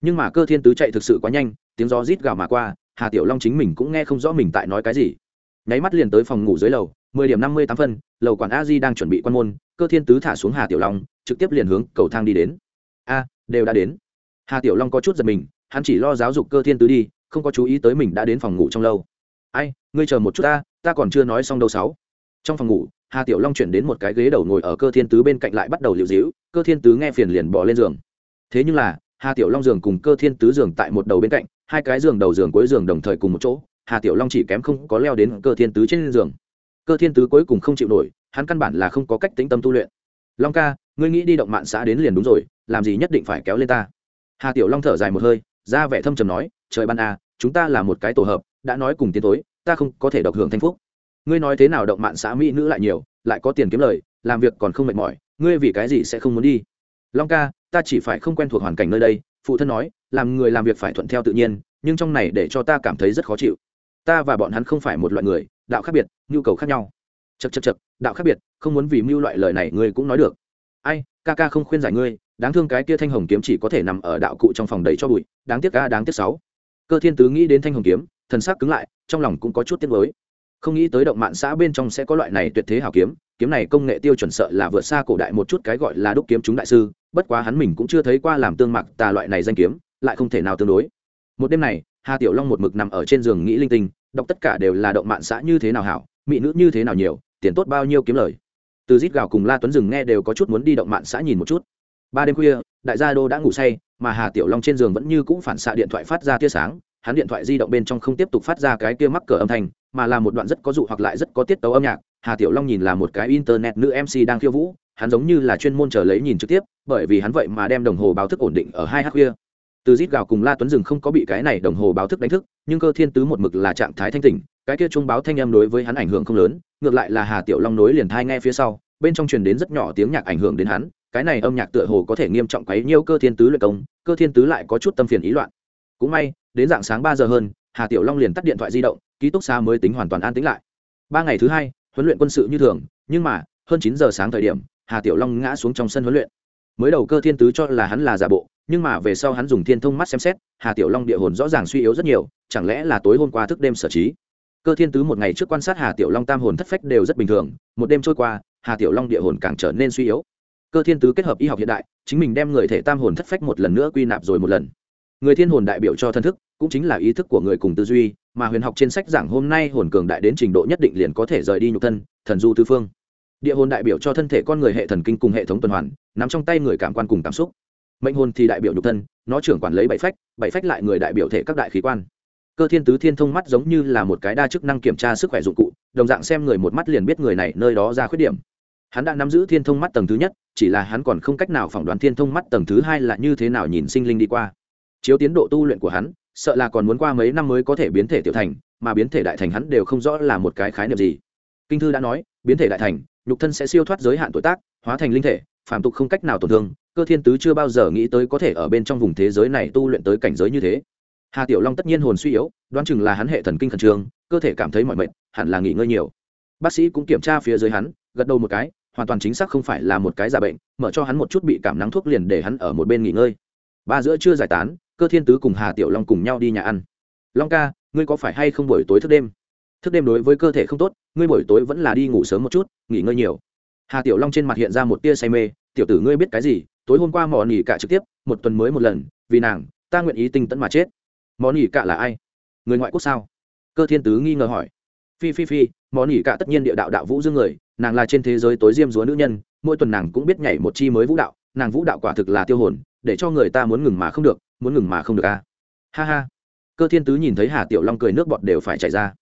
Nhưng mà Cơ Thiên Tứ chạy thực sự quá nhanh, tiếng gió rít gào mà qua, Hà Tiểu Long chính mình cũng nghe không rõ mình tại nói cái gì. Nháy mắt liền tới phòng ngủ dưới lầu, 10 điểm 58 phân, lầu quản A Di đang chuẩn bị quan môn, Cơ Thiên Tứ thả xuống Hà Tiểu Long, trực tiếp liền hướng cầu thang đi đến. A, đều đã đến. Hà Tiểu Long có chút giật mình, hắn chỉ lo giáo dục Cơ Thiên Tứ đi, không có chú ý tới mình đã đến phòng ngủ trong lâu ai ngươi chờ một chút ta ta còn chưa nói xong đâu sáu trong phòng ngủ hà tiểu long chuyển đến một cái ghế đầu ngồi ở cơ thiên tứ bên cạnh lại bắt đầu liều dĩu cơ thiên tứ nghe phiền liền bỏ lên giường thế nhưng là hà tiểu long giường cùng cơ thiên tứ giường tại một đầu bên cạnh hai cái giường đầu giường cuối giường đồng thời cùng một chỗ hà tiểu long chỉ kém không có leo đến cơ thiên tứ trên giường. Cơ thiên tứ cuối cùng không chịu nổi, hắn căn bản là không có cách tĩnh tâm tu luyện. Long ca, ngươi nghĩ đi động mạng xã đến liền đúng rồi, làm gì nhất định phải kéo lên ta. Hà tiểu long thở dài một hơi, ra vẻ thâm trầm nói, trời ban a, chúng ta là một cái tổ hợp, đã nói cùng tiến tối ta không có thể độc hưởng thanh phúc. Ngươi nói thế nào động mạng xã mỹ nữ lại nhiều, lại có tiền kiếm lời, làm việc còn không mệt mỏi, ngươi vì cái gì sẽ không muốn đi? Long ca, ta chỉ phải không quen thuộc hoàn cảnh nơi đây. Phụ thân nói, làm người làm việc phải thuận theo tự nhiên, nhưng trong này để cho ta cảm thấy rất khó chịu ta và bọn hắn không phải một loại người, đạo khác biệt, nhu cầu khác nhau. Chật chật chật đạo khác biệt, không muốn vì mưu loại lời này ngươi cũng nói được. Ai, ca ca không khuyên giải ngươi, đáng thương cái kia thanh hồng kiếm chỉ có thể nằm ở đạo cụ trong phòng đầy cho bụi, đáng tiếc ca, đáng tiếc sáu. Cơ thiên tứ nghĩ đến thanh hồng kiếm, thần sắc cứng lại, trong lòng cũng có chút tiếc mới không nghĩ tới động mạng xã bên trong sẽ có loại này tuyệt thế hảo kiếm kiếm này công nghệ tiêu chuẩn sợ là vượt xa cổ đại một chút cái gọi là đúc kiếm chúng đại sư, bất quá hắn mình cũng chưa thấy qua làm tương mặc tà loại này danh kiếm, lại không thể nào tương đối. Một đêm này, hà tiểu long một mực nằm ở trên giường nghĩ linh tinh đọc tất cả đều là động mạng xã như thế nào hảo, mỹ nữ như thế nào nhiều, tiền tốt bao nhiêu kiếm lời. Từ rít gào cùng la tuấn Dừng nghe đều có chút muốn đi động mạng xã nhìn một chút. Ba đêm khuya, đại gia đô đã ngủ say, mà hà tiểu long trên giường vẫn như cũ phản xạ điện thoại phát ra tia sáng, hắn điện thoại di động bên trong không tiếp tục phát ra cái kia mắc cờ âm thanh, mà là một đoạn rất có dụ hoặc lại rất có tiết tấu âm nhạc. Hà tiểu long nhìn là một cái internet nữ mc đang khiêu vũ, hắn giống như là chuyên môn chờ lấy nhìn trực tiếp, bởi vì hắn vậy mà đem đồng hồ báo thức ổn định ở hai h khuya từ rít gào cùng la tuấn dừng không có bị cái này đồng hồ báo thức đánh thức, nhưng cơ thiên tứ một mực là trạng thái thanh tỉnh, cái kia trung báo thanh em đối với hắn ảnh hưởng không lớn, ngược lại là hà tiểu long nối liền thai nghe phía sau, bên trong truyền đến rất nhỏ tiếng nhạc ảnh hưởng đến hắn, cái này âm nhạc tựa hồ có thể nghiêm trọng quấy nhiêu cơ thiên tứ luyện công, cơ thiên tứ lại có chút tâm phiền ý loạn. Cũng may, đến dạng sáng ba giờ hơn, hà tiểu long liền tắt điện thoại di động, ký túc xa mới tính hoàn toàn an tĩnh lại. Ba ngày thứ hai, huấn luyện quân sự như thường, nhưng mà, hơn chín giờ sáng thời điểm, hà tiểu long ngã xuống trong sân huấn luyện. Mới đầu cơ thiên tứ cho là hắn là giả bộ nhưng mà về sau hắn dùng thiên thông mắt xem xét, hà tiểu long địa hồn rõ ràng suy yếu rất nhiều, chẳng lẽ là tối hôm qua thức đêm sở trí? Cơ thiên tứ một ngày trước quan sát hà tiểu long tam hồn thất phách đều rất bình thường, một đêm trôi qua, hà tiểu long địa hồn càng trở nên suy yếu. Cơ thiên tứ kết hợp y học hiện đại, chính mình đem người thể tam hồn thất phách một lần nữa quy nạp rồi một lần. Người thiên hồn đại biểu cho thân thức, cũng chính là ý thức của người cùng tư duy, mà huyền học trên sách giảng hôm nay hồn cường đại đến trình độ nhất định liền có thể rời đi nhục thân, thần du tư phương. Địa hồn đại biểu cho thân thể con người hệ thần kinh cùng hệ thống tuần hoàn, nằm trong tay người cảm quan cùng cảm xúc mệnh hồn thì đại biểu nhục thân, nó trưởng quản lấy bảy phách bảy phách lại người đại biểu thể các đại khí quan. Cơ thiên tứ thiên thông mắt giống như là một cái đa chức năng kiểm tra sức khỏe dụng cụ, đồng dạng xem người một mắt liền biết người này nơi đó ra khuyết điểm. Hắn đã nắm giữ thiên thông mắt tầng thứ nhất, chỉ là hắn còn không cách nào phỏng đoán thiên thông mắt tầng thứ hai là như thế nào nhìn sinh linh đi qua. Chiếu tiến độ tu luyện của hắn, sợ là còn muốn qua mấy năm mới có thể biến thể tiểu thành, mà biến thể đại thành hắn đều không rõ là một cái khái niệm gì. Kinh thư đã nói, biến thể đại thành, nhục thân sẽ siêu thoát giới hạn tuổi tác, hóa thành linh thể phàm tục không cách nào tổn thương, cơ thiên tứ chưa bao giờ nghĩ tới có thể ở bên trong vùng thế giới này tu luyện tới cảnh giới như thế. Hà tiểu long tất nhiên hồn suy yếu, đoán chừng là hắn hệ thần kinh khẩn trương, cơ thể cảm thấy mọi mệt, hẳn là nghỉ ngơi nhiều. Bác sĩ cũng kiểm tra phía dưới hắn, gật đầu một cái, hoàn toàn chính xác không phải là một cái giả bệnh, mở cho hắn một chút bị cảm nắng thuốc liền để hắn ở một bên nghỉ ngơi. Ba giữa chưa giải tán, cơ thiên tứ cùng hà tiểu long cùng nhau đi nhà ăn. Long ca, ngươi có phải hay không buổi tối thức đêm? Thức đêm đối với cơ thể không tốt, ngươi buổi tối vẫn là đi ngủ sớm một chút, nghỉ ngơi nhiều hà tiểu long trên mặt hiện ra một tia say mê, tiểu tử ngươi biết cái gì? Tối hôm qua mò nỉ cả trực tiếp, một tuần mới một lần, vì nàng, ta nguyện ý tinh tẫn mà chết. Mò nỉ cả là ai? Người ngoại quốc sao? Cơ thiên tứ nghi ngờ hỏi. Phi phi phi, mò nỉ cả tất nhiên địa đạo đạo vũ dương người, nàng là trên thế giới tối diêm dúa nữ nhân, mỗi tuần nàng cũng biết nhảy một chi mới vũ đạo, nàng vũ đạo quả thực là tiêu hồn, để cho người ta muốn ngừng mà không được, muốn ngừng mà không được a à. ha ha. Cơ thiên tứ nhìn thấy hà tiểu long cười nước bọt đều phải chảy ra.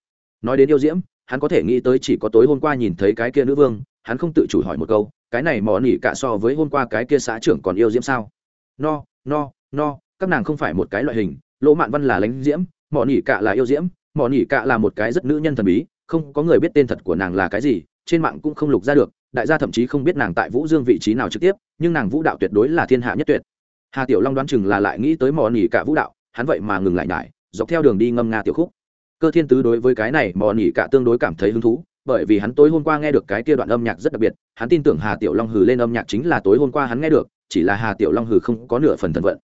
Nói đến yêu diễm, hắn có thể nghĩ tới chỉ có tối hôm qua nhìn thấy cái kia nữ vương hắn không tự chủ hỏi một câu, cái này mò nỉ cả so với hôm qua cái kia xã trưởng còn yêu diễm sao? No no no, các nàng không phải một cái loại hình, lỗ mạn văn là lãnh diễm, mò nỉ cả là yêu diễm, mò nỉ cả là một cái rất nữ nhân thần bí, không có người biết tên thật của nàng là cái gì, trên mạng cũng không lục ra được, đại gia thậm chí không biết nàng tại vũ dương vị trí nào trực tiếp, nhưng nàng vũ đạo tuyệt đối là thiên hạ nhất tuyệt. Hà tiểu long đoán chừng là lại nghĩ tới mò nỉ cả vũ đạo, hắn vậy mà ngừng lại nhải, dọc theo đường đi ngâm nga tiểu khúc. Cơ thiên tứ đối với cái này mò nỉ cả tương đối cảm thấy hứng thú bởi vì hắn tối hôm qua nghe được cái kia đoạn âm nhạc rất đặc biệt, hắn tin tưởng hà tiểu long hừ lên âm nhạc chính là tối hôm qua hắn nghe được, chỉ là hà tiểu long hừ không có nửa phần thần vận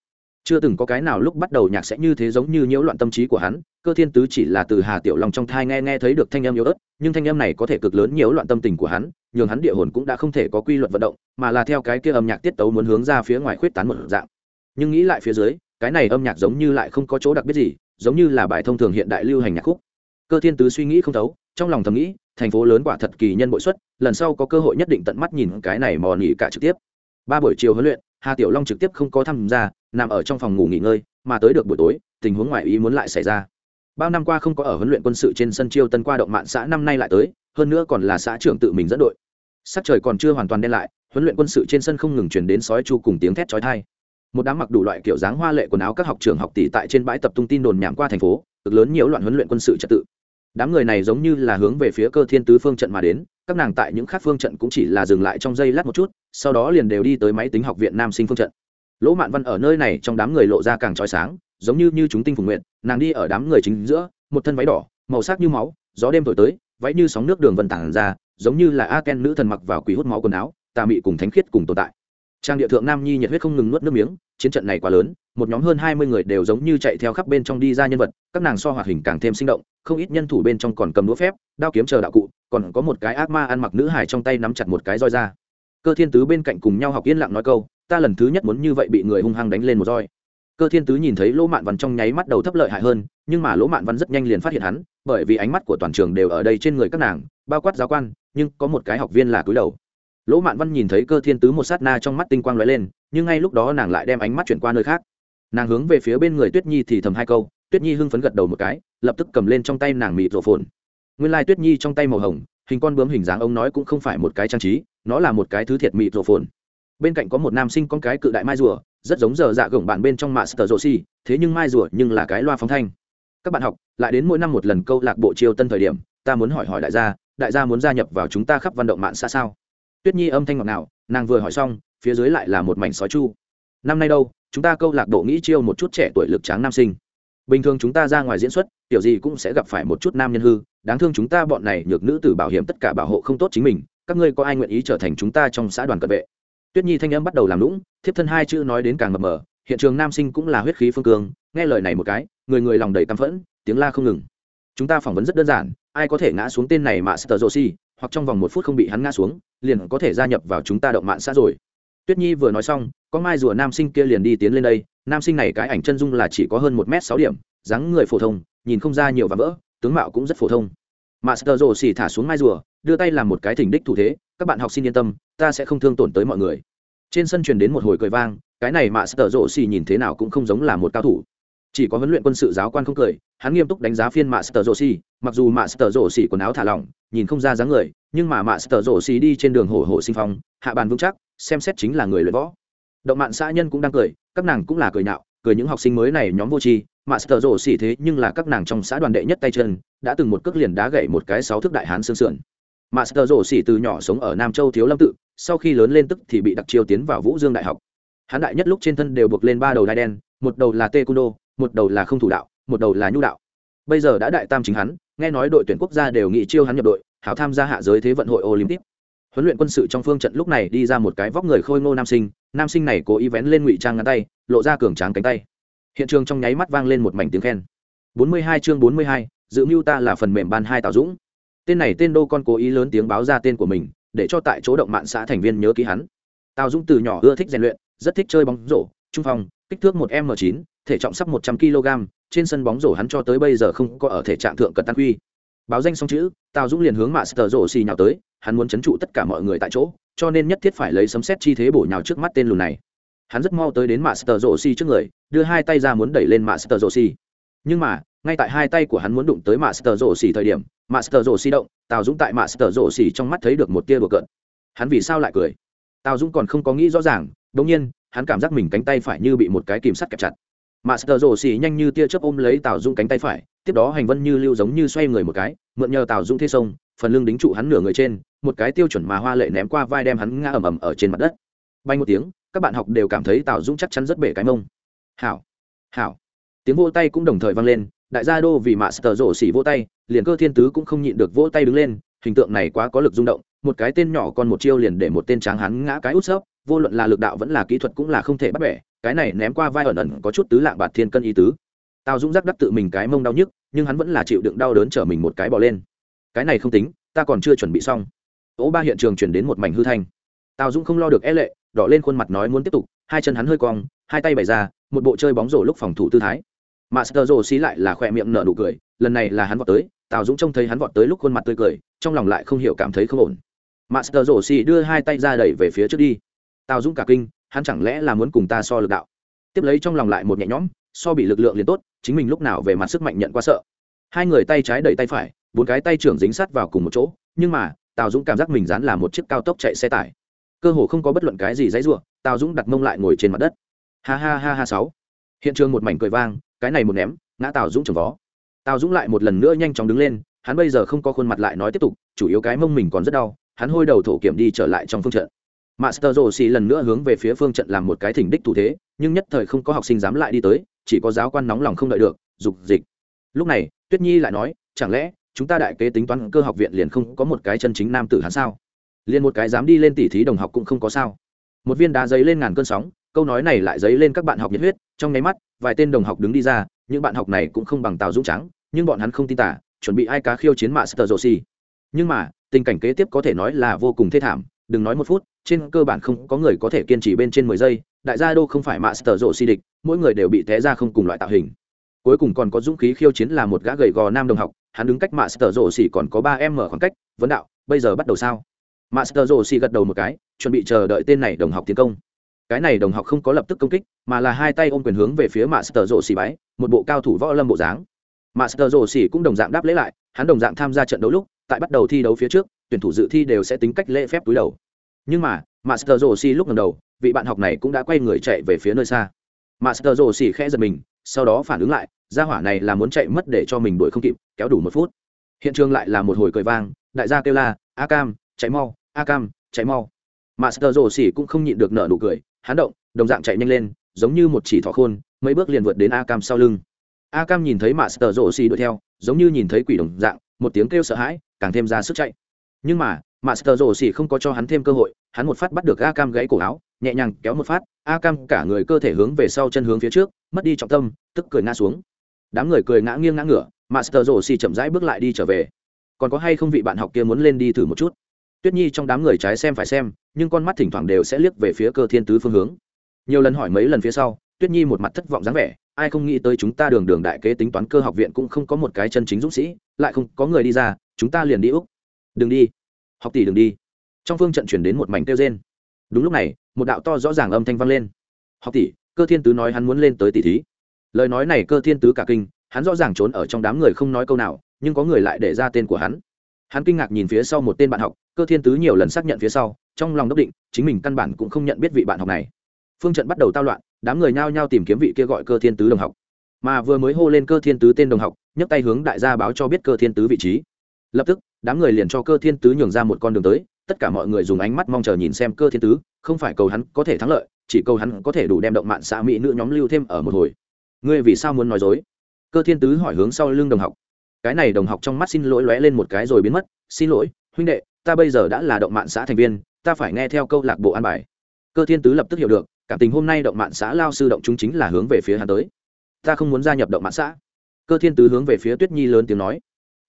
chưa từng có cái nào lúc bắt đầu nhạc sẽ như thế giống như nhiễu loạn tâm trí của hắn, cơ thiên tứ chỉ là từ hà tiểu long trong thai nghe nghe thấy được thanh âm yếu ớt, nhưng thanh âm này có thể cực lớn nhiễu loạn tâm tình của hắn, nhường hắn địa hồn cũng đã không thể có quy luật vận động, mà là theo cái kia âm nhạc tiết tấu muốn hướng ra phía ngoài khuyết tán một dạng. Nhưng nghĩ lại phía dưới, cái này âm nhạc giống như lại không có chỗ đặc biệt gì, giống như là bài thông thường hiện đại lưu hành nhạc khúc. Cơ thiên tứ suy nghĩ không thấu, trong lòng thầm nghĩ thành phố lớn quả thật kỳ nhân bội xuất, lần sau có cơ hội nhất định tận mắt nhìn cái này mò nghỉ cả trực tiếp. Ba buổi chiều huấn luyện, hà tiểu long trực tiếp không có tham gia, nằm ở trong phòng ngủ nghỉ ngơi, mà tới được buổi tối, tình huống ngoại ý muốn lại xảy ra. Bao năm qua không có ở huấn luyện quân sự trên sân chiêu tân qua động mạn xã năm nay lại tới, hơn nữa còn là xã trưởng tự mình dẫn đội. Sắc trời còn chưa hoàn toàn đen lại, huấn luyện quân sự trên sân không ngừng truyền đến sói chu cùng tiếng thét chói tai. Một đám mặc đủ loại kiểu dáng hoa lệ quần áo các học trường học tỷ tại trên bãi tập tung tin đồn nhảm qua thành phố, cực lớn nhiễu loạn huấn luyện quân sự trật tự đám người này giống như là hướng về phía cơ thiên tứ phương trận mà đến, các nàng tại những khác phương trận cũng chỉ là dừng lại trong giây lát một chút, sau đó liền đều đi tới máy tính học viện nam sinh phương trận. Lỗ mạn văn ở nơi này trong đám người lộ ra càng trói sáng, giống như như chúng tinh phùng nguyện nàng đi ở đám người chính giữa, một thân váy đỏ, màu sắc như máu, gió đêm thổi tới, váy như sóng nước đường vân tản ra, giống như là a ken nữ thần mặc vào quỷ hút máu quần áo, tà mị cùng thánh khiết cùng tồn tại trang địa thượng nam nhi nhiệt huyết không ngừng nuốt nước miếng, chiến trận này quá lớn, một nhóm hơn hai mươi người đều giống như chạy theo khắp bên trong đi ra nhân vật, các nàng so hoạt hình càng thêm sinh động, không ít nhân thủ bên trong còn cầm đũa phép, đao kiếm chờ đạo cụ, còn có một cái ác ma ăn mặc nữ hải trong tay nắm chặt một cái roi ra. Cơ thiên tứ bên cạnh cùng nhau học yên lặng nói câu, ta lần thứ nhất muốn như vậy bị người hung hăng đánh lên một roi. Cơ thiên tứ nhìn thấy lỗ mạn văn trong nháy mắt đầu thấp lợi hại hơn, nhưng mà lỗ mạn văn rất nhanh liền phát hiện hắn, bởi vì ánh mắt của toàn trường đều ở đây trên người các nàng, bao quát giáo quan, nhưng có một cái học viên là cúi đầu lỗ mạn văn nhìn thấy cơ thiên tứ một sát na trong mắt tinh quang lóe lên, nhưng ngay lúc đó nàng lại đem ánh mắt chuyển qua nơi khác. Nàng hướng về phía bên người tuyết nhi thì thầm hai câu, tuyết nhi hưng phấn gật đầu một cái, lập tức cầm lên trong tay nàng mịt rổ phồn. Nguyên lai、like、tuyết nhi trong tay màu hồng, hình con bướm hình dáng ông nói cũng không phải một cái trang trí, nó là một cái thứ thiệt mịt rổ phồn. Bên cạnh có một nam sinh con cái cự đại mai rùa, rất giống giờ dạ gồng bạn bên trong mạ sờ rộ xi thế nhưng mai rùa nhưng là cái loa phóng thanh. Các bạn học, lại đến mỗi năm một lần câu lạc bộ chiêu tân thời điểm, ta muốn hỏi hỏi đại gia đại gia muốn gia nhập vào chúng ta khắp văn động mạng xa sao? Tuyết nhi âm thanh ngọt nào nàng vừa hỏi xong, phía dưới lại là một mảnh sói chu. Năm nay đâu, chúng ta câu lạc bộ nghĩ chiêu một chút trẻ tuổi lực tráng nam sinh. Bình thường chúng ta ra ngoài diễn xuất kiểu gì cũng sẽ gặp phải một chút nam nhân hư. Đáng thương chúng ta bọn này nhược nữ tử bảo hiểm tất cả bảo hộ không tốt chính mình, các ngươi có ai nguyện ý trở thành chúng ta trong xã đoàn cận vệ? Tuyết nhi thanh âm bắt đầu làm lũng, thiếp thân hai chữ nói đến càng mập mờ, hiện trường nam sinh cũng là huyết khí phương cương, nghe lời này một cái, người người lòng đầy căm phẫn, tiếng la không ngừng. Chúng ta phỏng vấn rất đơn giản, ai có thể ngã xuống tên này mà sờ joshi hoặc trong vòng một phút không bị hắn ngã xuống liền có thể gia nhập vào chúng ta động mạng xã rồi. Tuyết nhi vừa nói xong, có mai rùa nam sinh kia liền đi tiến lên đây. Nam sinh này cái ảnh chân dung là chỉ có hơn một m sáu điểm, dáng người phổ thông, nhìn không ra nhiều và vỡ, tướng mạo cũng rất phổ thông. Master rồ xỉ thả xuống mai rùa, đưa tay làm một cái thỉnh đích thủ thế, các bạn học sinh yên tâm, ta sẽ không thương tổn tới mọi người. Trên sân truyền đến một hồi cười vang, cái này mà sợ rộ xì nhìn thế nào cũng không giống là một cao thủ. Chỉ có huấn luyện quân sự giáo quan không cười, hắn nghiêm túc đánh giá phiên mạ sợ rộ xì mặc dù mạ sợ rộ xì quần áo thả lỏng, nhìn không ra dáng người nhưng mà mạ sờ rổ xì đi trên đường hổ hổ sinh phong, hạ bàn vững chắc, xem xét chính là người luyện võ. Động mạn xã nhân cũng đang cười, các nàng cũng là cười nhạo, cười những học sinh mới này nhóm vô tri, mạ sờ rổ xì thế nhưng là các nàng trong xã đoàn đệ nhất tay chân, đã từng một cước liền đá gậy một cái sáu thước đại hán xương sườn. Mạ sờ rổ xì từ nhỏ sống ở nam châu thiếu lâm tự, sau khi lớn lên tức thì bị đặc chiêu tiến vào vũ dương đại học. Hắn đại nhất lúc trên thân đều buộc lên ba đầu đai đen, một đầu là tê cung đô một đầu là không thủ đạo, một đầu là nhu đạo. Bây giờ đã đại tam chính hắn, nghe nói đội tuyển quốc gia đều nghị chiêu hắn nhập đội hảo tham gia hạ giới thế vận hội olympic. Huấn luyện quân sự trong phương trận lúc này đi ra một cái vóc người khôi ngô nam sinh nam sinh này cố ý vén lên ngụy trang ngắn tay lộ ra cường tráng cánh tay. Hiện trường trong nháy mắt vang lên một mảnh tiếng khen. 42 chương 42, dự mưu ta là phần mềm ban hai tào dũng. Tên này tên đô con cố ý lớn tiếng báo ra tên của mình để cho tại chỗ động mạng xã thành viên nhớ ký hắn. Tào dũng từ nhỏ ưa thích rèn luyện rất thích chơi bóng rổ trung phòng kích thước một m 9 thể trọng sắp 100 kg trên sân bóng rổ hắn cho tới bây giờ không có ở thể trạng thượng cần tăng quy báo danh xong chữ, tào dũng liền hướng mạ sờ rổ xì nhào tới, hắn muốn chấn trụ tất cả mọi người tại chỗ, cho nên nhất thiết phải lấy sấm xét chi thế bổ nhào trước mắt tên lùn này. Hắn rất mau tới đến master rổ xì trước người, đưa hai tay ra muốn đẩy lên master rổ xì. Nhưng mà, ngay tại hai tay của hắn muốn đụng tới master rổ xì thời điểm master rổ xì động, tào dũng tại master rổ xì trong mắt thấy được một tia đùa cợt. Hắn vì sao lại cười? Tào dũng còn không có nghĩ rõ ràng đống nhiên, hắn cảm giác mình cánh tay phải như bị một cái kìm sắt kẹp chặt. Master rổ xì nhanh như tia chớp ôm lấy tào dũng cánh tay phải tiếp đó hành vân như lưu giống như xoay người một cái, mượn nhờ tào dũng thế sông, phần lưng đính trụ hắn nửa người trên, một cái tiêu chuẩn mà hoa lệ ném qua vai đem hắn ngã ầm ầm ở trên mặt đất. Bay một tiếng, các bạn học đều cảm thấy tào dũng chắc chắn rất bể cái mông. Hảo hảo. Tiếng vỗ tay cũng đồng thời vang lên, đại gia đô vì mạ sờ rổ xỉ vỗ tay, liền cơ thiên tứ cũng không nhịn được vỗ tay đứng lên, hình tượng này quá có lực rung động, một cái tên nhỏ còn một chiêu liền để một tên tráng hắn ngã cái út sấp, vô luận là lực đạo vẫn là kỹ thuật cũng là không thể bắt bẻ, cái này ném qua vai ẩn ẩn có chút tứ lạng bạt thiên cân ý tứ tào dũng giác đắc tự mình cái mông đau nhức, nhưng hắn vẫn là chịu đựng đau đớn chở mình một cái bỏ lên. Cái này không tính, ta còn chưa chuẩn bị xong. Ố ba hiện trường chuyển đến một mảnh hư thanh. Tào dũng không lo được e lệ, đỏ lên khuôn mặt nói muốn tiếp tục, hai chân hắn hơi cong, hai tay bày ra, một bộ chơi bóng rổ lúc phòng thủ tư thái. Master rổ xí lại là khỏe miệng nở nụ cười, lần này là hắn vọt tới, tào dũng trông thấy hắn vọt tới lúc khuôn mặt tươi cười, trong lòng lại không hiểu cảm thấy không ổn. Master rổ xí đưa hai tay ra đẩy về phía trước đi. Tào dũng cả kinh, hắn chẳng lẽ là muốn cùng ta so lực đạo? Tiếp lấy trong lòng lại một nhẹ nhõm, so bị lực lượng liền tốt chính mình lúc nào về mặt sức mạnh nhận quá sợ. Hai người tay trái đẩy tay phải, bốn cái tay trưởng dính sát vào cùng một chỗ, nhưng mà, tào dũng cảm giác mình dán là một chiếc cao tốc chạy xe tải. Cơ hồ không có bất luận cái gì dãy ruộng tào dũng đặt mông lại ngồi trên mặt đất. Ha ha ha ha sáu. Hiện trường một mảnh cười vang, cái này một ném, ngã tào dũng trồng vó. Tào dũng lại một lần nữa nhanh chóng đứng lên, hắn bây giờ không có khuôn mặt lại nói tiếp tục, chủ yếu cái mông mình còn rất đau, hắn hôi đầu thổ kiểm đi trở lại trong phương trận. Master rồ xì lần nữa hướng về phía phương trận làm một cái thỉnh đích thủ thế, nhưng nhất thời không có học sinh dám lại đi tới chỉ có giáo quan nóng lòng không đợi được, dục dịch. Lúc này, tuyết nhi lại nói, chẳng lẽ, chúng ta đại kế tính toán cơ học viện liền không có một cái chân chính nam tử hắn sao? Liền một cái dám đi lên tỉ thí đồng học cũng không có sao. Một viên đá giấy lên ngàn cơn sóng, câu nói này lại giấy lên các bạn học nhiệt huyết, trong nháy mắt, vài tên đồng học đứng đi ra, những bạn học này cũng không bằng tào dũng trắng, nhưng bọn hắn không tin tả, chuẩn bị ai cá khiêu chiến mạ sờ rồ xì. Nhưng mà, tình cảnh kế tiếp có thể nói là vô cùng thê thảm đừng nói một phút trên cơ bản không có người có thể kiên trì bên trên mười giây đại gia đô không phải mạ sờ rộ si địch mỗi người đều bị té ra không cùng loại tạo hình cuối cùng còn có dũng khí khiêu chiến là một gã gầy gò nam đồng học hắn đứng cách mạ sờ rộ xỉ còn có ba em mở khoảng cách vấn đạo bây giờ bắt đầu sao Master xỉ gật đầu một cái, chuẩn bị chờ đợi tên này đồng học tiến công. Cái này đồng học không có lập tức công kích, mà là hai tay ôm quyền hướng về phía Master xỉ bái, một bộ cao thủ võ lâm bộ dáng. Master xỉ cũng đồng dạng đáp lễ lại, hắn đồng dạng tham gia trận đấu lúc, tại bắt đầu thi đấu phía trước, tuyển thủ dự thi đều sẽ tính cách lễ phép túi đầu. Nhưng mà, Master joshi lúc lần đầu, vị bạn học này cũng đã quay người chạy về phía nơi xa. Master joshi khẽ giật mình, sau đó phản ứng lại, gia hỏa này là muốn chạy mất để cho mình đuổi không kịp, kéo đủ một phút. Hiện trường lại là một hồi cười vang, đại gia kêu la, "A Cam, chạy mau, a cam chạy mau master joshi cũng không nhịn được nở nụ cười hắn động đồng dạng chạy nhanh lên giống như một chỉ thỏ khôn mấy bước liền vượt đến a cam sau lưng a cam nhìn thấy master joshi đuổi theo giống như nhìn thấy quỷ đồng dạng một tiếng kêu sợ hãi càng thêm ra sức chạy nhưng mà, master rồ xỉ không có cho hắn thêm cơ hội, hắn một phát bắt được a cam gãy cổ áo, nhẹ nhàng kéo một phát a cam cả người cơ thể hướng về sau chân hướng phía trước, mất đi trọng tâm, tức cười ngã xuống. Đám người cười ngã nghiêng ngã ngửa, master rồ xỉ chậm rãi bước lại đi trở về. Còn có hay không vị bạn học kia muốn lên đi thử một chút? Tuyết nhi trong đám người trái xem phải xem, nhưng con mắt thỉnh thoảng đều sẽ liếc về phía cơ thiên tứ phương hướng. Nhiều lần hỏi mấy lần phía sau, tuyết nhi một mặt thất vọng dáng vẻ, ai không nghĩ tới chúng ta đường đường đại kế tính toán cơ học viện cũng không có một cái chân chính dũng sĩ, lại không có người đi ra, chúng ta liền đi úc đừng đi. Học tỷ đừng đi. Trong phương trận chuyển đến một mảnh kêu trên đúng lúc này, một đạo to rõ ràng âm thanh vang lên. Học tỷ, cơ thiên tứ nói hắn muốn lên tới tỷ thí. Lời nói này cơ thiên tứ cả kinh, hắn rõ ràng trốn ở trong đám người không nói câu nào, nhưng có người lại để ra tên của hắn. Hắn kinh ngạc nhìn phía sau một tên bạn học, cơ thiên tứ nhiều lần xác nhận phía sau, trong lòng đốc định, chính mình căn bản cũng không nhận biết vị bạn học này. Phương trận bắt đầu tao loạn, đám người nhao nhao tìm kiếm vị kia gọi cơ thiên tứ đồng học. Mà vừa mới hô lên cơ thiên tứ tên đồng học, nhấc tay hướng đại gia báo cho biết cơ thiên tứ vị trí. Lập tức đám người liền cho cơ thiên tứ nhường ra một con đường tới, tất cả mọi người dùng ánh mắt mong chờ nhìn xem cơ thiên tứ, không phải cầu hắn có thể thắng lợi, chỉ cầu hắn có thể đủ đem động mạng xã mỹ nữ nhóm lưu thêm ở một hồi. Ngươi vì sao muốn nói dối? Cơ thiên tứ hỏi hướng sau lưng đồng học. Cái này đồng học trong mắt xin lỗi lóe lên một cái rồi biến mất. Xin lỗi, huynh đệ, ta bây giờ đã là động mạng xã thành viên, ta phải nghe theo câu lạc bộ an bài. Cơ thiên tứ lập tức hiểu được, cảm tình hôm nay động mạng xã lao sư động chúng chính là hướng về phía hắn tới. Ta không muốn gia nhập động mạng xã. Cơ thiên tứ hướng về phía tuyết nhi lớn tiếng nói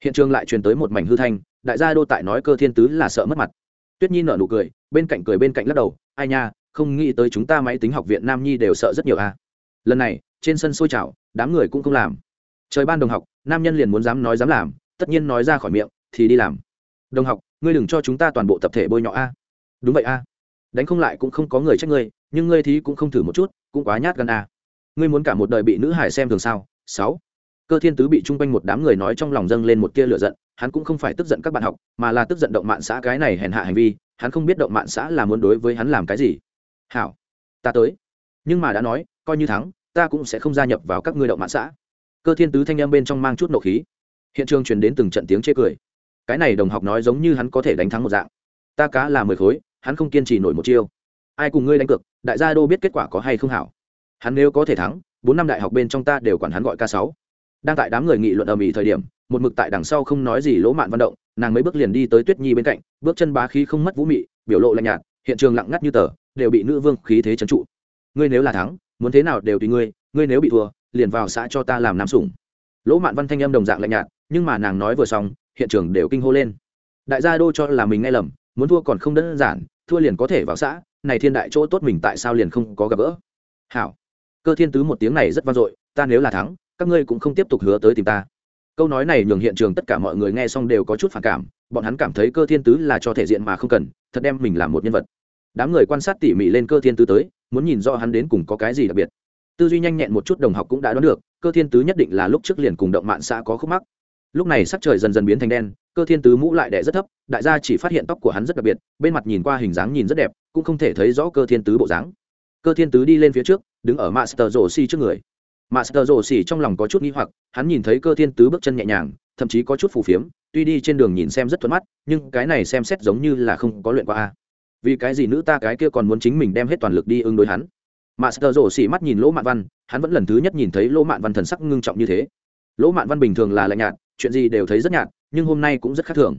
hiện trường lại truyền tới một mảnh hư thanh, đại gia đô tại nói cơ thiên tứ là sợ mất mặt. Tuyết nhi nở nụ cười, bên cạnh cười bên cạnh lắc đầu, ai nha, không nghĩ tới chúng ta máy tính học viện nam nhi đều sợ rất nhiều a. À. lần này, trên sân sôi trào, đám người cũng không làm. Trời ban đồng học, nam nhân liền muốn dám nói dám làm, tất nhiên nói ra khỏi miệng, thì đi làm. Đồng học, ngươi đừng cho chúng ta toàn bộ tập thể bôi nhọ a. Đúng vậy a. Đánh không lại cũng không có người trách ngươi, nhưng ngươi thì cũng không thử một chút, cũng quá nhát gan a. Ngươi muốn cả một đời bị nữ hải xem thường sao? Sáu cơ thiên tứ bị chung quanh một đám người nói trong lòng dâng lên một tia lửa giận, hắn cũng không phải tức giận các bạn học, mà là tức giận động mạng xã cái này hèn hạ hành vi, hắn không biết động mạng xã là muốn đối với hắn làm cái gì. Hảo, ta tới. Nhưng mà đã nói, coi như thắng, ta cũng sẽ không gia nhập vào các ngươi động mạng xã. Cơ thiên tứ thanh em bên trong mang chút nộ khí. Hiện trường truyền đến từng trận tiếng chê cười. Cái này đồng học nói giống như hắn có thể đánh thắng một dạng. Ta cá là mười khối, hắn không kiên trì nổi một chiêu. Ai cùng ngươi đánh cược, đại gia đô biết kết quả có hay không hảo. Hắn nếu có thể thắng, bốn năm đại học bên trong ta đều quản hắn gọi ca sáu đang tại đám người nghị luận ầm ĩ thời điểm, một mực tại đằng sau không nói gì lỗ mạn văn động, nàng mấy bước liền đi tới tuyết nhi bên cạnh, bước chân bá khí không mất vũ mị, biểu lộ lạnh nhạt, hiện trường lặng ngắt như tờ, đều bị nữ vương khí thế trấn trụ. Ngươi nếu là thắng, muốn thế nào đều tùy ngươi ngươi nếu bị thua, liền vào xã cho ta làm nam sủng. Lỗ mạn văn thanh âm đồng dạng lạnh nhạt, nhưng mà nàng nói vừa xong, hiện trường đều kinh hô lên. Đại gia đô cho là mình nghe lầm, muốn thua còn không đơn giản, thua liền có thể vào xã, này thiên đại chỗ tốt mình tại sao liền không có gặp gỡ. Hảo. Cơ thiên tứ một tiếng này rất vang dội, ta nếu là thắng các ngươi cũng không tiếp tục hứa tới tìm ta. Câu nói này nhường hiện trường tất cả mọi người nghe xong đều có chút phản cảm, bọn hắn cảm thấy cơ thiên tứ là cho thể diện mà không cần, thật đem mình làm một nhân vật. Đám người quan sát tỉ mỉ lên cơ thiên tứ tới, muốn nhìn rõ hắn đến cùng có cái gì đặc biệt. Tư duy nhanh nhẹn một chút đồng học cũng đã đoán được, cơ thiên tứ nhất định là lúc trước liền cùng động mạng xã có khúc mắc. Lúc này sắc trời dần dần biến thành đen, cơ thiên tứ mũ lại đẻ rất thấp, đại gia chỉ phát hiện tóc của hắn rất đặc biệt, bên mặt nhìn qua hình dáng nhìn rất đẹp, cũng không thể thấy rõ cơ thiên tứ bộ dáng. Cơ thiên tứ đi lên phía trước, đứng ở master rổ xi trước người master rồ xỉ trong lòng có chút nghi hoặc, hắn nhìn thấy cơ thiên tứ bước chân nhẹ nhàng, thậm chí có chút phù phiếm, tuy đi trên đường nhìn xem rất thuận mắt, nhưng cái này xem xét giống như là không có luyện qua a. Vì cái gì nữ ta cái kia còn muốn chính mình đem hết toàn lực đi ứng đối hắn? Master rồ xỉ mắt nhìn lỗ mạn văn, hắn vẫn lần thứ nhất nhìn thấy lỗ mạn văn thần sắc ngưng trọng như thế. Lỗ mạn văn bình thường là lạnh nhạt, chuyện gì đều thấy rất nhạt, nhưng hôm nay cũng rất khác thường.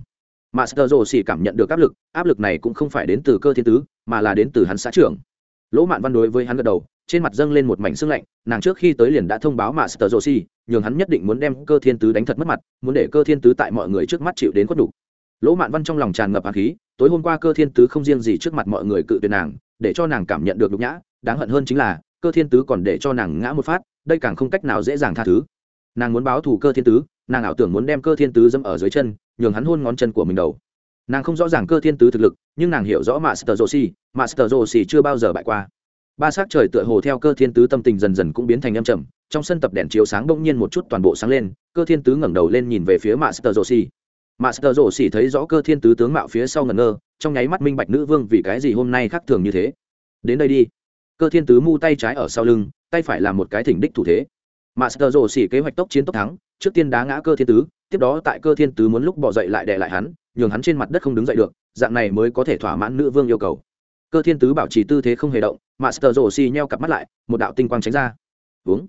Master rồ xỉ cảm nhận được áp lực áp lực này cũng không phải đến từ cơ thiên tứ, mà là đến từ hắn xã trưởng lỗ mạn văn đối với hắn gật đầu, trên mặt dâng lên một mảnh sương lạnh, nàng trước khi tới liền đã thông báo mà sờ rô si nhường hắn nhất định muốn đem cơ thiên tứ đánh thật mất mặt, muốn để cơ thiên tứ tại mọi người trước mắt chịu đến khuất đủ. lỗ mạn văn trong lòng tràn ngập hạt khí, tối hôm qua cơ thiên tứ không riêng gì trước mặt mọi người cự tuyệt nàng, để cho nàng cảm nhận được nhục nhã, đáng hận hơn chính là, cơ thiên tứ còn để cho nàng ngã một phát, đây càng không cách nào dễ dàng tha thứ nàng muốn báo thù cơ thiên tứ, nàng ảo tưởng muốn đem cơ thiên tứ dẫm ở dưới chân, nhường hắn hôn ngón chân của mình đầu nàng không rõ ràng cơ thiên tứ thực lực, nhưng nàng hiểu rõ master joshi master joshi chưa bao giờ bại qua. Ba s á c trời tựa hồ theo cơ thiên tứ tâm tình dần dần cũng biến thành âm trầm, trong sân tập đèn chiếu sáng bỗng nhiên một chút toàn bộ sáng lên, cơ thiên tứ ngẩng đầu lên nhìn về phía master joshi master joshi thấy rõ cơ thiên tứ tướng mạo phía sau ngẩn ngơ, trong nháy mắt minh bạch nữ vương vì cái gì hôm nay khác thường như thế. Đến đây đi. Cơ thiên tứ mu tay trái ở sau lưng, tay phải làm một cái thỉnh đích thủ thế. Master rồ kế hoạch tốc chiến tốc thắng, trước tiên đá ngã cơ thiên tứ tiếp đó tại cơ thiên tứ muốn lúc bỏ dậy lại đè lại hắn, nhường hắn trên mặt đất không đứng dậy được, dạng này mới có thể thỏa mãn nữ vương yêu cầu. Cơ thiên tứ bảo trì tư thế không hề động, master rồ xỉ nheo cặp mắt lại, một đạo tinh quang tránh ra. Uống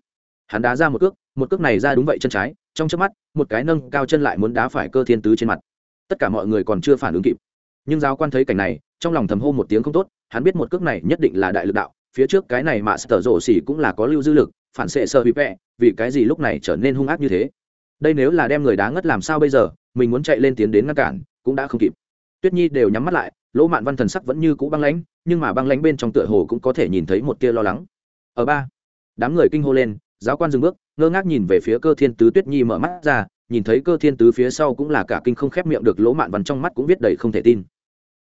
hắn đá ra một cước một cước này ra đúng vậy chân trái, trong chớp mắt, một cái nâng cao chân lại muốn đá phải cơ thiên tứ trên mặt. Tất cả mọi người còn chưa phản ứng kịp. Nhưng giáo quan thấy cảnh này, trong lòng thầm hô một tiếng không tốt, hắn biết một cước này nhất định là đại lực đạo, phía trước cái này mà sở rổ cũng là có lưu dư lực, phản xệ sơ bị vẹ vì cái gì lúc này trở nên hung ác như thế? Đây nếu là đem người đá ngất làm sao bây giờ, mình muốn chạy lên tiến đến ngăn cản, cũng đã không kịp. Tuyết nhi đều nhắm mắt lại, lỗ mạn văn thần sắc vẫn như cũ băng lãnh, nhưng mà băng lãnh bên trong tựa hồ cũng có thể nhìn thấy một tia lo lắng. Ở ba, đám người kinh hô lên, giáo quan dừng bước, ngơ ngác nhìn về phía cơ thiên tứ tuyết nhi mở mắt ra, nhìn thấy cơ thiên tứ phía sau cũng là cả kinh không khép miệng được lỗ mạn văn trong mắt cũng viết đầy không thể tin.